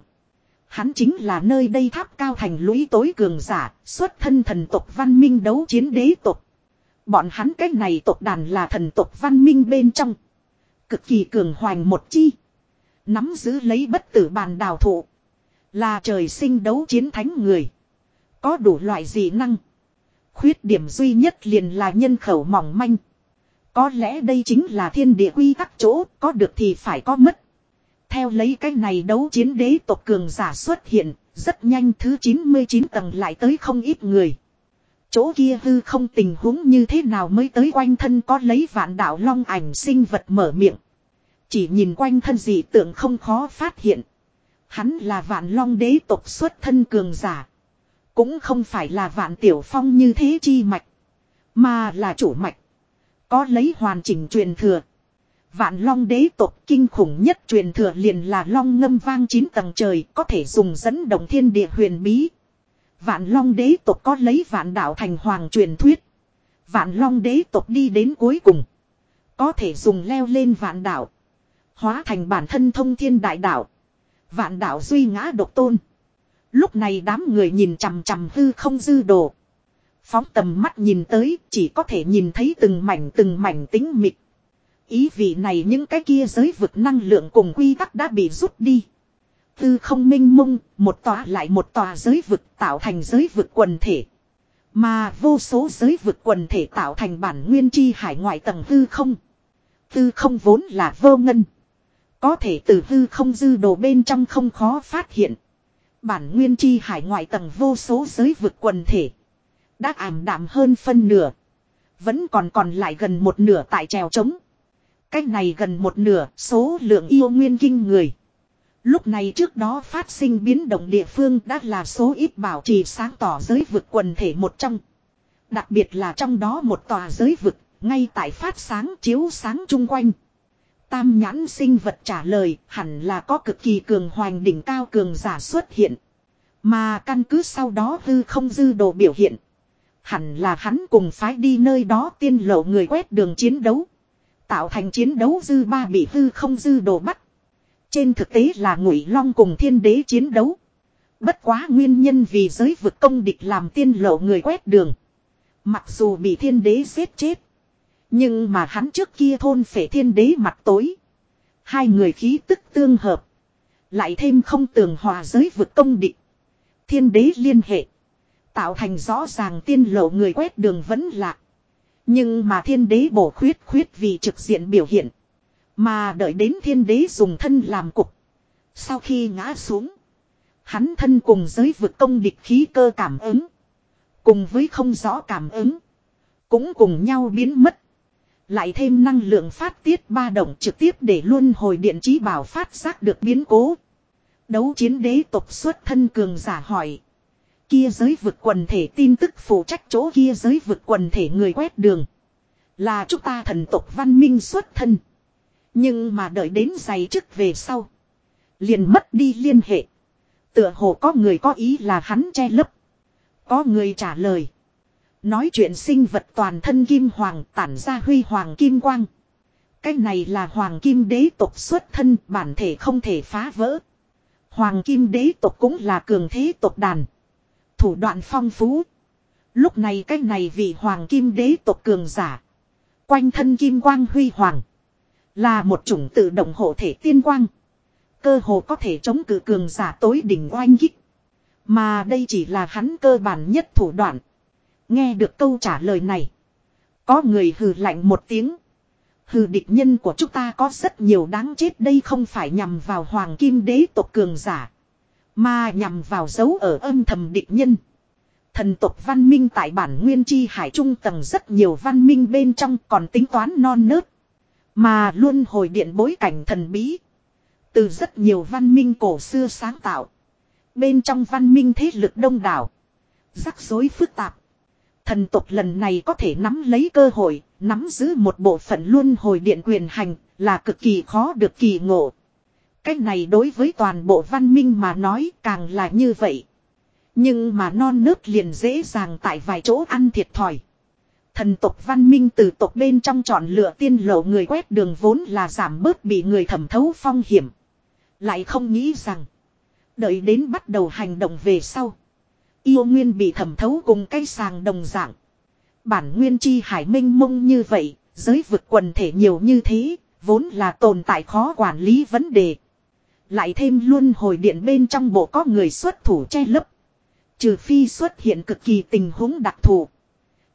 Hắn chính là nơi đây tháp cao thành lũy tối cường giả, xuất thân thần tộc văn minh đấu chiến đế tộc. Bọn hắn cách này tộc đàn là thần tộc văn minh bên trong. Cực kỳ cường hoành một chi. Nắm giữ lấy bất tử bàn đào thụ. Là trời sinh đấu chiến thánh người. Có đủ loại dị năng. Khuyết điểm duy nhất liền là nhân khẩu mỏng manh. Có lẽ đây chính là thiên địa quy tắc chỗ, có được thì phải có mất. Theo lấy cái này đấu chiến đế tộc cường giả xuất hiện, rất nhanh thứ 99 tầng lại tới không ít người. Chỗ kia hư không tình huống như thế nào mới tới quanh thân có lấy vạn đạo long ảnh sinh vật mở miệng. Chỉ nhìn quanh thân dị tượng không khó phát hiện. Hắn là vạn long đế tộc xuất thân cường giả. Cũng không phải là vạn tiểu phong như thế chi mạch. Mà là chủ mạch. Có lấy hoàn chỉnh truyền thừa. Vạn long đế tộc kinh khủng nhất truyền thừa liền là long ngâm vang chín tầng trời có thể dùng dẫn động thiên địa huyền bí. Vạn long đế tộc có lấy vạn đạo thành hoàng truyền thuyết. Vạn long đế tộc đi đến cuối cùng. Có thể dùng leo lên vạn đạo. Hóa thành bản thân thông thiên đại đạo. Vạn đạo duy ngã độc tôn. Lúc này đám người nhìn chằm chằm hư không dư đồ. Phóng tầm mắt nhìn tới chỉ có thể nhìn thấy từng mảnh từng mảnh tính mịt. Ý vị này những cái kia giới vực năng lượng cùng quy tắc đã bị rút đi. Tư không minh mông, một tòa lại một tòa giới vực tạo thành giới vực quần thể. Mà vô số giới vực quần thể tạo thành bản nguyên chi hải ngoại tầng tư không. Tư không vốn là vô ngân. Có thể từ tư không dư đồ bên trong không khó phát hiện. Bản nguyên chi hải ngoại tầng vô số giới vực quần thể. Đã ảm đạm hơn phân nửa. Vẫn còn còn lại gần một nửa tại trèo trống. Cách này gần một nửa số lượng yêu nguyên kinh người. Lúc này trước đó phát sinh biến động địa phương đã là số ít bảo trì sáng tỏ giới vực quần thể một trong. Đặc biệt là trong đó một tòa giới vực, ngay tại phát sáng chiếu sáng chung quanh. Tam nhãn sinh vật trả lời hẳn là có cực kỳ cường hoành đỉnh cao cường giả xuất hiện. Mà căn cứ sau đó hư không dư đồ biểu hiện. Hẳn là hắn cùng phái đi nơi đó tiên lộ người quét đường chiến đấu. Tạo thành chiến đấu dư ba bị hư không dư đồ bắt. Trên thực tế là ngụy long cùng thiên đế chiến đấu. Bất quá nguyên nhân vì giới vực công địch làm tiên lộ người quét đường. Mặc dù bị thiên đế giết chết. Nhưng mà hắn trước kia thôn phệ thiên đế mặt tối. Hai người khí tức tương hợp. Lại thêm không tường hòa giới vực công địch. Thiên đế liên hệ. Tạo thành rõ ràng tiên lộ người quét đường vẫn lạc. Nhưng mà thiên đế bổ khuyết khuyết vì trực diện biểu hiện. Mà đợi đến thiên đế dùng thân làm cục. Sau khi ngã xuống. Hắn thân cùng giới vực công địch khí cơ cảm ứng. Cùng với không rõ cảm ứng. Cũng cùng nhau biến mất. Lại thêm năng lượng phát tiết ba động trực tiếp để luôn hồi điện trí bảo phát giác được biến cố. Đấu chiến đế tộc xuất thân cường giả hỏi. Kia giới vực quần thể tin tức phụ trách chỗ kia giới vực quần thể người quét đường. Là chúng ta thần tộc văn minh xuất thân. Nhưng mà đợi đến giày chức về sau. Liền mất đi liên hệ. Tựa hồ có người có ý là hắn che lấp. Có người trả lời. Nói chuyện sinh vật toàn thân kim hoàng tản ra huy hoàng kim quang. Cái này là hoàng kim đế tộc xuất thân, bản thể không thể phá vỡ. Hoàng kim đế tộc cũng là cường thế tộc đàn. Thủ đoạn phong phú. Lúc này cái này vị hoàng kim đế tộc cường giả. Quanh thân kim quang huy hoàng. Là một chủng tự động hộ thể tiên quang. Cơ hồ có thể chống cự cường giả tối đỉnh oanh kích. Mà đây chỉ là hắn cơ bản nhất thủ đoạn. Nghe được câu trả lời này. Có người hừ lạnh một tiếng. Hừ địch nhân của chúng ta có rất nhiều đáng chết đây không phải nhằm vào hoàng kim đế tộc cường giả. Mà nhằm vào dấu ở âm thầm địch nhân. Thần tộc văn minh tại bản nguyên chi hải trung tầng rất nhiều văn minh bên trong còn tính toán non nớt. Mà luôn hồi điện bối cảnh thần bí. Từ rất nhiều văn minh cổ xưa sáng tạo. Bên trong văn minh thế lực đông đảo. Rắc rối phức tạp. Thần tộc lần này có thể nắm lấy cơ hội, nắm giữ một bộ phận luôn hồi điện quyền hành, là cực kỳ khó được kỳ ngộ. Cách này đối với toàn bộ văn minh mà nói càng là như vậy. Nhưng mà non nớt liền dễ dàng tại vài chỗ ăn thiệt thòi. Thần tộc văn minh từ tộc bên trong chọn lựa tiên lộ người quét đường vốn là giảm bớt bị người thẩm thấu phong hiểm. Lại không nghĩ rằng. Đợi đến bắt đầu hành động về sau. Yêu nguyên bị thẩm thấu cùng cây sàng đồng dạng. Bản nguyên chi hải minh mông như vậy, giới vực quần thể nhiều như thế, vốn là tồn tại khó quản lý vấn đề. Lại thêm luôn hồi điện bên trong bộ có người xuất thủ che lấp. Trừ phi xuất hiện cực kỳ tình huống đặc thù.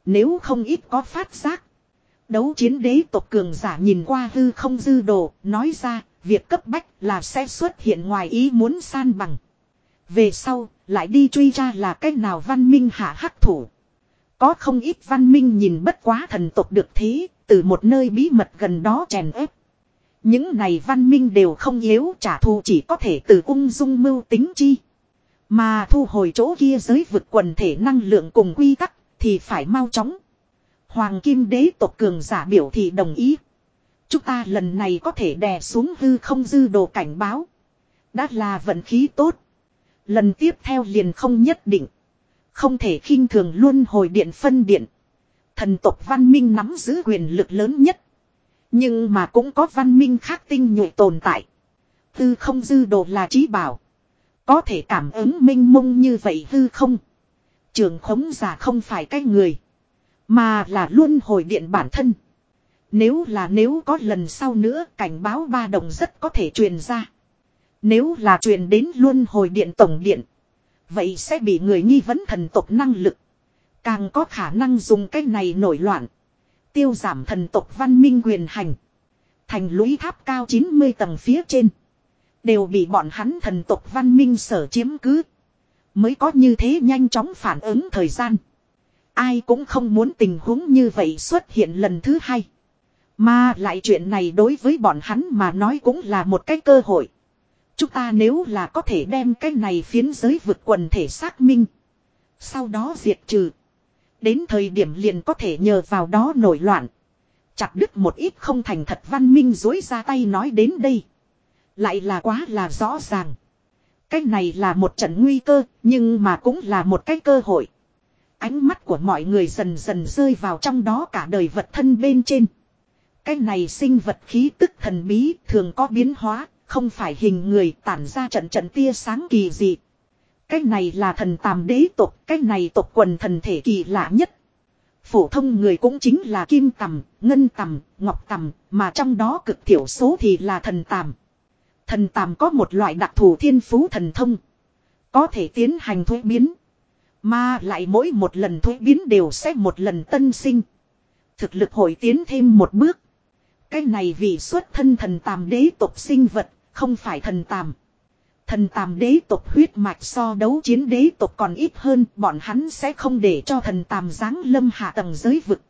Nếu không ít có phát giác. Đấu chiến đế tộc cường giả nhìn qua hư không dư đồ, nói ra, việc cấp bách là sẽ xuất hiện ngoài ý muốn san bằng. Về sau, lại đi truy ra là cách nào văn minh hạ hắc thủ. Có không ít văn minh nhìn bất quá thần tộc được thế, từ một nơi bí mật gần đó chèn ép. Những này văn minh đều không yếu, trả thù chỉ có thể từ ung dung mưu tính chi. Mà thu hồi chỗ kia giới vực quần thể năng lượng cùng quy tắc thì phải mau chóng. Hoàng kim đế tộc cường giả biểu thị đồng ý. Chúng ta lần này có thể đè xuống hư không dư đồ cảnh báo. Đã là vận khí tốt. Lần tiếp theo liền không nhất định. Không thể khinh thường luôn hồi điện phân điện. Thần tộc văn minh nắm giữ quyền lực lớn nhất. Nhưng mà cũng có văn minh khác tinh nhuệ tồn tại. Hư không dư đồ là trí bảo. Có thể cảm ứng minh mông như vậy hư không. Trường khống giả không phải cái người. Mà là luôn hồi điện bản thân. Nếu là nếu có lần sau nữa, cảnh báo ba đồng rất có thể truyền ra. Nếu là truyền đến luôn hồi điện tổng điện. Vậy sẽ bị người nghi vấn thần tộc năng lực. Càng có khả năng dùng cái này nổi loạn. Tiêu giảm thần tộc văn minh quyền hành. Thành lũy tháp cao 90 tầng phía trên. Đều bị bọn hắn thần tộc văn minh sở chiếm cứ. Mới có như thế nhanh chóng phản ứng thời gian. Ai cũng không muốn tình huống như vậy xuất hiện lần thứ hai. Mà lại chuyện này đối với bọn hắn mà nói cũng là một cái cơ hội. Chúng ta nếu là có thể đem cái này phiến giới vượt quần thể xác minh. Sau đó diệt trừ. Đến thời điểm liền có thể nhờ vào đó nổi loạn. Chặt đứt một ít không thành thật văn minh dối ra tay nói đến đây. Lại là quá là rõ ràng. Cái này là một trận nguy cơ, nhưng mà cũng là một cái cơ hội. Ánh mắt của mọi người dần dần rơi vào trong đó cả đời vật thân bên trên. Cái này sinh vật khí tức thần bí thường có biến hóa, không phải hình người tản ra trận trận tia sáng kỳ dị. Cái này là thần tàm đế tộc, cái này tộc quần thần thể kỳ lạ nhất. Phổ thông người cũng chính là kim tầm, ngân tầm, ngọc tầm, mà trong đó cực thiểu số thì là thần tàm. Thần tàm có một loại đặc thù thiên phú thần thông. Có thể tiến hành thuế biến. Mà lại mỗi một lần thuế biến đều sẽ một lần tân sinh. Thực lực hội tiến thêm một bước. Cái này vì xuất thân thần tàm đế tộc sinh vật, không phải thần tàm. Thần tàm đế tộc huyết mạch so đấu chiến đế tộc còn ít hơn, bọn hắn sẽ không để cho thần tàm giáng lâm hạ tầng giới vực.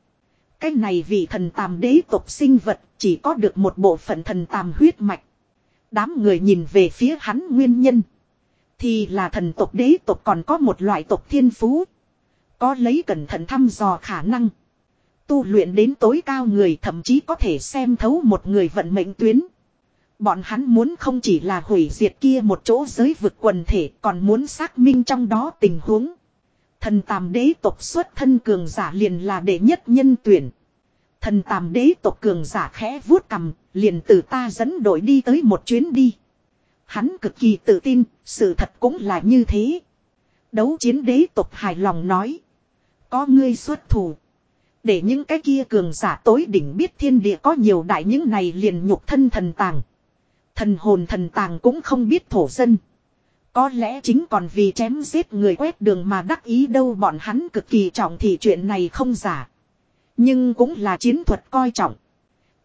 Cái này vì thần tàm đế tộc sinh vật chỉ có được một bộ phận thần tàm huyết mạch. Đám người nhìn về phía hắn nguyên nhân. Thì là thần tộc đế tộc còn có một loại tộc thiên phú. Có lấy cẩn thận thăm dò khả năng. Tu luyện đến tối cao người thậm chí có thể xem thấu một người vận mệnh tuyến. Bọn hắn muốn không chỉ là hủy diệt kia một chỗ giới vực quần thể còn muốn xác minh trong đó tình huống. Thần tàm đế tộc xuất thân cường giả liền là đệ nhất nhân tuyển. Thần tàm đế tộc cường giả khẽ vuốt cầm, liền từ ta dẫn đội đi tới một chuyến đi. Hắn cực kỳ tự tin, sự thật cũng là như thế. Đấu chiến đế tộc hài lòng nói. Có ngươi xuất thủ. Để những cái kia cường giả tối đỉnh biết thiên địa có nhiều đại những này liền nhục thân thần tàng. Thần hồn thần tàng cũng không biết thổ dân. Có lẽ chính còn vì chém giết người quét đường mà đắc ý đâu bọn hắn cực kỳ trọng thì chuyện này không giả. Nhưng cũng là chiến thuật coi trọng.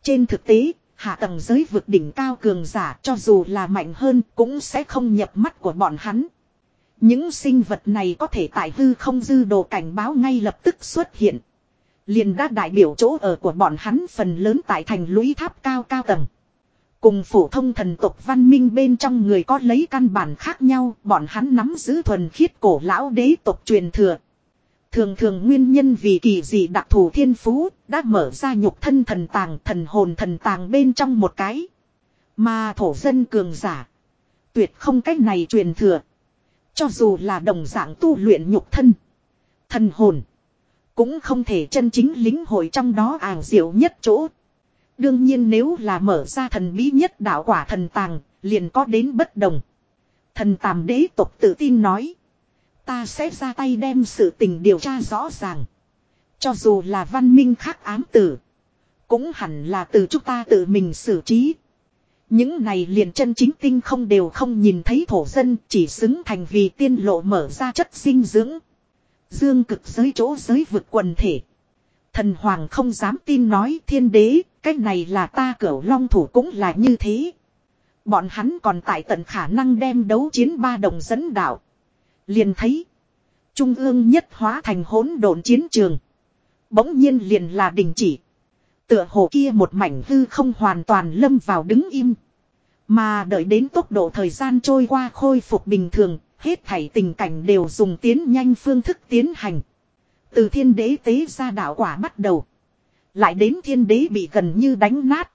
Trên thực tế, hạ tầng giới vực đỉnh cao cường giả cho dù là mạnh hơn cũng sẽ không nhập mắt của bọn hắn. Những sinh vật này có thể tại hư không dư đồ cảnh báo ngay lập tức xuất hiện. liền đã đại biểu chỗ ở của bọn hắn phần lớn tại thành lũy tháp cao cao tầng. Cùng phổ thông thần tộc văn minh bên trong người có lấy căn bản khác nhau, bọn hắn nắm giữ thuần khiết cổ lão đế tộc truyền thừa. Thường thường nguyên nhân vì kỳ dị đặc thù thiên phú, đã mở ra nhục thân thần tàng thần hồn thần tàng bên trong một cái. Mà thổ dân cường giả. Tuyệt không cách này truyền thừa. Cho dù là đồng dạng tu luyện nhục thân. Thần hồn. Cũng không thể chân chính lính hội trong đó ảo diệu nhất chỗ. Đương nhiên nếu là mở ra thần bí nhất đạo quả thần tàng, liền có đến bất đồng. Thần tàm đế tộc tự tin nói. Ta sẽ ra tay đem sự tình điều tra rõ ràng. Cho dù là văn minh khác ám tử. Cũng hẳn là từ chúng ta tự mình xử trí. Những này liền chân chính tinh không đều không nhìn thấy thổ dân chỉ xứng thành vì tiên lộ mở ra chất sinh dưỡng. Dương cực giới chỗ giới vực quần thể. Thần Hoàng không dám tin nói thiên đế, cái này là ta cửu long thủ cũng là như thế. Bọn hắn còn tại tận khả năng đem đấu chiến ba đồng dẫn đạo. Liền thấy. Trung ương nhất hóa thành hỗn độn chiến trường. Bỗng nhiên liền là đình chỉ. Tựa hồ kia một mảnh hư không hoàn toàn lâm vào đứng im. Mà đợi đến tốc độ thời gian trôi qua khôi phục bình thường, hết thảy tình cảnh đều dùng tiến nhanh phương thức tiến hành. Từ thiên đế tế ra đạo quả bắt đầu. Lại đến thiên đế bị gần như đánh nát.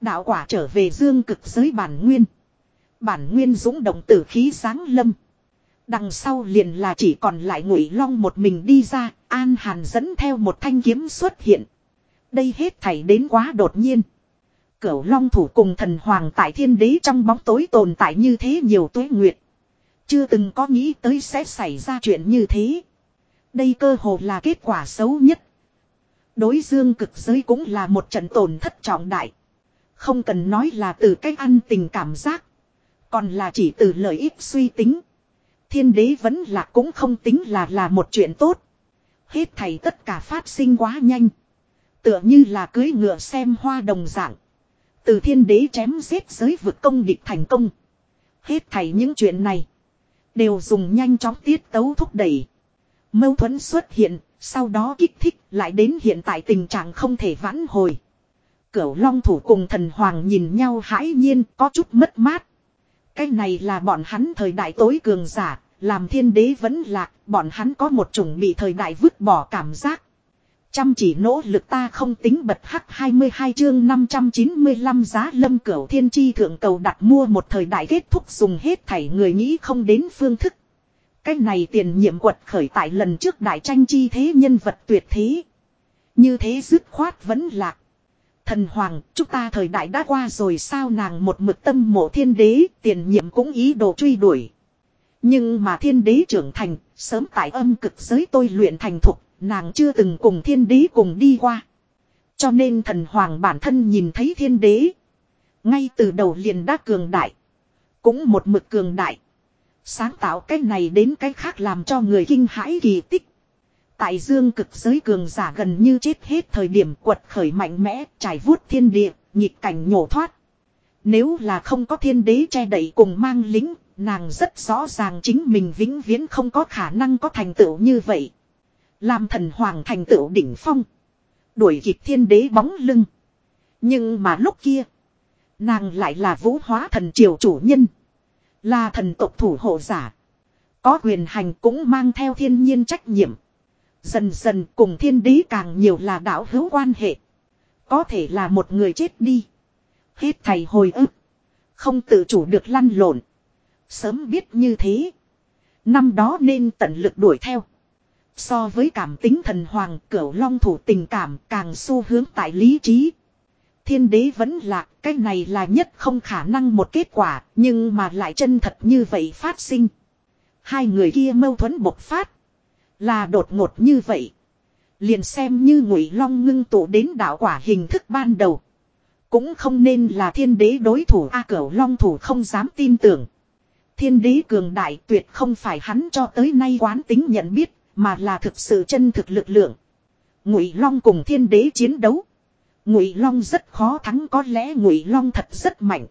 Đạo quả trở về dương cực giới bản nguyên. Bản nguyên dũng động tử khí sáng lâm. Đằng sau liền là chỉ còn lại ngụy long một mình đi ra, an hàn dẫn theo một thanh kiếm xuất hiện. Đây hết thảy đến quá đột nhiên. Cửu long thủ cùng thần hoàng tại thiên đế trong bóng tối tồn tại như thế nhiều tuế nguyệt. Chưa từng có nghĩ tới sẽ xảy ra chuyện như thế. Đây cơ hồ là kết quả xấu nhất. Đối dương cực giới cũng là một trận tổn thất trọng đại. Không cần nói là từ cách ăn tình cảm giác. Còn là chỉ từ lợi ích suy tính. Thiên đế vẫn là cũng không tính là là một chuyện tốt. Hết thầy tất cả phát sinh quá nhanh. Tựa như là cưới ngựa xem hoa đồng dạng. Từ thiên đế chém giết giới vực công địch thành công. Hết thảy những chuyện này. Đều dùng nhanh chóng tiết tấu thúc đẩy. Mâu thuẫn xuất hiện, sau đó kích thích lại đến hiện tại tình trạng không thể vãn hồi. Cửu long thủ cùng thần hoàng nhìn nhau hãi nhiên có chút mất mát. Cái này là bọn hắn thời đại tối cường giả, làm thiên đế vẫn lạc, bọn hắn có một chủng bị thời đại vứt bỏ cảm giác. Chăm chỉ nỗ lực ta không tính bật hắc 22 chương 595 giá lâm cửu thiên chi thượng cầu đặt mua một thời đại kết thúc dùng hết thảy người nghĩ không đến phương thức. Cái này tiền nhiệm quật khởi tại lần trước đại tranh chi thế nhân vật tuyệt thế. Như thế dứt khoát vẫn lạc. Thần hoàng, chúng ta thời đại đã qua rồi sao nàng một mực tâm mộ thiên đế, tiền nhiệm cũng ý đồ truy đuổi. Nhưng mà thiên đế trưởng thành, sớm tại âm cực giới tôi luyện thành thục, nàng chưa từng cùng thiên đế cùng đi qua. Cho nên thần hoàng bản thân nhìn thấy thiên đế. Ngay từ đầu liền đã cường đại. Cũng một mực cường đại. Sáng tạo cái này đến cái khác làm cho người kinh hãi kỳ tích. Tại dương cực giới cường giả gần như chết hết thời điểm quật khởi mạnh mẽ, trải vuốt thiên địa, nhịp cảnh nhổ thoát. Nếu là không có thiên đế che đậy cùng mang lính, nàng rất rõ ràng chính mình vĩnh viễn không có khả năng có thành tựu như vậy. Làm thần hoàng thành tựu đỉnh phong. Đuổi kịp thiên đế bóng lưng. Nhưng mà lúc kia, nàng lại là vũ hóa thần triều chủ nhân. Là thần tộc thủ hộ giả. Có quyền hành cũng mang theo thiên nhiên trách nhiệm. Dần dần cùng thiên đế càng nhiều là đạo hữu quan hệ. Có thể là một người chết đi. Hết thầy hồi ức. Không tự chủ được lăn lộn. Sớm biết như thế. Năm đó nên tận lực đuổi theo. So với cảm tính thần hoàng, cửu long thủ tình cảm càng xu hướng tại lý trí. Thiên đế vẫn lạc, cái này là nhất không khả năng một kết quả, nhưng mà lại chân thật như vậy phát sinh. Hai người kia mâu thuẫn bộc phát. Là đột ngột như vậy. Liền xem như ngụy long ngưng tụ đến đạo quả hình thức ban đầu. Cũng không nên là thiên đế đối thủ A cửu long thủ không dám tin tưởng. Thiên đế cường đại tuyệt không phải hắn cho tới nay quán tính nhận biết, mà là thực sự chân thực lực lượng. Ngụy long cùng thiên đế chiến đấu. Ngụy long rất khó thắng có lẽ Ngụy long thật rất mạnh.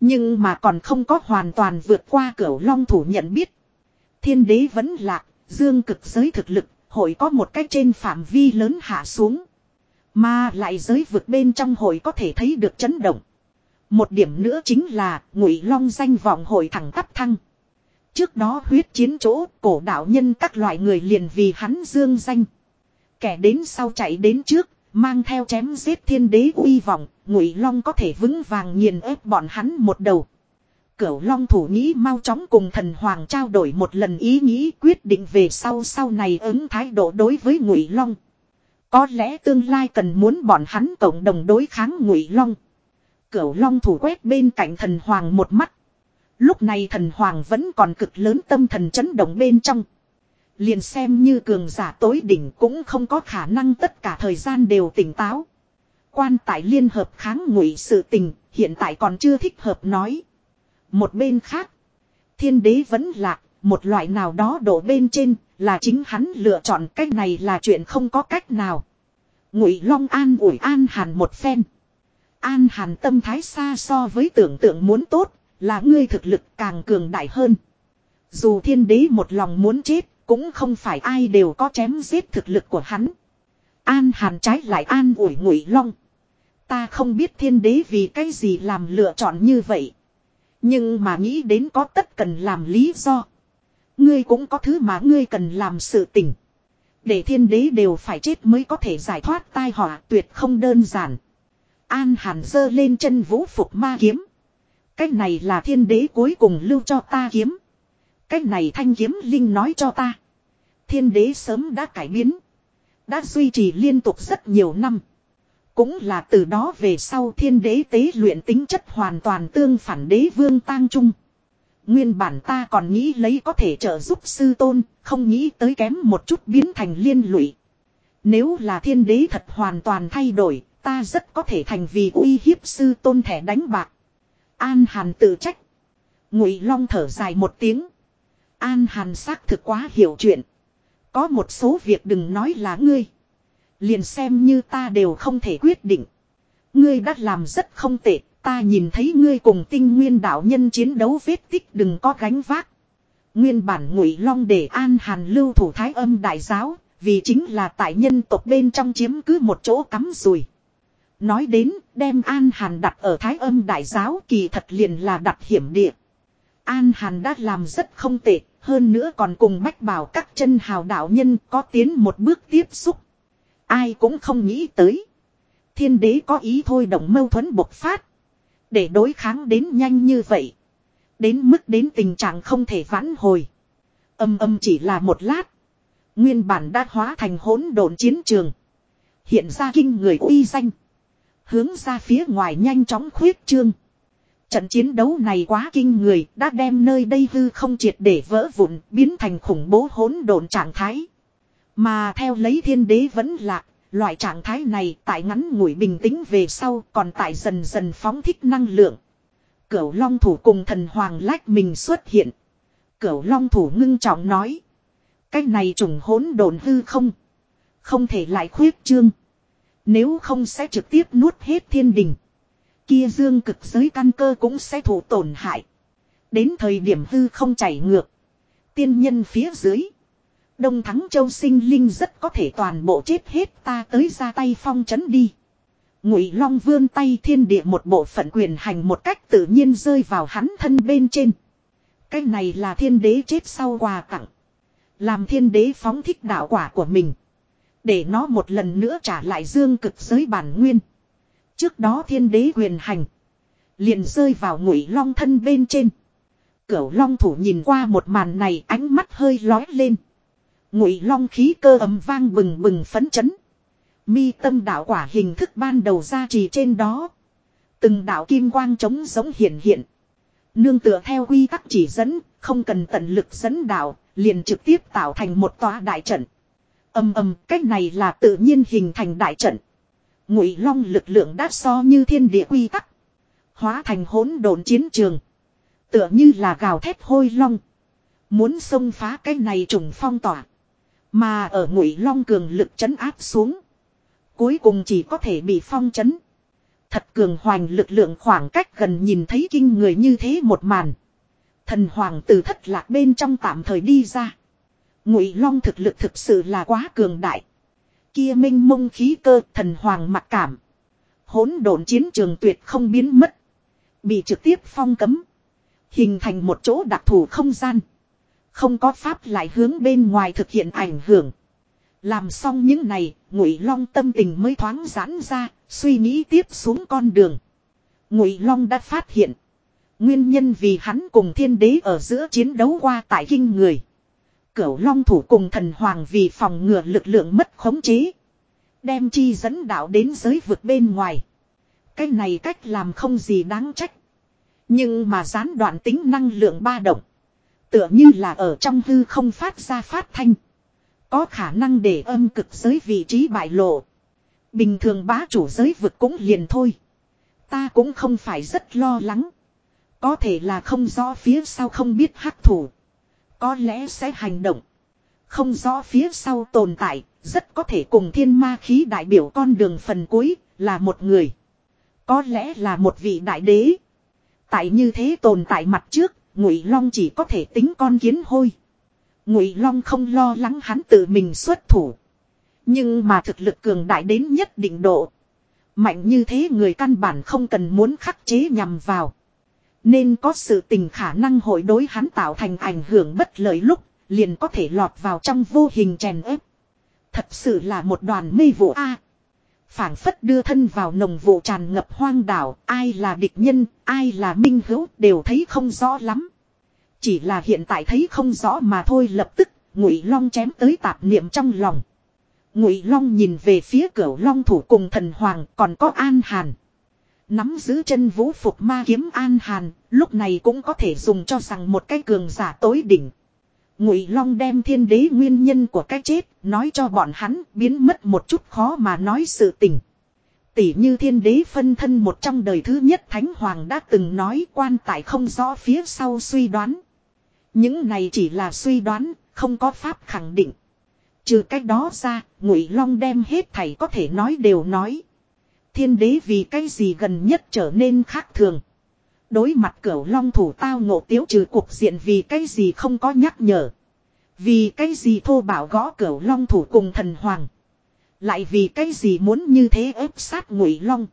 Nhưng mà còn không có hoàn toàn vượt qua cửu long thủ nhận biết. Thiên đế vẫn lạc, dương cực giới thực lực, hội có một cách trên phạm vi lớn hạ xuống. Mà lại giới vực bên trong hội có thể thấy được chấn động. Một điểm nữa chính là ngụy long danh vọng hội thẳng tắp thăng. Trước đó huyết chiến chỗ cổ đạo nhân các loại người liền vì hắn dương danh. Kẻ đến sau chạy đến trước, mang theo chém giết thiên đế uy vọng, ngụy long có thể vững vàng nghiền ép bọn hắn một đầu. Cửu Long thủ nghĩ mau chóng cùng thần hoàng trao đổi một lần ý nghĩ quyết định về sau sau này ứng thái độ đối với Ngụy Long. Có lẽ tương lai cần muốn bọn hắn cộng đồng đối kháng Ngụy Long. Cửu Long thủ quét bên cạnh thần hoàng một mắt. Lúc này thần hoàng vẫn còn cực lớn tâm thần chấn động bên trong. Liền xem như cường giả tối đỉnh cũng không có khả năng tất cả thời gian đều tỉnh táo. Quan tại liên hợp kháng ngụy sự tình, hiện tại còn chưa thích hợp nói. Một bên khác, thiên đế vẫn lạc, một loại nào đó đổ bên trên, là chính hắn lựa chọn cách này là chuyện không có cách nào. Ngụy Long an ủi an hàn một phen. An hàn tâm thái xa so với tưởng tượng muốn tốt, là ngươi thực lực càng cường đại hơn. Dù thiên đế một lòng muốn chết, cũng không phải ai đều có chém giết thực lực của hắn. An hàn trái lại an ủi ngụy long. Ta không biết thiên đế vì cái gì làm lựa chọn như vậy. Nhưng mà nghĩ đến có tất cần làm lý do. Ngươi cũng có thứ mà ngươi cần làm sự tình. Để thiên đế đều phải chết mới có thể giải thoát tai họa tuyệt không đơn giản. An hàn giơ lên chân vũ phục ma kiếm. cách này là thiên đế cuối cùng lưu cho ta kiếm. Cái này thanh kiếm linh nói cho ta. Thiên đế sớm đã cải biến. Đã duy trì liên tục rất nhiều năm. Cũng là từ đó về sau thiên đế tế luyện tính chất hoàn toàn tương phản đế vương tang trung. Nguyên bản ta còn nghĩ lấy có thể trợ giúp sư tôn, không nghĩ tới kém một chút biến thành liên lụy. Nếu là thiên đế thật hoàn toàn thay đổi, ta rất có thể thành vì uy hiếp sư tôn thẻ đánh bạc. An Hàn tự trách. Ngụy Long thở dài một tiếng. An Hàn xác thực quá hiểu chuyện. Có một số việc đừng nói là ngươi. Liền xem như ta đều không thể quyết định. Ngươi đã làm rất không tệ, ta nhìn thấy ngươi cùng tinh nguyên đạo nhân chiến đấu vết tích đừng có gánh vác. Nguyên bản ngụy long để an hàn lưu thủ thái âm đại giáo, vì chính là tại nhân tộc bên trong chiếm cứ một chỗ cắm rùi. Nói đến, đem An Hàn đặt ở Thái âm đại giáo kỳ thật liền là đặt hiểm địa. An Hàn đã làm rất không tệ, hơn nữa còn cùng bách bảo các chân hào đạo nhân có tiến một bước tiếp xúc. Ai cũng không nghĩ tới. Thiên đế có ý thôi động mâu thuẫn bộc phát. Để đối kháng đến nhanh như vậy. Đến mức đến tình trạng không thể vãn hồi. Âm âm chỉ là một lát. Nguyên bản đã hóa thành hỗn độn chiến trường. Hiện ra kinh người uy danh. Hướng ra phía ngoài nhanh chóng khuyết trương. Trận chiến đấu này quá kinh người, đã đem nơi đây hư không triệt để vỡ vụn, biến thành khủng bố hỗn độn trạng thái. Mà theo lấy thiên đế vẫn lạc, loại trạng thái này tại ngắn ngủi bình tĩnh về sau còn tại dần dần phóng thích năng lượng. Cửu long thủ cùng thần hoàng lách mình xuất hiện. Cửu long thủ ngưng trọng nói. Cái này trùng hỗn độn hư không. Không thể lại khuyết trương. Nếu không sẽ trực tiếp nuốt hết thiên đình. Kia dương cực giới căn cơ cũng sẽ thụ tổn hại. Đến thời điểm hư không chảy ngược. Tiên nhân phía dưới. Đông Thắng Châu sinh linh rất có thể toàn bộ chết hết ta tới ra tay phong chấn đi. Ngụy Long vươn tay thiên địa một bộ phận quyền hành một cách tự nhiên rơi vào hắn thân bên trên. Cái này là thiên đế chết sau quà tặng. Làm thiên đế phóng thích đạo quả của mình. Để nó một lần nữa trả lại dương cực giới bản nguyên. Trước đó thiên đế quyền hành. Liền rơi vào ngụy long thân bên trên. Cửu long thủ nhìn qua một màn này ánh mắt hơi lói lên. Ngụy long khí cơ ấm vang bừng bừng phấn chấn. Mi tâm đạo quả hình thức ban đầu ra trì trên đó. Từng đạo kim quang trống giống hiện hiện. Nương tựa theo quy tắc chỉ dẫn, không cần tận lực dẫn đạo, liền trực tiếp tạo thành một tòa đại trận. Âm âm, cách này là tự nhiên hình thành đại trận. Ngụy Long lực lượng đã so như thiên địa quy tắc, hóa thành hỗn độn chiến trường, tựa như là gào thét hôi long, muốn xông phá cái này trùng phong tỏa, mà ở Ngụy Long cường lực chấn áp xuống, cuối cùng chỉ có thể bị phong chấn. Thật cường hoành lực lượng khoảng cách gần nhìn thấy kinh người như thế một màn. Thần hoàng từ thất lạc bên trong tạm thời đi ra. Ngụy Long thực lực thực sự là quá cường đại. Kia minh mông khí cơ thần hoàng mặc cảm. Hỗn độn chiến trường tuyệt không biến mất. Bị trực tiếp phong cấm. Hình thành một chỗ đặc thù không gian. Không có pháp lại hướng bên ngoài thực hiện ảnh hưởng. Làm xong những này, Ngụy Long tâm tình mới thoáng giãn ra, suy nghĩ tiếp xuống con đường. Ngụy Long đã phát hiện, Nguyên nhân vì hắn cùng thiên đế ở giữa chiến đấu qua tại kinh người. Cửu long thủ cùng thần hoàng vì phòng ngừa lực lượng mất khống chế. Đem chi dẫn đạo đến giới vực bên ngoài. Cái này cách làm không gì đáng trách. Nhưng mà gián đoạn tính năng lượng ba động. Tựa như là ở trong hư không phát ra phát thanh. Có khả năng để âm cực giới vị trí bại lộ. Bình thường bá chủ giới vực cũng liền thôi. Ta cũng không phải rất lo lắng. Có thể là không rõ phía sau không biết hắc thủ. Có lẽ sẽ hành động. Không rõ phía sau tồn tại, rất có thể cùng thiên ma khí đại biểu con đường phần cuối, là một người. Có lẽ là một vị đại đế. Tại như thế tồn tại mặt trước, Ngụy Long chỉ có thể tính con kiến hôi. Ngụy Long không lo lắng hắn tự mình xuất thủ. Nhưng mà thực lực cường đại đến nhất định độ. Mạnh như thế người căn bản không cần muốn khắc chế nhằm vào. Nên có sự tình khả năng hội đối hắn tạo thành ảnh hưởng bất lợi lúc, liền có thể lọt vào trong vô hình chèn ép. Thật sự là một đoàn mê vụ A. phảng phất đưa thân vào nồng vụ tràn ngập hoang đảo, ai là địch nhân, ai là minh hữu, đều thấy không rõ lắm. Chỉ là hiện tại thấy không rõ mà thôi lập tức, ngụy long chém tới tạp niệm trong lòng. Ngụy long nhìn về phía cửa long thủ cùng thần hoàng còn có an hàn. Nắm giữ chân vũ phục ma kiếm an hàn, lúc này cũng có thể dùng cho rằng một cái cường giả tối đỉnh. Ngụy Long đem thiên đế nguyên nhân của cái chết, nói cho bọn hắn biến mất một chút khó mà nói sự tình. Tỷ như thiên đế phân thân một trong đời thứ nhất Thánh Hoàng đã từng nói quan tại không rõ phía sau suy đoán. Những này chỉ là suy đoán, không có pháp khẳng định. Trừ cách đó ra, Ngụy Long đem hết thảy có thể nói đều nói. Thiên đế vì cái gì gần nhất trở nên khác thường. Đối mặt cửu long thủ tao ngộ tiếu trừ cuộc diện vì cái gì không có nhắc nhở. Vì cái gì thô bảo gõ cửu long thủ cùng thần hoàng. Lại vì cái gì muốn như thế ép sát ngụy long.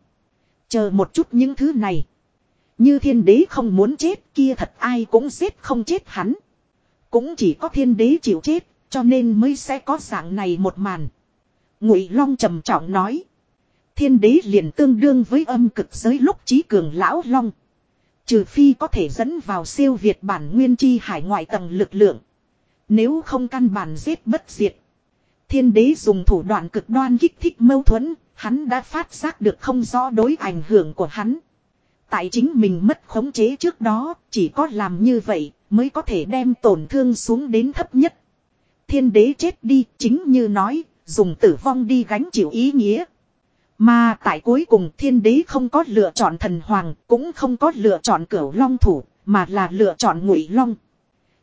Chờ một chút những thứ này. Như thiên đế không muốn chết kia thật ai cũng giết không chết hắn. Cũng chỉ có thiên đế chịu chết, cho nên mới sẽ có dạng này một màn. Ngụy long trầm trọng nói. Thiên đế liền tương đương với âm cực giới lúc trí cường lão long. Trừ phi có thể dẫn vào siêu việt bản nguyên chi hải ngoại tầng lực lượng. Nếu không căn bản giết bất diệt. Thiên đế dùng thủ đoạn cực đoan kích thích mâu thuẫn, hắn đã phát giác được không rõ đối ảnh hưởng của hắn. Tại chính mình mất khống chế trước đó, chỉ có làm như vậy mới có thể đem tổn thương xuống đến thấp nhất. Thiên đế chết đi, chính như nói, dùng tử vong đi gánh chịu ý nghĩa. Mà tại cuối cùng thiên đế không có lựa chọn thần hoàng, cũng không có lựa chọn cửu long thủ, mà là lựa chọn ngụy long.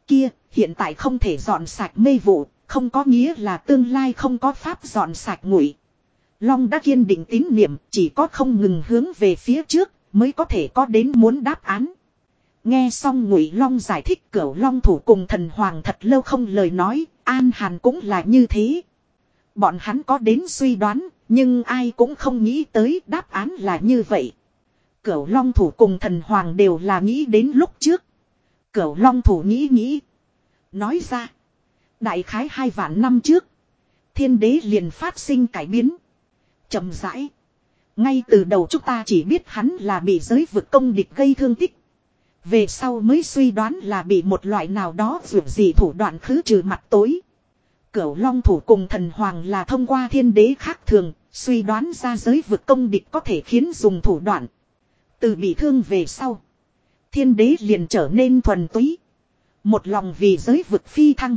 Kia, hiện tại không thể dọn sạch mê vụ, không có nghĩa là tương lai không có pháp dọn sạch ngụy. Long đã kiên định tín niệm, chỉ có không ngừng hướng về phía trước, mới có thể có đến muốn đáp án. Nghe xong ngụy long giải thích cửu long thủ cùng thần hoàng thật lâu không lời nói, an hàn cũng là như thế. Bọn hắn có đến suy đoán, nhưng ai cũng không nghĩ tới đáp án là như vậy. Cửu long thủ cùng thần hoàng đều là nghĩ đến lúc trước. Cửu long thủ nghĩ nghĩ. Nói ra. Đại khái hai vạn năm trước. Thiên đế liền phát sinh cải biến. chậm rãi. Ngay từ đầu chúng ta chỉ biết hắn là bị giới vực công địch gây thương tích. Về sau mới suy đoán là bị một loại nào đó vượt gì thủ đoạn khứ trừ mặt tối. Cửu long thủ cùng thần hoàng là thông qua thiên đế khác thường, suy đoán ra giới vực công địch có thể khiến dùng thủ đoạn. Từ bị thương về sau. Thiên đế liền trở nên thuần túy. Một lòng vì giới vực phi thăng.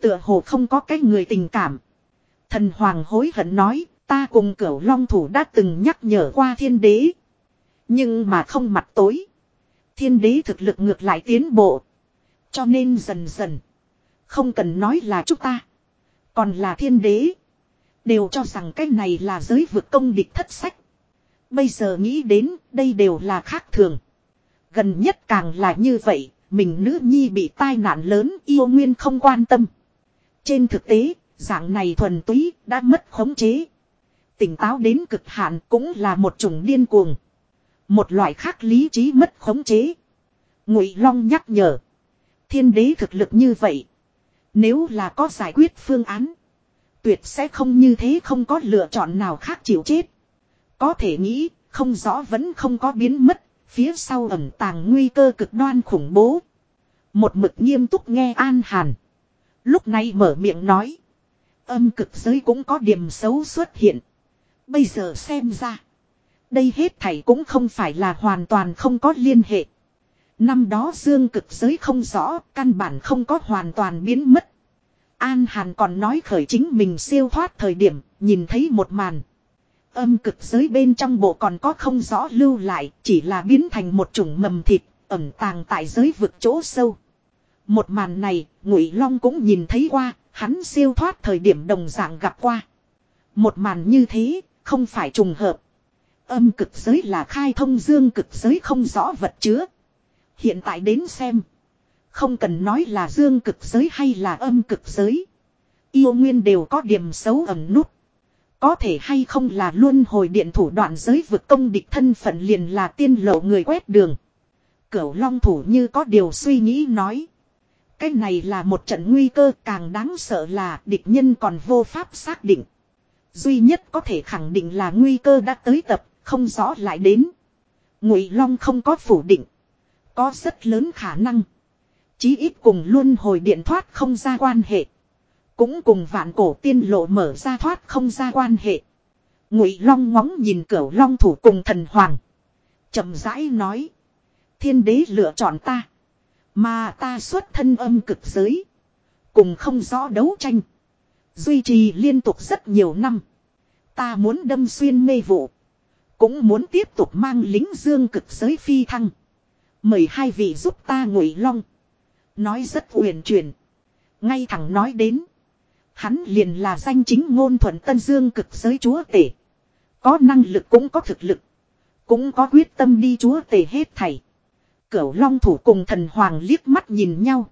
Tựa hồ không có cái người tình cảm. Thần hoàng hối hận nói, ta cùng cửu long thủ đã từng nhắc nhở qua thiên đế. Nhưng mà không mặt tối. Thiên đế thực lực ngược lại tiến bộ. Cho nên dần dần. Không cần nói là chúng ta. Còn là thiên đế. Đều cho rằng cái này là giới vực công địch thất sách. Bây giờ nghĩ đến đây đều là khác thường. Gần nhất càng là như vậy, mình nữ nhi bị tai nạn lớn yêu nguyên không quan tâm. Trên thực tế, dạng này thuần túy đã mất khống chế. Tỉnh táo đến cực hạn cũng là một chủng điên cuồng. Một loại khác lý trí mất khống chế. Ngụy Long nhắc nhở. Thiên đế thực lực như vậy. Nếu là có giải quyết phương án. Tuyệt sẽ không như thế không có lựa chọn nào khác chịu chết. Có thể nghĩ, không rõ vẫn không có biến mất. phía sau ẩn tàng nguy cơ cực đoan khủng bố. Một mực nghiêm túc nghe An Hàn. Lúc này mở miệng nói. Âm cực giới cũng có điểm xấu xuất hiện. Bây giờ xem ra. Đây hết thảy cũng không phải là hoàn toàn không có liên hệ. Năm đó dương cực giới không rõ, căn bản không có hoàn toàn biến mất. An Hàn còn nói khởi chính mình siêu thoát thời điểm, nhìn thấy một màn. Âm cực giới bên trong bộ còn có không rõ lưu lại, chỉ là biến thành một chủng mầm thịt, ẩn tàng tại giới vực chỗ sâu. Một màn này, Ngụy Long cũng nhìn thấy qua, hắn siêu thoát thời điểm đồng dạng gặp qua. Một màn như thế, không phải trùng hợp. Âm cực giới là khai thông dương cực giới không rõ vật chứa. Hiện tại đến xem. Không cần nói là dương cực giới hay là âm cực giới. Yêu nguyên đều có điểm xấu ẩn nút. Có thể hay không là luôn hồi điện thủ đoạn giới vực công địch thân phận liền là tiên lộ người quét đường. Cửu long thủ như có điều suy nghĩ nói. Cái này là một trận nguy cơ càng đáng sợ là địch nhân còn vô pháp xác định. Duy nhất có thể khẳng định là nguy cơ đã tới tập, không rõ lại đến. Ngụy Long không có phủ định. Có rất lớn khả năng. Chí ít cùng luôn hồi điện thoát không ra quan hệ. Cũng cùng vạn cổ tiên lộ mở ra thoát không ra quan hệ. Ngụy Long ngóng nhìn cửu Long thủ cùng thần hoàng. chậm rãi nói. Thiên đế lựa chọn ta. Mà ta xuất thân âm cực giới. Cùng không rõ đấu tranh. Duy trì liên tục rất nhiều năm. Ta muốn đâm xuyên mê vụ. Cũng muốn tiếp tục mang lính dương cực giới phi thăng. Mời hai vị giúp ta ngụy long. Nói rất uyển chuyển. Ngay thẳng nói đến. Hắn liền là danh chính ngôn thuận tân dương cực giới chúa tể. Có năng lực cũng có thực lực. Cũng có quyết tâm đi chúa tể hết thảy. Cửu long thủ cùng thần hoàng liếc mắt nhìn nhau.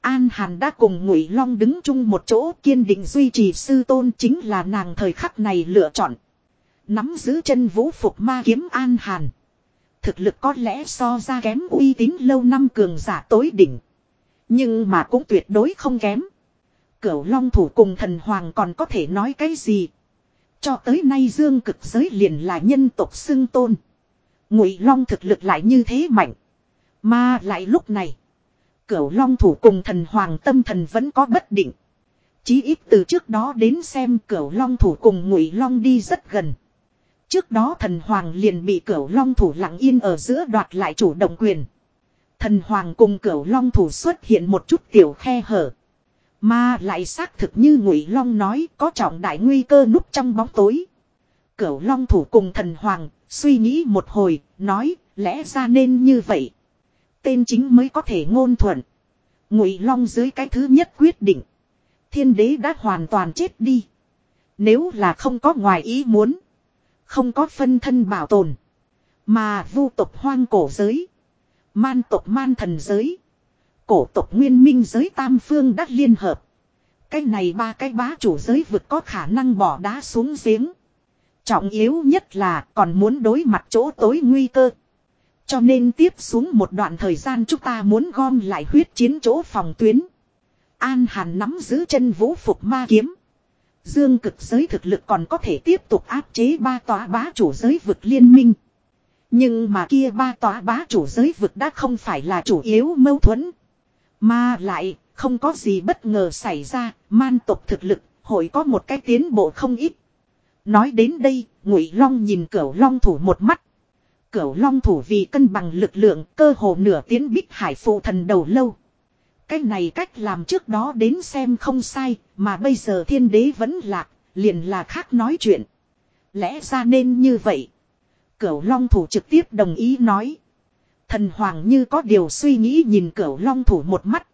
An Hàn đã cùng Ngụy Long đứng chung một chỗ kiên định duy trì sư tôn chính là nàng thời khắc này lựa chọn. Nắm giữ chân vũ phục ma kiếm An Hàn. Thực lực có lẽ so ra kém uy tín lâu năm cường giả tối đỉnh. Nhưng mà cũng tuyệt đối không kém. Cửu Long thủ cùng thần hoàng còn có thể nói cái gì. Cho tới nay dương cực giới liền là nhân tộc xưng tôn. Ngụy Long thực lực lại như thế mạnh. Mà lại lúc này. Cửu Long thủ cùng thần hoàng tâm thần vẫn có bất định. Chí ít từ trước đó đến xem Cửu Long thủ cùng Ngụy Long đi rất gần. Trước đó thần hoàng liền bị Cửu Long thủ lặng yên ở giữa đoạt lại chủ động quyền. Thần hoàng cùng Cửu Long thủ xuất hiện một chút tiểu khe hở. Mà lại xác thực như Ngụy Long nói có trọng đại nguy cơ núp trong bóng tối. Cửu Long thủ cùng thần hoàng suy nghĩ một hồi, nói lẽ ra nên như vậy tên chính mới có thể ngôn thuận. Ngụy Long dưới cái thứ nhất quyết định. Thiên đế đã hoàn toàn chết đi. Nếu là không có ngoài ý muốn. Không có phân thân bảo tồn. Mà vu tộc hoang cổ giới. Man tộc man thần giới. Cổ tộc nguyên minh giới tam phương đã liên hợp. Cái này ba cái bá chủ giới vực có khả năng bỏ đá xuống giếng. Trọng yếu nhất là còn muốn đối mặt chỗ tối nguy cơ. Cho nên tiếp xuống một đoạn thời gian chúng ta muốn gom lại huyết chiến chỗ phòng tuyến. An Hàn nắm giữ chân vũ phục ma kiếm. Dương cực giới thực lực còn có thể tiếp tục áp chế ba tòa bá chủ giới vực liên minh. Nhưng mà kia ba tòa bá chủ giới vực đã không phải là chủ yếu mâu thuẫn. Mà lại, không có gì bất ngờ xảy ra, man tộc thực lực, hội có một cái tiến bộ không ít. Nói đến đây, Ngụy Long nhìn cửu Long thủ một mắt. Cửu long thủ vì cân bằng lực lượng cơ hồ nửa tiến bích hải phụ thần đầu lâu. Cái này cách làm trước đó đến xem không sai, mà bây giờ thiên đế vẫn lạc, liền là khác nói chuyện. Lẽ ra nên như vậy. Cửu long thủ trực tiếp đồng ý nói. Thần hoàng như có điều suy nghĩ nhìn cửu long thủ một mắt.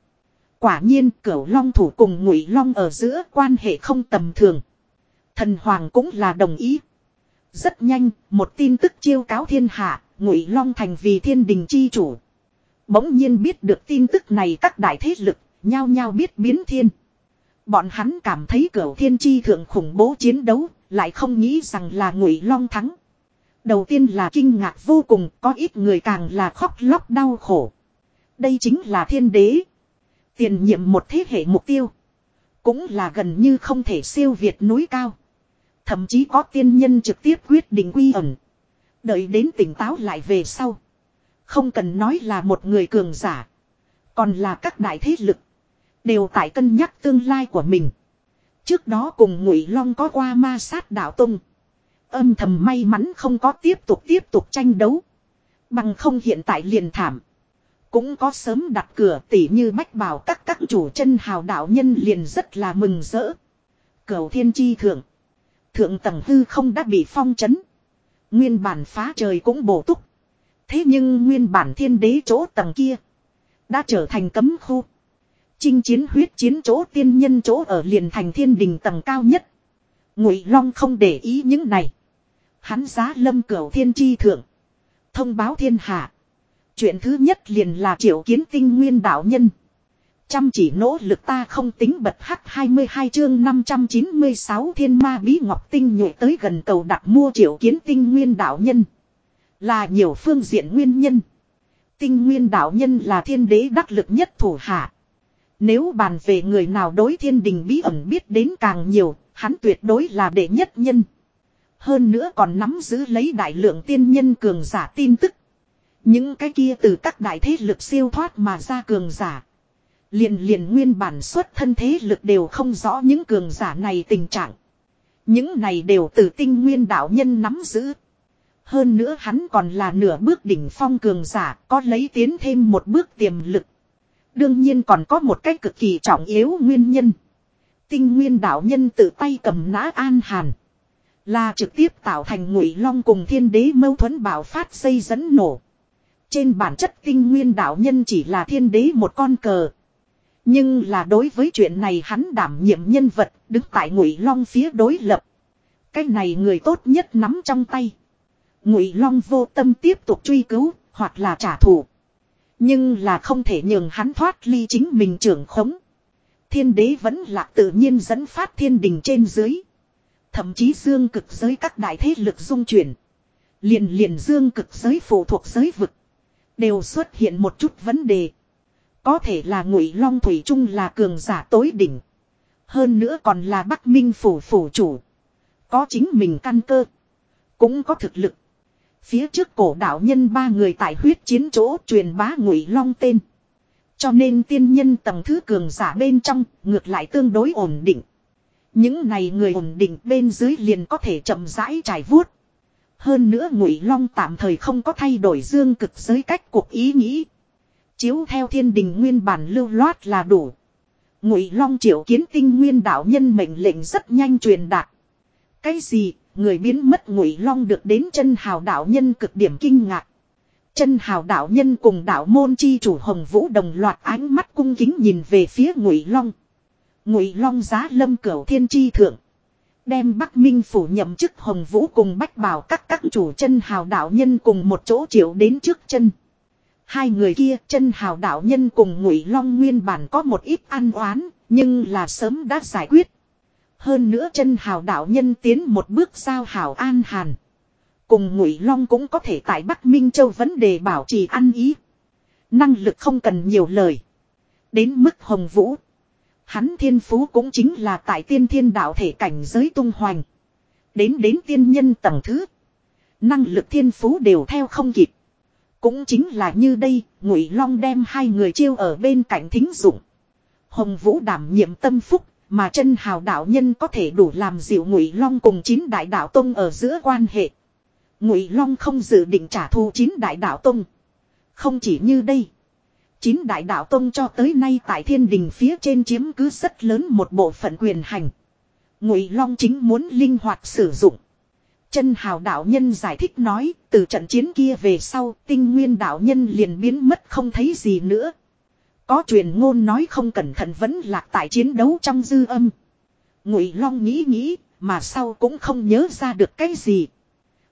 Quả nhiên cửu long thủ cùng ngụy long ở giữa quan hệ không tầm thường. Thần hoàng cũng là đồng ý. Rất nhanh, một tin tức chiêu cáo thiên hạ, Ngụy Long thành vì thiên đình chi chủ. Bỗng nhiên biết được tin tức này các đại thế lực, nhao nhao biết biến thiên. Bọn hắn cảm thấy cửu thiên chi thượng khủng bố chiến đấu, lại không nghĩ rằng là Ngụy Long thắng. Đầu tiên là kinh ngạc vô cùng, có ít người càng là khóc lóc đau khổ. Đây chính là thiên đế. Tiền nhiệm một thế hệ mục tiêu. Cũng là gần như không thể siêu việt núi cao. Thậm chí có tiên nhân trực tiếp quyết định quy ẩn. Đợi đến tỉnh táo lại về sau. Không cần nói là một người cường giả. Còn là các đại thế lực. Đều tại cân nhắc tương lai của mình. Trước đó cùng Ngụy Long có qua ma sát đạo tông, Âm thầm may mắn không có tiếp tục tiếp tục tranh đấu. Bằng không hiện tại liền thảm. Cũng có sớm đặt cửa tỉ như bách bảo các các chủ chân hào đạo nhân liền rất là mừng rỡ. Cầu thiên chi thượng. Thượng tầng hư không đã bị phong chấn. Nguyên bản phá trời cũng bổ túc. Thế nhưng nguyên bản thiên đế chỗ tầng kia. Đã trở thành cấm khu. Chinh chiến huyết chiến chỗ tiên nhân chỗ ở liền thành thiên đình tầng cao nhất. Ngụy Long không để ý những này. Hắn giá lâm cửu thiên chi thượng. Thông báo thiên hạ. Chuyện thứ nhất liền là triệu kiến tinh nguyên đạo nhân. Chăm chỉ nỗ lực ta không tính bật hắc 22 chương 596 thiên ma bí ngọc tinh nhuệ tới gần cầu đặt mua triệu kiến tinh nguyên đạo nhân. Là nhiều phương diện nguyên nhân. Tinh nguyên đạo nhân là thiên đế đắc lực nhất thủ hạ. Nếu bàn về người nào đối thiên đình bí ẩn biết đến càng nhiều, hắn tuyệt đối là đệ nhất nhân. Hơn nữa còn nắm giữ lấy đại lượng tiên nhân cường giả tin tức. Những cái kia từ các đại thế lực siêu thoát mà ra cường giả. Liền liền nguyên bản xuất thân thế lực đều không rõ những cường giả này tình trạng. Những này đều từ tinh nguyên đạo nhân nắm giữ. Hơn nữa hắn còn là nửa bước đỉnh phong cường giả, có lấy tiến thêm một bước tiềm lực. Đương nhiên còn có một cách cực kỳ trọng yếu nguyên nhân. Tinh nguyên đạo nhân tự tay cầm nã an hàn. Là trực tiếp tạo thành ngụy long cùng thiên đế mâu thuẫn bảo phát xây dẫn nổ. Trên bản chất tinh nguyên đạo nhân chỉ là thiên đế một con cờ. Nhưng là đối với chuyện này hắn đảm nhiệm nhân vật, đứng tại ngụy long phía đối lập. Cái này người tốt nhất nắm trong tay. Ngụy long vô tâm tiếp tục truy cứu, hoặc là trả thù. Nhưng là không thể nhường hắn thoát ly chính mình trưởng khống. Thiên đế vẫn là tự nhiên dẫn phát thiên đình trên dưới. Thậm chí dương cực giới các đại thế lực dung chuyển. Liền liền dương cực giới phụ thuộc giới vực. Đều xuất hiện một chút vấn đề. Có thể là ngụy long thủy trung là cường giả tối đỉnh. Hơn nữa còn là bắc minh phủ phủ chủ. Có chính mình căn cơ. Cũng có thực lực. Phía trước cổ đạo nhân ba người tại huyết chiến chỗ truyền bá ngụy long tên. Cho nên tiên nhân tầng thứ cường giả bên trong ngược lại tương đối ổn định. Những này người ổn định bên dưới liền có thể chậm rãi trải vuốt. Hơn nữa ngụy long tạm thời không có thay đổi dương cực giới cách cuộc ý nghĩ. Chiếu theo thiên đình nguyên bản lưu loát là đủ. Ngụy long triệu kiến tinh nguyên đạo nhân mệnh lệnh rất nhanh truyền đạt. Cái gì, người biến mất ngụy long được đến chân hào đạo nhân cực điểm kinh ngạc. Chân hào đạo nhân cùng đạo môn chi chủ hồng vũ đồng loạt ánh mắt cung kính nhìn về phía ngụy long. Ngụy long giá lâm cửu thiên chi thượng. Đem Bắc Minh phủ nhậm chức Hồng Vũ cùng Bách Bảo các các chủ chân hào đạo nhân cùng một chỗ triệu đến trước chân. Hai người kia chân hào đạo nhân cùng Ngụy Long nguyên bản có một ít ăn oán, nhưng là sớm đã giải quyết. Hơn nữa chân hào đạo nhân tiến một bước giao hào an hàn. Cùng Ngụy Long cũng có thể tại Bắc Minh Châu vấn đề bảo trì ăn ý. Năng lực không cần nhiều lời. Đến mức Hồng Vũ. Hắn thiên phú cũng chính là tại tiên thiên đạo thể cảnh giới tung hoành. Đến đến tiên nhân tầng thứ. Năng lực thiên phú đều theo không kịp. Cũng chính là như đây, Ngụy Long đem hai người chiêu ở bên cạnh thính dụng. Hồng Vũ đảm nhiệm tâm phúc, mà chân hào đạo nhân có thể đủ làm dịu Ngụy Long cùng chín đại đạo tông ở giữa quan hệ. Ngụy Long không dự định trả thù chín đại đạo tông. Không chỉ như đây. Chín đại đạo tông cho tới nay tại thiên đình phía trên chiếm cứ rất lớn một bộ phận quyền hành. Ngụy Long chính muốn linh hoạt sử dụng. Chân hào đạo nhân giải thích nói, từ trận chiến kia về sau, tinh nguyên đạo nhân liền biến mất không thấy gì nữa. Có truyền ngôn nói không cẩn thận vẫn lạc tại chiến đấu trong dư âm. Ngụy Long nghĩ nghĩ, mà sau cũng không nhớ ra được cái gì.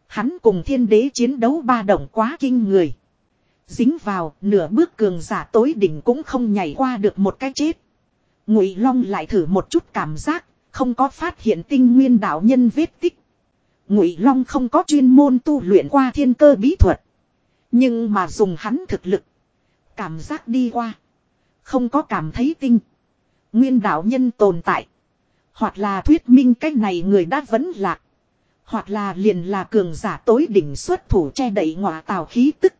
Hắn cùng thiên đế chiến đấu ba động quá kinh người. Dính vào, nửa bước cường giả tối đỉnh cũng không nhảy qua được một cái chết. Ngụy Long lại thử một chút cảm giác, không có phát hiện tinh nguyên đạo nhân vết tích. Ngụy Long không có chuyên môn tu luyện qua thiên cơ bí thuật, nhưng mà dùng hắn thực lực, cảm giác đi qua, không có cảm thấy tinh. Nguyên đạo nhân tồn tại, hoặc là thuyết minh cái này người đã vẫn lạc, hoặc là liền là cường giả tối đỉnh xuất thủ che đậy ngọa tào khí tức.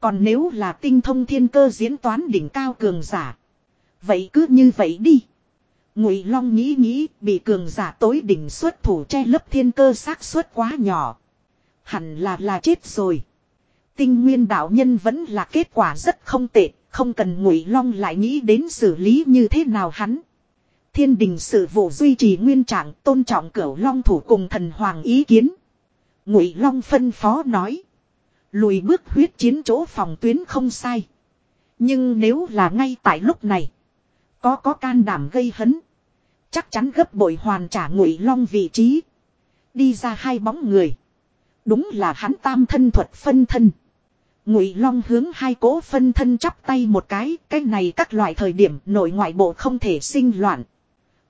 Còn nếu là tinh thông thiên cơ diễn toán đỉnh cao cường giả. Vậy cứ như vậy đi. Ngụy Long nghĩ nghĩ, bị cường giả tối đỉnh xuất thủ che lấp thiên cơ xác suất quá nhỏ. Hẳn là là chết rồi. Tinh nguyên đạo nhân vẫn là kết quả rất không tệ, không cần Ngụy Long lại nghĩ đến xử lý như thế nào hắn. Thiên đình sự vụ duy trì nguyên trạng, tôn trọng cửu long thủ cùng thần hoàng ý kiến. Ngụy Long phân phó nói, lùi bước huyết chiến chỗ phòng tuyến không sai. Nhưng nếu là ngay tại lúc này, có có can đảm gây hấn, chắc chắn gấp bội hoàn trả Ngụy Long vị trí. Đi ra hai bóng người, đúng là hắn tam thân thuật phân thân. Ngụy Long hướng hai cố phân thân chắp tay một cái, cái này các loại thời điểm nội ngoại bộ không thể sinh loạn.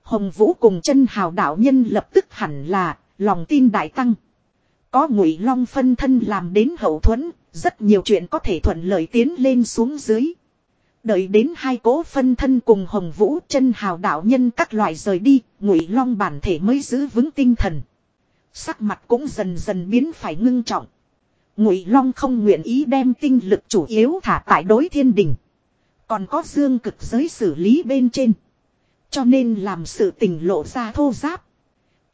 Hồng Vũ cùng chân hào đạo nhân lập tức hẳn là lòng tin đại tăng. Có Ngụy Long phân thân làm đến hậu thuẫn, rất nhiều chuyện có thể thuận lợi tiến lên xuống dưới. Đợi đến hai cố phân thân cùng Hồng Vũ chân hào đạo nhân các loại rời đi, Ngụy Long bản thể mới giữ vững tinh thần. Sắc mặt cũng dần dần biến phải ngưng trọng. Ngụy Long không nguyện ý đem tinh lực chủ yếu thả tại đối thiên đình. Còn có dương cực giới xử lý bên trên. Cho nên làm sự tình lộ ra thô giáp.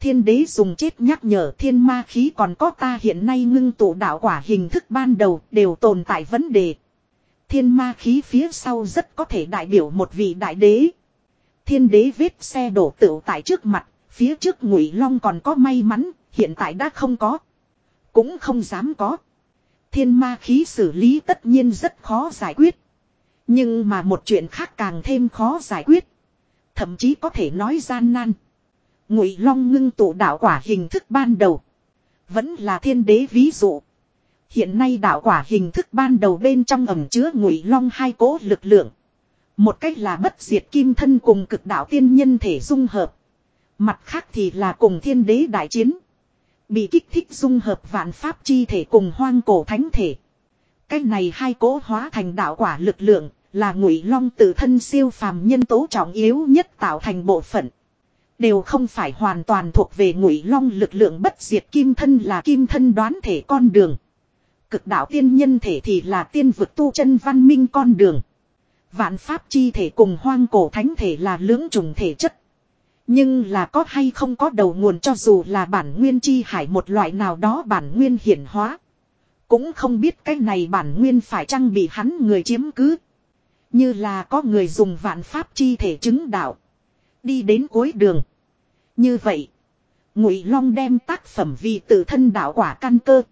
Thiên đế dùng chết nhắc nhở thiên ma khí còn có ta hiện nay ngưng tụ đạo quả hình thức ban đầu đều tồn tại vấn đề. Thiên ma khí phía sau rất có thể đại biểu một vị đại đế. Thiên đế vết xe đổ tựu tại trước mặt, phía trước ngụy long còn có may mắn, hiện tại đã không có. Cũng không dám có. Thiên ma khí xử lý tất nhiên rất khó giải quyết. Nhưng mà một chuyện khác càng thêm khó giải quyết. Thậm chí có thể nói gian nan. Ngụy Long ngưng tụ đạo quả hình thức ban đầu. Vẫn là thiên đế ví dụ. Hiện nay đạo quả hình thức ban đầu bên trong ẩm chứa Ngụy Long hai cố lực lượng. Một cách là bất diệt kim thân cùng cực đạo tiên nhân thể dung hợp. Mặt khác thì là cùng thiên đế đại chiến. Bị kích thích dung hợp vạn pháp chi thể cùng hoang cổ thánh thể. Cái này hai cố hóa thành đạo quả lực lượng, là ngụy long tự thân siêu phàm nhân tố trọng yếu nhất tạo thành bộ phận. Đều không phải hoàn toàn thuộc về ngụy long lực lượng bất diệt kim thân là kim thân đoán thể con đường. Cực đạo tiên nhân thể thì là tiên vực tu chân văn minh con đường. Vạn pháp chi thể cùng hoang cổ thánh thể là lưỡng trùng thể chất. Nhưng là có hay không có đầu nguồn cho dù là bản nguyên chi hải một loại nào đó bản nguyên hiển hóa. Cũng không biết cái này bản nguyên phải chăng bị hắn người chiếm cứ. Như là có người dùng vạn pháp chi thể chứng đạo. Đi đến cuối đường. Như vậy. Ngụy Long đem tác phẩm vì tự thân đạo quả căn cơ.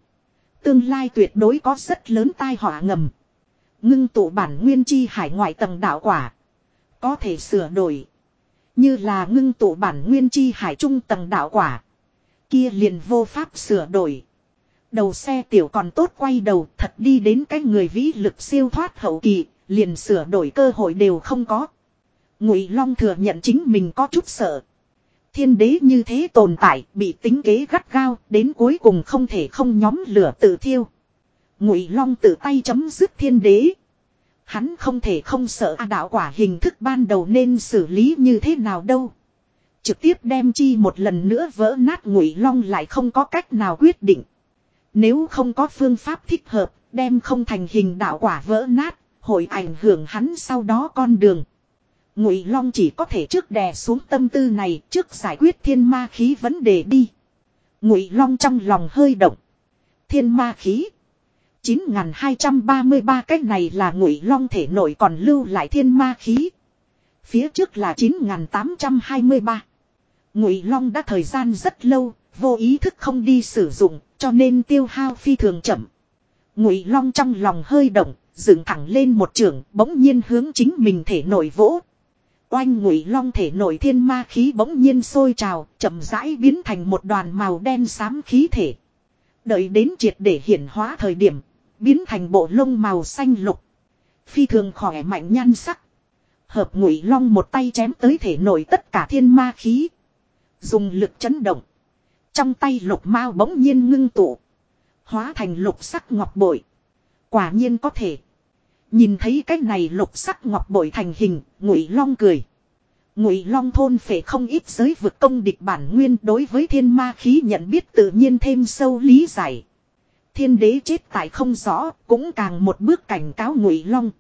Tương lai tuyệt đối có rất lớn tai họa ngầm. Ngưng tụ bản nguyên chi hải ngoại tầng đạo quả. Có thể sửa đổi. Như là ngưng tụ bản nguyên chi hải trung tầng đạo quả. Kia liền vô pháp sửa đổi. Đầu xe tiểu còn tốt quay đầu thật đi đến cái người vĩ lực siêu thoát hậu kỳ, liền sửa đổi cơ hội đều không có. Ngụy Long thừa nhận chính mình có chút sợ. Thiên đế như thế tồn tại, bị tính kế gắt gao, đến cuối cùng không thể không nhóm lửa tự thiêu. Ngụy Long tự tay chấm dứt thiên đế. Hắn không thể không sợ A đạo quả hình thức ban đầu nên xử lý như thế nào đâu. Trực tiếp đem chi một lần nữa vỡ nát ngụy long lại không có cách nào quyết định. Nếu không có phương pháp thích hợp, đem không thành hình đạo quả vỡ nát, hội ảnh hưởng hắn sau đó con đường. Ngụy Long chỉ có thể trước đè xuống tâm tư này, trước giải quyết thiên ma khí vấn đề đi. Ngụy Long trong lòng hơi động. Thiên ma khí 9233 cái này là ngụy long thể nội còn lưu lại thiên ma khí. Phía trước là 9823. Ngụy long đã thời gian rất lâu, vô ý thức không đi sử dụng, cho nên tiêu hao phi thường chậm. Ngụy long trong lòng hơi động, dựng thẳng lên một trường, bỗng nhiên hướng chính mình thể nội vỗ. Oanh ngụy long thể nội thiên ma khí bỗng nhiên sôi trào, chậm rãi biến thành một đoàn màu đen xám khí thể. Đợi đến triệt để hiển hóa thời điểm, biến thành bộ lông màu xanh lục. Phi thường khỏe mạnh nhan sắc. Hợp ngụy long một tay chém tới thể nổi tất cả thiên ma khí. Dùng lực chấn động. Trong tay lục mao bỗng nhiên ngưng tụ. Hóa thành lục sắc ngọc bội. Quả nhiên có thể. Nhìn thấy cái này lục sắc ngọc bội thành hình, ngụy long cười. Ngụy Long thôn phệ không ít giới vực công địch bản nguyên đối với thiên ma khí nhận biết tự nhiên thêm sâu lý giải. Thiên đế chết tại không rõ, cũng càng một bước cảnh cáo Ngụy Long.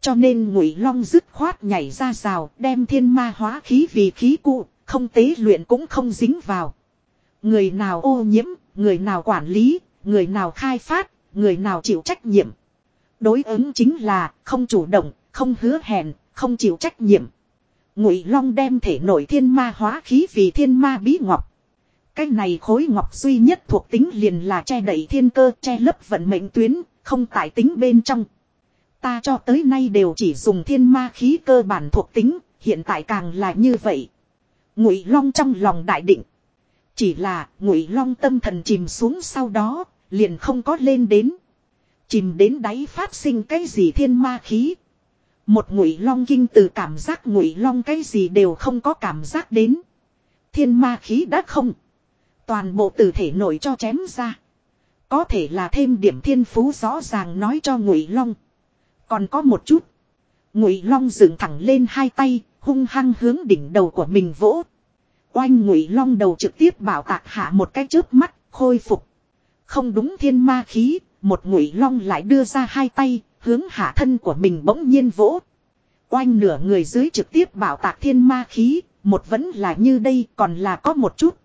Cho nên Ngụy Long dứt khoát nhảy ra rào, đem thiên ma hóa khí vì khí cụ, không tế luyện cũng không dính vào. Người nào ô nhiễm, người nào quản lý, người nào khai phát, người nào chịu trách nhiệm. Đối ứng chính là không chủ động, không hứa hẹn, không chịu trách nhiệm. Ngụy Long đem thể nội thiên ma hóa khí vì thiên ma bí ngọc. Cái này khối ngọc duy nhất thuộc tính liền là che đậy thiên cơ, che lấp vận mệnh tuyến, không tại tính bên trong. Ta cho tới nay đều chỉ dùng thiên ma khí cơ bản thuộc tính, hiện tại càng là như vậy. Ngụy Long trong lòng đại định. Chỉ là Ngụy Long tâm thần chìm xuống sau đó, liền không có lên đến. Chìm đến đáy phát sinh cái gì thiên ma khí. Một Ngụy Long kinh từ cảm giác Ngụy Long cái gì đều không có cảm giác đến. Thiên ma khí đã không. Toàn bộ tử thể nổi cho chém ra. Có thể là thêm điểm thiên phú rõ ràng nói cho Ngụy Long. Còn có một chút. Ngụy Long dựng thẳng lên hai tay, hung hăng hướng đỉnh đầu của mình vỗ. Oanh Ngụy Long đầu trực tiếp bảo tạc hạ một cái chớp mắt, khôi phục. Không đúng thiên ma khí, một Ngụy Long lại đưa ra hai tay, hướng hạ thân của mình bỗng nhiên vỗ. Oanh nửa người dưới trực tiếp bảo tạc thiên ma khí, một vẫn là như đây còn là có một chút.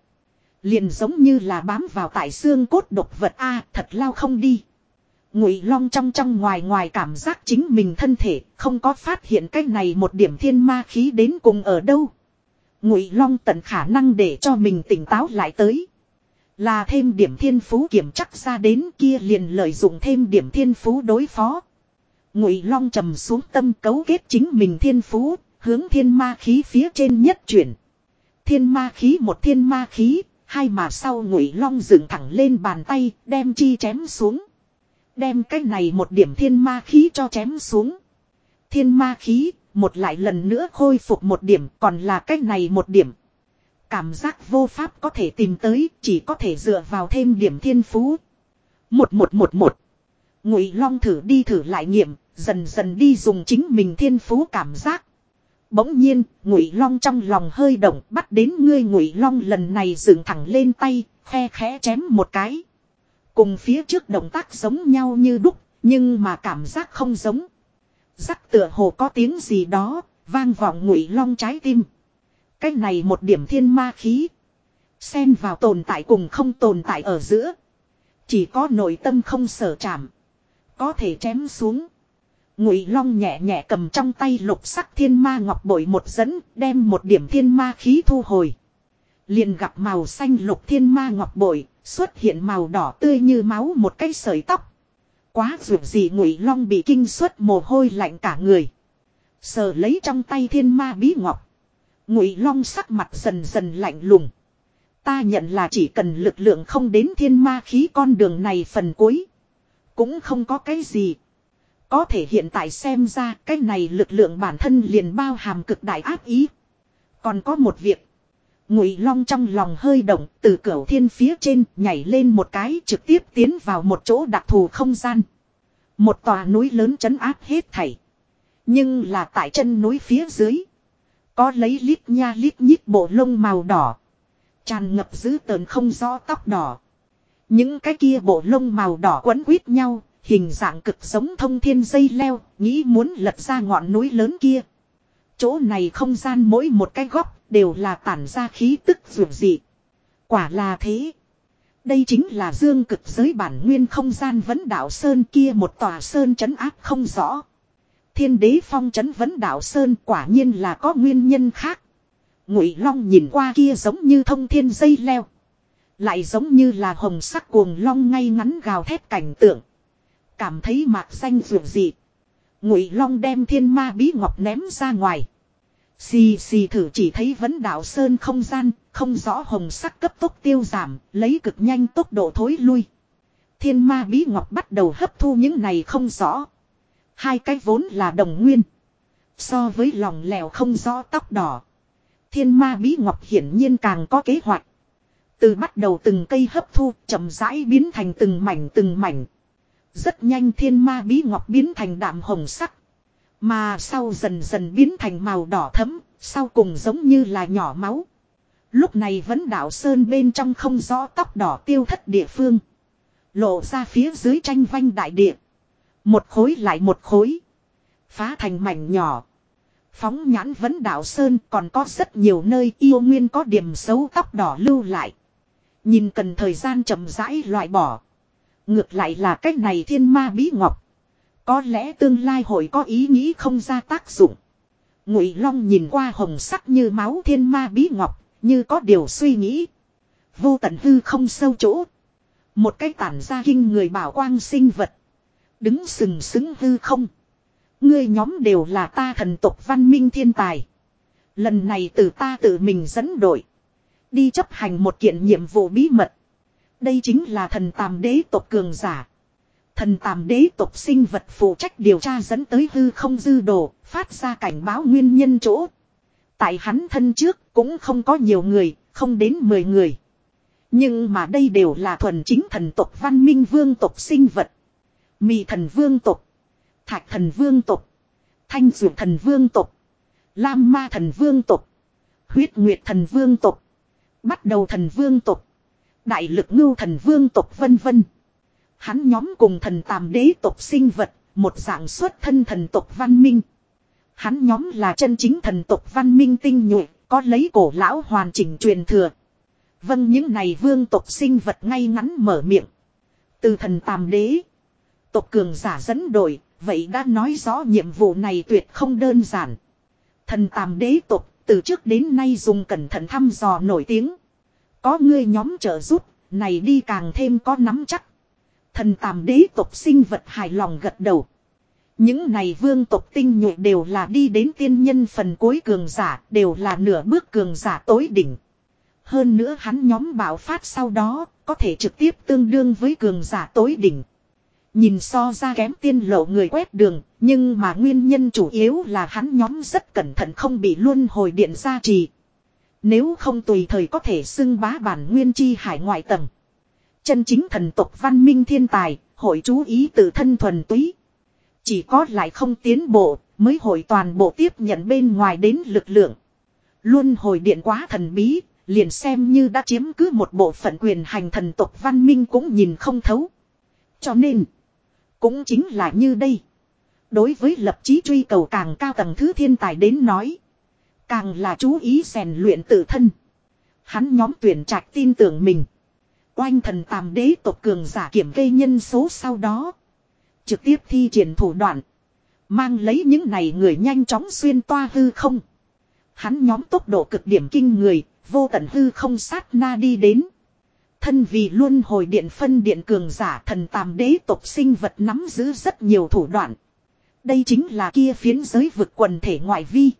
Liền giống như là bám vào tại xương cốt độc vật a thật lao không đi. Ngụy Long trong trong ngoài ngoài cảm giác chính mình thân thể, không có phát hiện cái này một điểm thiên ma khí đến cùng ở đâu. Ngụy Long tận khả năng để cho mình tỉnh táo lại tới. Là thêm điểm thiên phú kiểm chắc ra đến kia liền lợi dụng thêm điểm thiên phú đối phó. Ngụy Long trầm xuống tâm cấu kết chính mình thiên phú, hướng thiên ma khí phía trên nhất chuyển. Thiên ma khí một thiên ma khí, hai mà sau Ngụy Long dựng thẳng lên bàn tay, đem chi chém xuống. Đem cái này một điểm thiên ma khí cho chém xuống. Thiên ma khí, một lại lần nữa khôi phục một điểm, còn là cái này một điểm. Cảm giác vô pháp có thể tìm tới, chỉ có thể dựa vào thêm điểm thiên phú. Một một một một. Ngụy Long thử đi thử lại nghiệm, dần dần đi dùng chính mình thiên phú cảm giác. Bỗng nhiên, Ngụy Long trong lòng hơi động, bắt đến ngươi Ngụy Long lần này dựng thẳng lên tay, khe khẽ chém một cái. Cùng phía trước động tác giống nhau như đúc, nhưng mà cảm giác không giống. Rắc tựa hồ có tiếng gì đó, vang vọng Ngụy Long trái tim. Cái này một điểm thiên ma khí, xen vào tồn tại cùng không tồn tại ở giữa, chỉ có nội tâm không sở chạm, có thể chém xuống. Ngụy Long nhẹ nhẹ cầm trong tay lục sắc thiên ma ngọc bội một dẫn, đem một điểm thiên ma khí thu hồi. Liền gặp màu xanh lục thiên ma ngọc bội, xuất hiện màu đỏ tươi như máu một cái sợi tóc. Quá dù gì Ngụy Long bị kinh suất mồ hôi lạnh cả người. Sờ lấy trong tay thiên ma bí ngọc. Ngụy Long sắc mặt dần dần lạnh lùng. Ta nhận là chỉ cần lực lượng không đến thiên ma khí con đường này phần cuối. Cũng không có cái gì. Có thể hiện tại xem ra cái này lực lượng bản thân liền bao hàm cực đại áp ý. Còn có một việc. Ngụy Long trong lòng hơi động, từ cửa thiên phía trên nhảy lên một cái trực tiếp tiến vào một chỗ đặc thù không gian. Một tòa núi lớn chấn áp hết thảy. Nhưng là tại chân núi phía dưới. Có lấy lít nha lít nhít bộ lông màu đỏ. Tràn ngập giữ tờn không rõ tóc đỏ. Những cái kia bộ lông màu đỏ quấn quýt nhau, hình dạng cực giống thông thiên dây leo, nghĩ muốn lật ra ngọn núi lớn kia. Chỗ này không gian mỗi một cái góc đều là tản ra khí tức dù dị. Quả là thế. Đây chính là dương cực giới bản nguyên không gian vấn đảo Sơn kia một tòa Sơn chấn áp không rõ. Thiên đế phong chấn vấn đảo Sơn quả nhiên là có nguyên nhân khác. Ngụy Long nhìn qua kia giống như thông thiên dây leo. Lại giống như là hồng sắc cuồng long ngay ngắn gào thét cảnh tượng. Cảm thấy mạc xanh ruột gì. Ngụy Long đem thiên ma bí ngọc ném ra ngoài. Xì xì thử chỉ thấy vấn đảo sơn không gian, không rõ hồng sắc cấp tốc tiêu giảm, lấy cực nhanh tốc độ thối lui. Thiên ma bí ngọc bắt đầu hấp thu những này không rõ. Hai cái vốn là đồng nguyên. So với lòng lèo không rõ tóc đỏ. Thiên ma bí ngọc hiển nhiên càng có kế hoạch. Từ bắt đầu từng cây hấp thu chậm rãi biến thành từng mảnh từng mảnh. Rất nhanh thiên ma bí ngọc biến thành đạm hồng sắc. Mà sau dần dần biến thành màu đỏ thấm, sau cùng giống như là nhỏ máu. Lúc này vẫn đảo sơn bên trong không rõ tóc đỏ tiêu thất địa phương. Lộ ra phía dưới tranh vanh đại địa. Một khối lại một khối. Phá thành mảnh nhỏ. Phóng nhãn vẫn đảo Sơn còn có rất nhiều nơi yêu nguyên có điểm xấu tóc đỏ lưu lại. Nhìn cần thời gian chậm rãi loại bỏ. Ngược lại là cách này thiên ma bí ngọc. Có lẽ tương lai hội có ý nghĩ không ra tác dụng. Ngụy Long nhìn qua hồng sắc như máu thiên ma bí ngọc, như có điều suy nghĩ. Vô tận hư không sâu chỗ. Một cái tản ra kinh người bảo quang sinh vật. Đứng sừng sững hư không. Ngươi nhóm đều là ta thần tộc văn minh thiên tài. Lần này từ ta tự mình dẫn đội. Đi chấp hành một kiện nhiệm vụ bí mật. Đây chính là thần tàm đế tộc cường giả. Thần tàm đế tộc sinh vật phụ trách điều tra dẫn tới hư không dư đồ, phát ra cảnh báo nguyên nhân chỗ. Tại hắn thân trước cũng không có nhiều người, không đến 10 người. Nhưng mà đây đều là thuần chính thần tộc văn minh vương tộc sinh vật. mì thần vương tộc, thạch thần vương tộc, thanh dược thần vương tộc, lam ma thần vương tộc, huyết nguyệt thần vương tộc, bắt đầu thần vương tộc, đại lực ngưu thần vương tộc vân vân. Hắn nhóm cùng thần tàm đế tộc sinh vật, một dạng xuất thân thần tộc văn minh. Hắn nhóm là chân chính thần tộc văn minh tinh nhuệ, có lấy cổ lão hoàn chỉnh truyền thừa. Vâng những này vương tộc sinh vật ngay ngắn mở miệng. Từ thần tàm đế, tộc cường giả dẫn đội, vậy đã nói rõ nhiệm vụ này tuyệt không đơn giản. Thần tàm đế tộc, từ trước đến nay dùng cẩn thận thăm dò nổi tiếng. Có người nhóm trợ giúp, này đi càng thêm có nắm chắc. Thần tàm đế tộc sinh vật hài lòng gật đầu. Những này vương tộc tinh nhuệ đều là đi đến tiên nhân phần cuối cường giả, đều là nửa bước cường giả tối đỉnh. Hơn nữa hắn nhóm bảo phát sau đó, có thể trực tiếp tương đương với cường giả tối đỉnh. Nhìn so ra kém tiên lộ người quét đường, nhưng mà nguyên nhân chủ yếu là hắn nhóm rất cẩn thận không bị luân hồi điện gia trì. Nếu không tùy thời có thể xưng bá bản nguyên chi hải ngoại tầng. Chân chính thần tộc văn minh thiên tài, hội chú ý tự thân thuần túy. Chỉ có lại không tiến bộ, mới hội toàn bộ tiếp nhận bên ngoài đến lực lượng. Luôn hồi điện quá thần bí, liền xem như đã chiếm cứ một bộ phận quyền hành thần tộc văn minh cũng nhìn không thấu. Cho nên, cũng chính là như đây. Đối với lập chí truy cầu càng cao tầng thứ thiên tài đến nói. Càng là chú ý rèn luyện tự thân. Hắn nhóm tuyển trạch tin tưởng mình. Oanh thần tàm đế tộc cường giả kiểm kê nhân số sau đó. Trực tiếp thi triển thủ đoạn. Mang lấy những này người nhanh chóng xuyên toa hư không. Hắn nhóm tốc độ cực điểm kinh người, vô tận hư không sát na đi đến. Thân vì luôn hồi điện phân điện cường giả thần tàm đế tộc sinh vật nắm giữ rất nhiều thủ đoạn. Đây chính là kia phiến giới vực quần thể ngoại vi.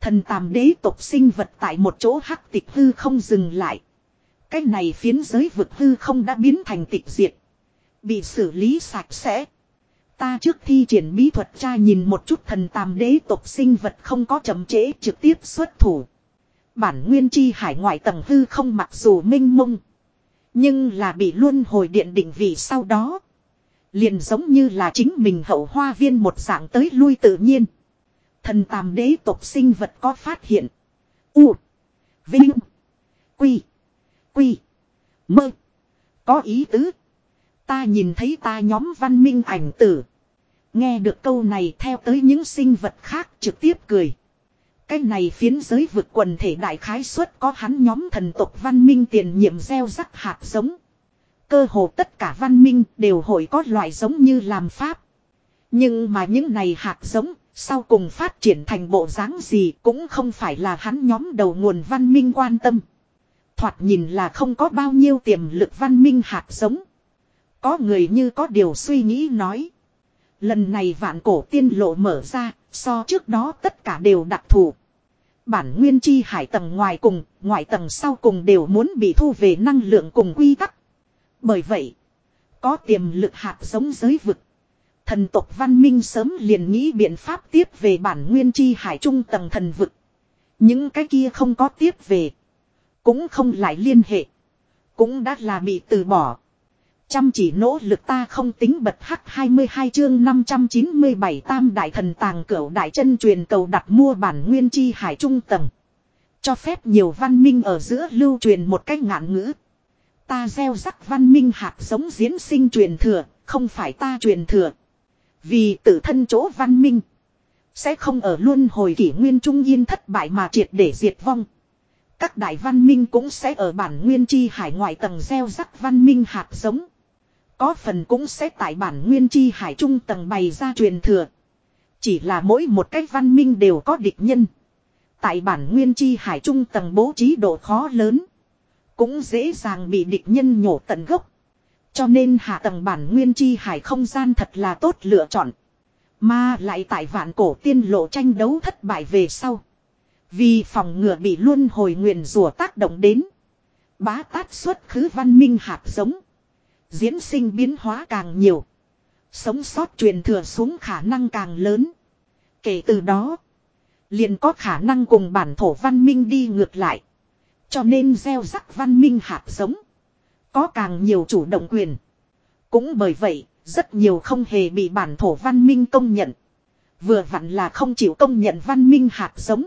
Thần tàm đế tộc sinh vật tại một chỗ hắc tịch hư không dừng lại. Cái này phiến giới vực hư không đã biến thành tịch diệt. Bị xử lý sạch sẽ. Ta trước thi triển bí thuật tra nhìn một chút thần tàm đế tộc sinh vật không có chậm trễ trực tiếp xuất thủ. Bản nguyên chi hải ngoại tầng hư không mặc dù minh mông. Nhưng là bị luân hồi điện định vị sau đó. Liền giống như là chính mình hậu hoa viên một dạng tới lui tự nhiên. Thần tàm đế tộc sinh vật có phát hiện. U. Vinh. Quy. Quy. Mơ. Có ý tứ. Ta nhìn thấy ta nhóm văn minh ảnh tử. Nghe được câu này theo tới những sinh vật khác trực tiếp cười. Cái này phiến giới vực quần thể đại khái suất có hắn nhóm thần tộc văn minh tiền nhiệm gieo rắc hạt giống. Cơ hồ tất cả văn minh đều hội có loại giống như làm pháp. Nhưng mà những này hạt giống sau cùng phát triển thành bộ dáng gì cũng không phải là hắn nhóm đầu nguồn văn minh quan tâm. Thoạt nhìn là không có bao nhiêu tiềm lực văn minh hạt giống. Có người như có điều suy nghĩ nói. Lần này vạn cổ tiên lộ mở ra, so trước đó tất cả đều đặc thù. Bản nguyên chi hải tầng ngoài cùng, ngoài tầng sau cùng đều muốn bị thu về năng lượng cùng quy tắc. Bởi vậy, có tiềm lực hạt giống giới vực. Thần tộc văn minh sớm liền nghĩ biện pháp tiếp về bản nguyên chi hải trung tầng thần vực. Những cái kia không có tiếp về. Cũng không lại liên hệ. Cũng đã là bị từ bỏ. Chăm chỉ nỗ lực ta không tính bật hắc 22 chương 597 tam đại thần tàng cửu đại chân truyền cầu đặt mua bản nguyên chi hải trung tầng. Cho phép nhiều văn minh ở giữa lưu truyền một cách ngạn ngữ. Ta gieo rắc văn minh hạt giống diễn sinh truyền thừa, không phải ta truyền thừa. Vì tự thân chỗ văn minh. Sẽ không ở luôn hồi kỷ nguyên trung yên thất bại mà triệt để diệt vong. Các đại văn minh cũng sẽ ở bản nguyên chi hải ngoại tầng gieo rắc văn minh hạt giống. Có phần cũng sẽ tại bản nguyên chi hải trung tầng bày ra truyền thừa. Chỉ là mỗi một cái văn minh đều có địch nhân. Tại bản nguyên chi hải trung tầng bố trí độ khó lớn. Cũng dễ dàng bị địch nhân nhổ tận gốc. Cho nên hạ tầng bản nguyên chi hải không gian thật là tốt lựa chọn. Mà lại tại vạn cổ tiên lộ tranh đấu thất bại về sau. Vì phòng ngừa bị luân hồi nguyền rùa tác động đến. Bá tát xuất khứ văn minh hạt giống. Diễn sinh biến hóa càng nhiều. Sống sót truyền thừa xuống khả năng càng lớn. Kể từ đó. Liền có khả năng cùng bản thổ văn minh đi ngược lại. Cho nên gieo rắc văn minh hạt giống. Có càng nhiều chủ động quyền. Cũng bởi vậy, rất nhiều không hề bị bản thổ văn minh công nhận. Vừa vặn là không chịu công nhận văn minh hạt giống.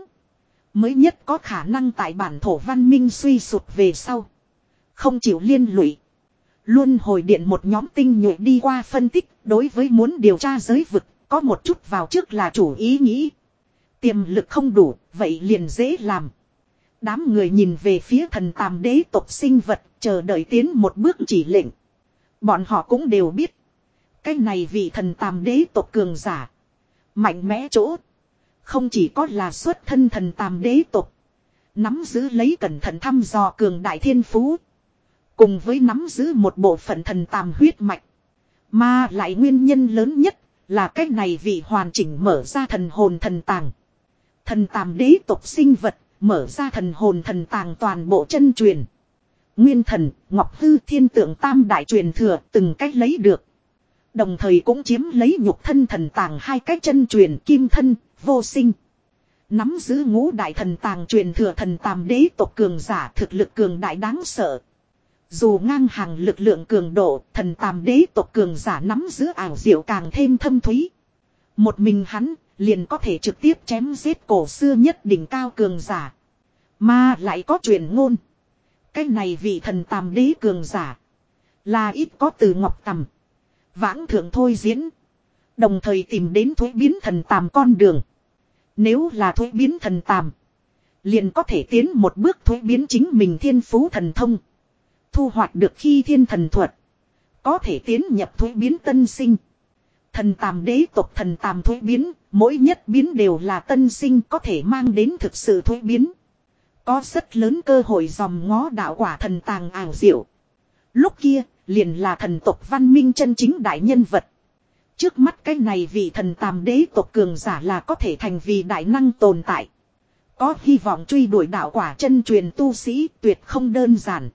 Mới nhất có khả năng tại bản thổ văn minh suy sụp về sau. Không chịu liên lụy. Luôn hồi điện một nhóm tinh nhuệ đi qua phân tích đối với muốn điều tra giới vực có một chút vào trước là chủ ý nghĩ. Tiềm lực không đủ, vậy liền dễ làm. Đám người nhìn về phía thần tàm đế tộc sinh vật, chờ đợi tiến một bước chỉ lệnh. Bọn họ cũng đều biết. Cái này vì thần tàm đế tộc cường giả. Mạnh mẽ chỗ. Không chỉ có là xuất thân thần tàm đế tộc. Nắm giữ lấy cẩn thận thăm dò cường đại thiên phú. Cùng với nắm giữ một bộ phận thần tàm huyết mạch. Mà lại nguyên nhân lớn nhất là cái này vì hoàn chỉnh mở ra thần hồn thần tàng. Thần tàm đế tộc sinh vật mở ra thần hồn thần tàng toàn bộ chân truyền. Nguyên thần, Ngọc Hư thiên tượng tam đại truyền thừa từng cách lấy được. Đồng thời cũng chiếm lấy nhục thân thần tàng hai cái chân truyền kim thân, vô sinh. Nắm giữ ngũ đại thần tàng truyền thừa thần tàm đế tộc cường giả thực lực cường đại đáng sợ. Dù ngang hàng lực lượng cường độ, thần tàm đế tộc cường giả nắm giữ ảo diệu càng thêm thâm thúy. Một mình hắn, liền có thể trực tiếp chém giết cổ xưa nhất đỉnh cao cường giả. Mà lại có truyền ngôn. Cái này vị thần tàm đế cường giả. Là ít có từ ngọc tầm. Vãng thượng thôi diễn. Đồng thời tìm đến thuế biến thần tàm con đường. Nếu là thuế biến thần tàm. Liền có thể tiến một bước thuế biến chính mình thiên phú thần thông. Thu hoạch được khi thiên thần thuật. Có thể tiến nhập thuế biến tân sinh. Thần tàm đế tộc thần tàm thuế biến, mỗi nhất biến đều là tân sinh có thể mang đến thực sự thuế biến. Có rất lớn cơ hội dòm ngó đạo quả thần tàng ảo diệu. Lúc kia, liền là thần tộc văn minh chân chính đại nhân vật. Trước mắt cái này vị thần tàm đế tộc cường giả là có thể thành vì đại năng tồn tại. Có hy vọng truy đuổi đạo quả chân truyền tu sĩ tuyệt không đơn giản.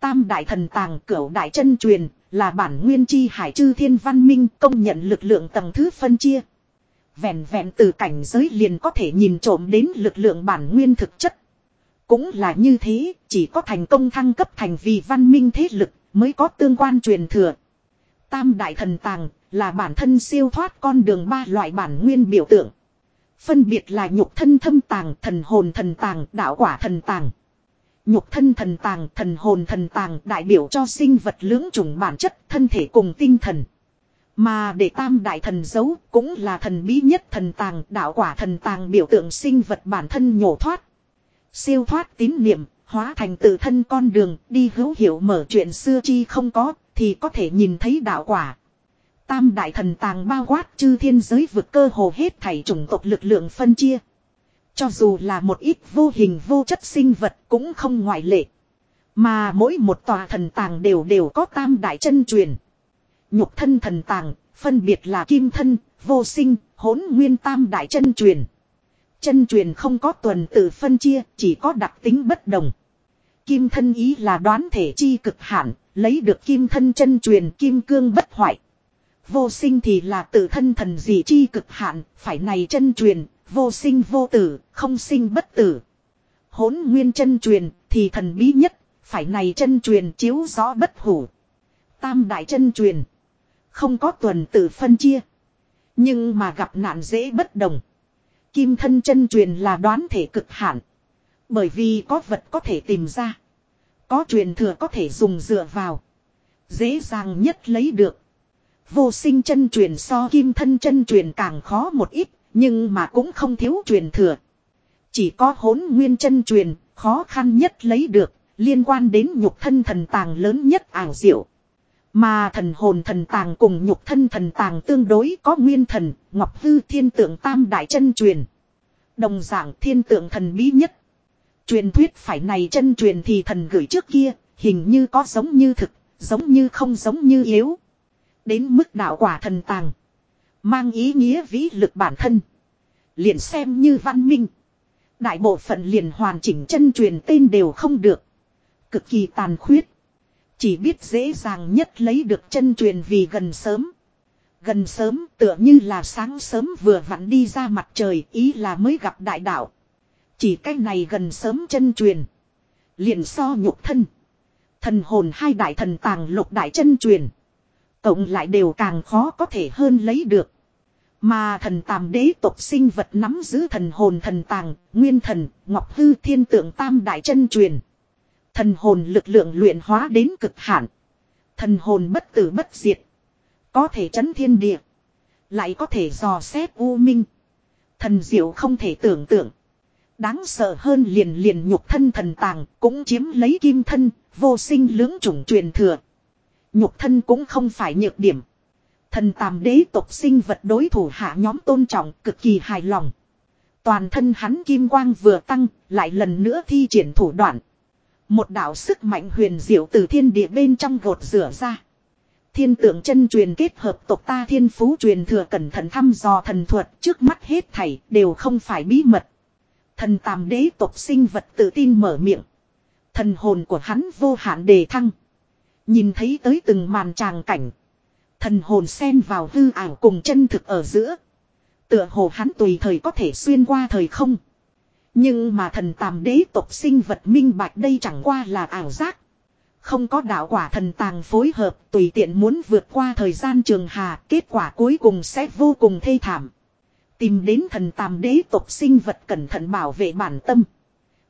Tam đại thần tàng cửu đại chân truyền là bản nguyên chi hải chư thiên văn minh công nhận lực lượng tầng thứ phân chia. Vẹn vẹn từ cảnh giới liền có thể nhìn trộm đến lực lượng bản nguyên thực chất. Cũng là như thế, chỉ có thành công thăng cấp thành vì văn minh thế lực mới có tương quan truyền thừa. Tam đại thần tàng là bản thân siêu thoát con đường ba loại bản nguyên biểu tượng. Phân biệt là nhục thân thâm tàng, thần hồn thần tàng, đạo quả thần tàng. Nhục thân thần tàng, thần hồn thần tàng đại biểu cho sinh vật lưỡng chủng bản chất, thân thể cùng tinh thần. Mà để tam đại thần giấu cũng là thần bí nhất thần tàng, đạo quả thần tàng biểu tượng sinh vật bản thân nhổ thoát. Siêu thoát tín niệm, hóa thành tự thân con đường, đi hữu hiệu mở chuyện xưa chi không có, thì có thể nhìn thấy đạo quả. Tam đại thần tàng bao quát chư thiên giới vực cơ hồ hết thảy chủng tộc lực lượng phân chia. Cho dù là một ít vô hình vô chất sinh vật cũng không ngoại lệ. Mà mỗi một tòa thần tàng đều đều có tam đại chân truyền. Nhục thân thần tàng, phân biệt là kim thân, vô sinh, hỗn nguyên tam đại chân truyền. Chân truyền không có tuần tự phân chia, chỉ có đặc tính bất đồng. Kim thân ý là đoán thể chi cực hạn, lấy được kim thân chân truyền kim cương bất hoại. Vô sinh thì là tự thân thần dị chi cực hạn, phải này chân truyền, vô sinh vô tử, không sinh bất tử. Hỗn nguyên chân truyền thì thần bí nhất, phải này chân truyền chiếu rõ bất hủ. Tam đại chân truyền, không có tuần tự phân chia. Nhưng mà gặp nạn dễ bất đồng. Kim thân chân truyền là đoán thể cực hạn. Bởi vì có vật có thể tìm ra. Có truyền thừa có thể dùng dựa vào. Dễ dàng nhất lấy được. Vô sinh chân truyền so kim thân chân truyền càng khó một ít, nhưng mà cũng không thiếu truyền thừa. Chỉ có hỗn nguyên chân truyền, khó khăn nhất lấy được, liên quan đến nhục thân thần tàng lớn nhất ảo diệu. Mà thần hồn thần tàng cùng nhục thân thần tàng tương đối có nguyên thần, ngọc hư thiên tượng tam đại chân truyền. Đồng dạng thiên tượng thần bí nhất. Truyền thuyết phải này chân truyền thì thần gửi trước kia, hình như có giống như thực, giống như không giống như yếu. Đến mức đạo quả thần tàng. Mang ý nghĩa vĩ lực bản thân. Liền xem như văn minh. Đại bộ phận liền hoàn chỉnh chân truyền tên đều không được. Cực kỳ tàn khuyết. Chỉ biết dễ dàng nhất lấy được chân truyền vì gần sớm. Gần sớm tựa như là sáng sớm vừa vặn đi ra mặt trời ý là mới gặp đại đạo. Chỉ cái này gần sớm chân truyền. Liền so nhục thân. Thần hồn hai đại thần tàng lục đại chân truyền. Cộng lại đều càng khó có thể hơn lấy được. Mà thần tàm đế tộc sinh vật nắm giữ thần hồn thần tàng, nguyên thần, ngọc hư thiên tượng tam đại chân truyền. Thần hồn lực lượng luyện hóa đến cực hạn. Thần hồn bất tử bất diệt. Có thể chấn thiên địa. Lại có thể dò xét u minh. Thần diệu không thể tưởng tượng. Đáng sợ hơn liền liền nhục thân thần tàng cũng chiếm lấy kim thân, vô sinh lưỡng chủng truyền thừa. Nhục thân cũng không phải nhược điểm. Thần tàm đế tộc sinh vật đối thủ hạ nhóm tôn trọng cực kỳ hài lòng. Toàn thân hắn kim quang vừa tăng, lại lần nữa thi triển thủ đoạn. Một đạo sức mạnh huyền diệu từ thiên địa bên trong gột rửa ra. Thiên tượng chân truyền kết hợp tộc ta thiên phú truyền thừa cẩn thận thăm dò thần thuật trước mắt hết thảy đều không phải bí mật. Thần tàm đế tộc sinh vật tự tin mở miệng. Thần hồn của hắn vô hạn đề thăng. Nhìn thấy tới từng màn tràng cảnh. Thần hồn xen vào hư ảo cùng chân thực ở giữa. Tựa hồ hắn tùy thời có thể xuyên qua thời không. Nhưng mà thần tàm đế tộc sinh vật minh bạch đây chẳng qua là ảo giác. Không có đạo quả thần tàng phối hợp tùy tiện muốn vượt qua thời gian trường hà, kết quả cuối cùng sẽ vô cùng thê thảm. Tìm đến thần tàm đế tộc sinh vật cẩn thận bảo vệ bản tâm.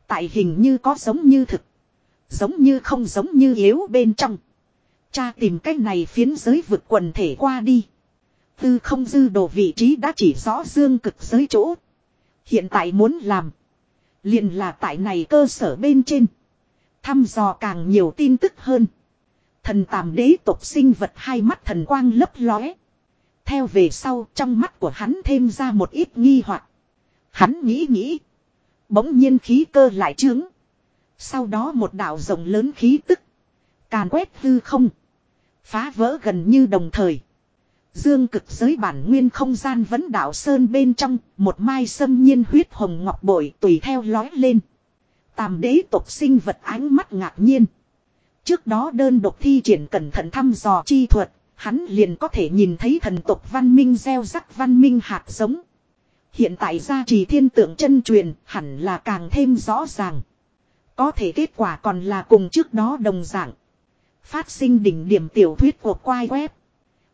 Tại hình như có giống như thực. Giống như không giống như yếu bên trong. Cha tìm cách này phiến giới vượt quần thể qua đi. Tư không dư đồ vị trí đã chỉ rõ dương cực giới chỗ. Hiện tại muốn làm liền là tại này cơ sở bên trên. Thăm dò càng nhiều tin tức hơn. Thần tàm đế tộc sinh vật hai mắt thần quang lấp lóe. Theo về sau, trong mắt của hắn thêm ra một ít nghi hoặc. Hắn nghĩ nghĩ. Bỗng nhiên khí cơ lại trướng. Sau đó một đạo rộng lớn khí tức. Càn quét hư không. Phá vỡ gần như đồng thời. Dương cực giới bản nguyên không gian vấn đảo sơn bên trong, một mai sâm nhiên huyết hồng ngọc bội tùy theo lói lên. Tàm đế tộc sinh vật ánh mắt ngạc nhiên. Trước đó đơn độc thi triển cẩn thận thăm dò chi thuật, hắn liền có thể nhìn thấy thần tộc văn minh gieo rắc văn minh hạt giống. Hiện tại gia trì thiên tượng chân truyền hẳn là càng thêm rõ ràng. Có thể kết quả còn là cùng trước đó đồng dạng. Phát sinh đỉnh điểm tiểu thuyết của quai web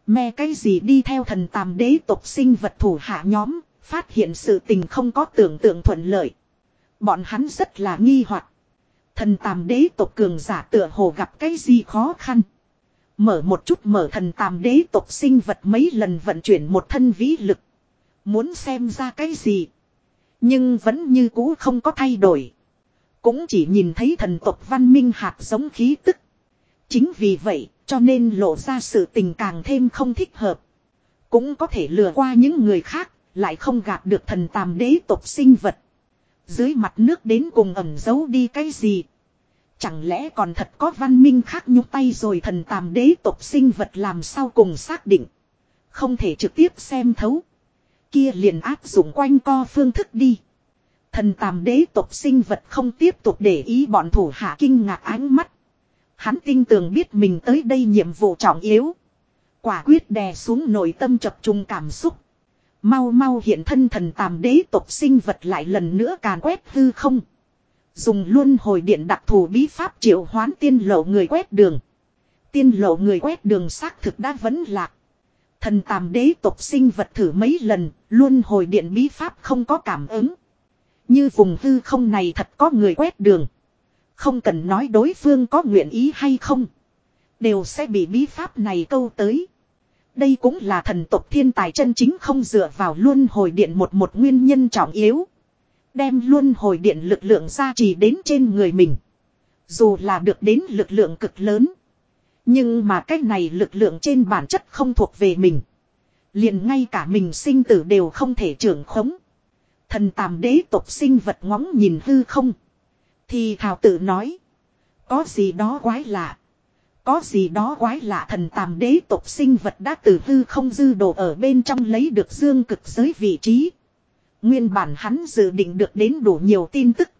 me cái gì đi theo thần tàm đế tộc sinh vật thủ hạ nhóm, phát hiện sự tình không có tưởng tượng thuận lợi. Bọn hắn rất là nghi hoặc Thần tàm đế tộc cường giả tựa hồ gặp cái gì khó khăn. Mở một chút mở thần tàm đế tộc sinh vật mấy lần vận chuyển một thân vĩ lực. Muốn xem ra cái gì. Nhưng vẫn như cũ không có thay đổi. Cũng chỉ nhìn thấy thần tộc văn minh hạt giống khí tức. Chính vì vậy, cho nên lộ ra sự tình càng thêm không thích hợp. Cũng có thể lừa qua những người khác, lại không gạt được thần tàm đế tộc sinh vật. Dưới mặt nước đến cùng ẩm giấu đi cái gì? Chẳng lẽ còn thật có văn minh khác nhúc tay rồi thần tàm đế tộc sinh vật làm sao cùng xác định. Không thể trực tiếp xem thấu. Kia liền áp dụng quanh co phương thức đi. Thần tàm đế tộc sinh vật không tiếp tục để ý bọn thủ hạ kinh ngạc ánh mắt. Hắn tin tưởng biết mình tới đây nhiệm vụ trọng yếu. Quả quyết đè xuống nội tâm chập trung cảm xúc. Mau mau hiện thân thần tàm đế tộc sinh vật lại lần nữa càn quét hư không. Dùng luôn hồi điện đặc thù bí pháp triệu hoán tiên lộ người quét đường. Tiên lộ người quét đường xác thực đã vẫn lạc. Thần tàm đế tộc sinh vật thử mấy lần, luôn hồi điện bí pháp không có cảm ứng. Như vùng hư không này thật có người quét đường. Không cần nói đối phương có nguyện ý hay không. Đều sẽ bị bí pháp này câu tới. Đây cũng là thần tộc thiên tài chân chính không dựa vào luân hồi điện một một nguyên nhân trọng yếu. Đem luân hồi điện lực lượng gia trì đến trên người mình. Dù là được đến lực lượng cực lớn. Nhưng mà cái này lực lượng trên bản chất không thuộc về mình. liền ngay cả mình sinh tử đều không thể trưởng khống. Thần tàm đế tộc sinh vật ngóng nhìn hư không. Thì thảo tự nói. Có gì đó quái lạ. Có gì đó quái lạ thần tàm đế tộc sinh vật đã từ hư không dư đồ ở bên trong lấy được dương cực giới vị trí. Nguyên bản hắn dự định được đến đủ nhiều tin tức.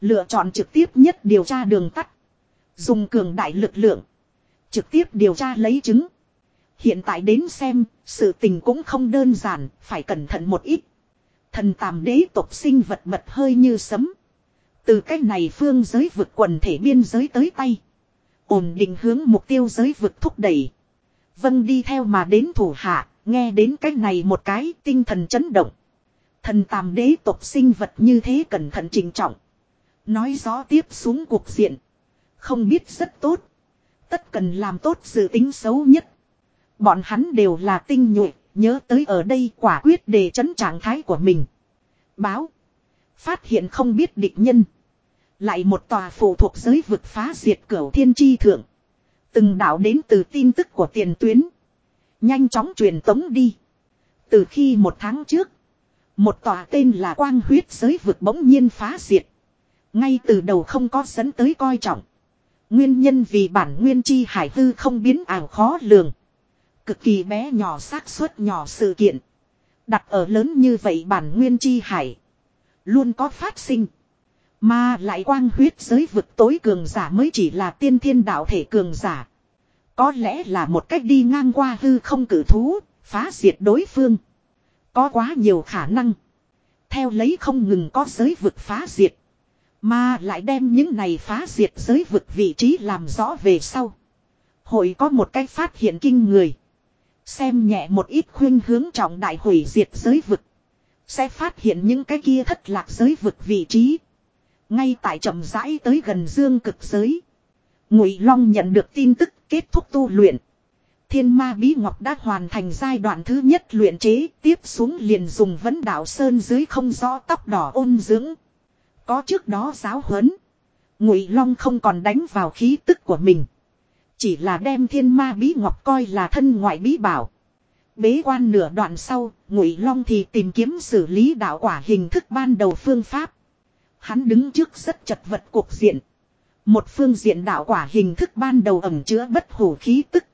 Lựa chọn trực tiếp nhất điều tra đường tắt. Dùng cường đại lực lượng. Trực tiếp điều tra lấy chứng. Hiện tại đến xem, sự tình cũng không đơn giản, phải cẩn thận một ít. Thần tàm đế tộc sinh vật mật hơi như sấm. Từ cách này phương giới vực quần thể biên giới tới tay. Ổn định hướng mục tiêu giới vực thúc đẩy. Vâng đi theo mà đến thủ hạ, nghe đến cách này một cái tinh thần chấn động. Thần tàm đế tộc sinh vật như thế cẩn thận trình trọng. Nói rõ tiếp xuống cuộc diện. Không biết rất tốt. Tất cần làm tốt dự tính xấu nhất. Bọn hắn đều là tinh nhuệ, nhớ tới ở đây quả quyết để chấn trạng thái của mình. Báo. Phát hiện không biết địch nhân. Lại một tòa phụ thuộc giới vực phá diệt cửu thiên tri thượng. Từng đạo đến từ tin tức của tiền tuyến. Nhanh chóng truyền tống đi. Từ khi một tháng trước. Một tòa tên là quang huyết giới vực bỗng nhiên phá diệt. Ngay từ đầu không có dẫn tới coi trọng. Nguyên nhân vì bản nguyên chi hải tư không biến ảo khó lường. Cực kỳ bé nhỏ xác suất nhỏ sự kiện. Đặt ở lớn như vậy bản nguyên chi hải. Luôn có phát sinh. Mà lại quang huyết giới vực tối cường giả mới chỉ là tiên thiên đạo thể cường giả. Có lẽ là một cách đi ngang qua hư không cử thú, phá diệt đối phương. Có quá nhiều khả năng. Theo lấy không ngừng có giới vực phá diệt. Mà lại đem những này phá diệt giới vực vị trí làm rõ về sau. Hội có một cách phát hiện kinh người. Xem nhẹ một ít khuyên hướng trọng đại hủy diệt giới vực. Sẽ phát hiện những cái kia thất lạc giới vực vị trí. Ngay tại chậm rãi tới gần dương cực giới. Ngụy Long nhận được tin tức kết thúc tu luyện. Thiên ma bí ngọc đã hoàn thành giai đoạn thứ nhất luyện chế, tiếp xuống liền dùng vấn đạo sơn dưới không rõ tóc đỏ ôn dưỡng. Có trước đó giáo huấn, Ngụy Long không còn đánh vào khí tức của mình, chỉ là đem thiên ma bí ngọc coi là thân ngoại bí bảo. Bế quan nửa đoạn sau, Ngụy Long thì tìm kiếm xử lý đạo quả hình thức ban đầu phương pháp. Hắn đứng trước rất chật vật cuộc diện. Một phương diện đạo quả hình thức ban đầu ẩm chứa bất hủ khí tức.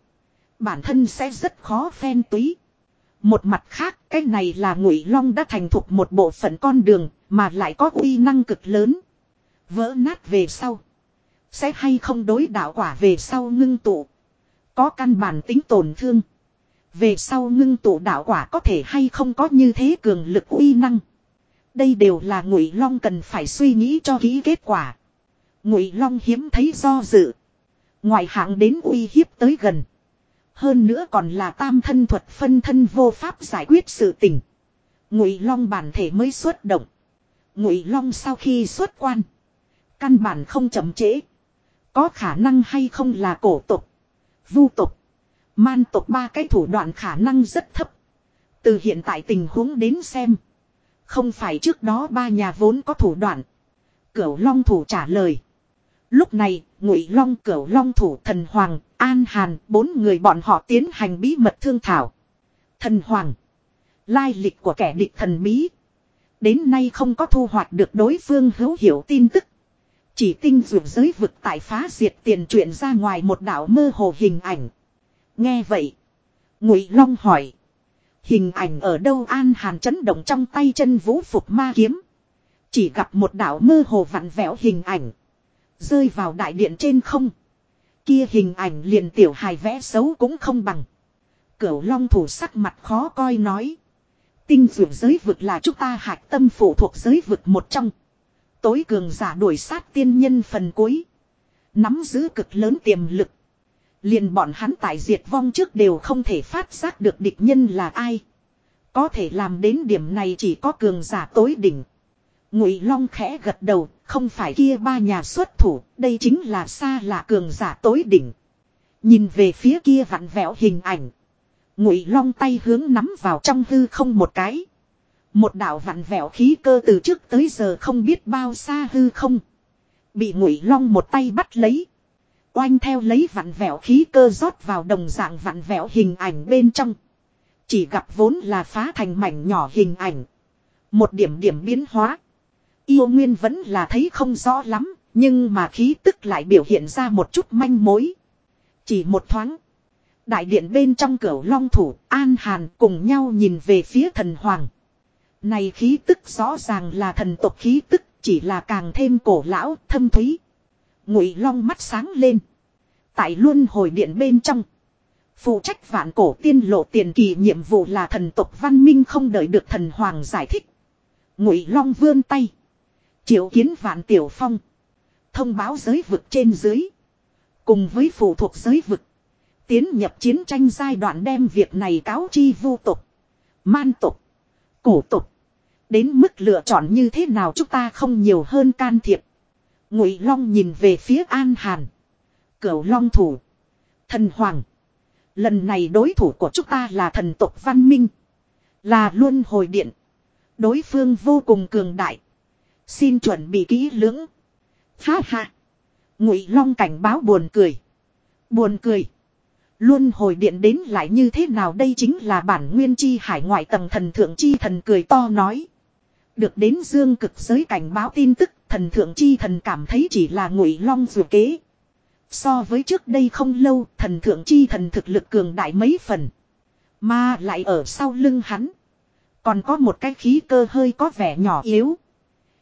Bản thân sẽ rất khó phen túy. Một mặt khác, cái này là ngụy long đã thành thục một bộ phận con đường, mà lại có uy năng cực lớn. Vỡ nát về sau. Sẽ hay không đối đạo quả về sau ngưng tụ. Có căn bản tính tổn thương. Về sau ngưng tụ đạo quả có thể hay không có như thế cường lực uy năng. Đây đều là ngụy long cần phải suy nghĩ cho kỹ kết quả. Ngụy long hiếm thấy do dự. Ngoại hạng đến uy hiếp tới gần. Hơn nữa còn là tam thân thuật phân thân vô pháp giải quyết sự tình. Ngụy long bản thể mới xuất động. Ngụy long sau khi xuất quan. Căn bản không chậm trễ. Có khả năng hay không là cổ tục. Vu tục. Man tục ba cái thủ đoạn khả năng rất thấp. Từ hiện tại tình huống đến xem. Không phải trước đó ba nhà vốn có thủ đoạn. Cửu Long thủ trả lời. Lúc này, Ngụy Long, Cửu Long thủ, Thần Hoàng, An Hàn, bốn người bọn họ tiến hành bí mật thương thảo. Thần Hoàng, lai lịch của kẻ địch thần bí. Đến nay không có thu hoạch được đối phương hữu hiểu tin tức. Chỉ tinh dụ giới vực tại phá diệt tiền chuyện ra ngoài một đảo mơ hồ hình ảnh. Nghe vậy, Ngụy Long hỏi: Hình ảnh ở đâu an hàn chấn động trong tay chân vũ phục ma kiếm. Chỉ gặp một đảo mơ hồ vặn vẹo hình ảnh. Rơi vào đại điện trên không. Kia hình ảnh liền tiểu hài vẽ xấu cũng không bằng. Cửu long thủ sắc mặt khó coi nói. Tinh dụ giới vực là chúng ta hạch tâm phụ thuộc giới vực một trong. Tối cường giả đuổi sát tiên nhân phần cuối. Nắm giữ cực lớn tiềm lực. Liền bọn hắn tại diệt vong trước đều không thể phát giác được địch nhân là ai. Có thể làm đến điểm này chỉ có cường giả tối đỉnh. Ngụy Long khẽ gật đầu, không phải kia ba nhà xuất thủ, đây chính là xa là cường giả tối đỉnh. Nhìn về phía kia vặn vẹo hình ảnh. Ngụy Long tay hướng nắm vào trong hư không một cái. Một đạo vặn vẹo khí cơ từ trước tới giờ không biết bao xa hư không. Bị Ngụy Long một tay bắt lấy. Oanh theo lấy vặn vẹo khí cơ rót vào đồng dạng vặn vẹo hình ảnh bên trong. Chỉ gặp vốn là phá thành mảnh nhỏ hình ảnh. Một điểm điểm biến hóa. Yêu Nguyên vẫn là thấy không rõ lắm, nhưng mà khí tức lại biểu hiện ra một chút manh mối. Chỉ một thoáng. Đại điện bên trong cửa long thủ, An Hàn cùng nhau nhìn về phía thần hoàng. Này khí tức rõ ràng là thần tộc khí tức, chỉ là càng thêm cổ lão, thâm thúy. Ngụy long mắt sáng lên. Tại luân hồi điện bên trong. Phụ trách vạn cổ tiên lộ tiền kỳ nhiệm vụ là thần tộc văn minh không đợi được thần hoàng giải thích. Ngụy long vươn tay. Triệu kiến vạn tiểu phong. Thông báo giới vực trên dưới. Cùng với phụ thuộc giới vực. Tiến nhập chiến tranh giai đoạn đem việc này cáo chi vô tục. Man tục. Cổ tục. Đến mức lựa chọn như thế nào chúng ta không nhiều hơn can thiệp. Ngụy Long nhìn về phía An Hàn. Cửu Long thủ. Thần Hoàng. Lần này đối thủ của chúng ta là thần tộc Văn Minh. Là luân hồi điện. Đối phương vô cùng cường đại. Xin chuẩn bị kỹ lưỡng. Ha ha. Ngụy Long cảnh báo buồn cười. Buồn cười. Luân hồi điện đến lại như thế nào đây chính là bản nguyên chi hải ngoại tầng thần thượng chi thần cười to nói. Được đến dương cực giới cảnh báo tin tức thần thượng chi thần cảm thấy chỉ là ngụy long dù kế. So với trước đây không lâu, thần thượng chi thần thực lực cường đại mấy phần. Mà lại ở sau lưng hắn. Còn có một cái khí cơ hơi có vẻ nhỏ yếu.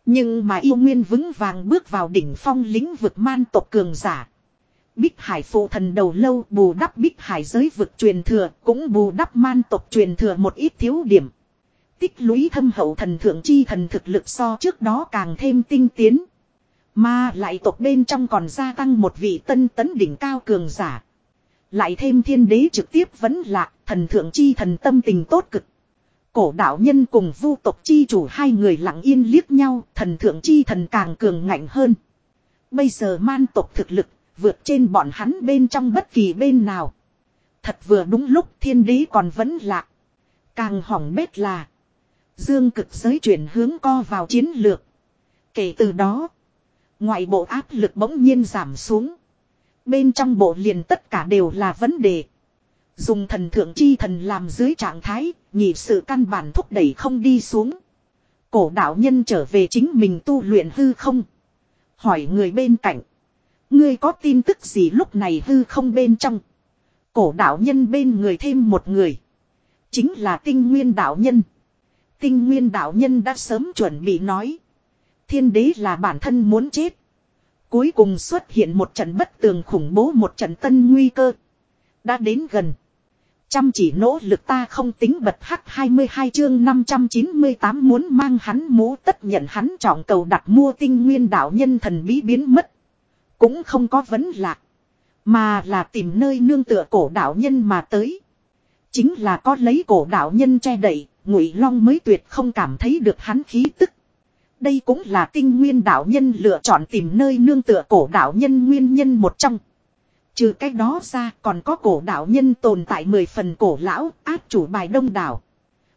Nhưng mà yêu nguyên vững vàng bước vào đỉnh phong lĩnh vực man tộc cường giả. Bích Hải phụ thần đầu lâu, bù đắp Bích Hải giới vực truyền thừa, cũng bù đắp man tộc truyền thừa một ít thiếu điểm. Tích lũy thâm hậu thần thượng chi thần thực lực so trước đó càng thêm tinh tiến. Mà lại tộc bên trong còn gia tăng một vị tân tấn đỉnh cao cường giả. Lại thêm thiên đế trực tiếp vẫn là thần thượng chi thần tâm tình tốt cực. Cổ đạo nhân cùng vu tộc chi chủ hai người lặng yên liếc nhau, thần thượng chi thần càng cường ngạnh hơn. Bây giờ man tộc thực lực, vượt trên bọn hắn bên trong bất kỳ bên nào. Thật vừa đúng lúc thiên đế còn vẫn lạc. Càng hỏng bét là. Dương cực giới chuyển hướng co vào chiến lược. Kể từ đó. Ngoại bộ áp lực bỗng nhiên giảm xuống. Bên trong bộ liền tất cả đều là vấn đề. Dùng thần thượng chi thần làm dưới trạng thái, nhị sự căn bản thúc đẩy không đi xuống. Cổ đạo nhân trở về chính mình tu luyện hư không. Hỏi người bên cạnh. Ngươi có tin tức gì lúc này hư không bên trong. Cổ đạo nhân bên người thêm một người. Chính là tinh nguyên đạo nhân. Tinh nguyên đạo nhân đã sớm chuẩn bị nói. Thiên đế là bản thân muốn chết. Cuối cùng xuất hiện một trận bất tường khủng bố một trận tân nguy cơ. Đã đến gần. Chăm chỉ nỗ lực ta không tính bật hắc 22 chương 598 muốn mang hắn mũ tất nhận hắn trọng cầu đặt mua tinh nguyên đạo nhân thần bí biến mất. Cũng không có vấn lạc. Mà là tìm nơi nương tựa cổ đạo nhân mà tới. Chính là có lấy cổ đạo nhân che đậy, ngụy long mới tuyệt không cảm thấy được hắn khí tức. Đây cũng là tinh nguyên đạo nhân lựa chọn tìm nơi nương tựa cổ đạo nhân nguyên nhân một trong. Trừ cái đó ra còn có cổ đạo nhân tồn tại mười phần cổ lão áp chủ bài đông đảo.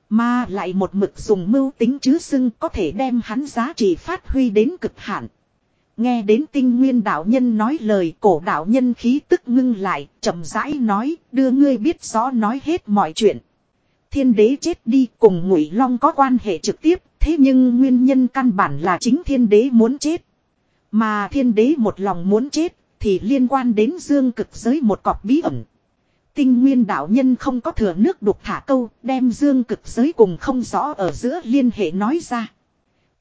Mà lại một mực dùng mưu tính chứ xưng có thể đem hắn giá trị phát huy đến cực hạn. Nghe đến tinh nguyên đạo nhân nói lời cổ đạo nhân khí tức ngưng lại, chậm rãi nói, đưa ngươi biết rõ nói hết mọi chuyện. Thiên đế chết đi cùng ngụy long có quan hệ trực tiếp, thế nhưng nguyên nhân căn bản là chính thiên đế muốn chết. Mà thiên đế một lòng muốn chết, thì liên quan đến dương cực giới một cọp bí ẩn. Tinh nguyên đạo nhân không có thừa nước đục thả câu, đem dương cực giới cùng không rõ ở giữa liên hệ nói ra.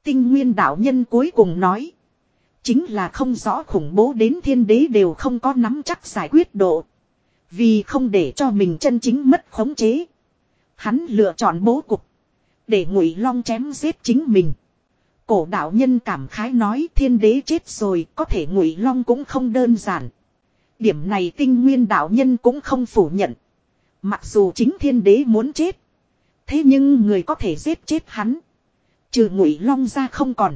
Tinh nguyên đạo nhân cuối cùng nói. Chính là không rõ khủng bố đến thiên đế đều không có nắm chắc giải quyết độ. Vì không để cho mình chân chính mất khống chế. Hắn lựa chọn bố cục. Để ngụy long chém giết chính mình. Cổ đạo nhân cảm khái nói, thiên đế chết rồi, có thể ngụy long cũng không đơn giản. Điểm này tinh nguyên đạo nhân cũng không phủ nhận. Mặc dù chính thiên đế muốn chết. Thế nhưng người có thể giết chết hắn. Trừ ngụy long ra không còn.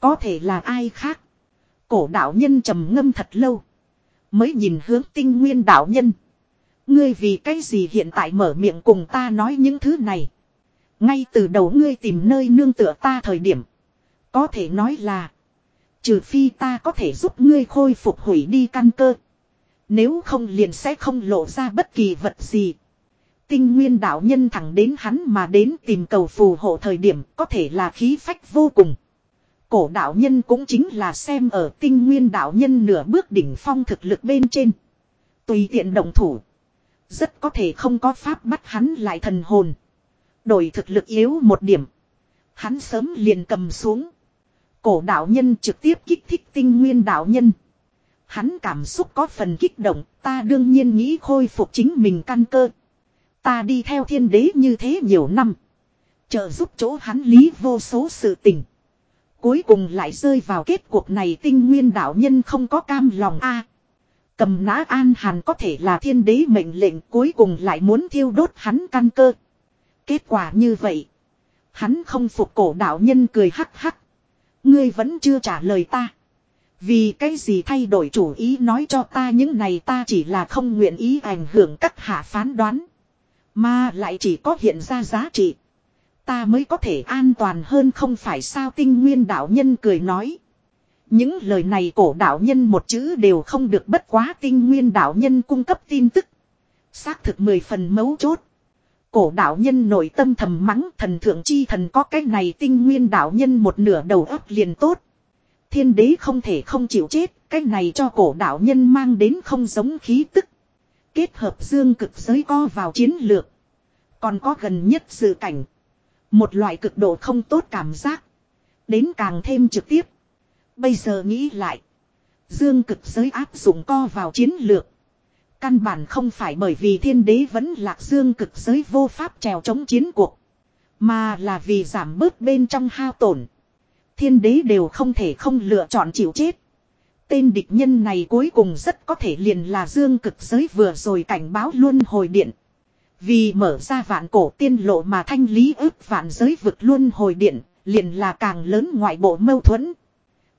Có thể là ai khác. Cổ đạo nhân trầm ngâm thật lâu. Mới nhìn hướng tinh nguyên đạo nhân. Ngươi vì cái gì hiện tại mở miệng cùng ta nói những thứ này. Ngay từ đầu ngươi tìm nơi nương tựa ta thời điểm. Có thể nói là. Trừ phi ta có thể giúp ngươi khôi phục hủy đi căn cơ. Nếu không liền sẽ không lộ ra bất kỳ vật gì. Tinh nguyên đạo nhân thẳng đến hắn mà đến tìm cầu phù hộ thời điểm có thể là khí phách vô cùng. Cổ đạo nhân cũng chính là xem ở tinh nguyên đạo nhân nửa bước đỉnh phong thực lực bên trên. Tùy tiện động thủ. Rất có thể không có pháp bắt hắn lại thần hồn. Đổi thực lực yếu một điểm. Hắn sớm liền cầm xuống. Cổ đạo nhân trực tiếp kích thích tinh nguyên đạo nhân. Hắn cảm xúc có phần kích động, ta đương nhiên nghĩ khôi phục chính mình căn cơ. Ta đi theo thiên đế như thế nhiều năm. Trợ giúp chỗ hắn lý vô số sự tình. Cuối cùng lại rơi vào kết cuộc này tinh nguyên đạo nhân không có cam lòng a Cầm nã an hàn có thể là thiên đế mệnh lệnh cuối cùng lại muốn thiêu đốt hắn căn cơ. Kết quả như vậy. Hắn không phục cổ đạo nhân cười hắc hắc. Ngươi vẫn chưa trả lời ta. Vì cái gì thay đổi chủ ý nói cho ta những này ta chỉ là không nguyện ý ảnh hưởng các hạ phán đoán. Mà lại chỉ có hiện ra giá trị. Ta mới có thể an toàn hơn không phải sao tinh nguyên đạo nhân cười nói. Những lời này cổ đạo nhân một chữ đều không được bất quá tinh nguyên đạo nhân cung cấp tin tức. Xác thực mười phần mấu chốt. Cổ đạo nhân nội tâm thầm mắng thần thượng chi thần có cái này tinh nguyên đạo nhân một nửa đầu óc liền tốt. Thiên đế không thể không chịu chết, cái này cho cổ đạo nhân mang đến không giống khí tức. Kết hợp dương cực giới co vào chiến lược. Còn có gần nhất sự cảnh. Một loại cực độ không tốt cảm giác. Đến càng thêm trực tiếp. Bây giờ nghĩ lại. Dương cực giới áp dụng co vào chiến lược. Căn bản không phải bởi vì thiên đế vẫn lạc dương cực giới vô pháp trèo chống chiến cuộc. Mà là vì giảm bớt bên trong hao tổn. Thiên đế đều không thể không lựa chọn chịu chết. Tên địch nhân này cuối cùng rất có thể liền là dương cực giới vừa rồi cảnh báo luôn hồi điện. Vì mở ra vạn cổ tiên lộ mà thanh lý ước vạn giới vực luôn hồi điện, liền là càng lớn ngoại bộ mâu thuẫn.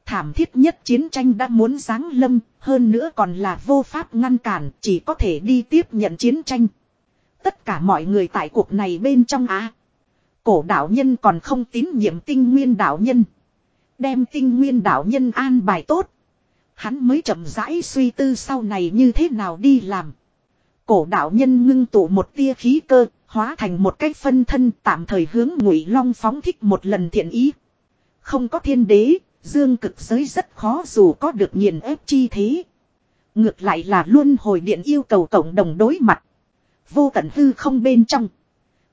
Thảm thiết nhất chiến tranh đã muốn giáng lâm, hơn nữa còn là vô pháp ngăn cản, chỉ có thể đi tiếp nhận chiến tranh. Tất cả mọi người tại cuộc này bên trong á. Cổ đạo nhân còn không tín nhiệm tinh nguyên đạo nhân. Đem tinh nguyên đạo nhân an bài tốt. Hắn mới chậm rãi suy tư sau này như thế nào đi làm. Cổ đạo nhân ngưng tụ một tia khí cơ, hóa thành một cái phân thân tạm thời hướng ngụy long phóng thích một lần thiện ý. Không có thiên đế, dương cực giới rất khó dù có được nghiền ép chi thế. Ngược lại là luôn hồi điện yêu cầu cộng đồng đối mặt. Vô tận hư không bên trong.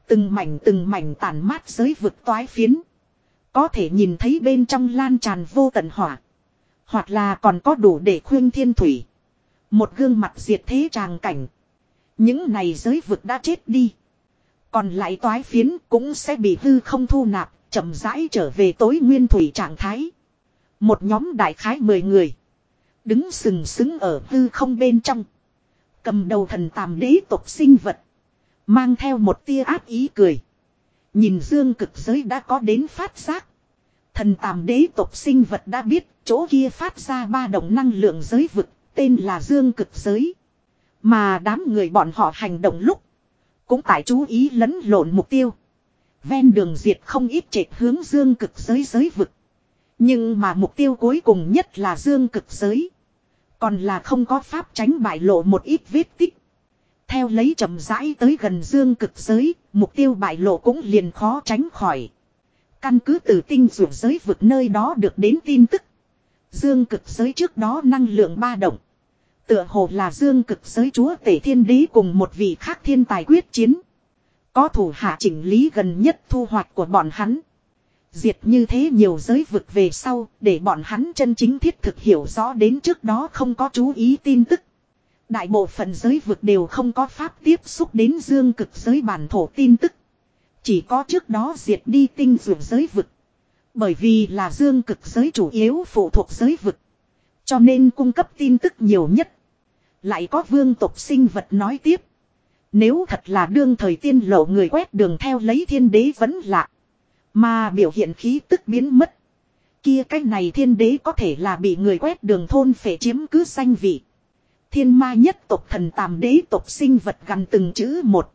Từng mảnh từng mảnh tàn mát giới vực toái phiến. Có thể nhìn thấy bên trong lan tràn vô tận hỏa. Hoặc là còn có đủ để khuyên thiên thủy. Một gương mặt diệt thế tràng cảnh. Những này giới vực đã chết đi. Còn lại toái phiến cũng sẽ bị hư không thu nạp, chậm rãi trở về tối nguyên thủy trạng thái. Một nhóm đại khái mười người. Đứng sừng sững ở hư không bên trong. Cầm đầu thần tàm đế tộc sinh vật. Mang theo một tia áp ý cười. Nhìn dương cực giới đã có đến phát giác. Thần tàm đế tộc sinh vật đã biết chỗ kia phát ra ba động năng lượng giới vực, tên là dương cực giới. Mà đám người bọn họ hành động lúc, cũng tại chú ý lẫn lộn mục tiêu. Ven đường diệt không ít trệt hướng dương cực giới giới vực. Nhưng mà mục tiêu cuối cùng nhất là dương cực giới. Còn là không có pháp tránh bại lộ một ít vết tích. Theo lấy chậm rãi tới gần dương cực giới, mục tiêu bại lộ cũng liền khó tránh khỏi. Căn cứ từ tinh dụ giới vực nơi đó được đến tin tức. Dương cực giới trước đó năng lượng ba động. Tựa hồ là dương cực giới chúa tể thiên đế cùng một vị khác thiên tài quyết chiến. Có thủ hạ chỉnh lý gần nhất thu hoạch của bọn hắn. Diệt như thế nhiều giới vực về sau, để bọn hắn chân chính thiết thực hiểu rõ đến trước đó không có chú ý tin tức. Đại bộ phận giới vực đều không có pháp tiếp xúc đến dương cực giới bản thổ tin tức. Chỉ có trước đó diệt đi tinh dụ giới vực. Bởi vì là dương cực giới chủ yếu phụ thuộc giới vực. Cho nên cung cấp tin tức nhiều nhất. Lại có vương tộc sinh vật nói tiếp. Nếu thật là đương thời tiên lộ người quét đường theo lấy thiên đế vẫn lạ. Mà biểu hiện khí tức biến mất. Kia cái này thiên đế có thể là bị người quét đường thôn phệ chiếm cứ danh vị. Thiên ma nhất tộc thần tàm đế tộc sinh vật gần từng chữ một.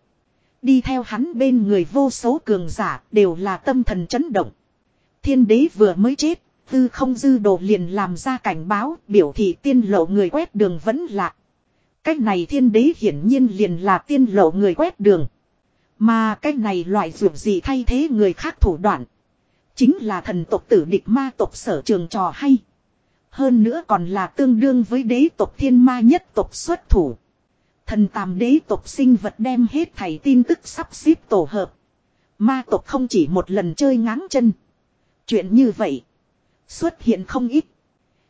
Đi theo hắn bên người vô số cường giả đều là tâm thần chấn động. Thiên đế vừa mới chết, tư không dư đồ liền làm ra cảnh báo biểu thị tiên lộ người quét đường vẫn lạc. Cách này thiên đế hiển nhiên liền là tiên lộ người quét đường. Mà cách này loại dược gì thay thế người khác thủ đoạn. Chính là thần tộc tử địch ma tộc sở trường trò hay. Hơn nữa còn là tương đương với đế tộc thiên ma nhất tộc xuất thủ. Thần tàm đế tộc sinh vật đem hết thảy tin tức sắp xếp tổ hợp. Ma tộc không chỉ một lần chơi ngáng chân. Chuyện như vậy. Xuất hiện không ít.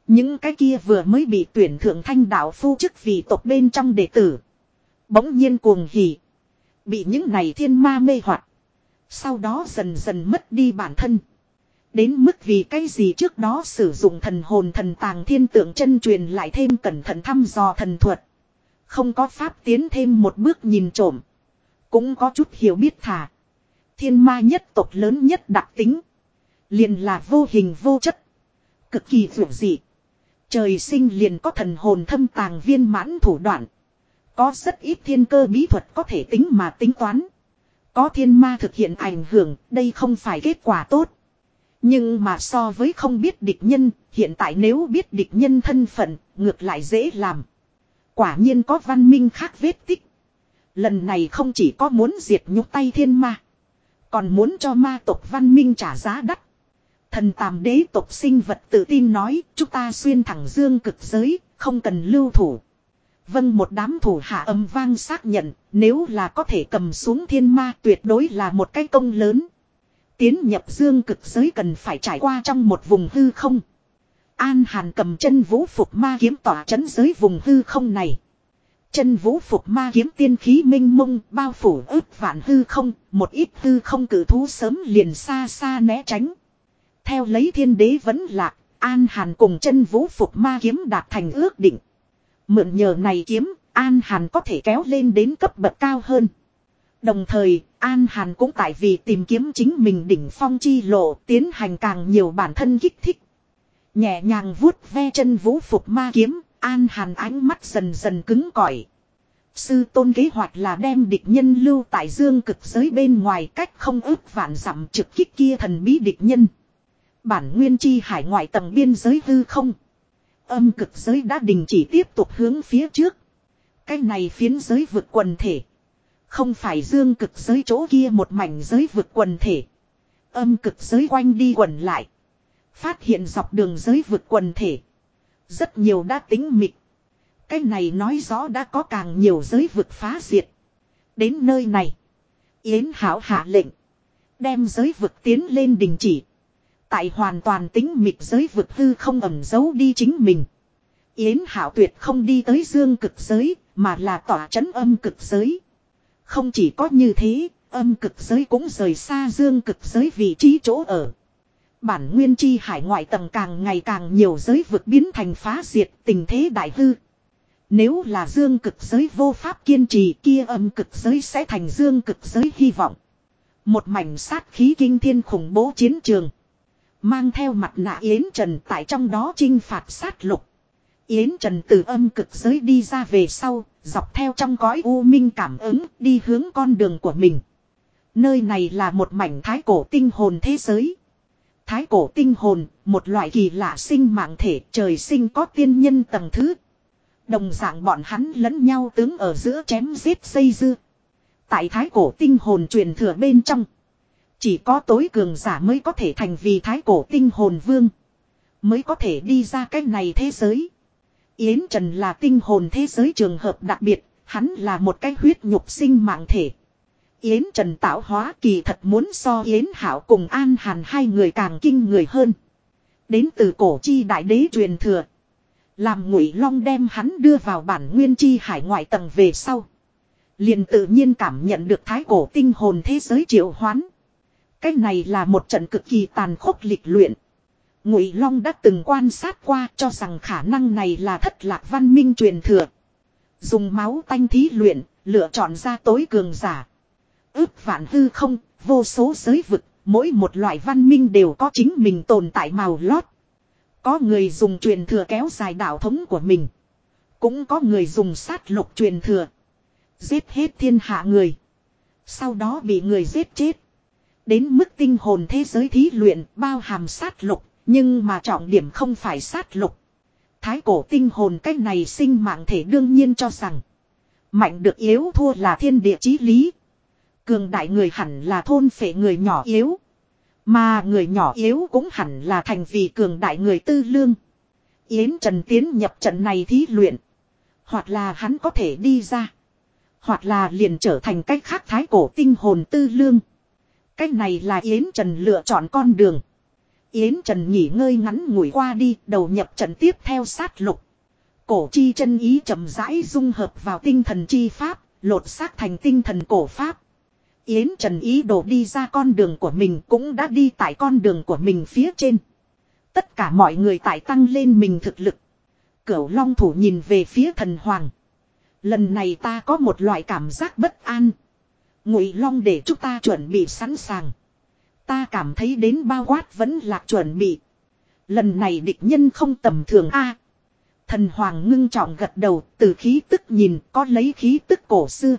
Những cái kia vừa mới bị tuyển thượng thanh đạo phu chức vì tộc bên trong đệ tử. Bỗng nhiên cuồng hỉ. Bị những này thiên ma mê hoặc Sau đó dần dần mất đi bản thân. Đến mức vì cái gì trước đó sử dụng thần hồn thần tàng thiên tượng chân truyền lại thêm cẩn thận thăm dò thần thuật. Không có pháp tiến thêm một bước nhìn trộm. Cũng có chút hiểu biết thả. Thiên ma nhất tộc lớn nhất đặc tính. Liền là vô hình vô chất. Cực kỳ vượt dị. Trời sinh liền có thần hồn thâm tàng viên mãn thủ đoạn. Có rất ít thiên cơ bí thuật có thể tính mà tính toán. Có thiên ma thực hiện ảnh hưởng, đây không phải kết quả tốt. Nhưng mà so với không biết địch nhân, hiện tại nếu biết địch nhân thân phận, ngược lại dễ làm. Quả nhiên có văn minh khác vết tích. Lần này không chỉ có muốn diệt nhục tay thiên ma. Còn muốn cho ma tộc văn minh trả giá đắt. Thần tàm đế tộc sinh vật tự tin nói chúng ta xuyên thẳng dương cực giới, không cần lưu thủ. Vâng một đám thủ hạ âm vang xác nhận, nếu là có thể cầm xuống thiên ma tuyệt đối là một cái công lớn. Tiến nhập dương cực giới cần phải trải qua trong một vùng hư không. An Hàn cầm chân vũ phục ma kiếm tỏa chấn giới vùng hư không này. Chân vũ phục ma kiếm tiên khí minh mông bao phủ ước vạn hư không, một ít hư không cử thú sớm liền xa xa né tránh. Theo lấy thiên đế vẫn lạc, An Hàn cùng chân vũ phục ma kiếm đạt thành ước định. Mượn nhờ này kiếm, An Hàn có thể kéo lên đến cấp bậc cao hơn. Đồng thời, An Hàn cũng tại vì tìm kiếm chính mình đỉnh phong chi lộ tiến hành càng nhiều bản thân kích thích. Nhẹ nhàng vuốt ve chân vũ phục ma kiếm, An Hàn ánh mắt dần dần cứng cỏi. Sư tôn kế hoạch là đem địch nhân lưu tại dương cực giới bên ngoài cách không ước vạn dặm trực kích kia thần bí địch nhân. Bản nguyên chi hải ngoại tầng biên giới hư không. Âm cực giới đã đình chỉ tiếp tục hướng phía trước. Cái này phiến giới vực quần thể. Không phải dương cực giới chỗ kia một mảnh giới vực quần thể. Âm cực giới quanh đi quần lại. Phát hiện dọc đường giới vực quần thể. Rất nhiều đã tính mịt. Cái này nói rõ đã có càng nhiều giới vực phá diệt. Đến nơi này. Yến Hảo hạ lệnh. Đem giới vực tiến lên đình chỉ. Tại hoàn toàn tính mịt giới vực hư không ẩm giấu đi chính mình. Yến Hảo tuyệt không đi tới dương cực giới, mà là tỏa chấn âm cực giới. Không chỉ có như thế, âm cực giới cũng rời xa dương cực giới vị trí chỗ ở. Bản nguyên chi hải ngoại tầng càng ngày càng nhiều giới vực biến thành phá diệt tình thế đại hư. Nếu là dương cực giới vô pháp kiên trì kia âm cực giới sẽ thành dương cực giới hy vọng. Một mảnh sát khí kinh thiên khủng bố chiến trường. Mang theo mặt nạ Yến Trần tại trong đó chinh phạt sát lục. Yến Trần từ âm cực giới đi ra về sau, dọc theo trong cõi u minh cảm ứng đi hướng con đường của mình. Nơi này là một mảnh thái cổ tinh hồn thế giới. Thái cổ tinh hồn, một loại kỳ lạ sinh mạng thể trời sinh có tiên nhân tầng thứ. Đồng dạng bọn hắn lẫn nhau tướng ở giữa chém giết xây dư. Tại thái cổ tinh hồn truyền thừa bên trong. Chỉ có tối cường giả mới có thể thành vì thái cổ tinh hồn vương. Mới có thể đi ra cái này thế giới. Yến Trần là tinh hồn thế giới trường hợp đặc biệt, hắn là một cái huyết nhục sinh mạng thể. Yến Trần tạo hóa kỳ thật muốn so Yến Hảo cùng An Hàn hai người càng kinh người hơn. Đến từ cổ chi đại đế truyền thừa. Làm ngụy long đem hắn đưa vào bản nguyên chi hải ngoại tầng về sau. Liền tự nhiên cảm nhận được thái cổ tinh hồn thế giới triệu hoán. Cái này là một trận cực kỳ tàn khốc lịch luyện. Ngụy Long đã từng quan sát qua cho rằng khả năng này là thất lạc văn minh truyền thừa. Dùng máu tanh thí luyện, lựa chọn ra tối cường giả. Ước vạn hư không, vô số giới vực, Mỗi một loại văn minh đều có chính mình tồn tại màu lót. Có người dùng truyền thừa kéo dài đạo thống của mình. Cũng có người dùng sát lục truyền thừa. Giết hết thiên hạ người. Sau đó bị người giết chết. Đến mức tinh hồn thế giới thí luyện bao hàm sát lục. Nhưng mà trọng điểm không phải sát lục. Thái cổ tinh hồn cách này sinh mạng thể đương nhiên cho rằng. Mạnh được yếu thua là thiên địa chí lý. Cường đại người hẳn là thôn phệ người nhỏ yếu. Mà người nhỏ yếu cũng hẳn là thành vì cường đại người tư lương. Yến Trần tiến nhập trận này thí luyện. Hoặc là hắn có thể đi ra. Hoặc là liền trở thành cách khác thái cổ tinh hồn tư lương. Cách này là Yến Trần lựa chọn con đường. Yến Trần nghỉ ngơi ngắn ngủi qua đi, đầu nhập trận tiếp theo sát lục. Cổ chi chân ý chậm rãi dung hợp vào tinh thần chi pháp, lột xác thành tinh thần cổ pháp. Yến Trần ý đồ đi ra con đường của mình cũng đã đi tại con đường của mình phía trên. Tất cả mọi người tại tăng lên mình thực lực. Cửu Long thủ nhìn về phía thần hoàng. Lần này ta có một loại cảm giác bất an. Ngụy Long để chúng ta chuẩn bị sẵn sàng. Ta cảm thấy đến bao quát vẫn là chuẩn bị. Lần này địch nhân không tầm thường a. thần hoàng ngưng trọng gật đầu, từ khí tức nhìn có lấy khí tức cổ xưa.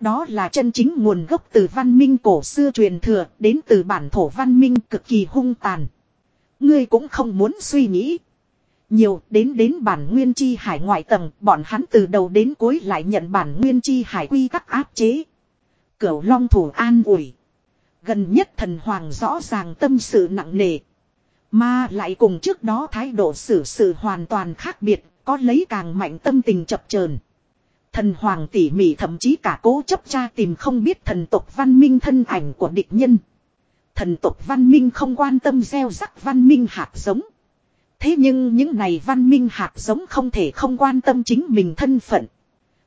Đó là chân chính nguồn gốc từ văn minh cổ xưa truyền thừa, đến từ bản thổ văn minh cực kỳ hung tàn. Ngươi cũng không muốn suy nghĩ. Nhiều đến đến bản nguyên chi hải ngoại tầng, bọn hắn từ đầu đến cuối lại nhận bản nguyên chi hải quy tắc áp chế. Cửu long thủ an ủi. Gần nhất thần hoàng rõ ràng tâm sự nặng nề. Mà lại cùng trước đó thái độ xử sự hoàn toàn khác biệt, có lấy càng mạnh tâm tình chập chờn. Thần hoàng tỉ mỉ thậm chí cả cố chấp tra tìm không biết thần tộc văn minh thân ảnh của địch nhân. Thần tộc văn minh không quan tâm gieo rắc văn minh hạt giống. Thế nhưng những này văn minh hạt giống không thể không quan tâm chính mình thân phận.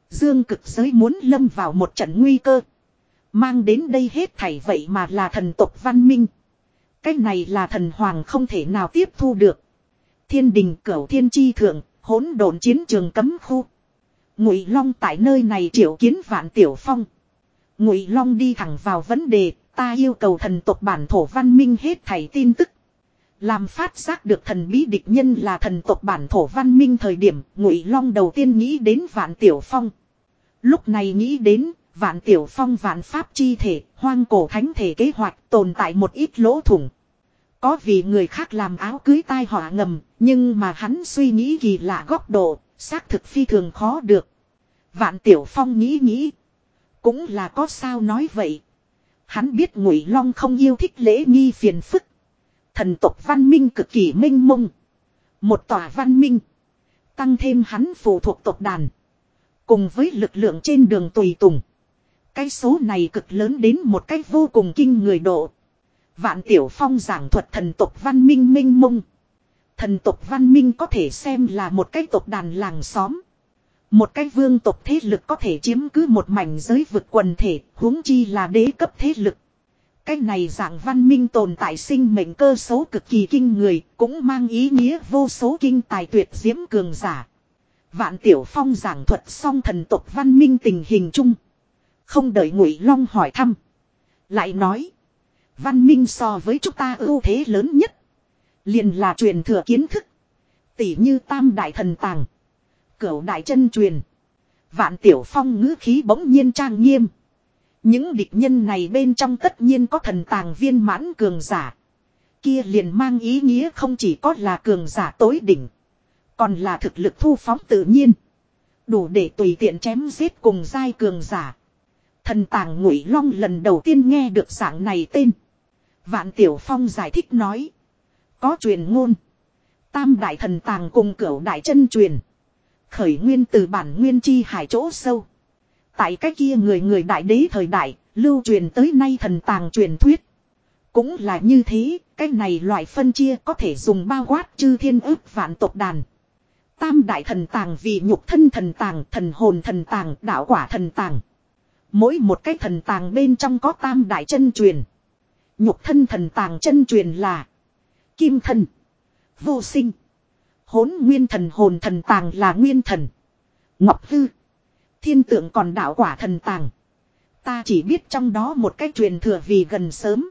Dương cực giới muốn lâm vào một trận nguy cơ. Mang đến đây hết thảy vậy mà là thần tộc văn minh. Cái này là thần hoàng không thể nào tiếp thu được. Thiên đình cửu thiên chi thượng, hỗn độn chiến trường cấm khu. Ngụy Long tại nơi này triệu kiến vạn tiểu phong. Ngụy Long đi thẳng vào vấn đề, ta yêu cầu thần tộc bản thổ văn minh hết thảy tin tức. Làm phát giác được thần bí địch nhân là thần tộc bản thổ văn minh thời điểm, Ngụy Long đầu tiên nghĩ đến vạn tiểu phong. Lúc này nghĩ đến, vạn tiểu phong vạn pháp chi thể, hoang cổ thánh thể kế hoạch tồn tại một ít lỗ thủng. Có vì người khác làm áo cưới tai họa ngầm, nhưng mà hắn suy nghĩ kỳ lạ góc độ, xác thực phi thường khó được. Vạn Tiểu Phong nghĩ nghĩ. Cũng là có sao nói vậy. Hắn biết Ngụy Long không yêu thích lễ nghi phiền phức. Thần tộc văn minh cực kỳ minh mông. Một tòa văn minh. Tăng thêm hắn phụ thuộc tộc đàn. Cùng với lực lượng trên đường tùy tùng. Cái số này cực lớn đến một cách vô cùng kinh người độ. Vạn Tiểu Phong giảng thuật thần tộc văn minh minh mông. Thần tộc văn minh có thể xem là một cái tộc đàn làng xóm. Một cái vương tộc thế lực có thể chiếm cứ một mảnh giới vực quần thể, huống chi là đế cấp thế lực. Cái này dạng văn minh tồn tại sinh mệnh cơ số cực kỳ kinh người, cũng mang ý nghĩa vô số kinh tài tuyệt diễm cường giả. Vạn Tiểu Phong giảng thuật xong thần tộc văn minh tình hình chung. Không đợi Ngụy Long hỏi thăm. Lại nói. Văn minh so với chúng ta ưu thế lớn nhất. liền là truyền thừa kiến thức. Tỷ như tam đại thần tàng. Cửu đại chân truyền. Vạn tiểu phong ngữ khí bỗng nhiên trang nghiêm. Những địch nhân này bên trong tất nhiên có thần tàng viên mãn cường giả. Kia liền mang ý nghĩa không chỉ có là cường giả tối đỉnh. Còn là thực lực thu phóng tự nhiên. Đủ để tùy tiện chém giết cùng giai cường giả. Thần tàng ngụy long lần đầu tiên nghe được dạng này tên. Vạn Tiểu Phong giải thích nói. Có truyền ngôn. Tam đại thần tàng cùng cửu đại chân truyền. Khởi nguyên từ bản nguyên chi hải chỗ sâu. Tại cái kia người người đại đế thời đại, lưu truyền tới nay thần tàng truyền thuyết. Cũng là như thế, cái này loại phân chia có thể dùng bao quát chư thiên ước vạn tộc đàn. Tam đại thần tàng vì nhục thân thần tàng, thần hồn thần tàng, đạo quả thần tàng. Mỗi một cái thần tàng bên trong có tam đại chân truyền. Nhục thân thần tàng chân truyền là Kim thần Vô sinh Hốn nguyên thần, hồn thần tàng là nguyên thần, Ngọc hư, Thiên tượng còn đạo quả thần tàng Ta chỉ biết trong đó một cái truyền thừa vì gần sớm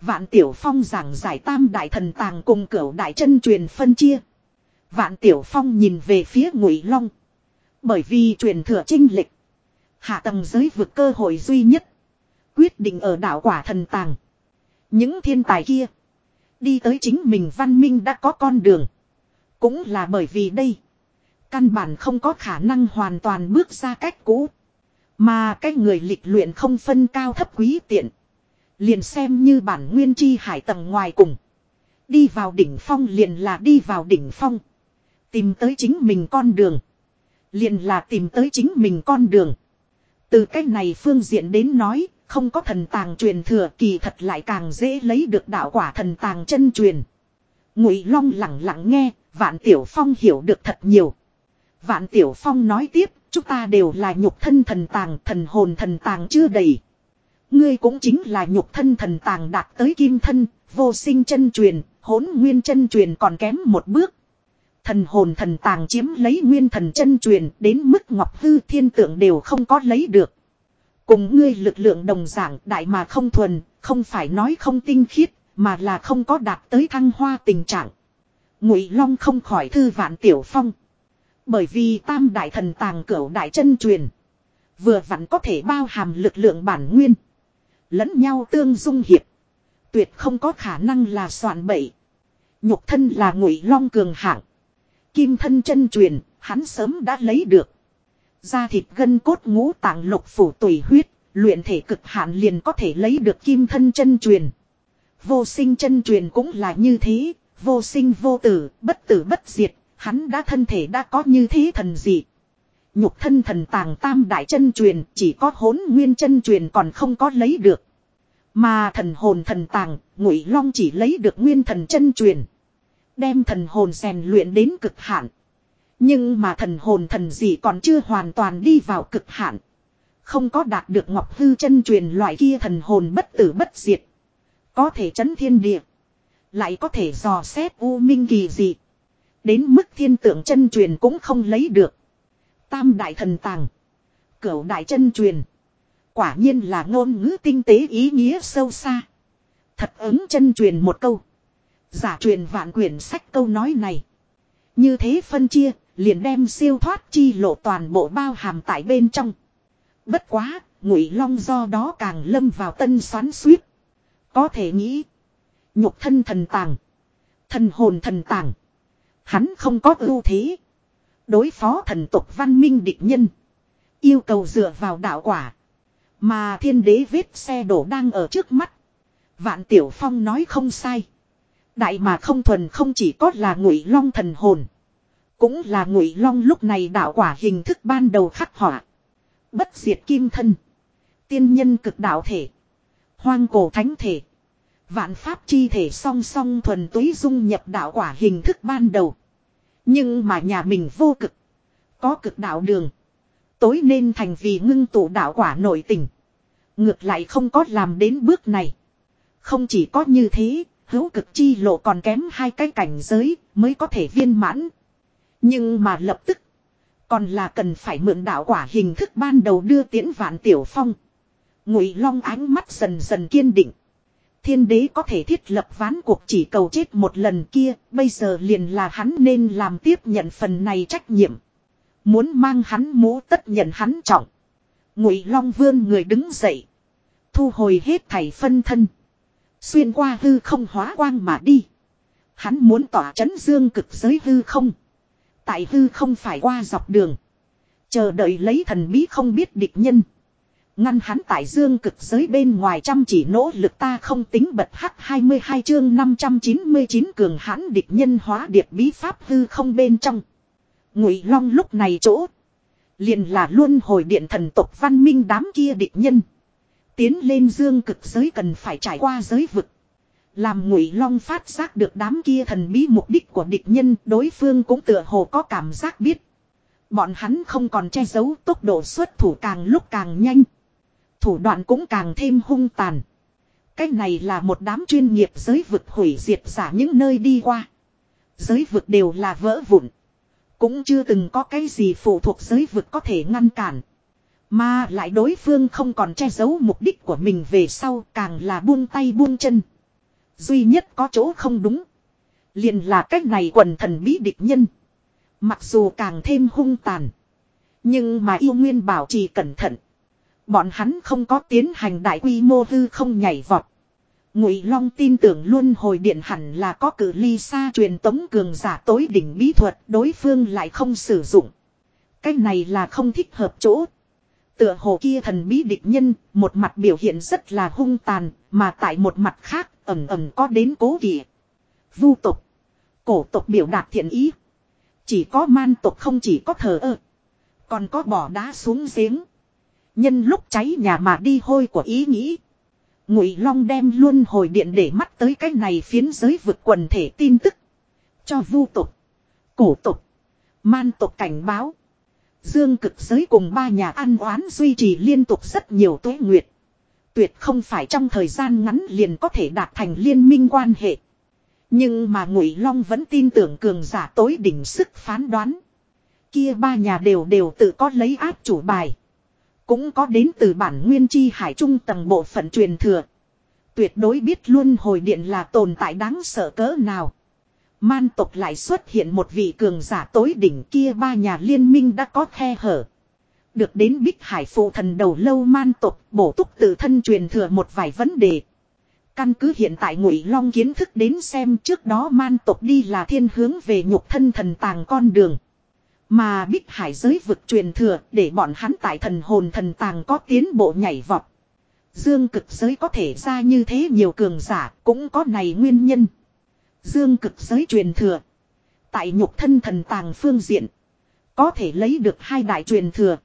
Vạn Tiểu Phong giảng giải tam đại thần tàng cùng cửu đại chân truyền phân chia. Vạn Tiểu Phong nhìn về phía Ngụy Long. Bởi vì truyền thừa trinh lịch. Hạ tầng giới vượt cơ hội duy nhất. Quyết định ở đảo quả thần tàng. Những thiên tài kia. Đi tới chính mình văn minh đã có con đường. Cũng là bởi vì đây. Căn bản không có khả năng hoàn toàn bước ra cách cũ. Mà cái người lịch luyện không phân cao thấp quý tiện. Liền xem như bản nguyên chi hải tầng ngoài cùng. Đi vào đỉnh phong liền là đi vào đỉnh phong. Tìm tới chính mình con đường. Liền là tìm tới chính mình con đường. Từ cách này phương diện đến nói, không có thần tàng truyền thừa kỳ thật lại càng dễ lấy được đạo quả thần tàng chân truyền. Ngụy Long lặng lặng nghe, Vạn Tiểu Phong hiểu được thật nhiều. Vạn Tiểu Phong nói tiếp, chúng ta đều là nhục thân thần tàng, thần hồn thần tàng chưa đầy. Ngươi cũng chính là nhục thân thần tàng đạt tới kim thân, vô sinh chân truyền, hỗn nguyên chân truyền còn kém một bước. Thần hồn thần tàng chiếm lấy nguyên thần chân truyền đến mức ngọc hư thiên tượng đều không có lấy được. Cùng ngươi lực lượng đồng dạng đại mà không thuần, không phải nói không tinh khiết, mà là không có đạt tới thăng hoa tình trạng. Ngụy Long không khỏi thư vạn tiểu phong. Bởi vì tam đại thần tàng cửu đại chân truyền. Vừa vặn có thể bao hàm lực lượng bản nguyên. Lẫn nhau tương dung hiệp. Tuyệt không có khả năng là soạn bậy. Nhục thân là ngụy long cường hạng. Kim thân chân truyền, hắn sớm đã lấy được. Da thịt gân cốt ngũ tạng lục phủ tùy huyết, luyện thể cực hạn liền có thể lấy được kim thân chân truyền. Vô sinh chân truyền cũng là như thế, vô sinh vô tử, bất tử bất diệt, hắn đã thân thể đã có như thế thần dị. Nhục thân thần tàng tam đại chân truyền, chỉ có hỗn nguyên chân truyền còn không có lấy được. Mà thần hồn thần tàng, ngụy long chỉ lấy được nguyên thần chân truyền. Đem thần hồn rèn luyện đến cực hạn. Nhưng mà thần hồn thần gì còn chưa hoàn toàn đi vào cực hạn. Không có đạt được ngọc hư chân truyền loại kia thần hồn bất tử bất diệt. Có thể chấn thiên địa. Lại có thể dò xét u minh kỳ dị. Đến mức thiên tượng chân truyền cũng không lấy được. Tam đại thần tàng. Cửu đại chân truyền. Quả nhiên là ngôn ngữ tinh tế ý nghĩa sâu xa. Thật ứng chân truyền một câu. Giả truyền vạn quyển sách câu nói này. Như thế phân chia, liền đem siêu thoát chi lộ toàn bộ bao hàm tại bên trong. Bất quá, ngụy long do đó càng lâm vào tân xoắn suýt. Có thể nghĩ, nhục thân thần tàng, thần hồn thần tàng. Hắn không có ưu thế. Đối phó thần tục văn minh địch nhân. Yêu cầu dựa vào đạo quả. Mà thiên đế vết xe đổ đang ở trước mắt. Vạn Tiểu Phong nói không sai. Đại mà không thuần không chỉ có là ngụy long thần hồn. Cũng là ngụy long lúc này đạo quả hình thức ban đầu khắc họa. Bất diệt kim thân. Tiên nhân cực đạo thể. Hoang cổ thánh thể. Vạn pháp chi thể song song thuần túy dung nhập đạo quả hình thức ban đầu. Nhưng mà nhà mình vô cực. Có cực đạo đường. Tối nên thành vì ngưng tụ đạo quả nội tình. Ngược lại không có làm đến bước này. Không chỉ có như thế, hữu cực chi lộ còn kém hai cái cảnh giới mới có thể viên mãn. Nhưng mà lập tức, còn là cần phải mượn đạo quả hình thức ban đầu đưa tiễn vạn tiểu phong. Ngụy Long ánh mắt dần dần kiên định. Thiên đế có thể thiết lập ván cuộc chỉ cầu chết một lần kia, bây giờ liền là hắn nên làm tiếp nhận phần này trách nhiệm. Muốn mang hắn mũ tất nhận hắn trọng. Ngụy Long Vương người đứng dậy, thu hồi hết thảy phân thân, xuyên qua hư không hóa quang mà đi. Hắn muốn tỏa chấn dương cực giới hư không. Tại hư không phải qua dọc đường. Chờ đợi lấy thần bí không biết địch nhân. Ngăn hắn tại dương cực giới bên ngoài chăm chỉ nỗ lực ta không tính bật hắc 22 chương 599 cường hãn địch nhân hóa điệp bí pháp hư không bên trong. Ngụy Long lúc này chỗ. Liền là luôn hồi điện thần tộc văn minh đám kia địch nhân. Tiến lên dương cực giới cần phải trải qua giới vực. Làm ngụy long phát giác được đám kia thần bí mục đích của địch nhân, đối phương cũng tựa hồ có cảm giác biết. Bọn hắn không còn che giấu tốc độ xuất thủ càng lúc càng nhanh. Thủ đoạn cũng càng thêm hung tàn. Cái này là một đám chuyên nghiệp giới vực hủy diệt giả những nơi đi qua. Giới vực đều là vỡ vụn. Cũng chưa từng có cái gì phụ thuộc giới vực có thể ngăn cản. Mà lại đối phương không còn che giấu mục đích của mình về sau, càng là buông tay buông chân. Duy nhất có chỗ không đúng. Liền là cách này quần thần bí địch nhân. Mặc dù càng thêm hung tàn. Nhưng mà yêu nguyên bảo trì cẩn thận. Bọn hắn không có tiến hành đại quy mô hư không nhảy vọt. Ngụy Long tin tưởng luôn hồi điện hẳn là có cử ly xa truyền tống cường giả tối đỉnh bí thuật, đối phương lại không sử dụng. cách này là không thích hợp chỗ. Tựa hồ kia thần bí địch nhân, một mặt biểu hiện rất là hung tàn, mà tại một mặt khác, ẩm ẩm có đến cố kỵ. Vu tục, cổ tục biểu đạt thiện ý. Chỉ có man tục không chỉ có thờ ơ, còn có bỏ đá xuống giếng. Nhân lúc cháy nhà mà đi hôi của ý nghĩ. Ngụy Long đem luôn hồi điện để mắt tới cái này phiến giới vực quần thể tin tức. Cho vu tục, cổ tục, man tục cảnh báo. Dương cực giới cùng ba nhà ăn oán duy trì liên tục rất nhiều tuế nguyệt. Tuyệt không phải trong thời gian ngắn liền có thể đạt thành liên minh quan hệ. Nhưng mà Ngụy Long vẫn tin tưởng cường giả tối đỉnh sức phán đoán. Kia ba nhà đều đều tự có lấy áp chủ bài. Cũng có đến từ bản nguyên chi hải trung tầng bộ phận truyền thừa. Tuyệt đối biết luôn hồi điện là tồn tại đáng sợ cỡ nào. Man tộc lại xuất hiện một vị cường giả tối đỉnh kia ba nhà liên minh đã có khe hở. Được đến Bích Hải phụ thần đầu lâu man tộc bổ túc tự thân truyền thừa một vài vấn đề. Căn cứ hiện tại ngụy long kiến thức đến xem trước đó man tộc đi là thiên hướng về nhục thân thần tàng con đường. Mà Bích Hải giới vực truyền thừa để bọn hắn tại thần hồn thần tàng có tiến bộ nhảy vọt. Dương cực giới có thể ra như thế nhiều cường giả cũng có này nguyên nhân. Dương cực giới truyền thừa. Tại nhục thân thần tàng phương diện. Có thể lấy được hai đại truyền thừa.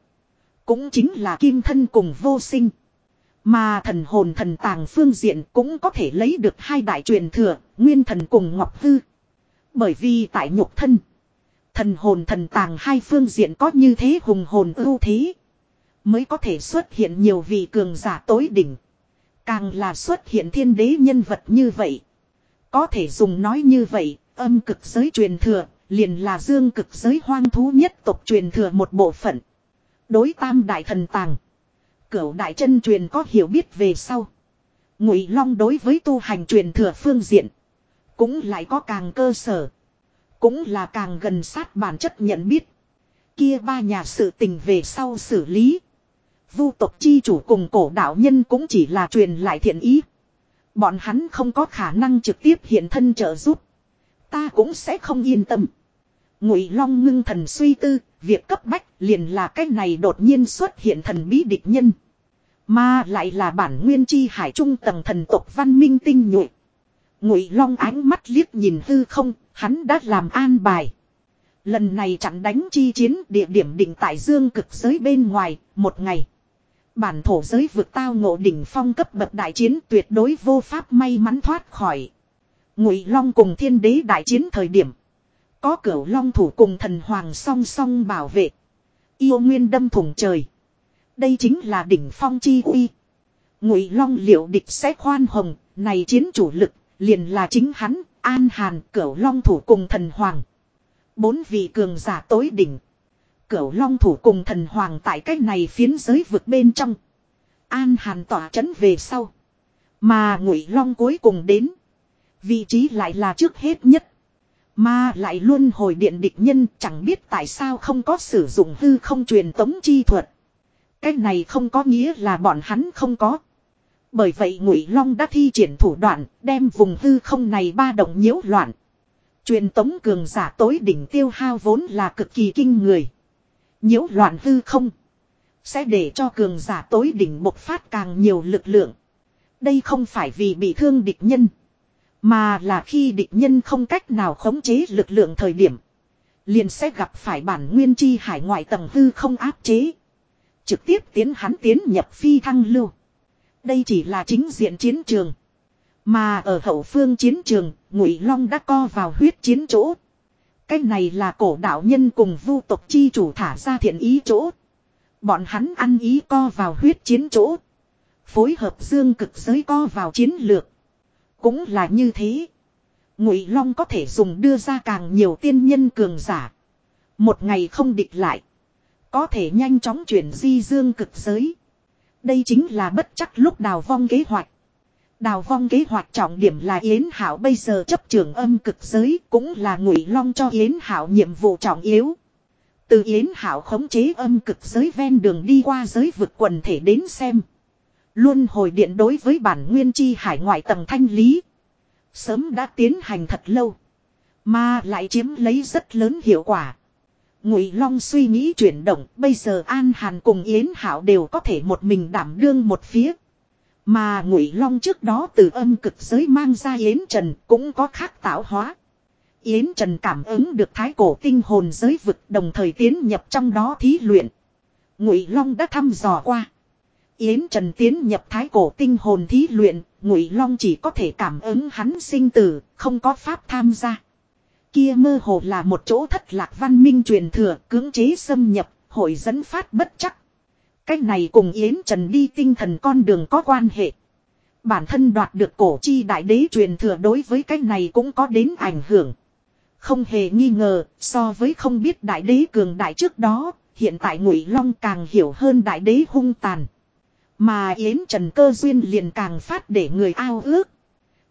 Cũng chính là kim thân cùng vô sinh. Mà thần hồn thần tàng phương diện cũng có thể lấy được hai đại truyền thừa, nguyên thần cùng ngọc hư. Bởi vì tại nhục thân, thần hồn thần tàng hai phương diện có như thế hùng hồn ưu thế. Mới có thể xuất hiện nhiều vị cường giả tối đỉnh. Càng là xuất hiện thiên đế nhân vật như vậy. Có thể dùng nói như vậy, âm cực giới truyền thừa, liền là dương cực giới hoang thú nhất tộc truyền thừa một bộ phận. Đối tam đại thần tàng. Cửu đại chân truyền có hiểu biết về sau. Ngụy Long đối với tu hành truyền thừa phương diện. Cũng lại có càng cơ sở. Cũng là càng gần sát bản chất nhận biết. Kia ba nhà sự tình về sau xử lý. Vu tộc chi chủ cùng cổ đạo nhân cũng chỉ là truyền lại thiện ý. Bọn hắn không có khả năng trực tiếp hiện thân trợ giúp. Ta cũng sẽ không yên tâm. Ngụy Long ngưng thần suy tư, việc cấp bách liền là cái này đột nhiên xuất hiện thần bí địch nhân. Mà lại là bản nguyên chi hải trung tầng thần tộc văn minh tinh nhuệ. Ngụy Long ánh mắt liếc nhìn hư không, hắn đã làm an bài. Lần này chặn đánh chi chiến địa điểm định tại dương cực giới bên ngoài, một ngày. Bản thổ giới vượt tao ngộ đỉnh phong cấp bậc đại chiến tuyệt đối vô pháp may mắn thoát khỏi. Ngụy Long cùng thiên đế đại chiến thời điểm. Có cửu long thủ cùng thần hoàng song song bảo vệ. Yêu nguyên đâm thủng trời. Đây chính là đỉnh phong chi uy. Ngụy long liệu địch sẽ khoan hồng, này chiến chủ lực, liền là chính hắn, an hàn, cửu long thủ cùng thần hoàng. Bốn vị cường giả tối đỉnh. Cửu long thủ cùng thần hoàng tại cách này phiến giới vực bên trong. An hàn tỏa chấn về sau. Mà ngụy long cuối cùng đến. Vị trí lại là trước hết nhất. Mà lại luôn hồi điện địch nhân chẳng biết tại sao không có sử dụng hư không truyền tống chi thuật. Cái này không có nghĩa là bọn hắn không có. Bởi vậy Ngụy Long đã thi triển thủ đoạn, đem vùng hư không này ba động nhiễu loạn. Truyền tống cường giả tối đỉnh tiêu hao vốn là cực kỳ kinh người. Nhiễu loạn hư không sẽ để cho cường giả tối đỉnh bộc phát càng nhiều lực lượng. Đây không phải vì bị thương địch nhân, mà là khi địch nhân không cách nào khống chế lực lượng thời điểm, liền sẽ gặp phải bản nguyên chi hải ngoại tầng hư không áp chế. Trực tiếp tiến hắn tiến nhập phi thăng lưu. Đây chỉ là chính diện chiến trường. Mà ở hậu phương chiến trường, Ngụy Long đã co vào huyết chiến chỗ. Cái này là cổ đạo nhân cùng vu tộc chi chủ thả ra thiện ý chỗ. Bọn hắn ăn ý co vào huyết chiến chỗ. Phối hợp dương cực giới co vào chiến lược. Cũng là như thế. Ngụy Long có thể dùng đưa ra càng nhiều tiên nhân cường giả. Một ngày không địch lại. Có thể nhanh chóng chuyển di dương cực giới. Đây chính là bất chắc lúc đào vong kế hoạch. Đào vong kế hoạch trọng điểm là Yến Hảo bây giờ chấp trường âm cực giới cũng là ngụy long cho Yến Hảo nhiệm vụ trọng yếu. Từ Yến Hảo khống chế âm cực giới ven đường đi qua giới vực quần thể đến xem. Luôn hồi điện đối với bản nguyên chi hải ngoại tầng thanh lý. Sớm đã tiến hành thật lâu. Mà lại chiếm lấy rất lớn hiệu quả. Ngụy Long suy nghĩ chuyển động, bây giờ An Hàn cùng Yến Hảo đều có thể một mình đảm đương một phía. Mà Ngụy Long trước đó từ âm cực giới mang ra Yến Trần cũng có khác tạo hóa. Yến Trần cảm ứng được thái cổ tinh hồn giới vực đồng thời tiến nhập trong đó thí luyện. Ngụy Long đã thăm dò qua. Yến Trần tiến nhập thái cổ tinh hồn thí luyện, Ngụy Long chỉ có thể cảm ứng hắn sinh tử, không có pháp tham gia. Kia mơ hồ là một chỗ thất lạc văn minh truyền thừa, cưỡng chế xâm nhập, hội dẫn phát bất chắc. Cách này cùng Yến Trần đi tinh thần con đường có quan hệ. Bản thân đoạt được cổ chi đại đế truyền thừa đối với cách này cũng có đến ảnh hưởng. Không hề nghi ngờ, so với không biết đại đế cường đại trước đó, hiện tại Ngụy Long càng hiểu hơn đại đế hung tàn. Mà Yến Trần cơ duyên liền càng phát để người ao ước.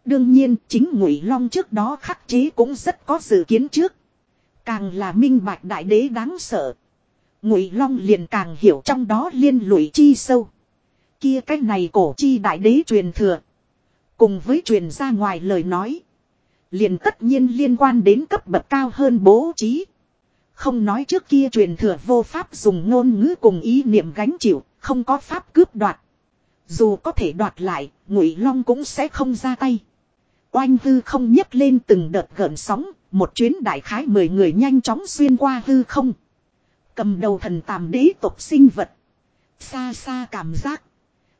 Đương nhiên, chính Ngụy Long trước đó khắc chế cũng rất có dự kiến trước. Càng là minh bạch đại đế đáng sợ. Ngụy Long liền càng hiểu trong đó liên lụy chi sâu. Kia cái này cổ chi đại đế truyền thừa. Cùng với truyền ra ngoài lời nói. Liền tất nhiên liên quan đến cấp bậc cao hơn bố trí. Không nói trước kia truyền thừa vô pháp dùng ngôn ngữ cùng ý niệm gánh chịu, không có pháp cướp đoạt. Dù có thể đoạt lại, Ngụy Long cũng sẽ không ra tay. Oanh hư không nhấc lên từng đợt gợn sóng, một chuyến đại khái mười người nhanh chóng xuyên qua hư không. Cầm đầu thần tàm đế tộc sinh vật. Xa xa cảm giác.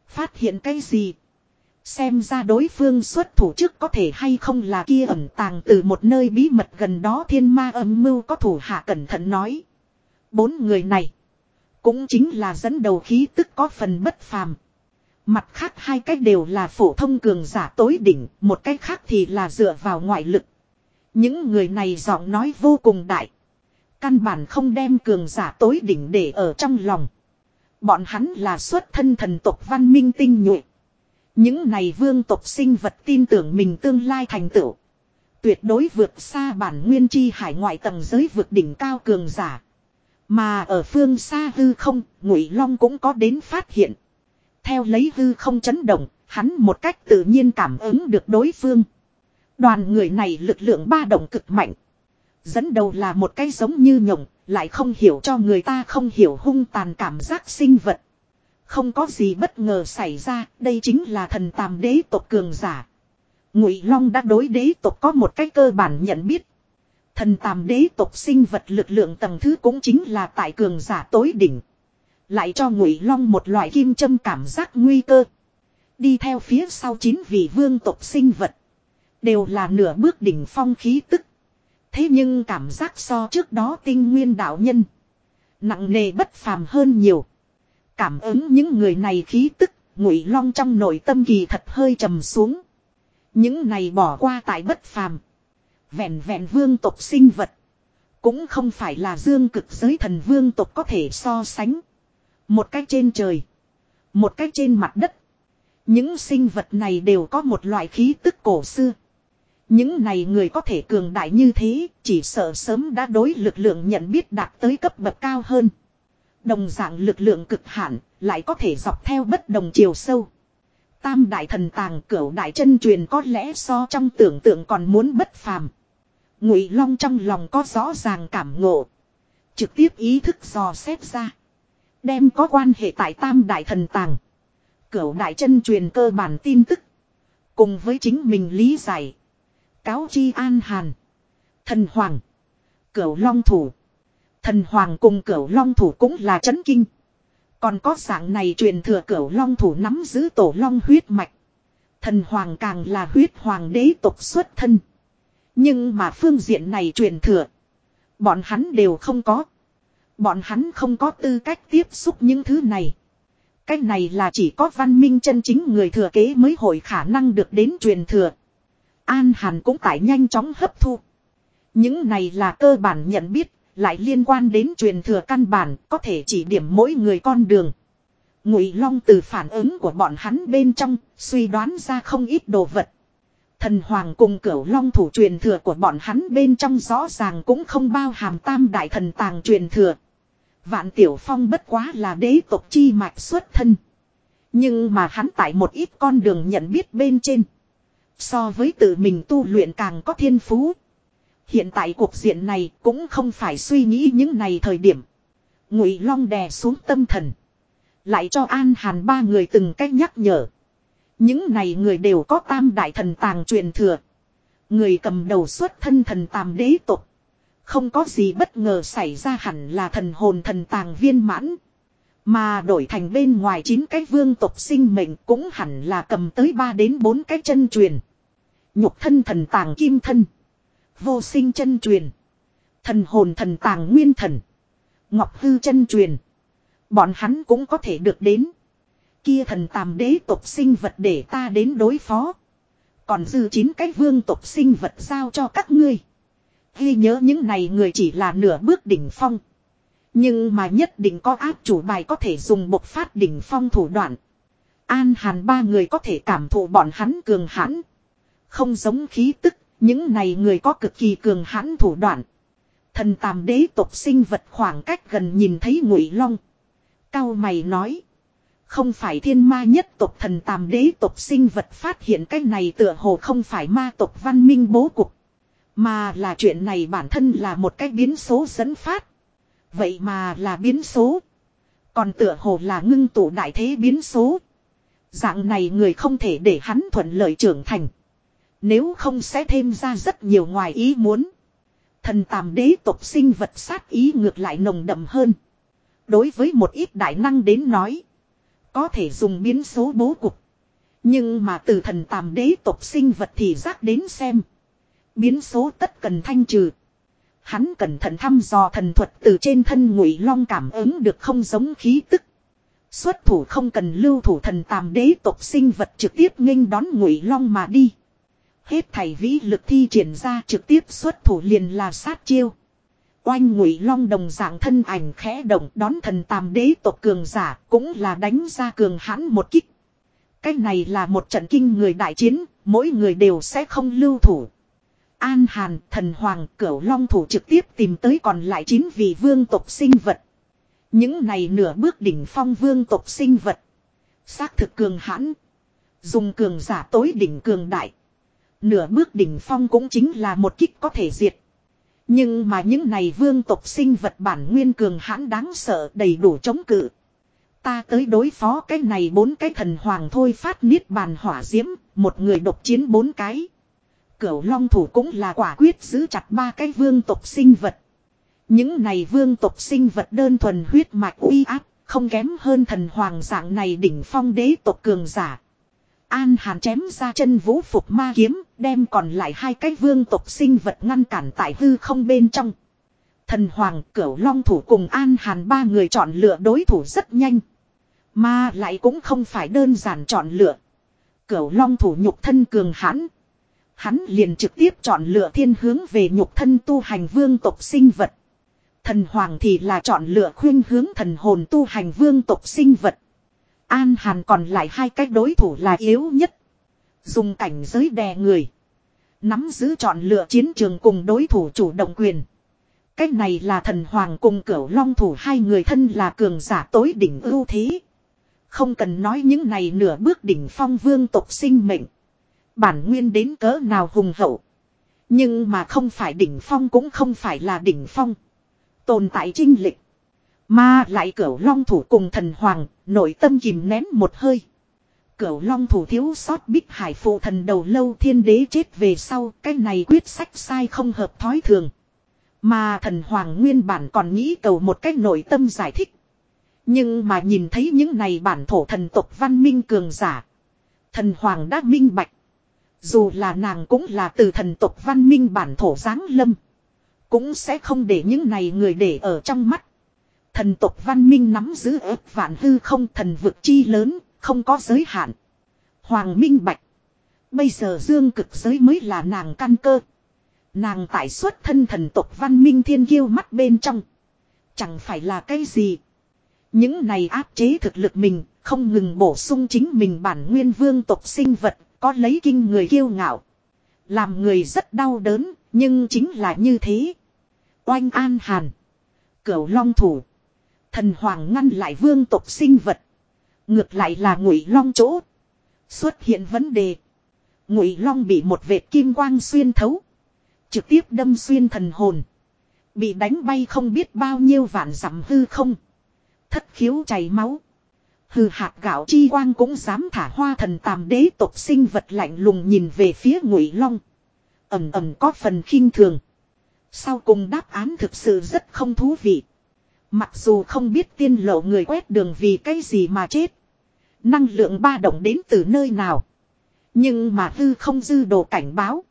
Phát hiện cái gì? Xem ra đối phương xuất thủ trước có thể hay không là kia ẩn tàng từ một nơi bí mật gần đó thiên ma âm mưu có thủ hạ cẩn thận nói. Bốn người này. Cũng chính là dẫn đầu khí tức có phần bất phàm. Mặt khác hai cách đều là phổ thông cường giả tối đỉnh, một cách khác thì là dựa vào ngoại lực. Những người này giọng nói vô cùng đại. Căn bản không đem cường giả tối đỉnh để ở trong lòng. Bọn hắn là xuất thân thần tộc văn minh tinh nhuệ. Những này vương tộc sinh vật tin tưởng mình tương lai thành tựu. Tuyệt đối vượt xa bản nguyên chi hải ngoại tầng giới vượt đỉnh cao cường giả. Mà ở phương xa hư không, ngụy long cũng có đến phát hiện. Theo lấy hư không chấn động, hắn một cách tự nhiên cảm ứng được đối phương. Đoàn người này lực lượng ba động cực mạnh. Dẫn đầu là một cái giống như nhộng, lại không hiểu cho người ta không hiểu hung tàn cảm giác sinh vật. Không có gì bất ngờ xảy ra, đây chính là thần tàm đế tộc cường giả. Ngụy Long đã đối đế tộc có một cái cơ bản nhận biết. Thần tàm đế tộc sinh vật lực lượng tầng thứ cũng chính là tại cường giả tối đỉnh. Lại cho Ngụy Long một loại kim châm cảm giác nguy cơ. Đi theo phía sau chín vị vương tộc sinh vật. Đều là nửa bước đỉnh phong khí tức. Thế nhưng cảm giác so trước đó tinh nguyên đạo nhân. Nặng nề bất phàm hơn nhiều. Cảm ứng những người này khí tức, ngụy long trong nội tâm kỳ thật hơi trầm xuống. Những này bỏ qua tại bất phàm. Vẹn vẹn vương tộc sinh vật. Cũng không phải là dương cực giới thần vương tộc có thể so sánh. Một cách trên trời. Một cách trên mặt đất. Những sinh vật này đều có một loại khí tức cổ xưa. Những này người có thể cường đại như thế, chỉ sợ sớm đã đối lực lượng nhận biết đạt tới cấp bậc cao hơn. Đồng dạng lực lượng cực hạn, lại có thể dọc theo bất đồng chiều sâu. Tam đại thần tàng cửu đại chân truyền có lẽ so trong tưởng tượng còn muốn bất phàm. Ngụy Long trong lòng có rõ ràng cảm ngộ. Trực tiếp ý thức dò xét ra. Đem có quan hệ tại tam đại thần tàng. Cửu đại chân truyền cơ bản tin tức. Cùng với chính mình lý giải. Cáo chi an hàn. Thần hoàng. Cửu long thủ. Thần hoàng cùng cửu long thủ cũng là chấn kinh. Còn có dạng này truyền thừa cửu long thủ nắm giữ tổ long huyết mạch. Thần hoàng càng là huyết hoàng đế tộc xuất thân. Nhưng mà phương diện này truyền thừa. Bọn hắn đều không có. Bọn hắn không có tư cách tiếp xúc những thứ này. Cách này là chỉ có văn minh chân chính người thừa kế mới hội khả năng được đến truyền thừa. An Hàn cũng tại nhanh chóng hấp thu. Những này là cơ bản nhận biết, lại liên quan đến truyền thừa căn bản, có thể chỉ điểm mỗi người con đường. Ngụy Long từ phản ứng của bọn hắn bên trong, suy đoán ra không ít đồ vật. Thần Hoàng cùng cửu Long thủ truyền thừa của bọn hắn bên trong rõ ràng cũng không bao hàm tam đại thần tàng truyền thừa. Vạn Tiểu Phong bất quá là đế tộc chi mạch xuất thân. Nhưng mà hắn tại một ít con đường nhận biết bên trên. So với tự mình tu luyện càng có thiên phú. Hiện tại cuộc diện này cũng không phải suy nghĩ những này thời điểm. Ngụy Long đè xuống tâm thần. Lại cho An Hàn ba người từng cách nhắc nhở. Những này người đều có tam đại thần tàng truyền thừa. Người cầm đầu xuất thân thần tam đế tục. Không có gì bất ngờ xảy ra hẳn là thần hồn thần tàng viên mãn. Mà đổi thành bên ngoài chín cái vương tộc sinh mệnh cũng hẳn là cầm tới 3 đến 4 cái chân truyền. Nhục thân thần tàng kim thân. Vô sinh chân truyền. Thần hồn thần tàng nguyên thần. Ngọc hư chân truyền. Bọn hắn cũng có thể được đến. Kia thần tàm đế tộc sinh vật để ta đến đối phó. Còn dư chín cái vương tộc sinh vật giao cho các ngươi. Ghi nhớ những này người chỉ là nửa bước đỉnh phong. Nhưng mà nhất định có áp chủ bài có thể dùng bộc phát đỉnh phong thủ đoạn. An hàn ba người có thể cảm thụ bọn hắn cường hãn. Không giống khí tức, những này người có cực kỳ cường hãn thủ đoạn. Thần tàm đế tộc sinh vật khoảng cách gần nhìn thấy ngụy long. Cao mày nói. Không phải thiên ma nhất tộc thần tàm đế tộc sinh vật phát hiện cái này tựa hồ không phải ma tộc văn minh bố cục. Mà là chuyện này bản thân là một cái biến số dẫn phát. Vậy mà là biến số. Còn tựa hồ là ngưng tụ đại thế biến số. Dạng này người không thể để hắn thuận lợi trưởng thành. Nếu không sẽ thêm ra rất nhiều ngoài ý muốn. Thần tàm đế tộc sinh vật sát ý ngược lại nồng đậm hơn. Đối với một ít đại năng đến nói. Có thể dùng biến số bố cục. Nhưng mà từ thần tàm đế tộc sinh vật thì giác đến xem. Biến số tất cần thanh trừ. Hắn cẩn thận thăm dò thần thuật từ trên thân ngụy long cảm ứng được không giống khí tức. Xuất thủ không cần lưu thủ thần tàm đế tộc sinh vật trực tiếp nghênh đón ngụy long mà đi. Hết thảy vĩ lực thi triển ra trực tiếp xuất thủ liền là sát chiêu. Oanh ngụy long đồng dạng thân ảnh khẽ động đón thần tàm đế tộc cường giả cũng là đánh ra cường hãn một kích. Cái này là một trận kinh người đại chiến, mỗi người đều sẽ không lưu thủ. An Hàn, thần hoàng, cửu long thủ trực tiếp tìm tới còn lại chín vị vương tộc sinh vật. Những này nửa bước đỉnh phong vương tộc sinh vật. Xác thực cường hãn. Dùng cường giả tối đỉnh cường đại. Nửa bước đỉnh phong cũng chính là một kích có thể diệt. Nhưng mà những này vương tộc sinh vật bản nguyên cường hãn đáng sợ đầy đủ chống cự. Ta tới đối phó cái này bốn cái thần hoàng thôi phát niết bàn hỏa diễm, một người độc chiến bốn cái. Cửu long thủ cũng là quả quyết giữ chặt ba cái vương tộc sinh vật. Những này vương tộc sinh vật đơn thuần huyết mạch uy áp, không kém hơn thần hoàng dạng này đỉnh phong đế tộc cường giả. An Hàn chém ra chân vũ phục ma kiếm, đem còn lại hai cái vương tộc sinh vật ngăn cản tại hư không bên trong. Thần Hoàng Cửu Long thủ cùng An Hàn ba người chọn lựa đối thủ rất nhanh. Mà lại cũng không phải đơn giản chọn lựa. Cửu Long thủ nhục thân cường hãn. Hắn liền trực tiếp chọn lựa thiên hướng về nhục thân tu hành vương tộc sinh vật. Thần Hoàng thì là chọn lựa khuyên hướng thần hồn tu hành vương tộc sinh vật. An Hàn còn lại hai cái đối thủ là yếu nhất. Dùng cảnh giới đè người. Nắm giữ chọn lựa chiến trường cùng đối thủ chủ động quyền. Cách này là thần hoàng cùng cửu long thủ, hai người thân là cường giả tối đỉnh ưu thế. Không cần nói những này nửa bước đỉnh phong vương tộc sinh mệnh. Bản nguyên đến cỡ nào hùng hậu. Nhưng mà không phải đỉnh phong cũng không phải là đỉnh phong. Tồn tại trinh lịch. Mà lại cửu long thủ cùng thần hoàng, nội tâm kìm nén một hơi. Cửu long thủ thiếu sót bích hải phụ thần đầu lâu thiên đế chết về sau, cái này quyết sách sai không hợp thói thường. Mà thần hoàng nguyên bản còn nghĩ cầu một cách nội tâm giải thích. Nhưng mà nhìn thấy những này bản thổ thần tộc văn minh cường giả. Thần hoàng đã minh bạch. Dù là nàng cũng là từ thần tộc văn minh bản thổ giáng lâm. Cũng sẽ không để những này người để ở trong mắt. Thần tộc văn minh nắm giữ ước vạn hư không thần vực chi lớn, không có giới hạn. Hoàng minh bạch. Bây giờ dương cực giới mới là nàng căn cơ. Nàng tại xuất thân thần tộc văn minh thiên kiêu mắt bên trong. Chẳng phải là cái gì. Những này áp chế thực lực mình, không ngừng bổ sung chính mình bản nguyên vương tộc sinh vật, có lấy kinh người kiêu ngạo. Làm người rất đau đớn, nhưng chính là như thế. Oanh an hàn. Cửu long thủ. Thần hoàng ngăn lại vương tộc sinh vật. Ngược lại là ngụy long chỗ. Xuất hiện vấn đề. Ngụy long bị một vệt kim quang xuyên thấu. Trực tiếp đâm xuyên thần hồn. Bị đánh bay không biết bao nhiêu vạn dặm hư không. Thất khiếu chảy máu. hư hạt gạo chi quang cũng dám thả hoa thần tàm đế tộc sinh vật lạnh lùng nhìn về phía ngụy long. Ẩm ẩm có phần khinh thường. Sau cùng đáp án thực sự rất không thú vị. Mặc dù không biết tiên lộ người quét đường vì cái gì mà chết. Năng lượng ba động đến từ nơi nào. Nhưng mà hư không dư đồ cảnh báo.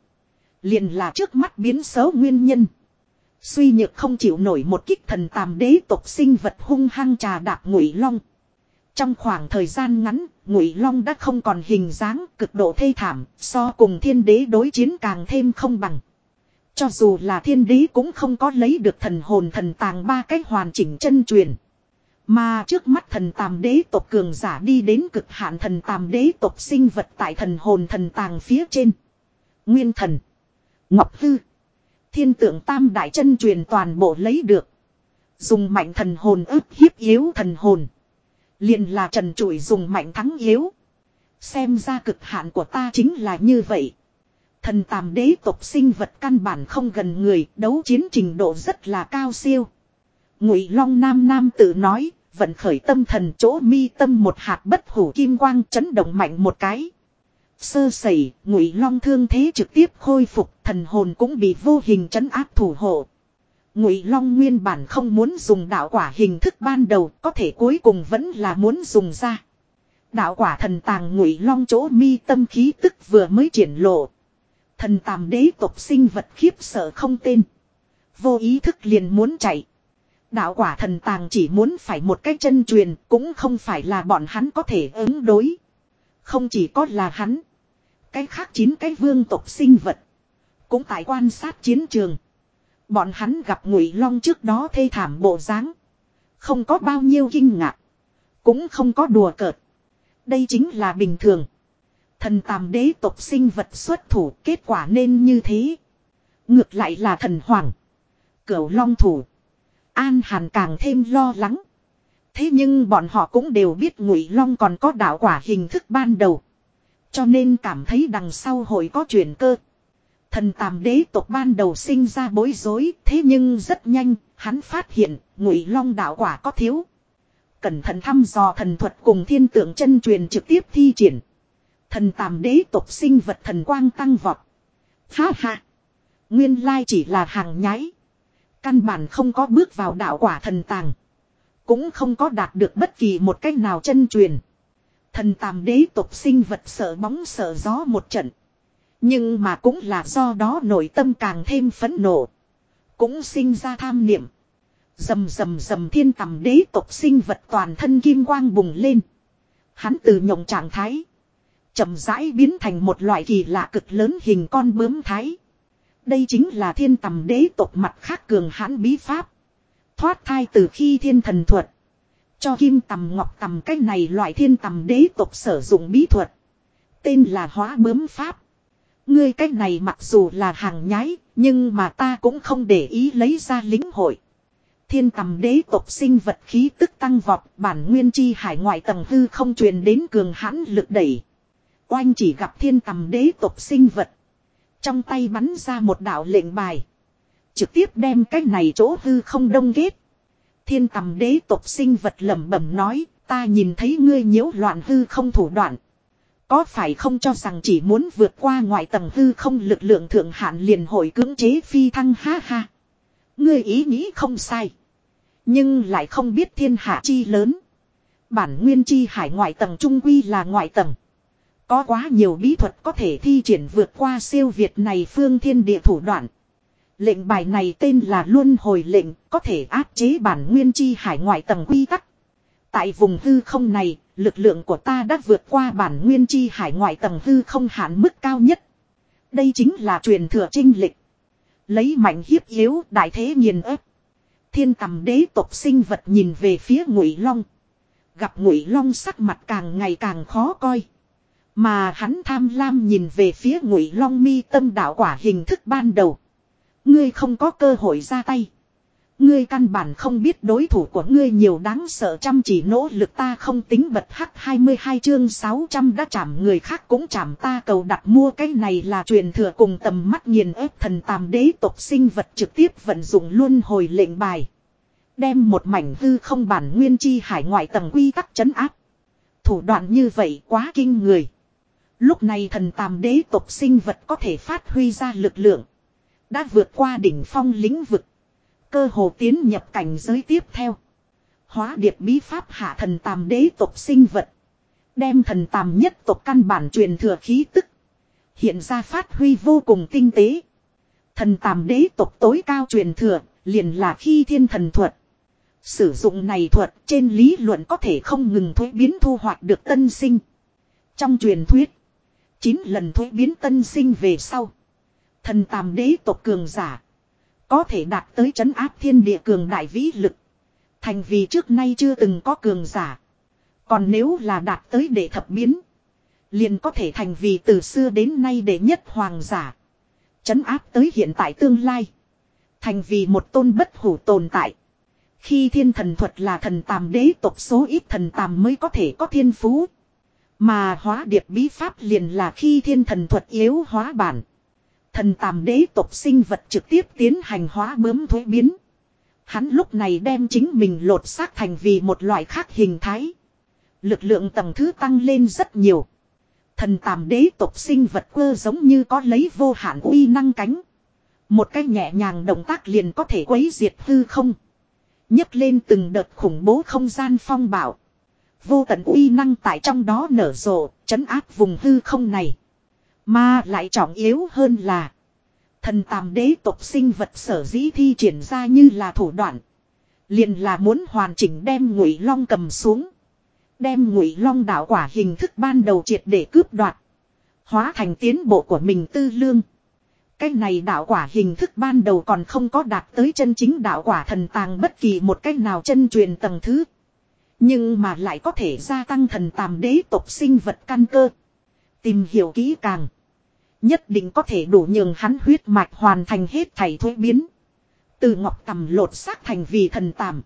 Liền là trước mắt biến xấu nguyên nhân. Suy nhược không chịu nổi một kích thần tàm đế tộc sinh vật hung hăng trà đạp ngụy long. Trong khoảng thời gian ngắn, ngụy long đã không còn hình dáng cực độ thê thảm, so cùng thiên đế đối chiến càng thêm không bằng. Cho dù là thiên đế cũng không có lấy được thần hồn thần tàng ba cách hoàn chỉnh chân truyền. Mà trước mắt thần tàm đế tộc cường giả đi đến cực hạn thần tàm đế tộc sinh vật tại thần hồn thần tàng phía trên. Nguyên thần. Ngọc Hư. Thiên tượng tam đại chân truyền toàn bộ lấy được. Dùng mạnh thần hồn ức hiếp yếu thần hồn. liền là trần trụi dùng mạnh thắng yếu. Xem ra cực hạn của ta chính là như vậy. Thần tàm đế tộc sinh vật căn bản không gần người, đấu chiến trình độ rất là cao siêu. Ngụy Long Nam Nam tự nói, vận khởi tâm thần chỗ mi tâm một hạt bất hủ kim quang chấn động mạnh một cái. Sơ sẩy, Ngụy Long thương thế trực tiếp khôi phục, thần hồn cũng bị vô hình chấn áp thủ hộ. Ngụy Long nguyên bản không muốn dùng đạo quả hình thức ban đầu, có thể cuối cùng vẫn là muốn dùng ra. Đạo quả thần tàng Ngụy Long chỗ mi tâm khí tức vừa mới triển lộ, Thần tàm đế tộc sinh vật khiếp sợ không tên. Vô ý thức liền muốn chạy. Đạo quả thần tàng chỉ muốn phải một cái chân truyền, cũng không phải là bọn hắn có thể ứng đối. Không chỉ có là hắn. Cái khác chín cái vương tộc sinh vật. Cũng tại quan sát chiến trường. Bọn hắn gặp ngụy long trước đó thê thảm bộ dáng, Không có bao nhiêu kinh ngạc. Cũng không có đùa cợt. Đây chính là bình thường. Thần tàm đế tộc sinh vật xuất thủ kết quả nên như thế. Ngược lại là thần hoàng. Cửu long thủ. An hàn càng thêm lo lắng. Thế nhưng bọn họ cũng đều biết ngụy long còn có đạo quả hình thức ban đầu. Cho nên cảm thấy đằng sau hội có chuyển cơ. Thần tàm đế tộc ban đầu sinh ra bối rối, thế nhưng rất nhanh, hắn phát hiện, ngụy long đạo quả có thiếu. Cẩn thận thăm dò thần thuật cùng thiên tượng chân truyền trực tiếp thi triển. Thần tàm đế tộc sinh vật thần quang tăng vọt. Ha ha. Nguyên lai chỉ là hàng nháy. Căn bản không có bước vào đạo quả thần tàng. Cũng không có đạt được bất kỳ một cách nào chân truyền. Thần tàm đế tộc sinh vật sợ bóng sợ gió một trận. Nhưng mà cũng là do đó nội tâm càng thêm phấn nộ. Cũng sinh ra tham niệm. Dầm dầm dầm thiên tầm đế tộc sinh vật toàn thân kim quang bùng lên. Hắn từ nhộng trạng thái chậm rãi biến thành một loại kỳ lạ cực lớn hình con bướm thái. Đây chính là thiên tầm đế tộc mặt khác cường hãn bí pháp. Thoát thai từ khi thiên thần thuật. Cho kim tầm ngọc tầm cái này loại thiên tầm đế tộc sử dụng bí thuật. Tên là hóa bướm pháp. Ngươi cái này mặc dù là hàng nhái, nhưng mà ta cũng không để ý lấy ra lính hội. Thiên tầm đế tộc sinh vật khí tức tăng vọt bản nguyên chi hải ngoại tầng hư không truyền đến cường hãn lực đẩy. Oanh chỉ gặp thiên tầm đế tộc sinh vật. Trong tay bắn ra một đạo lệnh bài. Trực tiếp đem cái này chỗ hư không đông ghét. Thiên tầm đế tộc sinh vật lẩm bẩm nói. Ta nhìn thấy ngươi nhiễu loạn hư không thủ đoạn. Có phải không cho rằng chỉ muốn vượt qua ngoại tầng hư không lực lượng thượng hạn liền hội cưỡng chế phi thăng ha ha. Ngươi ý nghĩ không sai. Nhưng lại không biết thiên hạ chi lớn. Bản nguyên chi hải ngoại tầng trung quy là ngoại tầng. Có quá nhiều bí thuật có thể thi triển vượt qua siêu việt này phương thiên địa thủ đoạn. Lệnh bài này tên là Luân Hồi lệnh, có thể áp chế bản nguyên chi hải ngoại tầng quy tắc. Tại vùng hư không này, lực lượng của ta đã vượt qua bản nguyên chi hải ngoại tầng hư không hạn mức cao nhất. Đây chính là truyền thừa trinh lịch. Lấy mạnh hiếp yếu, đại thế nghiền ép. Thiên tầm đế tộc sinh vật nhìn về phía ngụy long. Gặp ngụy long sắc mặt càng ngày càng khó coi. Mà hắn tham lam nhìn về phía ngụy long mi tâm đạo quả hình thức ban đầu. Ngươi không có cơ hội ra tay. Ngươi căn bản không biết đối thủ của ngươi nhiều đáng sợ chăm chỉ nỗ lực ta không tính bật hắc 22 chương 600 đã chạm người khác cũng chạm ta cầu đặt mua cái này là truyền thừa cùng tầm mắt nhìn ép thần tàm đế tộc sinh vật trực tiếp vận dụng luôn hồi lệnh bài. Đem một mảnh hư không bản nguyên chi hải ngoại tầng quy tắc chấn áp. Thủ đoạn như vậy quá kinh người. Lúc này thần tàm đế tộc sinh vật có thể phát huy ra lực lượng. Đã vượt qua đỉnh phong lĩnh vực. Cơ hồ tiến nhập cảnh giới tiếp theo. Hóa điệp bí pháp hạ thần tàm đế tộc sinh vật. Đem thần tàm nhất tộc căn bản truyền thừa khí tức. Hiện ra phát huy vô cùng tinh tế. Thần tàm đế tộc tối cao truyền thừa, liền là khi thiên thần thuật. Sử dụng này thuật trên lý luận có thể không ngừng thuế biến thu hoạch được tân sinh. Trong truyền thuyết, 9 lần thuế biến tân sinh về sau. Thần tàm đế tộc cường giả. Có thể đạt tới chấn áp thiên địa cường đại vĩ lực. Thành vì trước nay chưa từng có cường giả. Còn nếu là đạt tới đệ thập biến. Liền có thể thành vì từ xưa đến nay đệ nhất hoàng giả. Chấn áp tới hiện tại tương lai. Thành vì một tôn bất hủ tồn tại. Khi thiên thần thuật là thần tàm đế tộc, số ít thần tàm mới có thể có thiên phú. Mà hóa điệp bí pháp liền là khi thiên thần thuật yếu hóa bản. Thần tàm đế tộc sinh vật trực tiếp tiến hành hóa bướm thuế biến. Hắn lúc này đem chính mình lột xác thành vì một loại khác hình thái. Lực lượng tầng thứ tăng lên rất nhiều. Thần tàm đế tộc sinh vật quơ giống như có lấy vô hạn uy năng cánh. Một cái nhẹ nhàng động tác liền có thể quấy diệt hư không. nhấc lên từng đợt khủng bố không gian phong bảo. Vô tận uy năng tại trong đó nở rộ, chấn áp vùng hư không này. Mà lại trọng yếu hơn là. Thần tàm đế tộc sinh vật sở dĩ thi triển ra như là thủ đoạn. Liền là muốn hoàn chỉnh đem ngụy long cầm xuống. Đem ngụy long đạo quả hình thức ban đầu triệt để cướp đoạt. Hóa thành tiến bộ của mình tư lương. Cái này đạo quả hình thức ban đầu còn không có đạt tới chân chính đạo quả thần tàng bất kỳ một cách nào chân truyền tầng thứ. Nhưng mà lại có thể gia tăng thần tàm đế tộc sinh vật căn cơ. Tìm hiểu kỹ càng. Nhất định có thể đủ nhường hắn huyết mạch hoàn thành hết thảy thuế biến. Từ ngọc tầm lột xác thành vì thần tàm.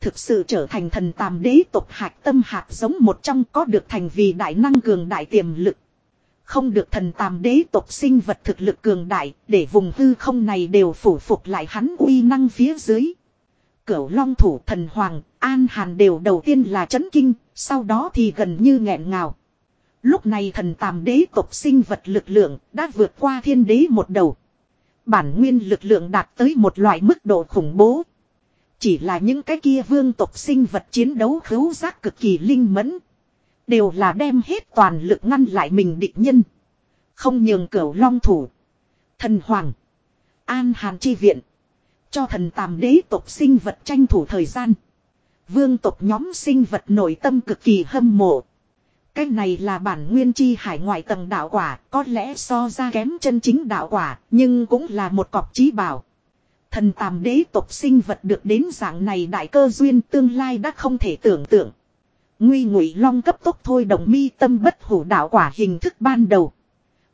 Thực sự trở thành thần tàm đế tộc hạt tâm hạt giống một trong có được thành vì đại năng cường đại tiềm lực. Không được thần tàm đế tộc sinh vật thực lực cường đại để vùng hư không này đều phủ phục lại hắn uy năng phía dưới. Cửu long thủ thần hoàng, an hàn đều đầu tiên là chấn kinh, sau đó thì gần như nghẹn ngào. Lúc này thần tàm đế tộc sinh vật lực lượng đã vượt qua thiên đế một đầu. Bản nguyên lực lượng đạt tới một loại mức độ khủng bố. Chỉ là những cái kia vương tộc sinh vật chiến đấu khấu giác cực kỳ linh mẫn. Đều là đem hết toàn lực ngăn lại mình địch nhân. Không nhường cửu long thủ. Thần hoàng. An hàn chi viện. Cho thần tàm đế tộc sinh vật tranh thủ thời gian. Vương tộc nhóm sinh vật nội tâm cực kỳ hâm mộ. Cái này là bản nguyên chi hải ngoại tầng đạo quả, có lẽ so ra kém chân chính đạo quả, nhưng cũng là một cọc trí bảo. Thần tàm đế tộc sinh vật được đến dạng này đại cơ duyên tương lai đã không thể tưởng tượng. Nguy ngụy long cấp tốc thôi đồng mi tâm bất hủ đạo quả hình thức ban đầu.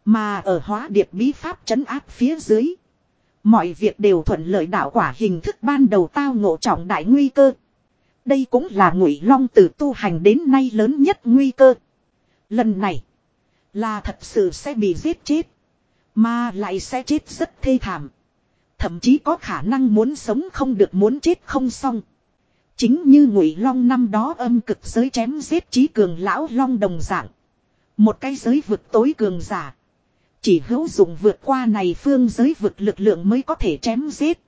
Mà ở hóa điệp bí pháp trấn áp phía dưới. Mọi việc đều thuận lợi đạo quả hình thức ban đầu tao ngộ trọng đại nguy cơ. Đây cũng là ngụy long từ tu hành đến nay lớn nhất nguy cơ. Lần này. Là thật sự sẽ bị giết chết. Mà lại sẽ chết rất thê thảm. Thậm chí có khả năng muốn sống không được muốn chết không xong. Chính như ngụy long năm đó âm cực giới chém giết trí cường lão long đồng dạng. Một cái giới vực tối cường giả. Chỉ hữu dụng vượt qua này phương giới vực lực lượng mới có thể chém giết.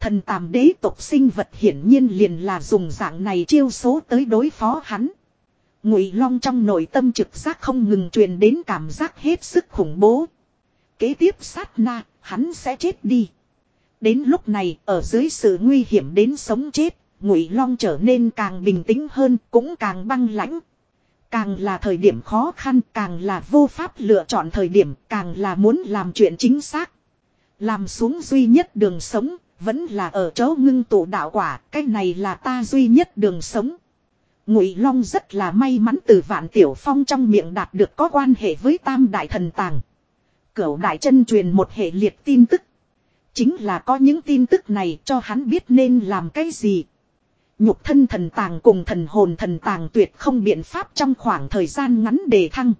Thần tàm đế tộc sinh vật hiển nhiên liền là dùng dạng này chiêu số tới đối phó hắn. Ngụy Long trong nội tâm trực giác không ngừng truyền đến cảm giác hết sức khủng bố. Kế tiếp sát na, hắn sẽ chết đi. Đến lúc này, ở dưới sự nguy hiểm đến sống chết, Ngụy Long trở nên càng bình tĩnh hơn, cũng càng băng lãnh. Càng là thời điểm khó khăn, càng là vô pháp lựa chọn thời điểm, càng là muốn làm chuyện chính xác. Làm xuống duy nhất đường sống, Vẫn là ở chỗ ngưng tụ đạo quả, cái này là ta duy nhất đường sống. Ngụy Long rất là may mắn từ Vạn Tiểu Phong trong miệng đạt được có quan hệ với Tam Đại Thần Tàng. Cửu Đại chân truyền một hệ liệt tin tức. Chính là có những tin tức này cho hắn biết nên làm cái gì. Nhục thân thần tàng cùng thần hồn thần tàng tuyệt không biện pháp trong khoảng thời gian ngắn đề thăng.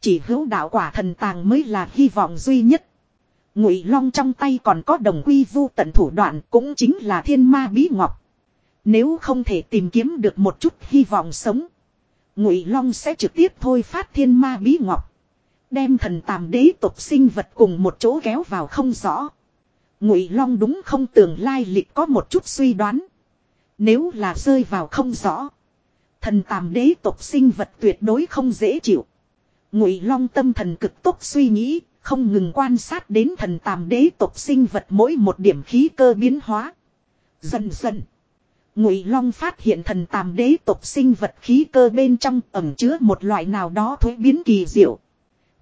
Chỉ hữu đạo quả thần tàng mới là hy vọng duy nhất. Ngụy Long trong tay còn có đồng quy vu tận thủ đoạn cũng chính là thiên ma bí ngọc. Nếu không thể tìm kiếm được một chút hy vọng sống. Ngụy Long sẽ trực tiếp thôi phát thiên ma bí ngọc. Đem thần tàm đế tục sinh vật cùng một chỗ kéo vào không rõ. Ngụy Long đúng không tưởng lai lịch có một chút suy đoán. Nếu là rơi vào không rõ. Thần tàm đế tộc sinh vật tuyệt đối không dễ chịu. Ngụy Long tâm thần cực tốc suy nghĩ, không ngừng quan sát đến thần tàm đế tộc sinh vật mỗi một điểm khí cơ biến hóa. Dần dần. Ngụy Long phát hiện thần tàm đế tộc sinh vật khí cơ bên trong ẩm chứa một loại nào đó thuế biến kỳ diệu.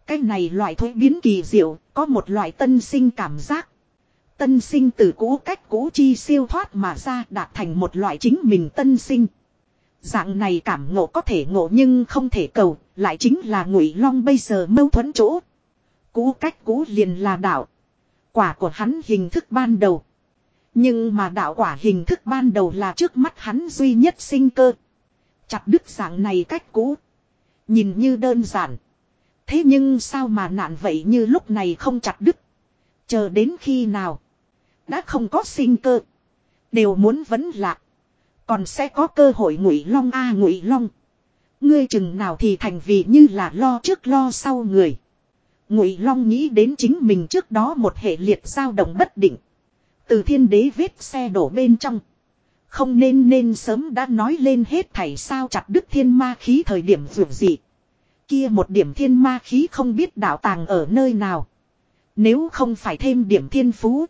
Cái này loại thuế biến kỳ diệu có một loại tân sinh cảm giác. Tân sinh từ cũ cách cũ chi siêu thoát mà ra đạt thành một loại chính mình tân sinh. Dạng này cảm ngộ có thể ngộ nhưng không thể cầu, lại chính là Ngụy Long bây giờ mâu thuẫn chỗ. Cũ cách cũ liền là đạo. Quả của hắn hình thức ban đầu. Nhưng mà đạo quả hình thức ban đầu là trước mắt hắn duy nhất sinh cơ. Chặt đứt dạng này cách cũ. Nhìn như đơn giản. Thế nhưng sao mà nạn vậy như lúc này không chặt đứt. Chờ đến khi nào. Đã không có sinh cơ. Đều muốn vấn lạc. Còn sẽ có cơ hội ngụy long a à, ngụy long. Ngươi chừng nào thì thành vì như là lo trước lo sau người. Ngụy long nghĩ đến chính mình trước đó một hệ liệt dao động bất định. Từ thiên đế vết xe đổ bên trong. Không nên nên sớm đã nói lên hết thảy sao chặt đức thiên ma khí thời điểm vượt gì. Kia một điểm thiên ma khí không biết đạo tàng ở nơi nào. Nếu không phải thêm điểm thiên phú.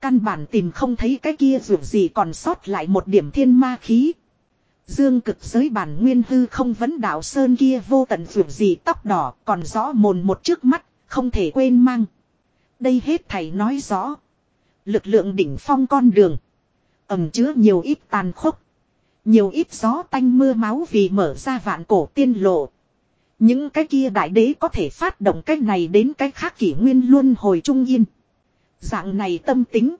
Căn bản tìm không thấy cái kia dù gì còn sót lại một điểm thiên ma khí. Dương cực giới bản nguyên hư không vấn đạo sơn kia vô tận dù gì tóc đỏ còn rõ mồn một trước mắt, không thể quên mang. Đây hết thầy nói rõ. Lực lượng đỉnh phong con đường. Ẩm chứa nhiều ít tàn khốc. Nhiều ít gió tanh mưa máu vì mở ra vạn cổ tiên lộ. Những cái kia đại đế có thể phát động cái này đến cái khác kỷ nguyên luôn hồi trung yên. Dạng này tâm tính.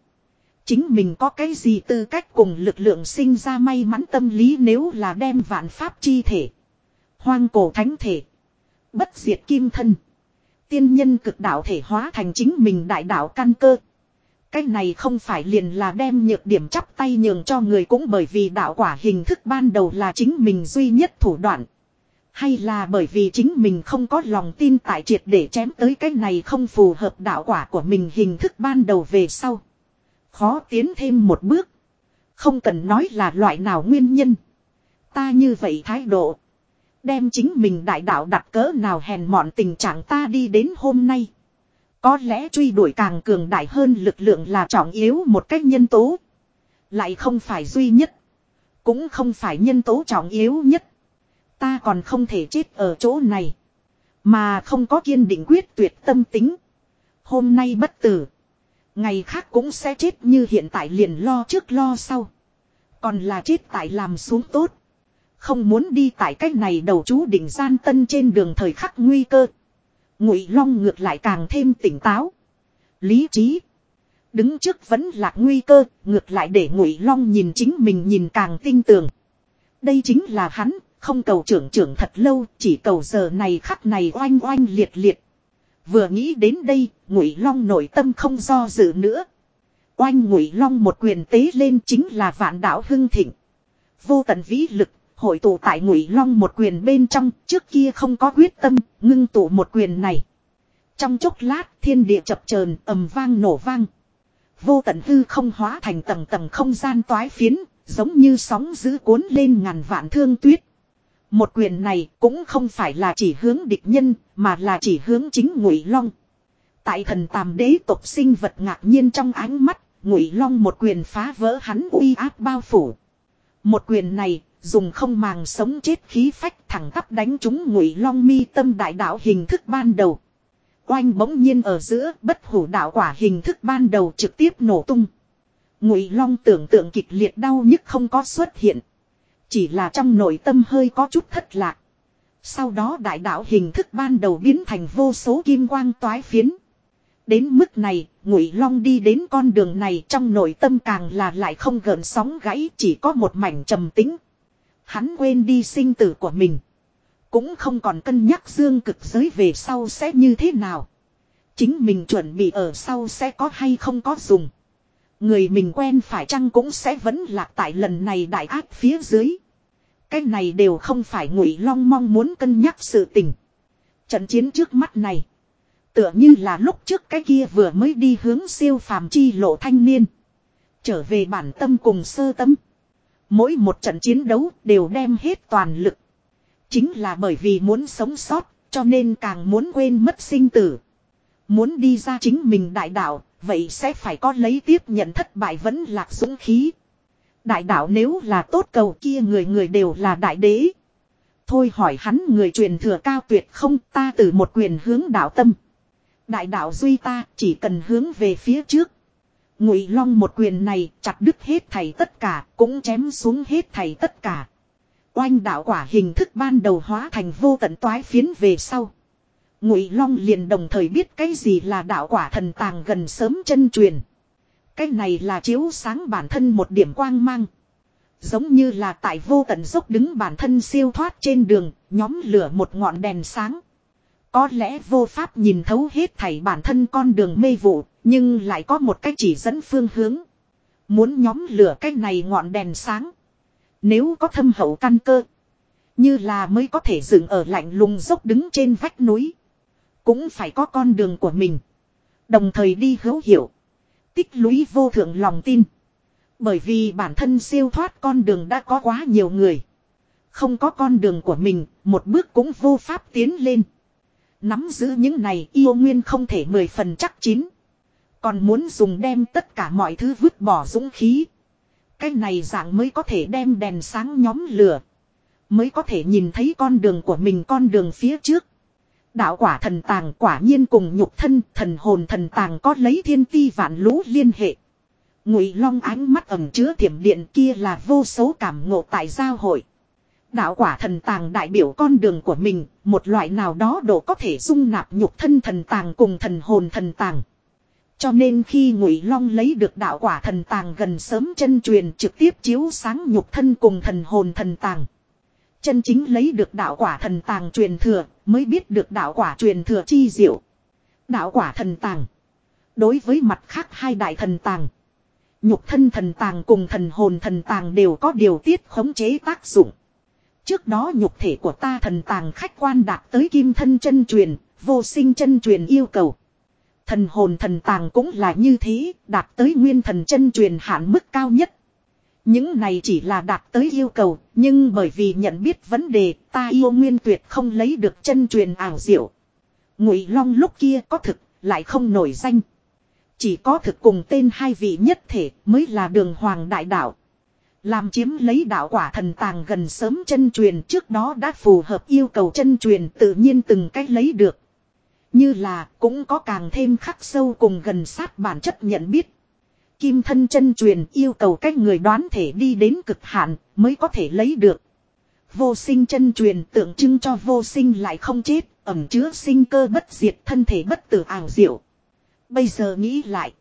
Chính mình có cái gì tư cách cùng lực lượng sinh ra may mắn tâm lý nếu là đem vạn pháp chi thể. Hoang cổ thánh thể. Bất diệt kim thân. Tiên nhân cực đạo thể hóa thành chính mình đại đạo căn cơ. Cái này không phải liền là đem nhược điểm chắp tay nhường cho người cũng bởi vì đạo quả hình thức ban đầu là chính mình duy nhất thủ đoạn. Hay là bởi vì chính mình không có lòng tin tại triệt để chém tới cái này không phù hợp đạo quả của mình hình thức ban đầu về sau. Khó tiến thêm một bước. Không cần nói là loại nào nguyên nhân. Ta như vậy thái độ. Đem chính mình đại đạo đặt cỡ nào hèn mọn tình trạng ta đi đến hôm nay. Có lẽ truy đuổi càng cường đại hơn lực lượng là trọng yếu một cách nhân tố. Lại không phải duy nhất. Cũng không phải nhân tố trọng yếu nhất. Ta còn không thể chết ở chỗ này. Mà không có kiên định quyết tuyệt tâm tính. Hôm nay bất tử. Ngày khác cũng sẽ chết như hiện tại liền lo trước lo sau. Còn là chết tại làm xuống tốt. Không muốn đi tại cách này đầu chú đỉnh gian tân trên đường thời khắc nguy cơ. Ngụy Long ngược lại càng thêm tỉnh táo. Lý trí. Đứng trước vẫn là nguy cơ, ngược lại để Ngụy Long nhìn chính mình nhìn càng tinh tường. Đây chính là hắn, không cầu trưởng trưởng thật lâu, chỉ cầu giờ này khắc này oanh oanh liệt liệt. Vừa nghĩ đến đây, Ngụy Long nội tâm không do dự nữa. Oanh Ngụy Long một quyền tế lên chính là vạn đạo hưng thịnh. Vô tận vĩ lực, hội tụ tại Ngụy Long một quyền bên trong, trước kia không có quyết tâm, ngưng tụ một quyền này. Trong chốc lát, thiên địa chập chờn, ầm vang nổ vang. Vô tận hư không hóa thành tầng tầng không gian toái phiến, giống như sóng dữ cuốn lên ngàn vạn thương tuyết. Một quyền này cũng không phải là chỉ hướng địch nhân, mà là chỉ hướng chính Ngụy Long. Tại thần tàm đế tộc sinh vật ngạc nhiên trong ánh mắt, Ngụy Long một quyền phá vỡ hắn uy áp bao phủ. Một quyền này, dùng không màng sống chết khí phách thẳng tắp đánh trúng Ngụy Long mi tâm đại đạo hình thức ban đầu. Oanh bỗng nhiên ở giữa, bất hủ đạo quả hình thức ban đầu trực tiếp nổ tung. Ngụy Long tưởng tượng kịch liệt đau nhức không có xuất hiện. Chỉ là trong nội tâm hơi có chút thất lạc. Sau đó đại đạo hình thức ban đầu biến thành vô số kim quang toái phiến. Đến mức này, Ngụy Long đi đến con đường này trong nội tâm càng là lại không gợn sóng gãy, chỉ có một mảnh trầm tĩnh. Hắn quên đi sinh tử của mình. Cũng không còn cân nhắc dương cực giới về sau sẽ như thế nào. Chính mình chuẩn bị ở sau sẽ có hay không có dùng. Người mình quen phải chăng cũng sẽ vẫn lạc tại lần này đại ác phía dưới. Cái này đều không phải ngụy long mong muốn cân nhắc sự tình. Trận chiến trước mắt này. Tựa như là lúc trước cái kia vừa mới đi hướng siêu phàm chi lộ thanh niên. Trở về bản tâm cùng sơ tâm. Mỗi một trận chiến đấu đều đem hết toàn lực. Chính là bởi vì muốn sống sót, cho nên càng muốn quên mất sinh tử. Muốn đi ra chính mình đại đạo, vậy sẽ phải có lấy tiếp nhận thất bại vẫn lạc dũng khí. Đại đạo nếu là tốt cầu kia người người đều là đại đế. Thôi hỏi hắn người truyền thừa cao tuyệt không ta từ một quyền hướng đạo tâm. Đại đạo duy ta chỉ cần hướng về phía trước. Ngụy long một quyền này chặt đứt hết thầy tất cả, cũng chém xuống hết thầy tất cả. Oanh đạo quả hình thức ban đầu hóa thành vô tận toái phiến về sau. Ngụy long liền đồng thời biết cái gì là đạo quả thần tàng gần sớm chân truyền. Cái này là chiếu sáng bản thân một điểm quang mang. Giống như là tại vô tận dốc đứng bản thân siêu thoát trên đường, nhóm lửa một ngọn đèn sáng. Có lẽ vô pháp nhìn thấu hết thảy bản thân con đường mê vụ, nhưng lại có một cách chỉ dẫn phương hướng. Muốn nhóm lửa cái này ngọn đèn sáng. Nếu có thâm hậu căn cơ, như là mới có thể dừng ở lạnh lùng dốc đứng trên vách núi. Cũng phải có con đường của mình. Đồng thời đi hữu hiệu. Tích lũy vô thượng lòng tin. Bởi vì bản thân siêu thoát con đường đã có quá nhiều người. Không có con đường của mình, một bước cũng vô pháp tiến lên. Nắm giữ những này yêu nguyên không thể mười phần chắc chín. Còn muốn dùng đem tất cả mọi thứ vứt bỏ dũng khí. Cái này dạng mới có thể đem đèn sáng nhóm lửa. Mới có thể nhìn thấy con đường của mình con đường phía trước. Đạo quả thần tàng quả nhiên cùng nhục thân thần hồn thần tàng có lấy thiên ti vạn lũ liên hệ. Ngụy long ánh mắt ẩm chứa thiểm điện kia là vô số cảm ngộ tại giao hội. Đạo quả thần tàng đại biểu con đường của mình, một loại nào đó độ có thể dung nạp nhục thân thần tàng cùng thần hồn thần tàng. Cho nên khi Ngụy Long lấy được đạo quả thần tàng gần sớm chân truyền trực tiếp chiếu sáng nhục thân cùng thần hồn thần tàng. Chân chính lấy được đạo quả thần tàng truyền thừa, mới biết được đạo quả truyền thừa chi diệu. Đạo quả thần tàng. Đối với mặt khác hai đại thần tàng. Nhục thân thần tàng cùng thần hồn thần tàng đều có điều tiết khống chế tác dụng. Trước đó nhục thể của ta thần tàng khách quan đạt tới kim thân chân truyền, vô sinh chân truyền yêu cầu. Thần hồn thần tàng cũng là như thế, đạt tới nguyên thần chân truyền hạn mức cao nhất. Những này chỉ là đạt tới yêu cầu, nhưng bởi vì nhận biết vấn đề, ta yêu nguyên tuyệt không lấy được chân truyền ảo diệu. Ngụy Long lúc kia có thực, lại không nổi danh. Chỉ có thực cùng tên hai vị nhất thể mới là đường hoàng đại đạo. Làm chiếm lấy đạo quả thần tàng gần sớm chân truyền trước đó đã phù hợp yêu cầu chân truyền tự nhiên từng cách lấy được. Như là cũng có càng thêm khắc sâu cùng gần sát bản chất nhận biết. Kim thân chân truyền yêu cầu cách người đoán thể đi đến cực hạn mới có thể lấy được. Vô sinh chân truyền tượng trưng cho vô sinh lại không chết, ẩm chứa sinh cơ bất diệt thân thể bất tử ảo diệu. Bây giờ nghĩ lại.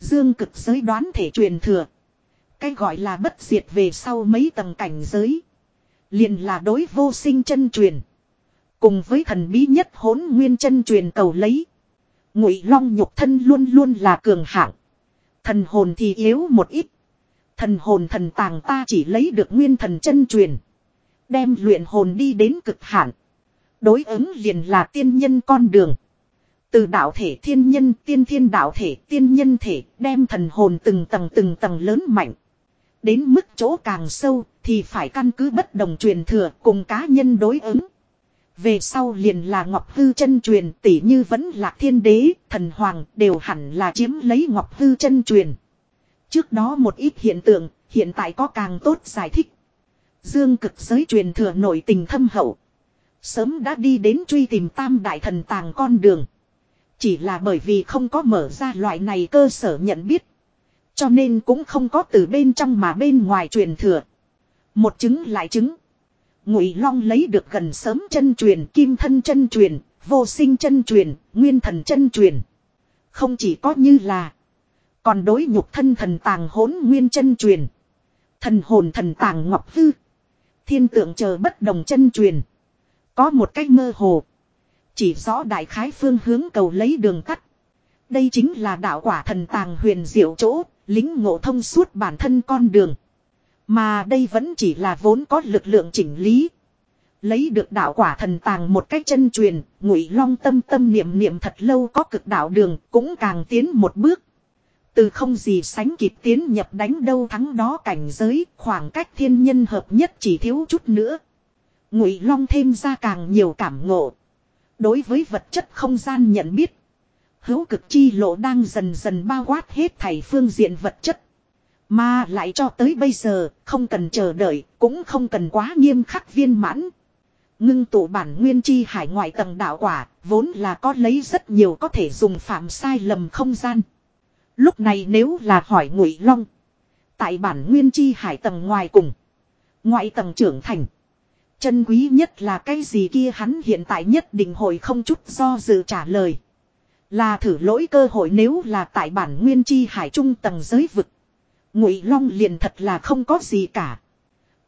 Dương cực giới đoán thể truyền thừa. Cái gọi là bất diệt về sau mấy tầng cảnh giới. liền là đối vô sinh chân truyền. Cùng với thần bí nhất hỗn nguyên chân truyền cầu lấy. Ngụy long nhục thân luôn luôn là cường hạng. Thần hồn thì yếu một ít. Thần hồn thần tàng ta chỉ lấy được nguyên thần chân truyền. Đem luyện hồn đi đến cực hạn. Đối ứng liền là tiên nhân con đường. Từ đạo thể thiên nhân, tiên thiên đạo thể, tiên nhân thể, đem thần hồn từng tầng từng tầng lớn mạnh. Đến mức chỗ càng sâu thì phải căn cứ bất đồng truyền thừa cùng cá nhân đối ứng. Về sau liền là Ngọc Hư chân truyền tỷ như vẫn là thiên đế, thần hoàng đều hẳn là chiếm lấy Ngọc Hư chân truyền. Trước đó một ít hiện tượng, hiện tại có càng tốt giải thích. Dương cực giới truyền thừa nổi tình thâm hậu. Sớm đã đi đến truy tìm tam đại thần tàng con đường. Chỉ là bởi vì không có mở ra loại này cơ sở nhận biết. Cho nên cũng không có từ bên trong mà bên ngoài truyền thừa. Một chứng lại chứng. Ngụy Long lấy được gần sớm chân truyền, kim thân chân truyền, vô sinh chân truyền, nguyên thần chân truyền. Không chỉ có như là còn đối nhục thân thần tàng hỗn nguyên chân truyền. Thần hồn thần tàng ngọc hư. Thiên tượng chờ bất đồng chân truyền. Có một cách mơ hồ. Chỉ rõ đại khái phương hướng cầu lấy đường tắt. Đây chính là đạo quả thần tàng huyền diệu chỗ, lính ngộ thông suốt bản thân con đường. Mà đây vẫn chỉ là vốn có lực lượng chỉnh lý. Lấy được đạo quả thần tàng một cách chân truyền, ngụy long tâm tâm niệm niệm thật lâu có cực đạo đường cũng càng tiến một bước. Từ không gì sánh kịp tiến nhập đánh đâu thắng đó cảnh giới, khoảng cách thiên nhân hợp nhất chỉ thiếu chút nữa. Ngụy long thêm ra càng nhiều cảm ngộ. Đối với vật chất không gian nhận biết. Hữu cực chi lộ đang dần dần bao quát hết thảy phương diện vật chất. Mà lại cho tới bây giờ, không cần chờ đợi, cũng không cần quá nghiêm khắc viên mãn. Ngưng tụ bản nguyên chi hải ngoại tầng đạo quả, vốn là có lấy rất nhiều có thể dùng phạm sai lầm không gian. Lúc này nếu là hỏi ngụy long. Tại bản nguyên chi hải tầng ngoài cùng. Ngoại tầng trưởng thành. Chân quý nhất là cái gì kia hắn hiện tại nhất định hội không chút do dự trả lời. Là thử lỗi cơ hội nếu là tại bản nguyên chi hải trung tầng giới vực. Ngụy Long liền thật là không có gì cả.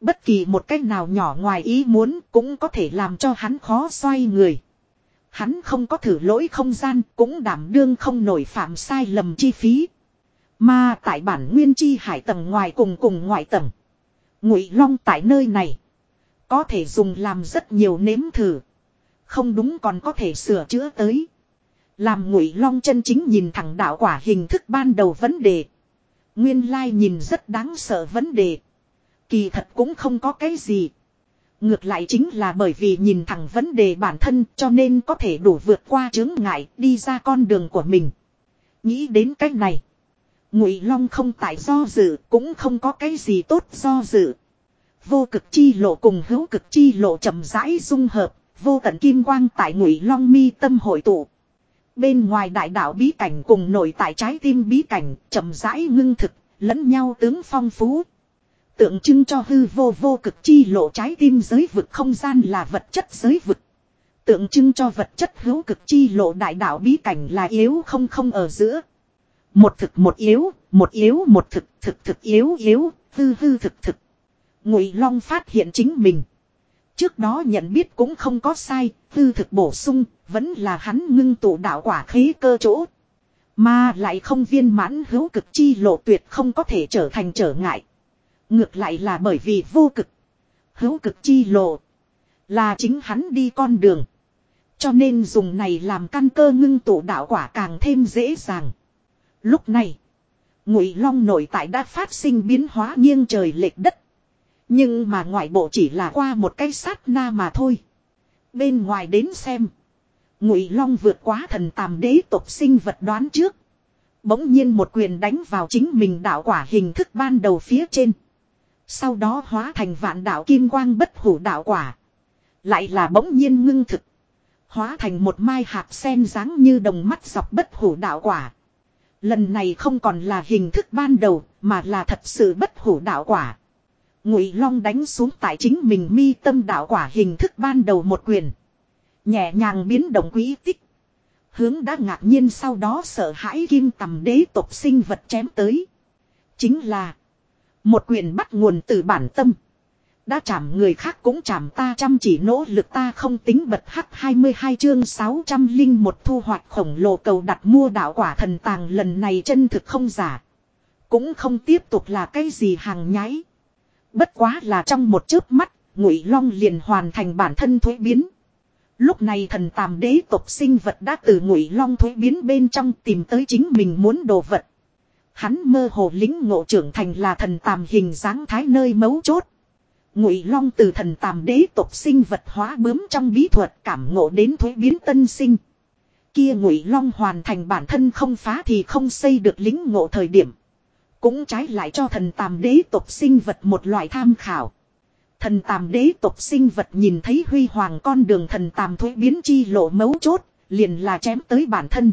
Bất kỳ một cách nào nhỏ ngoài ý muốn cũng có thể làm cho hắn khó xoay người. Hắn không có thử lỗi không gian cũng đảm đương không nổi phạm sai lầm chi phí. Mà tại bản nguyên chi hải tầng ngoài cùng cùng ngoại tầng. Ngụy Long tại nơi này. Có thể dùng làm rất nhiều nếm thử. Không đúng còn có thể sửa chữa tới. Làm ngụy long chân chính nhìn thẳng đạo quả hình thức ban đầu vấn đề. Nguyên lai nhìn rất đáng sợ vấn đề. Kỳ thật cũng không có cái gì. Ngược lại chính là bởi vì nhìn thẳng vấn đề bản thân cho nên có thể đủ vượt qua chướng ngại đi ra con đường của mình. Nghĩ đến cách này. Ngụy Long không tại do dự cũng không có cái gì tốt do dự. Vô cực chi lộ cùng hữu cực chi lộ chậm rãi dung hợp, vô tận kim quang tại Ngụy Long mi tâm hội tụ. Bên ngoài đại đạo bí cảnh cùng nội tại trái tim bí cảnh chậm rãi ngưng thực, lẫn nhau tướng phong phú. Tượng trưng cho hư vô vô cực chi lộ trái tim giới vực không gian là vật chất giới vực. Tượng trưng cho vật chất hữu cực chi lộ đại đạo bí cảnh là yếu không không ở giữa. Một thực một yếu, một yếu một thực, thực thực yếu yếu, hư hư thực thực. Ngụy Long phát hiện chính mình. Trước đó nhận biết cũng không có sai, tư thực bổ sung, vẫn là hắn ngưng tụ đạo quả khí cơ chỗ. Mà lại không viên mãn hữu cực chi lộ tuyệt không có thể trở thành trở ngại. Ngược lại là bởi vì vô cực. Hữu cực chi lộ. Là chính hắn đi con đường. Cho nên dùng này làm căn cơ ngưng tụ đạo quả càng thêm dễ dàng. Lúc này. Ngụy Long nội tại đã phát sinh biến hóa nghiêng trời lệch đất. Nhưng mà ngoại bộ chỉ là qua một cái sát na mà thôi. Bên ngoài đến xem. Ngụy Long vượt quá thần tàm đế tộc sinh vật đoán trước. Bỗng nhiên một quyền đánh vào chính mình đạo quả hình thức ban đầu phía trên. Sau đó hóa thành vạn đạo kim quang bất hủ đạo quả. Lại là bỗng nhiên ngưng thực. Hóa thành một mai hạt sen dáng như đồng mắt dọc bất hủ đạo quả. Lần này không còn là hình thức ban đầu, mà là thật sự bất hủ đạo quả. Ngụy Long đánh xuống tại chính mình mi tâm đạo quả hình thức ban đầu một quyền. Nhẹ nhàng biến động quỹ tích. Hướng đã ngạc nhiên sau đó sợ hãi kim tầm đế tộc sinh vật chém tới. Chính là. Một quyền bắt nguồn từ bản tâm. Đã chạm người khác cũng chạm ta chăm chỉ nỗ lực ta không tính bật hắc 22 chương 600 linh một thu hoạch khổng lồ cầu đặt mua đạo quả thần tàng lần này chân thực không giả. Cũng không tiếp tục là cái gì hàng nhái. Bất quá là trong một chớp mắt, ngụy long liền hoàn thành bản thân thuế biến. Lúc này thần tàm đế tộc sinh vật đã từ ngụy long thuế biến bên trong tìm tới chính mình muốn đồ vật. Hắn mơ hồ lính ngộ trưởng thành là thần tàm hình dáng thái nơi mấu chốt. Ngụy long từ thần tàm đế tộc sinh vật hóa bướm trong bí thuật cảm ngộ đến thuế biến tân sinh. Kia ngụy long hoàn thành bản thân không phá thì không xây được lính ngộ thời điểm. Cũng trái lại cho thần tàm đế tộc sinh vật một loại tham khảo. Thần tàm đế tộc sinh vật nhìn thấy huy hoàng con đường thần tàm thuế biến chi lộ mấu chốt, liền là chém tới bản thân.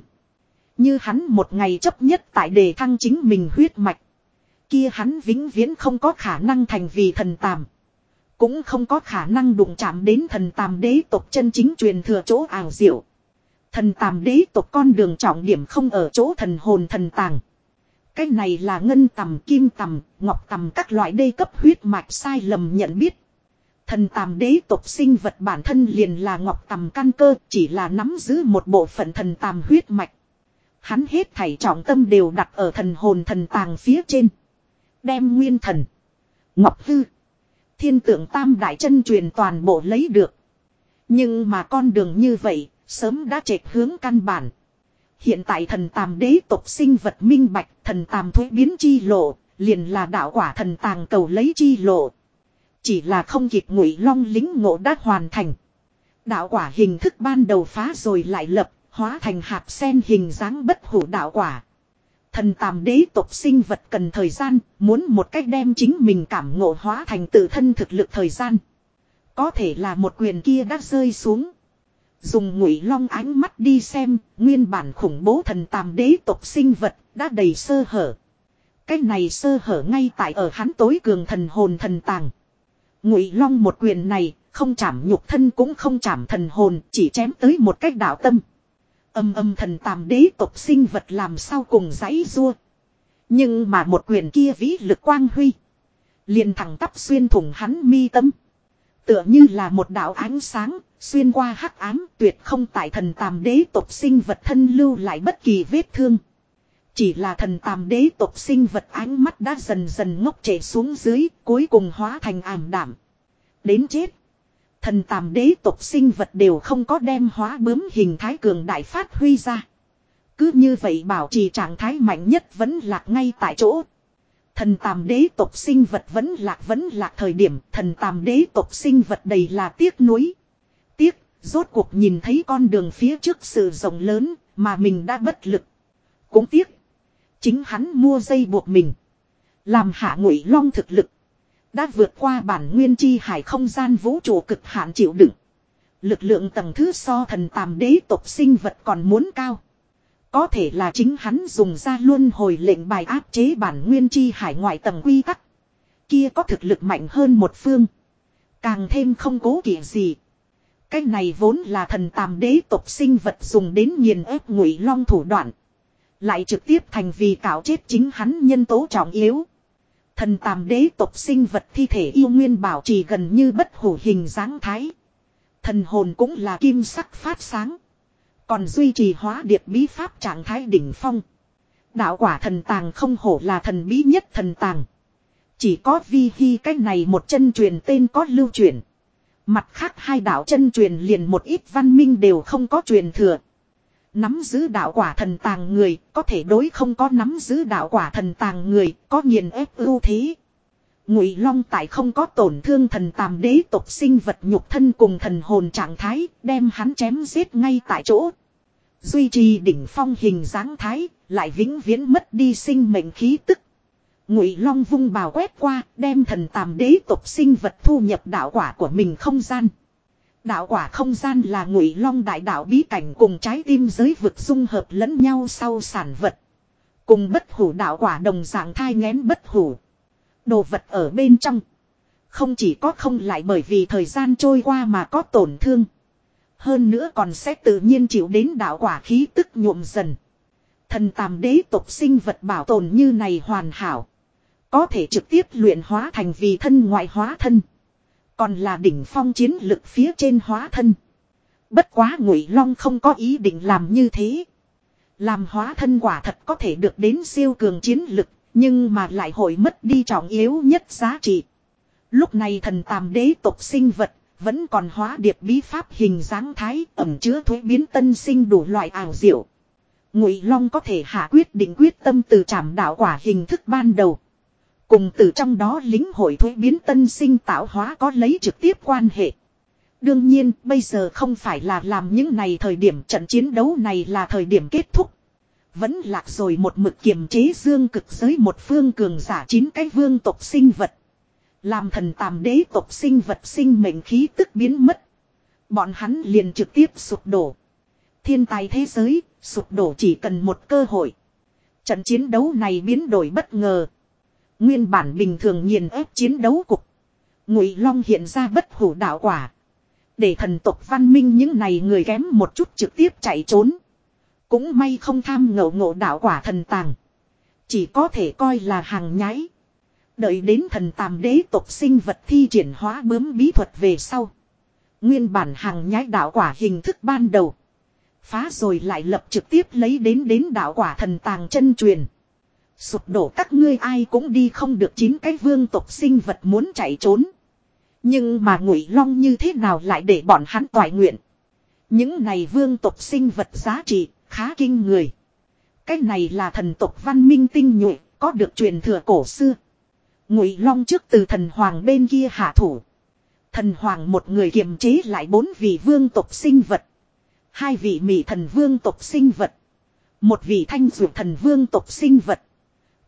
Như hắn một ngày chấp nhất tại đề thăng chính mình huyết mạch. Kia hắn vĩnh viễn không có khả năng thành vì thần tàm. Cũng không có khả năng đụng chạm đến thần tàm đế tộc chân chính truyền thừa chỗ ảo diệu. Thần tàm đế tộc con đường trọng điểm không ở chỗ thần hồn thần tàng. Cái này là ngân tầm, kim tầm, ngọc tầm các loại đê cấp huyết mạch sai lầm nhận biết. Thần tàm đế tộc sinh vật bản thân liền là ngọc tầm căn cơ, chỉ là nắm giữ một bộ phận thần tàm huyết mạch. Hắn hết thảy trọng tâm đều đặt ở thần hồn thần tàng phía trên. Đem nguyên thần, ngọc hư, thiên tượng tam đại chân truyền toàn bộ lấy được. Nhưng mà con đường như vậy, sớm đã trệt hướng căn bản. Hiện tại thần tàm đế tộc sinh vật minh bạch, thần tàm thuế biến chi lộ, liền là đạo quả thần tàng cầu lấy chi lộ. Chỉ là không kịp ngụy long lính ngộ đã hoàn thành. Đạo quả hình thức ban đầu phá rồi lại lập, hóa thành hạt sen hình dáng bất hủ đạo quả. Thần tàm đế tộc sinh vật cần thời gian, muốn một cách đem chính mình cảm ngộ hóa thành tự thân thực lực thời gian. Có thể là một quyền kia đã rơi xuống. Dùng ngụy long ánh mắt đi xem, nguyên bản khủng bố thần tàm đế tộc sinh vật, đã đầy sơ hở. Cái này sơ hở ngay tại ở hắn tối cường thần hồn thần tàng. Ngụy long một quyền này, không chạm nhục thân cũng không chạm thần hồn, chỉ chém tới một cách đạo tâm. Âm âm thần tàm đế tộc sinh vật làm sao cùng giấy rua. Nhưng mà một quyền kia vĩ lực quang huy. Liền thẳng tắp xuyên thủng hắn mi tâm. Tựa như là một đạo ánh sáng, xuyên qua hắc ám tuyệt không tại thần tàm đế tộc sinh vật thân lưu lại bất kỳ vết thương. Chỉ là thần tàm đế tộc sinh vật ánh mắt đã dần dần ngốc trễ xuống dưới, cuối cùng hóa thành ảm đảm. Đến chết. Thần tàm đế tộc sinh vật đều không có đem hóa bướm hình thái cường đại phát huy ra. Cứ như vậy bảo trì trạng thái mạnh nhất vẫn lạc ngay tại chỗ. Thần tàm đế tộc sinh vật vẫn lạc vẫn lạc thời điểm thần tàm đế tộc sinh vật đầy là tiếc nuối. Tiếc, rốt cuộc nhìn thấy con đường phía trước sự rộng lớn mà mình đã bất lực. Cũng tiếc, chính hắn mua dây buộc mình. Làm hạ ngụy long thực lực. Đã vượt qua bản nguyên chi hải không gian vũ trụ cực hạn chịu đựng. Lực lượng tầng thứ so thần tàm đế tộc sinh vật còn muốn cao. Có thể là chính hắn dùng ra luôn hồi lệnh bài áp chế bản nguyên chi hải ngoại tầng quy tắc. Kia có thực lực mạnh hơn một phương. Càng thêm không cố kỵ gì. Cái này vốn là thần tàm đế tộc sinh vật dùng đến nghiền ép ngụy long thủ đoạn. Lại trực tiếp thành vì cạo chết chính hắn nhân tố trọng yếu. Thần tàm đế tộc sinh vật thi thể yêu nguyên bảo trì gần như bất hủ hình dáng thái. Thần hồn cũng là kim sắc phát sáng. Còn duy trì hóa điệp bí pháp trạng thái đỉnh phong. Đạo quả thần tàng không hổ là thần bí nhất thần tàng. Chỉ có vi hi cái này một chân truyền tên có lưu truyền. Mặt khác hai đạo chân truyền liền một ít văn minh đều không có truyền thừa. Nắm giữ đạo quả thần tàng người, có thể đối không có nắm giữ đạo quả thần tàng người, có nghiền ép ưu thế. Ngụy Long tại không có tổn thương thần tàm đế tộc sinh vật nhục thân cùng thần hồn trạng thái, đem hắn chém giết ngay tại chỗ. Duy trì đỉnh phong hình dáng thái, lại vĩnh viễn mất đi sinh mệnh khí tức. Ngụy Long vung bào quét qua, đem thần tàm đế tộc sinh vật thu nhập đạo quả của mình không gian. Đạo quả không gian là Ngụy Long đại đạo bí cảnh cùng trái tim giới vực dung hợp lẫn nhau sau sản vật. Cùng bất hủ đạo quả đồng dạng thai ngén bất hủ. Đồ vật ở bên trong. Không chỉ có không lại bởi vì thời gian trôi qua mà có tổn thương. Hơn nữa còn sẽ tự nhiên chịu đến đạo quả khí tức nhuộm dần. Thần tàm đế tục sinh vật bảo tồn như này hoàn hảo. Có thể trực tiếp luyện hóa thành vì thân ngoại hóa thân. Còn là đỉnh phong chiến lực phía trên hóa thân. Bất quá ngụy long không có ý định làm như thế. Làm hóa thân quả thật có thể được đến siêu cường chiến lực. Nhưng mà lại hội mất đi trọng yếu nhất giá trị. Lúc này thần tàm đế tộc sinh vật vẫn còn hóa điệp bí pháp hình dáng thái ẩm chứa thuế biến tân sinh đủ loại ảo diệu. Ngụy Long có thể hạ quyết định quyết tâm từ trảm đạo quả hình thức ban đầu. Cùng từ trong đó lính hội thuế biến tân sinh tạo hóa có lấy trực tiếp quan hệ. Đương nhiên, bây giờ không phải là làm những này thời điểm trận chiến đấu này là thời điểm kết thúc. Vẫn lạc rồi một mực kiềm chế dương cực giới một phương cường giả chín cái vương tộc sinh vật. Làm thần tàm đế tộc sinh vật sinh mệnh khí tức biến mất. Bọn hắn liền trực tiếp sụp đổ. Thiên tài thế giới, sụp đổ chỉ cần một cơ hội. Trận chiến đấu này biến đổi bất ngờ. Nguyên bản bình thường nghiền ép chiến đấu cục. Ngụy Long hiện ra bất hủ đạo quả. Để thần tộc văn minh những này người kém một chút trực tiếp chạy trốn. Cũng may không tham ngộ ngộ đạo quả thần tàng. Chỉ có thể coi là hàng nhái. Đợi đến thần tàm đế tộc sinh vật thi triển hóa bướm bí thuật về sau. Nguyên bản hàng nhái đạo quả hình thức ban đầu. Phá rồi lại lập trực tiếp lấy đến đến đạo quả thần tàng chân truyền. Sụp đổ các ngươi ai cũng đi không được chín cái vương tộc sinh vật muốn chạy trốn. Nhưng mà ngụy long như thế nào lại để bọn hắn toại nguyện. Những này vương tộc sinh vật giá trị khá kinh người. Cái này là thần tộc văn minh tinh nhuệ có được truyền thừa cổ xưa. Ngụy long trước từ thần hoàng bên kia hạ thủ. Thần hoàng một người kiềm chế lại bốn vị vương tộc sinh vật. Hai vị mỹ thần vương tộc sinh vật. Một vị thanh dược thần vương tộc sinh vật.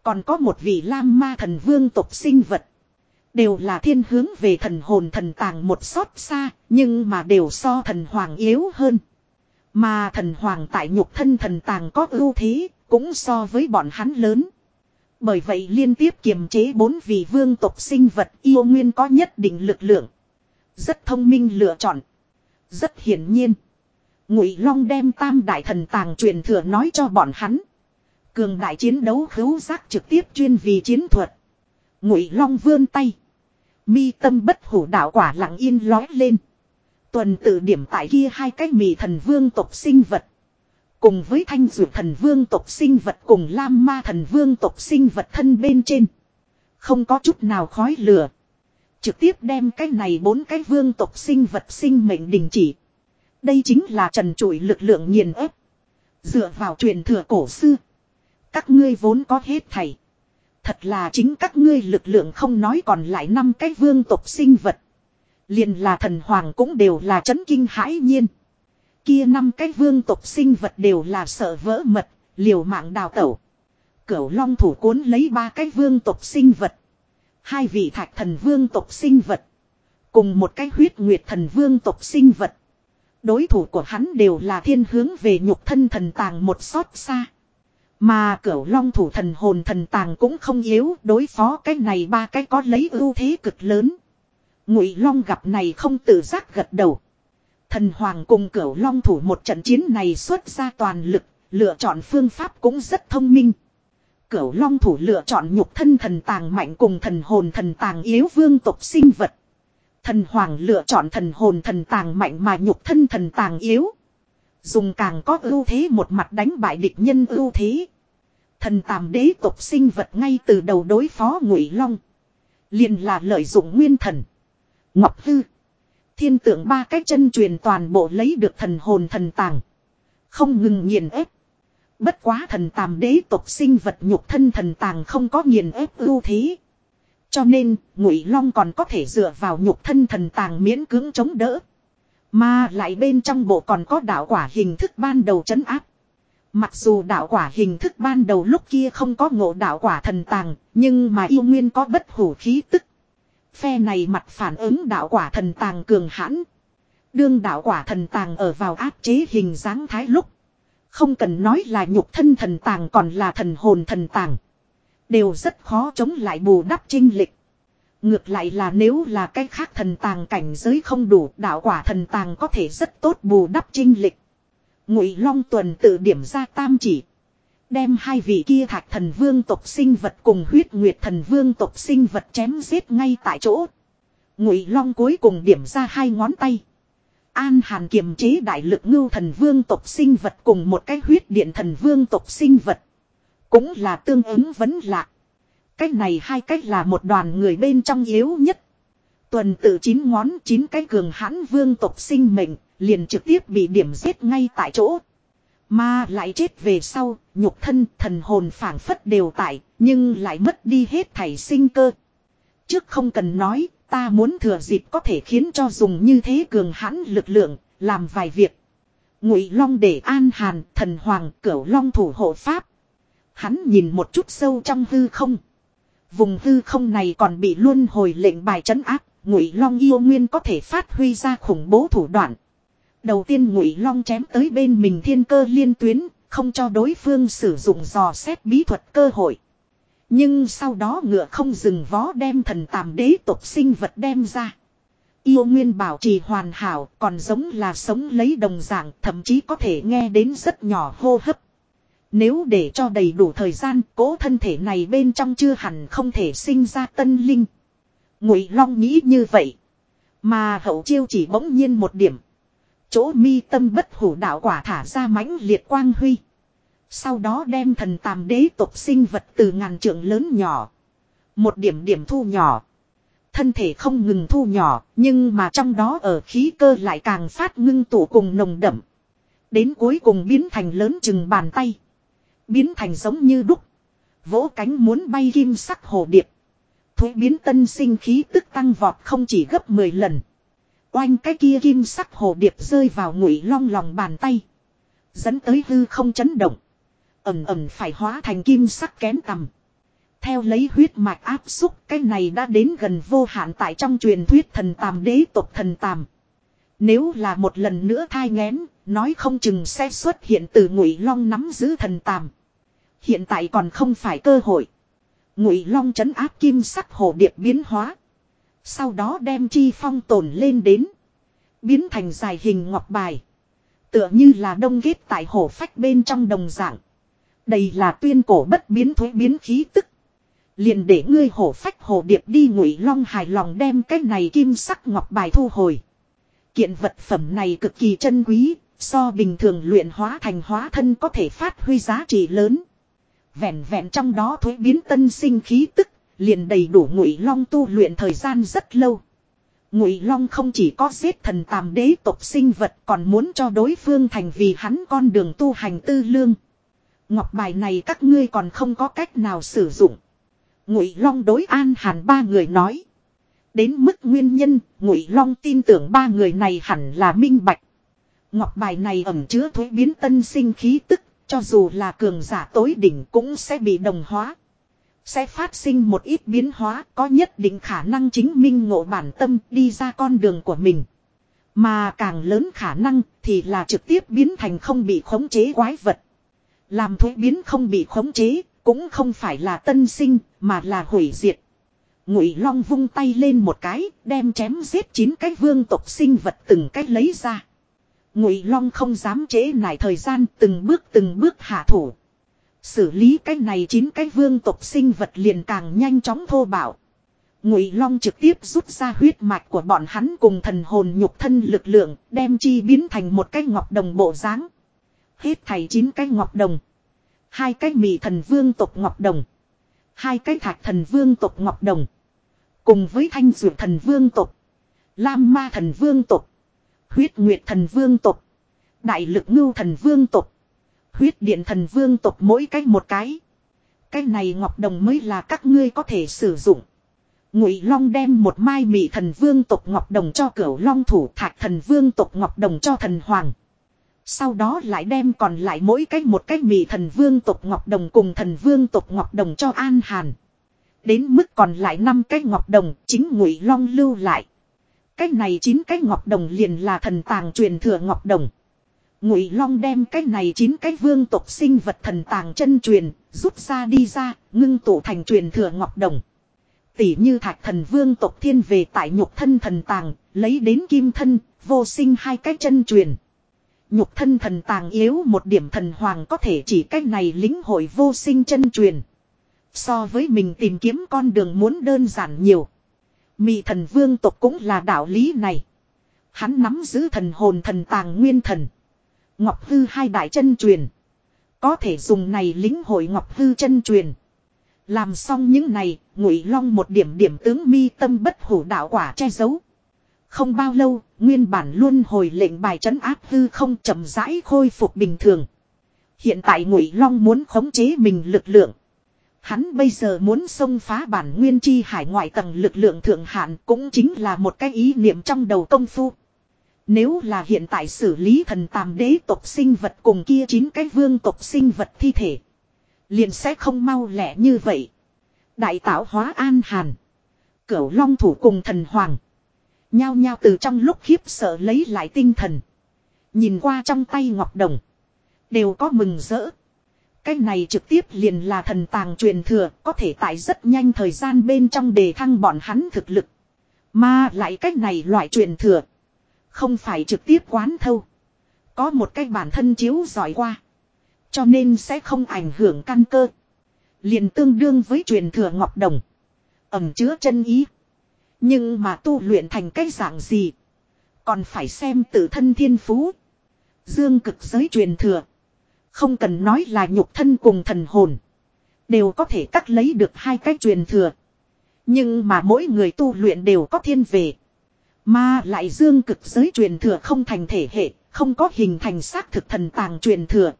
Còn có một vị lam ma thần vương tộc sinh vật. Đều là thiên hướng về thần hồn thần tàng một xót xa, nhưng mà đều so thần hoàng yếu hơn. Mà thần hoàng tại nhục thân thần tàng có ưu thế, cũng so với bọn hắn lớn. Bởi vậy liên tiếp kiềm chế bốn vị vương tộc sinh vật yêu nguyên có nhất định lực lượng. Rất thông minh lựa chọn. Rất hiển nhiên. Ngụy Long đem tam đại thần tàng truyền thừa nói cho bọn hắn. Cường đại chiến đấu khứu giác trực tiếp chuyên vì chiến thuật. Ngụy Long vươn tay. Mi tâm bất hủ đạo quả lặng yên lói lên. Tuần tự điểm tại kia hai cái mì thần vương tộc sinh vật. Cùng với thanh dược thần vương tộc sinh vật cùng lam ma thần vương tộc sinh vật thân bên trên. Không có chút nào khói lửa. Trực tiếp đem cái này bốn cái vương tộc sinh vật sinh mệnh đình chỉ. Đây chính là trần trụi lực lượng nghiền ép. Dựa vào truyền thừa cổ xưa. Các ngươi vốn có hết thầy. Thật là chính các ngươi lực lượng không nói còn lại năm cái vương tộc sinh vật. Liền là thần hoàng cũng đều là chấn kinh hãi nhiên. Kia năm cái vương tộc sinh vật đều là sợ vỡ mật, liều mạng đào tẩu. Cửu long thủ cuốn lấy ba cái vương tộc sinh vật. Hai vị thạch thần vương tộc sinh vật. Cùng một cái huyết nguyệt thần vương tộc sinh vật. Đối thủ của hắn đều là thiên hướng về nhục thân thần tàng một xót xa. Mà cửu long thủ thần hồn thần tàng cũng không yếu đối phó cái này ba cái có lấy ưu thế cực lớn. Ngụy long gặp này không tự giác gật đầu. Thần hoàng cùng cửu long thủ một trận chiến này xuất ra toàn lực, lựa chọn phương pháp cũng rất thông minh. Cửu long thủ lựa chọn nhục thân thần tàng mạnh cùng thần hồn thần tàng yếu vương tộc sinh vật. Thần hoàng lựa chọn thần hồn thần tàng mạnh mà nhục thân thần tàng yếu. Dùng càng có ưu thế một mặt đánh bại địch nhân ưu thế. Thần tàm đế tộc sinh vật ngay từ đầu đối phó ngụy long. liền là lợi dụng nguyên thần. Ngọc hư. Thiên tượng ba cái chân truyền toàn bộ lấy được thần hồn thần tàng. Không ngừng nghiền ép. Bất quá thần tàm đế tộc sinh vật nhục thân thần tàng không có nghiền ép ưu thế. Cho nên, Ngụy Long còn có thể dựa vào nhục thân thần tàng miễn cưỡng chống đỡ. Mà lại bên trong bộ còn có đạo quả hình thức ban đầu chấn áp. Mặc dù đạo quả hình thức ban đầu lúc kia không có ngộ đạo quả thần tàng, nhưng mà yêu nguyên có bất hủ khí tức. Phe này mặt phản ứng đạo quả thần tàng cường hãn. Đương đạo quả thần tàng ở vào áp chế hình dáng thái lúc. Không cần nói là nhục thân thần tàng còn là thần hồn thần tàng. Đều rất khó chống lại bù đắp trinh lịch. Ngược lại là nếu là cái khác thần tàng cảnh giới không đủ, đạo quả thần tàng có thể rất tốt bù đắp trinh lịch. Ngụy Long tuần tự điểm ra tam chỉ. Đem hai vị kia thạch thần vương tộc sinh vật cùng huyết nguyệt thần vương tộc sinh vật chém giết ngay tại chỗ. Ngụy Long cuối cùng điểm ra hai ngón tay. An Hàn kiềm chế đại lực ngưu thần vương tộc sinh vật cùng một cái huyết điện thần vương tộc sinh vật. Cũng là tương ứng vấn lạc. Cách này hai cách là một đoàn người bên trong yếu nhất. Tuần tự chín ngón chín cái cường hãn vương tộc sinh mệnh, liền trực tiếp bị điểm giết ngay tại chỗ. Mà lại chết về sau, nhục thân, thần hồn phảng phất đều tại, nhưng lại mất đi hết thảy sinh cơ. Trước không cần nói, ta muốn thừa dịp có thể khiến cho dùng như thế cường hãn lực lượng, làm vài việc. Ngụy Long để an hàn, thần hoàng, cửu long thủ hộ pháp. Hắn nhìn một chút sâu trong hư không. Vùng hư không này còn bị luân hồi lệnh bài trấn áp, Ngụy Long yêu nguyên có thể phát huy ra khủng bố thủ đoạn. Đầu tiên Ngụy Long chém tới bên mình thiên cơ liên tuyến, không cho đối phương sử dụng dò xét bí thuật cơ hội. Nhưng sau đó ngựa không dừng vó đem thần tàm đế tộc sinh vật đem ra. Yêu nguyên bảo trì hoàn hảo còn giống là sống lấy đồng dạng thậm chí có thể nghe đến rất nhỏ hô hấp. Nếu để cho đầy đủ thời gian cố thân thể này bên trong chưa hẳn không thể sinh ra tân linh. Ngụy Long nghĩ như vậy. Mà hậu chiêu chỉ bỗng nhiên một điểm. Chỗ mi tâm bất hủ đạo quả thả ra mãnh liệt quang huy. Sau đó đem thần tàm đế tộc sinh vật từ ngàn trượng lớn nhỏ. Một điểm điểm thu nhỏ. Thân thể không ngừng thu nhỏ, nhưng mà trong đó ở khí cơ lại càng phát ngưng tụ cùng nồng đậm. Đến cuối cùng biến thành lớn chừng bàn tay. Biến thành giống như đúc. Vỗ cánh muốn bay kim sắc hồ điệp. Thuế biến tân sinh khí tức tăng vọt không chỉ gấp 10 lần. Oanh cái kia kim sắc hồ điệp rơi vào ngụy long lòng bàn tay. Dẫn tới hư không chấn động. Ẩm ẩm phải hóa thành kim sắc kén tầm. Theo lấy huyết mạch áp xúc cái này đã đến gần vô hạn tại trong truyền thuyết thần tàm đế tộc thần tàm. Nếu là một lần nữa thai ngén, nói không chừng sẽ xuất hiện từ ngụy long nắm giữ thần tàm. Hiện tại còn không phải cơ hội. Ngụy long chấn áp kim sắc hồ điệp biến hóa. Sau đó đem chi phong tồn lên đến. Biến thành dài hình ngọc bài. Tựa như là đông ghét tại hổ phách bên trong đồng dạng. Đây là tuyên cổ bất biến thuế biến khí tức. Liền để ngươi hổ phách hồ điệp đi ngụy long hài lòng đem cái này kim sắc ngọc bài thu hồi. Kiện vật phẩm này cực kỳ chân quý, so bình thường luyện hóa thành hóa thân có thể phát huy giá trị lớn. Vẹn vẹn trong đó thuế biến tân sinh khí tức, liền đầy đủ ngụy long tu luyện thời gian rất lâu. Ngụy long không chỉ có giết thần tàm đế tộc sinh vật còn muốn cho đối phương thành vì hắn con đường tu hành tư lương. Ngọc bài này các ngươi còn không có cách nào sử dụng. Ngụy long đối an hàn ba người nói. Đến mức nguyên nhân, Ngụy long tin tưởng ba người này hẳn là minh bạch. Ngọc bài này ẩm chứa thuế biến tân sinh khí tức cho dù là cường giả tối đỉnh cũng sẽ bị đồng hóa. Sẽ phát sinh một ít biến hóa có nhất định khả năng chính minh ngộ bản tâm đi ra con đường của mình. Mà càng lớn khả năng thì là trực tiếp biến thành không bị khống chế quái vật. Làm thuế biến không bị khống chế cũng không phải là tân sinh mà là hủy diệt. Ngụy Long vung tay lên một cái, đem chém giết chín cái vương tộc sinh vật từng cách lấy ra. Ngụy Long không dám chế nải thời gian từng bước từng bước hạ thủ. Xử lý cái này chín cái vương tộc sinh vật liền càng nhanh chóng thô bạo. Ngụy Long trực tiếp rút ra huyết mạch của bọn hắn cùng thần hồn nhục thân lực lượng, đem chi biến thành một cái ngọc đồng bộ dáng. Hết thảy chín cái ngọc đồng, hai cái mị thần vương tộc ngọc đồng, hai cái thạch thần vương tộc ngọc đồng, cùng với thanh dược thần vương tộc, lam ma thần vương tộc, Huyết Nguyệt thần vương tộc. Đại lực ngưu thần vương tộc. Huyết điện thần vương tộc mỗi cách một cái. Cái này ngọc đồng mới là các ngươi có thể sử dụng. Ngụy Long đem một mai mị thần vương tộc ngọc đồng cho cửu Long thủ, thạch thần vương tộc ngọc đồng cho thần hoàng. Sau đó lại đem còn lại mỗi cách một cách mị thần vương tộc ngọc đồng cùng thần vương tộc ngọc đồng cho An Hàn. Đến mức còn lại năm cái ngọc đồng, chính Ngụy Long lưu lại. Cái này chín cái ngọc đồng liền là thần tàng truyền thừa ngọc đồng. Ngụy Long đem cái này chín cái vương tộc sinh vật thần tàng chân truyền, rút ra đi ra, ngưng tụ thành truyền thừa ngọc đồng. Tỷ như thạch thần vương tộc thiên về tại nhục thân thần tàng, lấy đến kim thân, vô sinh hai cái chân truyền. Nhục thân thần tàng yếu một điểm thần hoàng có thể chỉ cách này lính hội vô sinh chân truyền. So với mình tìm kiếm con đường muốn đơn giản nhiều. Mị thần vương tộc cũng là đạo lý này. Hắn nắm giữ thần hồn thần tàng nguyên thần. Ngọc Hư hai đại chân truyền. Có thể dùng này lính hội Ngọc Hư chân truyền. Làm xong những này, ngụy long một điểm điểm tướng mi tâm bất hủ đạo quả che giấu. Không bao lâu, nguyên bản luôn hồi lệnh bài trấn áp hư không chậm rãi khôi phục bình thường. Hiện tại ngụy long muốn khống chế mình lực lượng. Hắn bây giờ muốn xông phá bản nguyên chi hải ngoại tầng lực lượng thượng hạn cũng chính là một cái ý niệm trong đầu công phu. Nếu là hiện tại xử lý thần tàm đế tộc sinh vật cùng kia chín cái vương tộc sinh vật thi thể. Liền sẽ không mau lẹ như vậy. Đại tạo hóa an hàn. Cửu long thủ cùng thần hoàng. Nhao nhao từ trong lúc khiếp sợ lấy lại tinh thần. Nhìn qua trong tay ngọc đồng. Đều có mừng rỡ. Cái này trực tiếp liền là thần tàng truyền thừa, có thể tại rất nhanh thời gian bên trong đề thăng bọn hắn thực lực. Mà lại cách này loại truyền thừa. Không phải trực tiếp quán thâu. Có một cái bản thân chiếu giỏi qua. Cho nên sẽ không ảnh hưởng căn cơ. Liền tương đương với truyền thừa ngọc đồng. Ẩm chứa chân ý. Nhưng mà tu luyện thành cái dạng gì. Còn phải xem tự thân thiên phú. Dương cực giới truyền thừa. Không cần nói là nhục thân cùng thần hồn. Đều có thể cắt lấy được hai cái truyền thừa. Nhưng mà mỗi người tu luyện đều có thiên về. Mà lại dương cực giới truyền thừa không thành thể hệ, không có hình thành xác thực thần tàng truyền thừa.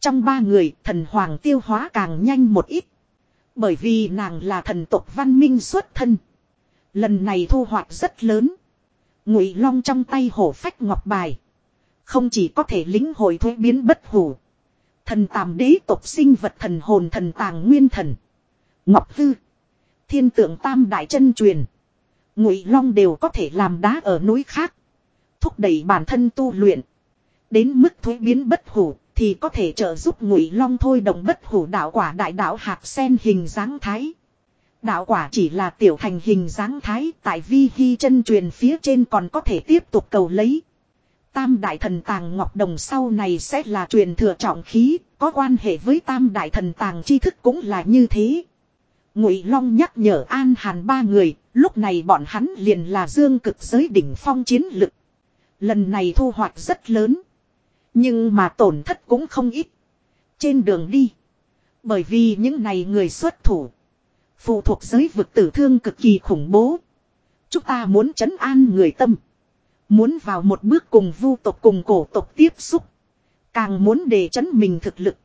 Trong ba người, thần hoàng tiêu hóa càng nhanh một ít. Bởi vì nàng là thần tộc văn minh xuất thân. Lần này thu hoạch rất lớn. Ngụy long trong tay hổ phách ngọc bài. Không chỉ có thể lính hội thuế biến bất hủ. Thần tàm đế tộc sinh vật thần hồn thần tàng nguyên thần. Ngọc hư. Thiên tượng tam đại chân truyền. Ngụy long đều có thể làm đá ở núi khác. Thúc đẩy bản thân tu luyện. Đến mức thuế biến bất hủ thì có thể trợ giúp ngụy long thôi động bất hủ đạo quả đại đạo hạt sen hình dáng thái. Đạo quả chỉ là tiểu thành hình dáng thái tại vi hy chân truyền phía trên còn có thể tiếp tục cầu lấy. Tam đại thần tàng ngọc đồng sau này sẽ là truyền thừa trọng khí, có quan hệ với tam đại thần tàng tri thức cũng là như thế. Ngụy Long nhắc nhở An Hàn ba người, lúc này bọn hắn liền là dương cực giới đỉnh phong chiến lực. Lần này thu hoạch rất lớn. Nhưng mà tổn thất cũng không ít. Trên đường đi. Bởi vì những này người xuất thủ. Phụ thuộc giới vực tử thương cực kỳ khủng bố. Chúng ta muốn chấn an người tâm. Muốn vào một bước cùng vu tộc cùng cổ tộc tiếp xúc. Càng muốn đề chấn mình thực lực.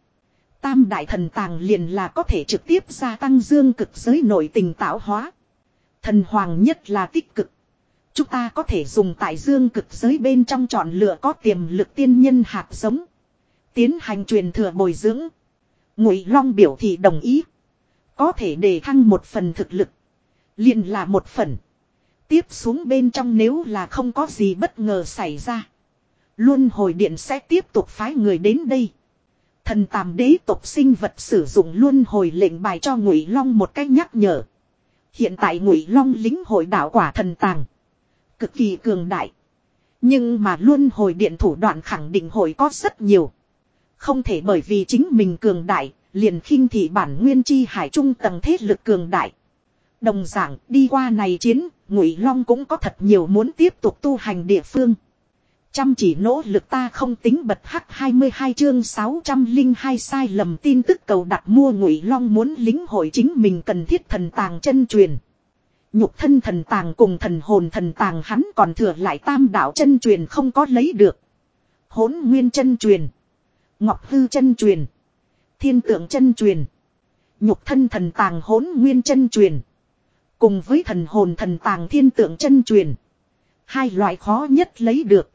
Tam đại thần tàng liền là có thể trực tiếp gia tăng dương cực giới nội tình tạo hóa. Thần hoàng nhất là tích cực. Chúng ta có thể dùng tại dương cực giới bên trong chọn lựa có tiềm lực tiên nhân hạt giống. Tiến hành truyền thừa bồi dưỡng. Ngụy Long biểu thị đồng ý. Có thể đề thăng một phần thực lực. liền là một phần. Tiếp xuống bên trong nếu là không có gì bất ngờ xảy ra. Luân hồi điện sẽ tiếp tục phái người đến đây. Thần tàm đế tộc sinh vật sử dụng luân hồi lệnh bài cho Ngụy Long một cách nhắc nhở. Hiện tại Ngụy Long lính hội đạo quả thần tàng. Cực kỳ cường đại. Nhưng mà luôn hồi điện thủ đoạn khẳng định hội có rất nhiều. Không thể bởi vì chính mình cường đại, liền khinh thị bản nguyên chi hải trung tầng thế lực cường đại. Đồng giảng đi qua này chiến, Ngụy Long cũng có thật nhiều muốn tiếp tục tu hành địa phương. Chăm chỉ nỗ lực ta không tính bật hắc 22 chương 602 sai lầm tin tức cầu đặt mua Ngụy Long muốn lính hội chính mình cần thiết thần tàng chân truyền. Nhục thân thần tàng cùng thần hồn thần tàng hắn còn thừa lại tam đạo chân truyền không có lấy được. Hỗn nguyên chân truyền. Ngọc hư chân truyền. Thiên tượng chân truyền. Nhục thân thần tàng hỗn nguyên chân truyền. Cùng với thần hồn thần tàng thiên tượng chân truyền. Hai loại khó nhất lấy được.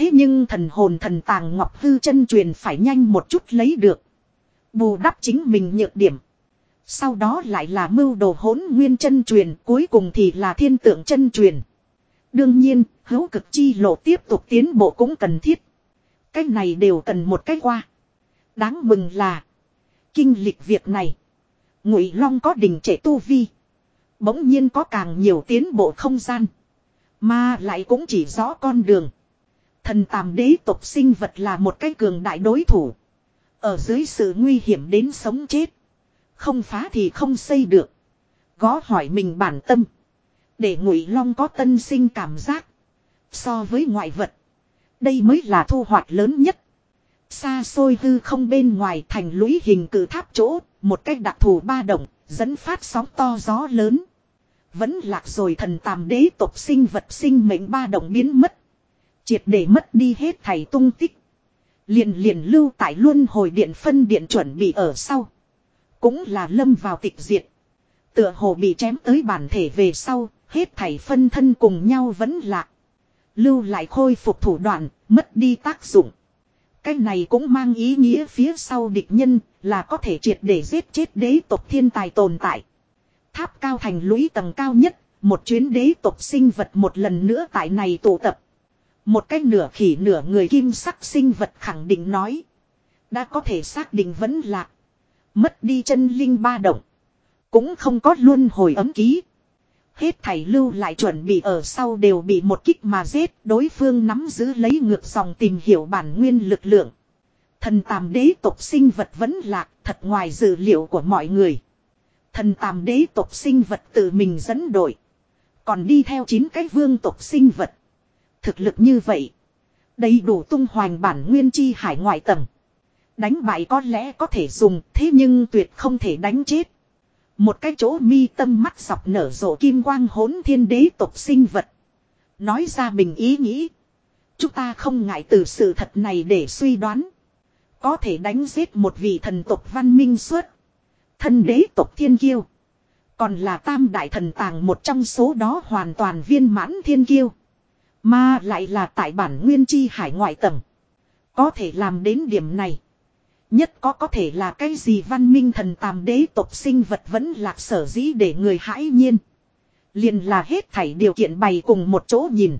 Thế nhưng thần hồn thần tàng ngọc hư chân truyền phải nhanh một chút lấy được. Bù đắp chính mình nhược điểm. Sau đó lại là mưu đồ hỗn nguyên chân truyền, cuối cùng thì là thiên tượng chân truyền. Đương nhiên, hữu cực chi lộ tiếp tục tiến bộ cũng cần thiết. Cái này đều cần một cái qua. Đáng mừng là, kinh lịch việc này, Ngụy Long có đỉnh trẻ tu vi. Bỗng nhiên có càng nhiều tiến bộ không gian. Mà lại cũng chỉ rõ con đường. Thần tàm đế tộc sinh vật là một cái cường đại đối thủ. Ở dưới sự nguy hiểm đến sống chết. Không phá thì không xây được. Gó hỏi mình bản tâm. Để ngụy long có tân sinh cảm giác. So với ngoại vật. Đây mới là thu hoạch lớn nhất. Xa xôi hư không bên ngoài thành lũy hình cử tháp chỗ. Một cách đặc thù ba động. Dẫn phát sóng to gió lớn. Vẫn lạc rồi thần tàm đế tộc sinh vật sinh mệnh ba động biến mất. Triệt để mất đi hết thầy tung tích. Liền liền lưu tại luân hồi điện phân điện chuẩn bị ở sau. Cũng là lâm vào tịch diệt. Tựa hồ bị chém tới bản thể về sau, hết thảy phân thân cùng nhau vẫn lạc. Lưu lại khôi phục thủ đoạn, mất đi tác dụng. Cái này cũng mang ý nghĩa phía sau địch nhân là có thể triệt để giết chết đế tộc thiên tài tồn tại. Tháp cao thành lũy tầng cao nhất, một chuyến đế tộc sinh vật một lần nữa tại này tụ tập. Một cái nửa khỉ nửa người kim sắc sinh vật khẳng định nói. Đã có thể xác định vẫn là Mất đi chân linh ba động. Cũng không có luôn hồi ấm ký. Hết thảy lưu lại chuẩn bị ở sau đều bị một kích mà giết. Đối phương nắm giữ lấy ngược dòng tìm hiểu bản nguyên lực lượng. Thần tàm đế tộc sinh vật vẫn lạc, thật ngoài dự liệu của mọi người. Thần tàm đế tộc sinh vật tự mình dẫn đội. Còn đi theo chín cái vương tộc sinh vật. Thực lực như vậy. Đầy đủ tung hoành bản nguyên chi hải ngoại tầng. Đánh bại có lẽ có thể dùng, thế nhưng tuyệt không thể đánh chết. Một cái chỗ mi tâm mắt sọc nở rộ kim quang hỗn thiên đế tộc sinh vật. Nói ra mình ý nghĩ. Chúng ta không ngại từ sự thật này để suy đoán. Có thể đánh giết một vị thần tộc văn minh suốt. Thần đế tộc thiên kiêu. Còn là tam đại thần tàng một trong số đó hoàn toàn viên mãn thiên kiêu. Mà lại là tại bản nguyên chi hải ngoại tầng. Có thể làm đến điểm này. Nhất có có thể là cái gì văn minh thần tàm đế tộc sinh vật vẫn lạc sở dĩ để người hãi nhiên. liền là hết thảy điều kiện bày cùng một chỗ nhìn.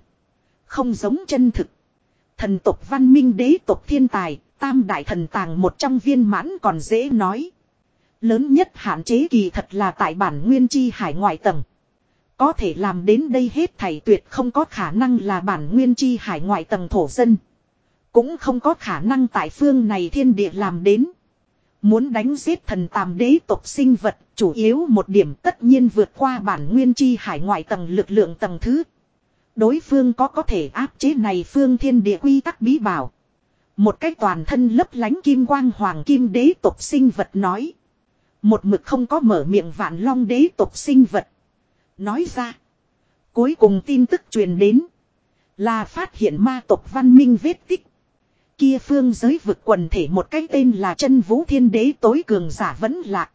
Không giống chân thực. Thần tộc văn minh đế tộc thiên tài, tam đại thần tàng một trong viên mãn còn dễ nói. Lớn nhất hạn chế kỳ thật là tại bản nguyên chi hải ngoại tầng. Có thể làm đến đây hết thảy tuyệt không có khả năng là bản nguyên chi hải ngoại tầng thổ dân. Cũng không có khả năng tại phương này thiên địa làm đến. Muốn đánh giết thần tàm đế tộc sinh vật, chủ yếu một điểm tất nhiên vượt qua bản nguyên chi hải ngoại tầng lực lượng tầng thứ. Đối phương có có thể áp chế này phương thiên địa quy tắc bí bảo. Một cái toàn thân lấp lánh kim quang hoàng kim đế tộc sinh vật nói. Một mực không có mở miệng vạn long đế tộc sinh vật. Nói ra. Cuối cùng tin tức truyền đến. Là phát hiện ma tộc văn minh vết tích kia phương giới vực quần thể một cái tên là chân vũ thiên đế tối cường giả vẫn lạc.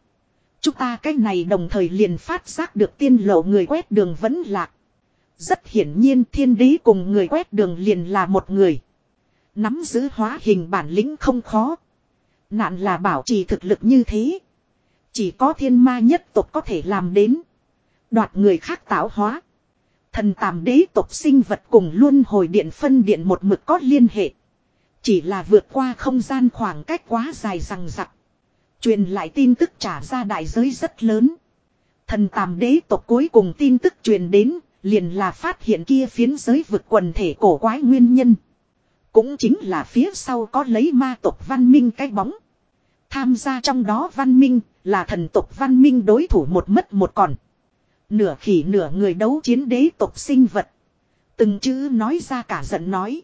Chúng ta cái này đồng thời liền phát giác được tiên lộ người quét đường vẫn lạc. Rất hiển nhiên thiên đế cùng người quét đường liền là một người. Nắm giữ hóa hình bản lĩnh không khó. Nạn là bảo trì thực lực như thế. Chỉ có thiên ma nhất tộc có thể làm đến. Đoạt người khác tạo hóa. Thần tàm đế tộc sinh vật cùng luôn hồi điện phân điện một mực có liên hệ. Chỉ là vượt qua không gian khoảng cách quá dài rằng rặc. Truyền lại tin tức trả ra đại giới rất lớn. Thần tàm đế tộc cuối cùng tin tức truyền đến, liền là phát hiện kia phiến giới vực quần thể cổ quái nguyên nhân. Cũng chính là phía sau có lấy ma tộc văn minh cái bóng. Tham gia trong đó văn minh, là thần tộc văn minh đối thủ một mất một còn. Nửa khỉ nửa người đấu chiến đế tộc sinh vật. Từng chữ nói ra cả giận nói.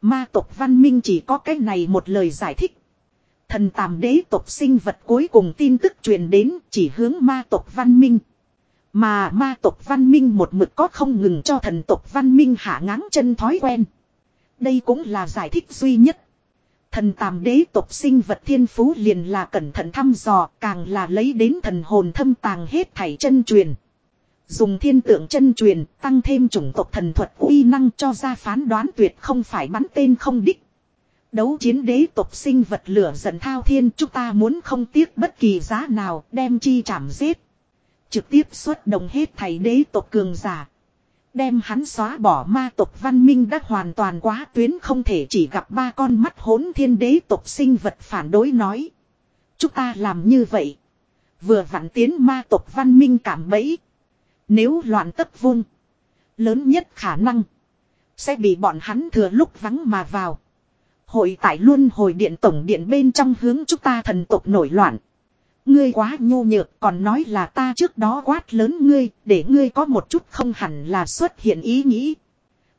Ma tộc văn minh chỉ có cái này một lời giải thích. Thần tàm đế tộc sinh vật cuối cùng tin tức truyền đến chỉ hướng ma tộc văn minh. Mà ma tộc văn minh một mực có không ngừng cho thần tộc văn minh hạ ngáng chân thói quen. Đây cũng là giải thích duy nhất. Thần tàm đế tộc sinh vật thiên phú liền là cẩn thận thăm dò, càng là lấy đến thần hồn thâm tàng hết thảy chân truyền. Dùng thiên tượng chân truyền, tăng thêm chủng tộc thần thuật uy năng cho ra phán đoán tuyệt không phải bắn tên không đích. Đấu chiến đế tộc sinh vật lửa giận thao thiên, chúng ta muốn không tiếc bất kỳ giá nào, đem chi chảm giết. Trực tiếp xuất động hết thầy đế tộc cường giả. Đem hắn xóa bỏ ma tộc văn minh đã hoàn toàn quá tuyến không thể chỉ gặp ba con mắt hỗn thiên đế tộc sinh vật phản đối nói. Chúng ta làm như vậy. Vừa vặn tiến ma tộc văn minh cảm bẫy. Nếu loạn tất vung. Lớn nhất khả năng. Sẽ bị bọn hắn thừa lúc vắng mà vào. Hội tại luôn hồi điện tổng điện bên trong hướng chúng ta thần tộc nổi loạn. Ngươi quá nhô nhược, còn nói là ta trước đó quát lớn ngươi, để ngươi có một chút không hẳn là xuất hiện ý nghĩ.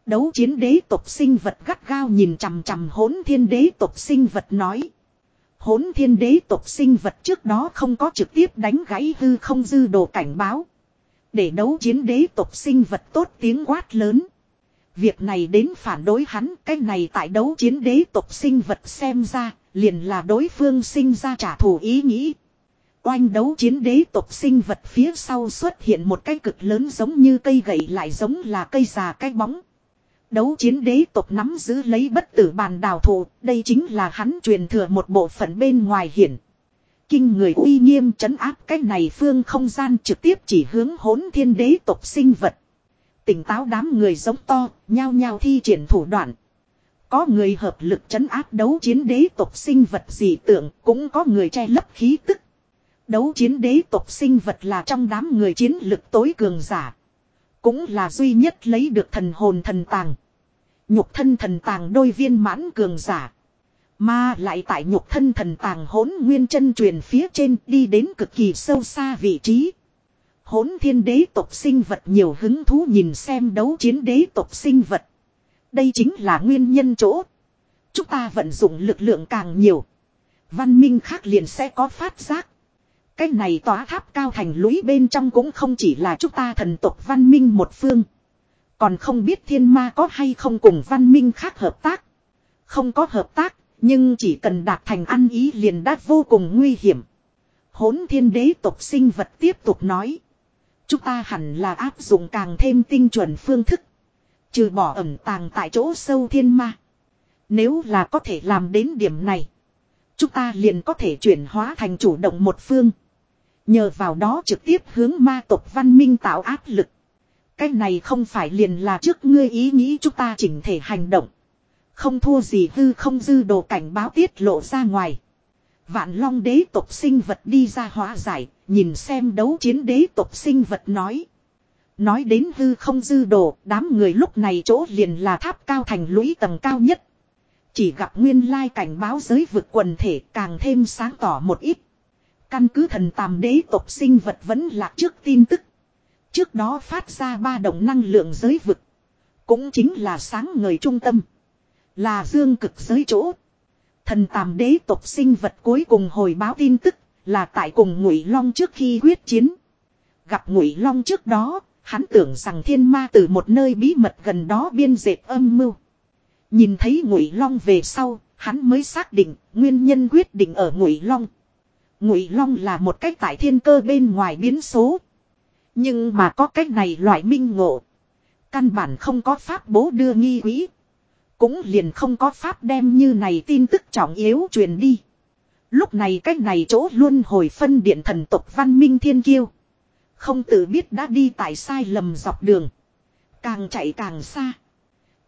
Đấu chiến đế tộc sinh vật gắt gao nhìn chằm chằm hỗn thiên đế tộc sinh vật nói. Hỗn thiên đế tộc sinh vật trước đó không có trực tiếp đánh gãy hư không dư đồ cảnh báo. Để đấu chiến đế tộc sinh vật tốt tiếng quát lớn. Việc này đến phản đối hắn, cái này tại đấu chiến đế tộc sinh vật xem ra, liền là đối phương sinh ra trả thù ý nghĩ. Oanh đấu chiến đế tộc sinh vật phía sau xuất hiện một cái cực lớn giống như cây gậy lại giống là cây già cái bóng. Đấu chiến đế tộc nắm giữ lấy bất tử bàn đào thụ, đây chính là hắn truyền thừa một bộ phận bên ngoài hiển kinh người uy nghiêm trấn áp cái này phương không gian trực tiếp chỉ hướng hỗn thiên đế tộc sinh vật. Tỉnh táo đám người giống to, nhao nhao thi triển thủ đoạn. Có người hợp lực chấn áp đấu chiến đế tộc sinh vật dị tượng, cũng có người che lấp khí tức. Đấu chiến đế tộc sinh vật là trong đám người chiến lực tối cường giả. Cũng là duy nhất lấy được thần hồn thần tàng. Nhục thân thần tàng đôi viên mãn cường giả. Mà lại tại nhục thân thần tàng hỗn nguyên chân truyền phía trên đi đến cực kỳ sâu xa vị trí. Hỗn thiên đế tộc sinh vật nhiều hứng thú nhìn xem đấu chiến đế tộc sinh vật. Đây chính là nguyên nhân chỗ. Chúng ta vận dụng lực lượng càng nhiều. Văn minh khác liền sẽ có phát giác. Cái này tòa tháp cao thành lũy bên trong cũng không chỉ là chúng ta thần tộc văn minh một phương. Còn không biết thiên ma có hay không cùng văn minh khác hợp tác. Không có hợp tác, nhưng chỉ cần đạt thành ăn ý liền đã vô cùng nguy hiểm. Hốn thiên đế tộc sinh vật tiếp tục nói. Chúng ta hẳn là áp dụng càng thêm tinh chuẩn phương thức. Trừ bỏ ẩm tàng tại chỗ sâu thiên ma. Nếu là có thể làm đến điểm này. Chúng ta liền có thể chuyển hóa thành chủ động một phương. Nhờ vào đó trực tiếp hướng ma tộc văn minh tạo áp lực. Cái này không phải liền là trước ngươi ý nghĩ chúng ta chỉnh thể hành động. Không thua gì hư không dư đồ cảnh báo tiết lộ ra ngoài. Vạn long đế tộc sinh vật đi ra hóa giải, nhìn xem đấu chiến đế tộc sinh vật nói. Nói đến hư không dư đồ, đám người lúc này chỗ liền là tháp cao thành lũy tầng cao nhất. Chỉ gặp nguyên lai cảnh báo giới vực quần thể càng thêm sáng tỏ một ít. Căn cứ thần tàm đế tộc sinh vật vẫn lạc trước tin tức. Trước đó phát ra ba động năng lượng giới vực. Cũng chính là sáng người trung tâm. Là dương cực giới chỗ. Thần tàm đế tộc sinh vật cuối cùng hồi báo tin tức là tại cùng ngụy long trước khi quyết chiến. Gặp ngụy long trước đó, hắn tưởng rằng thiên ma từ một nơi bí mật gần đó biên dệt âm mưu. Nhìn thấy ngụy long về sau, hắn mới xác định nguyên nhân quyết định ở ngụy long. Ngụy long là một cách tại thiên cơ bên ngoài biến số. Nhưng mà có cách này loại minh ngộ. Căn bản không có pháp bố đưa nghi quỹ. Cũng liền không có pháp đem như này tin tức trọng yếu truyền đi. Lúc này cách này chỗ luôn hồi phân điện thần tộc văn minh thiên kiêu. Không tự biết đã đi tại sai lầm dọc đường. Càng chạy càng xa.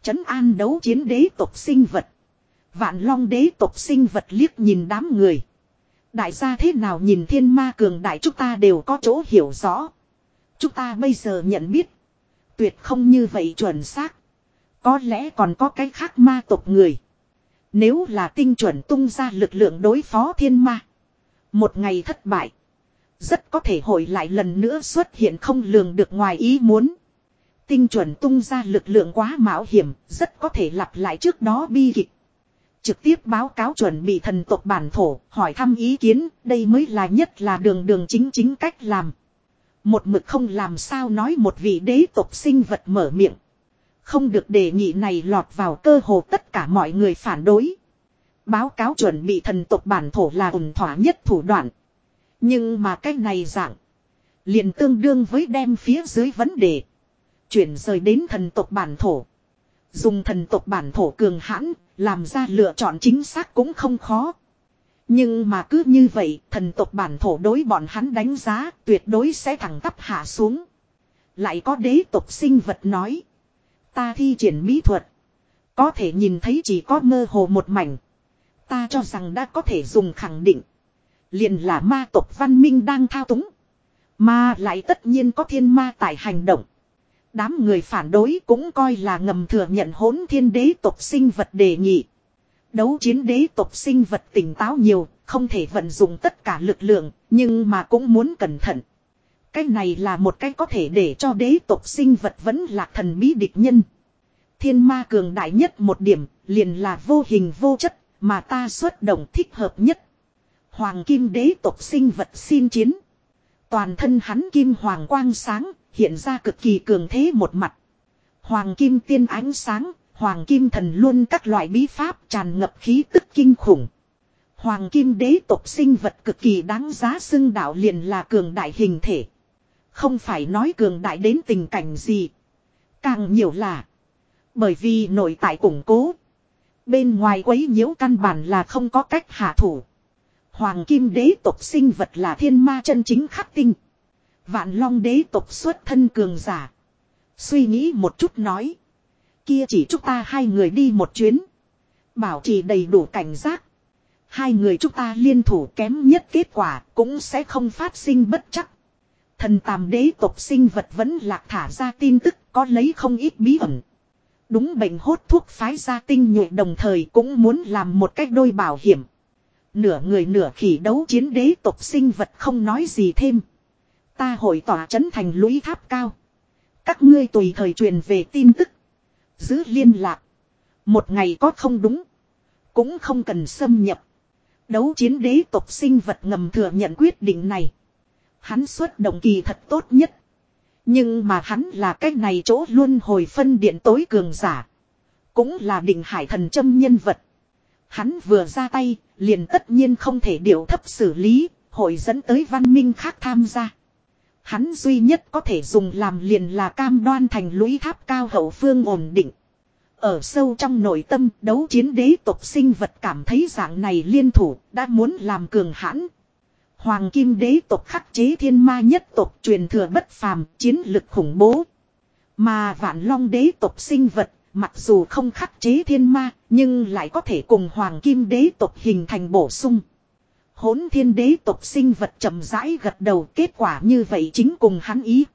Trấn an đấu chiến đế tộc sinh vật. Vạn long đế tộc sinh vật liếc nhìn đám người. Đại gia thế nào nhìn thiên ma cường đại chúng ta đều có chỗ hiểu rõ. Chúng ta bây giờ nhận biết. Tuyệt không như vậy chuẩn xác. Có lẽ còn có cái khác ma tộc người. Nếu là tinh chuẩn tung ra lực lượng đối phó thiên ma. Một ngày thất bại. Rất có thể hội lại lần nữa xuất hiện không lường được ngoài ý muốn. Tinh chuẩn tung ra lực lượng quá mạo hiểm, rất có thể lặp lại trước đó bi kịch. Trực tiếp báo cáo chuẩn bị thần tộc bản thổ, hỏi thăm ý kiến, đây mới là nhất là đường đường chính chính cách làm. Một mực không làm sao nói một vị đế tộc sinh vật mở miệng. Không được đề nghị này lọt vào cơ hồ tất cả mọi người phản đối. Báo cáo chuẩn bị thần tộc bản thổ là ủng thỏa nhất thủ đoạn. Nhưng mà cái này dạng. liền tương đương với đem phía dưới vấn đề. Chuyển rời đến thần tộc bản thổ. Dùng thần tộc bản thổ cường hãn, làm ra lựa chọn chính xác cũng không khó. Nhưng mà cứ như vậy, thần tộc bản thổ đối bọn hắn đánh giá tuyệt đối sẽ thẳng tắp hạ xuống. Lại có đế tộc sinh vật nói. Ta thi triển mỹ thuật. Có thể nhìn thấy chỉ có mơ hồ một mảnh. Ta cho rằng đã có thể dùng khẳng định. Liền là ma tộc văn minh đang thao túng. Mà lại tất nhiên có thiên ma tại hành động. Đám người phản đối cũng coi là ngầm thừa nhận hỗn thiên đế tộc sinh vật đề nghị. Đấu chiến đế tộc sinh vật tỉnh táo nhiều, không thể vận dụng tất cả lực lượng, nhưng mà cũng muốn cẩn thận. Cái này là một cái có thể để cho đế tộc sinh vật vẫn là thần bí địch nhân. Thiên ma cường đại nhất một điểm, liền là vô hình vô chất, mà ta xuất động thích hợp nhất. Hoàng kim đế tộc sinh vật xin chiến. Toàn thân hắn kim hoàng quang sáng, hiện ra cực kỳ cường thế một mặt. Hoàng kim tiên ánh sáng, hoàng kim thần luôn các loại bí pháp tràn ngập khí tức kinh khủng. Hoàng kim đế tộc sinh vật cực kỳ đáng giá xưng đạo liền là cường đại hình thể. Không phải nói cường đại đến tình cảnh gì. Càng nhiều là. Bởi vì nội tại củng cố. Bên ngoài quấy nhiễu căn bản là không có cách hạ thủ. Hoàng kim đế tộc sinh vật là thiên ma chân chính khắc tinh. Vạn long đế tộc xuất thân cường giả. Suy nghĩ một chút nói. Kia chỉ chúng ta hai người đi một chuyến. Bảo trì đầy đủ cảnh giác. Hai người chúng ta liên thủ kém nhất kết quả cũng sẽ không phát sinh bất chắc. Thần tàm đế tộc sinh vật vẫn lạc thả ra tin tức, có lấy không ít bí ẩn. Đúng bệnh hốt thuốc phái ra tinh nhuệ đồng thời cũng muốn làm một cách đôi bảo hiểm. Nửa người nửa khỉ đấu chiến đế tộc sinh vật không nói gì thêm. Ta hội tỏa chấn thành lũy tháp cao. Các ngươi tùy thời truyền về tin tức. Giữ liên lạc. Một ngày có không đúng. Cũng không cần xâm nhập. Đấu chiến đế tộc sinh vật ngầm thừa nhận quyết định này. Hắn xuất động kỳ thật tốt nhất. Nhưng mà hắn là cái này chỗ luôn hồi phân điện tối cường giả. Cũng là định hải thần châm nhân vật. Hắn vừa ra tay, liền tất nhiên không thể điều thấp xử lý, hội dẫn tới văn minh khác tham gia. Hắn duy nhất có thể dùng làm liền là cam đoan thành lũy tháp cao hậu phương ổn định. Ở sâu trong nội tâm đấu chiến đế tộc sinh vật cảm thấy dạng này liên thủ đã muốn làm cường hãn. Hoàng kim đế tộc khắc chế thiên ma nhất tộc truyền thừa bất phàm, chiến lực khủng bố. Mà vạn long đế tộc sinh vật, mặc dù không khắc chế thiên ma, nhưng lại có thể cùng hoàng kim đế tộc hình thành bổ sung. Hốn thiên đế tộc sinh vật chậm rãi gật đầu, kết quả như vậy chính cùng hắn ý.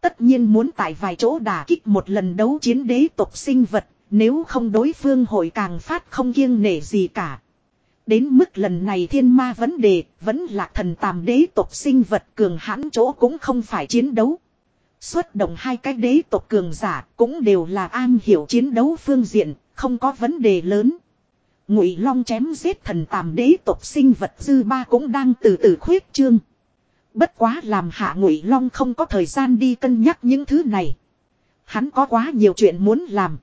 Tất nhiên muốn tại vài chỗ đả kích một lần đấu chiến đế tộc sinh vật, nếu không đối phương hội càng phát không kiêng nể gì cả. Đến mức lần này thiên ma vấn đề, vẫn là thần tàm đế tộc sinh vật cường hãn chỗ cũng không phải chiến đấu. Xuất động hai cái đế tộc cường giả cũng đều là an hiểu chiến đấu phương diện, không có vấn đề lớn. Ngụy Long chém giết thần tàm đế tộc sinh vật dư ba cũng đang từ từ khuyết trương. Bất quá làm hạ Ngụy Long không có thời gian đi cân nhắc những thứ này. Hắn có quá nhiều chuyện muốn làm.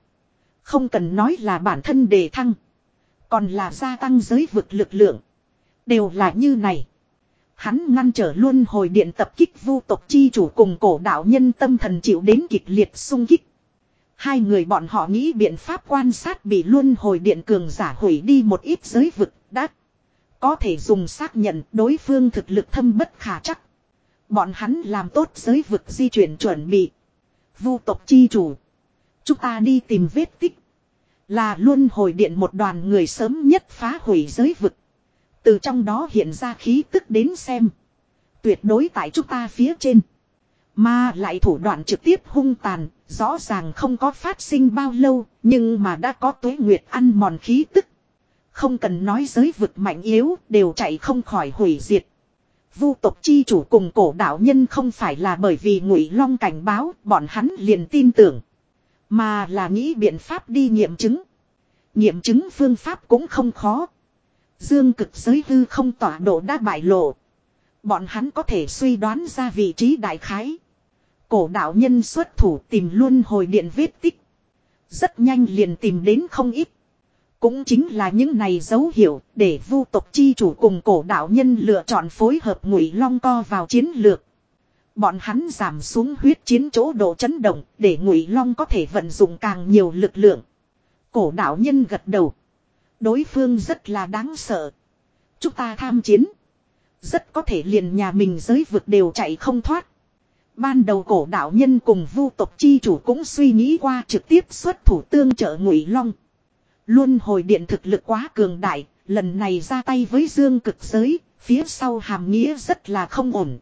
Không cần nói là bản thân đề thăng. Còn là gia tăng giới vực lực lượng. Đều là như này. Hắn ngăn trở luôn hồi điện tập kích vu tộc chi chủ cùng cổ đạo nhân tâm thần chịu đến kịch liệt sung kích. Hai người bọn họ nghĩ biện pháp quan sát bị luôn hồi điện cường giả hủy đi một ít giới vực đắt. Có thể dùng xác nhận đối phương thực lực thâm bất khả chắc. Bọn hắn làm tốt giới vực di chuyển chuẩn bị. Vu tộc chi chủ. Chúng ta đi tìm vết tích. Là luôn hồi điện một đoàn người sớm nhất phá hủy giới vực. Từ trong đó hiện ra khí tức đến xem. Tuyệt đối tại chúng ta phía trên. Mà lại thủ đoạn trực tiếp hung tàn, rõ ràng không có phát sinh bao lâu, nhưng mà đã có tuế nguyệt ăn mòn khí tức. Không cần nói giới vực mạnh yếu, đều chạy không khỏi hủy diệt. Vu tộc chi chủ cùng cổ đạo nhân không phải là bởi vì ngụy long cảnh báo, bọn hắn liền tin tưởng. Mà là nghĩ biện pháp đi nghiệm chứng. Nghiệm chứng phương pháp cũng không khó. Dương cực giới hư không tỏa độ đã bại lộ. Bọn hắn có thể suy đoán ra vị trí đại khái. Cổ đạo nhân xuất thủ tìm luôn hồi điện vết tích. Rất nhanh liền tìm đến không ít. Cũng chính là những này dấu hiệu để vu tộc chi chủ cùng cổ đạo nhân lựa chọn phối hợp ngụy long co vào chiến lược. Bọn hắn giảm xuống huyết chiến chỗ độ chấn động để ngụy long có thể vận dụng càng nhiều lực lượng. Cổ đạo nhân gật đầu. Đối phương rất là đáng sợ. Chúng ta tham chiến. Rất có thể liền nhà mình giới vực đều chạy không thoát. Ban đầu cổ đạo nhân cùng vu tộc chi chủ cũng suy nghĩ qua trực tiếp xuất thủ tương trợ ngụy long. Luôn hồi điện thực lực quá cường đại, lần này ra tay với dương cực giới, phía sau hàm nghĩa rất là không ổn.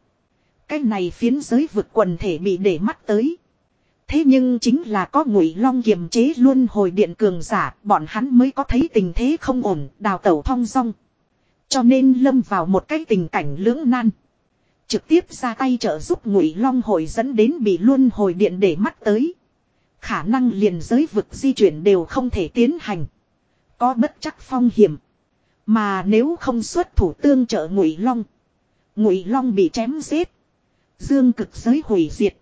Cái này phiến giới vực quần thể bị để mắt tới. Thế nhưng chính là có ngụy long kiềm chế luôn hồi điện cường giả, bọn hắn mới có thấy tình thế không ổn, đào tẩu thong song. Cho nên lâm vào một cái tình cảnh lưỡng nan. Trực tiếp ra tay trợ giúp ngụy long hồi dẫn đến bị luôn hồi điện để mắt tới. Khả năng liền giới vực di chuyển đều không thể tiến hành. Có bất chắc phong hiểm. Mà nếu không xuất thủ tương trợ ngụy long. Ngụy long bị chém giết. Dương cực giới hủy diệt.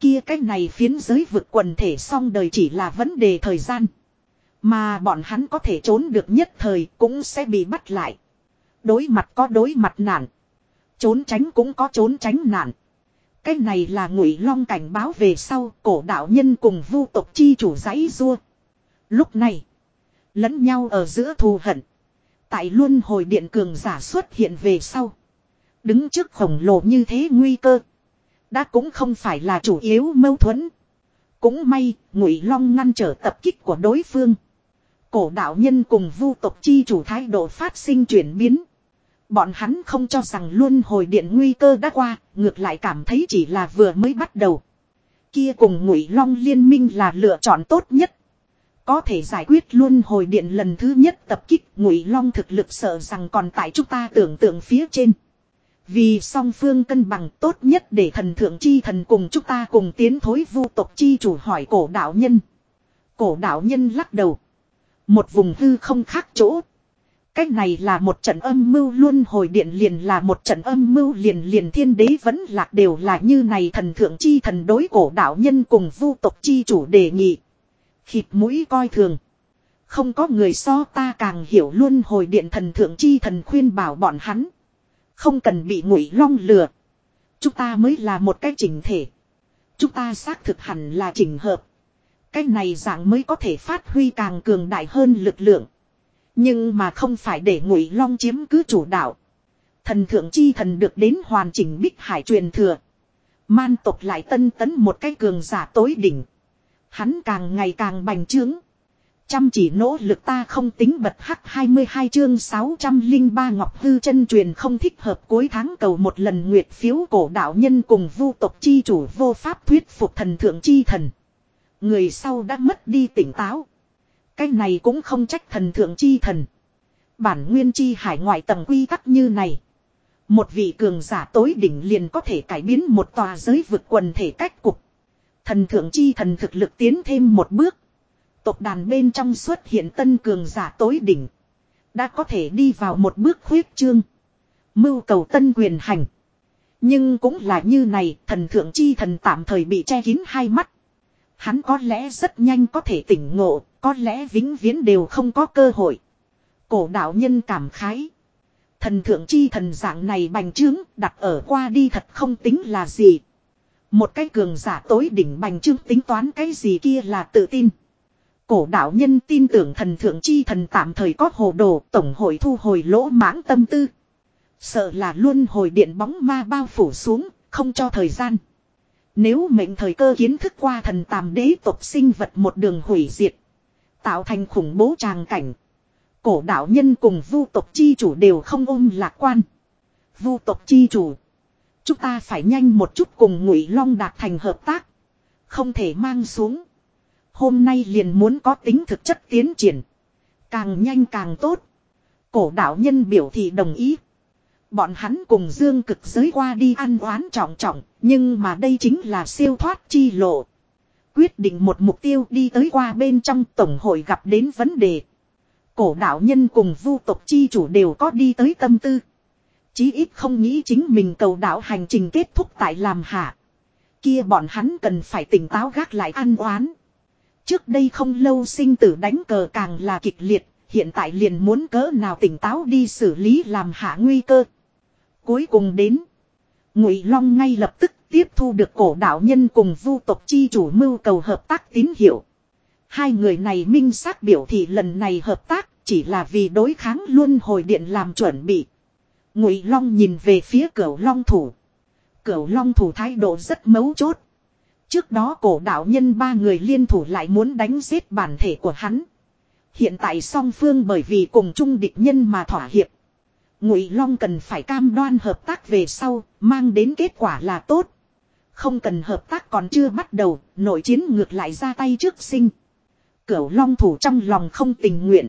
Kia cách này phiến giới vực quần thể xong đời chỉ là vấn đề thời gian. Mà bọn hắn có thể trốn được nhất thời cũng sẽ bị bắt lại. Đối mặt có đối mặt nạn. Trốn tránh cũng có trốn tránh nạn. Cái này là ngụy long cảnh báo về sau cổ đạo nhân cùng vu tộc chi chủ giấy rua. Lúc này. Lẫn nhau ở giữa thù hận. Tại luân hồi điện cường giả xuất hiện về sau. Đứng trước khổng lồ như thế nguy cơ. Đã cũng không phải là chủ yếu mâu thuẫn. Cũng may, Ngụy Long ngăn trở tập kích của đối phương. Cổ đạo nhân cùng vu tộc chi chủ thái độ phát sinh chuyển biến. Bọn hắn không cho rằng luôn hồi điện nguy cơ đã qua, ngược lại cảm thấy chỉ là vừa mới bắt đầu. Kia cùng ngụy long liên minh là lựa chọn tốt nhất. Có thể giải quyết luôn hồi điện lần thứ nhất tập kích ngụy long thực lực sợ rằng còn tại chúng ta tưởng tượng phía trên. Vì song phương cân bằng tốt nhất để thần thượng chi thần cùng chúng ta cùng tiến thối vu tộc chi chủ hỏi cổ đạo nhân. Cổ đạo nhân lắc đầu. Một vùng hư không khác chỗ. Cách này là một trận âm mưu luôn hồi điện liền là một trận âm mưu liền liền thiên đế vẫn lạc đều là như này thần thượng chi thần đối cổ đạo nhân cùng vu tộc chi chủ đề nghị. Khịt mũi coi thường. Không có người so ta càng hiểu luôn hồi điện thần thượng chi thần khuyên bảo bọn hắn. Không cần bị ngụy long lừa. Chúng ta mới là một cái chỉnh thể. Chúng ta xác thực hẳn là chỉnh hợp. Cái này dạng mới có thể phát huy càng cường đại hơn lực lượng. Nhưng mà không phải để ngụy long chiếm cứ chủ đạo. Thần thượng chi thần được đến hoàn chỉnh bích hải truyền thừa. Man tộc lại tân tấn một cái cường giả tối đỉnh. Hắn càng ngày càng bành trướng. Chăm chỉ nỗ lực ta không tính bật hắc 22 chương 603 Ngọc Hư chân truyền không thích hợp cuối tháng cầu một lần nguyệt phiếu cổ đạo nhân cùng vu tộc chi chủ vô pháp thuyết phục thần thượng chi thần. Người sau đã mất đi tỉnh táo. Cái này cũng không trách thần thượng chi thần. Bản nguyên chi hải ngoại tầng quy tắc như này. Một vị cường giả tối đỉnh liền có thể cải biến một tòa giới vực quần thể cách cục. Thần thượng chi thần thực lực tiến thêm một bước. Tộc đàn bên trong xuất hiện tân cường giả tối đỉnh. Đã có thể đi vào một bước khuyết trương. Mưu cầu tân quyền hành. Nhưng cũng là như này, thần thượng chi thần tạm thời bị che kín hai mắt. Hắn có lẽ rất nhanh có thể tỉnh ngộ, có lẽ vĩnh viễn đều không có cơ hội. Cổ đạo nhân cảm khái. Thần thượng chi thần dạng này bành trướng, đặt ở qua đi thật không tính là gì. Một cái cường giả tối đỉnh bành trướng tính toán cái gì kia là tự tin. Cổ đạo nhân tin tưởng thần thượng chi thần tạm thời có hồ đồ tổng hội thu hồi lỗ mãng tâm tư. Sợ là luôn hồi điện bóng ma bao phủ xuống, không cho thời gian. Nếu mệnh thời cơ kiến thức qua thần tàm đế tộc sinh vật một đường hủy diệt. Tạo thành khủng bố tràng cảnh. Cổ đạo nhân cùng vu tộc chi chủ đều không ôm lạc quan. Vu tộc chi chủ. Chúng ta phải nhanh một chút cùng ngụy long đạt thành hợp tác. Không thể mang xuống. Hôm nay liền muốn có tính thực chất tiến triển. Càng nhanh càng tốt. Cổ đạo nhân biểu thị đồng ý. Bọn hắn cùng dương cực giới qua đi ăn oán trọng trọng. Nhưng mà đây chính là siêu thoát chi lộ. Quyết định một mục tiêu đi tới qua bên trong tổng hội gặp đến vấn đề. Cổ đạo nhân cùng vu tộc chi chủ đều có đi tới tâm tư. Chí ít không nghĩ chính mình cầu đạo hành trình kết thúc tại làm hạ. Kia bọn hắn cần phải tỉnh táo gác lại ăn oán. Trước đây không lâu sinh tử đánh cờ càng là kịch liệt, hiện tại liền muốn cỡ nào tỉnh táo đi xử lý làm hạ nguy cơ. Cuối cùng đến, Ngụy Long ngay lập tức tiếp thu được cổ đạo nhân cùng vu tộc chi chủ mưu cầu hợp tác tín hiệu. Hai người này minh xác biểu thị lần này hợp tác chỉ là vì đối kháng luôn hồi điện làm chuẩn bị. Ngụy Long nhìn về phía Cửu Long thủ. Cửu Long thủ thái độ rất mấu chốt. Trước đó cổ đạo nhân ba người liên thủ lại muốn đánh giết bản thể của hắn. Hiện tại song phương bởi vì cùng chung địch nhân mà thỏa hiệp. Ngụy Long cần phải cam đoan hợp tác về sau, mang đến kết quả là tốt. Không cần hợp tác còn chưa bắt đầu, nội chiến ngược lại ra tay trước sinh. Cửu Long thủ trong lòng không tình nguyện.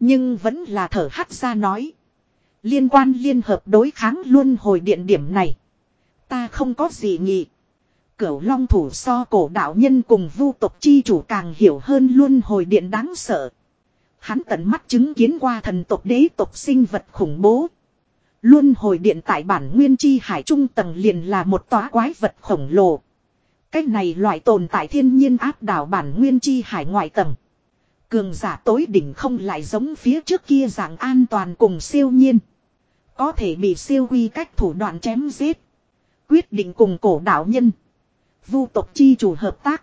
Nhưng vẫn là thở hắt ra nói. Liên quan liên hợp đối kháng luôn hồi điện điểm này. Ta không có gì nghị. Cửu long thủ so cổ đạo nhân cùng vu tộc chi chủ càng hiểu hơn luôn hồi điện đáng sợ. Hắn tận mắt chứng kiến qua thần tộc đế tộc sinh vật khủng bố. Luôn hồi điện tại bản nguyên chi hải trung tầng liền là một tóa quái vật khổng lồ. Cái này loại tồn tại thiên nhiên áp đảo bản nguyên chi hải ngoại tầng. Cường giả tối đỉnh không lại giống phía trước kia dạng an toàn cùng siêu nhiên. Có thể bị siêu quy cách thủ đoạn chém giết. Quyết định cùng cổ đạo nhân. Vu tộc chi chủ hợp tác.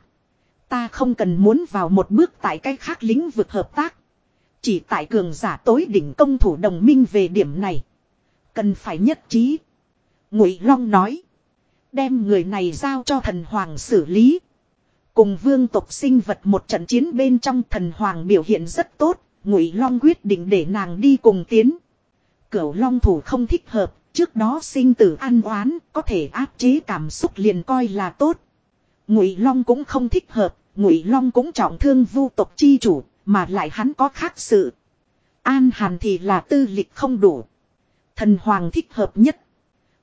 Ta không cần muốn vào một bước tại cách khác lĩnh vực hợp tác. Chỉ tại cường giả tối đỉnh công thủ đồng minh về điểm này. Cần phải nhất trí. Ngụy Long nói. Đem người này giao cho thần hoàng xử lý. Cùng vương tộc sinh vật một trận chiến bên trong thần hoàng biểu hiện rất tốt. Ngụy Long quyết định để nàng đi cùng tiến. Cửu Long thủ không thích hợp, trước đó sinh tử an oán, có thể áp chế cảm xúc liền coi là tốt. Ngụy Long cũng không thích hợp, Ngụy Long cũng trọng thương vu tộc chi chủ, mà lại hắn có khác sự. An Hàn thì là tư lịch không đủ. Thần Hoàng thích hợp nhất.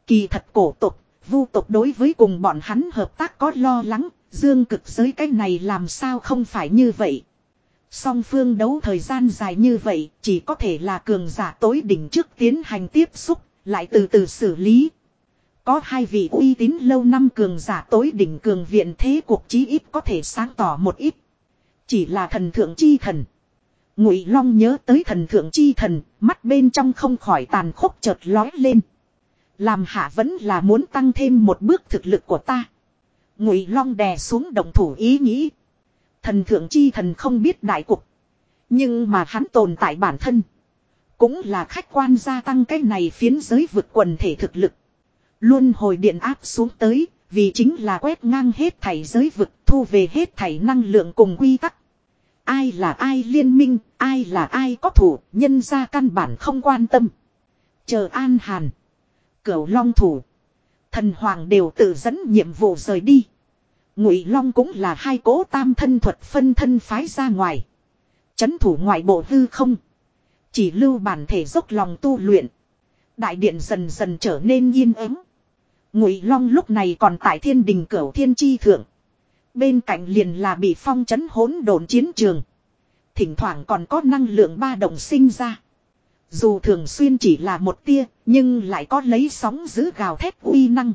Kỳ thật cổ tộc, vu tộc đối với cùng bọn hắn hợp tác có lo lắng, dương cực giới cái này làm sao không phải như vậy. Song phương đấu thời gian dài như vậy, chỉ có thể là cường giả tối đỉnh trước tiến hành tiếp xúc, lại từ từ xử lý. Có hai vị uy tín lâu năm cường giả tối đỉnh cường viện thế cuộc chí ít có thể sáng tỏ một ít. Chỉ là thần thượng chi thần. Ngụy Long nhớ tới thần thượng chi thần, mắt bên trong không khỏi tàn khốc chợt lói lên. Làm hạ vẫn là muốn tăng thêm một bước thực lực của ta. Ngụy Long đè xuống động thủ ý nghĩ. Thần thượng chi thần không biết đại cục. Nhưng mà hắn tồn tại bản thân. Cũng là khách quan gia tăng cái này phiến giới vực quần thể thực lực. Luôn hồi điện áp xuống tới, vì chính là quét ngang hết thảy giới vực, thu về hết thảy năng lượng cùng quy tắc. Ai là ai liên minh, ai là ai có thủ, nhân ra căn bản không quan tâm. Chờ an hàn. Cửu long thủ. Thần hoàng đều tự dẫn nhiệm vụ rời đi. Ngụy long cũng là hai cố tam thân thuật phân thân phái ra ngoài. Chấn thủ ngoại bộ hư không. Chỉ lưu bản thể dốc lòng tu luyện. Đại điện dần dần trở nên yên ắng. Ngụy Long lúc này còn tại thiên đình cửu thiên chi thượng. Bên cạnh liền là bị phong chấn hỗn độn chiến trường. Thỉnh thoảng còn có năng lượng ba động sinh ra. Dù thường xuyên chỉ là một tia, nhưng lại có lấy sóng giữ gào thét uy năng.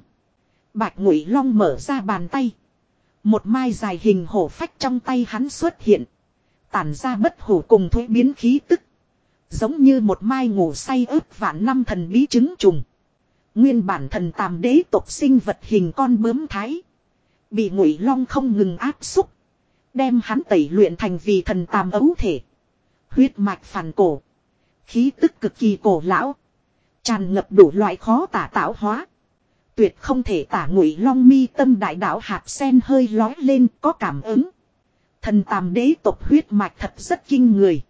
Bạch Ngụy Long mở ra bàn tay. Một mai dài hình hổ phách trong tay hắn xuất hiện. Tản ra bất hủ cùng thuế biến khí tức. Giống như một mai ngủ say ướp vạn năm thần bí trứng trùng. Nguyên bản thần tàm đế tộc sinh vật hình con bướm thái. Bị ngụy long không ngừng áp xúc. Đem hắn tẩy luyện thành vì thần tàm ấu thể. Huyết mạch phản cổ. Khí tức cực kỳ cổ lão. Tràn ngập đủ loại khó tả tạo hóa. Tuyệt không thể tả ngụy long mi tâm đại đạo hạt sen hơi lói lên có cảm ứng. Thần tàm đế tộc huyết mạch thật rất kinh người.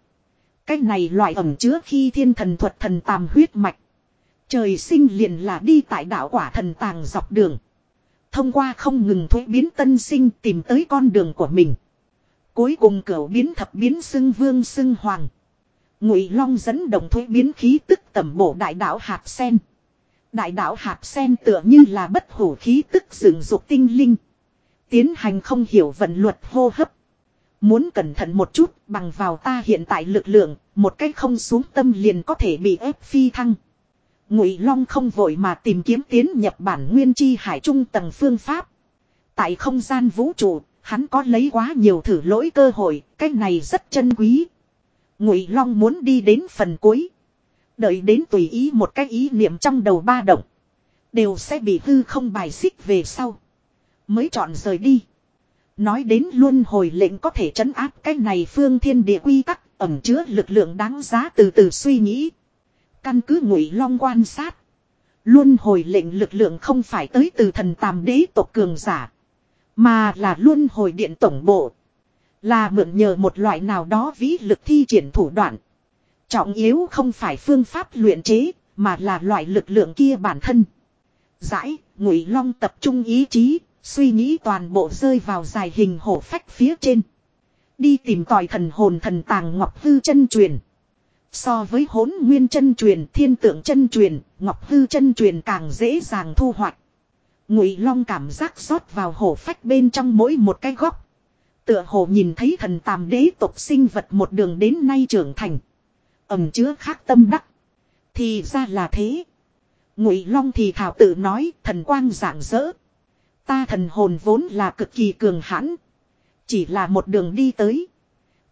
cách này loại ẩm chứa khi thiên thần thuật thần tàm huyết mạch. Trời sinh liền là đi tại đạo quả thần tàng dọc đường. Thông qua không ngừng thuế biến tân sinh tìm tới con đường của mình. Cuối cùng cửu biến thập biến xưng vương xưng hoàng. Ngụy Long dẫn động thuế biến khí tức tầm bổ đại đạo hạt sen. Đại đạo hạt sen tựa như là bất hủ khí tức dựng dục tinh linh. Tiến hành không hiểu vận luật hô hấp. Muốn cẩn thận một chút bằng vào ta hiện tại lực lượng, một cách không xuống tâm liền có thể bị ép phi thăng. Ngụy Long không vội mà tìm kiếm tiến nhập bản nguyên chi hải trung tầng phương pháp. Tại không gian vũ trụ, hắn có lấy quá nhiều thử lỗi cơ hội, cái này rất chân quý. Ngụy Long muốn đi đến phần cuối, đợi đến tùy ý một cái ý niệm trong đầu ba động, đều sẽ bị hư không bài xích về sau, mới chọn rời đi. Nói đến luôn hồi lệnh có thể trấn áp cái này phương thiên địa quy tắc, ẩm chứa lực lượng đáng giá từ từ suy nghĩ. Căn cứ ngụy long quan sát. Luôn hồi lệnh lực lượng không phải tới từ thần tàm đế tộc cường giả. Mà là luôn hồi điện tổng bộ. Là mượn nhờ một loại nào đó vĩ lực thi triển thủ đoạn. Trọng yếu không phải phương pháp luyện chế, mà là loại lực lượng kia bản thân. Giải, ngụy long tập trung ý chí, suy nghĩ toàn bộ rơi vào dài hình hổ phách phía trên. Đi tìm tòi thần hồn thần tàng ngọc hư chân truyền. So với hỗn nguyên chân truyền, thiên tượng chân truyền, ngọc hư chân truyền càng dễ dàng thu hoạch. Ngụy Long cảm giác rót vào hổ phách bên trong mỗi một cái góc. Tựa hồ nhìn thấy thần tàm đế tộc sinh vật một đường đến nay trưởng thành. Ẩm chứa khác tâm đắc. Thì ra là thế. Ngụy Long thì thảo tự nói thần quang rạng rỡ. Ta thần hồn vốn là cực kỳ cường hãn. Chỉ là một đường đi tới.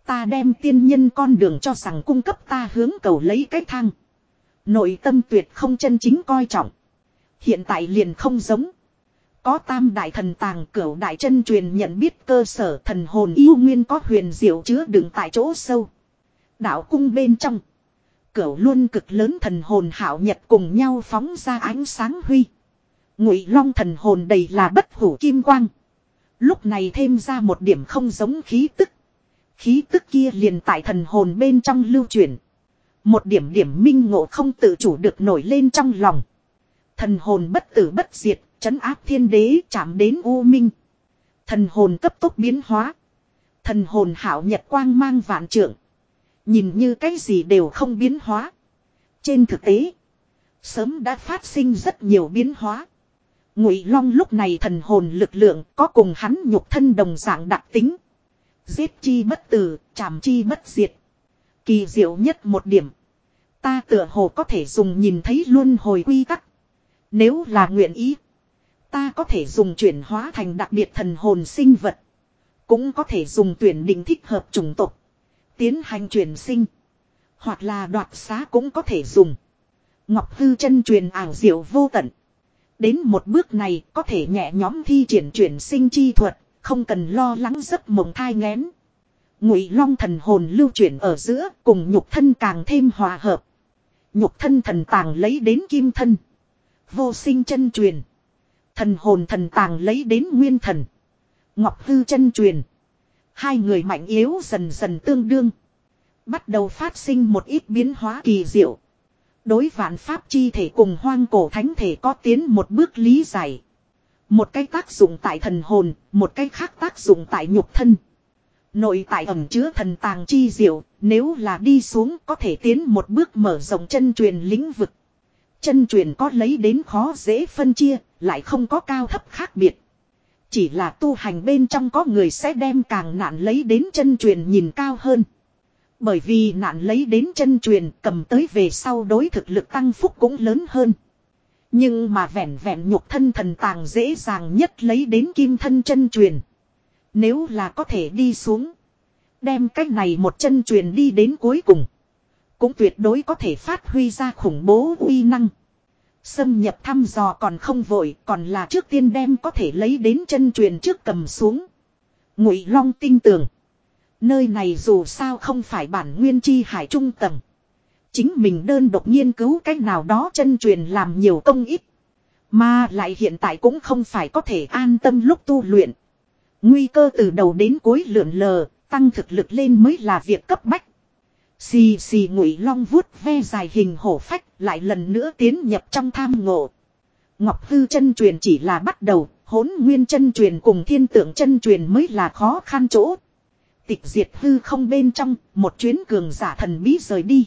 Ta đem tiên nhân con đường cho rằng cung cấp ta hướng cầu lấy cái thang. Nội tâm tuyệt không chân chính coi trọng. Hiện tại liền không giống. Có tam đại thần tàng, cửu đại chân truyền nhận biết cơ sở thần hồn yêu nguyên có huyền diệu chứa đựng tại chỗ sâu. Đạo cung bên trong. Cửu luôn cực lớn thần hồn hảo nhật cùng nhau phóng ra ánh sáng huy. Ngụy long thần hồn đầy là bất hủ kim quang. Lúc này thêm ra một điểm không giống khí tức. Khí tức kia liền tại thần hồn bên trong lưu chuyển. Một điểm điểm minh ngộ không tự chủ được nổi lên trong lòng. Thần hồn bất tử bất diệt, chấn áp thiên đế chạm đến u minh. Thần hồn cấp tốc biến hóa. Thần hồn hảo nhật quang mang vạn trượng. Nhìn như cái gì đều không biến hóa. Trên thực tế, sớm đã phát sinh rất nhiều biến hóa. Ngụy Long lúc này thần hồn lực lượng có cùng hắn nhục thân đồng dạng đặc tính. Giết chi bất tử, chảm chi bất diệt. Kỳ diệu nhất một điểm. Ta tựa hồ có thể dùng nhìn thấy luôn hồi quy tắc. Nếu là nguyện ý. Ta có thể dùng chuyển hóa thành đặc biệt thần hồn sinh vật. Cũng có thể dùng tuyển định thích hợp chủng tộc. Tiến hành chuyển sinh. Hoặc là đoạt xá cũng có thể dùng. Ngọc Hư chân truyền ảo diệu vô tận. Đến một bước này có thể nhẹ nhóm thi triển chuyển sinh chi thuật, không cần lo lắng giấc mộng thai ngén. Ngụy Long thần hồn lưu chuyển ở giữa, cùng nhục thân càng thêm hòa hợp. Nhục thân thần tàng lấy đến kim thân. Vô sinh chân truyền. Thần hồn thần tàng lấy đến nguyên thần. Ngọc hư chân truyền. Hai người mạnh yếu dần dần tương đương. Bắt đầu phát sinh một ít biến hóa kỳ diệu. Đối vạn pháp chi thể cùng hoang cổ thánh thể có tiến một bước lý giải. Một cái tác dụng tại thần hồn, một cái khác tác dụng tại nhục thân. Nội tại ẩm chứa thần tàng chi diệu, nếu là đi xuống có thể tiến một bước mở rộng chân truyền lĩnh vực. Chân truyền có lấy đến khó dễ phân chia, lại không có cao thấp khác biệt. Chỉ là tu hành bên trong có người sẽ đem càng nạn lấy đến chân truyền nhìn cao hơn. Bởi vì nạn lấy đến chân truyền cầm tới về sau đối thực lực tăng phúc cũng lớn hơn. Nhưng mà vẹn vẹn nhục thân thần tàng dễ dàng nhất lấy đến kim thân chân truyền. Nếu là có thể đi xuống. Đem cách này một chân truyền đi đến cuối cùng. Cũng tuyệt đối có thể phát huy ra khủng bố uy năng. Xâm nhập thăm dò còn không vội, còn là trước tiên đem có thể lấy đến chân truyền trước cầm xuống. Ngụy Long tin tưởng, Nơi này dù sao không phải bản nguyên chi hải trung tầng. Chính mình đơn độc nghiên cứu cách nào đó chân truyền làm nhiều công ít. Mà lại hiện tại cũng không phải có thể an tâm lúc tu luyện. Nguy cơ từ đầu đến cuối lượn lờ, tăng thực lực lên mới là việc cấp bách. Xì xì ngụy long vuốt ve dài hình hổ phách lại lần nữa tiến nhập trong tham ngộ. Ngọc Hư chân truyền chỉ là bắt đầu, hỗn nguyên chân truyền cùng thiên tượng chân truyền mới là khó khăn chỗ. Tịch diệt hư không bên trong, một chuyến cường giả thần bí rời đi.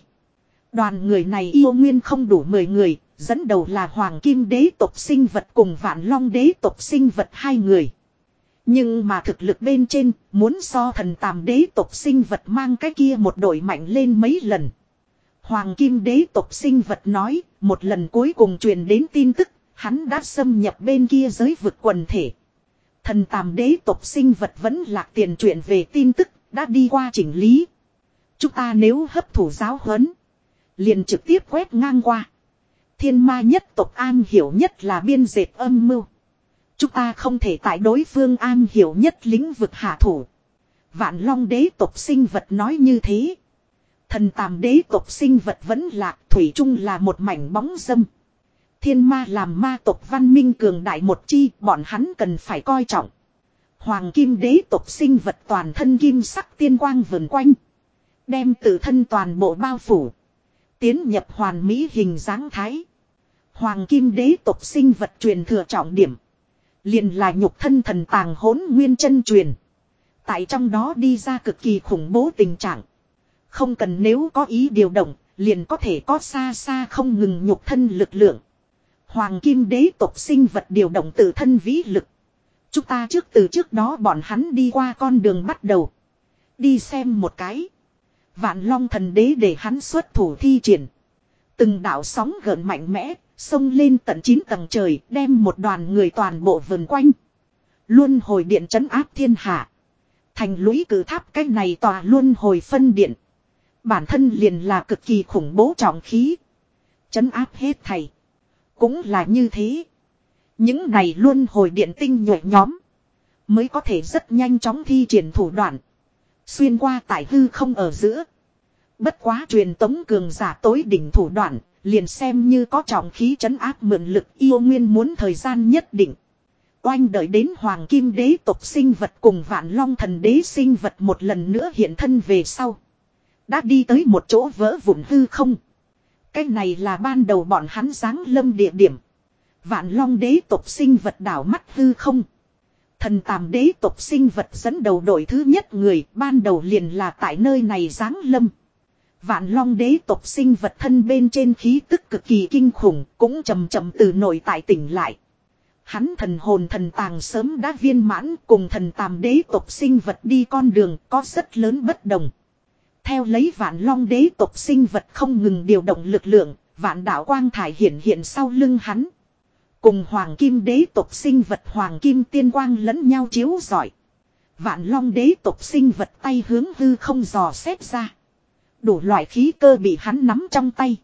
Đoàn người này yêu nguyên không đủ 10 người, dẫn đầu là Hoàng Kim đế tộc sinh vật cùng Vạn Long đế tộc sinh vật hai người. Nhưng mà thực lực bên trên, muốn so thần tàm đế tộc sinh vật mang cái kia một đội mạnh lên mấy lần. Hoàng Kim đế tộc sinh vật nói, một lần cuối cùng truyền đến tin tức, hắn đã xâm nhập bên kia giới vực quần thể. Thần tàm đế tộc sinh vật vẫn lạc tiền chuyện về tin tức, đã đi qua chỉnh lý. Chúng ta nếu hấp thủ giáo huấn, liền trực tiếp quét ngang qua. Thiên ma nhất tộc an hiểu nhất là biên dệt âm mưu. Chúng ta không thể tại đối phương an hiểu nhất lĩnh vực hạ thủ. Vạn long đế tộc sinh vật nói như thế. Thần tàm đế tộc sinh vật vẫn lạc, thủy chung là một mảnh bóng dâm. Thiên ma làm ma tộc văn minh cường đại một chi, bọn hắn cần phải coi trọng. Hoàng kim đế tộc sinh vật toàn thân kim sắc tiên quang vần quanh. Đem tự thân toàn bộ bao phủ. Tiến nhập hoàn mỹ hình dáng thái. Hoàng kim đế tộc sinh vật truyền thừa trọng điểm. Liền là nhục thân thần tàng hỗn nguyên chân truyền. Tại trong đó đi ra cực kỳ khủng bố tình trạng. Không cần nếu có ý điều động, liền có thể có xa xa không ngừng nhục thân lực lượng. Hoàng kim đế tộc sinh vật điều động tự thân vĩ lực. Chúng ta trước từ trước đó bọn hắn đi qua con đường bắt đầu. Đi xem một cái. Vạn long thần đế để hắn xuất thủ thi triển. Từng đạo sóng gợn mạnh mẽ, xông lên tận 9 tầng trời, đem một đoàn người toàn bộ vần quanh. Luôn hồi điện trấn áp thiên hạ. Thành lũy cử tháp cách này tòa luôn hồi phân điện. Bản thân liền là cực kỳ khủng bố trọng khí. Trấn áp hết thầy. Cũng là như thế. Những này luôn hồi điện tinh nhuệ nhóm. Mới có thể rất nhanh chóng thi triển thủ đoạn. Xuyên qua tại hư không ở giữa. Bất quá truyền tống cường giả tối đỉnh thủ đoạn. Liền xem như có trọng khí chấn áp mượn lực yêu nguyên muốn thời gian nhất định. Oanh đợi đến hoàng kim đế tộc sinh vật cùng vạn long thần đế sinh vật một lần nữa hiện thân về sau. Đã đi tới một chỗ vỡ vụn hư không. Cái này là ban đầu bọn hắn giáng lâm địa điểm. Vạn long đế tộc sinh vật đảo mắt hư không. Thần tàm đế tộc sinh vật dẫn đầu đội thứ nhất người ban đầu liền là tại nơi này giáng lâm. Vạn long đế tộc sinh vật thân bên trên khí tức cực kỳ kinh khủng cũng chầm chậm từ nội tại tỉnh lại. Hắn thần hồn thần tàng sớm đã viên mãn cùng thần tàm đế tộc sinh vật đi con đường có rất lớn bất đồng. Theo lấy vạn long đế tộc sinh vật không ngừng điều động lực lượng, vạn đạo quang thải hiện hiện sau lưng hắn. Cùng hoàng kim đế tộc sinh vật hoàng kim tiên quang lẫn nhau chiếu giỏi. Vạn long đế tộc sinh vật tay hướng hư không dò xét ra. Đủ loại khí cơ bị hắn nắm trong tay.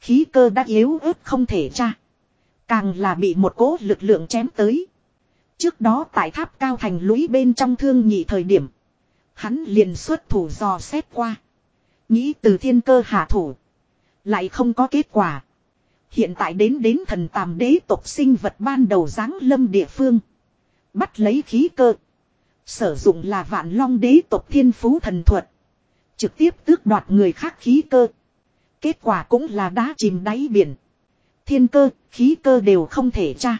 Khí cơ đã yếu ớt không thể tra. Càng là bị một cố lực lượng chém tới. Trước đó tại tháp cao thành lũy bên trong thương nhị thời điểm. Hắn liền xuất thủ dò xét qua. Nghĩ từ thiên cơ hạ thủ. Lại không có kết quả. Hiện tại đến đến thần tàm đế tộc sinh vật ban đầu giáng lâm địa phương. Bắt lấy khí cơ. Sử dụng là vạn long đế tộc thiên phú thần thuật. Trực tiếp tước đoạt người khác khí cơ. Kết quả cũng là đá chìm đáy biển. Thiên cơ, khí cơ đều không thể tra.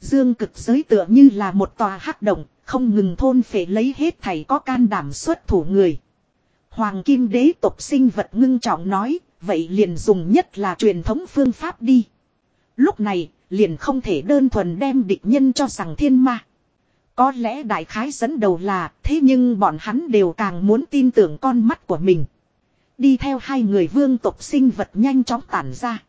Dương cực giới tựa như là một tòa hắc động, không ngừng thôn phệ lấy hết thầy có can đảm xuất thủ người. Hoàng kim đế tộc sinh vật ngưng trọng nói, vậy liền dùng nhất là truyền thống phương pháp đi. Lúc này, liền không thể đơn thuần đem địch nhân cho rằng thiên ma. Có lẽ đại khái dẫn đầu là, thế nhưng bọn hắn đều càng muốn tin tưởng con mắt của mình. Đi theo hai người vương tộc sinh vật nhanh chóng tản ra.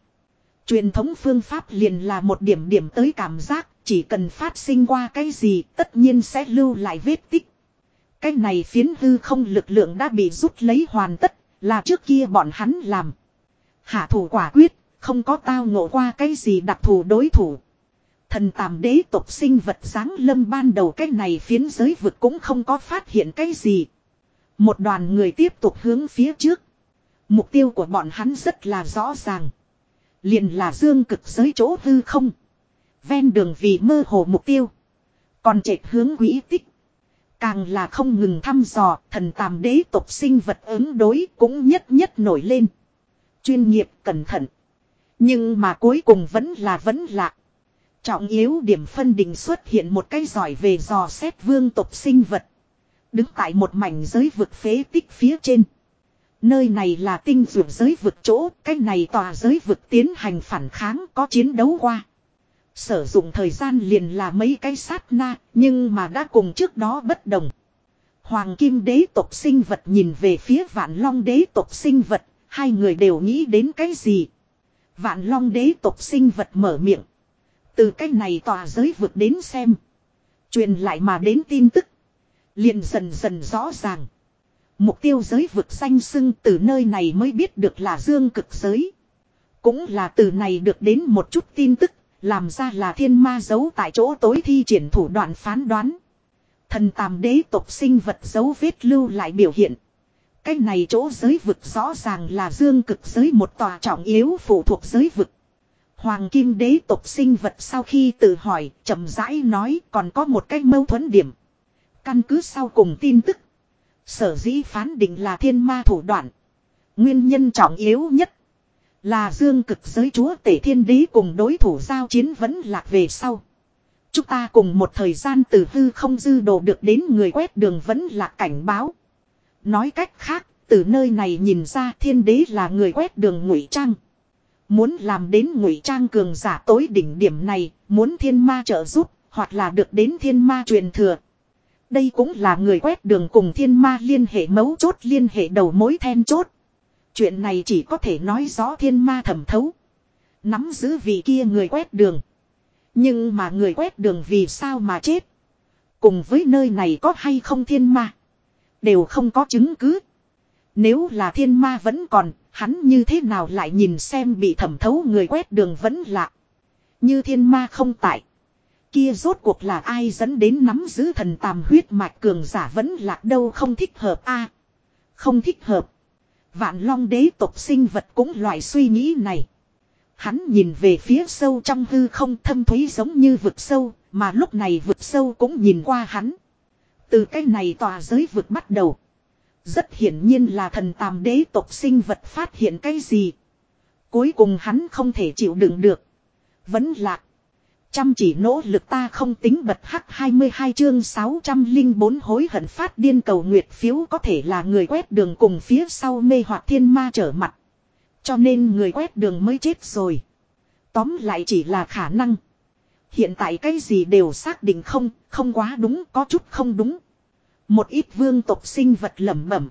Truyền thống phương pháp liền là một điểm điểm tới cảm giác, chỉ cần phát sinh qua cái gì tất nhiên sẽ lưu lại vết tích. Cái này phiến hư không lực lượng đã bị rút lấy hoàn tất, là trước kia bọn hắn làm. Hạ thủ quả quyết, không có tao ngộ qua cái gì đặc thù đối thủ. Thần tàm đế tộc sinh vật sáng lâm ban đầu cái này phiến giới vực cũng không có phát hiện cái gì. Một đoàn người tiếp tục hướng phía trước. Mục tiêu của bọn hắn rất là rõ ràng. Liền là dương cực giới chỗ hư không. Ven đường vì mơ hồ mục tiêu. Còn chạy hướng quỹ tích. Càng là không ngừng thăm dò thần tàm đế tộc sinh vật ứng đối cũng nhất nhất nổi lên. Chuyên nghiệp cẩn thận. Nhưng mà cuối cùng vẫn là vẫn lạ. Trọng yếu điểm phân định xuất hiện một cái giỏi về dò xét vương tộc sinh vật. Đứng tại một mảnh giới vực phế tích phía trên. Nơi này là tinh dược giới vực chỗ, cái này tòa giới vực tiến hành phản kháng có chiến đấu qua. Sử dụng thời gian liền là mấy cái sát na, nhưng mà đã cùng trước đó bất đồng. Hoàng kim đế tộc sinh vật nhìn về phía vạn long đế tộc sinh vật, hai người đều nghĩ đến cái gì. Vạn long đế tộc sinh vật mở miệng. Từ cái này tòa giới vực đến xem. Truyền lại mà đến tin tức. Liền dần dần rõ ràng. Mục tiêu giới vực xanh sưng từ nơi này mới biết được là dương cực giới. Cũng là từ này được đến một chút tin tức, làm ra là thiên ma giấu tại chỗ tối thi triển thủ đoạn phán đoán. Thần tàm đế tộc sinh vật dấu vết lưu lại biểu hiện. Cái này chỗ giới vực rõ ràng là dương cực giới một tòa trọng yếu phụ thuộc giới vực. Hoàng kim đế tộc sinh vật sau khi tự hỏi, chậm rãi nói còn có một cái mâu thuẫn điểm. Căn cứ sau cùng tin tức. Sở dĩ phán định là thiên ma thủ đoạn. Nguyên nhân trọng yếu nhất. Là dương cực giới chúa tể thiên đế cùng đối thủ giao chiến vẫn lạc về sau. Chúng ta cùng một thời gian từ hư không dư đồ được đến người quét đường vẫn là cảnh báo. Nói cách khác, từ nơi này nhìn ra thiên đế là người quét đường ngụy trang. Muốn làm đến ngụy trang cường giả tối đỉnh điểm này, muốn thiên ma trợ giúp, hoặc là được đến thiên ma truyền thừa. Đây cũng là người quét đường cùng thiên ma liên hệ mấu chốt liên hệ đầu mối then chốt. Chuyện này chỉ có thể nói rõ thiên ma thẩm thấu. Nắm giữ vị kia người quét đường. Nhưng mà người quét đường vì sao mà chết. Cùng với nơi này có hay không thiên ma. Đều không có chứng cứ. Nếu là thiên ma vẫn còn, hắn như thế nào lại nhìn xem bị thẩm thấu người quét đường vẫn lạ. Như thiên ma không tại. Kia rốt cuộc là ai dẫn đến nắm giữ thần tàm huyết mạch cường giả vẫn lạc đâu không thích hợp a Không thích hợp. Vạn long đế tộc sinh vật cũng loại suy nghĩ này. Hắn nhìn về phía sâu trong hư không thâm thúy giống như vực sâu, Mà lúc này vực sâu cũng nhìn qua hắn. Từ cái này tòa giới vực bắt đầu. Rất hiển nhiên là thần tàm đế tộc sinh vật phát hiện cái gì. Cuối cùng hắn không thể chịu đựng được. Vẫn lạc. Chăm chỉ nỗ lực ta không tính bật hắc 22 chương 604 hối hận phát điên cầu nguyệt phiếu có thể là người quét đường cùng phía sau mê hoặc thiên ma trở mặt. Cho nên người quét đường mới chết rồi. Tóm lại chỉ là khả năng. Hiện tại cái gì đều xác định không, không quá đúng, có chút không đúng. Một ít vương tộc sinh vật lẩm bẩm.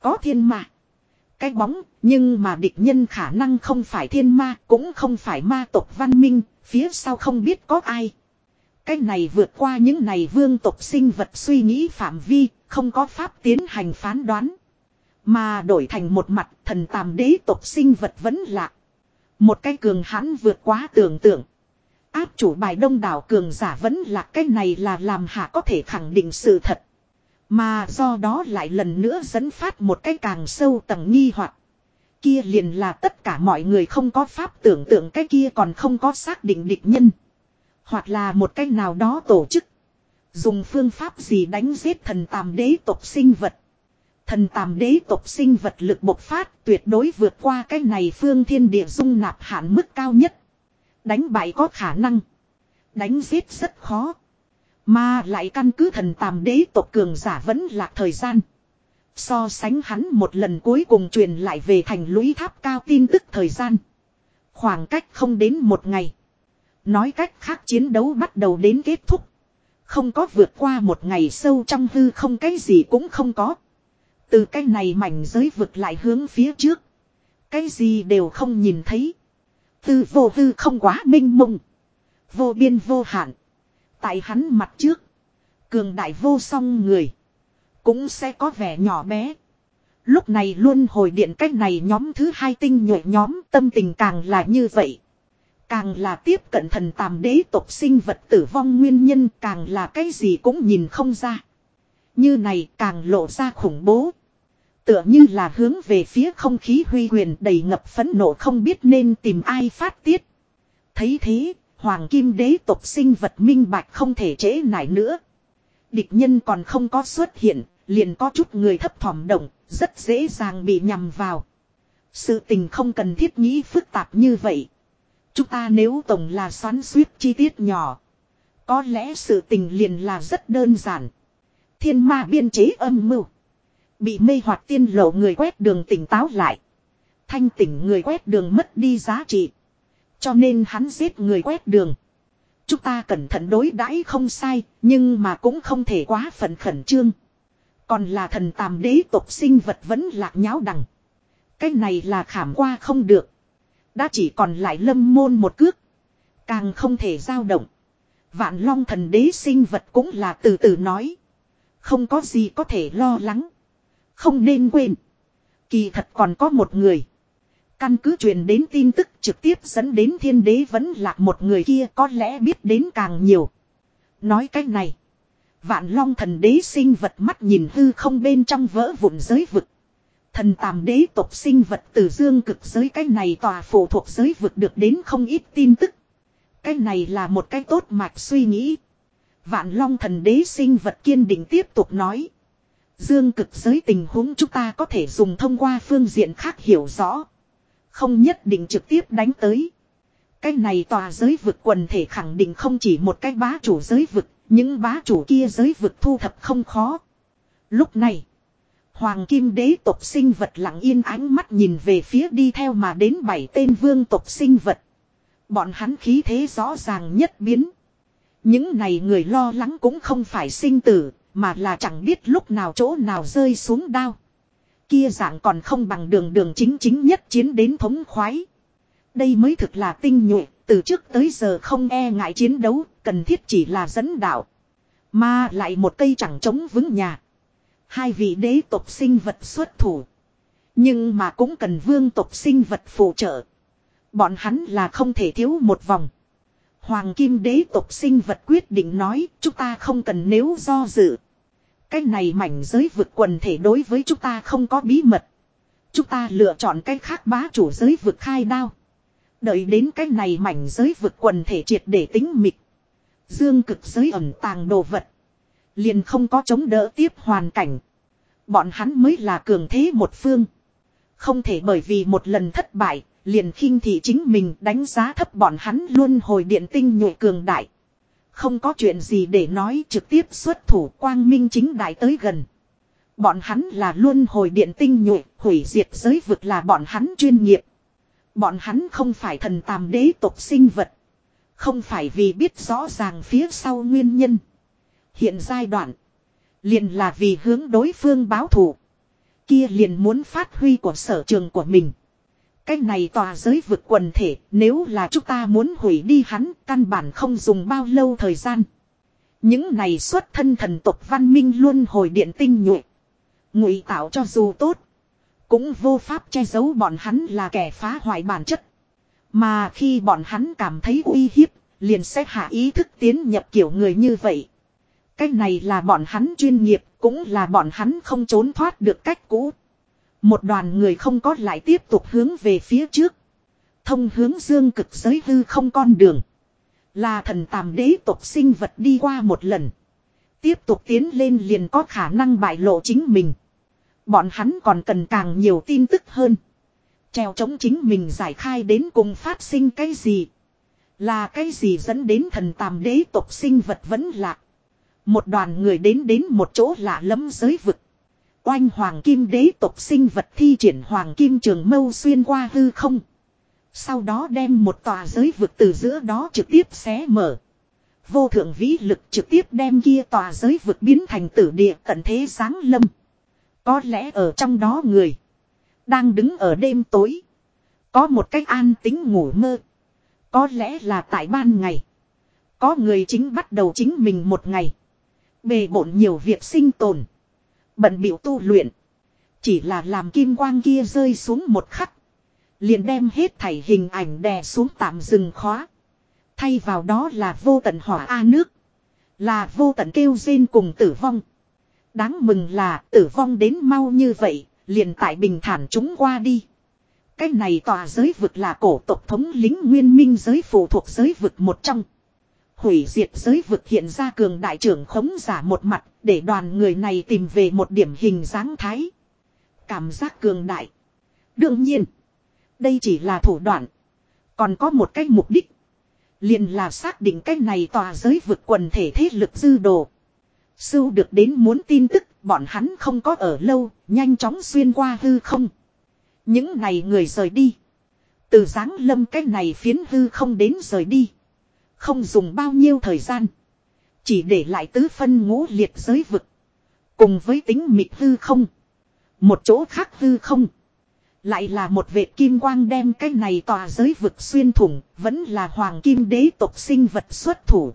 Có thiên ma. Cái bóng, nhưng mà địch nhân khả năng không phải thiên ma, cũng không phải ma tộc văn minh, phía sau không biết có ai. Cái này vượt qua những này vương tộc sinh vật suy nghĩ phạm vi, không có pháp tiến hành phán đoán. Mà đổi thành một mặt thần tàm đế tộc sinh vật vẫn lạ. Một cái cường hãn vượt quá tưởng tượng. Áp chủ bài đông đảo cường giả vẫn là cái này là làm hạ có thể khẳng định sự thật. Mà do đó lại lần nữa dẫn phát một cái càng sâu tầng nghi hoặc Kia liền là tất cả mọi người không có pháp tưởng tượng cái kia còn không có xác định địch nhân. Hoặc là một cái nào đó tổ chức. Dùng phương pháp gì đánh giết thần tàm đế tộc sinh vật. Thần tàm đế tộc sinh vật lực bộc phát tuyệt đối vượt qua cái này phương thiên địa dung nạp hạn mức cao nhất. Đánh bại có khả năng. Đánh giết rất khó. Mà lại căn cứ thần tàm đế tộc cường giả vẫn là thời gian. So sánh hắn một lần cuối cùng truyền lại về thành lũy tháp cao tin tức thời gian. Khoảng cách không đến một ngày. Nói cách khác chiến đấu bắt đầu đến kết thúc. Không có vượt qua một ngày sâu trong hư không cái gì cũng không có. Từ cái này mảnh giới vực lại hướng phía trước. Cái gì đều không nhìn thấy. Tư vô hư không quá minh mông. Vô biên vô hạn. Tại hắn mặt trước. Cường đại vô song người. Cũng sẽ có vẻ nhỏ bé. Lúc này luôn hồi điện cách này nhóm thứ hai tinh nhuệ nhóm, tâm tình càng là như vậy. Càng là tiếp cận thần tàm đế tộc sinh vật tử vong nguyên nhân, càng là cái gì cũng nhìn không ra. Như này càng lộ ra khủng bố. Tựa như là hướng về phía không khí huy quyền đầy ngập phấn nộ không biết nên tìm ai phát tiết. Thấy thế, hoàng kim đế tộc sinh vật minh bạch không thể trễ nải nữa. Địch nhân còn không có xuất hiện, liền có chút người thấp thỏm động, rất dễ dàng bị nhầm vào. Sự tình không cần thiết nghĩ phức tạp như vậy. Chúng ta nếu tổng là xoắn suýt chi tiết nhỏ. Có lẽ sự tình liền là rất đơn giản. Thiên ma biên chế âm mưu. Bị mê hoặc tiên lộ người quét đường tỉnh táo lại. Thanh tỉnh người quét đường mất đi giá trị. Cho nên hắn giết người quét đường. Chúng ta cẩn thận đối đãi không sai, nhưng mà cũng không thể quá phận khẩn trương. Còn là thần tàm đế tộc sinh vật vẫn lạc nháo đằng. Cái này là khảm qua không được. Đã chỉ còn lại lâm môn một cước. Càng không thể dao động. Vạn long thần đế sinh vật cũng là từ từ nói. Không có gì có thể lo lắng. Không nên quên. Kỳ thật còn có một người. Căn cứ truyền đến tin tức trực tiếp dẫn đến thiên đế vẫn là một người kia có lẽ biết đến càng nhiều. Nói cách này. Vạn long thần đế sinh vật mắt nhìn hư không bên trong vỡ vụn giới vực. Thần tàm đế tộc sinh vật từ dương cực giới cái này tòa phụ thuộc giới vực được đến không ít tin tức. Cái này là một cái tốt mạch suy nghĩ. Vạn long thần đế sinh vật kiên định tiếp tục nói. Dương cực giới tình huống chúng ta có thể dùng thông qua phương diện khác hiểu rõ. Không nhất định trực tiếp đánh tới. Cái này tòa giới vực quần thể khẳng định không chỉ một cái bá chủ giới vực, những bá chủ kia giới vực thu thập không khó. Lúc này, Hoàng Kim đế tộc sinh vật lặng yên ánh mắt nhìn về phía đi theo mà đến bảy tên vương tộc sinh vật. Bọn hắn khí thế rõ ràng nhất biến. Những này người lo lắng cũng không phải sinh tử, mà là chẳng biết lúc nào chỗ nào rơi xuống đao. Kia dạng còn không bằng đường đường chính chính nhất chiến đến thống khoái. Đây mới thực là tinh nhuệ, từ trước tới giờ không e ngại chiến đấu, cần thiết chỉ là dẫn đạo. Mà lại một cây chẳng chống vững nhà. Hai vị đế tộc sinh vật xuất thủ. Nhưng mà cũng cần vương tộc sinh vật phụ trợ. Bọn hắn là không thể thiếu một vòng. Hoàng kim đế tộc sinh vật quyết định nói chúng ta không cần nếu do dự. Cái này mảnh giới vực quần thể đối với chúng ta không có bí mật. Chúng ta lựa chọn cái khác bá chủ giới vực khai đao. Đợi đến cái này mảnh giới vực quần thể triệt để tính mịch. Dương cực giới ẩn tàng đồ vật. Liền không có chống đỡ tiếp hoàn cảnh. Bọn hắn mới là cường thế một phương. Không thể bởi vì một lần thất bại, liền khinh thị chính mình đánh giá thấp bọn hắn luôn hồi điện tinh nhuệ cường đại. Không có chuyện gì để nói trực tiếp xuất thủ quang minh chính đại tới gần. Bọn hắn là luôn hồi điện tinh nhuệ, hủy diệt giới vực là bọn hắn chuyên nghiệp. Bọn hắn không phải thần tàm đế tộc sinh vật. Không phải vì biết rõ ràng phía sau nguyên nhân. Hiện giai đoạn. Liền là vì hướng đối phương báo thù. Kia liền muốn phát huy của sở trường của mình. Cái này tòa giới vực quần thể, nếu là chúng ta muốn hủy đi hắn, căn bản không dùng bao lâu thời gian. Những này xuất thân thần tộc văn minh luôn hồi điện tinh nhuệ. Ngụy tạo cho dù tốt, cũng vô pháp che giấu bọn hắn là kẻ phá hoại bản chất. Mà khi bọn hắn cảm thấy uy hiếp, liền sẽ hạ ý thức tiến nhập kiểu người như vậy. Cái này là bọn hắn chuyên nghiệp, cũng là bọn hắn không trốn thoát được cách cũ. Một đoàn người không có lại tiếp tục hướng về phía trước. Thông hướng dương cực giới hư không con đường. Là thần tàm đế tộc sinh vật đi qua một lần. Tiếp tục tiến lên liền có khả năng bại lộ chính mình. Bọn hắn còn cần càng nhiều tin tức hơn. Treo chống chính mình giải khai đến cùng phát sinh cái gì. Là cái gì dẫn đến thần tàm đế tộc sinh vật vẫn lạc. Một đoàn người đến đến một chỗ lạ lẫm giới vực. Oanh hoàng kim đế tộc sinh vật thi triển hoàng kim trường mâu xuyên qua hư không. Sau đó đem một tòa giới vực từ giữa đó trực tiếp xé mở. Vô thượng vĩ lực trực tiếp đem kia tòa giới vực biến thành tử địa tận thế sáng lâm. Có lẽ ở trong đó người. Đang đứng ở đêm tối. Có một cách an tính ngủ mơ. Có lẽ là tại ban ngày. Có người chính bắt đầu chính mình một ngày. Bề bộn nhiều việc sinh tồn. Bận biểu tu luyện. Chỉ là làm kim quang kia rơi xuống một khắc. Liền đem hết thảy hình ảnh đè xuống tạm dừng khóa. Thay vào đó là vô tận hỏa A nước. Là vô tận kêu rên cùng tử vong. Đáng mừng là tử vong đến mau như vậy, liền tại bình thản chúng qua đi. Cái này tòa giới vực là cổ tộc thống lính nguyên minh giới phụ thuộc giới vực một trong. Hủy diệt giới vực hiện ra cường đại trưởng khống giả một mặt để đoàn người này tìm về một điểm hình dáng thái. Cảm giác cường đại. Đương nhiên, đây chỉ là thủ đoạn. Còn có một cái mục đích. liền là xác định cái này tòa giới vực quần thể thế lực dư đồ. Sưu được đến muốn tin tức, bọn hắn không có ở lâu, nhanh chóng xuyên qua hư không. Những này người rời đi. Từ dáng lâm cái này phiến hư không đến rời đi. Không dùng bao nhiêu thời gian. Chỉ để lại tứ phân ngũ liệt giới vực. Cùng với tính mịt hư không. Một chỗ khác hư không. Lại là một vệt kim quang đem cái này tòa giới vực xuyên thủng. Vẫn là hoàng kim đế tộc sinh vật xuất thủ.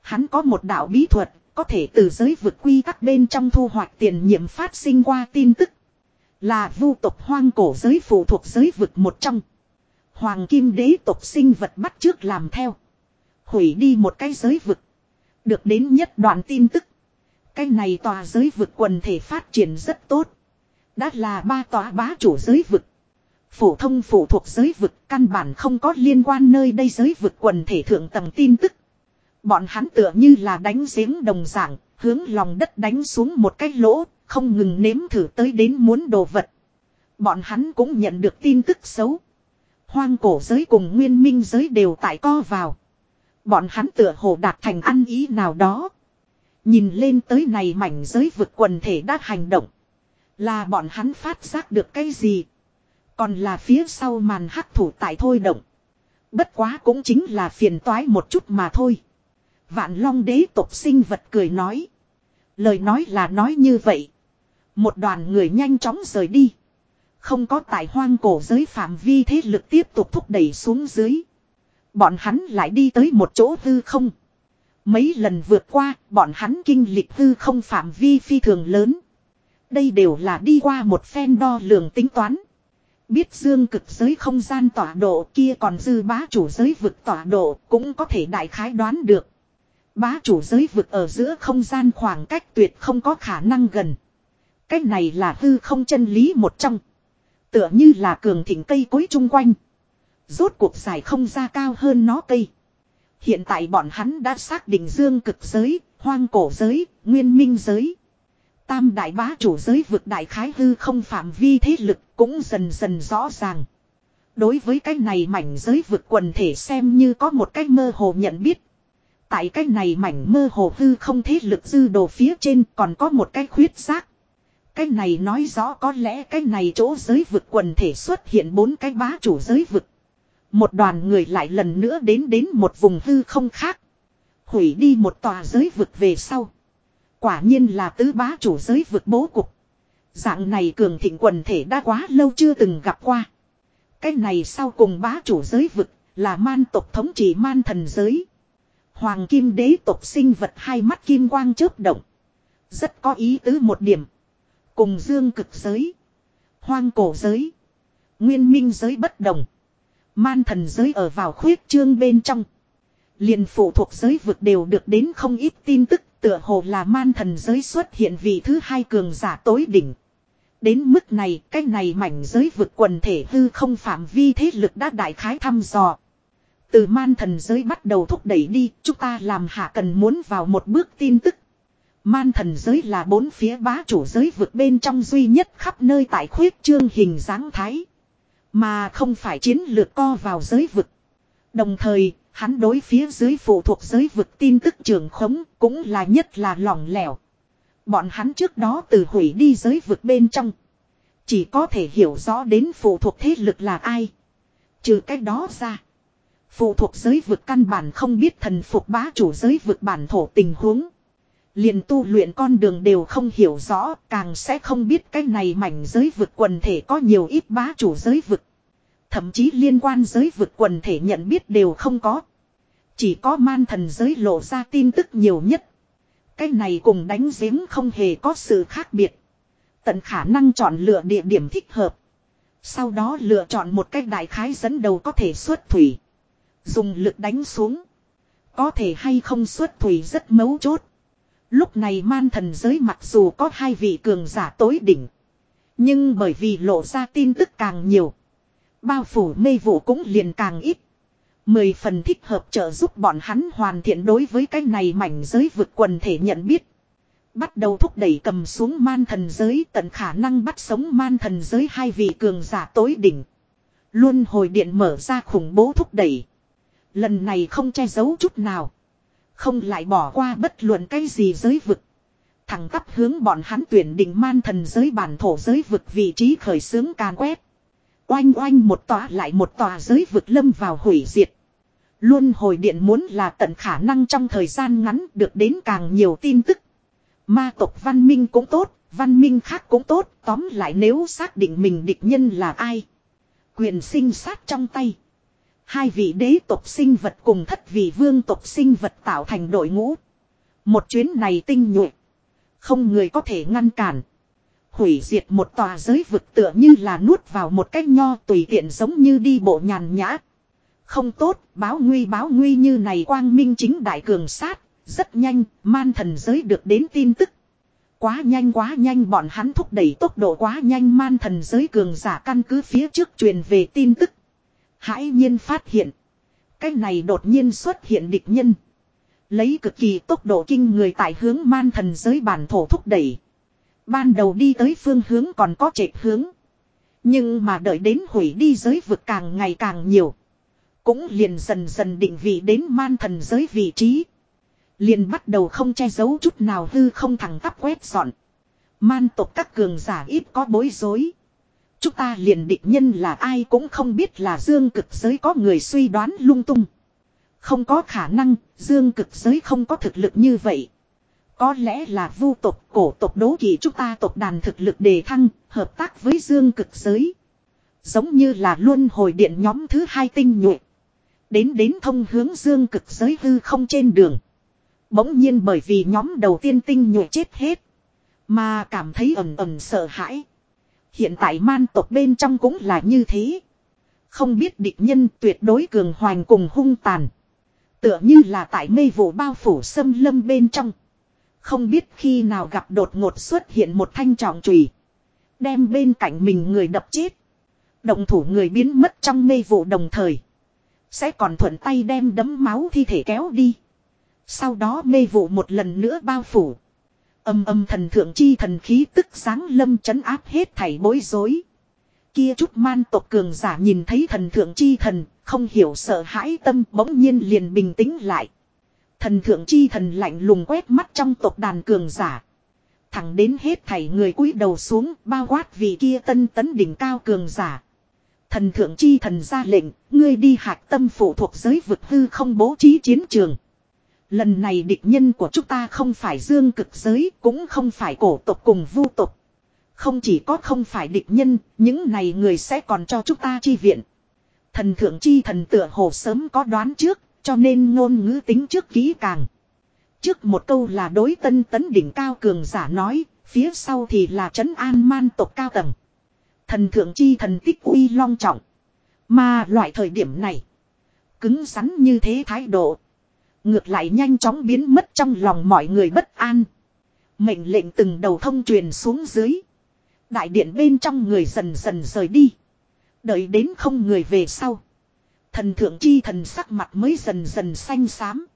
Hắn có một đạo bí thuật. Có thể từ giới vực quy tắc bên trong thu hoạch tiền nhiệm phát sinh qua tin tức. Là vu tộc hoang cổ giới phụ thuộc giới vực một trong. Hoàng kim đế tộc sinh vật bắt trước làm theo. Hủy đi một cái giới vực. Được đến nhất đoạn tin tức. Cái này tòa giới vực quần thể phát triển rất tốt. Đã là ba tòa bá chủ giới vực. Phổ thông phụ thuộc giới vực căn bản không có liên quan nơi đây giới vực quần thể thượng tầng tin tức. Bọn hắn tựa như là đánh giếng đồng dạng, hướng lòng đất đánh xuống một cái lỗ, không ngừng nếm thử tới đến muốn đồ vật. Bọn hắn cũng nhận được tin tức xấu. Hoang cổ giới cùng nguyên minh giới đều tại co vào. Bọn hắn tựa hồ đạt thành ăn ý nào đó. Nhìn lên tới này mảnh giới vực quần thể đã hành động. Là bọn hắn phát giác được cái gì. Còn là phía sau màn hắc thủ tại thôi động. Bất quá cũng chính là phiền toái một chút mà thôi. Vạn long đế tộc sinh vật cười nói. Lời nói là nói như vậy. Một đoàn người nhanh chóng rời đi. Không có tại hoang cổ giới phạm vi thế lực tiếp tục thúc đẩy xuống dưới. Bọn hắn lại đi tới một chỗ hư không. Mấy lần vượt qua, bọn hắn kinh lịch hư không phạm vi phi thường lớn. Đây đều là đi qua một phen đo lường tính toán. Biết dương cực giới không gian tọa độ kia còn dư bá chủ giới vực tọa độ cũng có thể đại khái đoán được. Bá chủ giới vực ở giữa không gian khoảng cách tuyệt không có khả năng gần. Cách này là hư không chân lý một trong. Tựa như là cường thịnh cây cối chung quanh. Rốt cuộc dài không ra cao hơn nó cây. Hiện tại bọn hắn đã xác định dương cực giới, hoang cổ giới, nguyên minh giới. Tam đại bá chủ giới vực đại khái hư không phạm vi thế lực cũng dần dần rõ ràng. Đối với cái này mảnh giới vực quần thể xem như có một cái mơ hồ nhận biết. Tại cái này mảnh mơ hồ hư không thế lực dư đồ phía trên còn có một cái khuyết giác. Cái này nói rõ có lẽ cái này chỗ giới vực quần thể xuất hiện bốn cái bá chủ giới vực. Một đoàn người lại lần nữa đến đến một vùng hư không khác. Hủy đi một tòa giới vực về sau. Quả nhiên là tứ bá chủ giới vực bố cục. Dạng này cường thịnh quần thể đã quá lâu chưa từng gặp qua. Cái này sau cùng bá chủ giới vực là man tộc thống trị man thần giới. Hoàng kim đế tộc sinh vật hai mắt kim quang chớp động. Rất có ý tứ một điểm. Cùng dương cực giới. Hoang cổ giới. Nguyên minh giới bất đồng. Man thần giới ở vào khuyết trương bên trong. liền phụ thuộc giới vực đều được đến không ít tin tức tựa hồ là man thần giới xuất hiện vị thứ hai cường giả tối đỉnh. Đến mức này, cái này mảnh giới vực quần thể hư không phạm vi thế lực đã đại khái thăm dò. Từ man thần giới bắt đầu thúc đẩy đi, chúng ta làm hạ cần muốn vào một bước tin tức. Man thần giới là bốn phía bá chủ giới vực bên trong duy nhất khắp nơi tại khuyết trương hình dáng thái. Mà không phải chiến lược co vào giới vực. Đồng thời, hắn đối phía dưới phụ thuộc giới vực tin tức trường khống cũng là nhất là lỏng lẻo. Bọn hắn trước đó từ hủy đi giới vực bên trong. Chỉ có thể hiểu rõ đến phụ thuộc thế lực là ai. Trừ cách đó ra. Phụ thuộc giới vực căn bản không biết thần phục bá chủ giới vực bản thổ tình huống. Liền tu luyện con đường đều không hiểu rõ, càng sẽ không biết cái này mảnh giới vực quần thể có nhiều ít bá chủ giới vực. Thậm chí liên quan giới vực quần thể nhận biết đều không có. Chỉ có man thần giới lộ ra tin tức nhiều nhất. Cái này cùng đánh giếng không hề có sự khác biệt. Tận khả năng chọn lựa địa điểm thích hợp. Sau đó lựa chọn một cách đại khái dẫn đầu có thể xuất thủy. Dùng lực đánh xuống. Có thể hay không xuất thủy rất mấu chốt. Lúc này man thần giới mặc dù có hai vị cường giả tối đỉnh. Nhưng bởi vì lộ ra tin tức càng nhiều. Bao phủ mê vụ cũng liền càng ít. Mười phần thích hợp trợ giúp bọn hắn hoàn thiện đối với cái này mảnh giới vực quần thể nhận biết. Bắt đầu thúc đẩy cầm xuống man thần giới tận khả năng bắt sống man thần giới hai vị cường giả tối đỉnh. Luôn hồi điện mở ra khủng bố thúc đẩy. Lần này không che giấu chút nào. Không lại bỏ qua bất luận cái gì giới vực. Thẳng tắp hướng bọn hắn tuyển định man thần giới bản thổ giới vực vị trí khởi xướng càn quét. Oanh oanh một tòa lại một tòa giới vực lâm vào hủy diệt. Luôn hồi điện muốn là tận khả năng trong thời gian ngắn được đến càng nhiều tin tức. Ma tộc văn minh cũng tốt, văn minh khác cũng tốt, tóm lại nếu xác định mình địch nhân là ai. Quyền sinh sát trong tay. Hai vị đế tộc sinh vật cùng thất vị vương tộc sinh vật tạo thành đội ngũ. Một chuyến này tinh nhuệ. Không người có thể ngăn cản. Hủy diệt một tòa giới vực tựa như là nuốt vào một cái nho tùy tiện giống như đi bộ nhàn nhã. Không tốt, báo nguy báo nguy như này quang minh chính đại cường sát, rất nhanh, man thần giới được đến tin tức. Quá nhanh quá nhanh bọn hắn thúc đẩy tốc độ quá nhanh man thần giới cường giả căn cứ phía trước truyền về tin tức. Hãi nhiên phát hiện. Cái này đột nhiên xuất hiện địch nhân. Lấy cực kỳ tốc độ kinh người tại hướng man thần giới bản thổ thúc đẩy. Ban đầu đi tới phương hướng còn có trệ hướng. Nhưng mà đợi đến hủy đi giới vực càng ngày càng nhiều. Cũng liền dần dần định vị đến man thần giới vị trí. Liền bắt đầu không che giấu chút nào hư không thẳng tắp quét dọn. Man tộc các cường giả ít có bối rối. Chúng ta liền định nhân là ai cũng không biết là dương cực giới có người suy đoán lung tung. Không có khả năng, dương cực giới không có thực lực như vậy. Có lẽ là vu tộc cổ tộc đố kỵ chúng ta tộc đàn thực lực đề thăng, hợp tác với dương cực giới. Giống như là luôn hồi điện nhóm thứ hai tinh nhuệ. Đến đến thông hướng dương cực giới hư không trên đường. Bỗng nhiên bởi vì nhóm đầu tiên tinh nhuệ chết hết. Mà cảm thấy ẩm ẩm sợ hãi. Hiện tại man tộc bên trong cũng là như thế. Không biết địch nhân tuyệt đối cường hoành cùng hung tàn. Tựa như là tại mây vụ bao phủ xâm lâm bên trong. Không biết khi nào gặp đột ngột xuất hiện một thanh trọng trùy. Đem bên cạnh mình người đập chết. Động thủ người biến mất trong mê vụ đồng thời. Sẽ còn thuận tay đem đấm máu thi thể kéo đi. Sau đó mê vụ một lần nữa bao phủ. Âm âm thần thượng chi thần khí tức sáng lâm chấn áp hết thảy bối rối. Kia chút man tộc cường giả nhìn thấy thần thượng chi thần, không hiểu sợ hãi tâm bỗng nhiên liền bình tĩnh lại. Thần thượng chi thần lạnh lùng quét mắt trong tộc đàn cường giả. Thẳng đến hết thảy người cúi đầu xuống bao quát vì kia tân tấn đỉnh cao cường giả. Thần thượng chi thần ra lệnh, ngươi đi hạc tâm phụ thuộc giới vực hư không bố trí chiến trường. Lần này địch nhân của chúng ta không phải dương cực giới, cũng không phải cổ tộc cùng vu tộc. Không chỉ có không phải địch nhân, những này người sẽ còn cho chúng ta chi viện. Thần thượng chi thần tựa hồ sớm có đoán trước, cho nên ngôn ngữ tính trước kỹ càng. Trước một câu là đối tân tấn đỉnh cao cường giả nói, phía sau thì là trấn an man tộc cao tầng. Thần thượng chi thần tích uy long trọng. Mà loại thời điểm này, cứng rắn như thế thái độ. Ngược lại nhanh chóng biến mất trong lòng mọi người bất an. Mệnh lệnh từng đầu thông truyền xuống dưới. Đại điện bên trong người dần dần rời đi. Đợi đến không người về sau. Thần thượng chi thần sắc mặt mới dần dần xanh xám.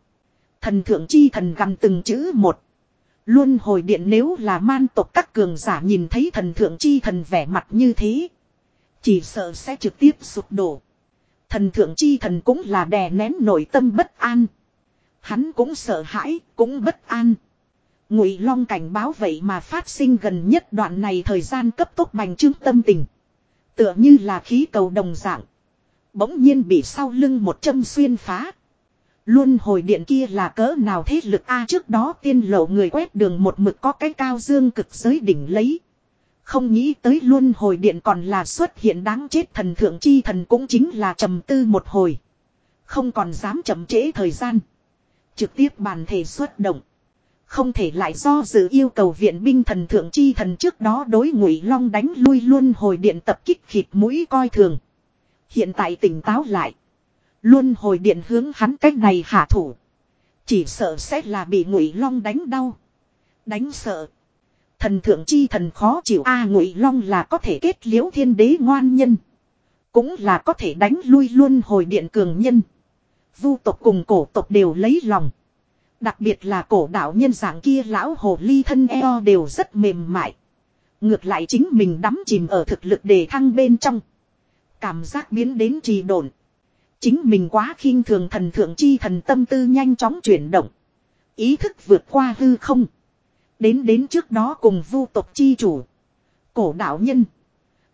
Thần thượng chi thần gằn từng chữ một. Luôn hồi điện nếu là man tộc các cường giả nhìn thấy thần thượng chi thần vẻ mặt như thế. Chỉ sợ sẽ trực tiếp sụp đổ. Thần thượng chi thần cũng là đè nén nội tâm bất an. Hắn cũng sợ hãi, cũng bất an. Ngụy Long cảnh báo vậy mà phát sinh gần nhất đoạn này thời gian cấp tốc bành trướng tâm tình. Tựa như là khí cầu đồng dạng. Bỗng nhiên bị sau lưng một châm xuyên phá. luân hồi điện kia là cỡ nào thế lực A trước đó tiên lộ người quét đường một mực có cái cao dương cực giới đỉnh lấy. Không nghĩ tới luân hồi điện còn là xuất hiện đáng chết thần thượng chi thần cũng chính là trầm tư một hồi. Không còn dám chậm trễ thời gian. Trực tiếp bàn thể xuất động. Không thể lại do dự yêu cầu viện binh thần thượng chi thần trước đó đối ngụy long đánh lui luân hồi điện tập kích khịt mũi coi thường. Hiện tại tỉnh táo lại. Luôn hồi điện hướng hắn cách này hạ thủ. Chỉ sợ sẽ là bị ngụy long đánh đau. Đánh sợ. Thần thượng chi thần khó chịu a, ngụy long là có thể kết liễu thiên đế ngoan nhân. Cũng là có thể đánh lui luôn hồi điện cường nhân. Vu tộc cùng cổ tộc đều lấy lòng. Đặc biệt là cổ đạo nhân dạng kia lão hồ ly thân eo đều rất mềm mại. Ngược lại chính mình đắm chìm ở thực lực đề thăng bên trong. Cảm giác biến đến trì độn. Chính mình quá khinh thường thần thượng chi thần tâm tư nhanh chóng chuyển động. Ý thức vượt qua hư không. Đến đến trước đó cùng vu tộc chi chủ. Cổ đạo nhân.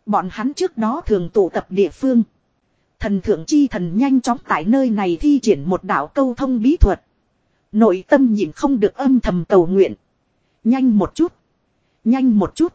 Bọn hắn trước đó thường tụ tập địa phương. Thần thượng chi thần nhanh chóng tại nơi này thi triển một đạo câu thông bí thuật. Nội tâm nhịn không được âm thầm cầu nguyện. Nhanh một chút. Nhanh một chút.